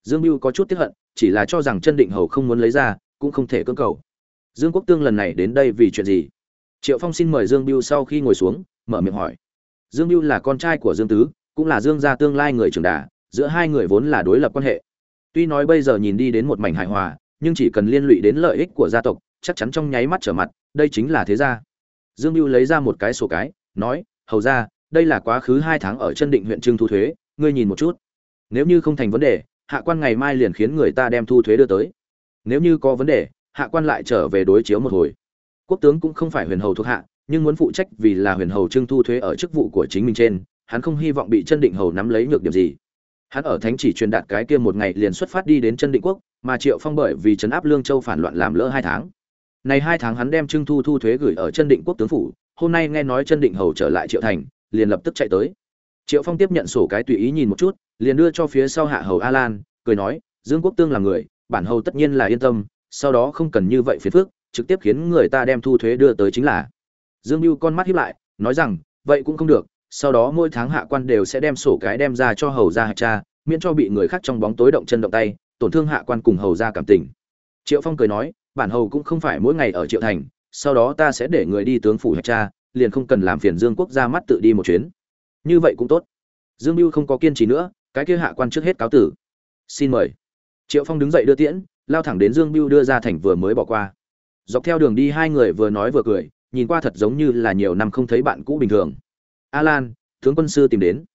dương mưu có chút tiếc hận, chỉ là cho rằng chân định hầu không muốn lấy ra, cũng không thể cưỡng cầu. Dương quốc tương lần này đến đây vì chuyện gì? Triệu phong xin mời dương biêu sau khi ngồi xuống, mở miệng hỏi. Dương biêu là con trai của dương tứ, cũng là dương gia tương lai người trưởng đà, giữa hai người vốn là đối lập quan hệ. Tuy nói bây giờ nhìn đi đến một mảnh hài hòa, nhưng chỉ cần liên lụy đến lợi ích của gia tộc, chắc chắn trong nháy mắt trở mặt, đây chính là thế gia. Dương biêu lấy ra một cái sổ cái, nói, hầu ra đây là quá khứ hai tháng ở chân định huyện trưng thu thuế, ngươi nhìn một chút. Nếu như không thành vấn đề hạ quan ngày mai liền khiến người ta đem thu thuế đưa tới. Nếu như có vấn đề, hạ quan lại trở về đối chiếu một hồi. Quốc tướng cũng không phải huyền hầu thuộc hạ, nhưng muốn phụ trách vì là huyền hầu trưng thu thuế ở chức vụ của chính mình trên, hắn không hy vọng bị chân định hầu nắm lấy nhược điểm gì. Hắn ở thánh chỉ truyền đạt cái kia một ngày liền xuất phát đi đến chân định quốc, mà triệu phong bởi vì trấn áp lương châu phản loạn làm lỡ hai tháng. Này hai tháng hắn đem trưng thu thu thuế gửi ở chân định quốc tướng phủ, hôm nay nghe nói chân định hầu trở lại triệu thành, liền lập tức chạy tới. Triệu phong tiếp nhận sổ cái tùy ý nhìn một chút liền đưa cho phía sau hạ hầu a lan cười nói, dương quốc tương là người, bản hầu tất nhiên là yên tâm, sau đó không cần như vậy phiền phức, trực tiếp khiến người ta đem thu thuế đưa tới chính là. Dương mưu con mắt hiếp lại, nói rằng, vậy cũng không được, sau đó mỗi tháng hạ quan đều sẽ đem sổ cái đem ra cho hầu ra hạch cha, miễn cho bị người khác trong bóng tối động chân động tay, tổn thương hạ quan cùng hầu ra cảm tình. Triệu phong cười nói, bản hầu cũng không phải mỗi ngày ở triệu thành, sau đó ta sẽ để người đi tướng phủ hạch cha, liền không cần làm phiền dương quốc ra mắt tự đi một chuyến. Như vậy cũng tốt. Dương mưu không có kiên trì nữa cái kia hạ quan trước hết cáo tử. Xin mời. Triệu phong đứng dậy đưa tiễn, lao thẳng đến dương biêu đưa ra thành vừa mới bỏ qua. Dọc theo đường đi hai người vừa nói vừa cười, nhìn qua thật giống như là nhiều năm không thấy bạn cũ bình thường. A lan tướng quân sư tìm đến.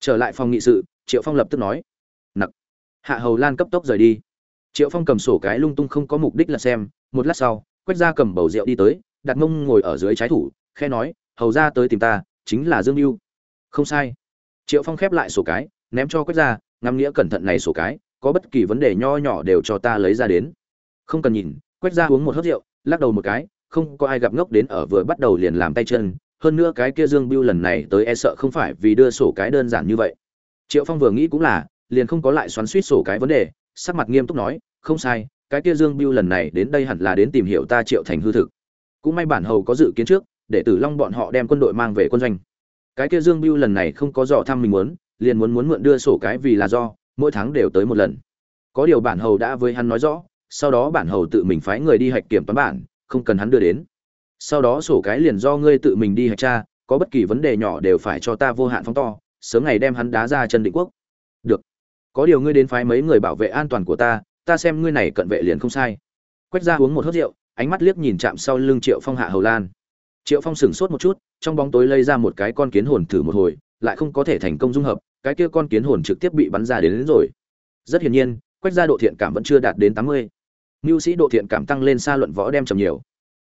Trở lại phòng nghị sự, triệu phong lập tức nói. Nặc. Hạ hầu lan cấp tốc rời đi. Triệu phong cầm sổ cái lung tung không có mục đích là xem, một lát sau quách ra cầm bầu rượu đi tới, đặt mông ngồi ở dưới trái thủ khe nói, hầu ra tới tìm ta, chính là dương mưu không sai. Triệu phong khép lại sổ cái ném cho quách ra ngắm nghĩa cẩn thận này sổ cái, có bất kỳ vấn đề nho nhỏ đều cho ta lấy ra đến. Không cần nhìn, quách ra uống một hớt rượu, lắc đầu một cái, không có ai gặp ngốc đến ở vừa bắt đầu liền làm tay chân. Hơn nữa cái kia dương biêu lần này tới e sợ không phải vì đưa sổ cái đơn giản như vậy. Triệu phong vừa nghĩ cũng là, liền không có lại xoắn suýt sổ cái vấn đề, sắc mặt nghiêm túc nói, không sai, cái kia dương biêu lần này đến đây hẳn là đến tìm hiểu ta triệu thành hư thực. Cũng may bản hầu có dự kiến trước, để tử long bọn họ đem quân đội mang về quân doanh. Cái kia dương biêu lần này không có dò thăm mình muốn liền muốn muốn mượn đưa sổ cái vì là do, mỗi tháng đều tới một lần. Có điều bản hầu đã với hắn nói rõ, sau đó bản hầu tự mình phái người đi hạch kiểm toán bản, không cần hắn đưa đến. Sau đó sổ cái liền do ngươi tự mình đi hạch tra, có bất kỳ vấn đề nhỏ đều phải cho ta vô hạn phóng to, sớm ngày đem hắn đá ra chân định quốc. Được. Có điều ngươi đến phái mấy người bảo vệ an toàn của ta ta xem ngươi này cận vệ liền không sai. Quét ra uống một hớt rượu, ánh mắt liếc nhìn chạm sau lưng triệu phong hạ hầu lan. Triệu phong sửng sốt một chút, trong bóng tối lây ra một cái con kiến hồn thử một hồi lại không có thể thành công dung hợp cái kia con kiến hồn trực tiếp bị bắn ra đến, đến rồi. Rất hiển nhiên quách gia độ thiện cảm vẫn chưa đạt đến tám mươi. Mưu sĩ độ thiện cảm tăng lên xa luận võ đem trầm nhiều.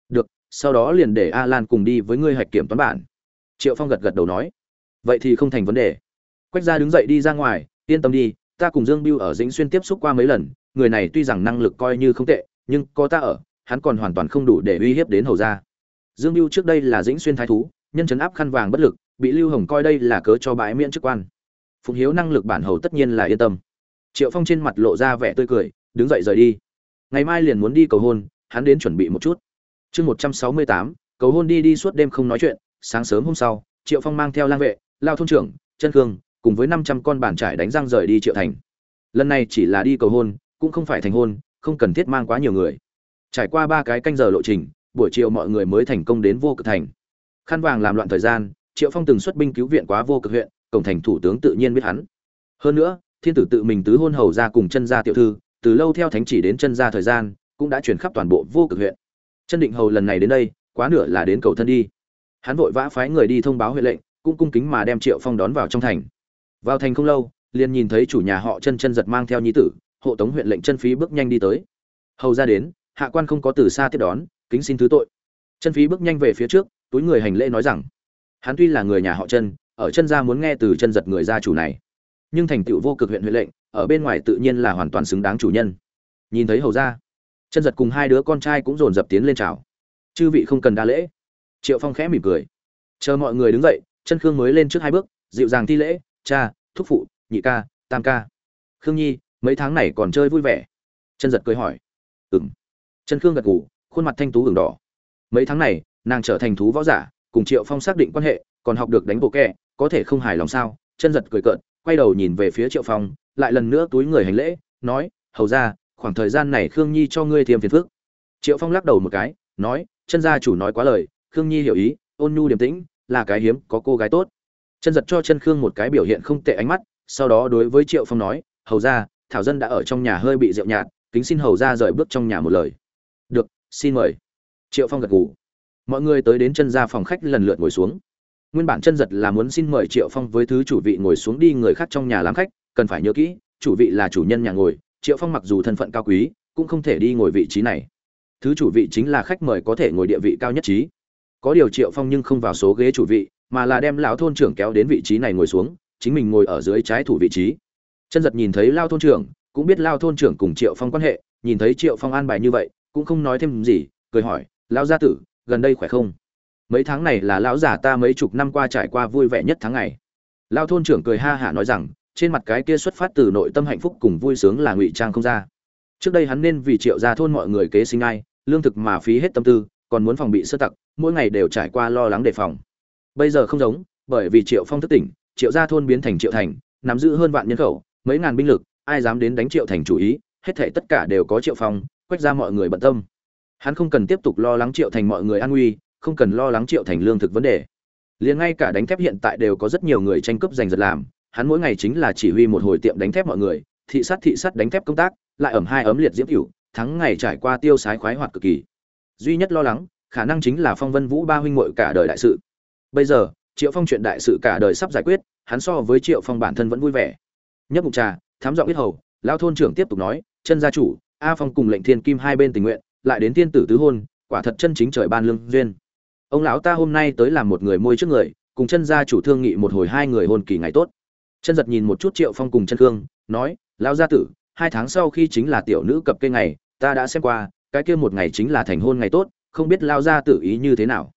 Được sau đó liền để a lan cùng đi với ngươi hạch kiểm toán bản. Triệu phong gật gật đầu nói. Vậy thì không thành vấn đề. Quách gia đứng dậy đi ra ngoài yên tâm đi ta cùng dương biêu ở dĩnh xuyên tiếp xúc qua mấy lần người này tuy rằng năng lực coi như không tệ nhưng có ta ở hắn còn hoàn toàn không đủ để uy hiếp đến hầu gia. Dương biêu trước đây là dĩnh xuyên thái thú nhân chấn áp khăn vàng bất lực bị lưu hồng coi đây là cớ cho bãi miễn chức quan. Phụng hiếu năng lực bản hầu tất nhiên là yên tâm. Triệu phong trên mặt lộ ra vẻ tươi cười, đứng dậy rời đi. Ngày mai liền muốn đi cầu hôn, hắn đến chuẩn bị một chút. Chương một trăm sáu mươi tám, cầu hôn đi đi suốt đêm không nói chuyện, sáng sớm hôm sau, triệu phong mang theo lang vệ, lao thôn trưởng chân khương, cùng với năm trăm con bản trải đánh răng rời đi triệu thành. Lần này chỉ là đi cầu hôn, cũng không phải thành hôn, không cần thiết mang quá nhiều người. Trải qua ba cái canh giờ lộ trình, buổi chiều mọi người mới thành công đến vô cực thành. Khăn vàng làm loạn thời gian triệu phong từng xuất binh cứu viện quá vô cực huyện, cổng thành thủ tướng tự nhiên biết hắn. Hơn nữa, thiên tử tự mình tứ hôn hầu ra cùng chân gia tiểu thư, từ lâu theo thánh chỉ đến chân gia thời gian, cũng đã chuyển khắp toàn bộ vô cực huyện. Chân định hầu lần này đến đây, quá nửa là đến cầu thân đi. Hắn vội vã phái người đi thông báo huệ lệnh, cũng cung kính mà đem triệu phong đón vào trong thành. Vào thành không lâu, liền nhìn thấy chủ nhà họ chân chân giật mang theo nhi tử, hộ tống huyện lệnh chân phí bước nhanh đi tới. Hầu ra đến, hạ quan không có từ xa tiếp đón, kính xin thứ tội. Chân phí bước nhanh về phía trước, túi người hành lễ nói rằng hắn tuy là người nhà họ chân ở chân gia muốn nghe từ chân giật người gia chủ này. Nhưng thành tựu vô cực huyện huệ lệnh, ở bên ngoài tự nhiên là hoàn toàn xứng đáng chủ nhân. Nhìn thấy hầu ra chân giật cùng hai đứa con trai cũng dồn dập tiến lên chào. Chư vị không cần đa lễ. Triệu phong khẽ mỉm cười. Chờ mọi người đứng dậy chân khương mới lên trước hai bước, dịu dàng thi lễ, cha, thúc phụ, nhị ca, tam ca. Khương nhi, mấy tháng này còn chơi vui vẻ? Chân giật cười hỏi. Ừng chân khương gật gù, khuôn mặt thanh tú ửng đỏ. Mấy tháng này, nàng trở thành thú võ giả cùng triệu phong xác định quan hệ, còn học được đánh bộ kẹ có thể không hài lòng sao? Chân giật cười cợt, quay đầu nhìn về phía triệu phong, lại lần nữa túi người hành lễ, nói, hầu ra khoảng thời gian này khương nhi cho ngươi thêm phiền phức. Triệu phong lắc đầu một cái, nói, chân gia chủ nói quá lời, khương nhi hiểu ý, ôn nhu điềm tĩnh, là cái hiếm, có cô gái tốt. Chân giật cho chân khương một cái biểu hiện không tệ ánh mắt, sau đó đối với triệu phong nói, hầu ra thảo dân đã ở trong nhà hơi bị rượu nhạt, kính xin hầu ra rời bước trong nhà một lời. Được, xin mời. Triệu phong gật gù mọi người tới đến chân ra phòng khách lần lượt ngồi xuống. Nguyên bản chân giật là muốn xin mời triệu phong với thứ chủ vị ngồi xuống đi người khác trong nhà làm khách, cần phải nhớ kỹ, chủ vị là chủ nhân nhà ngồi, triệu phong mặc dù thân phận cao quý, cũng không thể đi ngồi vị trí này. Thứ chủ vị chính là khách mời có thể ngồi địa vị cao nhất trí. Có điều triệu phong nhưng không vào số ghế chủ vị, mà là đem lão thôn trưởng kéo đến vị trí này ngồi xuống, chính mình ngồi ở dưới trái thủ vị trí. Chân giật nhìn thấy lao thôn trưởng, cũng biết lao thôn trưởng cùng triệu phong quan hệ, nhìn thấy triệu phong an bài như vậy, cũng không nói thêm gì, cười hỏi, lão gia tử gần đây khỏe không? Mấy tháng này là lão giả ta mấy chục năm qua trải qua vui vẻ nhất tháng ngày. Lao thôn trưởng cười ha hả nói rằng, trên mặt cái kia xuất phát từ nội tâm hạnh phúc cùng vui sướng là ngụy trang không ra. Trước đây hắn nên vì triệu gia thôn mọi người kế sinh ai, lương thực mà phí hết tâm tư, còn muốn phòng bị sơ tặc, mỗi ngày đều trải qua lo lắng đề phòng. Bây giờ không giống, bởi vì triệu phong thức tỉnh, triệu gia thôn biến thành triệu thành, nắm giữ hơn vạn nhân khẩu, mấy ngàn binh lực, ai dám đến đánh triệu thành chủ ý, hết thảy tất cả đều có triệu phong quét ra mọi người bận tâm hắn không cần tiếp tục lo lắng triệu thành mọi người an nguy, không cần lo lắng triệu thành lương thực vấn đề. Liền ngay cả đánh thép hiện tại đều có rất nhiều người tranh cướp giành giật làm, hắn mỗi ngày chính là chỉ huy một hồi tiệm đánh thép mọi người, thị sát thị sát đánh thép công tác, lại ẩm hai ấm liệt diễm cửu thắng ngày trải qua tiêu sái khoái hoạt cực kỳ. Duy nhất lo lắng, khả năng chính là phong vân vũ ba huynh muội cả đời đại sự. Bây giờ, triệu phong chuyện đại sự cả đời sắp giải quyết, hắn so với triệu phong bản thân vẫn vui vẻ. Nhấp mục trà thám giọng biết hầu, lao thôn trưởng tiếp tục nói, chân gia chủ, a phong cùng lệnh thiên kim hai bên tình nguyện lại đến tiên tử tứ hôn, quả thật chân chính trời ban lương duyên. Ông lão ta hôm nay tới làm một người môi trước người, cùng chân gia chủ thương nghị một hồi hai người hôn kỳ ngày tốt. Chân giật nhìn một chút triệu phong cùng chân khương, nói, lão gia tử, hai tháng sau khi chính là tiểu nữ cập cây ngày, ta đã xem qua, cái kia một ngày chính là thành hôn ngày tốt, không biết lao gia tử ý như thế nào?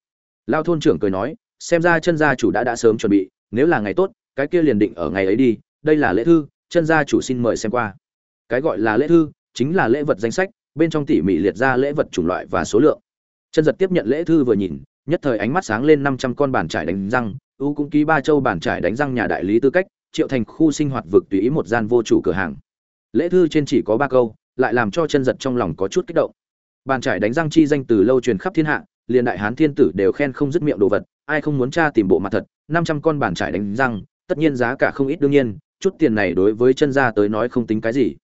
Lao thôn trưởng cười nói, xem ra chân gia chủ đã đã sớm chuẩn bị, nếu là ngày tốt, cái kia liền định ở ngày ấy đi, đây là lễ thư, chân gia chủ xin mời xem qua. Cái gọi là lễ thư, chính là lễ vật danh sách bên trong tỉ mỉ liệt ra lễ vật chủng loại và số lượng. Chân giật tiếp nhận lễ thư vừa nhìn, nhất thời ánh mắt sáng lên năm trăm con bàn trải đánh răng u cũng ký ba châu bàn trải đánh răng nhà đại lý tư cách, triệu thành khu sinh hoạt vực tùy ý một gian vô chủ cửa hàng. Lễ thư trên chỉ có ba câu, lại làm cho chân giật trong lòng có chút kích động. Bàn trải đánh răng chi danh từ lâu truyền khắp thiên hạ, liền đại hán thiên tử đều khen không dứt miệng đồ vật, ai không muốn tra tìm bộ mặt thật, năm trăm con bàn trải đánh răng, tất nhiên giá cả không ít đương nhiên, chút tiền này đối với chân gia tới nói không tính cái gì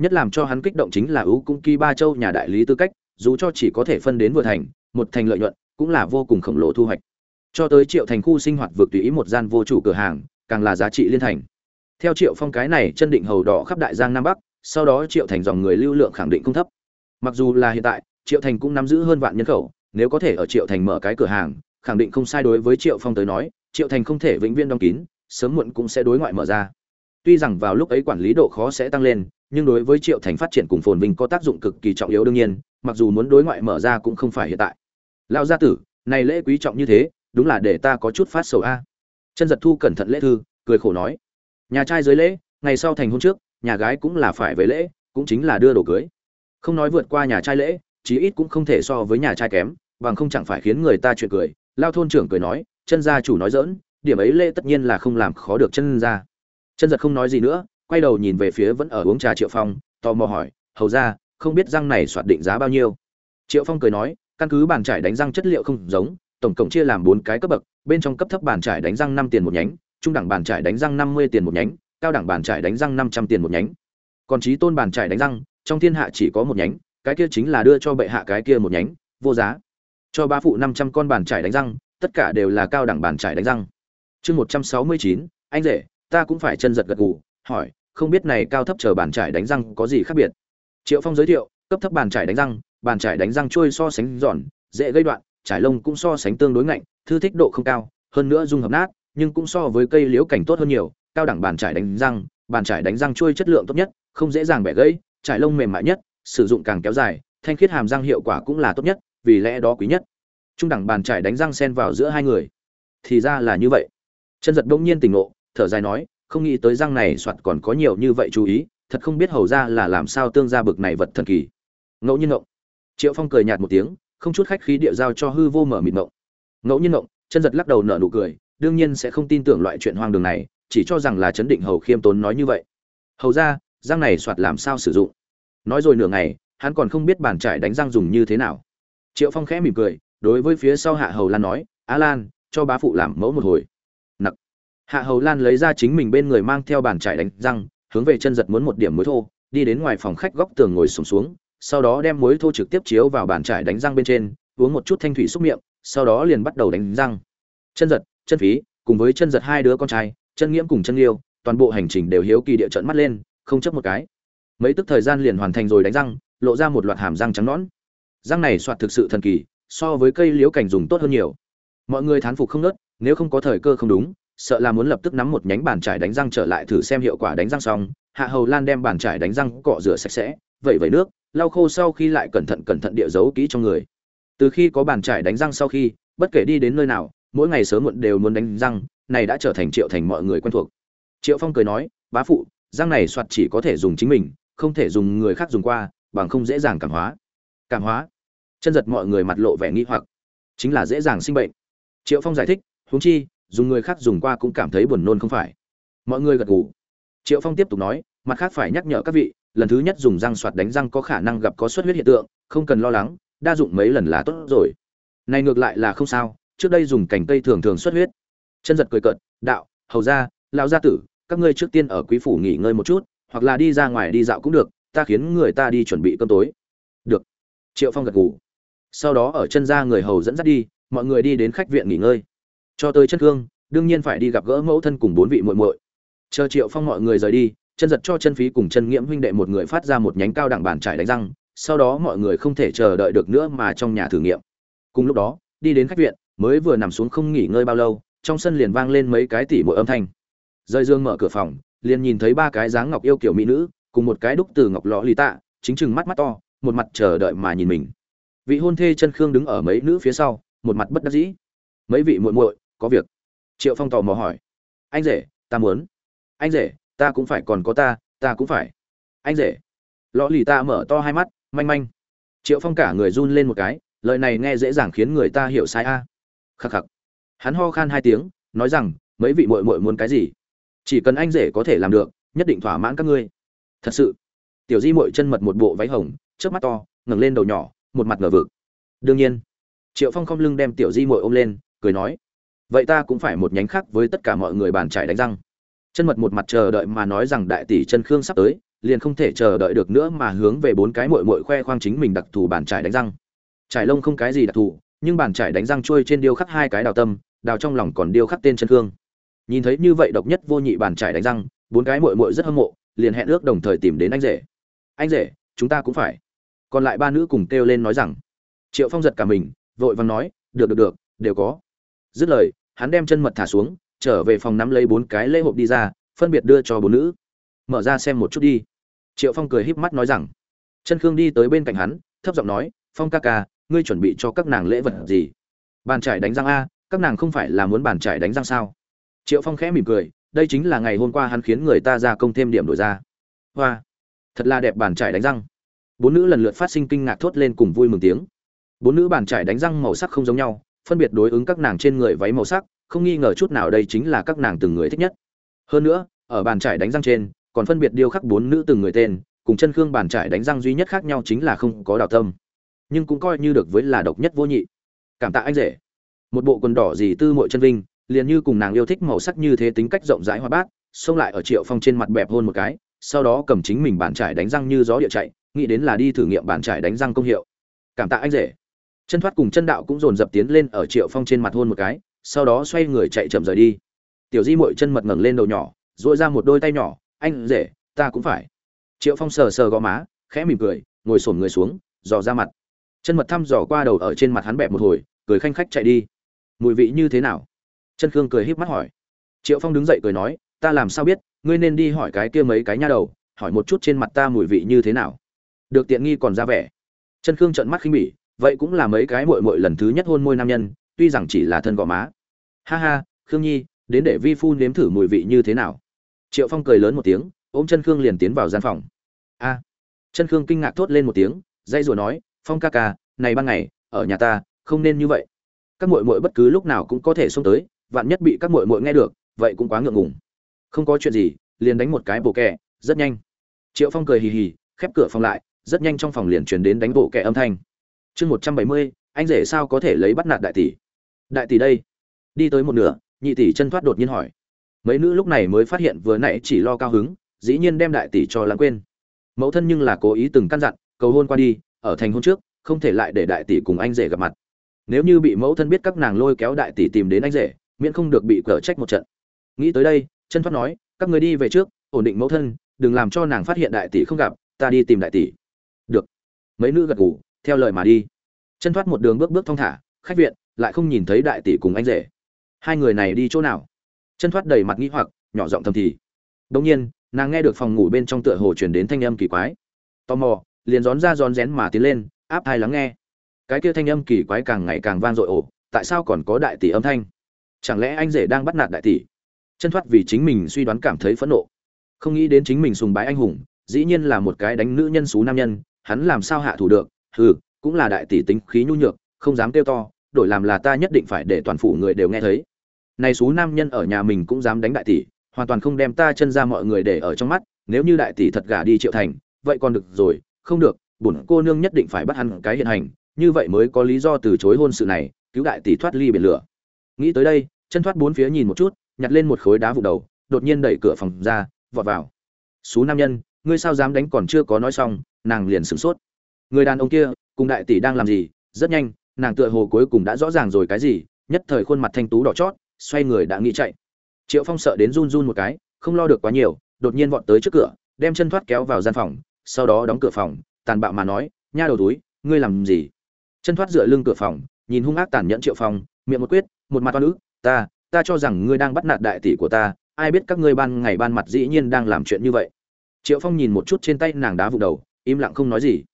nhất làm cho hắn kích động chính là ưu cung kỳ ba châu nhà đại lý tư cách, dù cho chỉ có thể phân đến vừa thành, một thành lợi nhuận, cũng là vô cùng khổng lồ thu hoạch. Cho tới triệu thành khu sinh hoạt vượt tùy ý một gian vô chủ cửa hàng, càng là giá trị liên thành. Theo triệu phong cái này chân định hầu đỏ khắp đại giang nam bắc, sau đó triệu thành dòng người lưu lượng khẳng định không thấp. Mặc dù là hiện tại, triệu thành cũng nắm giữ hơn vạn nhân khẩu, nếu có thể ở triệu thành mở cái cửa hàng, khẳng định không sai đối với triệu phong tới nói, triệu thành không thể vĩnh viễn đóng kín, sớm muộn cũng sẽ đối ngoại mở ra tuy rằng vào lúc ấy quản lý độ khó sẽ tăng lên nhưng đối với triệu thành phát triển cùng phồn vinh có tác dụng cực kỳ trọng yếu đương nhiên mặc dù muốn đối ngoại mở ra cũng không phải hiện tại. Lão gia tử này lễ quý trọng như thế đúng là để ta có chút phát sầu a. Chân giật thu cẩn thận lễ thư cười khổ nói. Nhà trai dưới lễ ngày sau thành hôn trước nhà gái cũng là phải về lễ cũng chính là đưa đồ cưới. Không nói vượt qua nhà trai lễ chí ít cũng không thể so với nhà trai kém bằng không chẳng phải khiến người ta chuyện cười. Lao thôn trưởng cười nói chân gia chủ nói giỡn, điểm ấy lễ tất nhiên là không làm khó được chân gia chân giật không nói gì nữa, quay đầu nhìn về phía vẫn ở uống trà triệu phong, tò mò hỏi, hầu ra không biết răng này soạt định giá bao nhiêu? Triệu phong cười nói, căn cứ bàn trải đánh răng chất liệu không giống, tổng cộng chia làm bốn cái cấp bậc, bên trong cấp thấp bàn trải đánh răng năm tiền một nhánh, trung đẳng bàn trải đánh răng năm mươi tiền một nhánh, cao đẳng bàn trải đánh răng năm trăm tiền một nhánh. Còn trí tôn bàn trải đánh răng, trong thiên hạ chỉ có một nhánh, cái kia chính là đưa cho bệ hạ cái kia một nhánh, vô giá. Cho ba phụ năm trăm con bàn trải đánh răng, tất cả đều là cao đẳng bàn trải đánh răng. Chương một trăm sáu mươi chín, anh rể ta cũng phải chân giật gật gù, hỏi, không biết này cao thấp chờ bàn trải đánh răng có gì khác biệt? Triệu phong giới thiệu, cấp thấp bàn trải đánh răng, bàn trải đánh răng trôi so sánh giòn, dễ gây đoạn, trải lông cũng so sánh tương đối ngạnh, thư thích độ không cao, hơn nữa dung hợp nát, nhưng cũng so với cây liễu cảnh tốt hơn nhiều, cao đẳng bàn trải đánh răng, bàn trải đánh răng trôi chất lượng tốt nhất, không dễ dàng bẻ gãy, trải lông mềm mại nhất, sử dụng càng kéo dài, thanh khiết hàm răng hiệu quả cũng là tốt nhất, vì lẽ đó quý nhất. Trung đẳng bàn trải đánh răng xen vào giữa hai người. Thì ra là như vậy. Chân giật đông nhiên tỉnh ngộ thở dài nói, không nghĩ tới răng này soạt còn có nhiều như vậy chú ý, thật không biết hầu ra là làm sao tương ra bực này vật thần kỳ. Ngẫu nhiên ngộng triệu phong cười nhạt một tiếng, không chút khách khí địa giao cho hư vô mở mịt ngộng ngẫu nhiên ngộng chân giật lắc đầu nở nụ cười, đương nhiên sẽ không tin tưởng loại chuyện hoang đường này, chỉ cho rằng là chấn định hầu khiêm tốn nói như vậy. Hầu ra, răng này soạt làm sao sử dụng? Nói rồi nửa ngày, hắn còn không biết bàn trải đánh răng dùng như thế nào. Triệu phong khẽ mỉm cười, đối với phía sau hạ hầu lan nói á lan, cho bá phụ làm mẫu một hồi hạ hầu lan lấy ra chính mình bên người mang theo bàn trải đánh răng hướng về chân giật muốn một điểm muối thô đi đến ngoài phòng khách góc tường ngồi sùng xuống, xuống sau đó đem muối thô trực tiếp chiếu vào bàn trải đánh răng bên trên uống một chút thanh thủy xúc miệng sau đó liền bắt đầu đánh răng. Chân giật chân phí cùng với chân giật hai đứa con trai chân nghiễm cùng chân liêu toàn bộ hành trình đều hiếu kỳ địa trận mắt lên không chấp một cái. Mấy tức thời gian liền hoàn thành rồi đánh răng lộ ra một loạt hàm răng trắng nõn. Răng này soạt thực sự thần kỳ so với cây liễu cảnh dùng tốt hơn nhiều. Mọi người thán phục không nớt nếu không có thời cơ không đúng sợ là muốn lập tức nắm một nhánh bàn trải đánh răng trở lại thử xem hiệu quả đánh răng xong, hạ hầu lan đem bàn trải đánh răng cọ rửa sạch sẽ vậy vẩy nước, lau khô sau khi lại cẩn thận cẩn thận địa giấu kỹ trong người. Từ khi có bàn trải đánh răng sau khi, bất kể đi đến nơi nào, mỗi ngày sớm muộn đều muốn đánh răng, này đã trở thành triệu thành mọi người quen thuộc. Triệu phong cười nói, bá phụ, răng này soạt chỉ có thể dùng chính mình, không thể dùng người khác dùng qua, bằng không dễ dàng cảm hóa. Cảm hóa? Chân giật mọi người mặt lộ vẻ nghi hoặc. Chính là dễ dàng sinh bệnh. Triệu phong giải thích, huống chi dùng người khác dùng qua cũng cảm thấy buồn nôn không phải. Mọi người gật gù. Triệu phong tiếp tục nói, mặt khác phải nhắc nhở các vị, lần thứ nhất dùng răng soạt đánh răng có khả năng gặp có xuất huyết hiện tượng, không cần lo lắng, đa dụng mấy lần là tốt rồi. Này ngược lại là không sao, trước đây dùng cành cây thường thường xuất huyết. Chân giật cười cợt, đạo, hầu ra lão gia tử, các ngươi trước tiên ở quý phủ nghỉ ngơi một chút, hoặc là đi ra ngoài đi dạo cũng được, ta khiến người ta đi chuẩn bị cơm tối. Được. Triệu phong gật gù. Sau đó ở chân ra người hầu dẫn dắt đi, mọi người đi đến khách viện nghỉ ngơi cho tới chân cương, đương nhiên phải đi gặp gỡ mẫu thân cùng bốn vị muội muội. Chờ triệu phong mọi người rời đi, chân giật cho chân phí cùng chân nghiễm huynh đệ một người phát ra một nhánh cao đẳng bàn trải đánh răng, sau đó mọi người không thể chờ đợi được nữa mà trong nhà thử nghiệm. Cùng lúc đó, đi đến khách viện, mới vừa nằm xuống không nghỉ ngơi bao lâu, trong sân liền vang lên mấy cái tỉ mỗi âm thanh. Rơi dương mở cửa phòng, liền nhìn thấy ba cái dáng ngọc yêu kiểu mỹ nữ, cùng một cái đúc từ ngọc lọ lì tạ, chính chừng mắt mắt to, một mặt chờ đợi mà nhìn mình. Vị hôn thê chân khương đứng ở mấy nữ phía sau, một mặt bất đắc dĩ. Mấy vị muội muội có việc. Triệu phong tò mò hỏi. Anh rể, ta muốn. Anh rể, ta cũng phải, còn có ta ta cũng phải. Anh rể. Lò lì ta mở to hai mắt, manh manh. Triệu phong cả người run lên một cái, lời này nghe dễ dàng khiến người ta hiểu sai a. Khắc khắc. Hắn ho khan hai tiếng, nói rằng, mấy vị muội muội muốn cái gì? Chỉ cần anh rể có thể làm được, nhất định thỏa mãn các ngươi. Thật sự. Tiểu di muội chân mật một bộ váy hồng trước mắt to, ngẩng lên đầu nhỏ, một mặt ngờ vực. Đương nhiên. Triệu phong không lưng đem tiểu di muội ôm lên, cười nói vậy ta cũng phải một nhánh khác với tất cả mọi người bàn trải đánh răng. Chân mật một mặt chờ đợi mà nói rằng đại tỷ chân khương sắp tới, liền không thể chờ đợi được nữa mà hướng về bốn cái muội muội khoe khoang chính mình đặc thù bàn trải đánh răng. Trải lông không cái gì đặc thù, nhưng bàn trải đánh răng trôi trên điêu khắc hai cái đào tâm, đào trong lòng còn điêu khắc tên chân khương. Nhìn thấy như vậy độc nhất vô nhị bàn trải đánh răng, bốn cái muội muội rất hâm mộ, liền hẹn ước đồng thời tìm đến anh rể. Anh rể, chúng ta cũng phải. Còn lại ba nữ cùng kêu lên nói rằng. Triệu phong giật cả mình, vội vàng nói, được được được, đều có. Dứt lời hắn đem chân mật thả xuống, trở về phòng nắm lấy bốn cái lễ hộp đi ra, phân biệt đưa cho bốn nữ. Mở ra xem một chút đi. Triệu phong cười híp mắt nói rằng, chân khương đi tới bên cạnh hắn, thấp giọng nói, phong ca ca, ngươi chuẩn bị cho các nàng lễ vật gì? Bàn trải đánh răng a, các nàng không phải là muốn bàn trải đánh răng sao? Triệu phong khẽ mỉm cười, đây chính là ngày hôm qua hắn khiến người ta ra công thêm điểm đổi ra. Hoa, thật là đẹp bàn trải đánh răng. Bốn nữ lần lượt phát sinh kinh ngạc thốt lên cùng vui mừng tiếng. Bốn nữ bàn trải đánh răng màu sắc không giống nhau phân biệt đối ứng các nàng trên người váy màu sắc, không nghi ngờ chút nào đây chính là các nàng từng người thích nhất. Hơn nữa, ở bàn trải đánh răng trên, còn phân biệt điêu khắc bốn nữ từng người tên, cùng chân khương bàn trải đánh răng duy nhất khác nhau chính là không có đào tâm. Nhưng cũng coi như được với là độc nhất vô nhị. Cảm tạ anh rể. Một bộ quần đỏ gì tư mội chân vinh, liền như cùng nàng yêu thích màu sắc như thế tính cách rộng rãi hoa bát, xông lại ở triệu phong trên mặt bẹp hôn một cái, sau đó cầm chính mình bàn trải đánh răng như gió địa chạy, nghĩ đến là đi thử nghiệm bàn trải đánh răng công hiệu. Cảm tạ anh rể chân thoát cùng chân đạo cũng dồn dập tiến lên ở triệu phong trên mặt hôn một cái, sau đó xoay người chạy chậm rời đi. Tiểu di mội chân mật ngẩng lên đầu nhỏ dội ra một đôi tay nhỏ, anh rể, ta cũng phải. Triệu phong sờ sờ gò má, khẽ mỉm cười, ngồi xổm người xuống, dò ra mặt. Chân mật thăm dò qua đầu ở trên mặt hắn bẹp một hồi, cười khanh khách chạy đi. Mùi vị như thế nào? Chân khương cười híp mắt hỏi. Triệu phong đứng dậy cười nói, ta làm sao biết, ngươi nên đi hỏi cái kia mấy cái nha đầu, hỏi một chút trên mặt ta mùi vị như thế nào. Được tiện nghi còn ra vẻ. Chân khương trợn mắt khinh bỉ vậy cũng là mấy cái muội muội lần thứ nhất hôn môi nam nhân, tuy rằng chỉ là thân gò má. Ha ha, khương nhi, đến để vi phu nếm thử mùi vị như thế nào? Triệu phong cười lớn một tiếng, ôm chân khương liền tiến vào gian phòng. A. Chân khương kinh ngạc thốt lên một tiếng dây rủa nói, phong ca ca, này ban ngày, ở nhà ta, không nên như vậy. Các muội muội bất cứ lúc nào cũng có thể xông tới, vạn nhất bị các muội muội nghe được, vậy cũng quá ngượng ngùng. Không có chuyện gì, liền đánh một cái bộ kẹ, rất nhanh. Triệu phong cười hì hì, khép cửa phòng lại, rất nhanh trong phòng liền truyền đến đánh bộ kẹ âm thanh chương một trăm bảy mươi, anh rể sao có thể lấy bắt nạt đại tỷ? Đại tỷ đây. Đi tới một nửa, nhị tỷ chân thoát đột nhiên hỏi. Mấy nữ lúc này mới phát hiện vừa nãy chỉ lo cao hứng, dĩ nhiên đem đại tỷ cho lãng quên. Mẫu thân nhưng là cố ý từng căn dặn, cầu hôn qua đi, ở thành hôn trước, không thể lại để đại tỷ cùng anh rể gặp mặt. Nếu như bị mẫu thân biết các nàng lôi kéo đại tỷ tìm đến anh rể, miễn không được bị cở trách một trận. Nghĩ tới đây, chân thoát nói, các người đi về trước, ổn định mẫu thân, đừng làm cho nàng phát hiện đại tỷ không gặp, ta đi tìm đại tỷ. Được. Mấy nữ gật gù theo lời mà đi. Chân thoát một đường bước bước thong thả, khách viện, lại không nhìn thấy đại tỷ cùng anh rể. Hai người này đi chỗ nào? Chân thoát đầy mặt nghĩ hoặc, nhỏ giọng thầm thì. Đông nhiên, nàng nghe được phòng ngủ bên trong tựa hồ chuyển đến thanh âm kỳ quái. Tò mò, liền rón ra rón rén mà tiến lên, áp hai lắng nghe. Cái kia thanh âm kỳ quái càng ngày càng vang dội ổ tại sao còn có đại tỷ âm thanh? Chẳng lẽ anh rể đang bắt nạt đại tỷ? Chân thoát vì chính mình suy đoán cảm thấy phẫn nộ. Không nghĩ đến chính mình sùng bái anh hùng, dĩ nhiên là một cái đánh nữ nhân xú nam nhân, hắn làm sao hạ thủ được? Hừ, cũng là đại tỷ tính khí nhu nhược, không dám kêu to, đổi làm là ta nhất định phải để toàn phủ người đều nghe thấy. Này xú nam nhân ở nhà mình cũng dám đánh đại tỷ, hoàn toàn không đem ta chân ra mọi người để ở trong mắt, nếu như đại tỷ thật gả đi triệu thành, vậy còn được rồi, không được, bổn cô nương nhất định phải bắt hắn cái hiện hành, như vậy mới có lý do từ chối hôn sự này, cứu đại tỷ thoát ly biển lửa. Nghĩ tới đây, chân thoát bốn phía nhìn một chút, nhặt lên một khối đá vụ đầu, đột nhiên đẩy cửa phòng ra, vọt vào. Xú nam nhân, ngươi sao dám đánh còn chưa có nói xong, nàng liền sửng sốt người đàn ông kia, cùng đại tỷ đang làm gì? Rất nhanh, nàng tựa hồ cuối cùng đã rõ ràng rồi cái gì, nhất thời khuôn mặt thanh tú đỏ chót, xoay người đã nghĩ chạy. Triệu phong sợ đến run run một cái, không lo được quá nhiều, đột nhiên vọt tới trước cửa, đem chân thoát kéo vào gian phòng, sau đó đóng cửa phòng, tàn bạo mà nói, nha đầu túi ngươi làm gì? Chân thoát dựa lưng cửa phòng, nhìn hung ác tàn nhẫn triệu phong, miệng một quyết, một mặt oan ức, ta ta cho rằng ngươi đang bắt nạt đại tỷ của ta, ai biết các ngươi ban ngày ban mặt dĩ nhiên đang làm chuyện như vậy. Triệu phong nhìn một chút trên tay nàng đá vụ đầu, im lặng không nói gì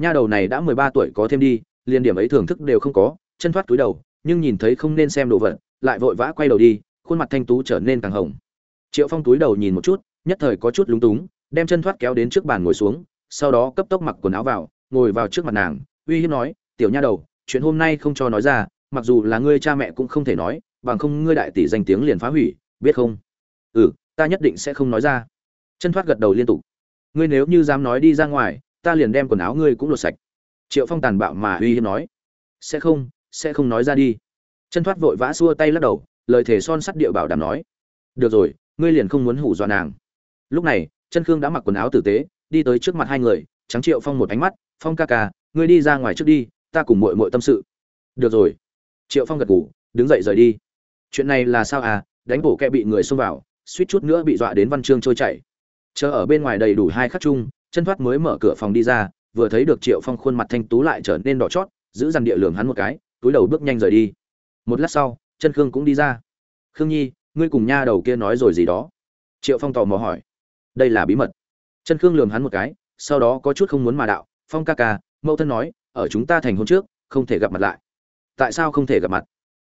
nha đầu này đã mười ba tuổi có thêm đi, liền điểm ấy thưởng thức đều không có, chân thoát túi đầu, nhưng nhìn thấy không nên xem đồ vật, lại vội vã quay đầu đi, khuôn mặt thanh tú trở nên càng hồng. Triệu phong túi đầu nhìn một chút, nhất thời có chút lúng túng, đem chân thoát kéo đến trước bàn ngồi xuống, sau đó cấp tốc mặc quần áo vào, ngồi vào trước mặt nàng, uy hiếp nói, tiểu nha đầu, chuyện hôm nay không cho nói ra, mặc dù là ngươi cha mẹ cũng không thể nói, bằng không ngươi đại tỷ danh tiếng liền phá hủy, biết không? Ừ ta nhất định sẽ không nói ra. Chân thoát gật đầu liên tục. Ngươi nếu như dám nói đi ra ngoài ta liền đem quần áo ngươi cũng lột sạch. Triệu phong tàn bạo mà uy hiếp nói. Sẽ không sẽ không nói ra đi. Chân thoát vội vã xua tay lắc đầu, lời thể son sắt địa bảo đảm nói. Được rồi, ngươi liền không muốn hủ dọa nàng. Lúc này, chân khương đã mặc quần áo tử tế, đi tới trước mặt hai người, trắng triệu phong một ánh mắt, phong ca ca, ngươi đi ra ngoài trước đi, ta cùng mội mội tâm sự. Được rồi. Triệu phong gật ngủ đứng dậy rời đi. Chuyện này là sao à? Đánh bổ kẹ bị người xông vào, suýt chút nữa bị dọa đến văn chương trôi chảy. Chờ ở bên ngoài đầy đủ hai khắc chung chân thoát mới mở cửa phòng đi ra, vừa thấy được triệu phong khuôn mặt thanh tú lại trở nên đỏ chót, giữ dằn địa lường hắn một cái, túi đầu bước nhanh rời đi. Một lát sau, chân khương cũng đi ra. Khương nhi, ngươi cùng nha đầu kia nói rồi gì đó? Triệu phong tò mò hỏi. Đây là bí mật. Chân khương lường hắn một cái, sau đó có chút không muốn mà đạo, phong ca ca, mẫu thân nói, ở chúng ta thành hôn trước, không thể gặp mặt lại. Tại sao không thể gặp mặt?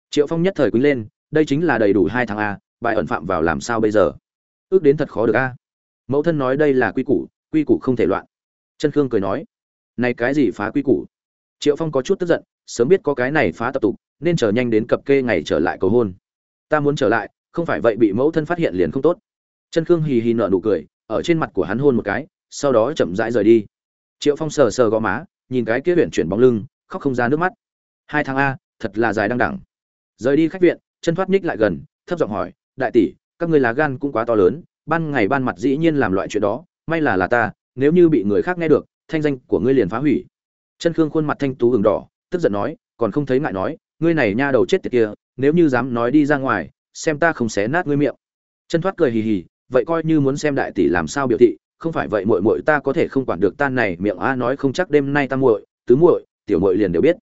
Triệu phong nhất thời quýnh lên, đây chính là đầy đủ hai tháng a, bài ẩn phạm vào làm sao bây giờ? Ước đến thật khó được a. Mẫu thân nói, đây là quy củ quy củ không thể loạn. Chân khương cười nói, này cái gì phá quy củ? Triệu phong có chút tức giận, sớm biết có cái này phá tập tục, nên chờ nhanh đến cập kê ngày trở lại cầu hôn. Ta muốn trở lại, không phải vậy bị mẫu thân phát hiện liền không tốt. Chân khương hì hì nợ nụ cười, ở trên mặt của hắn hôn một cái, sau đó chậm rãi rời đi. Triệu phong sờ sờ gò má, nhìn cái kia huyện chuyển bóng lưng, khóc không ra nước mắt. Hai tháng a, thật là dài đăng đẳng. Rời đi khách viện, chân thoát ních lại gần, thấp giọng hỏi, đại tỷ, các ngươi lá gan cũng quá to lớn, ban ngày ban mặt dĩ nhiên làm loại chuyện đó may là là ta, nếu như bị người khác nghe được, thanh danh của ngươi liền phá hủy. Chân khương khuôn mặt thanh tú hừng đỏ, tức giận nói, còn không thấy ngại nói, ngươi này nha đầu chết tiệt kia, nếu như dám nói đi ra ngoài, xem ta không xé nát ngươi miệng. Chân thoát cười hì hì, vậy coi như muốn xem đại tỷ làm sao biểu thị, không phải vậy muội muội ta có thể không quản được tan này miệng a nói không chắc đêm nay ta muội, tứ muội, tiểu muội liền đều biết.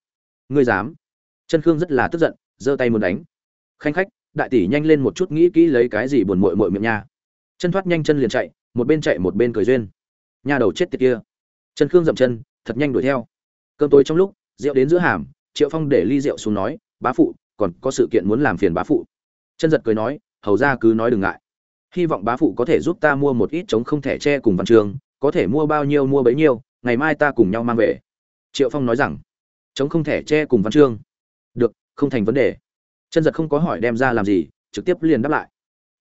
Ngươi dám? Chân khương rất là tức giận, giơ tay muốn đánh. Khanh khách, đại tỷ nhanh lên một chút, nghĩ kỹ lấy cái gì buồn muội muội miệng nha. Chân thoát nhanh chân liền chạy một bên chạy một bên cười duyên. Nhà đầu chết tiệt kia. Chân khương dậm chân, thật nhanh đuổi theo. Cơm tối trong lúc, rượu đến giữa hàm, triệu phong để ly rượu xuống nói, bá phụ, còn có sự kiện muốn làm phiền bá phụ. Chân giật cười nói, hầu ra cứ nói đừng ngại. Hy vọng bá phụ có thể giúp ta mua một ít chống không thể che cùng văn trường, có thể mua bao nhiêu mua bấy nhiêu, ngày mai ta cùng nhau mang về. Triệu phong nói rằng chống không thể che cùng văn chương được, không thành vấn đề. Chân giật không có hỏi đem ra làm gì, trực tiếp liền đáp lại.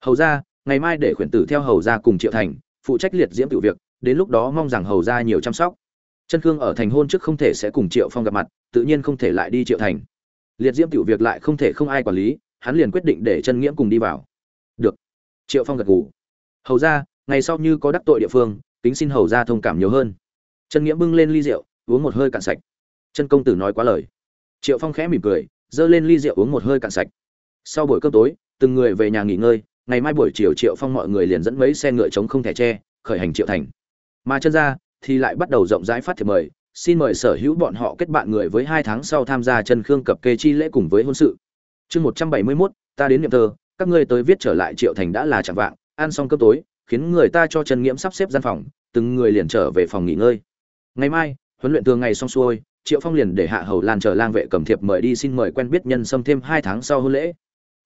Hầu ra ngày mai để khuyển tử theo hầu ra cùng triệu thành, phụ trách liệt diễm tự việc, đến lúc đó mong rằng hầu ra nhiều chăm sóc. Chân khương ở thành hôn trước không thể sẽ cùng triệu phong gặp mặt, tự nhiên không thể lại đi triệu thành. Liệt diễm tiểu việc lại không thể không ai quản lý, hắn liền quyết định để chân nghiễm cùng đi vào. Được. Triệu phong gật gù. Hầu ra ngày sau như có đắc tội địa phương, kính xin hầu ra thông cảm nhiều hơn. Chân nghĩa bưng lên ly rượu, uống một hơi cạn sạch. Chân công tử nói quá lời. Triệu phong khẽ mỉm cười, giơ lên ly rượu uống một hơi cạn sạch. Sau buổi cơm tối, từng người về nhà nghỉ ngơi ngày mai buổi chiều triệu phong mọi người liền dẫn mấy xe ngựa trống không thể che khởi hành triệu thành. Mà chân ra thì lại bắt đầu rộng rãi phát thiệp mời, xin mời sở hữu bọn họ kết bạn người với hai tháng sau tham gia chân khương cập kê chi lễ cùng với hôn sự. Chương một trăm bảy mươi mốt, ta đến niệm thơ các ngươi tới viết trở lại triệu thành đã là chẳng vạng, ăn xong cơm tối, khiến người ta cho trần nghiễm sắp xếp gian phòng, từng người liền trở về phòng nghỉ ngơi. Ngày mai, huấn luyện thường ngày xong xuôi, triệu phong liền để hạ hầu lan chờ lang vệ cầm thiệp mời đi xin mời quen biết nhân xâm thêm hai tháng sau hôn lễ.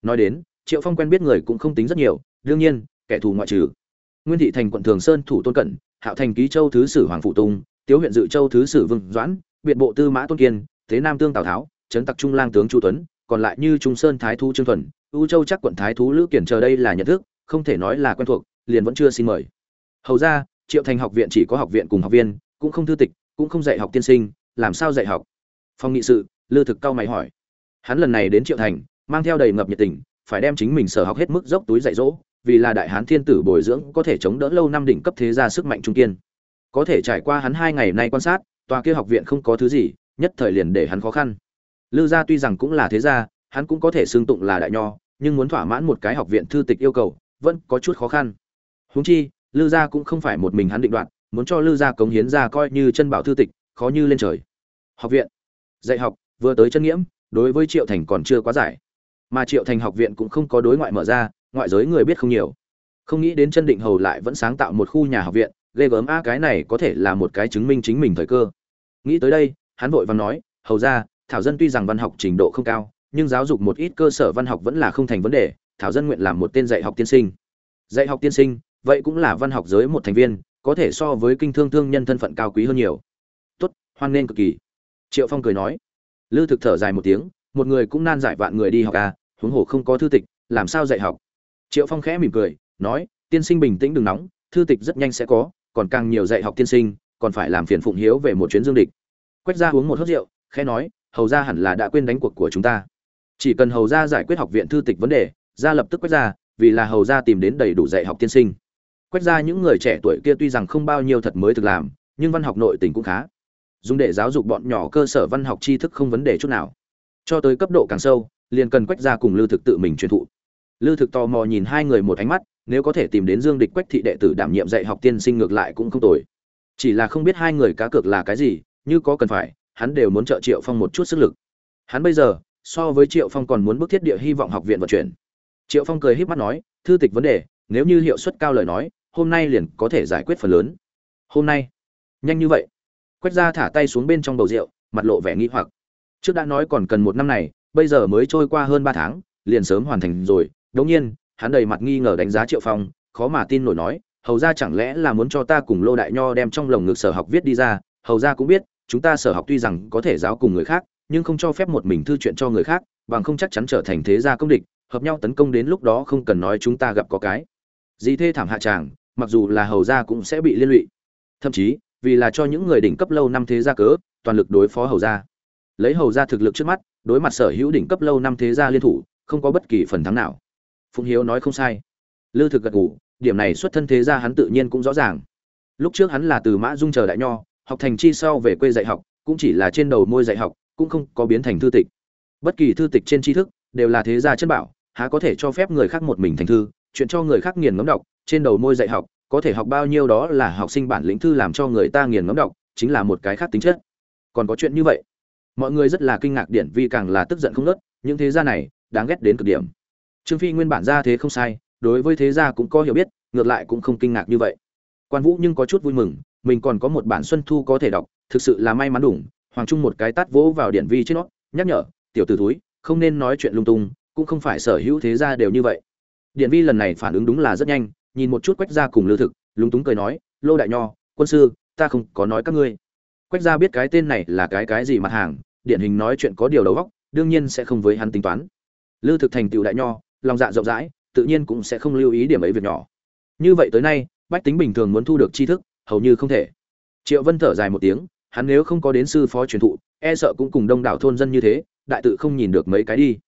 Nói đến triệu phong quen biết người cũng không tính rất nhiều, đương nhiên, kẻ thù ngoại trừ. Nguyên thị thành quận thường sơn thủ tôn cẩn, hạo thành ký châu thứ sử hoàng phụ tung tiếu huyện dự châu thứ sử vương doãn, biệt bộ tư mã tôn kiên, thế nam tương tào tháo, trấn tặc trung lang tướng chu tuấn, còn lại như trung sơn thái thú trương thuần, u châu chắc quận thái thú lữ kiển chờ đây là nhận thức, không thể nói là quen thuộc, liền vẫn chưa xin mời. Hầu ra, triệu thành học viện chỉ có học viện cùng học viên, cũng không thư tịch, cũng không dạy học tiên sinh, làm sao dạy học? Phong nghị sự, lư thực cao mày hỏi. Hắn lần này đến triệu thành, mang theo đầy ngập nhiệt tình phải đem chính mình sở học hết mức dốc túi dạy dỗ, vì là đại hán thiên tử bồi dưỡng có thể chống đỡ lâu năm đỉnh cấp thế gia sức mạnh trung kiên. Có thể trải qua hắn hai ngày nay quan sát, tòa kia học viện không có thứ gì, nhất thời liền để hắn khó khăn. Lư gia tuy rằng cũng là thế gia, hắn cũng có thể xương tụng là đại nho, nhưng muốn thỏa mãn một cái học viện thư tịch yêu cầu, vẫn có chút khó khăn. Huống chi, lư gia cũng không phải một mình hắn định đoạt, muốn cho lư gia cống hiến ra coi như chân bảo thư tịch, khó như lên trời. Học viện, dạy học, vừa tới chân nghiễm, đối với triệu thành còn chưa quá giải mà triệu thành học viện cũng không có đối ngoại mở ra, ngoại giới người biết không nhiều. Không nghĩ đến chân định hầu lại vẫn sáng tạo một khu nhà học viện, ghê gớm a cái này có thể là một cái chứng minh chính mình thời cơ. Nghĩ tới đây, hắn vội vàng nói, hầu ra, thảo dân tuy rằng văn học trình độ không cao, nhưng giáo dục một ít cơ sở văn học vẫn là không thành vấn đề, thảo dân nguyện làm một tên dạy học tiên sinh. Dạy học tiên sinh, vậy cũng là văn học giới một thành viên, có thể so với kinh thương thương nhân thân phận cao quý hơn nhiều. Tốt, hoan nghênh cực kỳ. Triệu phong cười nói. Lư thực thở dài một tiếng, một người cũng nan giải vạn người đi học à huống hồ không có thư tịch, làm sao dạy học? Triệu phong khẽ mỉm cười, nói, tiên sinh bình tĩnh đừng nóng, thư tịch rất nhanh sẽ có, còn càng nhiều dạy học tiên sinh, còn phải làm phiền phụng hiếu về một chuyến dương địch. Quách ra uống một hớt rượu, khẽ nói, hầu ra hẳn là đã quên đánh cuộc của chúng ta. Chỉ cần hầu ra giải quyết học viện thư tịch vấn đề ra lập tức quách ra vì là hầu ra tìm đến đầy đủ dạy học tiên sinh. Quách ra những người trẻ tuổi kia tuy rằng không bao nhiêu thật mới thực làm, nhưng văn học nội tình cũng khá. Dùng để giáo dục bọn nhỏ cơ sở văn học tri thức không vấn đề chút nào. Cho tới cấp độ càng sâu liền cần quách ra cùng lưu thực tự mình truyền thụ. Lưu thực tò mò nhìn hai người một ánh mắt, nếu có thể tìm đến dương địch quách thị đệ tử đảm nhiệm dạy học tiên sinh ngược lại cũng không tồi. Chỉ là không biết hai người cá cược là cái gì, như có cần phải, hắn đều muốn trợ triệu phong một chút sức lực. Hắn bây giờ, so với triệu phong còn muốn bức thiết địa hy vọng học viện vận chuyển. Triệu phong cười híp mắt nói, thư tịch vấn đề, nếu như hiệu suất cao lời nói, hôm nay liền có thể giải quyết phần lớn. Hôm nay? Nhanh như vậy? Quách ra thả tay xuống bên trong bầu rượu, mặt lộ vẻ nghi hoặc. Trước đã nói còn cần một năm này bây giờ mới trôi qua hơn ba tháng, liền sớm hoàn thành rồi. Đống nhiên, hắn đầy mặt nghi ngờ đánh giá triệu phong, khó mà tin nổi nói, hầu ra chẳng lẽ là muốn cho ta cùng lô đại nho đem trong lồng ngực sở học viết đi ra? Hầu ra cũng biết, chúng ta sở học tuy rằng có thể giáo cùng người khác, nhưng không cho phép một mình thư chuyện cho người khác, bằng không chắc chắn trở thành thế gia công địch, hợp nhau tấn công đến lúc đó không cần nói chúng ta gặp có cái. Gì thê thảm hạ tràng, mặc dù là hầu gia cũng sẽ bị liên lụy. Thậm chí, vì là cho những người đỉnh cấp lâu năm thế gia cớ, toàn lực đối phó hầu gia. Lấy hầu gia thực lực trước mắt đối mặt sở hữu đỉnh cấp lâu năm thế gia liên thủ, không có bất kỳ phần thắng nào. Phùng hiếu nói không sai. Lư thực gật gù, điểm này xuất thân thế gia hắn tự nhiên cũng rõ ràng. Lúc trước hắn là từ mã dung chờ đại nho, học thành chi sau về quê dạy học, cũng chỉ là trên đầu môi dạy học, cũng không có biến thành thư tịch. Bất kỳ thư tịch trên tri thức, đều là thế gia chân bảo, há có thể cho phép người khác một mình thành thư, chuyện cho người khác nghiền ngẫm đọc, trên đầu môi dạy học, có thể học bao nhiêu đó là học sinh bản lĩnh thư làm cho người ta nghiền ngẫm đọc, chính là một cái khác tính chất. Còn có chuyện như vậy mọi người rất là kinh ngạc điển vi càng là tức giận không nớt những thế gia này, đáng ghét đến cực điểm. Trương phi nguyên bản ra thế không sai, đối với thế gia cũng có hiểu biết, ngược lại cũng không kinh ngạc như vậy. Quan vũ nhưng có chút vui mừng, mình còn có một bản xuân thu có thể đọc, thực sự là may mắn đủ hoàng trung một cái tát vỗ vào điển vi trên nó, nhắc nhở, tiểu tử thúi, không nên nói chuyện lung tung, cũng không phải sở hữu thế gia đều như vậy. Điện vi lần này phản ứng đúng là rất nhanh, nhìn một chút quách gia cùng lư thực, lúng túng cười nói, lô đại nho, quân sư, ta không có nói các ngươi quách gia biết cái tên này là cái cái gì mặt hàng, điển hình nói chuyện có điều đầu óc, đương nhiên sẽ không với hắn tính toán. Lưu thực thành tựu đại nho, lòng dạ rộng rãi, tự nhiên cũng sẽ không lưu ý điểm ấy việc nhỏ. Như vậy tới nay, bách tính bình thường muốn thu được tri thức, hầu như không thể. Triệu vân thở dài một tiếng, hắn nếu không có đến sư phó truyền thụ e sợ cũng cùng đông đảo thôn dân như thế, đại tự không nhìn được mấy cái đi.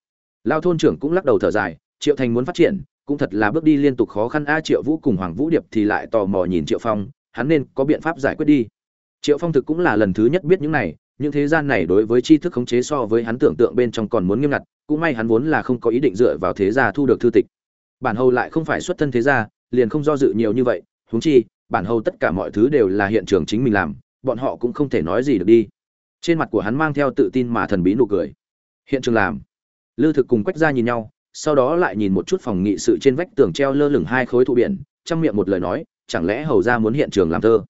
Lao thôn trưởng cũng lắc đầu thở dài, triệu thành muốn phát triển, cũng thật là bước đi liên tục khó khăn. A triệu vũ cùng hoàng vũ điệp thì lại tò mò nhìn triệu phong, hắn nên có biện pháp giải quyết đi triệu phong thực cũng là lần thứ nhất biết những này, những thế gian này đối với tri thức khống chế so với hắn tưởng tượng bên trong còn muốn nghiêm ngặt, cũng may hắn vốn là không có ý định dựa vào thế gia thu được thư tịch. Bản hầu lại không phải xuất thân thế gia, liền không do dự nhiều như vậy, huống chi, bản hầu tất cả mọi thứ đều là hiện trường chính mình làm, bọn họ cũng không thể nói gì được đi. Trên mặt của hắn mang theo tự tin mà thần bí nụ cười. Hiện trường làm. Lư thực cùng quách ra nhìn nhau, sau đó lại nhìn một chút phòng nghị sự trên vách tường treo lơ lửng hai khối thụ biển trong miệng một lời nói, chẳng lẽ hầu ra muốn hiện trường làm thơ?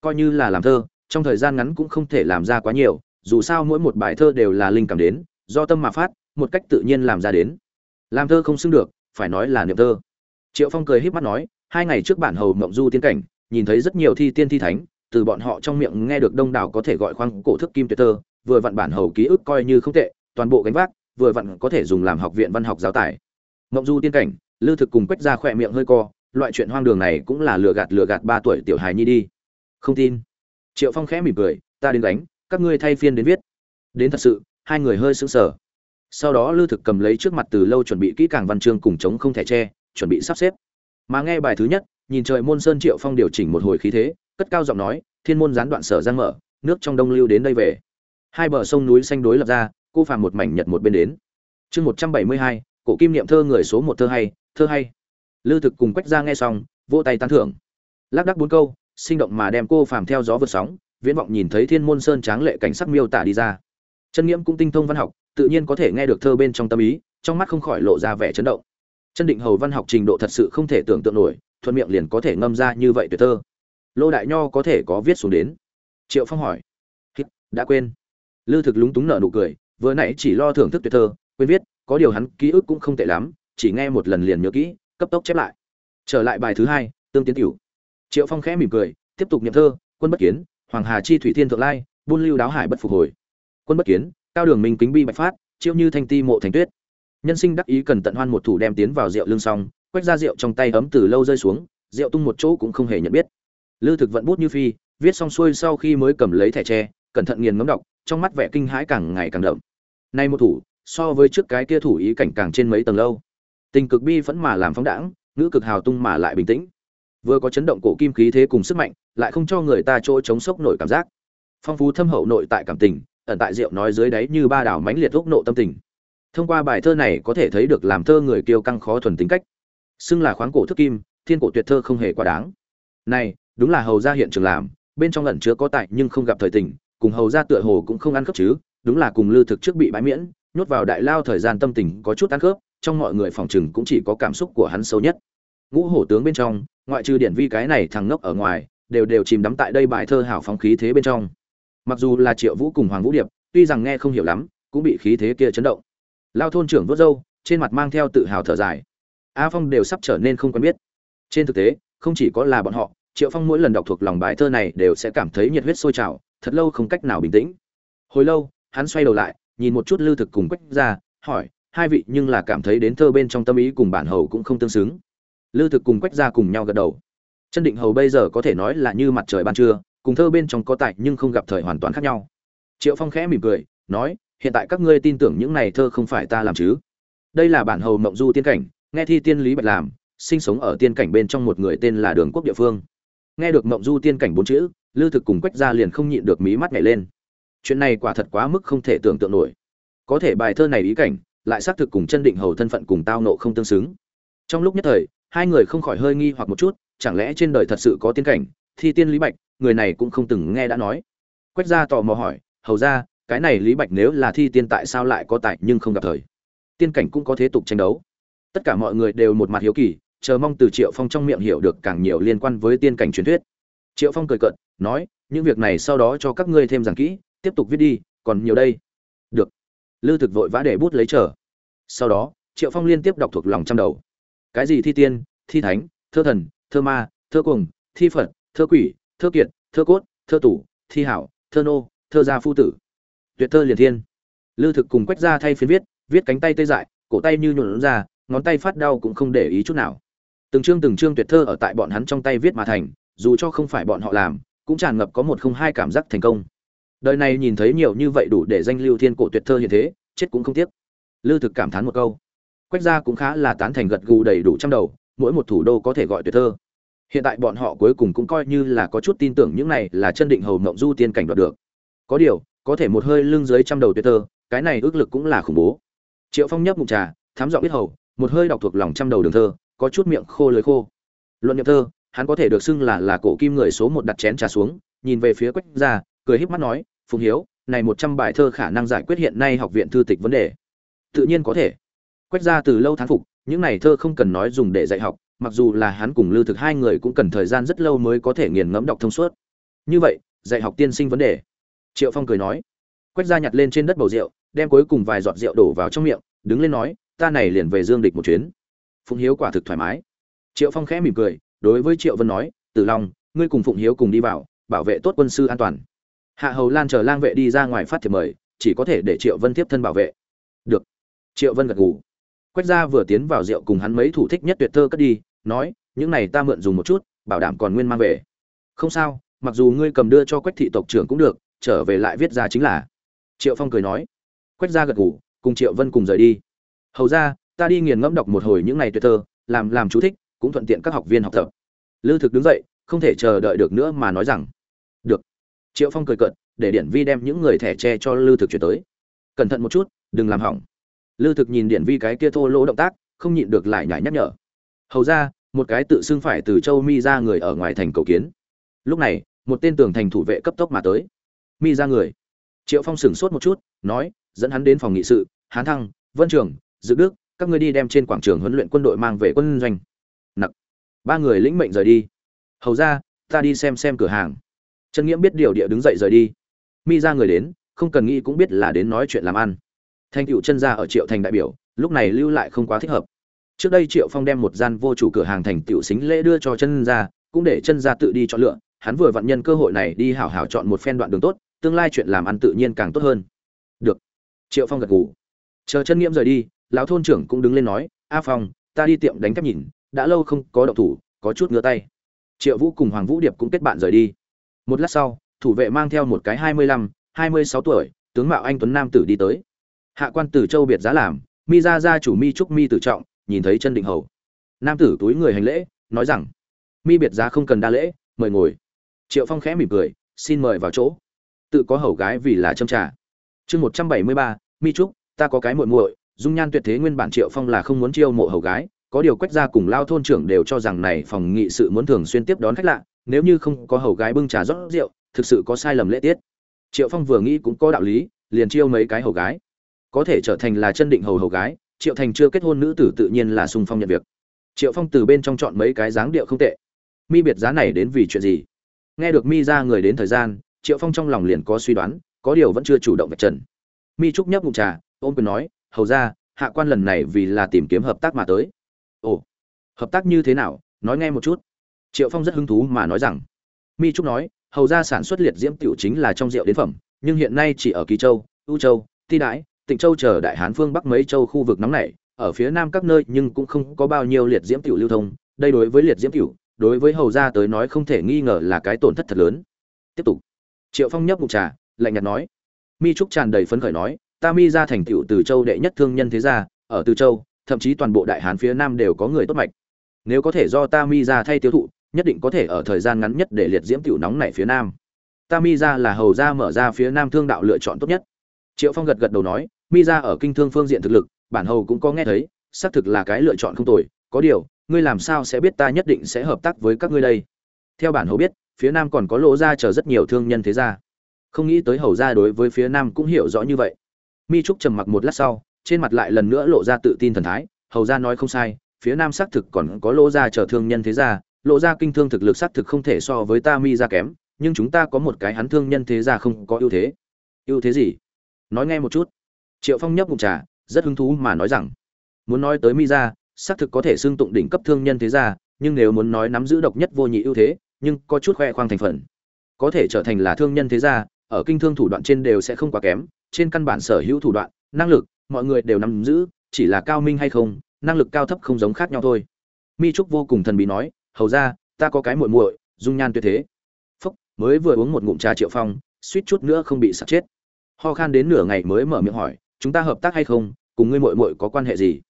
Coi như là làm thơ, trong thời gian ngắn cũng không thể làm ra quá nhiều, dù sao mỗi một bài thơ đều là linh cảm đến, do tâm mà phát, một cách tự nhiên làm ra đến. Làm thơ không xưng được, phải nói là niệm thơ. Triệu phong cười híp mắt nói, hai ngày trước bản hầu mộng du tiên cảnh, nhìn thấy rất nhiều thi tiên thi thánh, từ bọn họ trong miệng nghe được đông đảo có thể gọi khoang cổ thức kim tuyệt thơ, vừa vặn bản hầu ký ức coi như không tệ, toàn bộ gánh vác, vừa vặn có thể dùng làm học viện văn học giáo tài. Mộng du tiên cảnh, lư thực cùng quách ra khỏe miệng hơi co, loại chuyện hoang đường này cũng là lừa gạt lừa gạt ba tuổi tiểu hài nhi đi không tin. Triệu phong khẽ mỉm cười, ta đến đánh các ngươi thay phiên đến viết. Đến thật sự, hai người hơi sững sờ. Sau đó lư thực cầm lấy trước mặt từ lâu chuẩn bị kỹ càng văn chương cùng chống không thể che chuẩn bị sắp xếp. Mà nghe bài thứ nhất, nhìn trời môn sơn triệu phong điều chỉnh một hồi khí thế, cất cao giọng nói, thiên môn gián đoạn sở giang mở, nước trong đông lưu đến đây về. Hai bờ sông núi xanh đối lập ra, cô phàm một mảnh nhật một bên đến. Chương một trăm bảy mươi hai, cổ kim niệm thơ người số một thơ hay thơ hay. Lư thực cùng quách ra nghe xong, vỗ tay tán thưởng. Lác đắc bốn câu sinh động mà đem cô phàm theo gió vượt sóng, viễn vọng nhìn thấy thiên môn sơn tráng lệ cảnh sắc miêu tả đi ra. Chân nghiễm cũng tinh thông văn học, tự nhiên có thể nghe được thơ bên trong tâm ý, trong mắt không khỏi lộ ra vẻ chấn động. Chân định hầu văn học trình độ thật sự không thể tưởng tượng nổi, thuận miệng liền có thể ngâm ra như vậy tuyệt thơ. Lô đại nho có thể có viết xuống đến? Triệu phong hỏi. Đã quên. Lư thực lúng túng nở nụ cười, vừa nãy chỉ lo thưởng thức tuyệt thơ, quên viết, có điều hắn ký ức cũng không tệ lắm, chỉ nghe một lần liền nhớ kỹ, cấp tốc chép lại. Trở lại bài thứ hai, tương tiến tiểu triệu phong khẽ mỉm cười, tiếp tục nhậm thơ, quân bất kiến, hoàng hà chi thủy thiên thượng lai, buôn lưu đáo hải bất phục hồi. Quân bất kiến, cao đường minh kính bi bạch phát, chiêu như thanh ti mộ thành tuyết. Nhân sinh đắc ý cần tận hoan một thủ đem tiến vào rượu lưng xong quét ra rượu trong tay ấm từ lâu rơi xuống, rượu tung một chỗ cũng không hề nhận biết. Lư thực vận bút như phi, viết xong xuôi sau khi mới cầm lấy thẻ tre, cẩn thận nghiền ngấm đọc, trong mắt vẻ kinh hãi càng ngày càng đậm. Nay một thủ, so với trước cái kia thủ ý cảnh càng trên mấy tầng lâu. Tình cực bi vẫn mà làm phóng đãng, ngữ cực hào tung mà lại bình tĩnh vừa có chấn động cổ kim khí thế cùng sức mạnh, lại không cho người ta chỗ chống sốc nổi cảm giác. Phong phú thâm hậu nội tại cảm tình, ẩn tại rượu nói dưới đáy như ba đảo mãnh liệt úc nộ tâm tình. Thông qua bài thơ này có thể thấy được làm thơ người kiêu căng khó thuần tính cách. Xưng là khoáng cổ thức kim, thiên cổ tuyệt thơ không hề quá đáng. Này, đúng là hầu gia hiện trường làm, bên trong ẩn chứa có tại nhưng không gặp thời tình, cùng hầu gia tựa hồ cũng không ăn khớp chứ, đúng là cùng lư thực trước bị bãi miễn, nhốt vào đại lao thời gian tâm tình có chút ăn khớp, trong mọi người phòng chừng cũng chỉ có cảm xúc của hắn sâu nhất ngũ hổ tướng bên trong, ngoại trừ điển vi cái này thằng ngốc ở ngoài, đều đều chìm đắm tại đây bài thơ hảo phóng khí thế bên trong. Mặc dù là triệu vũ cùng hoàng vũ điệp, tuy rằng nghe không hiểu lắm, cũng bị khí thế kia chấn động. Lao thôn trưởng vớt râu, trên mặt mang theo tự hào thở dài. A phong đều sắp trở nên không quen biết. Trên thực tế, không chỉ có là bọn họ, triệu phong mỗi lần đọc thuộc lòng bài thơ này đều sẽ cảm thấy nhiệt huyết sôi trào, thật lâu không cách nào bình tĩnh. Hồi lâu, hắn xoay đầu lại, nhìn một chút lưu thực cùng quách ra hỏi, hai vị nhưng là cảm thấy đến thơ bên trong tâm ý cùng bản hầu cũng không tương xứng lưu thực cùng quách ra cùng nhau gật đầu. Chân định hầu bây giờ có thể nói là như mặt trời ban trưa, cùng thơ bên trong có tại nhưng không gặp thời hoàn toàn khác nhau. Triệu phong khẽ mỉm cười, nói, hiện tại các ngươi tin tưởng những này thơ không phải ta làm chứ? Đây là bản hầu mộng du tiên cảnh, nghe thi tiên lý bạch làm, sinh sống ở tiên cảnh bên trong một người tên là đường quốc địa phương. Nghe được mộng du tiên cảnh bốn chữ, lư thực cùng quách ra liền không nhịn được mí mắt nhảy lên. Chuyện này quả thật quá mức không thể tưởng tượng nổi. Có thể bài thơ này ý cảnh, lại xác thực cùng chân định hầu thân phận cùng tao nộ không tương xứng. Trong lúc nhất thời hai người không khỏi hơi nghi hoặc một chút, chẳng lẽ trên đời thật sự có tiên cảnh? Thi tiên lý bạch, người này cũng không từng nghe đã nói. Quách gia tò mò hỏi, hầu ra, cái này lý bạch nếu là thi tiên tại sao lại có tại nhưng không gặp thời? Tiên cảnh cũng có thế tục tranh đấu. Tất cả mọi người đều một mặt hiếu kỳ, chờ mong từ triệu phong trong miệng hiểu được càng nhiều liên quan với tiên cảnh truyền thuyết. Triệu phong cười cợt, nói, những việc này sau đó cho các ngươi thêm giảng kỹ, tiếp tục viết đi, còn nhiều đây. Được. Lư thực vội vã để bút lấy chờ. Sau đó, triệu phong liên tiếp đọc thuộc lòng trăm đầu cái gì thi tiên, thi thánh, thơ thần, thơ ma, thơ cuồng, thi phật, thơ quỷ, thơ kiệt, thơ cốt, thơ tủ, thi hảo, thơ nô, thơ gia phu tử. Tuyệt thơ liền thiên. Lư thực cùng quách ra thay phiên viết viết cánh tay tê dại, cổ tay như nhuộn ra, ngón tay phát đau cũng không để ý chút nào. Từng chương từng chương tuyệt thơ ở tại bọn hắn trong tay viết mà thành, dù cho không phải bọn họ làm, cũng tràn ngập có một không hai cảm giác thành công. Đời này nhìn thấy nhiều như vậy đủ để danh lưu thiên cổ tuyệt thơ như thế, chết cũng không tiếc. Lư thực cảm thán một câu quách gia cũng khá là tán thành gật gù đầy đủ trăm đầu, mỗi một thủ đô có thể gọi tuyệt thơ. Hiện tại bọn họ cuối cùng cũng coi như là có chút tin tưởng những này là chân định hầu mộng du tiên cảnh đoạt được. Có điều, có thể một hơi lưng dưới trăm đầu tuyệt thơ, cái này ước lực cũng là khủng bố. Triệu phong nhấp mục trà, thám giọng biết hầu, một hơi đọc thuộc lòng trăm đầu đường thơ, có chút miệng khô lưới khô. Luận nhập thơ, hắn có thể được xưng là là cổ kim người số một đặt chén trà xuống, nhìn về phía quách gia, cười híp mắt nói, phùng hiếu, này một trăm bài thơ khả năng giải quyết hiện nay học viện thư tịch vấn đề. Tự nhiên có thể quách gia từ lâu thán phục, những này thơ không cần nói dùng để dạy học, mặc dù là hắn cùng lưu thực hai người cũng cần thời gian rất lâu mới có thể nghiền ngẫm đọc thông suốt. Như vậy, dạy học tiên sinh vấn đề. Triệu phong cười nói quách gia nhặt lên trên đất bầu rượu, đem cuối cùng vài giọt rượu đổ vào trong miệng, đứng lên nói, ta này liền về dương địch một chuyến. Phụng hiếu quả thực thoải mái. Triệu phong khẽ mỉm cười, đối với triệu vân nói, tử long, ngươi cùng phụng hiếu cùng đi vào, bảo vệ tốt quân sư an toàn. Hạ hầu lan chờ lang vệ đi ra ngoài phát thiệp mời, chỉ có thể để triệu vân tiếp thân bảo vệ. Được. Triệu vân gật gù quách gia vừa tiến vào rượu cùng hắn mấy thủ thích nhất tuyệt thơ cất đi, nói, những này ta mượn dùng một chút, bảo đảm còn nguyên mang về. Không sao, mặc dù ngươi cầm đưa cho quách thị tộc trưởng cũng được, trở về lại viết ra chính là. Triệu phong cười nói. Quách gia gật gù, cùng triệu vân cùng rời đi. Hầu ra, ta đi nghiền ngẫm đọc một hồi những này tuyệt thơ, làm làm chú thích, cũng thuận tiện các học viên học tập. Lư thực đứng dậy, không thể chờ đợi được nữa mà nói rằng, được. Triệu phong cười cợt, để điển vi đem những người thẻ tre cho lư thực chuyển tới. Cẩn thận một chút, đừng làm hỏng lư thực nhìn điển vi cái kia thô lỗ động tác, không nhịn được lại nhảy nhắc nhở. Hầu ra, một cái tự xưng phải từ châu mi ra người ở ngoài thành cầu kiến. Lúc này, một tên tường thành thủ vệ cấp tốc mà tới. Mi ra người. Triệu phong sửng sốt một chút, nói, dẫn hắn đến phòng nghị sự, hán thăng, vân trường, dự đức, các ngươi đi đem trên quảng trường huấn luyện quân đội mang về quân doanh. Nặc. Ba người lĩnh mệnh rời đi. Hầu ra, ta đi xem xem cửa hàng. Trần nghiễm biết điều địa đứng dậy rời đi. Mi ra người đến, không cần nghĩ cũng biết là đến nói chuyện làm ăn thanh cựu chân ra ở triệu thành đại biểu, lúc này lưu lại không quá thích hợp. Trước đây triệu phong đem một gian vô chủ cửa hàng thành tiểu xính lễ đưa cho chân ra cũng để chân ra tự đi chọn lựa. Hắn vừa vặn nhân cơ hội này đi hảo hảo chọn một phen đoạn đường tốt, tương lai chuyện làm ăn tự nhiên càng tốt hơn. Được. Triệu phong gật gù. Chờ chân nghiễm rời đi, lão thôn trưởng cũng đứng lên nói, a phong, ta đi tiệm đánh cắp nhìn, đã lâu không có động thủ, có chút ngứa tay. Triệu vũ cùng hoàng vũ điệp cũng kết bạn rời đi. Một lát sau, thủ vệ mang theo một cái hai mươi lăm, hai mươi sáu tuổi, tướng mạo anh tuấn nam tử đi tới hạ quan tử châu biệt giá làm, mi ra gia chủ mi trúc mi tử trọng, nhìn thấy chân định hầu. Nam tử túi người hành lễ, nói rằng, mi biệt giá không cần đa lễ, mời ngồi. Triệu phong khẽ mỉm cười, xin mời vào chỗ. Tự có hầu gái vì là châm trà. Chương một trăm bảy mươi ba, mi trúc, ta có cái muội muội, dung nhan tuyệt thế nguyên bản triệu phong là không muốn chiêu mộ hầu gái, có điều quách gia cùng lao thôn trưởng đều cho rằng này phòng nghị sự muốn thường xuyên tiếp đón khách lạ, nếu như không có hầu gái bưng trà rót rượu, thực sự có sai lầm lễ tiết. Triệu phong vừa nghĩ cũng có đạo lý, liền chiêu mấy cái hầu gái có thể trở thành là chân định hầu hầu gái, triệu thành chưa kết hôn nữ tử tự nhiên là sung phong nhận việc. Triệu phong từ bên trong chọn mấy cái dáng điệu không tệ. Mi biệt giá này đến vì chuyện gì? Nghe được mi ra người đến thời gian, triệu phong trong lòng liền có suy đoán, có điều vẫn chưa chủ động vạch trần. Mi trúc nhấp ngụm trà, ôm quyền nói, hầu ra, hạ quan lần này vì là tìm kiếm hợp tác mà tới. Ồ, hợp tác như thế nào? Nói nghe một chút. Triệu phong rất hứng thú mà nói rằng. Mi trúc nói, hầu ra sản xuất liệt diễm tiểu chính là trong rượu đến phẩm, nhưng hiện nay chỉ ở kỳ châu ưu châu, ti đãi tịnh châu chờ đại hán phương bắc mấy châu khu vực nóng này ở phía nam các nơi nhưng cũng không có bao nhiêu liệt diễm tiểu lưu thông, đây đối với liệt diễm tiểu, đối với hầu gia tới nói không thể nghi ngờ là cái tổn thất thật lớn. Tiếp tục. Triệu phong nhấp ngụm trà, lạnh nhạt nói. Mi trúc tràn đầy phấn khởi nói, ta mi ra thành tựu từ châu đệ nhất thương nhân thế gia, ở từ châu, thậm chí toàn bộ đại hán phía nam đều có người tốt mạch. Nếu có thể do ta mi ra thay tiêu thụ, nhất định có thể ở thời gian ngắn nhất để liệt diễm tiểu nóng này phía nam. Ta mi ra là hầu gia mở ra phía nam thương đạo lựa chọn tốt nhất. Triệu phong gật gật đầu nói mi ra ở kinh thương phương diện thực lực, bản hầu cũng có nghe thấy, xác thực là cái lựa chọn không tồi. Có điều, ngươi làm sao sẽ biết ta nhất định sẽ hợp tác với các ngươi đây? Theo bản hầu biết, phía nam còn có lỗ ra chờ rất nhiều thương nhân thế gia. Không nghĩ tới hầu ra đối với phía nam cũng hiểu rõ như vậy. Mi trúc trầm mặc một lát sau, trên mặt lại lần nữa lộ ra tự tin thần thái. Hầu ra nói không sai, phía nam xác thực còn có lỗ ra chờ thương nhân thế gia. Lộ ra kinh thương thực lực xác thực không thể so với ta mi ra kém, nhưng chúng ta có một cái hắn thương nhân thế gia không có ưu thế. Ưu thế gì? Nói nghe một chút triệu phong nhấp ngụm trà, rất hứng thú mà nói rằng, muốn nói tới mi ra xác thực có thể xưng tụng đỉnh cấp thương nhân thế gia, nhưng nếu muốn nói nắm giữ độc nhất vô nhị ưu thế, nhưng có chút khoe khoang thành phần. Có thể trở thành là thương nhân thế gia, ở kinh thương thủ đoạn trên đều sẽ không quá kém, trên căn bản sở hữu thủ đoạn, năng lực, mọi người đều nắm giữ, chỉ là cao minh hay không, năng lực cao thấp không giống khác nhau thôi. Mi trúc vô cùng thần bí nói, hầu ra ta có cái muội muội, dung nhan tuyệt thế. Phúc, mới vừa uống một ngụm trà triệu phong, suýt chút nữa không bị sặc chết. Ho khan đến nửa ngày mới mở miệng hỏi chúng ta hợp tác hay không, cùng ngươi muội muội có quan hệ gì?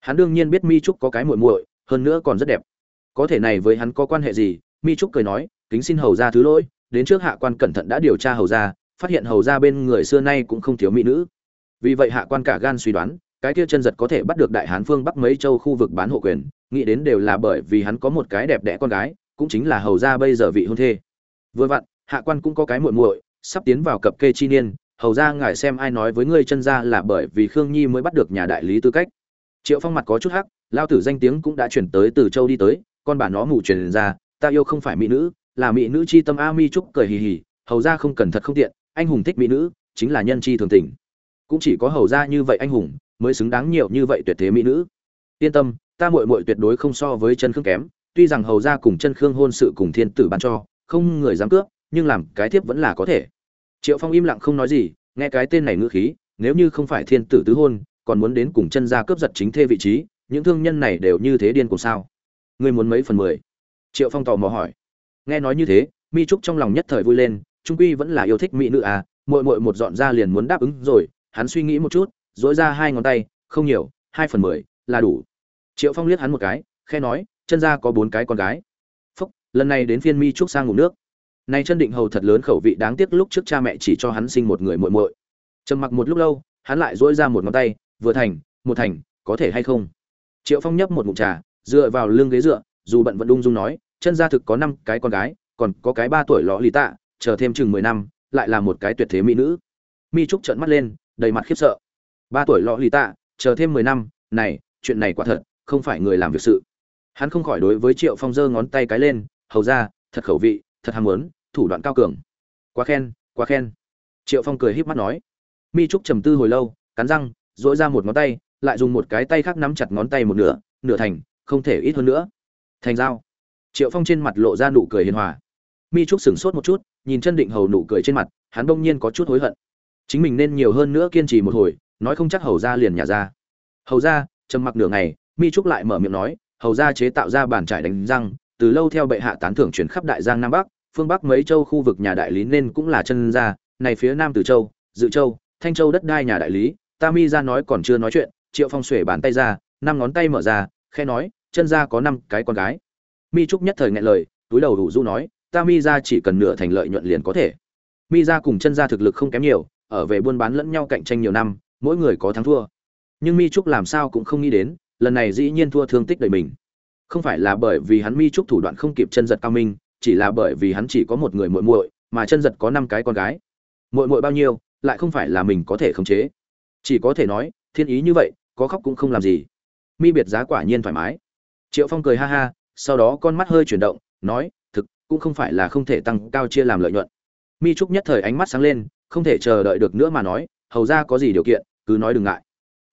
Hắn đương nhiên biết mi trúc có cái muội muội, hơn nữa còn rất đẹp. Có thể này với hắn có quan hệ gì? Mi trúc cười nói, kính xin hầu ra thứ lỗi, đến trước hạ quan cẩn thận đã điều tra hầu ra phát hiện hầu ra bên người xưa nay cũng không thiếu mỹ nữ. Vì vậy hạ quan cả gan suy đoán, cái kia chân giật có thể bắt được đại hán phương bắc mấy châu khu vực bán hộ quyền, nghĩ đến đều là bởi vì hắn có một cái đẹp đẽ con gái, cũng chính là hầu ra bây giờ vị hôn thê. Vừa vặn, hạ quan cũng có cái muội muội, sắp tiến vào cập kê chi niên hầu ra ngài xem ai nói với ngươi chân ra là bởi vì khương nhi mới bắt được nhà đại lý tư cách. Triệu phong mặt có chút hắc, lao tử danh tiếng cũng đã chuyển tới từ châu đi tới, con bà nó mù truyền ra, ta yêu không phải mỹ nữ, là mỹ nữ chi tâm a mi trúc cười hì hì, hầu ra không cần thật không tiện, anh hùng thích mỹ nữ, chính là nhân chi thường tình. Cũng chỉ có hầu ra như vậy anh hùng, mới xứng đáng nhiều như vậy tuyệt thế mỹ nữ. Yên tâm, ta muội muội tuyệt đối không so với chân khương kém, tuy rằng hầu ra cùng chân khương hôn sự cùng thiên tử ban cho, không người dám cướp, nhưng làm cái thiếp vẫn là có thể triệu phong im lặng không nói gì, nghe cái tên này ngữ khí, nếu như không phải thiên tử tứ hôn, còn muốn đến cùng chân ra cướp giật chính thê vị trí, những thương nhân này đều như thế điên cùng sao? Ngươi muốn mấy phần mười? Triệu phong tò mò hỏi. Nghe nói như thế, mi trúc trong lòng nhất thời vui lên, trung quy vẫn là yêu thích mỹ nữ à Mội mội một dọn ra liền muốn đáp ứng rồi, hắn suy nghĩ một chút dỗi ra hai ngón tay, không nhiều, hai phần mười, là đủ. Triệu phong liếc hắn một cái, khe nói, chân ra có bốn cái con gái. Phúc, lần này đến phiên mi trúc sang ngủ nước nay chân định hầu thật lớn khẩu vị đáng tiếc lúc trước cha mẹ chỉ cho hắn sinh một người muội muội. Trầm mặc một lúc lâu, hắn lại dỗi ra một ngón tay, vừa thành, một thành, có thể hay không? Triệu phong nhấp một ngụm trà, dựa vào lưng ghế dựa, dù bận vẫn ung dung nói, chân gia thực có năm cái con gái, còn có cái ba tuổi lọ lì tạ, chờ thêm chừng mười năm, lại là một cái tuyệt thế mỹ nữ. Mi trúc trợn mắt lên, đầy mặt khiếp sợ. Ba tuổi lọ lì tạ, chờ thêm mười năm, này, chuyện này quả thật, không phải người làm việc sự. Hắn không khỏi đối với triệu phong giơ ngón tay cái lên, hầu ra thật khẩu vị, thật ham muốn thủ đoạn cao cường. Quá khen quá khen. Triệu phong cười híp mắt nói. Mi trúc trầm tư hồi lâu, cắn răng dỗi ra một ngón tay, lại dùng một cái tay khác nắm chặt ngón tay một nửa nửa thành, không thể ít hơn nữa. Thành dao. Triệu phong trên mặt lộ ra nụ cười hiền hòa. Mi trúc sửng sốt một chút, nhìn chân định hầu nụ cười trên mặt, hắn đông nhiên có chút hối hận. Chính mình nên nhiều hơn nữa kiên trì một hồi, nói không chắc hầu ra liền nhà ra. Hầu ra, trầm mặc nửa ngày, mi trúc lại mở miệng nói, hầu ra chế tạo ra bàn trải đánh răng, từ lâu theo bệ hạ tán thưởng chuyển khắp đại giang nam bắc phương bắc mấy châu khu vực nhà đại lý nên cũng là chân ra này phía nam từ châu, dự châu, thanh châu đất đai nhà đại lý, ta mi ra nói còn chưa nói chuyện, triệu phong xuể bàn tay ra, năm ngón tay mở ra khe nói, chân ra có năm cái con gái. Mi trúc nhất thời ngại lời, túi đầu đủ du nói, ta mi ra chỉ cần nửa thành lợi nhuận liền có thể. Mi ra cùng chân ra thực lực không kém nhiều, ở về buôn bán lẫn nhau cạnh tranh nhiều năm, mỗi người có thắng thua. Nhưng mi trúc làm sao cũng không nghĩ đến, lần này dĩ nhiên thua thương tích đời mình. Không phải là bởi vì hắn mi trúc thủ đoạn không kịp chân giật cao minh chỉ là bởi vì hắn chỉ có một người muội muội, mà chân giật có năm cái con gái. Muội muội bao nhiêu, lại không phải là mình có thể khống chế. Chỉ có thể nói, thiên ý như vậy, có khóc cũng không làm gì. Mi biệt giá quả nhiên thoải mái. Triệu phong cười ha ha, sau đó con mắt hơi chuyển động, nói, thực, cũng không phải là không thể tăng cao chia làm lợi nhuận. Mi trúc nhất thời ánh mắt sáng lên, không thể chờ đợi được nữa mà nói, hầu ra có gì điều kiện, cứ nói đừng ngại.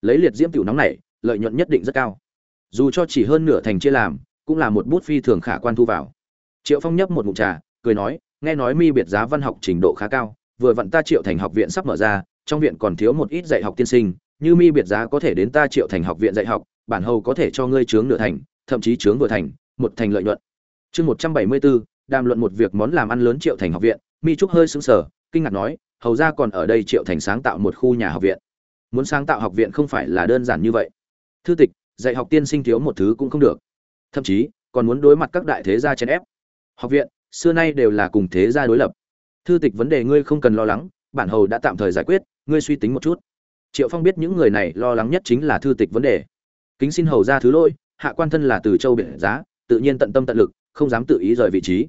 Lấy liệt diễm tiểu nóng này, lợi nhuận nhất định rất cao. Dù cho chỉ hơn nửa thành chia làm, cũng là một bút phi thường khả quan thu vào triệu phong nhấp một ngụm trà, cười nói, nghe nói mi biệt giá văn học trình độ khá cao, vừa vặn ta triệu thành học viện sắp mở ra, trong viện còn thiếu một ít dạy học tiên sinh, như mi biệt giá có thể đến ta triệu thành học viện dạy học, bản hầu có thể cho ngươi chướng nửa thành, thậm chí chướng vừa thành, một thành lợi nhuận. Chương một trăm bảy mươi bốn, đàm luận một việc món làm ăn lớn triệu thành học viện, mi trúc hơi sững sờ, kinh ngạc nói, hầu ra còn ở đây triệu thành sáng tạo một khu nhà học viện. Muốn sáng tạo học viện không phải là đơn giản như vậy. Thư tịch, dạy học tiên sinh thiếu một thứ cũng không được. Thậm chí, còn muốn đối mặt các đại thế gia chèn ép học viện, xưa nay đều là cùng thế gia đối lập. Thư tịch vấn đề ngươi không cần lo lắng, bản hầu đã tạm thời giải quyết, ngươi suy tính một chút. Triệu phong biết những người này lo lắng nhất chính là thư tịch vấn đề. Kính xin hầu ra thứ lỗi, hạ quan thân là từ châu biển giá, tự nhiên tận tâm tận lực, không dám tự ý rời vị trí.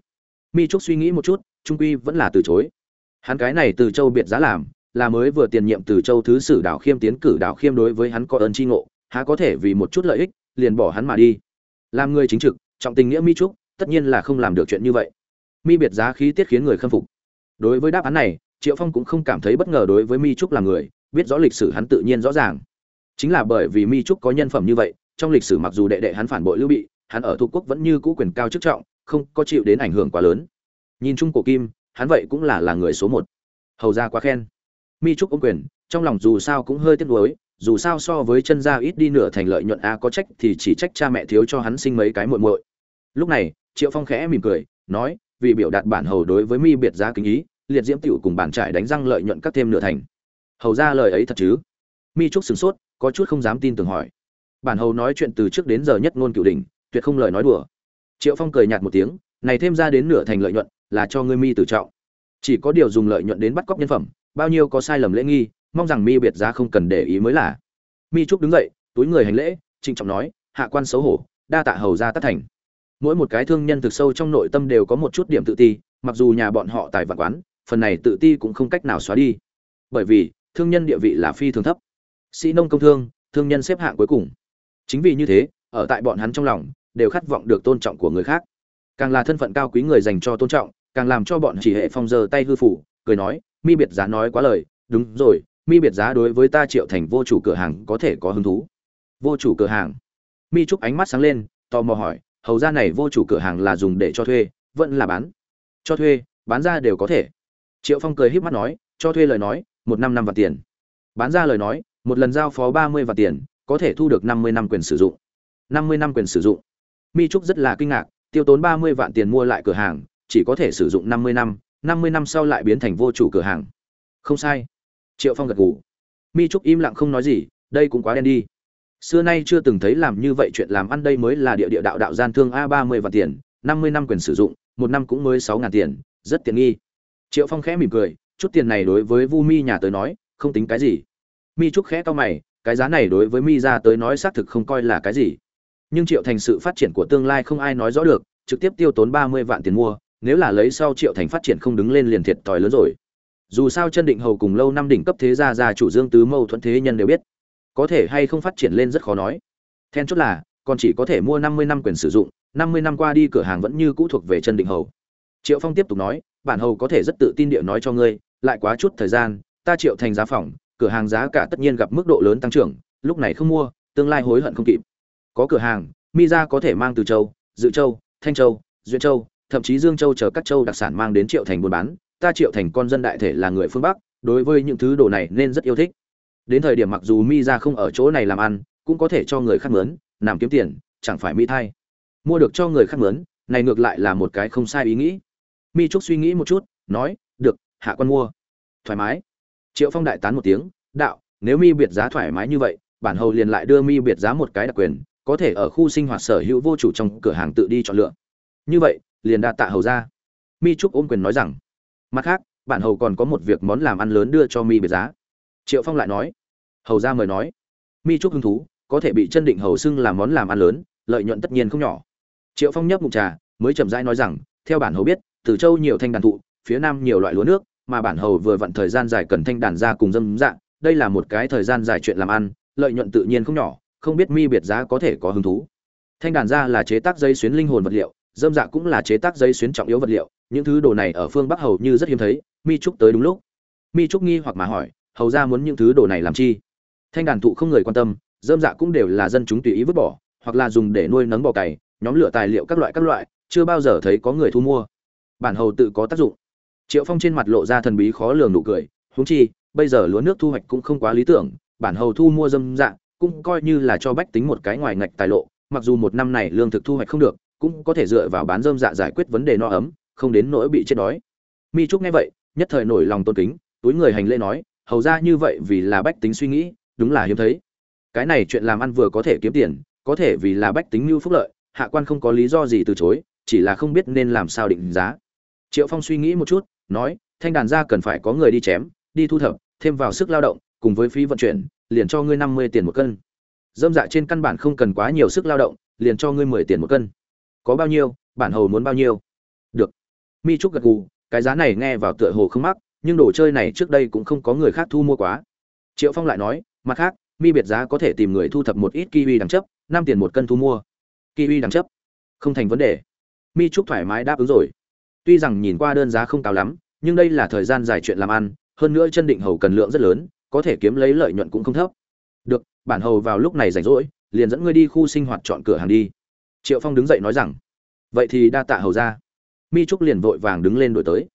Mi trúc suy nghĩ một chút, trung quy vẫn là từ chối. Hắn cái này từ châu biệt giá làm, là mới vừa tiền nhiệm từ châu thứ sử đảo khiêm tiến cử đảo khiêm đối với hắn có ơn tri ngộ, há có thể vì một chút lợi ích, liền bỏ hắn mà đi. Làm người chính trực, trọng tình nghĩa mi trúc tất nhiên là không làm được chuyện như vậy. Mi biệt giá khí tiết khiến người khâm phục. Đối với đáp án này, triệu phong cũng không cảm thấy bất ngờ đối với mi trúc là người, biết rõ lịch sử hắn tự nhiên rõ ràng. Chính là bởi vì mi trúc có nhân phẩm như vậy, trong lịch sử mặc dù đệ đệ hắn phản bội lưu bị, hắn ở thuộc quốc vẫn như cũ quyền cao chức trọng, không có chịu đến ảnh hưởng quá lớn. Nhìn chung cổ kim, hắn vậy cũng là là người số một. Hầu ra quá khen. Mi trúc ôm quyền, trong lòng dù sao cũng hơi tiếc nuối, dù sao so với chân gia ít đi nửa thành lợi nhuận a có trách thì chỉ trách cha mẹ thiếu cho hắn sinh mấy cái muội muội. Lúc này triệu phong khẽ mỉm cười, nói, vì biểu đạt bản hầu đối với mi biệt giá kính ý, liệt diễm tiểu cùng bản trải đánh răng lợi nhuận các thêm nửa thành. Hầu ra lời ấy thật chứ? Mi trúc sửng sốt, có chút không dám tin tưởng hỏi. Bản hầu nói chuyện từ trước đến giờ nhất ngôn cửu đình tuyệt không lời nói đùa. Triệu phong cười nhạt một tiếng, này thêm ra đến nửa thành lợi nhuận, là cho ngươi mi tự trọng. Chỉ có điều dùng lợi nhuận đến bắt cóc nhân phẩm, bao nhiêu có sai lầm lễ nghi, mong rằng mi biệt giá không cần để ý mới là. Mi trúc đứng dậy, túi người hành lễ, trịnh trọng nói, hạ quan xấu hổ, đa tạ hầu ra tất thành mỗi một cái thương nhân thực sâu trong nội tâm đều có một chút điểm tự ti, mặc dù nhà bọn họ tài vạn quán, phần này tự ti cũng không cách nào xóa đi. Bởi vì, thương nhân địa vị là phi thường thấp. Sĩ nông công thương thương nhân xếp hạng cuối cùng. Chính vì như thế, ở tại bọn hắn trong lòng, đều khát vọng được tôn trọng của người khác. Càng là thân phận cao quý người dành cho tôn trọng, càng làm cho bọn chỉ hệ phong giờ tay hư phủ, cười nói, mi biệt giá nói quá lời. Đúng rồi, mi biệt giá đối với ta triệu thành vô chủ cửa hàng có thể có hứng thú. Vô chủ cửa hàng? Mi trúc ánh mắt sáng lên, tò mò hỏi hầu ra này vô chủ cửa hàng là dùng để cho thuê, vẫn là bán. Cho thuê, bán ra đều có thể. Triệu phong cười híp mắt nói, cho thuê lời nói, một năm năm vạn tiền. Bán ra lời nói, một lần giao phó ba mươi vạn tiền, có thể thu được năm mươi năm quyền sử dụng. năm mươi năm quyền sử dụng. Mi trúc rất là kinh ngạc, tiêu tốn ba mươi vạn tiền mua lại cửa hàng, chỉ có thể sử dụng năm mươi năm năm mươi năm sau lại biến thành vô chủ cửa hàng. Không sai. Triệu phong gật gù. Mi trúc im lặng không nói gì, đây cũng quá đen đi xưa nay chưa từng thấy làm như vậy chuyện làm ăn đây mới là địa địa đạo đạo gian thương a ba mươi vạn tiền, năm mươi năm quyền sử dụng, một năm cũng mới sáu ngàn tiền, rất tiện nghi. Triệu phong khẽ mỉm cười, chút tiền này đối với vu mi nhà tới nói, không tính cái gì. Mi trúc khẽ to mày, cái giá này đối với mi ra tới nói xác thực không coi là cái gì. Nhưng triệu thành sự phát triển của tương lai không ai nói rõ được, trực tiếp tiêu tốn ba mươi vạn tiền mua, nếu là lấy sau triệu thành phát triển không đứng lên liền thiệt thòi lớn rồi. Dù sao chân định hầu cùng lâu năm đỉnh cấp thế gia gia chủ dương tứ mâu thuẫn thế nhân đều biết có thể hay không phát triển lên rất khó nói. Then chốt là, còn chỉ có thể mua năm mươi năm quyền sử dụng, năm mươi năm qua đi cửa hàng vẫn như cũ thuộc về chân định hầu. Triệu phong tiếp tục nói, bản hầu có thể rất tự tin địa nói cho ngươi, lại quá chút thời gian, ta triệu thành giá phòng, cửa hàng giá cả tất nhiên gặp mức độ lớn tăng trưởng, lúc này không mua, tương lai hối hận không kịp. Có cửa hàng mi ra có thể mang từ châu, dự châu, thanh châu, duyên châu, thậm chí dương châu chờ các châu đặc sản mang đến triệu thành buôn bán, ta triệu thành con dân đại thể là người phương bắc, đối với những thứ đồ này nên rất yêu thích đến thời điểm mặc dù mi ra không ở chỗ này làm ăn, cũng có thể cho người khác mướn làm kiếm tiền, chẳng phải mi thay mua được cho người khác mướn, này ngược lại là một cái không sai ý nghĩ. Mi trúc suy nghĩ một chút, nói, được, hạ quan mua. Thoải mái. Triệu phong đại tán một tiếng, đạo, nếu mi biệt giá thoải mái như vậy, bản hầu liền lại đưa mi biệt giá một cái đặc quyền, có thể ở khu sinh hoạt sở hữu vô chủ trong cửa hàng tự đi chọn lựa. Như vậy, liền đa tạ hầu ra mi trúc ôm quyền nói rằng, mặt khác, bản hầu còn có một việc món làm ăn lớn đưa cho mi biệt giá triệu phong lại nói, hầu ra mời nói, mi trúc hứng thú, có thể bị chân định hầu xưng làm món làm ăn lớn, lợi nhuận tất nhiên không nhỏ. Triệu phong nhấp mục trà, mới chậm rãi nói rằng, theo bản hầu biết, từ châu nhiều thanh đàn thụ, phía nam nhiều loại lúa nước, mà bản hầu vừa vặn thời gian dài cần thanh đàn ra cùng dâm dạng đây là một cái thời gian dài chuyện làm ăn, lợi nhuận tự nhiên không nhỏ, không biết mi biệt giá có thể có hứng thú. Thanh đàn ra là chế tác dây xuyến linh hồn vật liệu, dâm dạ cũng là chế tác dây xuyến trọng yếu vật liệu, những thứ đồ này ở phương bắc hầu như rất hiếm thấy, mi trúc tới đúng lúc. Mi trúc nghi hoặc mà hỏi hầu ra muốn những thứ đồ này làm chi? Thanh đàn thụ không người quan tâm, dơm dạ cũng đều là dân chúng tùy ý vứt bỏ, hoặc là dùng để nuôi nấng bò cày, nhóm lửa tài liệu các loại các loại, chưa bao giờ thấy có người thu mua. Bản hầu tự có tác dụng. Triệu phong trên mặt lộ ra thần bí khó lường nụ cười, huống chi, bây giờ lúa nước thu hoạch cũng không quá lý tưởng, bản hầu thu mua dâm dạ cũng coi như là cho bách tính một cái ngoài ngạch tài lộ, mặc dù một năm này lương thực thu hoạch không được, cũng có thể dựa vào bán dơm dạ giải quyết vấn đề no ấm, không đến nỗi bị chết đói. Mi trúc nghe vậy, nhất thời nổi lòng tôn kính, túi người hành lễ nói hầu ra như vậy vì là bách tính suy nghĩ, đúng là hiếm thấy. Cái này chuyện làm ăn vừa có thể kiếm tiền, có thể vì là bách tính mưu phúc lợi, hạ quan không có lý do gì từ chối, chỉ là không biết nên làm sao định giá. Triệu phong suy nghĩ một chút, nói, thanh đàn ra cần phải có người đi chém, đi thu thập, thêm vào sức lao động, cùng với phí vận chuyển, liền cho ngươi năm mươi tiền một cân. Dâm dạ trên căn bản không cần quá nhiều sức lao động, liền cho ngươi mười tiền một cân. Có bao nhiêu, bản hầu muốn bao nhiêu? Được. Mi trúc gật gù, cái giá này nghe vào tựa hồ không mắc nhưng đồ chơi này trước đây cũng không có người khác thu mua quá. Triệu phong lại nói, mặt khác, mi biệt giá có thể tìm người thu thập một ít kiwi đẳng chấp, năm tiền một cân thu mua. Kiwi đẳng chấp? Không thành vấn đề. Mi trúc thoải mái đáp ứng rồi. Tuy rằng nhìn qua đơn giá không cao lắm, nhưng đây là thời gian dài chuyện làm ăn, hơn nữa chân định hầu cần lượng rất lớn, có thể kiếm lấy lợi nhuận cũng không thấp. Được, bản hầu vào lúc này rảnh rỗi, liền dẫn ngươi đi khu sinh hoạt chọn cửa hàng đi. Triệu phong đứng dậy nói rằng. Vậy thì đa tạ hầu ra mi trúc liền vội vàng đứng lên đổi tới.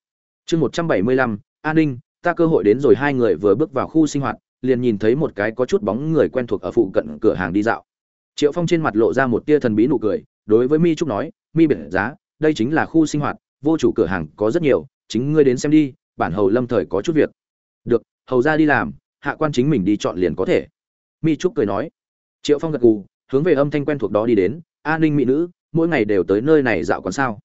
Chương một trăm bảy mươi lăm an ninh, ta cơ hội đến rồi. Hai người vừa bước vào khu sinh hoạt, liền nhìn thấy một cái có chút bóng người quen thuộc ở phụ cận cửa hàng đi dạo. Triệu phong trên mặt lộ ra một tia thần bí nụ cười, đối với mi trúc nói, mi biển giá, đây chính là khu sinh hoạt, vô chủ cửa hàng có rất nhiều, chính ngươi đến xem đi, bản hầu lâm thời có chút việc. Được, hầu ra đi làm, hạ quan chính mình đi chọn liền có thể. Mi trúc cười nói. Triệu phong gật gù, hướng về âm thanh quen thuộc đó đi đến an ninh mỹ nữ, mỗi ngày đều tới nơi này dạo quán sao?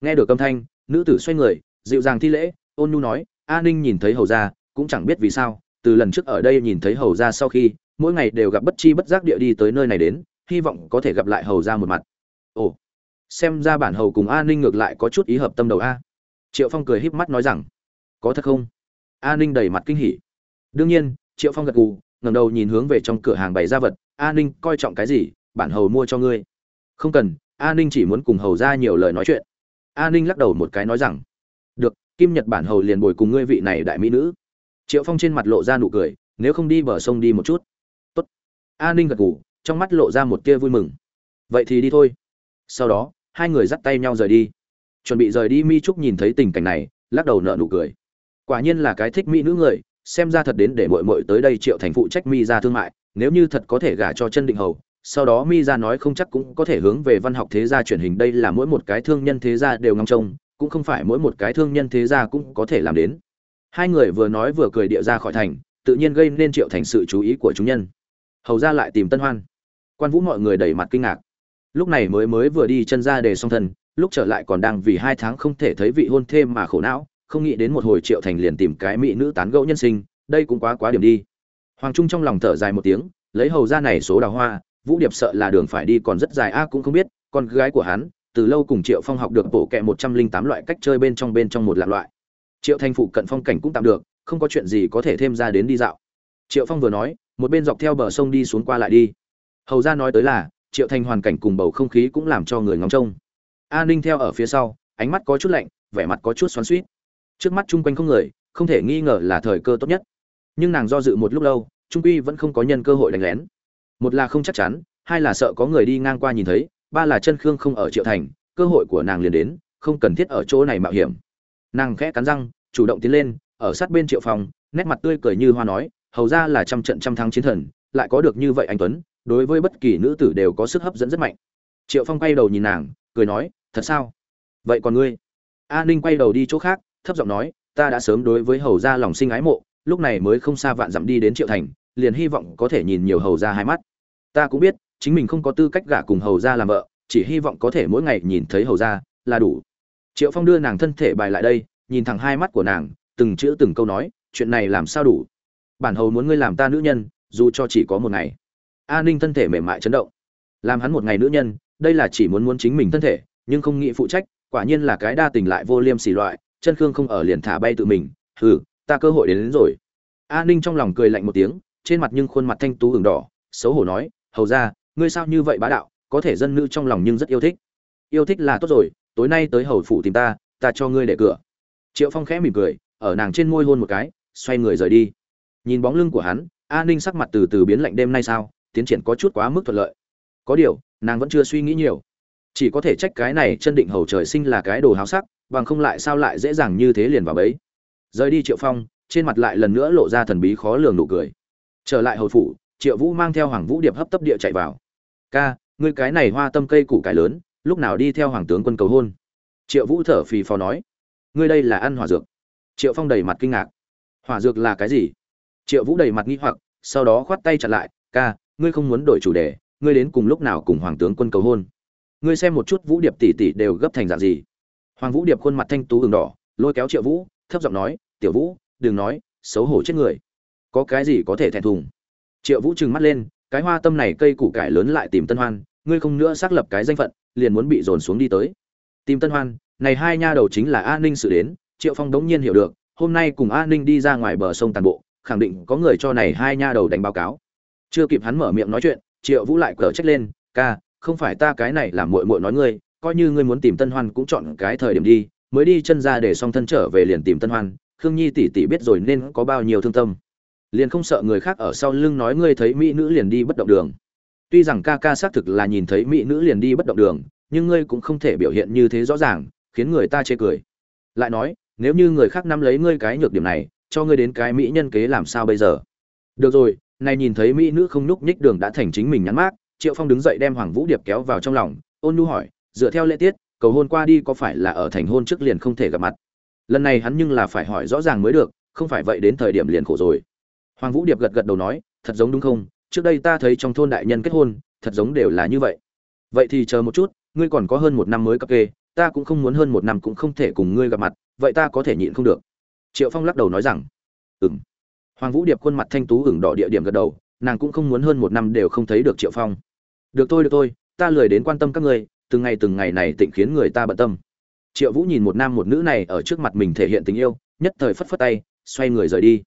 Nghe được âm thanh, nữ tử xoay người, dịu dàng thi lễ, ôn nhu nói A ninh nhìn thấy hầu ra cũng chẳng biết vì sao, từ lần trước ở đây nhìn thấy hầu ra sau khi, mỗi ngày đều gặp bất chi bất giác địa đi tới nơi này đến, hy vọng có thể gặp lại hầu ra một mặt. Ồ, xem ra bản hầu cùng A ninh ngược lại có chút ý hợp tâm đầu a. Triệu phong cười híp mắt nói rằng, có thật không? A ninh đầy mặt kinh hỉ. Đương nhiên, triệu phong gật gù, ngẩng đầu nhìn hướng về trong cửa hàng bày ra vật, A ninh coi trọng cái gì, bản hầu mua cho ngươi. Không cần, A ninh chỉ muốn cùng hầu ra nhiều lời nói chuyện. A ninh lắc đầu một cái nói rằng được, kim nhật bản hầu liền bồi cùng ngươi vị này đại mỹ nữ. Triệu phong trên mặt lộ ra nụ cười, nếu không đi bờ sông đi một chút. Tốt. A ninh gật ngủ trong mắt lộ ra một tia vui mừng. Vậy thì đi thôi. Sau đó, hai người dắt tay nhau rời đi. Chuẩn bị rời đi, mi trúc nhìn thấy tình cảnh này, lắc đầu nợ nụ cười. Quả nhiên là cái thích mỹ nữ người, xem ra thật đến để mội mội tới đây triệu thành phụ trách mi ra thương mại, nếu như thật có thể gả cho chân định hầu, sau đó mi ra nói không chắc cũng có thể hướng về văn học thế gia truyền hình, đây là mỗi một cái thương nhân thế gia đều ngong trông cũng không phải mỗi một cái thương nhân thế gia cũng có thể làm đến. Hai người vừa nói vừa cười địa ra khỏi thành, tự nhiên gây nên triệu thành sự chú ý của chúng nhân. Hầu ra lại tìm tân hoan. Quan vũ mọi người đầy mặt kinh ngạc. Lúc này mới mới vừa đi chân ra để song thân lúc trở lại còn đang vì hai tháng không thể thấy vị hôn thêm mà khổ não, không nghĩ đến một hồi triệu thành liền tìm cái mỹ nữ tán gẫu nhân sinh, đây cũng quá quá điểm đi. Hoàng trung trong lòng thở dài một tiếng, lấy hầu ra này số đào hoa, vũ điệp sợ là đường phải đi còn rất dài, a cũng không biết, con gái của hắn từ lâu cùng triệu phong học được bổ kẹ một trăm linh tám loại cách chơi bên trong bên trong một lạc loại. Triệu thành phụ cận phong cảnh cũng tạm được, không có chuyện gì có thể thêm ra đến đi dạo. Triệu phong vừa nói, một bên dọc theo bờ sông đi xuống qua lại đi. Hầu ra nói tới là, triệu thành hoàn cảnh cùng bầu không khí cũng làm cho người ngóng trông. A ninh theo ở phía sau, ánh mắt có chút lạnh, vẻ mặt có chút xoắn suýt trước mắt chung quanh không người, không thể nghi ngờ là thời cơ tốt nhất. Nhưng nàng do dự một lúc lâu trung quy vẫn không có nhân cơ hội đánh lén. Một là không chắc chắn, hai là sợ có người đi ngang qua nhìn thấy ba là chân khương không ở triệu thành, cơ hội của nàng liền đến, không cần thiết ở chỗ này mạo hiểm. Nàng khẽ cắn răng, chủ động tiến lên, ở sát bên triệu phòng nét mặt tươi cười như hoa nói, hầu ra là trăm trận trăm thắng chiến thần, lại có được như vậy anh tuấn, đối với bất kỳ nữ tử đều có sức hấp dẫn rất mạnh. Triệu phong quay đầu nhìn nàng, cười nói, thật sao? Vậy còn ngươi? A ninh quay đầu đi chỗ khác, thấp giọng nói, ta đã sớm đối với hầu ra lòng sinh ái mộ, lúc này mới không xa vạn dặm đi đến triệu thành, liền hy vọng có thể nhìn nhiều hầu ra hai mắt. Ta cũng biết chính mình không có tư cách gả cùng hầu ra làm vợ chỉ hy vọng có thể mỗi ngày nhìn thấy hầu ra là đủ. Triệu phong đưa nàng thân thể bài lại đây nhìn thẳng hai mắt của nàng từng chữ từng câu nói chuyện này làm sao đủ? Bản hầu muốn ngươi làm ta nữ nhân dù cho chỉ có một ngày. A ninh thân thể mềm mại chấn động. Làm hắn một ngày nữ nhân đây là chỉ muốn muốn chính mình thân thể nhưng không nghĩ phụ trách quả nhiên là cái đa tình lại vô liêm sỉ loại chân khương không ở liền thả bay tự mình hừ ta cơ hội đến, đến rồi. A ninh trong lòng cười lạnh một tiếng trên mặt nhưng khuôn mặt thanh tú ửng đỏ xấu hổ nói hầu ra ngươi sao như vậy bá đạo, có thể dân nữ trong lòng nhưng rất yêu thích. Yêu thích là tốt rồi, tối nay tới hầu phủ tìm ta ta cho ngươi để cửa. Triệu phong khẽ mỉm cười, ở nàng trên môi hôn một cái, xoay người rời đi. Nhìn bóng lưng của hắn, a ninh sắc mặt từ từ biến lạnh đêm nay sao, tiến triển có chút quá mức thuận lợi. Có điều, nàng vẫn chưa suy nghĩ nhiều. Chỉ có thể trách cái này chân định hầu trời sinh là cái đồ háo sắc, bằng không lại sao lại dễ dàng như thế liền vào bấy rời đi triệu phong, trên mặt lại lần nữa lộ ra thần bí khó lường nụ cười. Trở lại hầu phủ, triệu vũ mang theo hoàng vũ điệp hấp tấp địa chạy vào ca, ngươi cái này hoa tâm cây củ cải lớn, lúc nào đi theo hoàng tướng quân cầu hôn? Triệu vũ thở phì phò nói, ngươi đây là ăn hỏa dược. Triệu phong đầy mặt kinh ngạc, hỏa dược là cái gì? Triệu vũ đầy mặt nghi hoặc, sau đó khoát tay chặt lại, ca, ngươi không muốn đổi chủ đề, ngươi đến cùng lúc nào cùng hoàng tướng quân cầu hôn? Ngươi xem một chút vũ điệp tỷ tỷ đều gấp thành dạng gì. Hoàng vũ điệp khuôn mặt thanh tú ửng đỏ, lôi kéo triệu vũ, thấp giọng nói, tiểu vũ, đừng nói, xấu hổ chết người. Có cái gì có thể thẹn thùng? Triệu vũ trừng mắt lên cái hoa tâm này cây củ cải lớn lại tìm tân hoan, ngươi không nữa xác lập cái danh phận, liền muốn bị dồn xuống đi tới. Tìm tân hoan, này hai nha đầu chính là an ninh sự đến, triệu phong đống nhiên hiểu được, hôm nay cùng an ninh đi ra ngoài bờ sông tàn bộ, khẳng định có người cho này hai nha đầu đánh báo cáo. Chưa kịp hắn mở miệng nói chuyện, triệu vũ lại cờ trách lên, ca, không phải ta cái này làm muội muội nói ngươi, coi như ngươi muốn tìm tân hoan cũng chọn cái thời điểm đi, mới đi chân ra để xong thân trở về liền tìm tân hoan, khương nhi tỷ tỷ biết rồi nên có bao nhiêu thương tâm liền không sợ người khác ở sau lưng nói ngươi thấy mỹ nữ liền đi bất động đường. Tuy rằng ca ca xác thực là nhìn thấy mỹ nữ liền đi bất động đường, nhưng ngươi cũng không thể biểu hiện như thế rõ ràng, khiến người ta chê cười. Lại nói, nếu như người khác nắm lấy ngươi cái nhược điểm này, cho ngươi đến cái mỹ nhân kế làm sao bây giờ? Được rồi, này nhìn thấy mỹ nữ không nhúc nhích đường đã thành chính mình nhắn mát triệu phong đứng dậy đem hoàng vũ điệp kéo vào trong lòng, ôn nhu hỏi, dựa theo lễ tiết, cầu hôn qua đi có phải là ở thành hôn trước liền không thể gặp mặt? Lần này hắn nhưng là phải hỏi rõ ràng mới được, không phải vậy đến thời điểm liền khổ rồi hoàng vũ điệp gật gật đầu nói, thật giống đúng không? Trước đây ta thấy trong thôn đại nhân kết hôn, thật giống đều là như vậy. Vậy thì chờ một chút, ngươi còn có hơn một năm mới cập kê, ta cũng không muốn hơn một năm cũng không thể cùng ngươi gặp mặt, vậy ta có thể nhịn không được. Triệu phong lắc đầu nói rằng ừng hoàng vũ điệp khuôn mặt thanh tú ửng đỏ địa điểm gật đầu, nàng cũng không muốn hơn một năm đều không thấy được triệu phong. Được thôi được thôi, ta lười đến quan tâm các ngươi, từng ngày từng ngày này tịnh khiến người ta bận tâm. Triệu vũ nhìn một nam một nữ này ở trước mặt mình thể hiện tình yêu, nhất thời phất phất tay, xoay người rời đi.